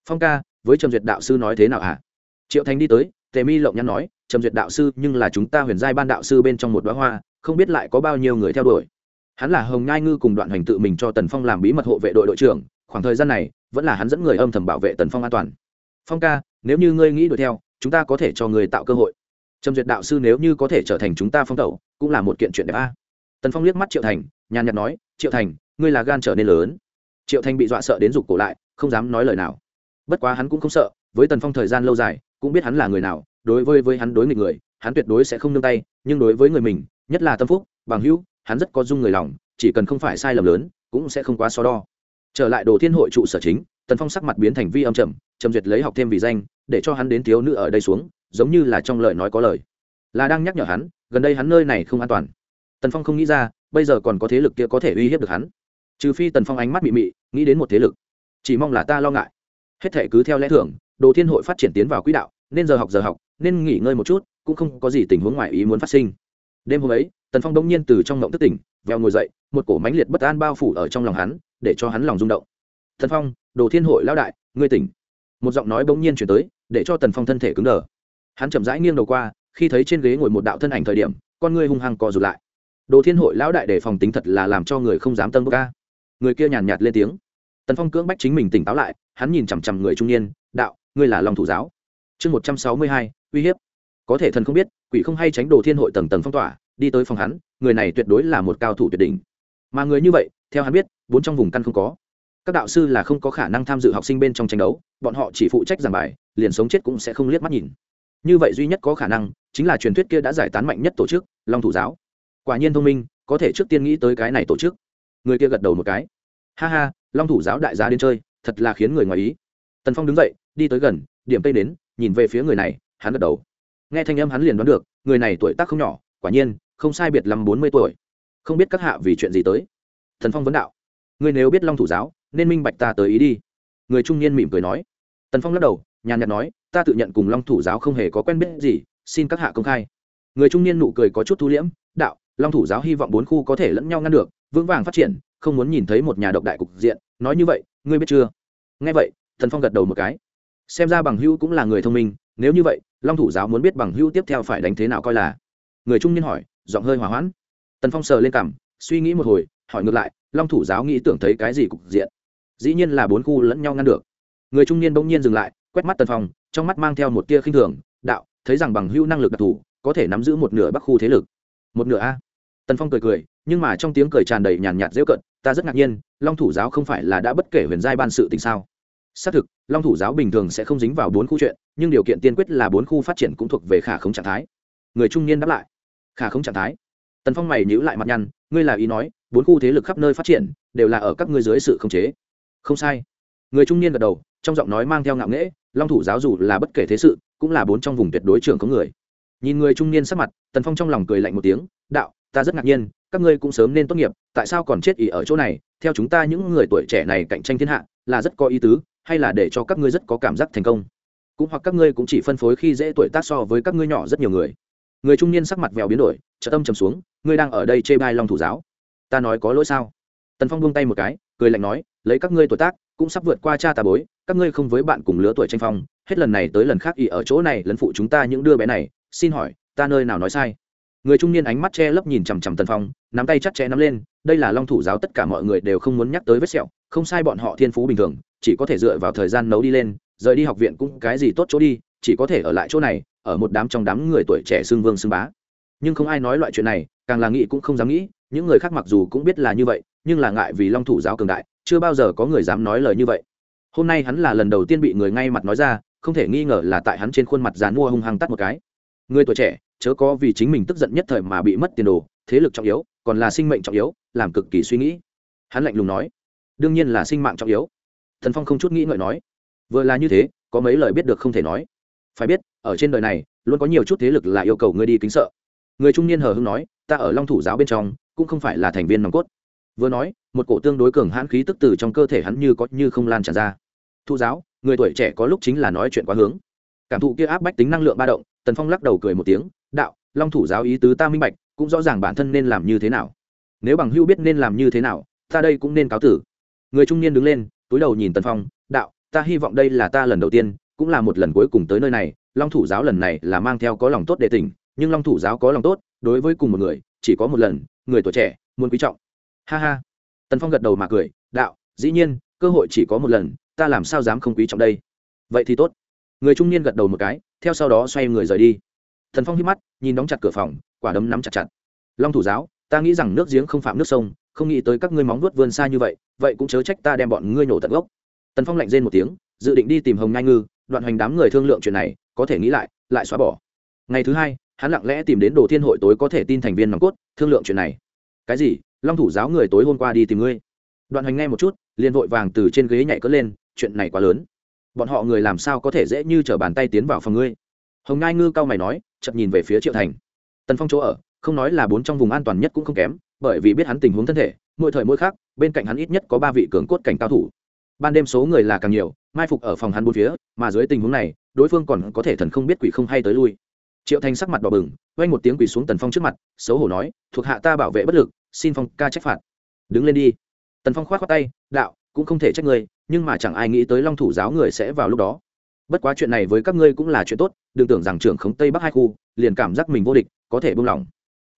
Speaker 1: Phong ca, với trầm duyệt đạo sư nói thế nào hả? Triệu thành đi tới, tề mi lộng nhắn nói trầm duyệt đạo sư, nhưng là chúng ta huyền giai ban đạo sư bên trong một đoá hoa, không biết lại có bao nhiêu người theo đuổi. Hắn là hồng nhai ngư cùng đoạn hành tự mình cho tần phong làm bí mật hộ vệ đội đội trưởng, khoảng thời gian này, vẫn là hắn dẫn người âm thầm bảo vệ tần phong an toàn. Phong ca, nếu như ngươi nghĩ đuổi theo chúng ta có thể cho người tạo cơ hội. Trầm duyệt đạo sư nếu như có thể trở thành chúng ta phong tẩu, cũng là một kiện chuyện đẹp a. Tần phong liếc mắt triệu thành, nhàn nhạt nói, triệu thành, ngươi là gan trở nên lớn. Triệu thành bị dọa sợ đến rụt cổ lại, không dám nói lời nào. Bất quá hắn cũng không sợ, với tần phong thời gian lâu dài, cũng biết hắn là người nào, đối với với hắn đối nghịch người, hắn tuyệt đối sẽ không nương tay, nhưng đối với người mình, nhất là tâm phúc, bằng hữu, hắn rất có dung người lòng, chỉ cần không phải sai lầm lớn, cũng sẽ không quá so đo. Trở lại đồ thiên hội trụ sở chính tần phong sắc mặt biến thành vi âm trầm trầm duyệt lấy học thêm vì danh, để cho hắn đến thiếu nữ ở đây xuống, giống như là trong lời nói có lời. Là đang nhắc nhở hắn, gần đây hắn nơi này không an toàn. Tần phong không nghĩ ra, bây giờ còn có thế lực kia có thể uy hiếp được hắn. Trừ phi tần phong ánh mắt mị mị, nghĩ đến một thế lực. Chỉ mong là ta lo ngại. Hết thể cứ theo lẽ thưởng đồ thiên hội phát triển tiến vào quỹ đạo, nên giờ học giờ học, nên nghỉ ngơi một chút, cũng không có gì tình huống ngoài ý muốn phát sinh. Đêm hôm ấy, tần phong đông nhiên từ trong ngộng thức tỉnh, vèo ngồi dậy, một cổ mánh liệt bất an bao phủ ở trong lòng hắn, để cho hắn lòng rung động. Tần phong đồ thiên hội lao đại, ngươi tỉnh. Một giọng nói bỗng nhiên chuyển tới, để cho tần phong thân thể cứng đờ. Hắn chậm rãi nghiêng đầu qua, khi thấy trên ghế ngồi một đạo thân ảnh thời điểm, con ngươi hung hăng co rụt lại. Đồ thiên hội lão đại để phòng tính thật là làm cho người không dám tân bốc ca. Người kia nhàn nhạt lên tiếng. Tần phong cưỡng bách chính mình tỉnh táo lại, hắn nhìn chằm chằm người trung niên, đạo, ngươi là lòng thủ giáo. Chương một trăm sáu mươi hai, uy hiếp. Có thể thần không biết, quỷ không hay tránh đồ thiên hội tầng tầng phong tỏa, đi tới phòng hắn, người này tuyệt đối là một cao thủ tuyệt đỉnh. Mà người như vậy, theo hắn biết, vốn trong vùng căn không có các đạo sư là không có khả năng tham dự học sinh bên trong tranh đấu, bọn họ chỉ phụ trách giảng bài, liền sống chết cũng sẽ không liếc mắt nhìn. Như vậy duy nhất có khả năng chính là truyền thuyết kia đã giải tán mạnh nhất tổ chức, long thủ giáo. Quả nhiên thông minh, có thể trước tiên nghĩ tới cái này tổ chức. Người kia gật đầu một cái. Ha ha, long thủ giáo đại gia đến chơi, thật là khiến người ngoài ý. Tần phong đứng dậy, đi tới gần, điểm cây đến, nhìn về phía người này, hắn gật đầu. Nghe thanh âm hắn liền đoán được, người này tuổi tác không nhỏ, quả nhiên, không sai biệt lắm bốn mươi tuổi. Không biết các hạ vì chuyện gì tới. Thần phong vấn đạo. Người nếu biết long thủ giáo nên minh bạch ta tới ý đi. Người trung niên mỉm cười nói. Tần phong lắc đầu, nhàn nhạt nói, ta tự nhận cùng long thủ giáo không hề có quen biết gì, xin các hạ công khai. Người trung niên nụ cười có chút thu liễm, đạo, long thủ giáo hy vọng bốn khu có thể lẫn nhau ngăn được, vững vàng phát triển, không muốn nhìn thấy một nhà độc đại cục diện. Nói như vậy, ngươi biết chưa? Nghe vậy thần phong gật đầu một cái. Xem ra bằng hữu cũng là người thông minh, nếu như vậy, long thủ giáo muốn biết bằng hữu tiếp theo phải đánh thế nào coi là. Người trung niên hỏi, giọng hơi hỏa hoãn. Tần phong sờ lên cằm, suy nghĩ một hồi, hỏi ngược lại, long thủ giáo nghĩ tưởng thấy cái gì cục diện? Dĩ nhiên là bốn khu lẫn nhau ngăn được. Người trung niên bỗng nhiên dừng lại, quét mắt tần phong, trong mắt mang theo một tia khinh thường, đạo, thấy rằng bằng hữu năng lực đặc thù, có thể nắm giữ một nửa bắc khu thế lực. Một nửa a? Tần phong cười cười, nhưng mà trong tiếng cười tràn đầy nhàn nhạt dễu cận, ta rất ngạc nhiên, long thủ giáo không phải là đã bất kể huyền giai ban sự tình sao? Xác thực, long thủ giáo bình thường sẽ không dính vào bốn khu chuyện, nhưng điều kiện tiên quyết là bốn khu phát triển cũng thuộc về khả không trạng thái. Người trung niên đáp lại, khả không trạng thái? Tần phong mày nhữ lại mặt nhăn, ngươi là ý nói, bốn khu thế lực khắp nơi phát triển, đều là ở các ngươi dưới sự khống chế không sai. Người trung niên gật đầu, trong giọng nói mang theo ngạo nghễ, long thủ giáo dù là bất kể thế sự, cũng là bốn trong vùng tuyệt đối trưởng có người. Nhìn người trung niên sắc mặt, tần phong trong lòng cười lạnh một tiếng, đạo, ta rất ngạc nhiên, các ngươi cũng sớm nên tốt nghiệp, tại sao còn chết ỉ ở chỗ này? Theo chúng ta những người tuổi trẻ này cạnh tranh thiên hạ, là rất có ý tứ, hay là để cho các ngươi rất có cảm giác thành công? Cũng hoặc các ngươi cũng chỉ phân phối khi dễ tuổi tác so với các ngươi nhỏ rất nhiều người. Người trung niên sắc mặt vèo biến đổi trợ tâm trầm xuống, ngươi đang ở đây chê bai long thủ giáo? Ta nói có lỗi sao? Tần phong buông tay một cái, cười lạnh nói lấy các ngươi tuổi tác, cũng sắp vượt qua cha tà bối, các ngươi không với bạn cùng lứa tuổi tranh phong, hết lần này tới lần khác ỉ ở chỗ này lấn phụ chúng ta những đứa bé này, xin hỏi, ta nơi nào nói sai? Người trung niên ánh mắt che lấp nhìn chằm chằm tần phong, nắm tay chặt chẽ nắm lên, đây là long thủ giáo tất cả mọi người đều không muốn nhắc tới vết sẹo, không sai bọn họ thiên phú bình thường, chỉ có thể dựa vào thời gian nấu đi lên, rời đi học viện cũng cái gì tốt chỗ đi, chỉ có thể ở lại chỗ này, ở một đám trong đám người tuổi trẻ xương vương xương bá. Nhưng không ai nói loại chuyện này, càng là nghĩ cũng không dám nghĩ, những người khác mặc dù cũng biết là như vậy, nhưng là ngại vì long thủ giáo cường đại chưa bao giờ có người dám nói lời như vậy. Hôm nay hắn là lần đầu tiên bị người ngay mặt nói ra, không thể nghi ngờ là tại hắn trên khuôn mặt dàn mua hung hăng tắt một cái. Người tuổi trẻ, chớ có vì chính mình tức giận nhất thời mà bị mất tiền đồ, thế lực trọng yếu, còn là sinh mệnh trọng yếu, làm cực kỳ suy nghĩ. Hắn lạnh lùng nói, đương nhiên là sinh mạng trọng yếu. Thần phong không chút nghĩ ngợi nói, vừa là như thế, có mấy lời biết được không thể nói. Phải biết, ở trên đời này, luôn có nhiều chút thế lực là yêu cầu ngươi đi kính sợ. Người trung niên hờ hưng nói, ta ở long thủ giáo bên trong, cũng không phải là thành viên nòng cốt vừa nói, một cổ tương đối cường hãn khí tức từ trong cơ thể hắn như có như không lan tràn ra. Thu giáo, người tuổi trẻ có lúc chính là nói chuyện quá hướng. Cảm thụ kia áp bách tính năng lượng ba động, tần phong lắc đầu cười một tiếng, đạo, long thủ giáo ý tứ ta minh bạch, cũng rõ ràng bản thân nên làm như thế nào. Nếu bằng hưu biết nên làm như thế nào, ta đây cũng nên cáo tử. Người trung niên đứng lên, túi đầu nhìn tần phong, đạo, ta hy vọng đây là ta lần đầu tiên, cũng là một lần cuối cùng tới nơi này, long thủ giáo lần này là mang theo có lòng tốt để tỉnh, nhưng long thủ giáo có lòng tốt, đối với cùng một người, chỉ có một lần, người tuổi trẻ, muốn quý trọng ha ha. Tần phong gật đầu mà cười, đạo, dĩ nhiên, cơ hội chỉ có một lần, ta làm sao dám không quý trọng đây? Vậy thì tốt. Người trung niên gật đầu một cái, theo sau đó xoay người rời đi. Thần phong hít mắt, nhìn đóng chặt cửa phòng, quả đấm nắm chặt chặt. Long thủ giáo, ta nghĩ rằng nước giếng không phạm nước sông, không nghĩ tới các ngươi móng vuốt vươn xa như vậy vậy cũng chớ trách ta đem bọn ngươi nổ tận gốc. Tần phong lạnh rên một tiếng, dự định đi tìm hồng ngai ngư, đoạn hoành đám người thương lượng chuyện này, có thể nghĩ lại lại xóa bỏ. Ngày thứ hai, hắn lặng lẽ tìm đến đồ thiên hội tối có thể tin thành viên nòng cốt, thương lượng chuyện này. Cái gì? Long thủ giáo người tối hôm qua đi tìm ngươi. Đoạn hoành nghe một chút, liền vội vàng từ trên ghế nhảy cất lên, chuyện này quá lớn. Bọn họ người làm sao có thể dễ như t r ở bàn tay tiến vào phòng ngươi? Hồng ngai ngư cao mày nói, chậm nhìn về phía triệu thành. Tần phong chỗ ở, không nói là bốn trong vùng an toàn nhất cũng không kém, bởi vì biết hắn tình huống thân thể, mỗi thời mỗi khác bên cạnh hắn ít nhất có ba vị cường cốt cảnh cao thủ. Ban đêm số người là càng nhiều, mai phục ở phòng hắn bốn phía, mà dưới tình huống này, đối phương còn có thể thần không biết quỷ không hay tới lui. Triệu thành sắc mặt đỏ bừng quay một tiếng quỷ xuống tần phong trước mặt, xấu hổ nói, thuộc hạ ta bảo vệ bất lực xin phong ca trách phạt. Đứng lên đi. Tần phong k h o á t khoác tay, đạo, cũng không thể trách người nhưng mà chẳng ai nghĩ tới long thủ giáo người sẽ vào lúc đó. Bất quá chuyện này với các ngươi cũng là chuyện tốt, đừng tưởng rằng trưởng khống tây bắc hai khu, liền cảm giác mình vô địch, có thể buông lỏng.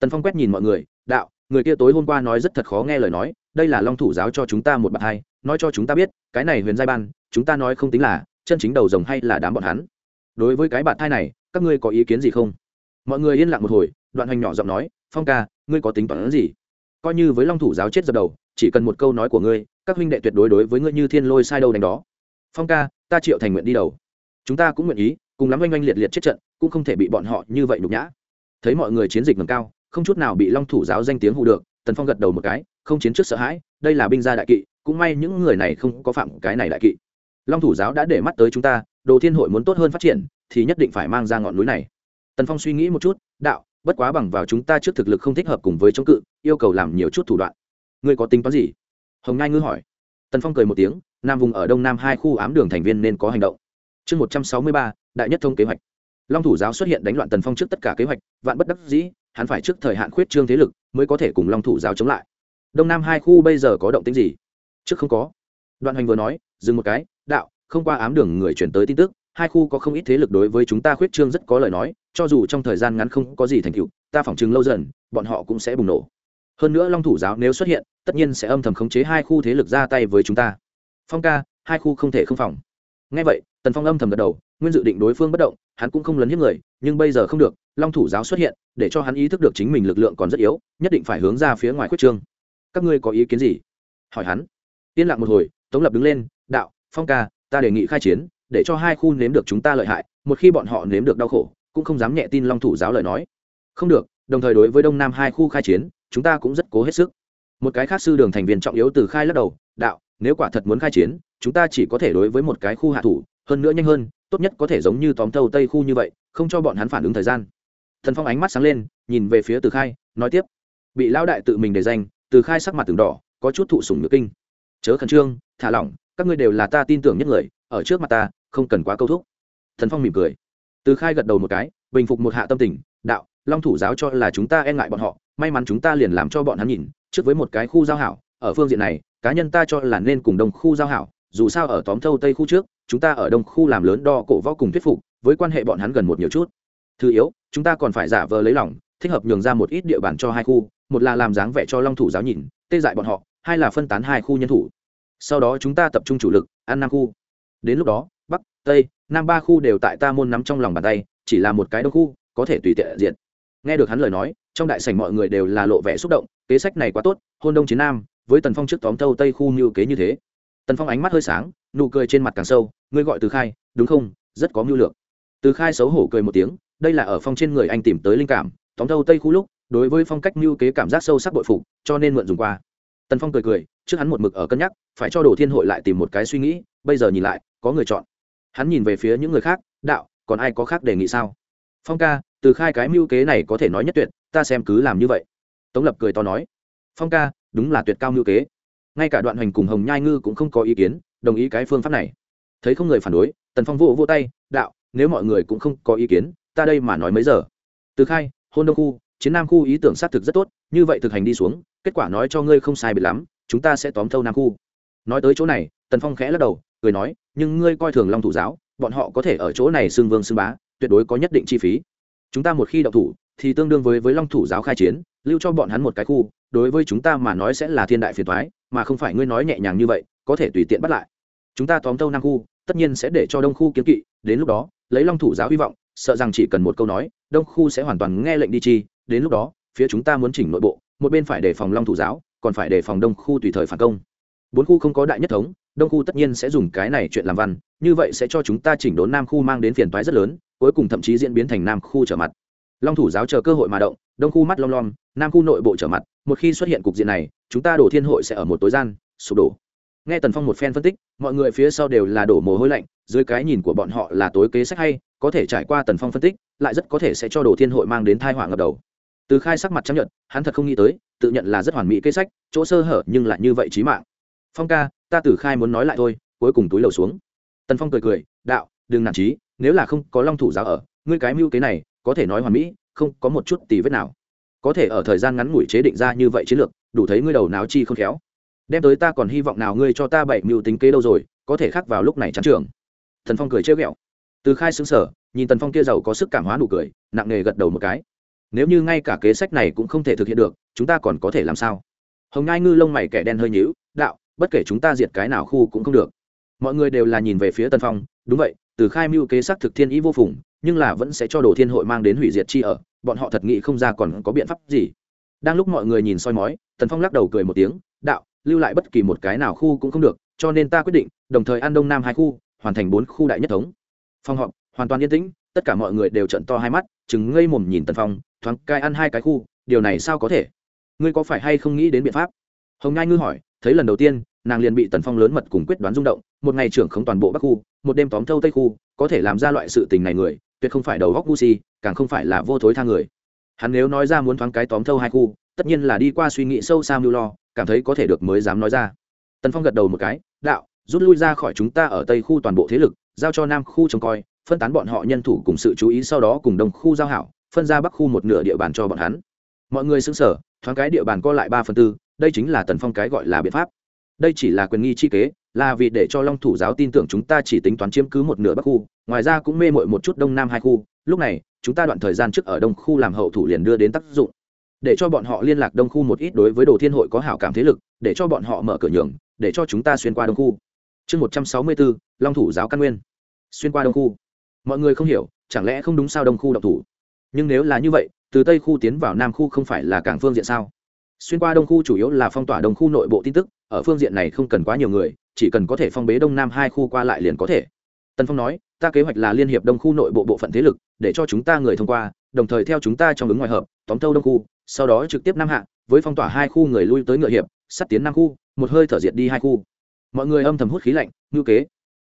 Speaker 1: Tần phong quét nhìn mọi người, đạo, người kia tối hôm qua nói rất thật khó nghe lời nói, đây là long thủ giáo cho chúng ta một bạn hai, nói cho chúng ta biết, cái này huyền giai ban, chúng ta nói không tính là chân chính đầu rồng hay là đám bọn hắn. Đối với cái bạn thai này, các ngươi có ý kiến gì không? Mọi người yên lặng một hồi, đoạn hoành nhỏ giọng nói, phong ca, ngươi có tính toán gì? Coi như với long thủ giáo chết dập đầu, chỉ cần một câu nói của ngươi, các huynh đệ tuyệt đối đối với ngươi như thiên lôi sai đâu đánh đó. Phong ca, ta triệu thành nguyện đi đầu. Chúng ta cũng nguyện ý, cùng lắm oanh oanh liệt liệt chết trận, cũng không thể bị bọn họ như vậy nhục nhã. Thấy mọi người chiến dịch ngầm cao, không chút nào bị long thủ giáo danh tiếng hù được, tần phong gật đầu một cái, không chiến trước sợ hãi, đây là binh gia đại kỵ, cũng may những người này không có phạm cái này đại kỵ. Long thủ giáo đã để mắt tới chúng ta, đồ thiên hội muốn tốt hơn phát triển, thì nhất định phải mang ra ngọn núi này. Tần phong suy nghĩ một chút, đạo bất quá bằng vào chúng ta trước thực lực không thích hợp cùng với chống cự, yêu cầu làm nhiều chút thủ đoạn. Ngươi có tính toán gì? Hồng ngai ngư hỏi. Tần phong cười một tiếng, nam vùng ở đông nam hai khu ám đường thành viên nên có hành động. Chương một trăm sáu mươi ba, đại nhất thông kế hoạch. Long thủ giáo xuất hiện đánh loạn tần phong trước tất cả kế hoạch, vạn bất đắc dĩ, hắn phải trước thời hạn khuyết trương thế lực mới có thể cùng long thủ giáo chống lại. Đông nam hai khu bây giờ có động tính gì? Trước không có. Đoạn hoành vừa nói, dừng một cái, đạo, không qua ám đường người chuyển tới tin tức hai khu có không ít thế lực đối với chúng ta khuyết trương rất có lời nói, cho dù trong thời gian ngắn không có gì thành tựu, ta phỏng chừng lâu dần, bọn họ cũng sẽ bùng nổ. Hơn nữa long thủ giáo nếu xuất hiện, tất nhiên sẽ âm thầm khống chế hai khu thế lực ra tay với chúng ta. Phong ca, hai khu không thể không phòng. Ngay vậy, tần phong âm thầm gật đầu, nguyên dự định đối phương bất động, hắn cũng không lấn hiếp người, nhưng bây giờ không được, long thủ giáo xuất hiện, để cho hắn ý thức được chính mình lực lượng còn rất yếu, nhất định phải hướng ra phía ngoài khuyết trương. Các ngươi có ý kiến gì? Hỏi hắn. Yên lặng một hồi, tống lập đứng lên, đạo, phong ca, ta đề nghị khai chiến để cho hai khu nếm được chúng ta lợi hại, một khi bọn họ nếm được đau khổ, cũng không dám nhẹ tin long thủ giáo lời nói. Không được, đồng thời đối với đông nam hai khu khai chiến, chúng ta cũng rất cố hết sức. Một cái khác sư đường thành viên trọng yếu từ khai lắc đầu, đạo, nếu quả thật muốn khai chiến, chúng ta chỉ có thể đối với một cái khu hạ thủ, hơn nữa nhanh hơn, tốt nhất có thể giống như tóm thâu tây khu như vậy, không cho bọn hắn phản ứng thời gian. Thần phong ánh mắt sáng lên, nhìn về phía từ khai, nói tiếp. Bị lão đại tự mình để danh, từ khai sắc mặt từng đỏ, có chút thụ sủng nhược kinh. Chớ khẩn trương, thả lỏng, các ngươi đều là ta tin tưởng nhất người, ở trước mặt ta không cần quá câu thúc. Thần phong mỉm cười. Từ khai gật đầu một cái, bình phục một hạ tâm tình, đạo, long thủ giáo cho là chúng ta e ngại bọn họ, may mắn chúng ta liền làm cho bọn hắn nhìn, trước với một cái khu giao hảo, ở phương diện này, cá nhân ta cho là nên cùng đồng khu giao hảo, dù sao ở tóm thâu tây khu trước, chúng ta ở đông khu làm lớn đo cổ võ cùng thuyết phục, với quan hệ bọn hắn gần một nhiều chút. Thứ yếu, chúng ta còn phải giả vờ lấy lòng, thích hợp nhường ra một ít địa bàn cho hai khu, một là làm dáng vẻ cho long thủ giáo nhìn, tê dại bọn họ, hai là phân tán hai khu nhân thủ. Sau đó chúng ta tập trung chủ lực, ăn năm khu. Đến lúc đó tây, nam ba khu đều tại ta môn nắm trong lòng bàn tay, chỉ là một cái đông khu, có thể tùy tiện diện nghe được hắn lời nói, trong đại sảnh mọi người đều là lộ vẻ xúc động, kế sách này quá tốt, hôn đông chiến nam, với tần phong trước tóm thâu tây khu như kế như thế. Tần phong ánh mắt hơi sáng, nụ cười trên mặt càng sâu, ngươi gọi từ khai, đúng không? Rất có mưu lược. Từ khai xấu hổ cười một tiếng, đây là ở phong trên người anh tìm tới linh cảm, tóm thâu tây khu lúc, đối với phong cách mưu kế cảm giác sâu sắc bội phục, cho nên mượn dùng qua. Tần phong cười cười, trước hắn một mực ở cân nhắc, phải cho đồ thiên hội lại tìm một cái suy nghĩ, bây giờ nhìn lại, có người chọn hắn nhìn về phía những người khác, đạo, còn ai có khác đề nghị sao? Phong ca, từ khai cái mưu kế này có thể nói nhất tuyệt, ta xem cứ làm như vậy. Tống lập cười to nói, phong ca, đúng là tuyệt cao mưu kế. Ngay cả đoạn hoành cùng hồng nhai ngư cũng không có ý kiến, đồng ý cái phương pháp này. Thấy không người phản đối, tần phong vô vô tay, đạo, nếu mọi người cũng không có ý kiến, ta đây mà nói mấy giờ? Từ khai, hôn đông khu, chiến nam khu ý tưởng xác thực rất tốt, như vậy thực hành đi xuống, kết quả nói cho ngươi không sai biệt lắm, chúng ta sẽ tóm thâu nam khu. Nói tới chỗ này, tần phong khẽ lắc đầu cười nói, nhưng ngươi coi thường long thủ giáo, bọn họ có thể ở chỗ này xưng vương xưng bá, tuyệt đối có nhất định chi phí. Chúng ta một khi đậu thủ, thì tương đương với với long thủ giáo khai chiến, lưu cho bọn hắn một cái khu, đối với chúng ta mà nói sẽ là thiên đại phiền thoái mà không phải ngươi nói nhẹ nhàng như vậy, có thể tùy tiện bắt lại. Chúng ta tóm tâu nam khu, tất nhiên sẽ để cho đông khu kiếm kỵ, đến lúc đó, lấy long thủ giáo hy vọng, sợ rằng chỉ cần một câu nói, đông khu sẽ hoàn toàn nghe lệnh đi chi, đến lúc đó, phía chúng ta muốn chỉnh nội bộ, một bên phải đề phòng long thủ giáo, còn phải đề phòng đông khu tùy thời phản công. Bốn khu không có đại nhất thống đông khu tất nhiên sẽ dùng cái này chuyện làm văn như vậy sẽ cho chúng ta chỉnh đốn nam khu mang đến phiền toái rất lớn cuối cùng thậm chí diễn biến thành nam khu trở mặt. Long thủ giáo chờ cơ hội mà động đông khu mắt long long, nam khu nội bộ trở mặt một khi xuất hiện cục diện này chúng ta đổ thiên hội sẽ ở một tối gian sụp đổ. Nghe tần phong một phen phân tích mọi người phía sau đều là đổ mồ hôi lạnh dưới cái nhìn của bọn họ là tối kế sách hay có thể trải qua tần phong phân tích lại rất có thể sẽ cho đổ thiên hội mang đến thai họa ngập đầu. Từ khai sắc mặt chấp nhận hắn thật không nghĩ tới tự nhận là rất hoàn mỹ kế sách chỗ sơ hở nhưng lại như vậy trí mạng. Phong ca ta tử khai muốn nói lại thôi, cuối cùng túi lầu xuống. Tần phong cười cười, đạo, đừng nản trí, nếu là không có long thủ giáo ở, ngươi cái mưu kế này, có thể nói hoàn mỹ, không có một chút tì vết nào. Có thể ở thời gian ngắn ngủi chế định ra như vậy chiến lược, đủ thấy ngươi đầu náo chi không khéo. Đem tới ta còn hy vọng nào ngươi cho ta bảy mưu tính kế đâu rồi, có thể khác vào lúc này chán trường. Thần phong cười trêu ghẹo. Từ khai xứng sở, nhìn tần phong kia giàu có sức cảm hóa nụ cười, nặng nề gật đầu một cái. Nếu như ngay cả kế sách này cũng không thể thực hiện được, chúng ta còn có thể làm sao? Hồng ngai ngư lông mày kẻ đen hơi nhíu bất kể chúng ta diệt cái nào khu cũng không được. Mọi người đều là nhìn về phía tần phong, đúng vậy, từ khai mưu kế xác thực thiên ý vô phùng, nhưng là vẫn sẽ cho đồ thiên hội mang đến hủy diệt chi ở, bọn họ thật nghĩ không ra còn có biện pháp gì. Đang lúc mọi người nhìn soi mói, tần phong lắc đầu cười một tiếng, đạo, lưu lại bất kỳ một cái nào khu cũng không được, cho nên ta quyết định, đồng thời ăn đông nam hai khu, hoàn thành bốn khu đại nhất thống. Phòng họp, hoàn toàn yên tĩnh, tất cả mọi người đều trận to hai mắt chứng ngây mồm nhìn tần phong, thoáng cai ăn hai cái khu, điều này sao có thể? Ngươi có phải hay không nghĩ đến biện pháp? Hồng ngai ngư hỏi, thấy lần đầu tiên nàng liền bị tần phong lớn mật cùng quyết đoán rung động, một ngày trưởng không toàn bộ bắc khu, một đêm tóm thâu tây khu, có thể làm ra loại sự tình này người, tuyệt không phải đầu góc gu si, càng không phải là vô thối tha người. Hắn nếu nói ra muốn thoáng cái tóm thâu hai khu, tất nhiên là đi qua suy nghĩ sâu xa mưu lo, cảm thấy có thể được mới dám nói ra. Tần phong gật đầu một cái, đạo, rút lui ra khỏi chúng ta ở tây khu toàn bộ thế lực, giao cho nam khu trông coi, phân tán bọn họ nhân thủ cùng sự chú ý sau đó cùng đông khu giao hảo, phân ra bắc khu một nửa địa bàn cho bọn hắn. Mọi người xứng sở thoáng cái địa bàn co lại ba phần tư, đây chính là tần phong cái gọi là biện pháp đây chỉ là quyền nghi chi kế, là vì để cho long thủ giáo tin tưởng chúng ta chỉ tính toán chiếm cứ một nửa bắc khu, ngoài ra cũng mê mội một chút đông nam hai khu. Lúc này, chúng ta đoạn thời gian trước ở đông khu làm hậu thủ liền đưa đến tác dụng. Để cho bọn họ liên lạc đông khu một ít đối với đồ thiên hội có hảo cảm thế lực, để cho bọn họ mở cửa nhường, để cho chúng ta xuyên qua đông khu. Chương một trăm sáu mươi bốn long thủ giáo căn nguyên. Xuyên qua đông khu. Mọi người không hiểu, chẳng lẽ không đúng sao đông khu độc thủ? Nhưng nếu là như vậy, từ tây khu tiến vào nam khu không phải là cảng phương diện sao? Xuyên qua đông khu chủ yếu là phong tỏa đông khu nội bộ tin tức ở phương diện này không cần quá nhiều người, chỉ cần có thể phong bế đông nam hai khu qua lại liền có thể. Tần phong nói, ta kế hoạch là liên hiệp đông khu nội bộ bộ phận thế lực, để cho chúng ta người thông qua, đồng thời theo chúng ta trong ứng ngoài hợp, tóm thâu đông khu, sau đó trực tiếp nam hạ, với phong tỏa hai khu người lui tới ngựa hiệp sắt tiến nam khu, một hơi thở diệt đi hai khu. Mọi người âm thầm hút khí lạnh, ngữ kế.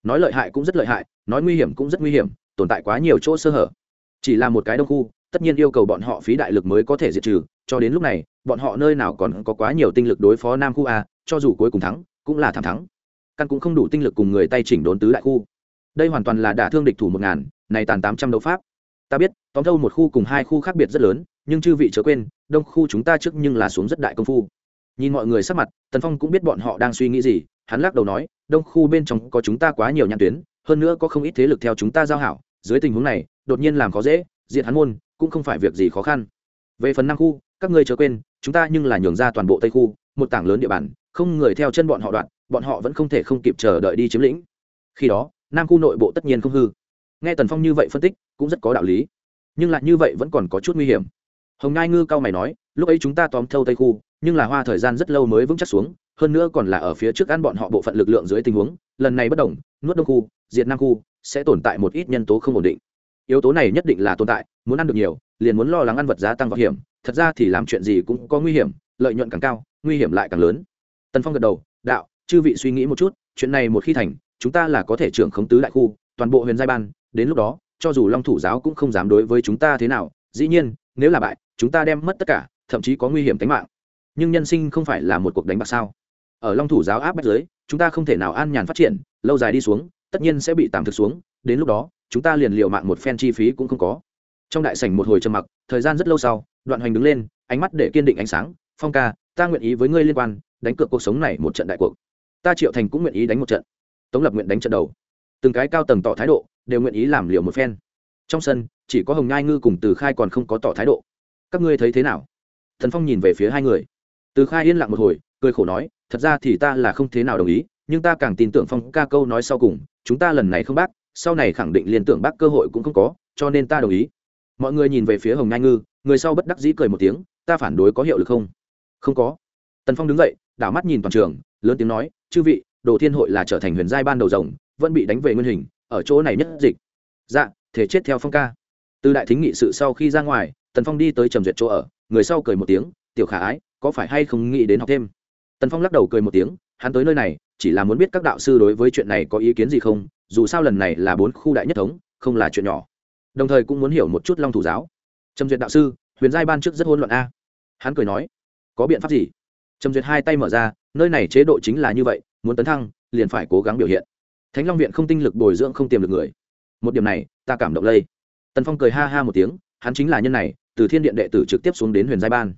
Speaker 1: Nói lợi hại cũng rất lợi hại, nói nguy hiểm cũng rất nguy hiểm, tồn tại quá nhiều chỗ sơ hở. Chỉ là một cái đông khu, tất nhiên yêu cầu bọn họ phí đại lực mới có thể diệt trừ, cho đến lúc này, bọn họ nơi nào còn có quá nhiều tinh lực đối phó nam khu a cho dù cuối cùng thắng, cũng là thảm thắng. Căn cũng không đủ tinh lực cùng người tay chỉnh đốn tứ đại khu. Đây hoàn toàn là đả thương địch thủ một ngàn, này tàn tám trăm đấu pháp. Ta biết, tóm thâu một khu cùng hai khu khác biệt rất lớn, nhưng chư vị chớ quên, đông khu chúng ta trước nhưng là xuống rất đại công phu. Nhìn mọi người sắc mặt, tần phong cũng biết bọn họ đang suy nghĩ gì, hắn lắc đầu nói, đông khu bên trong có chúng ta quá nhiều nhãn tuyến, hơn nữa có không ít thế lực theo chúng ta giao hảo, dưới tình huống này, đột nhiên làm khó dễ diện hắn môn, cũng không phải việc gì khó khăn. Về phần năm khu, các ngươi chớ quên, chúng ta nhưng là nhường ra toàn bộ tây khu, một tảng lớn địa bàn không người theo chân bọn họ đoạn, bọn họ vẫn không thể không kịp chờ đợi đi chiếm lĩnh. Khi đó, nam khu nội bộ tất nhiên không hư. Nghe tần phong như vậy phân tích, cũng rất có đạo lý. Nhưng lại như vậy vẫn còn có chút nguy hiểm. Hồng ngai ngư cao mày nói, lúc ấy chúng ta tóm thâu tây khu, nhưng là hoa thời gian rất lâu mới vững chắc xuống, hơn nữa còn là ở phía trước ăn bọn họ bộ phận lực lượng dưới tình huống, lần này bất đồng, nuốt đông khu, diệt nam khu, sẽ tồn tại một ít nhân tố không ổn định. Yếu tố này nhất định là tồn tại, muốn ăn được nhiều, liền muốn lo lắng ăn vật giá tăng vào hiểm, thật ra thì làm chuyện gì cũng có nguy hiểm, lợi nhuận càng cao, nguy hiểm lại càng lớn tần phong gật đầu, đạo, chư vị suy nghĩ một chút, chuyện này một khi thành, chúng ta là có thể trưởng khống tứ đại khu, toàn bộ huyền giai ban, đến lúc đó, cho dù long thủ giáo cũng không dám đối với chúng ta thế nào, dĩ nhiên, nếu là bại, chúng ta đem mất tất cả, thậm chí có nguy hiểm tính mạng. Nhưng nhân sinh không phải là một cuộc đánh bạc sao? Ở long thủ giáo áp bách giới, chúng ta không thể nào an nhàn phát triển, lâu dài đi xuống, tất nhiên sẽ bị tạm thực xuống, đến lúc đó, chúng ta liền liều mạng một phen chi phí cũng không có. Trong đại sảnh một hồi trầm mặc, thời gian rất lâu sau, đoạn hoành đứng lên, ánh mắt để kiên định ánh sáng, phong ca, ta nguyện ý với ngươi liên quan đánh cược cuộc sống này một trận đại cuộc. Ta triệu thành cũng nguyện ý đánh một trận. Tống lập nguyện đánh trận đầu. Từng cái cao tầng tỏ thái độ, đều nguyện ý làm liều một phen. Trong sân, chỉ có hồng nhai ngư cùng từ khai còn không có tỏ thái độ. Các ngươi thấy thế nào? Thần phong nhìn về phía hai người. Từ khai yên lặng một hồi, cười khổ nói, thật ra thì ta là không thế nào đồng ý, nhưng ta càng tin tưởng phong ca câu nói sau cùng, chúng ta lần này không bác, sau này khẳng định liên tưởng bác cơ hội cũng không có, cho nên ta đồng ý. Mọi người nhìn về phía hồng nhai ngư, người sau bất đắc dĩ cười một tiếng, ta phản đối có hiệu lực không? Không có. Tần phong đứng dậy đảo mắt nhìn toàn trường, lớn tiếng nói, chư vị, đồ thiên hội là trở thành huyền giai ban đầu rồng, vẫn bị đánh về nguyên hình, ở chỗ này nhất dịch. Dạ thế chết theo phong ca. Từ đại thính nghị sự sau khi ra ngoài, tần phong đi tới trầm duyệt chỗ ở, người sau cười một tiếng, tiểu khả ái, có phải hay không nghĩ đến học thêm? Tần phong lắc đầu cười một tiếng, hắn tới nơi này, chỉ là muốn biết các đạo sư đối với chuyện này có ý kiến gì không, dù sao lần này là bốn khu đại nhất thống, không là chuyện nhỏ. Đồng thời cũng muốn hiểu một chút long thủ giáo. Trầm duyệt đạo sư, huyền giai ban trước rất hôn luận a. Hắn cười nói, có biện pháp gì? Trầm duyệt hai tay mở ra, nơi này chế độ chính là như vậy, muốn tấn thăng, liền phải cố gắng biểu hiện. Thánh long viện không tinh lực bồi dưỡng không tiềm được người. Một điểm này, ta cảm động lây. Tần phong cười ha ha một tiếng, hắn chính là nhân này, từ thiên điện đệ tử trực tiếp xuống đến huyền giai ban.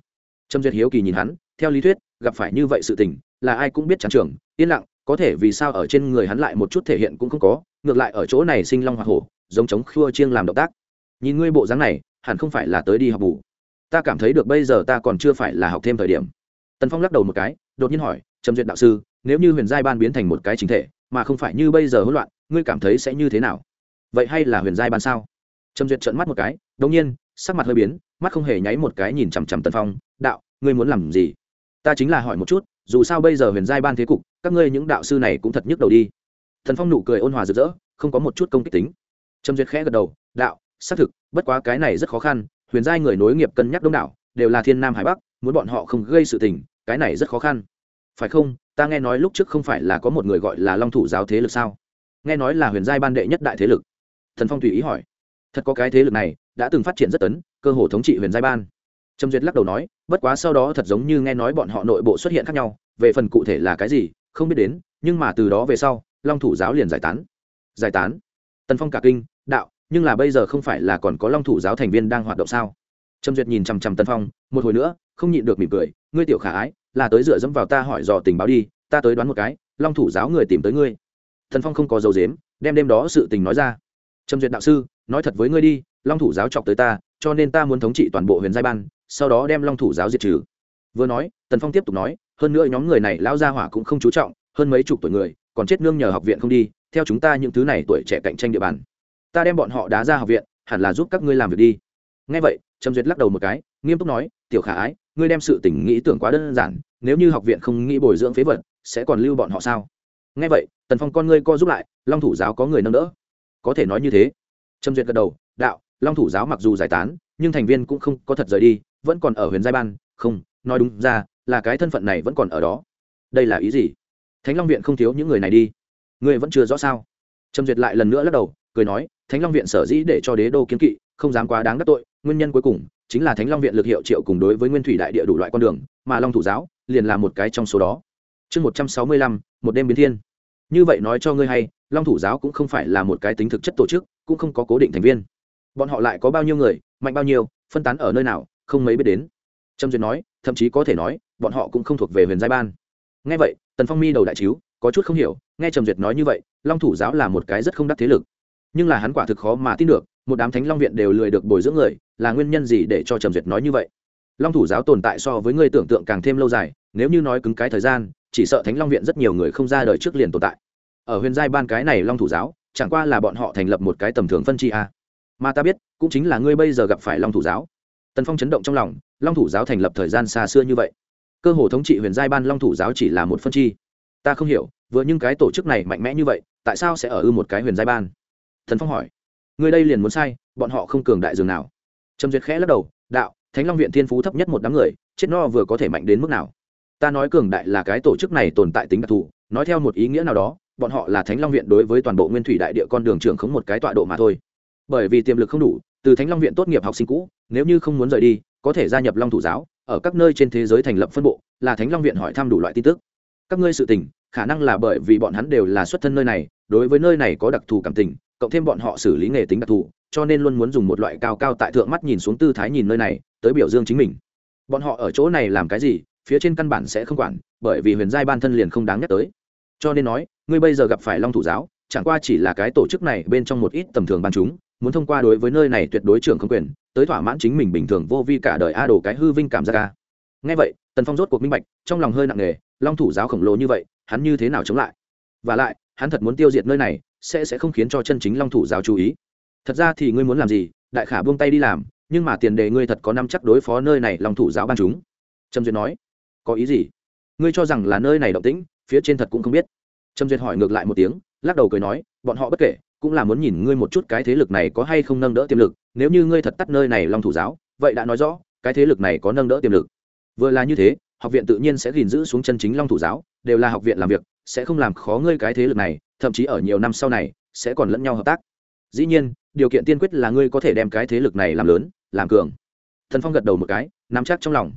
Speaker 1: Trâm duyệt hiếu kỳ nhìn hắn, theo lý thuyết, gặp phải như vậy sự tình, là ai cũng biết chán trường yên lặng, có thể vì sao ở trên người hắn lại một chút thể hiện cũng không có, ngược lại ở chỗ này sinh long hoa hổ, giống chống khua chiêng làm động tác. Nhìn ngươi bộ dáng này, hẳn không phải là tới đi học bù. Ta cảm thấy được bây giờ ta còn chưa phải là học thêm thời điểm tần phong lắc đầu một cái, đột nhiên hỏi, trầm duyệt đạo sư, nếu như huyền giai ban biến thành một cái chính thể, mà không phải như bây giờ hỗn loạn, ngươi cảm thấy sẽ như thế nào? Vậy hay là huyền giai ban sao? Trầm duyệt trợn mắt một cái, đột nhiên, sắc mặt hơi biến, mắt không hề nháy một cái nhìn chằm chằm tần phong, đạo, ngươi muốn làm gì? Ta chính là hỏi một chút, dù sao bây giờ huyền giai ban thế cục, các ngươi những đạo sư này cũng thật nhức đầu đi. Thần phong nụ cười ôn hòa rực rỡ, không có một chút công kích tính. Trầm duyệt khẽ gật đầu, đạo, xác thực, bất quá cái này rất khó khăn, huyền giai người nối nghiệp cân nhắc đông đảo, đều là thiên nam hải bắc, muốn bọn họ không gây sự tình cái này rất khó khăn. Phải không? Ta nghe nói lúc trước không phải là có một người gọi là long thủ giáo thế lực sao? Nghe nói là huyền giai ban đệ nhất đại thế lực. Thần phong tùy ý hỏi. Thật có cái thế lực này, đã từng phát triển rất tấn, cơ hồ thống trị huyền giai ban. Trâm duyệt lắc đầu nói, bất quá sau đó thật giống như nghe nói bọn họ nội bộ xuất hiện khác nhau, về phần cụ thể là cái gì, không biết đến, nhưng mà từ đó về sau, long thủ giáo liền giải tán. Giải tán? Tần phong cả kinh, đạo, nhưng là bây giờ không phải là còn có long thủ giáo thành viên đang hoạt động sao? Trâm duyệt nhìn chằm chằm tân phong, một hồi nữa, không nhịn được mỉm cười, ngươi tiểu khả ái là tới dựa dẫm vào ta hỏi dò tình báo đi, ta tới đoán một cái, long thủ giáo người tìm tới ngươi. Thần phong không có dấu dếm đem đêm đó sự tình nói ra. Trầm duyệt đạo sư, nói thật với ngươi đi, long thủ giáo chọc tới ta, cho nên ta muốn thống trị toàn bộ huyền giai ban, sau đó đem long thủ giáo diệt trừ. Vừa nói, tần phong tiếp tục nói, hơn nữa nhóm người này lao ra hỏa cũng không chú trọng, hơn mấy chục tuổi người, còn chết nương nhờ học viện không đi, theo chúng ta những thứ này tuổi trẻ cạnh tranh địa bàn. Ta đem bọn họ đá ra học viện, hẳn là giúp các ngươi làm việc đi. Ngay vậy trầm duyệt lắc đầu một cái, nghiêm túc nói, tiểu khả ái ngươi đem sự tình nghĩ tưởng quá đơn giản, nếu như học viện không nghĩ bồi dưỡng phế vật, sẽ còn lưu bọn họ sao? Nghe vậy, tần phong con ngươi co giúp lại, long thủ giáo có người nâng đỡ. Có thể nói như thế. Trầm duyệt gật đầu, đạo, long thủ giáo mặc dù giải tán, nhưng thành viên cũng không có thật rời đi, vẫn còn ở huyền giai ban. Không, nói đúng ra, là cái thân phận này vẫn còn ở đó. Đây là ý gì? Thánh long viện không thiếu những người này đi. Ngươi vẫn chưa rõ sao? Trầm duyệt lại lần nữa lắc đầu, cười nói, thánh long viện sở dĩ để cho đế đô kiến kỵ, không dám quá đáng đắc tội, nguyên nhân cuối cùng chính là thánh long viện lực hiệu triệu cùng đối với nguyên thủy đại địa đủ loại con đường, mà long thủ giáo liền là một cái trong số đó. Chương một trăm sáu mươi lăm, một đêm biến thiên. Như vậy nói cho ngươi hay, long thủ giáo cũng không phải là một cái tính thực chất tổ chức, cũng không có cố định thành viên. Bọn họ lại có bao nhiêu người, mạnh bao nhiêu, phân tán ở nơi nào, không mấy biết đến. Trâm duyệt nói, thậm chí có thể nói, bọn họ cũng không thuộc về huyền giai ban. Nghe vậy, tần phong mi đầu đại chiếu, có chút không hiểu, nghe trầm duyệt nói như vậy, long thủ giáo là một cái rất không đắc thế lực. Nhưng là hắn quả thực khó mà tin được một đám thánh long viện đều lười được bồi dưỡng người, là nguyên nhân gì để cho trầm duyệt nói như vậy? Long thủ giáo tồn tại so với người tưởng tượng càng thêm lâu dài, nếu như nói cứng cái thời gian, chỉ sợ thánh long viện rất nhiều người không ra đời trước liền tồn tại. Ở huyền giai ban cái này long thủ giáo, chẳng qua là bọn họ thành lập một cái tầm thường phân chi a. Mà ta biết, cũng chính là ngươi bây giờ gặp phải long thủ giáo. Tần phong chấn động trong lòng, long thủ giáo thành lập thời gian xa xưa như vậy. Cơ hồ thống trị huyền giai ban long thủ giáo chỉ là một phân chi. Ta không hiểu, vừa những cái tổ chức này mạnh mẽ như vậy, tại sao sẽ ở ư một cái huyền giai ban? Thần phong hỏi người đây liền muốn sai, bọn họ không cường đại dường nào. Trầm duyệt khẽ lắc đầu, đạo, thánh long viện thiên phú thấp nhất một đám người, chết no vừa có thể mạnh đến mức nào? Ta nói cường đại là cái tổ chức này tồn tại tính đặc thù, nói theo một ý nghĩa nào đó, bọn họ là thánh long viện đối với toàn bộ nguyên thủy đại địa con đường trường không một cái tọa độ mà thôi. Bởi vì tiềm lực không đủ, từ thánh long viện tốt nghiệp học sinh cũ, nếu như không muốn rời đi, có thể gia nhập long thủ giáo, ở các nơi trên thế giới thành lập phân bộ, là thánh long viện hỏi thăm đủ loại tin tức. Các ngươi sự tình, khả năng là bởi vì bọn hắn đều là xuất thân nơi này, đối với nơi này có đặc thù cảm tình cộng thêm bọn họ xử lý nghề tính đặc thù, cho nên luôn muốn dùng một loại cao cao tại thượng mắt nhìn xuống tư thái nhìn nơi này, tới biểu dương chính mình. Bọn họ ở chỗ này làm cái gì, phía trên căn bản sẽ không quản, bởi vì huyền giai ban thân liền không đáng nhắc tới. Cho nên nói, ngươi bây giờ gặp phải long thủ giáo, chẳng qua chỉ là cái tổ chức này bên trong một ít tầm thường ban chúng, muốn thông qua đối với nơi này tuyệt đối trưởng không quyền, tới thỏa mãn chính mình bình thường vô vi cả đời a đồ cái hư vinh cảm giác ca ngay vậy, tần phong rốt cuộc minh bạch, trong lòng hơi nặng nề, long thủ giáo khổng lồ như vậy, hắn như thế nào chống lại? Và lại, hắn thật muốn tiêu diệt nơi này sẽ sẽ không khiến cho chân chính long thủ giáo chú ý. Thật ra thì ngươi muốn làm gì, đại khả buông tay đi làm, nhưng mà tiền đề ngươi thật có năm chắc đối phó nơi này long thủ giáo ban chúng. Trâm duyệt nói. Có ý gì? Ngươi cho rằng là nơi này động tĩnh, phía trên thật cũng không biết. Trâm duyệt hỏi ngược lại một tiếng, lắc đầu cười nói, bọn họ bất kể, cũng là muốn nhìn ngươi một chút cái thế lực này có hay không nâng đỡ tiềm lực, nếu như ngươi thật tắt nơi này long thủ giáo, vậy đã nói rõ, cái thế lực này có nâng đỡ tiềm lực. Vừa là như thế, học viện tự nhiên sẽ gìn giữ xuống chân chính long thủ giáo, đều là học viện làm việc, sẽ không làm khó ngươi cái thế lực này thậm chí ở nhiều năm sau này, sẽ còn lẫn nhau hợp tác. Dĩ nhiên, điều kiện tiên quyết là ngươi có thể đem cái thế lực này làm lớn, làm cường. Thần phong gật đầu một cái, nắm chắc trong lòng.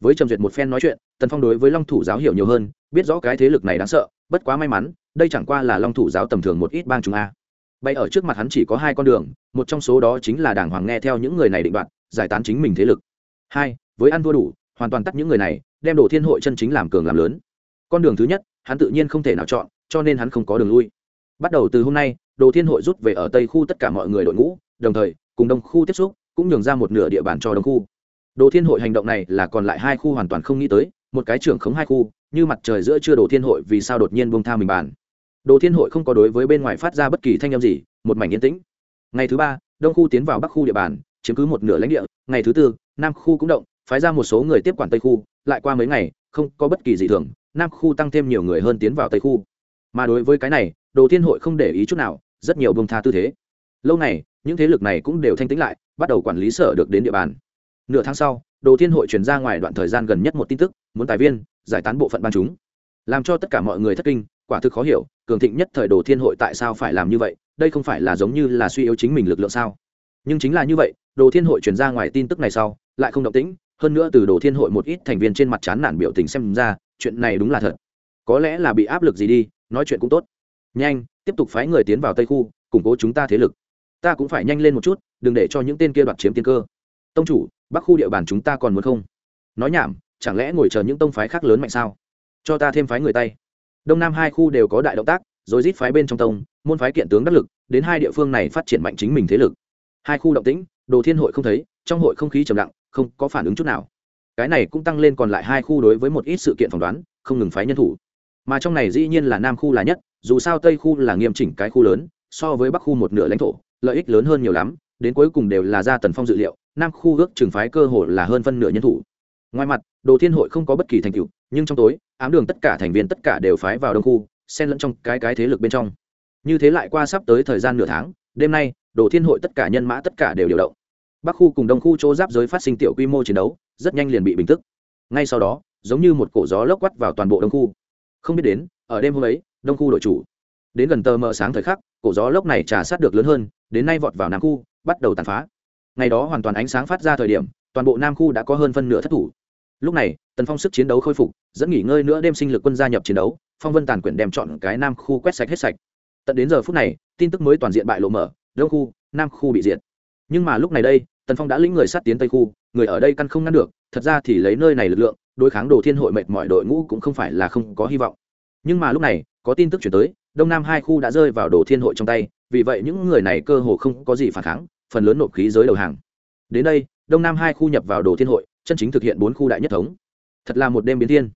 Speaker 1: Với trầm duyệt một phen nói chuyện tần phong đối với long thủ giáo hiểu nhiều hơn, biết rõ cái thế lực này đáng sợ, bất quá may mắn, đây chẳng qua là long thủ giáo tầm thường một ít bang chúng a. Bay ở trước mặt hắn chỉ có hai con đường, một trong số đó chính là đảng hoàng nghe theo những người này định đoạt, giải tán chính mình thế lực. Hai, với ăn thua đủ, hoàn toàn tắt những người này, đem đồ thiên hội chân chính làm cường làm lớn. Con đường thứ nhất, hắn tự nhiên không thể nào chọn cho nên hắn không có đường lui. Bắt đầu từ hôm nay, đồ thiên hội rút về ở tây khu tất cả mọi người đội ngũ, đồng thời, cùng đông khu tiếp xúc, cũng nhường ra một nửa địa bàn cho đông khu. Đồ thiên hội hành động này là còn lại hai khu hoàn toàn không nghĩ tới, một cái trưởng khống hai khu, như mặt trời giữa chưa đồ thiên hội vì sao đột nhiên bông tha mình bàn. Đồ thiên hội không có đối với bên ngoài phát ra bất kỳ thanh â m gì, một mảnh yên tĩnh. Ngày thứ ba, đông khu tiến vào bắc khu địa bàn, chiếm cứ một nửa lãnh địa. Ngày thứ tư, nam khu cũng động, phái ra một số người tiếp quản tây khu. Lại qua mấy ngày, không có bất kỳ gì thường, nam khu tăng thêm nhiều người hơn tiến vào tây khu mà đối với cái này, đồ thiên hội không để ý chút nào, rất nhiều bông tha tư thế. Lâu này những thế lực này cũng đều thanh tĩnh lại, bắt đầu quản lý sở được đến địa bàn. Nửa tháng sau, đồ thiên hội chuyển ra ngoài đoạn thời gian gần nhất một tin tức, muốn tài viên, giải tán bộ phận ban chúng. Làm cho tất cả mọi người thất kinh, quả thực khó hiểu, cường thịnh nhất thời đồ thiên hội tại sao phải làm như vậy, đây không phải là giống như là suy yếu chính mình lực lượng sao? Nhưng chính là như vậy, đồ thiên hội chuyển ra ngoài tin tức này sau, lại không động tĩnh, hơn nữa từ đồ thiên hội một ít thành viên trên mặt chán nản biểu tình xem ra, chuyện này đúng là thật. Có lẽ là bị áp lực gì đi nói chuyện cũng tốt. Nhanh, tiếp tục phái người tiến vào tây khu, củng cố chúng ta thế lực. Ta cũng phải nhanh lên một chút, đừng để cho những tên kia đoạt chiếm tiên cơ. Tông chủ, bắc khu địa bàn chúng ta còn muốn không? Nói nhảm, chẳng lẽ ngồi chờ những tông phái khác lớn mạnh sao? Cho ta thêm phái người tay. Đông nam hai khu đều có đại động tác, rồi rít phái bên trong tông, môn phái kiện tướng đắc lực, đến hai địa phương này phát triển mạnh chính mình thế lực. Hai khu động tĩnh, đồ thiên hội không thấy, trong hội không khí trầm lặng, không có phản ứng chút nào. Cái này cũng tăng lên còn lại hai khu đối với một ít sự kiện phỏng đoán, không ngừng phái nhân thủ mà trong này dĩ nhiên là nam khu là nhất, dù sao tây khu là nghiêm chỉnh cái khu lớn, so với bắc khu một nửa lãnh thổ, lợi ích lớn hơn nhiều lắm, đến cuối cùng đều là ra tần phong dự liệu, nam khu ước trường phái cơ hội là hơn phân nửa nhân thủ. Ngoài mặt, đồ thiên hội không có bất kỳ thành tựu, nhưng trong tối, ám đường tất cả thành viên tất cả đều phái vào đông khu, xen lẫn trong cái cái thế lực bên trong. Như thế lại qua sắp tới thời gian nửa tháng, đêm nay, đồ thiên hội tất cả nhân mã tất cả đều điều động. Bắc khu cùng đông khu chỗ giáp giới phát sinh tiểu quy mô chiến đấu, rất nhanh liền bị bình tức. Ngay sau đó, giống như một cổ gió lốc quắt vào toàn bộ đông khu không biết đến, ở đêm hôm ấy, đông khu đội chủ. Đến gần tờ mờ sáng thời khắc, cổ gió lốc này trà sát được lớn hơn, đến nay vọt vào nam khu, bắt đầu tàn phá. Ngày đó hoàn toàn ánh sáng phát ra thời điểm, toàn bộ nam khu đã có hơn phân nửa thất thủ. Lúc này, tần phong sức chiến đấu khôi phục, dẫn nghỉ ngơi nữa đêm sinh lực quân gia nhập chiến đấu, phong vân tàn quyển đem chọn cái nam khu quét sạch hết sạch. Tận đến giờ phút này, tin tức mới toàn diện bại lộ mở, đông khu, nam khu bị diệt. Nhưng mà lúc này đây, tần phong đã lĩnh người sát tiến tây khu, người ở đây căn không ngăn được, thật ra thì lấy nơi này lực lượng đối kháng đồ thiên hội mệt mọi đội ngũ cũng không phải là không có hy vọng. Nhưng mà lúc này, có tin tức chuyển tới, đông nam hai khu đã rơi vào đồ thiên hội trong tay, vì vậy những người này cơ hồ không có gì phản kháng, phần lớn nộp khí giới đầu hàng. Đến đây, đông nam hai khu nhập vào đồ thiên hội, chân chính thực hiện bốn khu đại nhất thống. Thật là một đêm biến thiên.